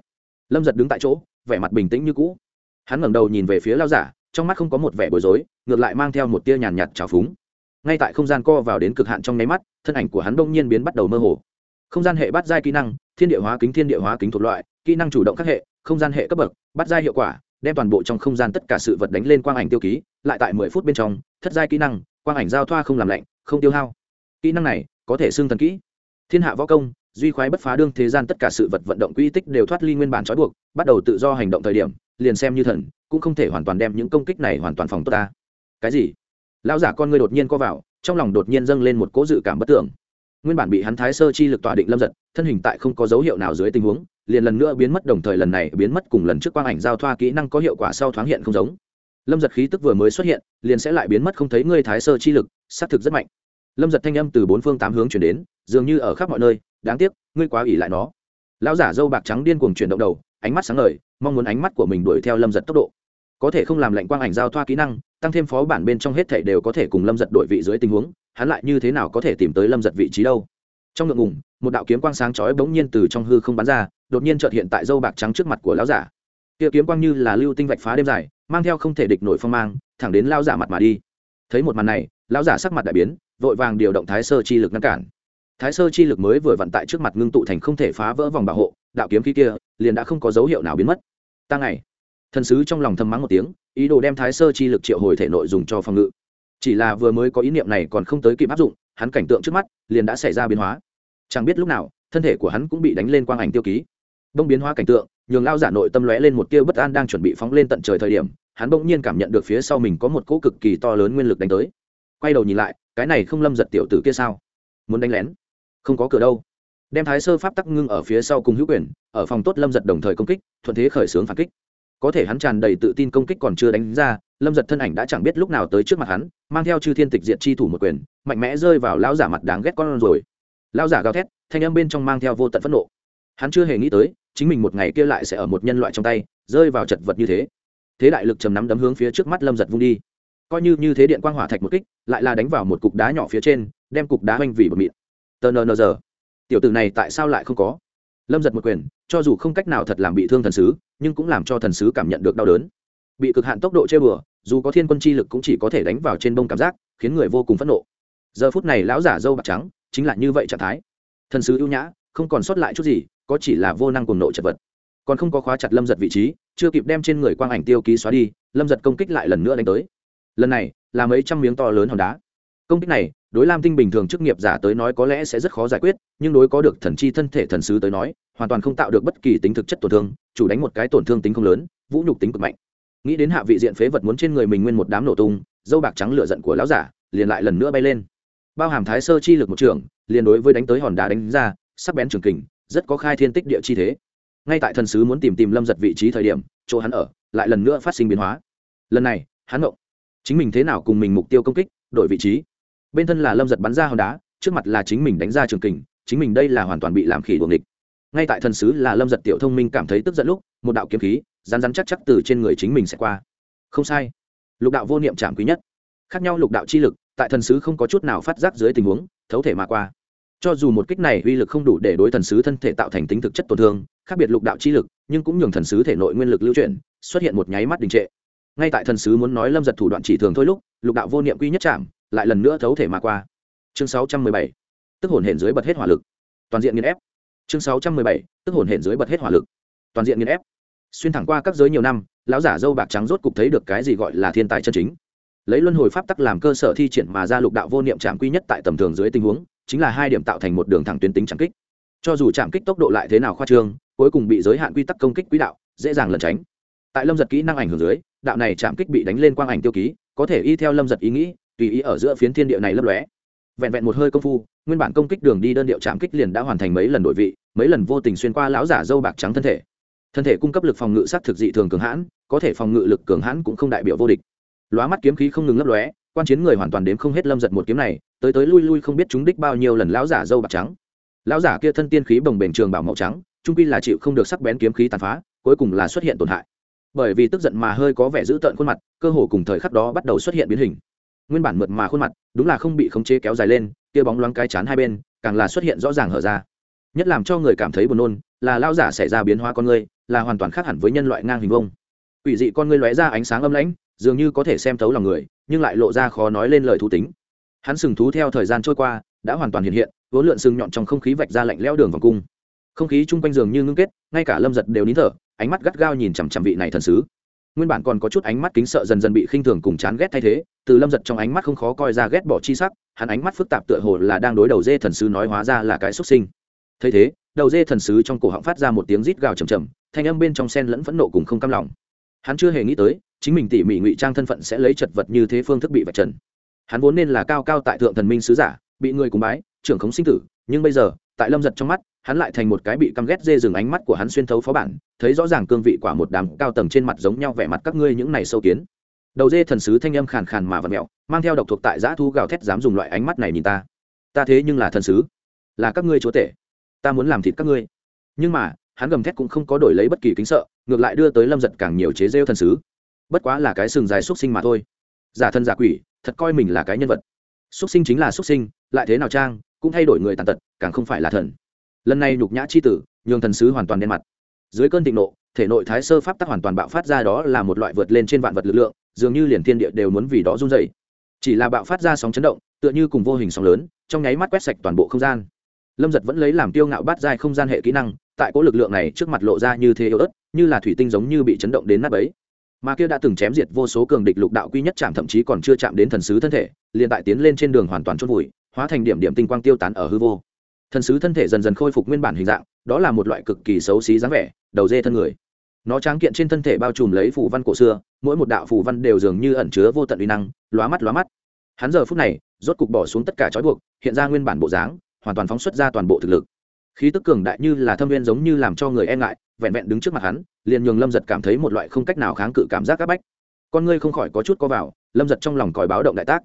Lâm giật đứng tại chỗ, vẻ mặt bình tĩnh như cũ. Hắn ngẩng đầu nhìn về phía lao giả, trong mắt không có một vẻ bối rối, ngược lại mang theo một tia nhàn nhạt trào phúng. Ngay tại không gian co vào đến cực hạn trong nháy mắt, thân ảnh của hắn đông nhiên biến bắt đầu mơ hồ. Không gian hệ bắt giai kỹ năng, thiên địa hóa kính thiên địa hóa kính thuộc loại, kỹ năng chủ động các hệ, không gian hệ cấp bậc, bắt giai hiệu quả, đem toàn bộ trong không gian tất cả sự vật đánh lên quang ảnh tiêu ký, lại tại mười phút bên trong, thất giai kỹ năng, quang ảnh giao thoa không làm lạnh, không tiêu hao. Kỹ năng này có thể xưng thần kỹ. Thiên hạ võ công duy khoái bất phá đương thế gian tất cả sự vật vận động quy tích đều thoát ly nguyên bản trói buộc, bắt đầu tự do hành động thời điểm, liền xem như thần, cũng không thể hoàn toàn đem những công kích này hoàn toàn phòng tốt ta. Cái gì? Lão giả con người đột nhiên co vào, trong lòng đột nhiên dâng lên một cỗ dự cảm bất tưởng. Nguyên bản bị hắn thái sơ chi lực tỏa định lâm giật, thân hình tại không có dấu hiệu nào dưới tình huống, liền lần nữa biến mất đồng thời lần này biến mất cùng lần trước quang ảnh giao thoa kỹ năng có hiệu quả sau thoáng hiện không giống. Lâm giật khí tức vừa mới xuất hiện, liền sẽ lại biến mất không thấy ngươi thái sơ chi lực xác thực rất mạnh. Lâm giật thanh âm từ bốn phương tám hướng chuyển đến, dường như ở khắp mọi nơi đáng tiếc, ngươi quá ỉ lại nó. Lão giả dâu bạc trắng điên cuồng chuyển động đầu, ánh mắt sáng ngời, mong muốn ánh mắt của mình đuổi theo lâm giật tốc độ. Có thể không làm lệnh quang ảnh giao thoa kỹ năng, tăng thêm phó bản bên trong hết thể đều có thể cùng lâm giật đổi vị dưới tình huống, hắn lại như thế nào có thể tìm tới lâm giật vị trí đâu? Trong ngượng ngùng, một đạo kiếm quang sáng chói bỗng nhiên từ trong hư không bắn ra, đột nhiên trợt hiện tại dâu bạc trắng trước mặt của lão giả. Kia kiếm quang như là lưu tinh vạch phá đêm dài, mang theo không thể địch nổi phong mang, thẳng đến lão giả mặt mà đi. Thấy một màn này, lão giả sắc mặt đại biến, vội vàng điều động thái sơ chi lực ngăn cản thái sơ chi lực mới vừa vặn tại trước mặt ngưng tụ thành không thể phá vỡ vòng bảo hộ, đạo kiếm khí kia liền đã không có dấu hiệu nào biến mất. Ta ngày. Thần sứ trong lòng thầm mắng một tiếng, ý đồ đem thái sơ chi lực triệu hồi thể nội dùng cho phòng ngự. Chỉ là vừa mới có ý niệm này còn không tới kịp áp dụng, hắn cảnh tượng trước mắt liền đã xảy ra biến hóa. Chẳng biết lúc nào, thân thể của hắn cũng bị đánh lên quang ảnh tiêu ký. Bông biến hóa cảnh tượng, nhường lao giả nội tâm lóe lên một tia bất an đang chuẩn bị phóng lên tận trời thời điểm, hắn bỗng nhiên cảm nhận được phía sau mình có một cỗ cực kỳ to lớn nguyên lực đánh tới. Quay đầu nhìn lại, cái này không lâm giật tiểu tử kia sao? Muốn đánh lén không có cửa đâu. Đem thái sơ pháp tắc ngưng ở phía sau cùng hữu quyền, ở phòng tốt lâm giật đồng thời công kích, thuận thế khởi xướng phản kích. Có thể hắn tràn đầy tự tin công kích còn chưa đánh ra, lâm giật thân ảnh đã chẳng biết lúc nào tới trước mặt hắn, mang theo chư thiên tịch diệt chi thủ một quyền, mạnh mẽ rơi vào lão giả mặt đáng ghét con rồi. Lão giả gào thét, thanh âm bên trong mang theo vô tận phẫn nộ. Hắn chưa hề nghĩ tới, chính mình một ngày kia lại sẽ ở một nhân loại trong tay, rơi vào chật vật như thế. Thế đại lực trầm nắm đấm hướng phía trước mắt lâm giật vung đi. Coi như như thế điện quang hỏa thạch một kích, lại là đánh vào một cục đá nhỏ phía trên, đem cục đá oanh vì bờ mịn tờ nờ giờ. Tiểu tử này tại sao lại không có? Lâm giật một quyền, cho dù không cách nào thật làm bị thương thần sứ, nhưng cũng làm cho thần sứ cảm nhận được đau đớn. Bị cực hạn tốc độ chơi bừa dù có thiên quân chi lực cũng chỉ có thể đánh vào trên bông cảm giác, khiến người vô cùng phẫn nộ. Giờ phút này lão giả dâu bạc trắng, chính là như vậy trạng thái. Thần sứ ưu nhã, không còn sót lại chút gì, có chỉ là vô năng cùng nộ chật vật. Còn không có khóa chặt lâm giật vị trí, chưa kịp đem trên người quang ảnh tiêu ký xóa đi, lâm giật công kích lại lần nữa đánh tới. Lần này, là mấy trăm miếng to lớn hòn đá công kích này, đối lam tinh bình thường chức nghiệp giả tới nói có lẽ sẽ rất khó giải quyết, nhưng đối có được thần chi thân thể thần sứ tới nói, hoàn toàn không tạo được bất kỳ tính thực chất tổn thương, chủ đánh một cái tổn thương tính không lớn, vũ nhục tính cực mạnh. Nghĩ đến hạ vị diện phế vật muốn trên người mình nguyên một đám nổ tung, dâu bạc trắng lửa giận của lão giả liền lại lần nữa bay lên. Bao hàm thái sơ chi lực một trường, liền đối với đánh tới hòn đá đánh ra, sắc bén trường kình, rất có khai thiên tích địa chi thế. Ngay tại thần sứ muốn tìm tìm lâm giật vị trí thời điểm, chỗ hắn ở, lại lần nữa phát sinh biến hóa. Lần này, hắn ngộ. Chính mình thế nào cùng mình mục tiêu công kích, đổi vị trí bên thân là lâm giật bắn ra hòn đá, trước mặt là chính mình đánh ra trường kình, chính mình đây là hoàn toàn bị làm khỉ đuồng địch ngay tại thần sứ là lâm giật tiểu thông minh cảm thấy tức giận lúc, một đạo kiếm khí rán rán chắc chắc từ trên người chính mình sẽ qua. Không sai. Lục đạo vô niệm trảm quý nhất. Khác nhau lục đạo chi lực, tại thần sứ không có chút nào phát giác dưới tình huống, thấu thể mà qua. Cho dù một kích này uy lực không đủ để đối thần sứ thân thể tạo thành tính thực chất tổn thương, khác biệt lục đạo chi lực, nhưng cũng nhường thần sứ thể nội nguyên lực lưu chuyển, xuất hiện một nháy mắt đình trệ. Ngay tại thần sứ muốn nói lâm giật thủ đoạn chỉ thường thôi lúc, lục đạo vô niệm quy nhất chạm lại lần nữa thấu thể mà qua. Chương sáu trăm mười bảy, tức hồn hển dưới bật hết hỏa lực. Toàn diện nghiên ép. Chương sáu trăm mười bảy, tức hồn hển dưới bật hết hỏa lực. Toàn diện nghiên ép. Xuyên thẳng qua các giới nhiều năm, lão giả dâu bạc trắng rốt cục thấy được cái gì gọi là thiên tài chân chính. Lấy luân hồi pháp tắc làm cơ sở thi triển mà ra lục đạo vô niệm trạm quy nhất tại tầm thường dưới tình huống, chính là hai điểm tạo thành một đường thẳng tuyến tính trạm kích. Cho dù chạm kích tốc độ lại thế nào khoa trương, cuối cùng bị giới hạn quy tắc công kích quỹ đạo, dễ dàng lẩn tránh. Tại lâm giật kỹ năng ảnh hưởng dưới, đạo này chạm kích bị đánh lên quang ảnh tiêu ký, có thể y theo lâm giật ý nghĩ tùy ý ở giữa phiến thiên địa này lấp lóe. Vẹn vẹn một hơi công phu, nguyên bản công kích đường đi đơn điệu chạm kích liền đã hoàn thành mấy lần đổi vị, mấy lần vô tình xuyên qua lão giả dâu bạc trắng thân thể. Thân thể cung cấp lực phòng ngự sát thực dị thường cường hãn, có thể phòng ngự lực cường hãn cũng không đại biểu vô địch. Lóa mắt kiếm khí không ngừng lấp lóe, quan chiến người hoàn toàn đếm không hết lâm giật một kiếm này, tới tới lui lui không biết chúng đích bao nhiêu lần lão giả dâu bạc trắng. Lão giả kia thân tiên khí bồng bềnh trường bảo màu trắng, trung quy là chịu không được sắc bén kiếm khí tàn phá, cuối cùng là xuất hiện tổn hại. Bởi vì tức giận mà hơi có vẻ dữ tợn khuôn mặt, cơ hồ cùng thời khắc đó bắt đầu xuất hiện biến hình nguyên bản mượt mà khuôn mặt, đúng là không bị khống chế kéo dài lên, kia bóng loáng cái chán hai bên, càng là xuất hiện rõ ràng hở ra. Nhất làm cho người cảm thấy buồn nôn, là lao giả xảy ra biến hóa con người là hoàn toàn khác hẳn với nhân loại ngang hình vông quỷ dị con người lóe ra ánh sáng âm lãnh, dường như có thể xem thấu lòng người, nhưng lại lộ ra khó nói lên lời thú tính. Hắn sừng thú theo thời gian trôi qua, đã hoàn toàn hiện hiện vốn lượn sừng nhọn trong không khí vạch ra lạnh leo đường vòng cung. Không khí chung quanh giường như ngưng kết, ngay cả lâm giật đều nín thở, ánh mắt gắt gao nhìn chằm chằm vị này thần sứ nguyên bản còn có chút ánh mắt kính sợ dần dần bị khinh thường cùng chán ghét thay thế, từ lâm giật trong ánh mắt không khó coi ra ghét bỏ chi sắc, hắn ánh mắt phức tạp tựa hồ là đang đối đầu dê thần sứ nói hóa ra là cái xuất sinh. Thấy thế, đầu dê thần sứ trong cổ họng phát ra một tiếng rít gào chầm chầm thanh âm bên trong sen lẫn phẫn nộ cùng không cam lòng. Hắn chưa hề nghĩ tới, chính mình tỉ mỉ ngụy trang thân phận sẽ lấy chật vật như thế phương thức bị vạch trần. Hắn vốn nên là cao cao tại thượng thần minh sứ giả, bị người cùng bái, trưởng khống sinh tử, nhưng bây giờ, tại lâm giật trong mắt hắn lại thành một cái bị căm ghét dê dừng ánh mắt của hắn xuyên thấu phó bản, thấy rõ ràng cương vị quả một đám cao tầng trên mặt giống nhau vẻ mặt các ngươi những này sâu kiến. Đầu dê thần sứ thanh âm khàn khàn mà vật mẹo, mang theo độc thuộc tại giã thu gào thét dám dùng loại ánh mắt này nhìn ta. Ta thế nhưng là thần sứ, là các ngươi chúa tể, ta muốn làm thịt các ngươi. Nhưng mà, hắn gầm thét cũng không có đổi lấy bất kỳ kính sợ, ngược lại đưa tới lâm giật càng nhiều chế rêu thần sứ. Bất quá là cái sừng dài xúc sinh mà thôi. Giả thân giả quỷ, thật coi mình là cái nhân vật. Xúc sinh chính là xúc sinh, lại thế nào trang, cũng thay đổi người tàn tật, càng không phải là thần lần này nhục nhã c h i tử, nhường thần sứ hoàn toàn đen mặt. Dưới cơn thịnh nộ, thể nội thái sơ pháp tắc hoàn toàn bạo phát ra đó là một loại vượt lên trên vạn vật lực lượng, dường như liền thiên địa đều muốn vì đó run dày chỉ là bạo phát ra sóng chấn động, tựa như cùng vô hình sóng lớn, trong nháy mắt quét sạch toàn bộ không gian. Lâm giật vẫn lấy làm tiêu ngạo bát giai không gian hệ kỹ năng, tại cỗ lực lượng này trước mặt lộ ra như thế yếu ớt, như là thủy tinh giống như bị chấn động đến nắp ấy mà kia đã từng chém diệt vô số cường địch lục đạo quy nhất chạm thậm chí còn chưa chạm đến thần sứ thân thể, liền tại tiến lên trên đường hoàn toàn chốt vùi, hóa thành điểm điểm tinh quang tiêu tán ở hư vô thần sứ thân thể dần dần khôi phục nguyên bản hình dạng, đó là một loại cực kỳ xấu xí dáng vẻ, đầu dê thân người. Nó tráng kiện trên thân thể bao trùm lấy phù văn cổ xưa, mỗi một đạo phù văn đều dường như ẩn chứa vô tận uy năng, lóa mắt lóa mắt. Hắn giờ phút này, rốt cục bỏ xuống tất cả trói buộc, hiện ra nguyên bản bộ dáng, hoàn toàn phóng xuất ra toàn bộ thực lực. Khí tức cường đại như là thâm viên giống như làm cho người e ngại, vẹn vẹn đứng trước mặt hắn, liền nhường lâm giật cảm thấy một loại không cách nào kháng cự cảm giác áp bách. Con ngươi không khỏi có chút có vào, lâm giật trong lòng còi báo động đại tác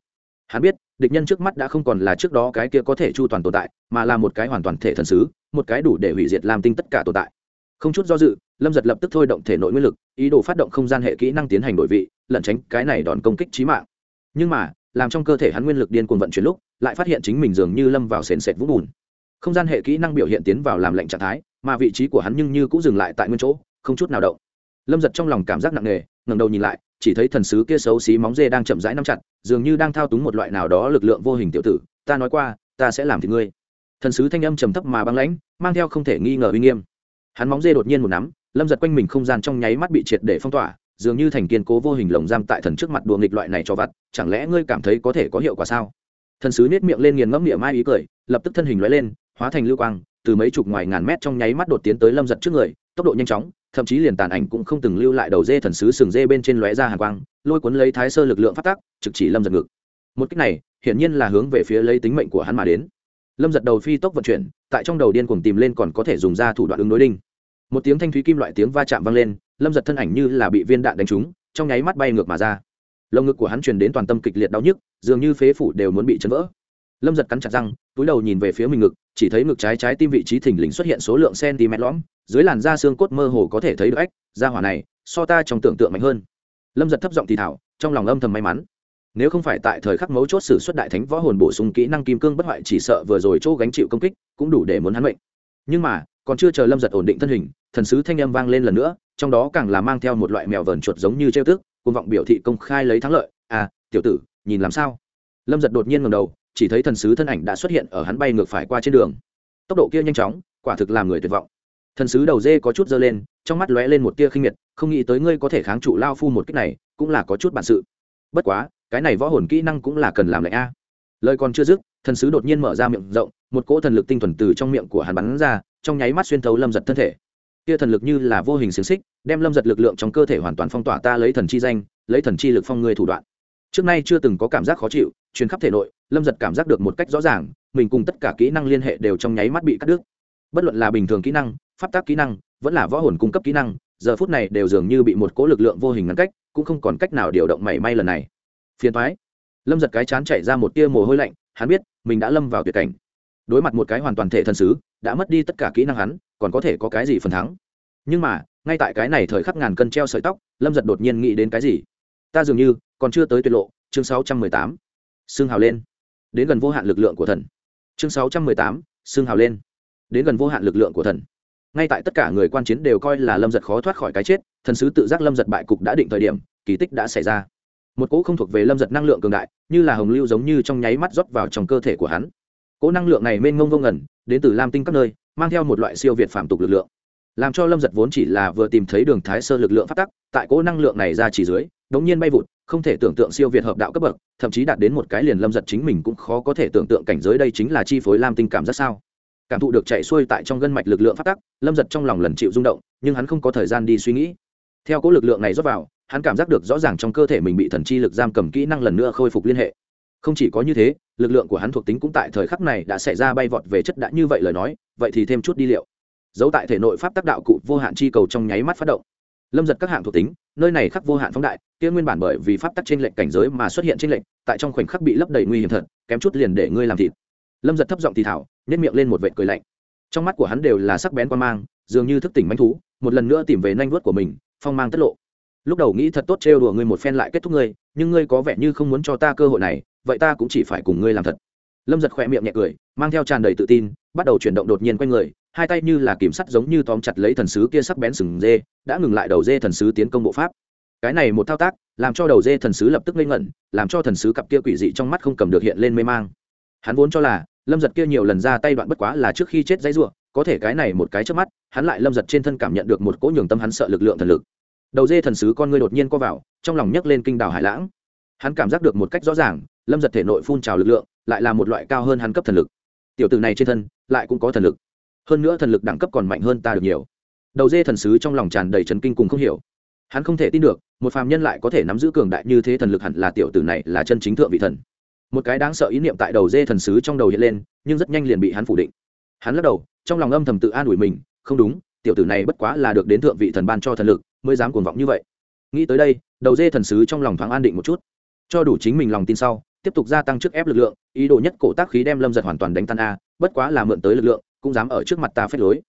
hắn biết, địch nhân trước mắt đã không còn là trước đó cái kia có thể chu toàn tồn tại, mà là một cái hoàn toàn thể thần sứ, một cái đủ để hủy diệt làm tinh tất cả tồn tại. Không chút do dự, lâm giật lập tức thôi động thể nội nguyên lực, ý đồ phát động không gian hệ kỹ năng tiến hành đổi vị, lẩn tránh cái này đòn công kích trí mạng. Nhưng mà, làm trong cơ thể hắn nguyên lực điên cuồng vận chuyển lúc, lại phát hiện chính mình dường như lâm vào sền sệt vũng bùn. Không gian hệ kỹ năng biểu hiện tiến vào làm lệnh trạng thái, mà vị trí của hắn nhưng như cũng dừng lại tại nguyên chỗ, không chút nào động lâm giật trong lòng cảm giác nặng nề, ngẩng đầu nhìn lại, chỉ thấy thần sứ kia xấu xí móng dê đang chậm rãi nắm chặt, dường như đang thao túng một loại nào đó lực lượng vô hình tiểu tử, ta nói qua, ta sẽ làm thì ngươi. Thần sứ thanh âm trầm thấp mà băng lãnh, mang theo không thể nghi ngờ uy nghiêm. Hắn móng dê đột nhiên một nắm, lâm giật quanh mình không gian trong nháy mắt bị triệt để phong tỏa, dường như thành kiên cố vô hình lồng giam tại thần trước mặt đùa nghịch loại này cho vặt, chẳng lẽ ngươi cảm thấy có thể có hiệu quả sao? Thần sứ nết miệng lên nghiền ngẫm miệng mai ý cười, lập tức thân hình lóe lên, hóa thành lưu quang từ mấy chục ngoài ngàn mét trong nháy mắt đột tiến tới lâm giật trước người, tốc độ nhanh chóng, thậm chí liền tàn ảnh cũng không từng lưu lại đầu dê thần sứ sừng dê bên trên lóe ra hàng quang, lôi cuốn lấy thái sơ lực lượng phát tác, trực chỉ lâm giật ngực. Một cách này, hiển nhiên là hướng về phía lấy tính mệnh của hắn mà đến. Lâm giật đầu phi tốc vận chuyển, tại trong đầu điên cuồng tìm lên còn có thể dùng ra thủ đoạn ứng đối đinh. Một tiếng thanh thúy kim loại tiếng va chạm vang lên, lâm giật thân ảnh như là bị viên đạn đánh trúng, trong nháy mắt bay ngược mà ra. Lồng ngực của hắn truyền đến toàn tâm kịch liệt đau nhức, dường như phế phủ đều muốn bị chấn vỡ lâm giật cắn chặt răng, túi đầu nhìn về phía mình ngực, chỉ thấy ngực trái trái tim vị trí thình lình xuất hiện số lượng cm lõm, dưới làn da xương cốt mơ hồ có thể thấy được ếch, da hỏa này so ta trong tưởng tượng mạnh hơn. Lâm giật thấp giọng thì thảo trong lòng âm thầm may mắn. Nếu không phải tại thời khắc mấu chốt sử xuất đại thánh võ hồn bổ sung kỹ năng kim cương bất hoại chỉ sợ vừa rồi chỗ gánh chịu công kích cũng đủ để muốn hắn mệnh. Nhưng mà, còn chưa chờ lâm giật ổn định thân hình, thần sứ thanh âm vang lên lần nữa, trong đó càng là mang theo một loại mèo vờn chuột giống như trêu tức côn vọng biểu thị công khai lấy thắng lợi. À tiểu tử, nhìn làm sao? Lâm giật đột nhiên ngầm đầu chỉ thấy thần sứ thân ảnh đã xuất hiện ở hắn bay ngược phải qua trên đường. Tốc độ kia nhanh chóng, quả thực làm người tuyệt vọng. Thần sứ đầu dê có chút dơ lên, trong mắt lóe lên một tia khinh miệt, không nghĩ tới ngươi có thể kháng trụ lao phu một cách này, cũng là có chút bản sự. Bất quá, cái này võ hồn kỹ năng cũng là cần làm lạnh a. Lời còn chưa dứt, thần sứ đột nhiên mở ra miệng rộng, một cỗ thần lực tinh thuần từ trong miệng của hắn bắn ra, trong nháy mắt xuyên thấu lâm giật thân thể. Kia thần lực như là vô hình xiềng xích, đem lâm giật lực lượng trong cơ thể hoàn toàn phong tỏa ta lấy thần chi danh, lấy thần chi lực phong người thủ đoạn trước nay chưa từng có cảm giác khó chịu, truyền khắp thể nội, lâm giật cảm giác được một cách rõ ràng, mình cùng tất cả kỹ năng liên hệ đều trong nháy mắt bị cắt đứt. Bất luận là bình thường kỹ năng, pháp tác kỹ năng, vẫn là võ hồn cung cấp kỹ năng, giờ phút này đều dường như bị một cỗ lực lượng vô hình ngăn cách, cũng không còn cách nào điều động mảy may lần này. Phiền thoái lâm giật cái chán chạy ra một tia mồ hôi lạnh, hắn biết, mình đã lâm vào tuyệt cảnh. Đối mặt một cái hoàn toàn thể thần sứ, đã mất đi tất cả kỹ năng hắn, còn có thể có cái gì phần thắng? Nhưng mà, ngay tại cái này thời khắc ngàn cân treo sợi tóc, lâm giật đột nhiên nghĩ đến cái gì? Ta dường như còn chưa tới tuyệt lộ, chương sáu trăm mười tám, xương hào lên. Đến gần vô hạn lực lượng của thần. Chương sáu trăm mười tám, xương hào lên. Đến gần vô hạn lực lượng của thần. Ngay tại tất cả người quan chiến đều coi là lâm giật khó thoát khỏi cái chết, thần sứ tự giác lâm giật bại cục đã định thời điểm, kỳ tích đã xảy ra. Một cỗ không thuộc về lâm giật năng lượng cường đại, như là hồng lưu giống như trong nháy mắt rót vào trong cơ thể của hắn. Cỗ năng lượng này mênh ngông vô ngẩn đến từ lam tinh các nơi, mang theo một loại siêu việt phạm tục lực lượng. Làm cho lâm giật vốn chỉ là vừa tìm thấy đường thái sơ lực lượng phát tắc, tại cỗ năng lượng này ra chỉ dưới đống nhiên bay vụt không thể tưởng tượng siêu việt hợp đạo cấp bậc, thậm chí đạt đến một cái liền lâm giật chính mình cũng khó có thể tưởng tượng cảnh giới đây chính là chi phối lam tinh cảm giác sao. Cảm thụ được chạy xuôi tại trong gân mạch lực lượng phát tắc, lâm giật trong lòng lần chịu rung động, nhưng hắn không có thời gian đi suy nghĩ. Theo cỗ lực lượng này rót vào, hắn cảm giác được rõ ràng trong cơ thể mình bị thần chi lực giam cầm kỹ năng lần nữa khôi phục liên hệ. Không chỉ có như thế, lực lượng của hắn thuộc tính cũng tại thời khắc này đã xảy ra bay vọt về chất đã như vậy lời nói, vậy thì thêm chút đi liệu. Giấu tại thể nội pháp tác đạo cụ vô hạn chi cầu trong nháy mắt phát động. Lâm giật các hạng thuộc tính nơi này khắc vô hạn phóng đại, kia nguyên bản bởi vì pháp tắc trên lệnh cảnh giới mà xuất hiện trên lệnh tại trong khoảnh khắc bị lấp đầy nguy hiểm thật, kém chút liền để ngươi làm thịt. Lâm giật thấp giọng thì thảo nhét miệng lên một vệt cười lạnh. Trong mắt của hắn đều là sắc bén quan mang, dường như thức tỉnh manh thú, một lần nữa tìm về nanh vuốt của mình, phong mang tất lộ. Lúc đầu nghĩ thật tốt trêu đùa ngươi một phen lại kết thúc ngươi, nhưng ngươi có vẻ như không muốn cho ta cơ hội này, vậy ta cũng chỉ phải cùng ngươi làm thật. Lâm giật khỏe miệng nhẹ cười, mang theo tràn đầy tự tin, bắt đầu chuyển động đột nhiên quanh người hai tay như là kiểm sắt giống như tóm chặt lấy thần sứ kia sắc bén sừng dê, đã ngừng lại đầu dê thần sứ tiến công bộ pháp. Cái này một thao tác, làm cho đầu dê thần sứ lập tức ngây ngẩn, làm cho thần sứ cặp kia quỷ dị trong mắt không cầm được hiện lên mê mang. Hắn vốn cho là, lâm giật kia nhiều lần ra tay đoạn bất quá là trước khi chết dãy ruộng, có thể cái này một cái trước mắt, hắn lại lâm giật trên thân cảm nhận được một cỗ nhường tâm hắn sợ lực lượng thần lực. Đầu dê thần sứ con ngươi đột nhiên co vào, trong lòng nhấc lên kinh đảo hải lãng. Hắn cảm giác được một cách rõ ràng, lâm giật thể nội phun trào lực lượng, lại là một loại cao hơn hắn cấp thần lực. Tiểu từ này trên thân, lại cũng có thần lực hơn nữa thần lực đẳng cấp còn mạnh hơn ta được nhiều. Đầu dê thần sứ trong lòng tràn đầy trấn kinh cùng không hiểu. Hắn không thể tin được, một phàm nhân lại có thể nắm giữ cường đại như thế thần lực hẳn là tiểu tử này là chân chính thượng vị thần. Một cái đáng sợ ý niệm tại đầu dê thần sứ trong đầu hiện lên, nhưng rất nhanh liền bị hắn phủ định. Hắn lắc đầu, trong lòng âm thầm tự an ủi mình, không đúng, tiểu tử này bất quá là được đến thượng vị thần ban cho thần lực, mới dám cuồng vọng như vậy. Nghĩ tới đây, đầu dê thần sứ trong lòng thoáng an định một chút. Cho đủ chính mình lòng tin sau, tiếp tục gia tăng trước ép lực lượng, ý đồ nhất cổ tác khí đem lâm giật hoàn toàn đánh tan a, bất quá là mượn tới lực lượng cũng dám ở trước mặt ta phép lối.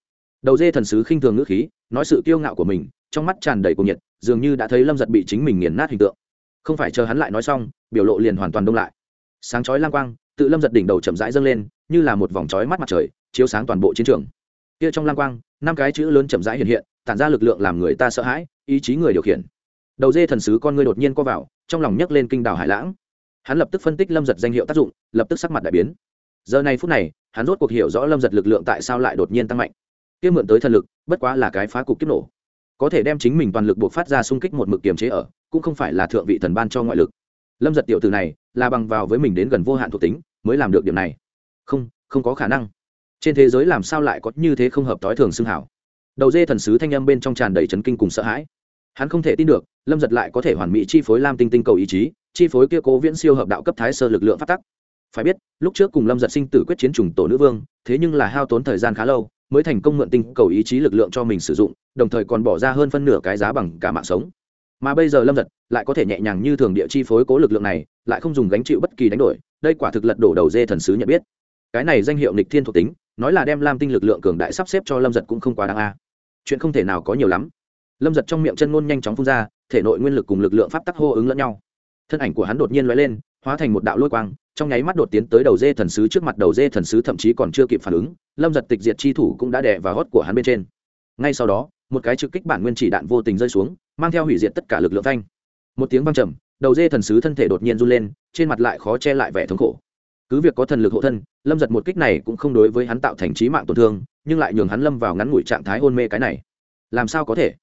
Đầu dê thần sứ khinh thường ngữ khí, nói sự kiêu ngạo của mình, trong mắt tràn đầy cuồng nhiệt, dường như đã thấy lâm giật bị chính mình nghiền nát hình tượng. Không phải chờ hắn lại nói xong, biểu lộ liền hoàn toàn đông lại. Sáng chói lang quang, tự lâm giật đỉnh đầu chậm rãi dâng lên, như là một vòng chói mắt mặt trời, chiếu sáng toàn bộ chiến trường. Kia trong lang quang, năm cái chữ lớn chậm rãi hiện hiện, tản ra lực lượng làm người ta sợ hãi, ý chí người điều khiển. Đầu dê thần sứ con ngươi đột nhiên co vào, trong lòng nhấc lên kinh đảo hải lãng. Hắn lập tức phân tích lâm giật danh hiệu tác dụng, lập tức sắc mặt đại biến giờ này phút này, hắn rốt cuộc hiểu rõ lâm giật lực lượng tại sao lại đột nhiên tăng mạnh. Kia mượn tới thần lực, bất quá là cái phá cục kiếp nổ. Có thể đem chính mình toàn lực buộc phát ra xung kích một mực kiềm chế ở, cũng không phải là thượng vị thần ban cho ngoại lực. Lâm giật tiểu từ này, là bằng vào với mình đến gần vô hạn thuộc tính, mới làm được điểm này. Không không có khả năng. Trên thế giới làm sao lại có như thế không hợp t ố i thường xưng hảo? Đầu dê thần sứ thanh âm bên trong tràn đầy trấn kinh cùng sợ hãi. Hắn không thể tin được, lâm giật lại có thể hoàn mỹ chi phối lam tinh tinh cầu ý chí, chi phối kia cố viễn siêu hợp đạo cấp thái sơ lực lượng phát tắc phải biết, lúc trước cùng lâm giật sinh tử quyết chiến trùng tổ nữ vương, thế nhưng là hao tốn thời gian khá lâu, mới thành công mượn tinh cầu ý chí lực lượng cho mình sử dụng, đồng thời còn bỏ ra hơn phân nửa cái giá bằng cả mạng sống. Mà bây giờ lâm giật lại có thể nhẹ nhàng như thường địa chi phối cố lực lượng này, lại không dùng gánh chịu bất kỳ đánh đổi, đây quả thực lật đổ đầu dê thần sứ nhận biết. Cái này danh hiệu nịch thiên thuộc tính, nói là đem lam tinh lực lượng cường đại sắp xếp cho lâm giật cũng không quá đáng a. Chuyện không thể nào có nhiều lắm. Lâm giật trong miệng chân ngôn nhanh chóng phun ra, thể nội nguyên lực cùng lực lượng pháp tắc hô ứng lẫn nhau. Thân ảnh của hắn đột nhiên l lên, hóa thành một đạo lôi quang trong nháy mắt đột tiến tới đầu dê thần sứ trước mặt đầu dê thần sứ thậm chí còn chưa kịp phản ứng, lâm giật tịch diệt chi thủ cũng đã đè vào hót của hắn bên trên. Ngay sau đó, một cái trực kích bản nguyên chỉ đạn vô tình rơi xuống, mang theo hủy diệt tất cả lực lượng thanh một tiếng văng trầm, đầu dê thần sứ thân thể đột nhiên run lên, trên mặt lại khó che lại vẻ thống khổ. Cứ việc có thần lực hộ thân, lâm giật một kích này cũng không đối với hắn tạo thành trí mạng tổn thương, nhưng lại nhường hắn lâm vào ngắn ngủi trạng thái hôn mê cái này. Làm sao có thể?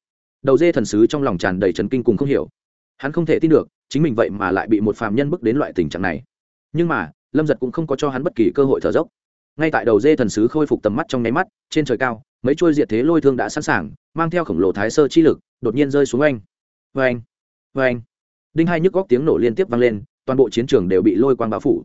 Đầu dê thần sứ trong lòng tràn đầy trấn kinh cùng không hiểu. Hắn không thể tin được, chính mình vậy mà lại bị một phạm nhân bước đến loại tình trạng này nhưng mà, lâm giật cũng không có cho hắn bất kỳ cơ hội thở dốc. Ngay tại đầu dê thần sứ khôi phục tầm mắt trong nháy mắt, trên trời cao, mấy trôi diệt thế lôi thương đã sẵn sàng, mang theo khổng lồ thái sơ chi lực, đột nhiên rơi xuống anh vê anh vê anh đinh hai nhức góc tiếng nổ liên tiếp vang lên, toàn bộ chiến trường đều bị lôi quang bao phủ.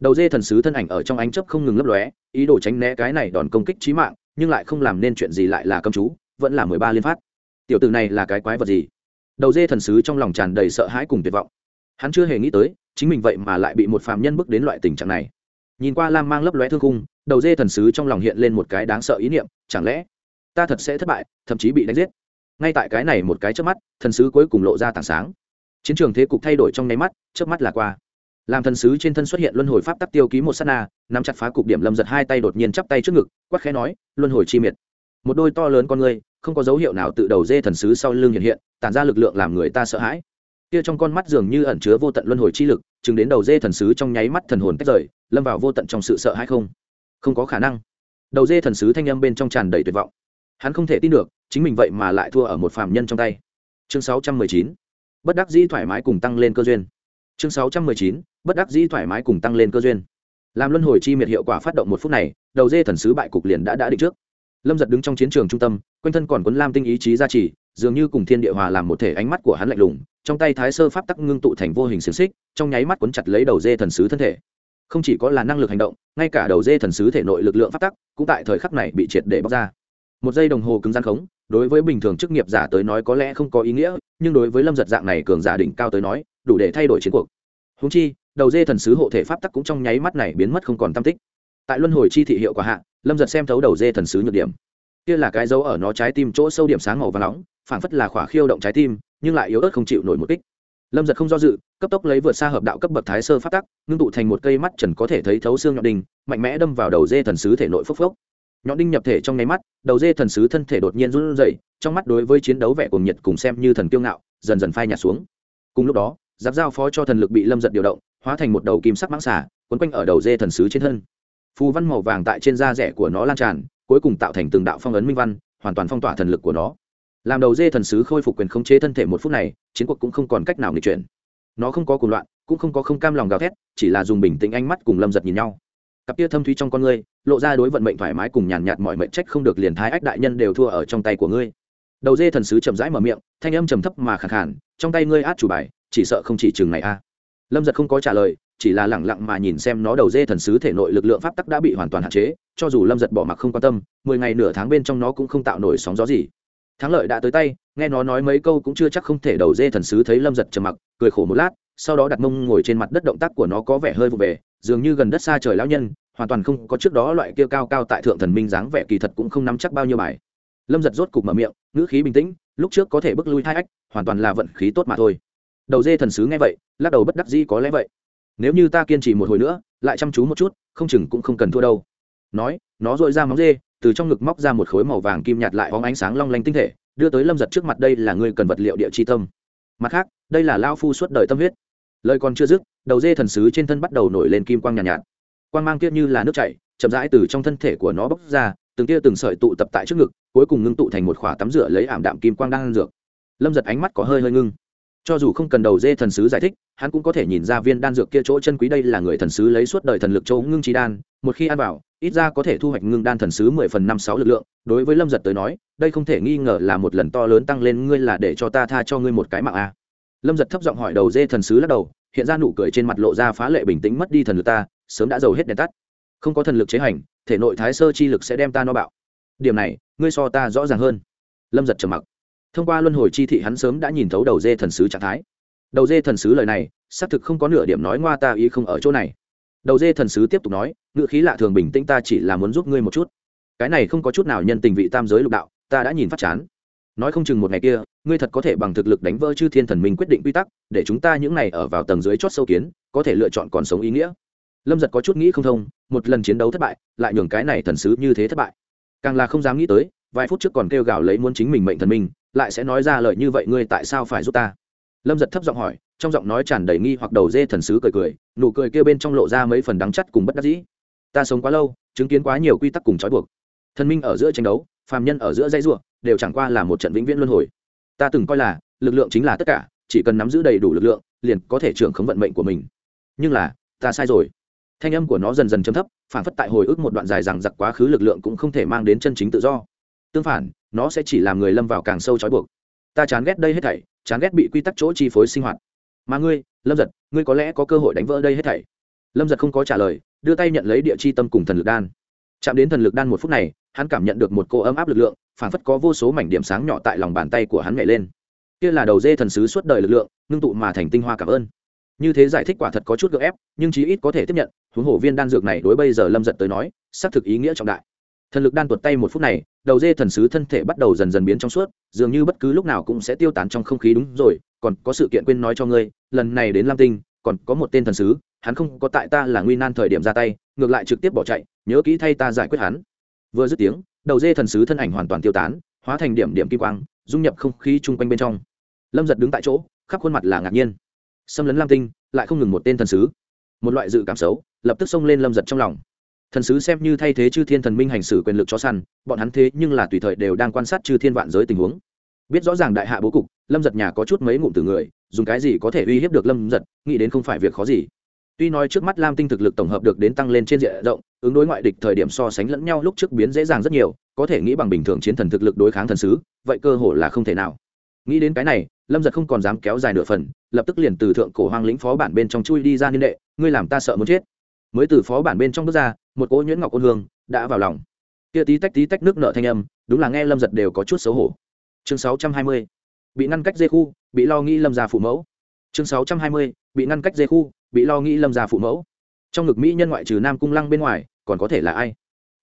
Đầu dê thần sứ thân ảnh ở trong ánh chấp không ngừng lấp lóe, ý đồ tránh né cái này đòn công kích trí mạng, nhưng lại không làm nên chuyện gì lại là cầm chú, vẫn là mười ba liên phát. Tiểu tử này là cái quái vật gì? Đầu dê thần sứ trong lòng tràn đầy sợ hãi cùng tuyệt vọng. Hắn chưa hề nghĩ tới chính mình vậy mà lại bị một phạm nhân bước đến loại tình trạng này. Nhìn qua lam mang lấp lóe thương khung, đầu dê thần sứ trong lòng hiện lên một cái đáng sợ ý niệm, chẳng lẽ ta thật sẽ thất bại, thậm chí bị đánh giết? Ngay tại cái này một cái trước mắt, thần sứ cuối cùng lộ ra tảng sáng. Chiến trường thế cục thay đổi trong nháy mắt trước mắt là qua. Làm thần sứ trên thân xuất hiện luân hồi pháp tắc tiêu ký một s á t na, nắm chặt phá cục điểm lâm giật hai tay đột nhiên chắp tay trước ngực quắc khẽ nói, luân hồi chi miệt. Một đôi to lớn con người không có dấu hiệu nào tự đầu dê thần sứ sau lưng hiện hiện, tản ra lực lượng làm người ta sợ hãi kia trong con mắt dường như ẩn chứa vô tận luân hồi chi lực, chừng đến đầu dê thần sứ trong nháy mắt thần hồn tách rời, lâm vào vô tận trong sự sợ hãi không? Không có khả năng. Đầu dê thần sứ thanh âm bên trong tràn đầy tuyệt vọng. Hắn không thể tin được, chính mình vậy mà lại thua ở một phạm nhân trong tay. Chương sáu trăm mười chín. Bất đắc dĩ thoải mái cùng tăng lên cơ duyên. Chương sáu trăm mười chín. Bất đắc dĩ thoải mái cùng tăng lên cơ duyên. Làm luân hồi chi miệt hiệu quả phát động một phút này, đầu dê thần sứ bại cục liền đã đã định trước. Lâm giật đứng trong chiến trường trung tâm, quanh thân còn quấn lam tinh ý chí gia trì dường như cùng thiên địa hòa làm một thể ánh mắt của hắn lạnh lùng, trong tay thái sơ pháp tắc ngưng tụ thành vô hình xiềng xích, trong nháy mắt cuốn chặt lấy đầu dê thần sứ thân thể. Không chỉ có là năng lực hành động, ngay cả đầu dê thần sứ thể nội lực lượng pháp tắc cũng tại thời khắc này bị triệt để bóc ra. Một giây đồng hồ cứng gian khống, đối với bình thường chức nghiệp giả tới nói có lẽ không có ý nghĩa, nhưng đối với lâm giật dạng này cường giả đỉnh cao tới nói, đủ để thay đổi chiến cuộc. Húng chi, đầu dê thần sứ hộ thể pháp tắc cũng trong nháy mắt này biến mất không còn tam tích. Tại luân hồi chi thị hiệu quả hạ, lâm giật xem thấu đầu dê thần sứ nhược điểm. Kia là cái dấu ở nó trái tim chỗ sâu điểm sáng màu và nóng phảng phất là khỏa khiêu động trái tim, nhưng lại yếu ớt không chịu nổi một kích. Lâm giật không do dự, cấp tốc lấy vượt xa hợp đạo cấp bậc thái sơ phát tắc, ngưng tụ thành một cây mắt trần có thể thấy thấu xương nhọn đinh, mạnh mẽ đâm vào đầu dê thần sứ thể nội phốc phốc. Nhọn đinh nhập thể trong nháy mắt, đầu dê thần sứ thân thể đột nhiên run rẩy, trong mắt đối với chiến đấu vẻ cuồng nhiệt cùng xem như thần kiêu ngạo, dần dần phai nhạt xuống. Cùng lúc đó, giáp giao phó cho thần lực bị lâm giật điều động, hóa thành một đầu kim sắc mãng xả quấn quanh ở đầu dê thần sứ trên thân. Phù văn màu vàng tại trên da rẻ của nó lan tràn, cuối cùng tạo thành từng đạo phong ấn minh văn, hoàn toàn phong tỏa thần lực của nó làm đầu dê thần sứ khôi phục quyền khống chế thân thể một phút này, chiến cuộc cũng không còn cách nào nghịch chuyển. Nó không có cuồng loạn, cũng không có không cam lòng gào thét, chỉ là dùng bình tĩnh ánh mắt cùng lâm giật nhìn nhau. Cặp tia thâm thúy trong con ngươi, lộ ra đối vận mệnh thoải mái cùng nhàn nhạt mọi mệnh trách không được liền thái ách đại nhân đều thua ở trong tay của ngươi. Đầu dê thần sứ chậm rãi mở miệng, thanh âm trầm thấp mà khẳng khản trong tay ngươi át chủ bài, chỉ sợ không chỉ chừng này a. À. Lâm giật không có trả lời, chỉ là lẳng lặng mà nhìn xem nó đầu dê thần sứ thể nội lực lượng pháp tắc đã bị hoàn toàn hạn chế, cho dù lâm giật bỏ mặc không quan tâm, mười ngày nửa tháng bên trong nó cũng không tạo nổi sóng gió gì thắng lợi đã tới tay, nghe nó nói mấy câu cũng chưa chắc không thể đầu dê thần sứ thấy lâm giật trầm mặc, cười khổ một lát, sau đó đặt mông ngồi trên mặt đất động tác của nó có vẻ hơi vụ về, dường như gần đất xa trời lão nhân, hoàn toàn không có trước đó loại kia cao cao tại thượng thần minh dáng vẻ kỳ thật cũng không nắm chắc bao nhiêu bài. Lâm giật rốt cục mở miệng, ngữ khí bình tĩnh, lúc trước có thể bước lui hai ách, hoàn toàn là vận khí tốt mà thôi. Đầu dê thần sứ nghe vậy, lắc đầu bất đắc dĩ có lẽ vậy. Nếu như ta kiên trì một hồi nữa, lại chăm chú một chút, không chừng cũng không cần thua đâu. Nói, nó dội ra móng dê từ trong ngực móc ra một khối màu vàng kim nhạt lại óng ánh sáng long lanh tinh thể đưa tới lâm giật trước mặt đây là người cần vật liệu địa chi tâm. Mặt khác đây là lao phu suốt đời tâm huyết. Lời còn chưa dứt đầu dê thần sứ trên thân bắt đầu nổi lên kim quang nhàn nhạt, nhạt. Quang mang kia như là nước chảy chậm rãi từ trong thân thể của nó bốc ra từng tia từng sợi tụ tập tại trước ngực cuối cùng ngưng tụ thành một khỏa tắm rửa lấy ảm đạm kim quang đang dược. Lâm giật ánh mắt có hơi hơi ngưng cho dù không cần đầu dê thần sứ giải thích, hắn cũng có thể nhìn ra viên đan dược kia chỗ chân quý đây là người thần sứ lấy suốt đời thần lực chỗ ngưng trí đan, một khi ăn vào, ít ra có thể thu hoạch ngưng đan thần sứ mười phần năm sáu lực lượng. Đối với lâm giật tới nói, đây không thể nghi ngờ là một lần to lớn tăng lên, ngươi là để cho ta tha cho ngươi một cái mạng a à. lâm giật thấp giọng hỏi đầu dê thần sứ lắc đầu, hiện ra nụ cười trên mặt lộ ra phá lệ bình tĩnh mất đi thần lực ta, sớm đã giàu hết đèn tắt. Không có thần lực chế hành, thể nội thái sơ chi lực sẽ đem ta no bạo. Điểm này, ngươi so ta rõ ràng hơn. Lâm giật trầm mặc thông qua luân hồi chi thị hắn sớm đã nhìn thấu đầu dê thần sứ trạng thái. Đầu dê thần sứ lời này, xác thực không có nửa điểm nói ngoa ta ý không ở chỗ này. Đầu dê thần sứ tiếp tục nói, ngựa khí lạ thường bình tĩnh ta chỉ là muốn giúp ngươi một chút. Cái này không có chút nào nhân tình vị tam giới lục đạo, ta đã nhìn phát chán. Nói không chừng một ngày kia, ngươi thật có thể bằng thực lực đánh vỡ chư thiên thần minh quyết định quy tắc, để chúng ta những này ở vào tầng dưới chót sâu kiến, có thể lựa chọn còn sống ý nghĩa. Lâm giật có chút nghĩ không thông, một lần chiến đấu thất bại, lại nhường cái này thần sứ như thế thất bại. Càng là không dám nghĩ tới, vài phút trước còn kêu gào lấy muốn chính mình mệnh thần minh lại sẽ nói ra lời như vậy ngươi tại sao phải giúp ta? Lâm giật thấp giọng hỏi, trong giọng nói tràn đầy nghi hoặc đầu dê thần sứ cười cười, nụ cười kia bên trong lộ ra mấy phần đắng chắt cùng bất đắc dĩ. Ta sống quá lâu, chứng kiến quá nhiều quy tắc cùng trói buộc. Thần minh ở giữa tranh đấu, phàm nhân ở giữa dây ruộng đều chẳng qua là một trận vĩnh viễn luân hồi. Ta từng coi là, lực lượng chính là tất cả, chỉ cần nắm giữ đầy đủ lực lượng, liền có thể trưởng khống vận mệnh của mình. Nhưng là, ta sai rồi. Thanh âm của nó dần dần chấm thấp, phản phất tại hồi ức một đoạn dài rằng giặc quá khứ lực lượng cũng không thể mang đến chân chính tự do tương phản, nó sẽ chỉ làm người lâm vào càng sâu trói buộc. Ta chán ghét đây hết thảy, chán ghét bị quy tắc chỗ chi phối sinh hoạt. Mà ngươi, lâm giật, ngươi có lẽ có cơ hội đánh vỡ đây hết thảy. Lâm giật không có trả lời, đưa tay nhận lấy địa chi tâm cùng thần lực đan. Chạm đến thần lực đan một phút này, hắn cảm nhận được một cô ấm áp lực lượng phản phất có vô số mảnh điểm sáng nhỏ tại lòng bàn tay của hắn nhảy lên. Kia là đầu dê thần sứ suốt đời lực lượng, ngưng tụ mà thành tinh hoa cảm ơn. Như thế giải thích quả thật có chút gợ ép, nhưng chí ít có thể tiếp nhận, huống hồ viên đan dược này đối bây giờ lâm giật tới nói, xác thực ý nghĩa trọng đại. Thần lực đan tuột tay một phút này đầu dê thần sứ thân thể bắt đầu dần dần biến trong suốt, dường như bất cứ lúc nào cũng sẽ tiêu tán trong không khí đúng rồi, còn có sự kiện quên nói cho ngươi, lần này đến lam tinh, còn có một tên thần sứ, hắn không có tại ta là nguy nan thời điểm ra tay, ngược lại trực tiếp bỏ chạy, nhớ kỹ thay ta giải quyết hắn. Vừa dứt tiếng, đầu dê thần sứ thân ảnh hoàn toàn tiêu tán, hóa thành điểm điểm kim quang, dung nhập không khí chung quanh bên trong. Lâm giật đứng tại chỗ, khắp khuôn mặt là ngạc nhiên. Xâm lấn lam tinh, lại không ngừng một tên thần sứ. Một loại dự cảm xấu, lập tức xông lên lâm giật trong lòng thần sứ xem như thay thế chư thiên thần minh hành xử quyền lực cho săn, bọn hắn thế nhưng là tùy thời đều đang quan sát chư thiên vạn giới tình huống. Biết rõ ràng đại hạ bố cục, lâm giật nhà có chút mấy ngụm từ người, dùng cái gì có thể uy hiếp được lâm giật, nghĩ đến không phải việc khó gì. Tuy nói trước mắt lam tinh thực lực tổng hợp được đến tăng lên trên diện rộng, ứng đối ngoại địch thời điểm so sánh lẫn nhau lúc trước biến dễ dàng rất nhiều, có thể nghĩ bằng bình thường chiến thần thực lực đối kháng thần sứ, vậy cơ hội là không thể nào. Nghĩ đến cái này, lâm giật không còn dám kéo dài nửa phần, lập tức liền từ thượng cổ hoang lĩnh phó bản bên trong chui đi ra niên đệ, ngươi làm ta sợ muốn chết. Mới từ phó bản bên trong bước ra một cỗ nhuyễn ngọc ôn hương đã vào lòng. Kia tí tách tí tách nước nợ thanh âm, đúng là nghe lâm giật đều có chút xấu hổ. Chương sáu trăm hai mươi, bị ngăn cách dê khu, bị lo nghĩ lâm già phụ mẫu. Chương sáu trăm hai mươi, bị ngăn cách dê khu, bị lo nghĩ lâm già phụ mẫu. Trong ngực mỹ nhân ngoại trừ nam cung lăng bên ngoài, còn có thể là ai?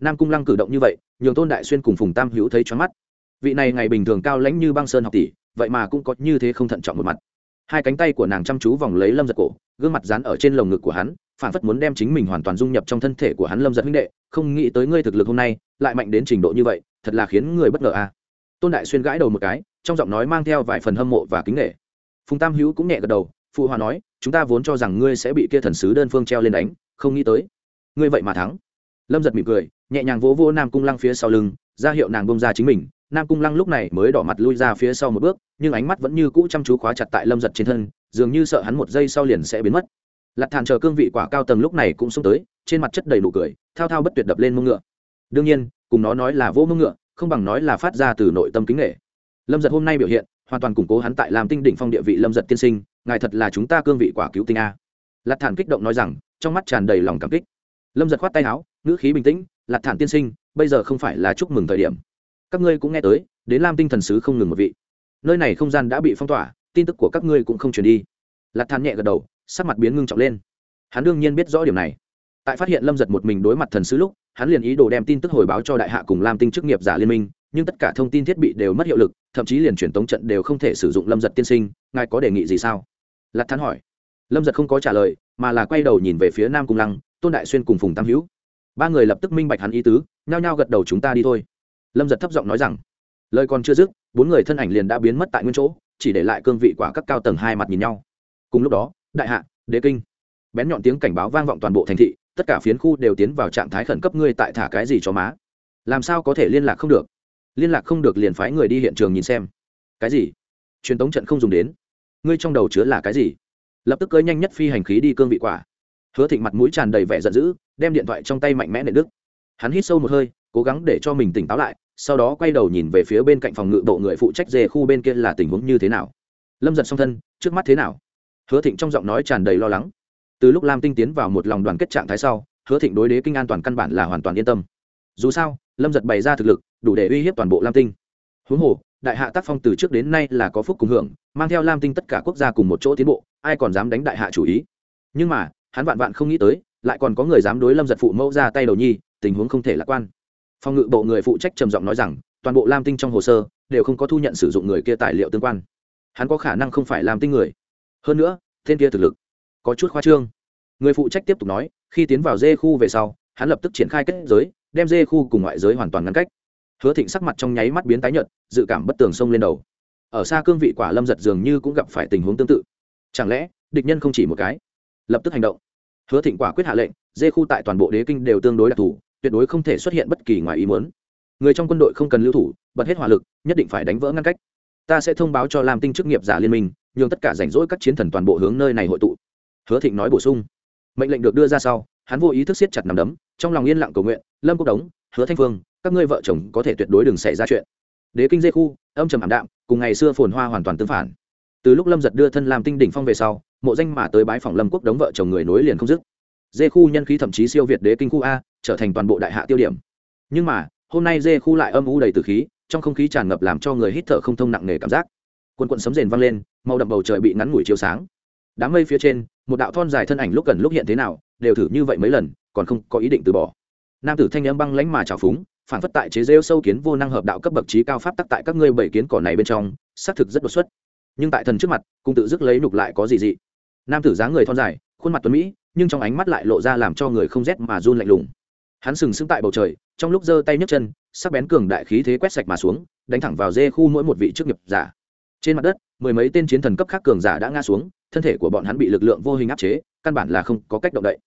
Nam cung lăng cử động như vậy, nhường tôn đại xuyên cùng phùng tam hữu thấy choáng mắt. Vị này ngày bình thường cao lãnh như băng sơn học tỷ, vậy mà cũng có như thế không thận trọng một mặt. Hai cánh tay của nàng chăm chú vòng lấy lâm giật cổ, gương mặt dán ở trên lồng ngực của hắn phản phất muốn đem chính mình hoàn toàn dung nhập trong thân thể của hắn lâm giật huynh đệ, không nghĩ tới ngươi thực lực hôm nay lại mạnh đến trình độ như vậy, thật là khiến người bất ngờ a. À. tôn đại xuyên gãi đầu một cái, trong giọng nói mang theo vài phần hâm mộ và kính nghệ phùng tam hữu cũng nhẹ gật đầu, phụ hòa nói, chúng ta vốn cho rằng ngươi sẽ bị kia thần sứ đơn phương treo lên đánh, không nghĩ tới ngươi vậy mà thắng. Lâm giật mỉm cười, nhẹ nhàng vỗ vô nam cung lăng phía sau lưng, ra hiệu nàng bông ra chính mình. Nam cung lăng lúc này mới đỏ mặt lui ra phía sau một bước, nhưng ánh mắt vẫn như cũ chăm chú khóa chặt tại lâm giật trên thân, dường như sợ hắn một giây sau liền sẽ biến mất lặt thản chờ cương vị quả cao tầng lúc này cũng xông tới, trên mặt chất đầy nụ cười, thao thao bất tuyệt đập lên mông ngựa. Đương nhiên, cùng nó nói là vô mông ngựa, không bằng nói là phát ra từ nội tâm kính nghệ. Lâm giật hôm nay biểu hiện, hoàn toàn củng cố hắn tại làm tinh đỉnh phong địa vị lâm giật tiên sinh, ngài thật là chúng ta cương vị quả cứu tinh a. Lặt thản kích động nói rằng, trong mắt tràn đầy lòng cảm kích. Lâm giật khoát tay áo, ngữ khí bình tĩnh lặt thản tiên sinh, bây giờ không phải là chúc mừng thời điểm. Các ngươi cũng nghe tới, đến lam tinh thần sứ không ngừng một vị. Nơi này không gian đã bị phong tỏa, tin tức của các ngươi cũng không truyền đi. Lạt Thản nhẹ gật đầu sắc mặt biến ngưng trọng lên. Hắn đương nhiên biết rõ điểm này. Tại phát hiện lâm giật một mình đối mặt thần sứ lúc, hắn liền ý đồ đem tin tức hồi báo cho đại hạ cùng lam tinh chức nghiệp giả liên minh, nhưng tất cả thông tin thiết bị đều mất hiệu lực, thậm chí liền truyền tống trận đều không thể sử dụng lâm giật tiên sinh, ngài có đề nghị gì sao? Lạt thán hỏi. Lâm giật không có trả lời, mà là quay đầu nhìn về phía nam cung lăng, tôn đại xuyên cùng phùng tam hữu. Ba người lập tức minh bạch hắn ý tứ, nhao nhao gật đầu chúng ta đi thôi. Lâm giật thấp giọng nói rằng, lời còn chưa dứt, bốn người thân ảnh liền đã biến mất tại nguyên chỗ, chỉ để lại cương vị quả các cao tầng hai mặt nhìn nhau. Cùng lúc đó đại hạ, đế kinh. Bén nhọn tiếng cảnh báo vang vọng toàn bộ thành thị, tất cả phiến khu đều tiến vào trạng thái khẩn cấp, ngươi tại thả cái gì cho má? Làm sao có thể liên lạc không được? Liên lạc không được liền phái người đi hiện trường nhìn xem. Cái gì? Truyền tống trận không dùng đến. Ngươi trong đầu chứa là cái gì? Lập tức cưới nhanh nhất phi hành khí đi cương vị quả. Hứa thịnh mặt mũi tràn đầy vẻ giận dữ, đem điện thoại trong tay mạnh mẽ nệ đức hắn hít sâu một hơi, cố gắng để cho mình tỉnh táo lại, sau đó quay đầu nhìn về phía bên cạnh phòng ngự bộ người phụ trách dề khu bên kia là tình huống như thế nào. Lâm giật song thân, trước mắt thế nào? Hứa thịnh trong giọng nói tràn đầy lo lắng. Từ lúc lam tinh tiến vào một lòng đoàn kết trạng thái sau, hứa thịnh đối đế kinh an toàn căn bản là hoàn toàn yên tâm. Dù sao, lâm giật bày ra thực lực, đủ để uy hiếp toàn bộ lam tinh. Huống hồ, đại hạ tác phong từ trước đến nay là có phúc cùng hưởng, mang theo lam tinh tất cả quốc gia cùng một chỗ tiến bộ, ai còn dám đánh đại hạ chủ ý? Nhưng mà, hắn vạn vạn không nghĩ tới, lại còn có người dám đối lâm giật phụ mẫu ra tay đầu nhi, tình huống không thể lạc quan. Phòng ngự bộ người phụ trách trầm giọng nói rằng, toàn bộ lam tinh trong hồ sơ, đều không có thu nhận sử dụng người kia tài liệu tương quan. Hắn có khả năng không phải lam tinh người hơn nữa, tên kia thực lực có chút khoa trương. Người phụ trách tiếp tục nói, khi tiến vào dê khu về sau, hắn lập tức triển khai kết giới, đem dê khu cùng ngoại giới hoàn toàn ngăn cách. Hứa thịnh sắc mặt trong nháy mắt biến tái nhợt, dự cảm bất tường sông lên đầu. Ở xa cương vị quả lâm giật dường như cũng gặp phải tình huống tương tự. Chẳng lẽ, địch nhân không chỉ một cái? Lập tức hành động. Hứa thịnh quả quyết hạ lệnh dê khu tại toàn bộ đế kinh đều tương đối đặc thù, tuyệt đối không thể xuất hiện bất kỳ ngoài ý muốn. Người trong quân đội không cần lưu thủ, bật hết hỏa lực, nhất định phải đánh vỡ ngăn cách. Ta sẽ thông báo cho làm tinh chức nghiệp giả liên minh nhường tất cả rảnh rỗi các chiến thần toàn bộ hướng nơi này hội tụ. Hứa thịnh nói bổ sung. Mệnh lệnh được đưa ra sau, hắn vô ý thức siết chặt nằm đấm, trong lòng yên lặng cầu nguyện, lâm quốc đống, hứa thanh phương, các ngươi vợ chồng có thể tuyệt đối đừng xảy ra chuyện. Đế kinh dê khu, âm trầm ảm đạm, cùng ngày xưa phồn hoa hoàn toàn tương phản. Từ lúc lâm giật đưa thân làm tinh đỉnh phong về sau, mộ danh mà tới bái phòng lâm quốc đống vợ chồng người nối liền không dứt. Dê khu nhân khí thậm chí siêu việt đế kinh khu a, trở thành toàn bộ đại hạ tiêu điểm. Nhưng mà, hôm nay dê khu lại âm u đầy từ khí, trong không khí tràn ngập làm cho người hít thở không thông nặng nề cảm giác quần quần sấm rền vang lên, màu đậm bầu trời bị ngắn ngủi chiếu sáng. Đám mây phía trên, một đạo thon dài thân ảnh lúc gần lúc hiện thế nào, đều thử như vậy mấy lần, còn không có ý định từ bỏ. Nam tử thanh âm băng lánh mà trào phúng, phản phất tại chế rêu sâu kiến vô năng hợp đạo cấp bậc trí cao pháp tắc tại các ngươi bảy kiến cỏ này bên trong, xác thực rất đột xuất. Nhưng tại thần trước mặt cung tự dứt lấy nục lại có gì dị. Nam tử dáng người thon dài, khuôn mặt tuấn mỹ, nhưng trong ánh mắt lại lộ ra làm cho người không rét mà run lạnh lùng. Hắn sừng sững tại bầu trời, trong lúc giơ tay nhấc chân, sắc bén cường đại khí thế quét sạch mà xuống, đánh thẳng vào dê khu mỗi một vị chức nghiệp giả trên mặt đất, mười mấy tên chiến thần cấp khác cường giả đã ngã xuống, thân thể của bọn hắn bị lực lượng vô hình áp chế, căn bản là không có cách động đậy.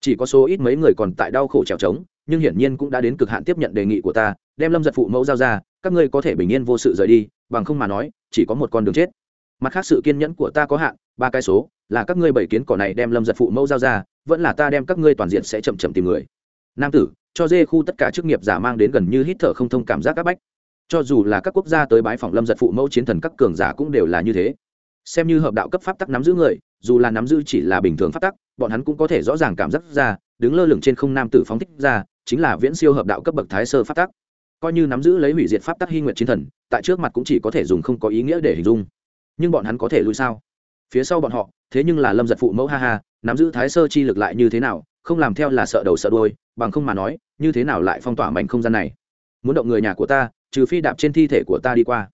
Chỉ có số ít mấy người còn tại đau khổ trèo trống, nhưng hiển nhiên cũng đã đến cực hạn tiếp nhận đề nghị của ta, đem lâm giật phụ mẫu giao ra, các ngươi có thể bình yên vô sự rời đi, bằng không mà nói, chỉ có một con đường chết. Mặt khác sự kiên nhẫn của ta có hạn, ba cái số, là các ngươi bảy kiến cỏ này đem lâm giật phụ mẫu giao ra, vẫn là ta đem các ngươi toàn diện sẽ chậm chậm tìm người. Nam tử, cho dê khu tất cả chức nghiệp giả mang đến gần như hít thở không thông cảm giác áp bách cho dù là các quốc gia tới bái phòng lâm giật phụ mẫu chiến thần các cường giả cũng đều là như thế. Xem như hợp đạo cấp pháp tắc nắm giữ người, dù là nắm giữ chỉ là bình thường pháp tắc, bọn hắn cũng có thể rõ ràng cảm giác ra, đứng lơ lửng trên không nam tử phóng thích ra, chính là viễn siêu hợp đạo cấp bậc thái sơ pháp tắc. Coi như nắm giữ lấy hủy diệt pháp tắc hy nguyện chiến thần, tại trước mặt cũng chỉ có thể dùng không có ý nghĩa để hình dung. Nhưng bọn hắn có thể lui sao? Phía sau bọn họ, thế nhưng là lâm giật phụ mẫu ha ha, nắm giữ thái sơ chi lực lại như thế nào, không làm theo là sợ đầu sợ đôi bằng không mà nói, như thế nào lại phong tỏa mảnh không gian này? Muốn động người nhà của ta trừ phi đạp trên thi thể của ta đi qua.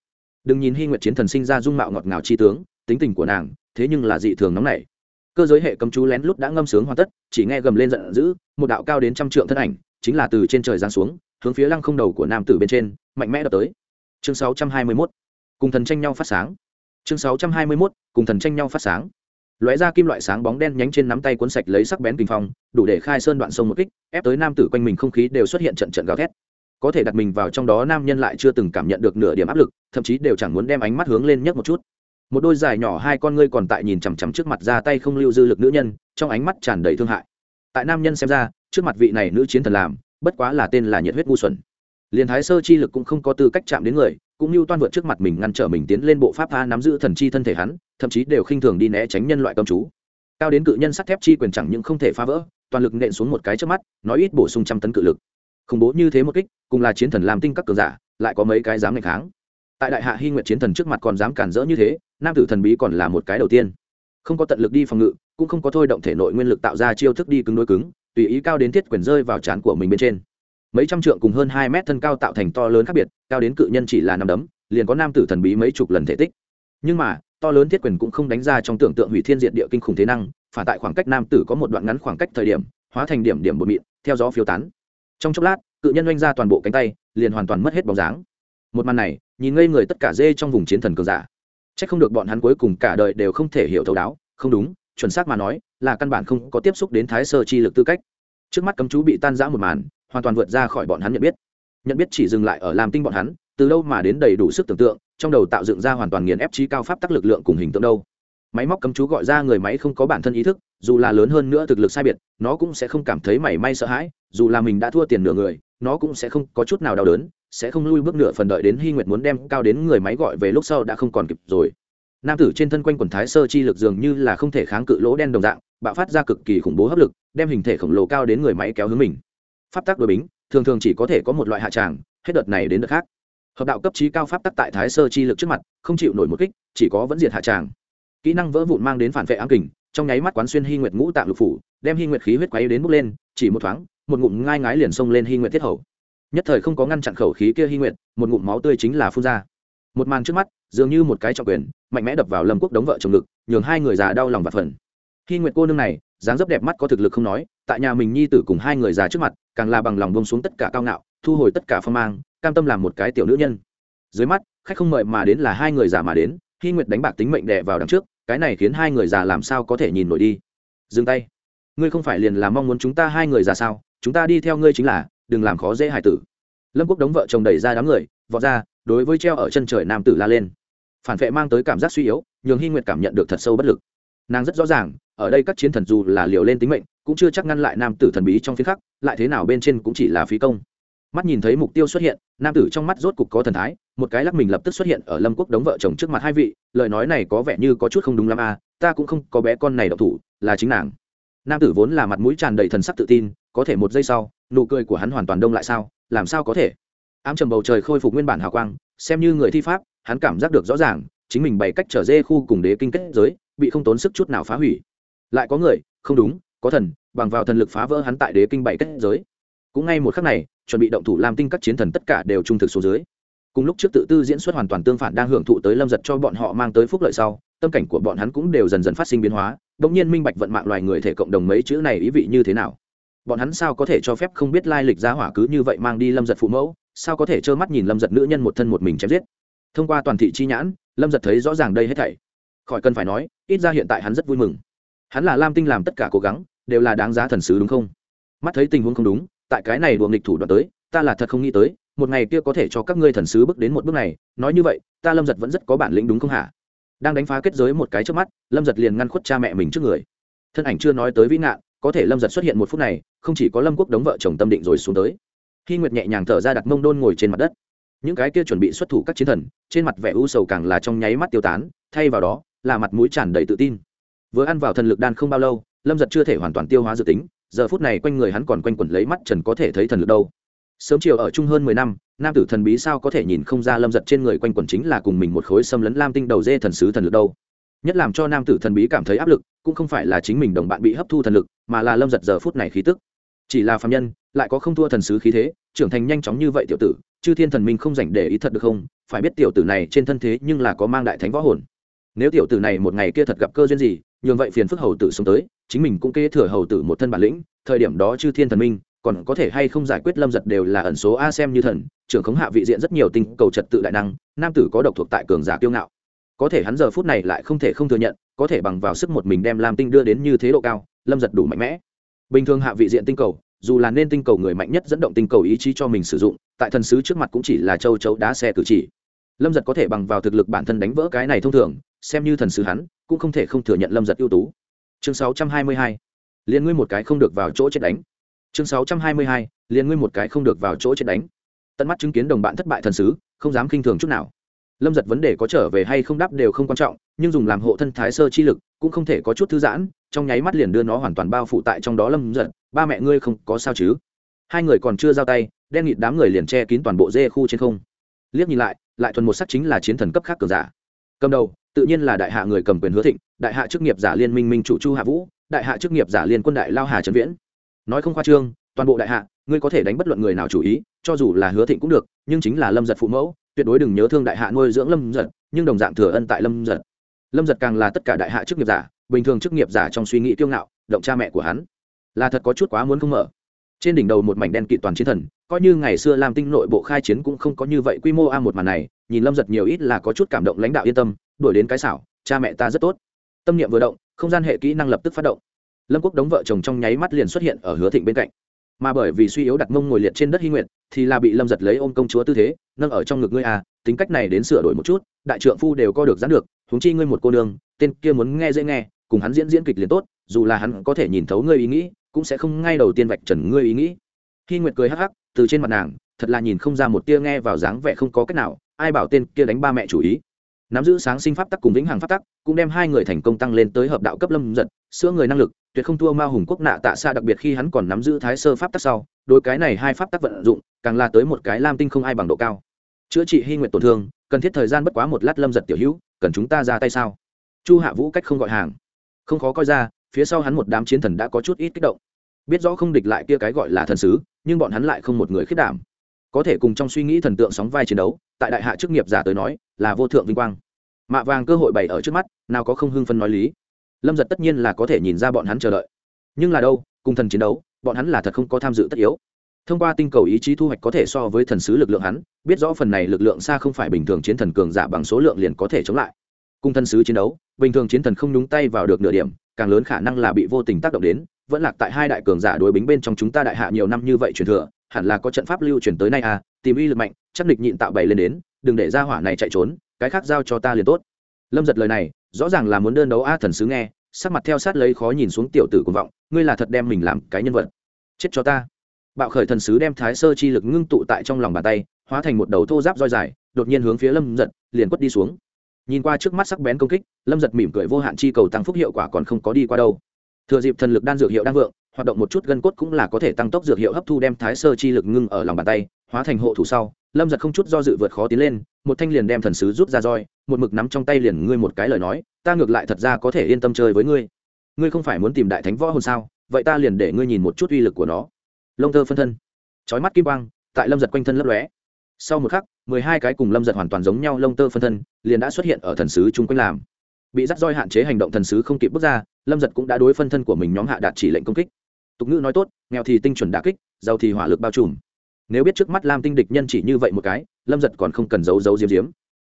Đừng nhìn hy nguyệt chiến thần sinh ra dung mạo ngọt ngào chi tướng, tính tình của nàng, thế nhưng là dị thường nóng nảy. Cơ giới hệ cấm chú lén lút đã ngâm sướng hoàn tất, chỉ nghe gầm lên giận dữ, một đạo cao đến trăm trượng thân ảnh, chính là từ trên trời giáng xuống, hướng phía lăng không đầu của nam tử bên trên, mạnh mẽ đập tới. Chương 621 cùng thần tranh nhau phát sáng. Chương 621 cùng thần tranh nhau phát sáng. Lóe ra kim loại sáng bóng đen nhánh trên nắm tay cuốn sạch lấy sắc bén kinh phong, đủ để khai sơn đoạn sông một kích, ép tới nam tử quanh mình không khí đều xuất hiện trận trận gào thét có thể đặt mình vào trong đó nam nhân lại chưa từng cảm nhận được nửa điểm áp lực, thậm chí đều chẳng muốn đem ánh mắt hướng lên nhất một chút. Một đôi dài nhỏ hai con ngươi còn tại nhìn chằm chằm trước mặt ra tay không lưu dư lực nữ nhân, trong ánh mắt tràn đầy thương hại. Tại nam nhân xem ra, trước mặt vị này nữ chiến thần làm, bất quá là tên là nhiệt huyết ngu xuẩn. Liền thái sơ chi lực cũng không có tư cách chạm đến người, cũng như toan vượt trước mặt mình ngăn trở mình tiến lên bộ pháp tha nắm giữ thần chi thân thể hắn, thậm chí đều khinh thường đi né tránh nhân loại cầm chú. Cao đến cự nhân sắt thép chi quyền chẳng những không thể phá vỡ, toàn lực nện xuống một cái trước mắt, nói ít bổ sung trăm tấn cự lực khủng bố như thế một kích, cùng là chiến thần làm tinh các cường giả, lại có mấy cái dám ngày kháng. Tại đại hạ hy nguyện chiến thần trước mặt còn dám cản rỡ như thế, nam tử thần bí còn là một cái đầu tiên. Không có tận lực đi phòng ngự, cũng không có thôi động thể nội nguyên lực tạo ra chiêu thức đi cứng đối cứng, tùy ý cao đến thiết quyền rơi vào trán của mình bên trên. Mấy trăm trượng cùng hơn hai mét thân cao tạo thành to lớn khác biệt, cao đến cự nhân chỉ là năm đấm, liền có nam tử thần bí mấy chục lần thể tích. Nhưng mà, to lớn thiết quyền cũng không đánh ra trong tưởng tượng hủy thiên diện địa kinh khủng thế năng, phản tại khoảng cách nam tử có một đoạn ngắn khoảng cách thời điểm, hóa thành điểm điểm bột mịn, theo gió phiêu tán trong chốc lát, cự nhân oanh ra toàn bộ cánh tay, liền hoàn toàn mất hết bóng dáng. Một màn này, nhìn ngây người tất cả dê trong vùng chiến thần cường giả. C h ắ c không được bọn hắn cuối cùng cả đời đều không thể hiểu thấu đáo. Không đúng, chuẩn xác mà nói, là căn bản không có tiếp xúc đến thái sơ chi lực tư cách. Trước mắt cấm chú bị tan rã một màn, hoàn toàn vượt ra khỏi bọn hắn nhận biết. Nhận biết chỉ dừng lại ở làm tinh bọn hắn, từ lâu mà đến đầy đủ sức tưởng tượng, trong đầu tạo dựng ra hoàn toàn nghiền ép trí cao pháp tắc lực lượng cùng hình tượng đâu máy móc cấm chú gọi ra người máy không có bản thân ý thức, dù là lớn hơn nữa thực lực sai biệt, nó cũng sẽ không cảm thấy mảy may sợ hãi, dù là mình đã thua tiền nửa người, nó cũng sẽ không có chút nào đau đớn, sẽ không lui bước nửa phần đợi đến hy nguyệt muốn đem cao đến người máy gọi về lúc sau đã không còn kịp rồi. Nam tử trên thân quanh quần thái sơ chi lực dường như là không thể kháng cự lỗ đen đồng dạng, bạo phát ra cực kỳ khủng bố hấp lực, đem hình thể khổng lồ cao đến người máy kéo hướng mình. Pháp tắc đội bính, thường thường chỉ có thể có một loại hạ tràng, hết đợt này đến đợt khác. Hợp đạo cấp trí cao pháp tắc tại thái sơ chi lực trước mặt, không chịu nổi một kích, chỉ có vẫn diệt hạ tràng kỹ năng vỡ vụn mang đến phản vệ ám kình, trong nháy mắt quán xuyên hy nguyệt ngũ tạng lục phủ, đem hy nguyệt khí huyết quấy đến bốc lên, chỉ một thoáng, một ngụm ngai ngái liền xông lên hy nguyệt thiết hầu. Nhất thời không có ngăn chặn khẩu khí kia hy nguyệt, một ngụm máu tươi chính là phun ra. Một màn trước mắt, dường như một cái trọng quyền, mạnh mẽ đập vào lâm quốc đống vợ chồng ngực, nhường hai người già đau lòng và phần hy nguyệt cô nương này, dáng dấp đẹp mắt có thực lực không nói, tại nhà mình nhi tử cùng hai người già trước mặt, càng là bằng lòng bông xuống tất cả cao ngạo, thu hồi tất cả phong mang, cam tâm làm một cái tiểu nữ nhân. Dưới mắt, khách không mời mà đến là hai người già mà đến hy nguyệt đánh bạc tính mệnh đè vào đằng trước, cái này khiến hai người già làm sao có thể nhìn nổi đi. Dừng tay. Ngươi không phải liền là mong muốn chúng ta hai người già sao? Chúng ta đi theo ngươi chính là, đừng làm khó dễ hải tử. Lâm quốc đống vợ chồng đẩy ra đám người, vọt ra, đối với treo ở chân trời nam tử la lên. Phản vệ mang tới cảm giác suy yếu, nhường hy nguyệt cảm nhận được thật sâu bất lực. Nàng rất rõ ràng, ở đây các chiến thần dù là liều lên tính mệnh, cũng chưa chắc ngăn lại nam tử thần bí trong phía khắc, lại thế nào bên trên cũng chỉ là phí công mắt nhìn thấy mục tiêu xuất hiện, nam tử trong mắt rốt cục có thần thái, một cái lắc mình lập tức xuất hiện ở lâm quốc đống vợ chồng trước mặt hai vị, lời nói này có vẻ như có chút không đúng lắm à ta cũng không có bé con này độc thủ, là chính nàng. Nam tử vốn là mặt mũi tràn đầy thần sắc tự tin, có thể một giây sau, nụ cười của hắn hoàn toàn đông lại sao, làm sao có thể? Ám trầm bầu trời khôi phục nguyên bản hào quang, xem như người thi pháp, hắn cảm giác được rõ ràng, chính mình bày cách trở dê khu cùng đế kinh kết giới, bị không tốn sức chút nào phá hủy. Lại có người, không đúng, có thần, bằng vào thần lực phá vỡ hắn tại đế kinh bảy kết giới cũng ngay một khắc này, chuẩn bị động thủ làm tinh các chiến thần tất cả đều trung thực số dưới. Cùng lúc trước tự tư diễn xuất hoàn toàn tương phản đang hưởng thụ tới lâm giật cho bọn họ mang tới phúc lợi sau, tâm cảnh của bọn hắn cũng đều dần dần phát sinh biến hóa đ ỗ n g nhiên minh bạch vận mạng loài người thể cộng đồng mấy chữ này ý vị như thế nào. Bọn hắn sao có thể cho phép không biết lai lịch giá hỏa cứ như vậy mang đi lâm giật phụ mẫu, sao có thể trơ mắt nhìn lâm giật nữ nhân một thân một mình chém giết? Thông qua toàn thị chi nhãn, lâm giật thấy rõ ràng đây hết thảy. Khỏi cần phải nói, ít ra hiện tại hắn rất vui mừng. Hắn là lam tinh làm tất cả cố gắng, đều là đáng giá thần sứ đúng không? Mắt thấy tình huống không đúng tại cái này đùa nghịch thủ đoạn tới, ta là thật không nghĩ tới, một ngày kia có thể cho các ngươi thần sứ bước đến một bước này, nói như vậy, ta lâm giật vẫn rất có bản lĩnh đúng không hả? Đang đánh phá kết giới một cái trước mắt, lâm giật liền ngăn khuất cha mẹ mình trước người. Thân ảnh chưa nói tới vĩ nạn có thể lâm giật xuất hiện một phút này, không chỉ có lâm quốc đống vợ chồng tâm định rồi xuống tới. Khi nguyệt nhẹ nhàng thở ra đặt mông đôn ngồi trên mặt đất. Những cái kia chuẩn bị xuất thủ các chiến thần, trên mặt vẻ u sầu càng là trong nháy mắt tiêu tán, thay vào đó, là mặt mũi tràn đầy tự tin. Vừa ăn vào thần lực đan không bao lâu, lâm giật chưa thể hoàn toàn tiêu hóa dự tính giờ phút này quanh người hắn còn quanh quẩn lấy mắt trần có thể thấy thần lực đâu. Sớm chiều ở chung hơn mười năm, nam tử thần bí sao có thể nhìn không ra lâm giật trên người quanh quẩn chính là cùng mình một khối xâm lấn lam tinh đầu dê thần sứ thần lực đâu. Nhất làm cho nam tử thần bí cảm thấy áp lực, cũng không phải là chính mình đồng bạn bị hấp thu thần lực, mà là lâm giật giờ phút này khí tức. Chỉ là phạm nhân, lại có không thua thần sứ khí thế, trưởng thành nhanh chóng như vậy tiểu tử, chư thiên thần minh không dành để ý thật được không? Phải biết tiểu tử này trên thân thế nhưng là có mang đại thánh võ hồn nếu tiểu tử này một ngày kia thật gặp cơ duyên gì, nhường vậy phiền phức hầu tử sống tới, chính mình cũng kế thừa hầu tử một thân bản lĩnh, thời điểm đó chư thiên thần minh, còn có thể hay không giải quyết lâm giật đều là ẩn số a xem như thần, trưởng khống hạ vị diện rất nhiều tinh cầu trật tự đại năng, nam tử có độc thuộc tại cường giả kiêu ngạo. Có thể hắn giờ phút này lại không thể không thừa nhận, có thể bằng vào sức một mình đem lam tinh đưa đến như thế độ cao, lâm giật đủ mạnh mẽ. Bình thường hạ vị diện tinh cầu, dù là nên tinh cầu người mạnh nhất dẫn động tinh cầu ý chí cho mình sử dụng, tại thần sứ trước mặt cũng chỉ là châu chấu đá xe cử chỉ lâm giật có thể bằng vào thực lực bản thân đánh vỡ cái này thông thường, xem như thần sứ hắn, cũng không thể không thừa nhận lâm giật ưu tú. Chương sáu trăm hai mươi hai liên ngươi một cái không được vào chỗ chết đánh. Chương sáu trăm hai mươi hai, liền ngươi một cái không được vào chỗ chết đánh. Tận mắt chứng kiến đồng bạn thất bại thần sứ, không dám khinh thường chút nào. Lâm giật vấn đề có trở về hay không đáp đều không quan trọng, nhưng dùng làm hộ thân thái sơ chi lực, cũng không thể có chút thư giãn, trong nháy mắt liền đưa nó hoàn toàn bao phủ tại trong đó lâm giật, ba mẹ ngươi không có sao chứ? Hai người còn chưa giao tay, đen nghịt đám người liền che kín toàn bộ dê khu trên không. Liếc nhìn lại lại thuần một sắc chính là chiến thần cấp khác cường giả. Cầm đầu, tự nhiên là đại hạ người cầm quyền hứa thịnh, đại hạ chức nghiệp giả liên minh minh chủ chu hạ vũ, đại hạ chức nghiệp giả liên quân đại lao hà trần viễn. Nói không khoa trương, toàn bộ đại hạ, ngươi có thể đánh bất luận người nào chủ ý, cho dù là hứa thịnh cũng được, nhưng chính là lâm giật phụ mẫu, tuyệt đối đừng nhớ thương đại hạ nuôi dưỡng lâm giật, nhưng đồng dạng thừa ân tại lâm giật. Lâm giật càng là tất cả đại hạ chức nghiệp giả, bình thường chức nghiệp giả trong suy nghĩ kiêu ngạo, động cha mẹ của hắn. Là thật có chút quá muốn không mở trên đỉnh đầu một mảnh đen kỵ toàn chiến thần, coi như ngày xưa làm tinh nội bộ khai chiến cũng không có như vậy quy mô a một màn này, nhìn lâm giật nhiều ít là có chút cảm động lãnh đạo yên tâm, đuổi đến cái xảo, cha mẹ ta rất tốt. Tâm niệm vừa động, không gian hệ kỹ năng lập tức phát động. Lâm quốc đống vợ chồng trong nháy mắt liền xuất hiện ở hứa thịnh bên cạnh. Mà bởi vì suy yếu đặt mông ngồi liệt trên đất hy nguyệt, thì là bị lâm giật lấy ôm công chúa tư thế, nâng ở trong ngực ngươi à tính cách này đến sửa đổi một chút, đại trượng phu đều co được dán được, huống chi ngươi một cô nương, tên kia muốn nghe dễ nghe, cùng hắn diễn diễn kịch liền tốt, dù là hắn có thể nhìn thấu ngươi ý nghĩ cũng sẽ không ngay đầu tiên vạch trần ngươi ý nghĩ. Khi nguyệt cười hắc hắc, từ trên mặt nàng, thật là nhìn không ra một tia nghe vào dáng vẻ không có cách nào, ai bảo tên kia đánh ba mẹ chủ ý. Nắm giữ sáng sinh pháp tắc cùng vĩnh hằng pháp tắc, cũng đem hai người thành công tăng lên tới hợp đạo cấp lâm giật, sữa người năng lực, tuyệt không thua ma hùng quốc nạ tạ xa đặc biệt khi hắn còn nắm giữ thái sơ pháp tắc sau đôi cái này hai pháp tắc vận dụng, càng là tới một cái lam tinh không ai bằng độ cao. Chữa trị hy nguyện tổn thương, cần thiết thời gian bất quá một lát lâm giật tiểu hữu, cần chúng ta ra tay sao? Chu hạ vũ cách không gọi hàng. Không khó coi ra phía sau hắn một đám chiến thần đã có chút ít kích động. Biết rõ không địch lại kia cái gọi là thần sứ, nhưng bọn hắn lại không một người khiết đảm. Có thể cùng trong suy nghĩ thần tượng sóng vai chiến đấu, tại đại hạ chức nghiệp giả tới nói, là vô thượng vinh quang. Mạ vàng cơ hội bày ở trước mắt, nào có không hưng phân nói lý. Lâm giật tất nhiên là có thể nhìn ra bọn hắn chờ đợi. Nhưng là đâu, cùng thần chiến đấu, bọn hắn là thật không có tham dự tất yếu. Thông qua tinh cầu ý chí thu hoạch có thể so với thần sứ lực lượng hắn, biết rõ phần này lực lượng xa không phải bình thường chiến thần cường giả bằng số lượng liền có thể chống lại. Cùng thần sứ chiến đấu, bình thường chiến thần không nhúng tay vào được nửa điểm càng lớn khả năng là bị vô tình tác động đến, vẫn lạc tại hai đại cường giả đối bính bên trong chúng ta đại hạ nhiều năm như vậy truyền thừa, hẳn là có trận pháp lưu truyền tới nay à tìm uy lực mạnh, chắc địch nhịn tạo bày lên đến, đừng để ra hỏa này chạy trốn, cái khác giao cho ta liền tốt. Lâm giật lời này, rõ ràng là muốn đơn đấu a thần sứ nghe, sắc mặt theo sát lấy khó nhìn xuống tiểu tử cuồng vọng, ngươi là thật đem mình làm cái nhân vật. Chết cho ta. Bạo khởi thần sứ đem thái sơ chi lực ngưng tụ tại trong lòng bàn tay, hóa thành một đầu thô giáp roi dài, đột nhiên hướng phía lâm giật, liền quất đi xuống nhìn qua trước mắt sắc bén công kích, lâm giật mỉm cười vô hạn chi cầu tăng phúc hiệu quả còn không có đi qua đâu. Thừa dịp thần lực đan dược hiệu đang vượng, hoạt động một chút gân cốt cũng là có thể tăng tốc dược hiệu hấp thu đem thái sơ chi lực ngưng ở lòng bàn tay, hóa thành hộ thủ sau, lâm giật không chút do dự vượt khó tiến lên, một thanh liền đem thần sứ rút ra roi, một mực nắm trong tay liền ngươi một cái lời nói, ta ngược lại thật ra có thể yên tâm chơi với ngươi. Ngươi không phải muốn tìm đại thánh võ hồn sao? Vậy ta liền để ngươi nhìn một chút uy lực của nó. Lông tơ phân thân. Trói mắt kim quang, tại lâm giật quanh thân lấp lóe. Sau một khắc mười hai cái cùng lâm giật hoàn toàn giống nhau lông tơ phân thân, liền đã xuất hiện ở thần sứ chung quanh làm. Bị rắc roi hạn chế hành động thần sứ không kịp bước ra, lâm giật cũng đã đối phân thân của mình nhóm hạ đạt chỉ lệnh công kích. Tục ngữ nói tốt, nghèo thì tinh chuẩn đà kích, giàu thì hỏa lực bao trùm. Nếu biết trước mắt lam tinh địch nhân chỉ như vậy một cái, lâm giật còn không cần giấu giấu diếm diếm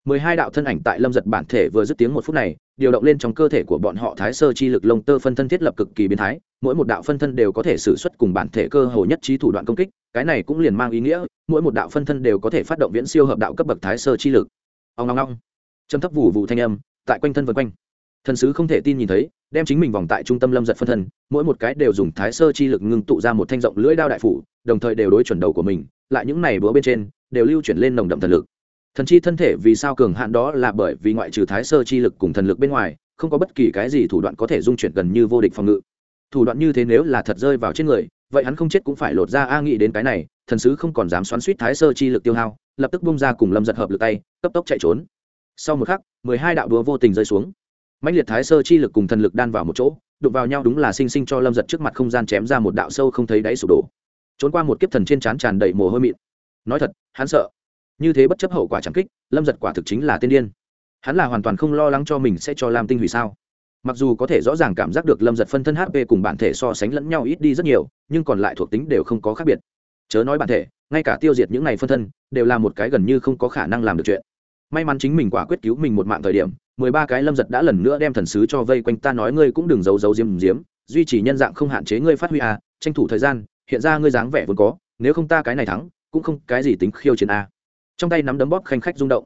mười hai đạo thân ảnh tại lâm giật bản thể vừa dứt tiếng một phút này, điều động lên trong cơ thể của bọn họ thái sơ chi lực lông tơ phân thân thiết lập cực kỳ biến thái mỗi một đạo phân thân đều có thể xử suất cùng bản thể cơ hồ nhất trí thủ đoạn công kích cái này cũng liền mang ý nghĩa mỗi một đạo phân thân đều có thể phát động viễn siêu hợp đạo cấp bậc thái sơ chi lực. Ong ong ong, châm thấp vụ vụ thanh âm tại quanh thân vần quanh. Thần sứ không thể tin nhìn thấy đem chính mình vòng tại trung tâm lâm giật phân thân mỗi một cái đều dùng thái sơ chi lực ngưng tụ ra một thanh rộng lưỡi đao đại phủ đồng thời đều đối chuẩn đầu của mình lại những này bữa bên trên đều lưu chuyển lên nồng đậm thần lực. Thần chi thân thể vì sao cường hạn đó là bởi vì ngoại trừ thái sơ chi lực cùng thần lực bên ngoài không có bất kỳ cái gì thủ đoạn có thể dung chuyển gần như vô địch phòng ngự thủ đoạn như thế nếu là thật rơi vào trên người, vậy hắn không chết cũng phải lột ra a nghĩ đến cái này, thần sứ không còn dám xoắn suýt thái sơ chi lực tiêu hao, lập tức bung ra cùng lâm giật hợp lực tay, cấp tốc chạy trốn. Sau một khắc, mười hai đạo đúa vô tình rơi xuống. Mạnh liệt thái sơ chi lực cùng thần lực đan vào một chỗ, đụng vào nhau đúng là sinh sinh cho lâm giật trước mặt không gian chém ra một đạo sâu không thấy đáy sụp đổ. Trốn qua một kiếp thần trên trán tràn đầy mồ hôi mịn. Nói thật, hắn sợ. Như thế bất chấp hậu quả chẳng kích, lâm giật quả thực chính là tiên điên. Hắn là hoàn toàn không lo lắng cho mình sẽ cho lam tinh hủy sao mặc dù có thể rõ ràng cảm giác được lâm giật phân thân hp cùng bản thể so sánh lẫn nhau ít đi rất nhiều, nhưng còn lại thuộc tính đều không có khác biệt. Chớ nói bản thể, ngay cả tiêu diệt những này phân thân, đều là một cái gần như không có khả năng làm được chuyện. May mắn chính mình quả quyết cứu mình một mạng thời điểm, mười ba cái lâm giật đã lần nữa đem thần sứ cho vây quanh ta nói ngươi cũng đừng giấu giấu diếm diếm duy trì nhân dạng không hạn chế ngươi phát huy à tranh thủ thời gian, hiện ra ngươi dáng vẻ vốn có, nếu không ta cái này thắng, cũng không cái gì tính khiêu chiến a. Trong tay nắm đấm bóp khanh khách rung động.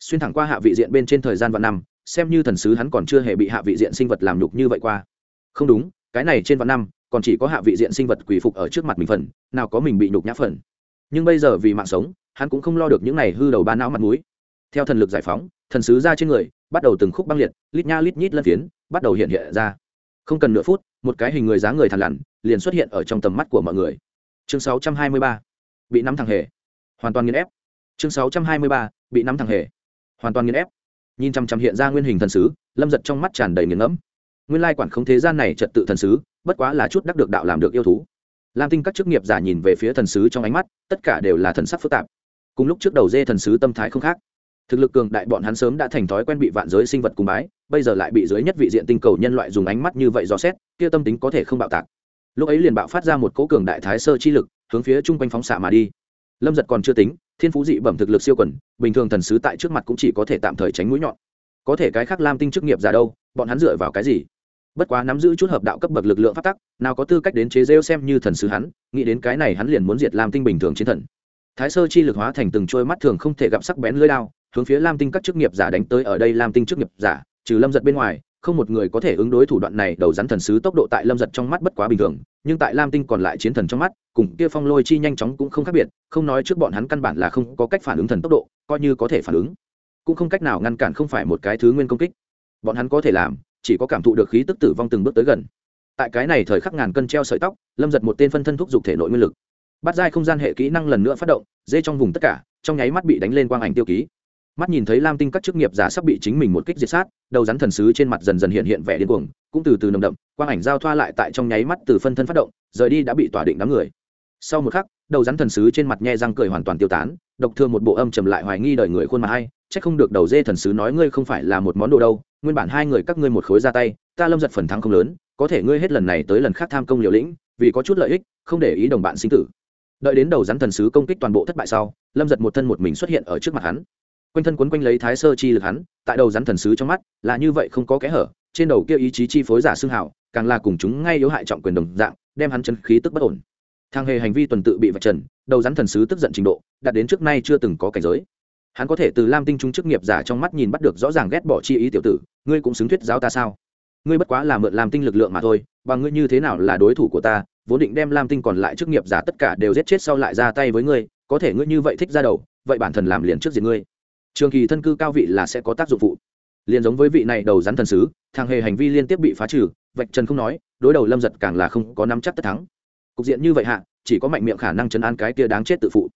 Xuyên thẳng qua hạ vị diện bên trên thời gian và năm xem như thần sứ hắn còn chưa hề bị hạ vị diện sinh vật làm nhục như vậy qua. Không đúng cái này trên vạn năm còn chỉ có hạ vị diện sinh vật quỳ phục ở trước mặt mình phần nào có mình bị nhục nhã phần. Nhưng bây giờ vì mạng sống hắn cũng không lo được những này hư đầu ba não mặt mũi. Theo thần lực giải phóng thần sứ ra trên người bắt đầu từng khúc băng liệt lít nha lít nhít lân phiến bắt đầu hiện hiện ra. Không cần nửa phút một cái hình người dáng người thằn lằn liền xuất hiện ở trong tầm mắt của mọi người. Chương 623, bị nắm thằng hề. Hoàn toàn nghiền ép. Chương 623, bị nắm thằng hề. Hoàn toàn nghiền ép nhìn chằm chằm hiện ra nguyên hình thần sứ, lâm giật trong mắt tràn đầy nghiền ngẫm. Nguyên lai quản không thế gian này trật tự thần sứ, bất quá là chút đắc được đạo làm được yêu thú. Lam tinh các chức nghiệp giả nhìn về phía thần sứ trong ánh mắt, tất cả đều là thần sắc phức tạp. Cùng lúc trước đầu dê thần sứ tâm thái không khác. Thực lực cường đại bọn hắn sớm đã thành thói quen bị vạn giới sinh vật cùng bái, bây giờ lại bị dưới nhất vị diện tinh cầu nhân loại dùng ánh mắt như vậy dò xét, kia tâm tính có thể không bạo tạc. Lúc ấy liền bạo phát ra một cố cường đại thái sơ chi lực, hướng phía chung quanh phóng xạ mà đi. Lâm giật còn chưa tính thiên phú dị bẩm thực lực siêu quần, bình thường thần sứ tại trước mặt cũng chỉ có thể tạm thời tránh mũi nhọn. Có thể cái khác lam tinh chức nghiệp giả đâu bọn hắn dựa vào cái gì? Bất quá nắm giữ chút hợp đạo cấp bậc lực lượng phát tắc nào có tư cách đến chế rêu xem như thần sứ hắn nghĩ đến cái này hắn liền muốn diệt lam tinh bình thường chiến thần. Thái sơ chi lực hóa thành từng trôi mắt thường không thể gặp sắc bén lưỡi đao hướng phía lam tinh các chức nghiệp giả đánh tới. Ở đây lam tinh chức nghiệp giả trừ lâm giật bên ngoài không một người có thể ứng đối thủ đoạn này, đầu rắn thần sứ tốc độ tại lâm giật trong mắt bất quá bình thường, nhưng tại lam tinh còn lại chiến thần trong mắt, cùng kia phong lôi chi nhanh chóng cũng không khác biệt, không nói trước bọn hắn căn bản là không có cách phản ứng thần tốc độ, coi như có thể phản ứng, cũng không cách nào ngăn cản không phải một cái thứ nguyên công kích. Bọn hắn có thể làm, chỉ có cảm thụ được khí tức tử vong từng bước tới gần. Tại cái này thời khắc ngàn cân treo sợi tóc, lâm giật một tên phân thân thúc giục thể nội nguyên lực. Bắt dai không gian hệ kỹ năng lần nữa phát động, dê trong vùng tất cả, trong nháy mắt bị đánh lên quang ảnh tiêu ký mắt nhìn thấy lam tinh các chức nghiệp giả sắp bị chính mình một kích diệt sát, đầu rắn thần sứ trên mặt dần dần hiện hiện vẻ điên cuồng, cũng từ từ nồng đậm, quang ảnh giao thoa lại tại trong nháy mắt từ phân thân phát động, rời đi đã bị tỏa định đám người. Sau một khắc, đầu rắn thần sứ trên mặt nhe răng cười hoàn toàn tiêu tán, độc thương một bộ âm trầm lại hoài nghi đời người khuôn mặt hay, chắc không được đầu dê thần sứ nói ngươi không phải là một món đồ đâu, nguyên bản hai người các ngươi một khối ra tay, ta lâm giật phần thắng không lớn, có thể ngươi hết lần này tới lần khác tham công liều lĩnh, vì có chút lợi ích, không để ý đồng bạn sinh tử. Đợi đến đầu rắn thần sứ công kích toàn bộ thất bại sau, lâm giật một thân một mình xuất hiện ở trước mặt hắn quanh thân quấn quanh lấy thái sơ chi lực hắn, tại đầu rắn thần sứ trong mắt, là như vậy không có kẽ hở, trên đầu kia ý chí chi phối giả xương hảo, càng là cùng chúng ngay yếu hại trọng quyền đồng dạng, đem hắn chân khí tức bất ổn. Thang hề hành vi tuần tự bị vạch trần, đầu rắn thần sứ tức giận trình độ, đạt đến trước nay chưa từng có cảnh giới. Hắn có thể từ lam tinh trung chức nghiệp giả trong mắt nhìn bắt được rõ ràng ghét bỏ chi ý tiểu tử, ngươi cũng xứng thuyết giáo ta sao? Ngươi bất quá là mượn lam tinh lực lượng mà thôi và ngươi như thế nào là đối thủ của ta, vốn định đem lam tinh còn lại chức nghiệp giả tất cả đều giết chết sau lại ra tay với ngươi, có thể ngươi như vậy thích ra đầu, vậy bản thân làm liền trước diện ngươi trường kỳ thân cư cao vị là sẽ có tác dụng phụ. Liền giống với vị này đầu rắn thần sứ, thằng hề hành vi liên tiếp bị phá trừ, vạch trần không nói, đối đầu lâm giật càng là không có nắm chắc tất thắng. Cục diện như vậy hạ, chỉ có mạnh miệng khả năng chấn an cái kia đáng chết tự phụ.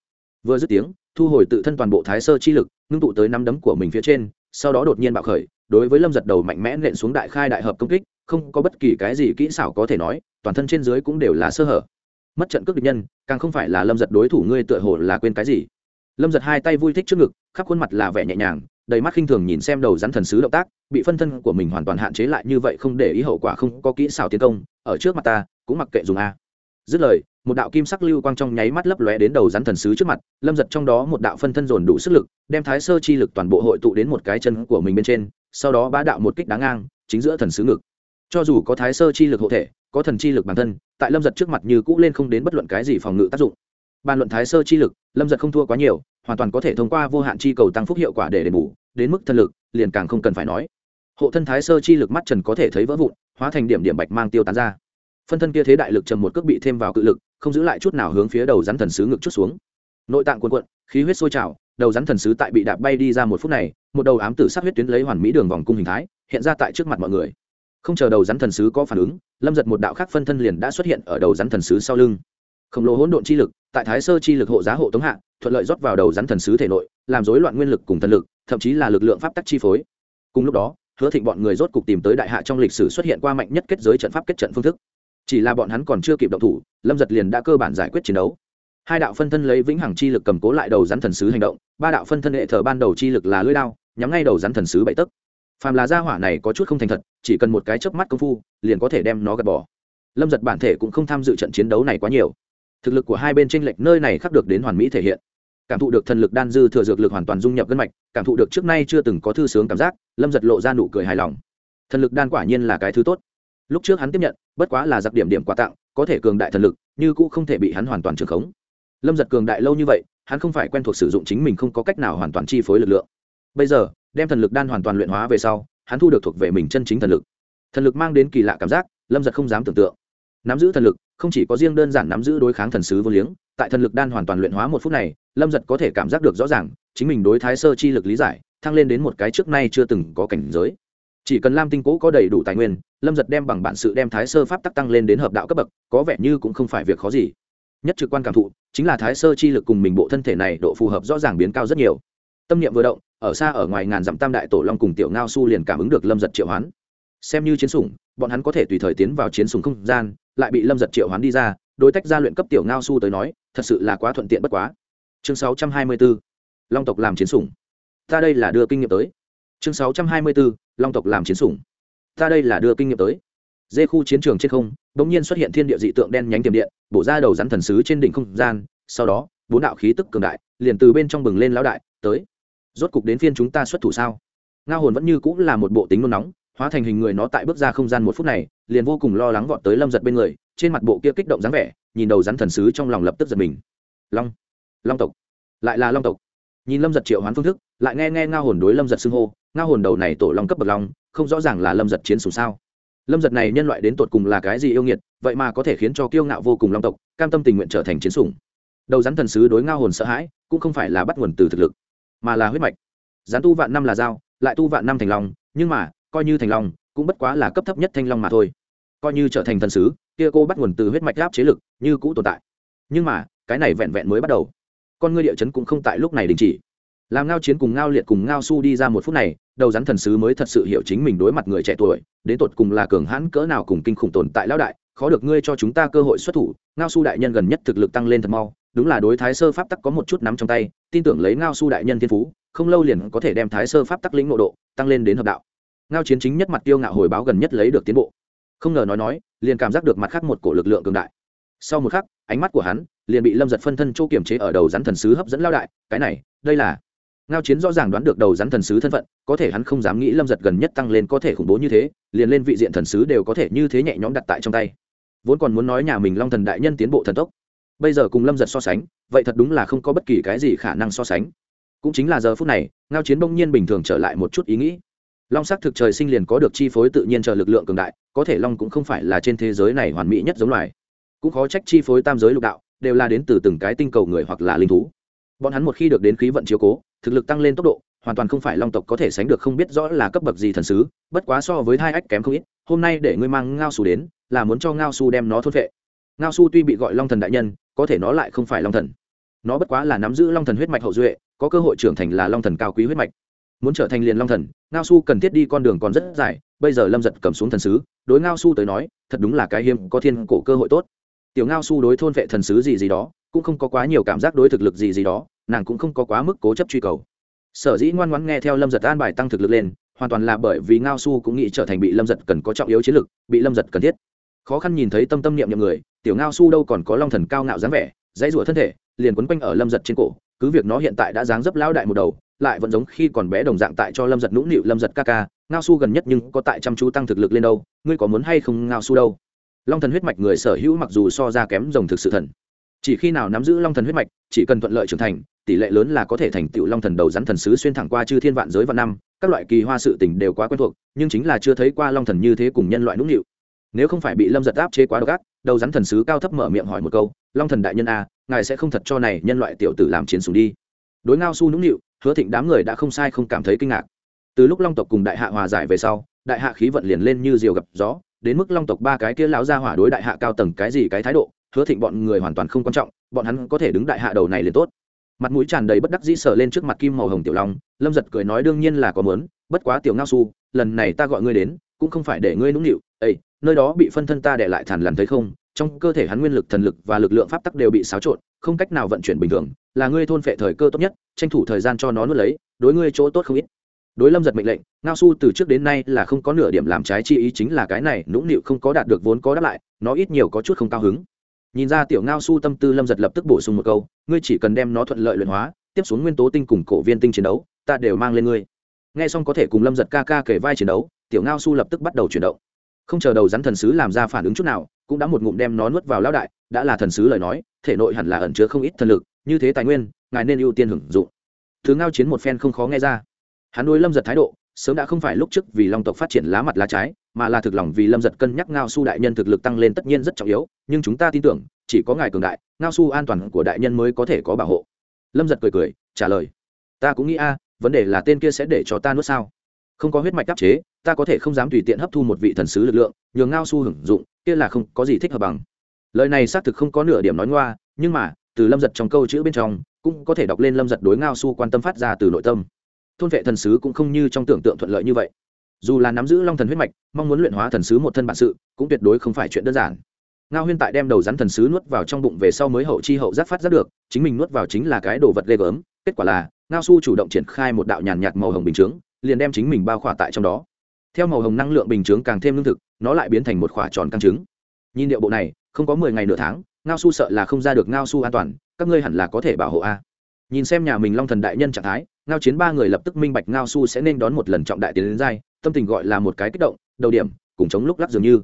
Vừa dứt tiếng, thu hồi tự thân toàn bộ thái sơ chi lực, ngưng tụ tới năm đấm của mình phía trên, sau đó đột nhiên bạo khởi, đối với lâm giật đầu mạnh mẽ nện xuống đại khai đại hợp công kích, không có bất kỳ cái gì kỹ xảo có thể nói, toàn thân trên dưới cũng đều là sơ hở. Mất trận cước địch nhân, càng không phải là lâm giật đối thủ ngươi tựa hồ là quên cái gì lâm giật hai tay vui thích trước ngực, khắp khuôn mặt là vẻ nhẹ nhàng, đầy mắt khinh thường nhìn xem đầu rắn thần sứ động tác, bị phân thân của mình hoàn toàn hạn chế lại như vậy không để ý hậu quả không có kỹ xảo tiến công, ở trước mặt ta, cũng mặc kệ dùng a. Dứt lời, một đạo kim sắc lưu quang trong nháy mắt lấp lóe đến đầu rắn thần sứ trước mặt, lâm giật trong đó một đạo phân thân dồn đủ sức lực, đem thái sơ chi lực toàn bộ hội tụ đến một cái chân của mình bên trên, sau đó bá đạo một kích đá ngang, chính giữa thần sứ ngực. Cho dù có thái sơ chi lực hộ thể, có thần chi lực bản thân, tại lâm giật trước mặt như cũ lên không đến bất luận cái gì phòng ngự tác dụng bàn luận thái sơ chi lực, lâm giật không thua quá nhiều, hoàn toàn có thể thông qua vô hạn chi cầu tăng phúc hiệu quả để đền bù, đến mức thân lực, liền càng không cần phải nói. Hộ thân thái sơ chi lực mắt trần có thể thấy vỡ vụn, hóa thành điểm điểm bạch mang tiêu tán ra. Phân thân kia thế đại lực trầm một cước bị thêm vào cự lực, không giữ lại chút nào hướng phía đầu rắn thần sứ ngực chút xuống. Nội tạng cuộn cuộn, khí huyết sôi trào, đầu rắn thần sứ tại bị đạp bay đi ra một phút này, một đầu ám tử sát huyết tuyến lấy hoàn mỹ đường vòng cung hình thái, hiện ra tại trước mặt mọi người. Không chờ đầu rắn thần sứ có phản ứng, lâm giật một đạo khác phân thân liền đã xuất hiện ở đầu rắn thần sứ sau lưng. Khổng lồ hỗn độn chi lực tại thái sơ chi lực hộ giá hộ tống hạ, thuận lợi rót vào đầu rắn thần sứ thể nội, làm rối loạn nguyên lực cùng thần lực, thậm chí là lực lượng pháp tắc chi phối. Cùng lúc đó, hứa thịnh bọn người rốt cục tìm tới đại hạ trong lịch sử xuất hiện qua mạnh nhất kết giới trận pháp kết trận phương thức. Chỉ là bọn hắn còn chưa kịp động thủ, lâm giật liền đã cơ bản giải quyết chiến đấu. Hai đạo phân thân lấy vĩnh hằng chi lực cầm cố lại đầu rắn thần sứ hành động, ba đạo phân thân hệ thờ ban đầu chi lực là lưỡi đao, nhắm ngay đầu rắn thần sứ bậy tấc. Phàm là gia hỏa này có chút không thành thật, chỉ cần một cái chớp mắt công phu, liền có thể đem nó gạt bỏ. Lâm giật bản thể cũng không tham dự trận chiến đấu này quá nhiều thực lực của hai bên tranh lệch nơi này khắc được đến hoàn mỹ thể hiện. Cảm thụ được thần lực đan dư thừa dược lực hoàn toàn dung nhập gân mạch, cảm thụ được trước nay chưa từng có thư sướng cảm giác, lâm giật lộ ra nụ cười hài lòng. Thần lực đan quả nhiên là cái thứ tốt. Lúc trước hắn tiếp nhận, bất quá là giặc điểm điểm quà tặng, có thể cường đại thần lực, như cũ không thể bị hắn hoàn toàn trường khống. Lâm giật cường đại lâu như vậy, hắn không phải quen thuộc sử dụng chính mình không có cách nào hoàn toàn chi phối lực lượng. Bây giờ, đem thần lực đan hoàn toàn luyện hóa về sau, hắn thu được thuộc về mình chân chính thần lực. Thần lực mang đến kỳ lạ cảm giác, lâm giật không dám tưởng tượng nắm giữ thần lực, không chỉ có riêng đơn giản nắm giữ đối kháng thần sứ vô liếng, tại thần lực đan hoàn toàn luyện hóa một phút này, lâm giật có thể cảm giác được rõ ràng, chính mình đối thái sơ chi lực lý giải, thăng lên đến một cái trước nay chưa từng có cảnh giới. Chỉ cần lam tinh cố có đầy đủ tài nguyên, lâm giật đem bằng bản sự đem thái sơ pháp tắc tăng lên đến hợp đạo cấp bậc, có vẻ như cũng không phải việc khó gì. Nhất trực quan cảm thụ, chính là thái sơ chi lực cùng mình bộ thân thể này độ phù hợp rõ ràng biến cao rất nhiều. Tâm niệm vừa động, ở xa ở ngoài ngàn dặm tam đại tổ long cùng tiểu ngao su liền cảm ứng được lâm giật triệu hoán. Xem như chiến sủng bọn hắn có thể tùy thời tiến vào chiến sủng không gian, lại bị lâm giật triệu hoán đi ra, đối tách ra luyện cấp tiểu ngao su tới nói, thật sự là quá thuận tiện bất quá. Chương 624. long tộc làm chiến sủng. Ta đây là đưa kinh nghiệm tới. Chương 624. long tộc làm chiến sủng. Ta đây là đưa kinh nghiệm tới. Dê khu chiến trường trên không đ ỗ n g nhiên xuất hiện thiên địa dị tượng đen nhánh tiềm điện, bổ ra đầu rắn thần sứ trên đỉnh không gian, sau đó, bốn đạo khí tức cường đại, liền từ bên trong bừng lên lão đại, tới. Rốt cục đến phiên chúng ta xuất thủ sao? Ngao hồn vẫn như cũng là một bộ tính nôn nóng hóa thành hình người nó tại bước ra không gian một phút này, liền vô cùng lo lắng vọt tới lâm giật bên người, trên mặt bộ kia kích động dáng vẻ, nhìn đầu rắn thần sứ trong lòng lập tức giật mình. Long long tộc, lại là long tộc. Nhìn lâm giật triệu hoán phương thức, lại nghe nghe ngao hồn đối lâm giật xưng hô, ngao hồn đầu này tổ long cấp bậc long, không rõ ràng là lâm giật chiến sủng sao. Lâm giật này nhân loại đến tột cùng là cái gì yêu nghiệt, vậy mà có thể khiến cho kiêu ngạo vô cùng long tộc, cam tâm tình nguyện trở thành chiến sủng. Đầu rắn thần sứ đối ngao hồn sợ hãi, cũng không phải là bắt nguồn từ thực lực, mà là huyết mạch. Rắn tu vạn năm là dao, lại tu vạn năm thành long, nhưng mà coi như thành long, cũng bất quá là cấp thấp nhất thanh long mà thôi. Coi như trở thành thần sứ, kia cô bắt nguồn từ huyết mạch gáp chế lực, như cũ tồn tại. Nhưng mà, cái này vẹn vẹn mới bắt đầu. Con ngươi địa chấn cũng không tại lúc này đình chỉ. Làm ngao chiến cùng ngao liệt cùng ngao su đi ra một phút này, đầu rắn thần sứ mới thật sự hiểu chính mình đối mặt người trẻ tuổi, đến tột cùng là cường hãn cỡ nào cùng kinh khủng tồn tại lão đại, khó được ngươi cho chúng ta cơ hội xuất thủ, ngao su đại nhân gần nhất thực lực tăng lên thật mau, đúng là đối thái sơ pháp tắc có một chút nắm trong tay, tin tưởng lấy ngao su đại nhân thiên phú, không lâu liền có thể đem thái sơ pháp tắc lĩnh ngộ độ, tăng lên đến hợp đạo ngao chiến chính nhất mặt tiêu ngạo hồi báo gần nhất lấy được tiến bộ. Không ngờ nói nói, liền cảm giác được mặt khác một cổ lực lượng cường đại. Sau một khắc, ánh mắt của hắn liền bị lâm giật phân thân chỗ kiềm chế ở đầu rắn thần sứ hấp dẫn lao đại, cái này, đây là ngao chiến rõ ràng đoán được đầu rắn thần sứ thân phận, có thể hắn không dám nghĩ lâm giật gần nhất tăng lên có thể khủng bố như thế, liền lên vị diện thần sứ đều có thể như thế nhẹ nhõm đặt tại trong tay. Vốn còn muốn nói nhà mình long thần đại nhân tiến bộ thần tốc, bây giờ cùng lâm giật so sánh, vậy thật đúng là không có bất kỳ cái gì khả năng so sánh. Cũng chính là giờ phút này, ngao chiến bỗng nhiên bình thường trở lại một chút ý nghĩ long sắc thực trời sinh liền có được chi phối tự nhiên chờ lực lượng cường đại, có thể long cũng không phải là trên thế giới này hoàn mỹ nhất giống loài. Cũng khó trách chi phối tam giới lục đạo, đều là đến từ từng cái tinh cầu người hoặc là linh thú. Bọn hắn một khi được đến khí vận chiếu cố, thực lực tăng lên tốc độ, hoàn toàn không phải long tộc có thể sánh được không biết rõ là cấp bậc gì thần sứ, bất quá so với hai ách kém không ít, hôm nay để ngươi mang ngao su đến, là muốn cho ngao su đem nó thốt vệ ngao su tuy bị gọi long thần đại nhân, có thể nó lại không phải long thần. Nó bất quá là nắm giữ long thần huyết mạch hậu duệ, có cơ hội trưởng thành là long thần cao quý huyết mạch muốn trở thành liền long thần, ngao su cần thiết đi con đường còn rất dài, bây giờ lâm giật cầm xuống thần sứ, đối ngao su tới nói, thật đúng là cái hiếm có thiên cổ cơ hội tốt. Tiểu ngao su đối thôn vệ thần sứ gì gì đó, cũng không có quá nhiều cảm giác đối thực lực gì gì đó, nàng cũng không có quá mức cố chấp truy cầu. Sở dĩ ngoan ngoãn nghe theo lâm giật an bài tăng thực lực lên, hoàn toàn là bởi vì ngao su cũng nghĩ trở thành bị lâm giật cần có trọng yếu chiến lực, bị lâm giật cần thiết. Khó khăn nhìn thấy tâm tâm niệm niệm người, tiểu ngao su đâu còn có long thần cao ngạo dáng vẻ, dãy rủa thân thể, liền quấn quanh ở lâm giật trên cổ, cứ việc nó hiện tại đã dáng dấp lao đại một đầu lại vẫn giống khi còn bé đồng dạng tại cho lâm giật nũng nịu, lâm giật ca ca, ngao su gần nhất nhưng có tại chăm chú tăng thực lực lên đâu, ngươi có muốn hay không, ngao su đâu? Long thần huyết mạch người sở hữu mặc dù so ra kém rồng thực sự thần. Chỉ khi nào nắm giữ long thần huyết mạch, chỉ cần thuận lợi trưởng thành, tỷ lệ lớn là có thể thành tựu long thần đầu rắn thần sứ xuyên thẳng qua chư thiên vạn giới vạn năm, các loại kỳ hoa sự tình đều quá quen thuộc, nhưng chính là chưa thấy qua long thần như thế cùng nhân loại nũng nịu. Nếu không phải bị lâm giật áp chế quá độc ác, đầu rắn thần sứ cao thấp mở miệng hỏi một câu, long thần đại nhân a, ngài sẽ không thật cho này nhân loại tiểu tử làm chiến sùng đi. Đối ngao su nũng nịu hứa thịnh đám người đã không sai không cảm thấy kinh ngạc. Từ lúc long tộc cùng đại hạ hòa giải về sau, đại hạ khí vận liền lên như diều gặp gió, đến mức long tộc ba cái kia lão ra hỏa đối đại hạ cao tầng cái gì cái thái độ, hứa thịnh bọn người hoàn toàn không quan trọng, bọn hắn có thể đứng đại hạ đầu này liền tốt. Mặt mũi tràn đầy bất đắc dĩ sờ lên trước mặt kim màu hồng tiểu long, lâm giật cười nói đương nhiên là có mớn bất quá tiểu ngao su, lần này ta gọi ngươi đến, cũng không phải để ngươi nũng nịu ây nơi đó bị phân thân ta để lại thản lằn thấy không, trong cơ thể hắn nguyên lực, thần lực và lực lượng pháp tắc đều bị xáo trộn, không cách nào vận chuyển bình thường, là ngươi thôn phệ thời cơ tốt nhất, tranh thủ thời gian cho nó nuốt lấy, đối ngươi chỗ tốt không ít. Đối lâm giật mệnh lệnh, ngao su từ trước đến nay là không có nửa điểm làm trái chi ý chính là cái này, nũng nịu không có đạt được vốn có đáp lại, nó ít nhiều có chút không cao hứng. Nhìn ra tiểu ngao su tâm tư, lâm giật lập tức bổ sung một câu, ngươi chỉ cần đem nó thuận lợi luyện hóa, tiếp xuống nguyên tố tinh cùng cổ viên tinh chiến đấu, ta đều mang lên ngươi. Nghe xong có thể cùng lâm giật ca ca kể vai chiến đấu, tiểu ngao su lập tức bắt đầu chuyển động không chờ đầu rắn thần sứ làm ra phản ứng chút nào, cũng đã một ngụm đem nó nuốt vào lão đại, đã là thần sứ lời nói, thể nội hẳn là ẩn chứa không ít thần lực, như thế tài nguyên, ngài nên ưu tiên hưởng dụng. Thứ ngao chiến một phen không khó nghe ra. Hắn nuôi lâm giật thái độ, sớm đã không phải lúc trước vì long tộc phát triển lá mặt lá trái, mà là thực lòng vì lâm giật cân nhắc ngao su đại nhân thực lực tăng lên tất nhiên rất trọng yếu, nhưng chúng ta tin tưởng, chỉ có ngài cường đại, ngao su an toàn của đại nhân mới có thể có bảo hộ. Lâm giật cười cười, trả lời, ta cũng nghĩ a, vấn đề là tên kia sẽ để cho ta nuốt sao? Không có huyết mạch đáp chế ta có thể không dám tùy tiện hấp thu một vị thần sứ lực lượng, nhường ngao su hưởng dụng, kia là không có gì thích hợp bằng. Lời này xác thực không có nửa điểm nói ngoa, nhưng mà, từ lâm giật trong câu chữ bên trong, cũng có thể đọc lên lâm giật đối ngao su quan tâm phát ra từ nội tâm. Thôn vệ thần sứ cũng không như trong tưởng tượng thuận lợi như vậy. Dù là nắm giữ long thần huyết mạch, mong muốn luyện hóa thần sứ một thân bản sự, cũng tuyệt đối không phải chuyện đơn giản. Ngao huyên tại đem đầu rắn thần sứ nuốt vào trong bụng về sau mới hậu chi hậu giác phát giác được, chính mình nuốt vào chính là cái đồ vật ghê gớm. Kết quả là, ngao su chủ động triển khai một đạo nhàn nhạt màu hồng bình chướng, liền đem chính mình bao khỏa tại trong đó theo màu hồng năng lượng bình chướng càng thêm lương thực, nó lại biến thành một khỏa tròn căng trứng. Nhìn điệu bộ này, không có mười ngày nửa tháng, ngao su sợ là không ra được ngao su an toàn, các ngươi hẳn là có thể bảo hộ a. Nhìn xem nhà mình long thần đại nhân trạng thái, ngao chiến ba người lập tức minh bạch ngao su sẽ nên đón một lần trọng đại tiến đến giai, tâm tình gọi là một cái kích động, đầu điểm, cùng chống lúc lắc dường như.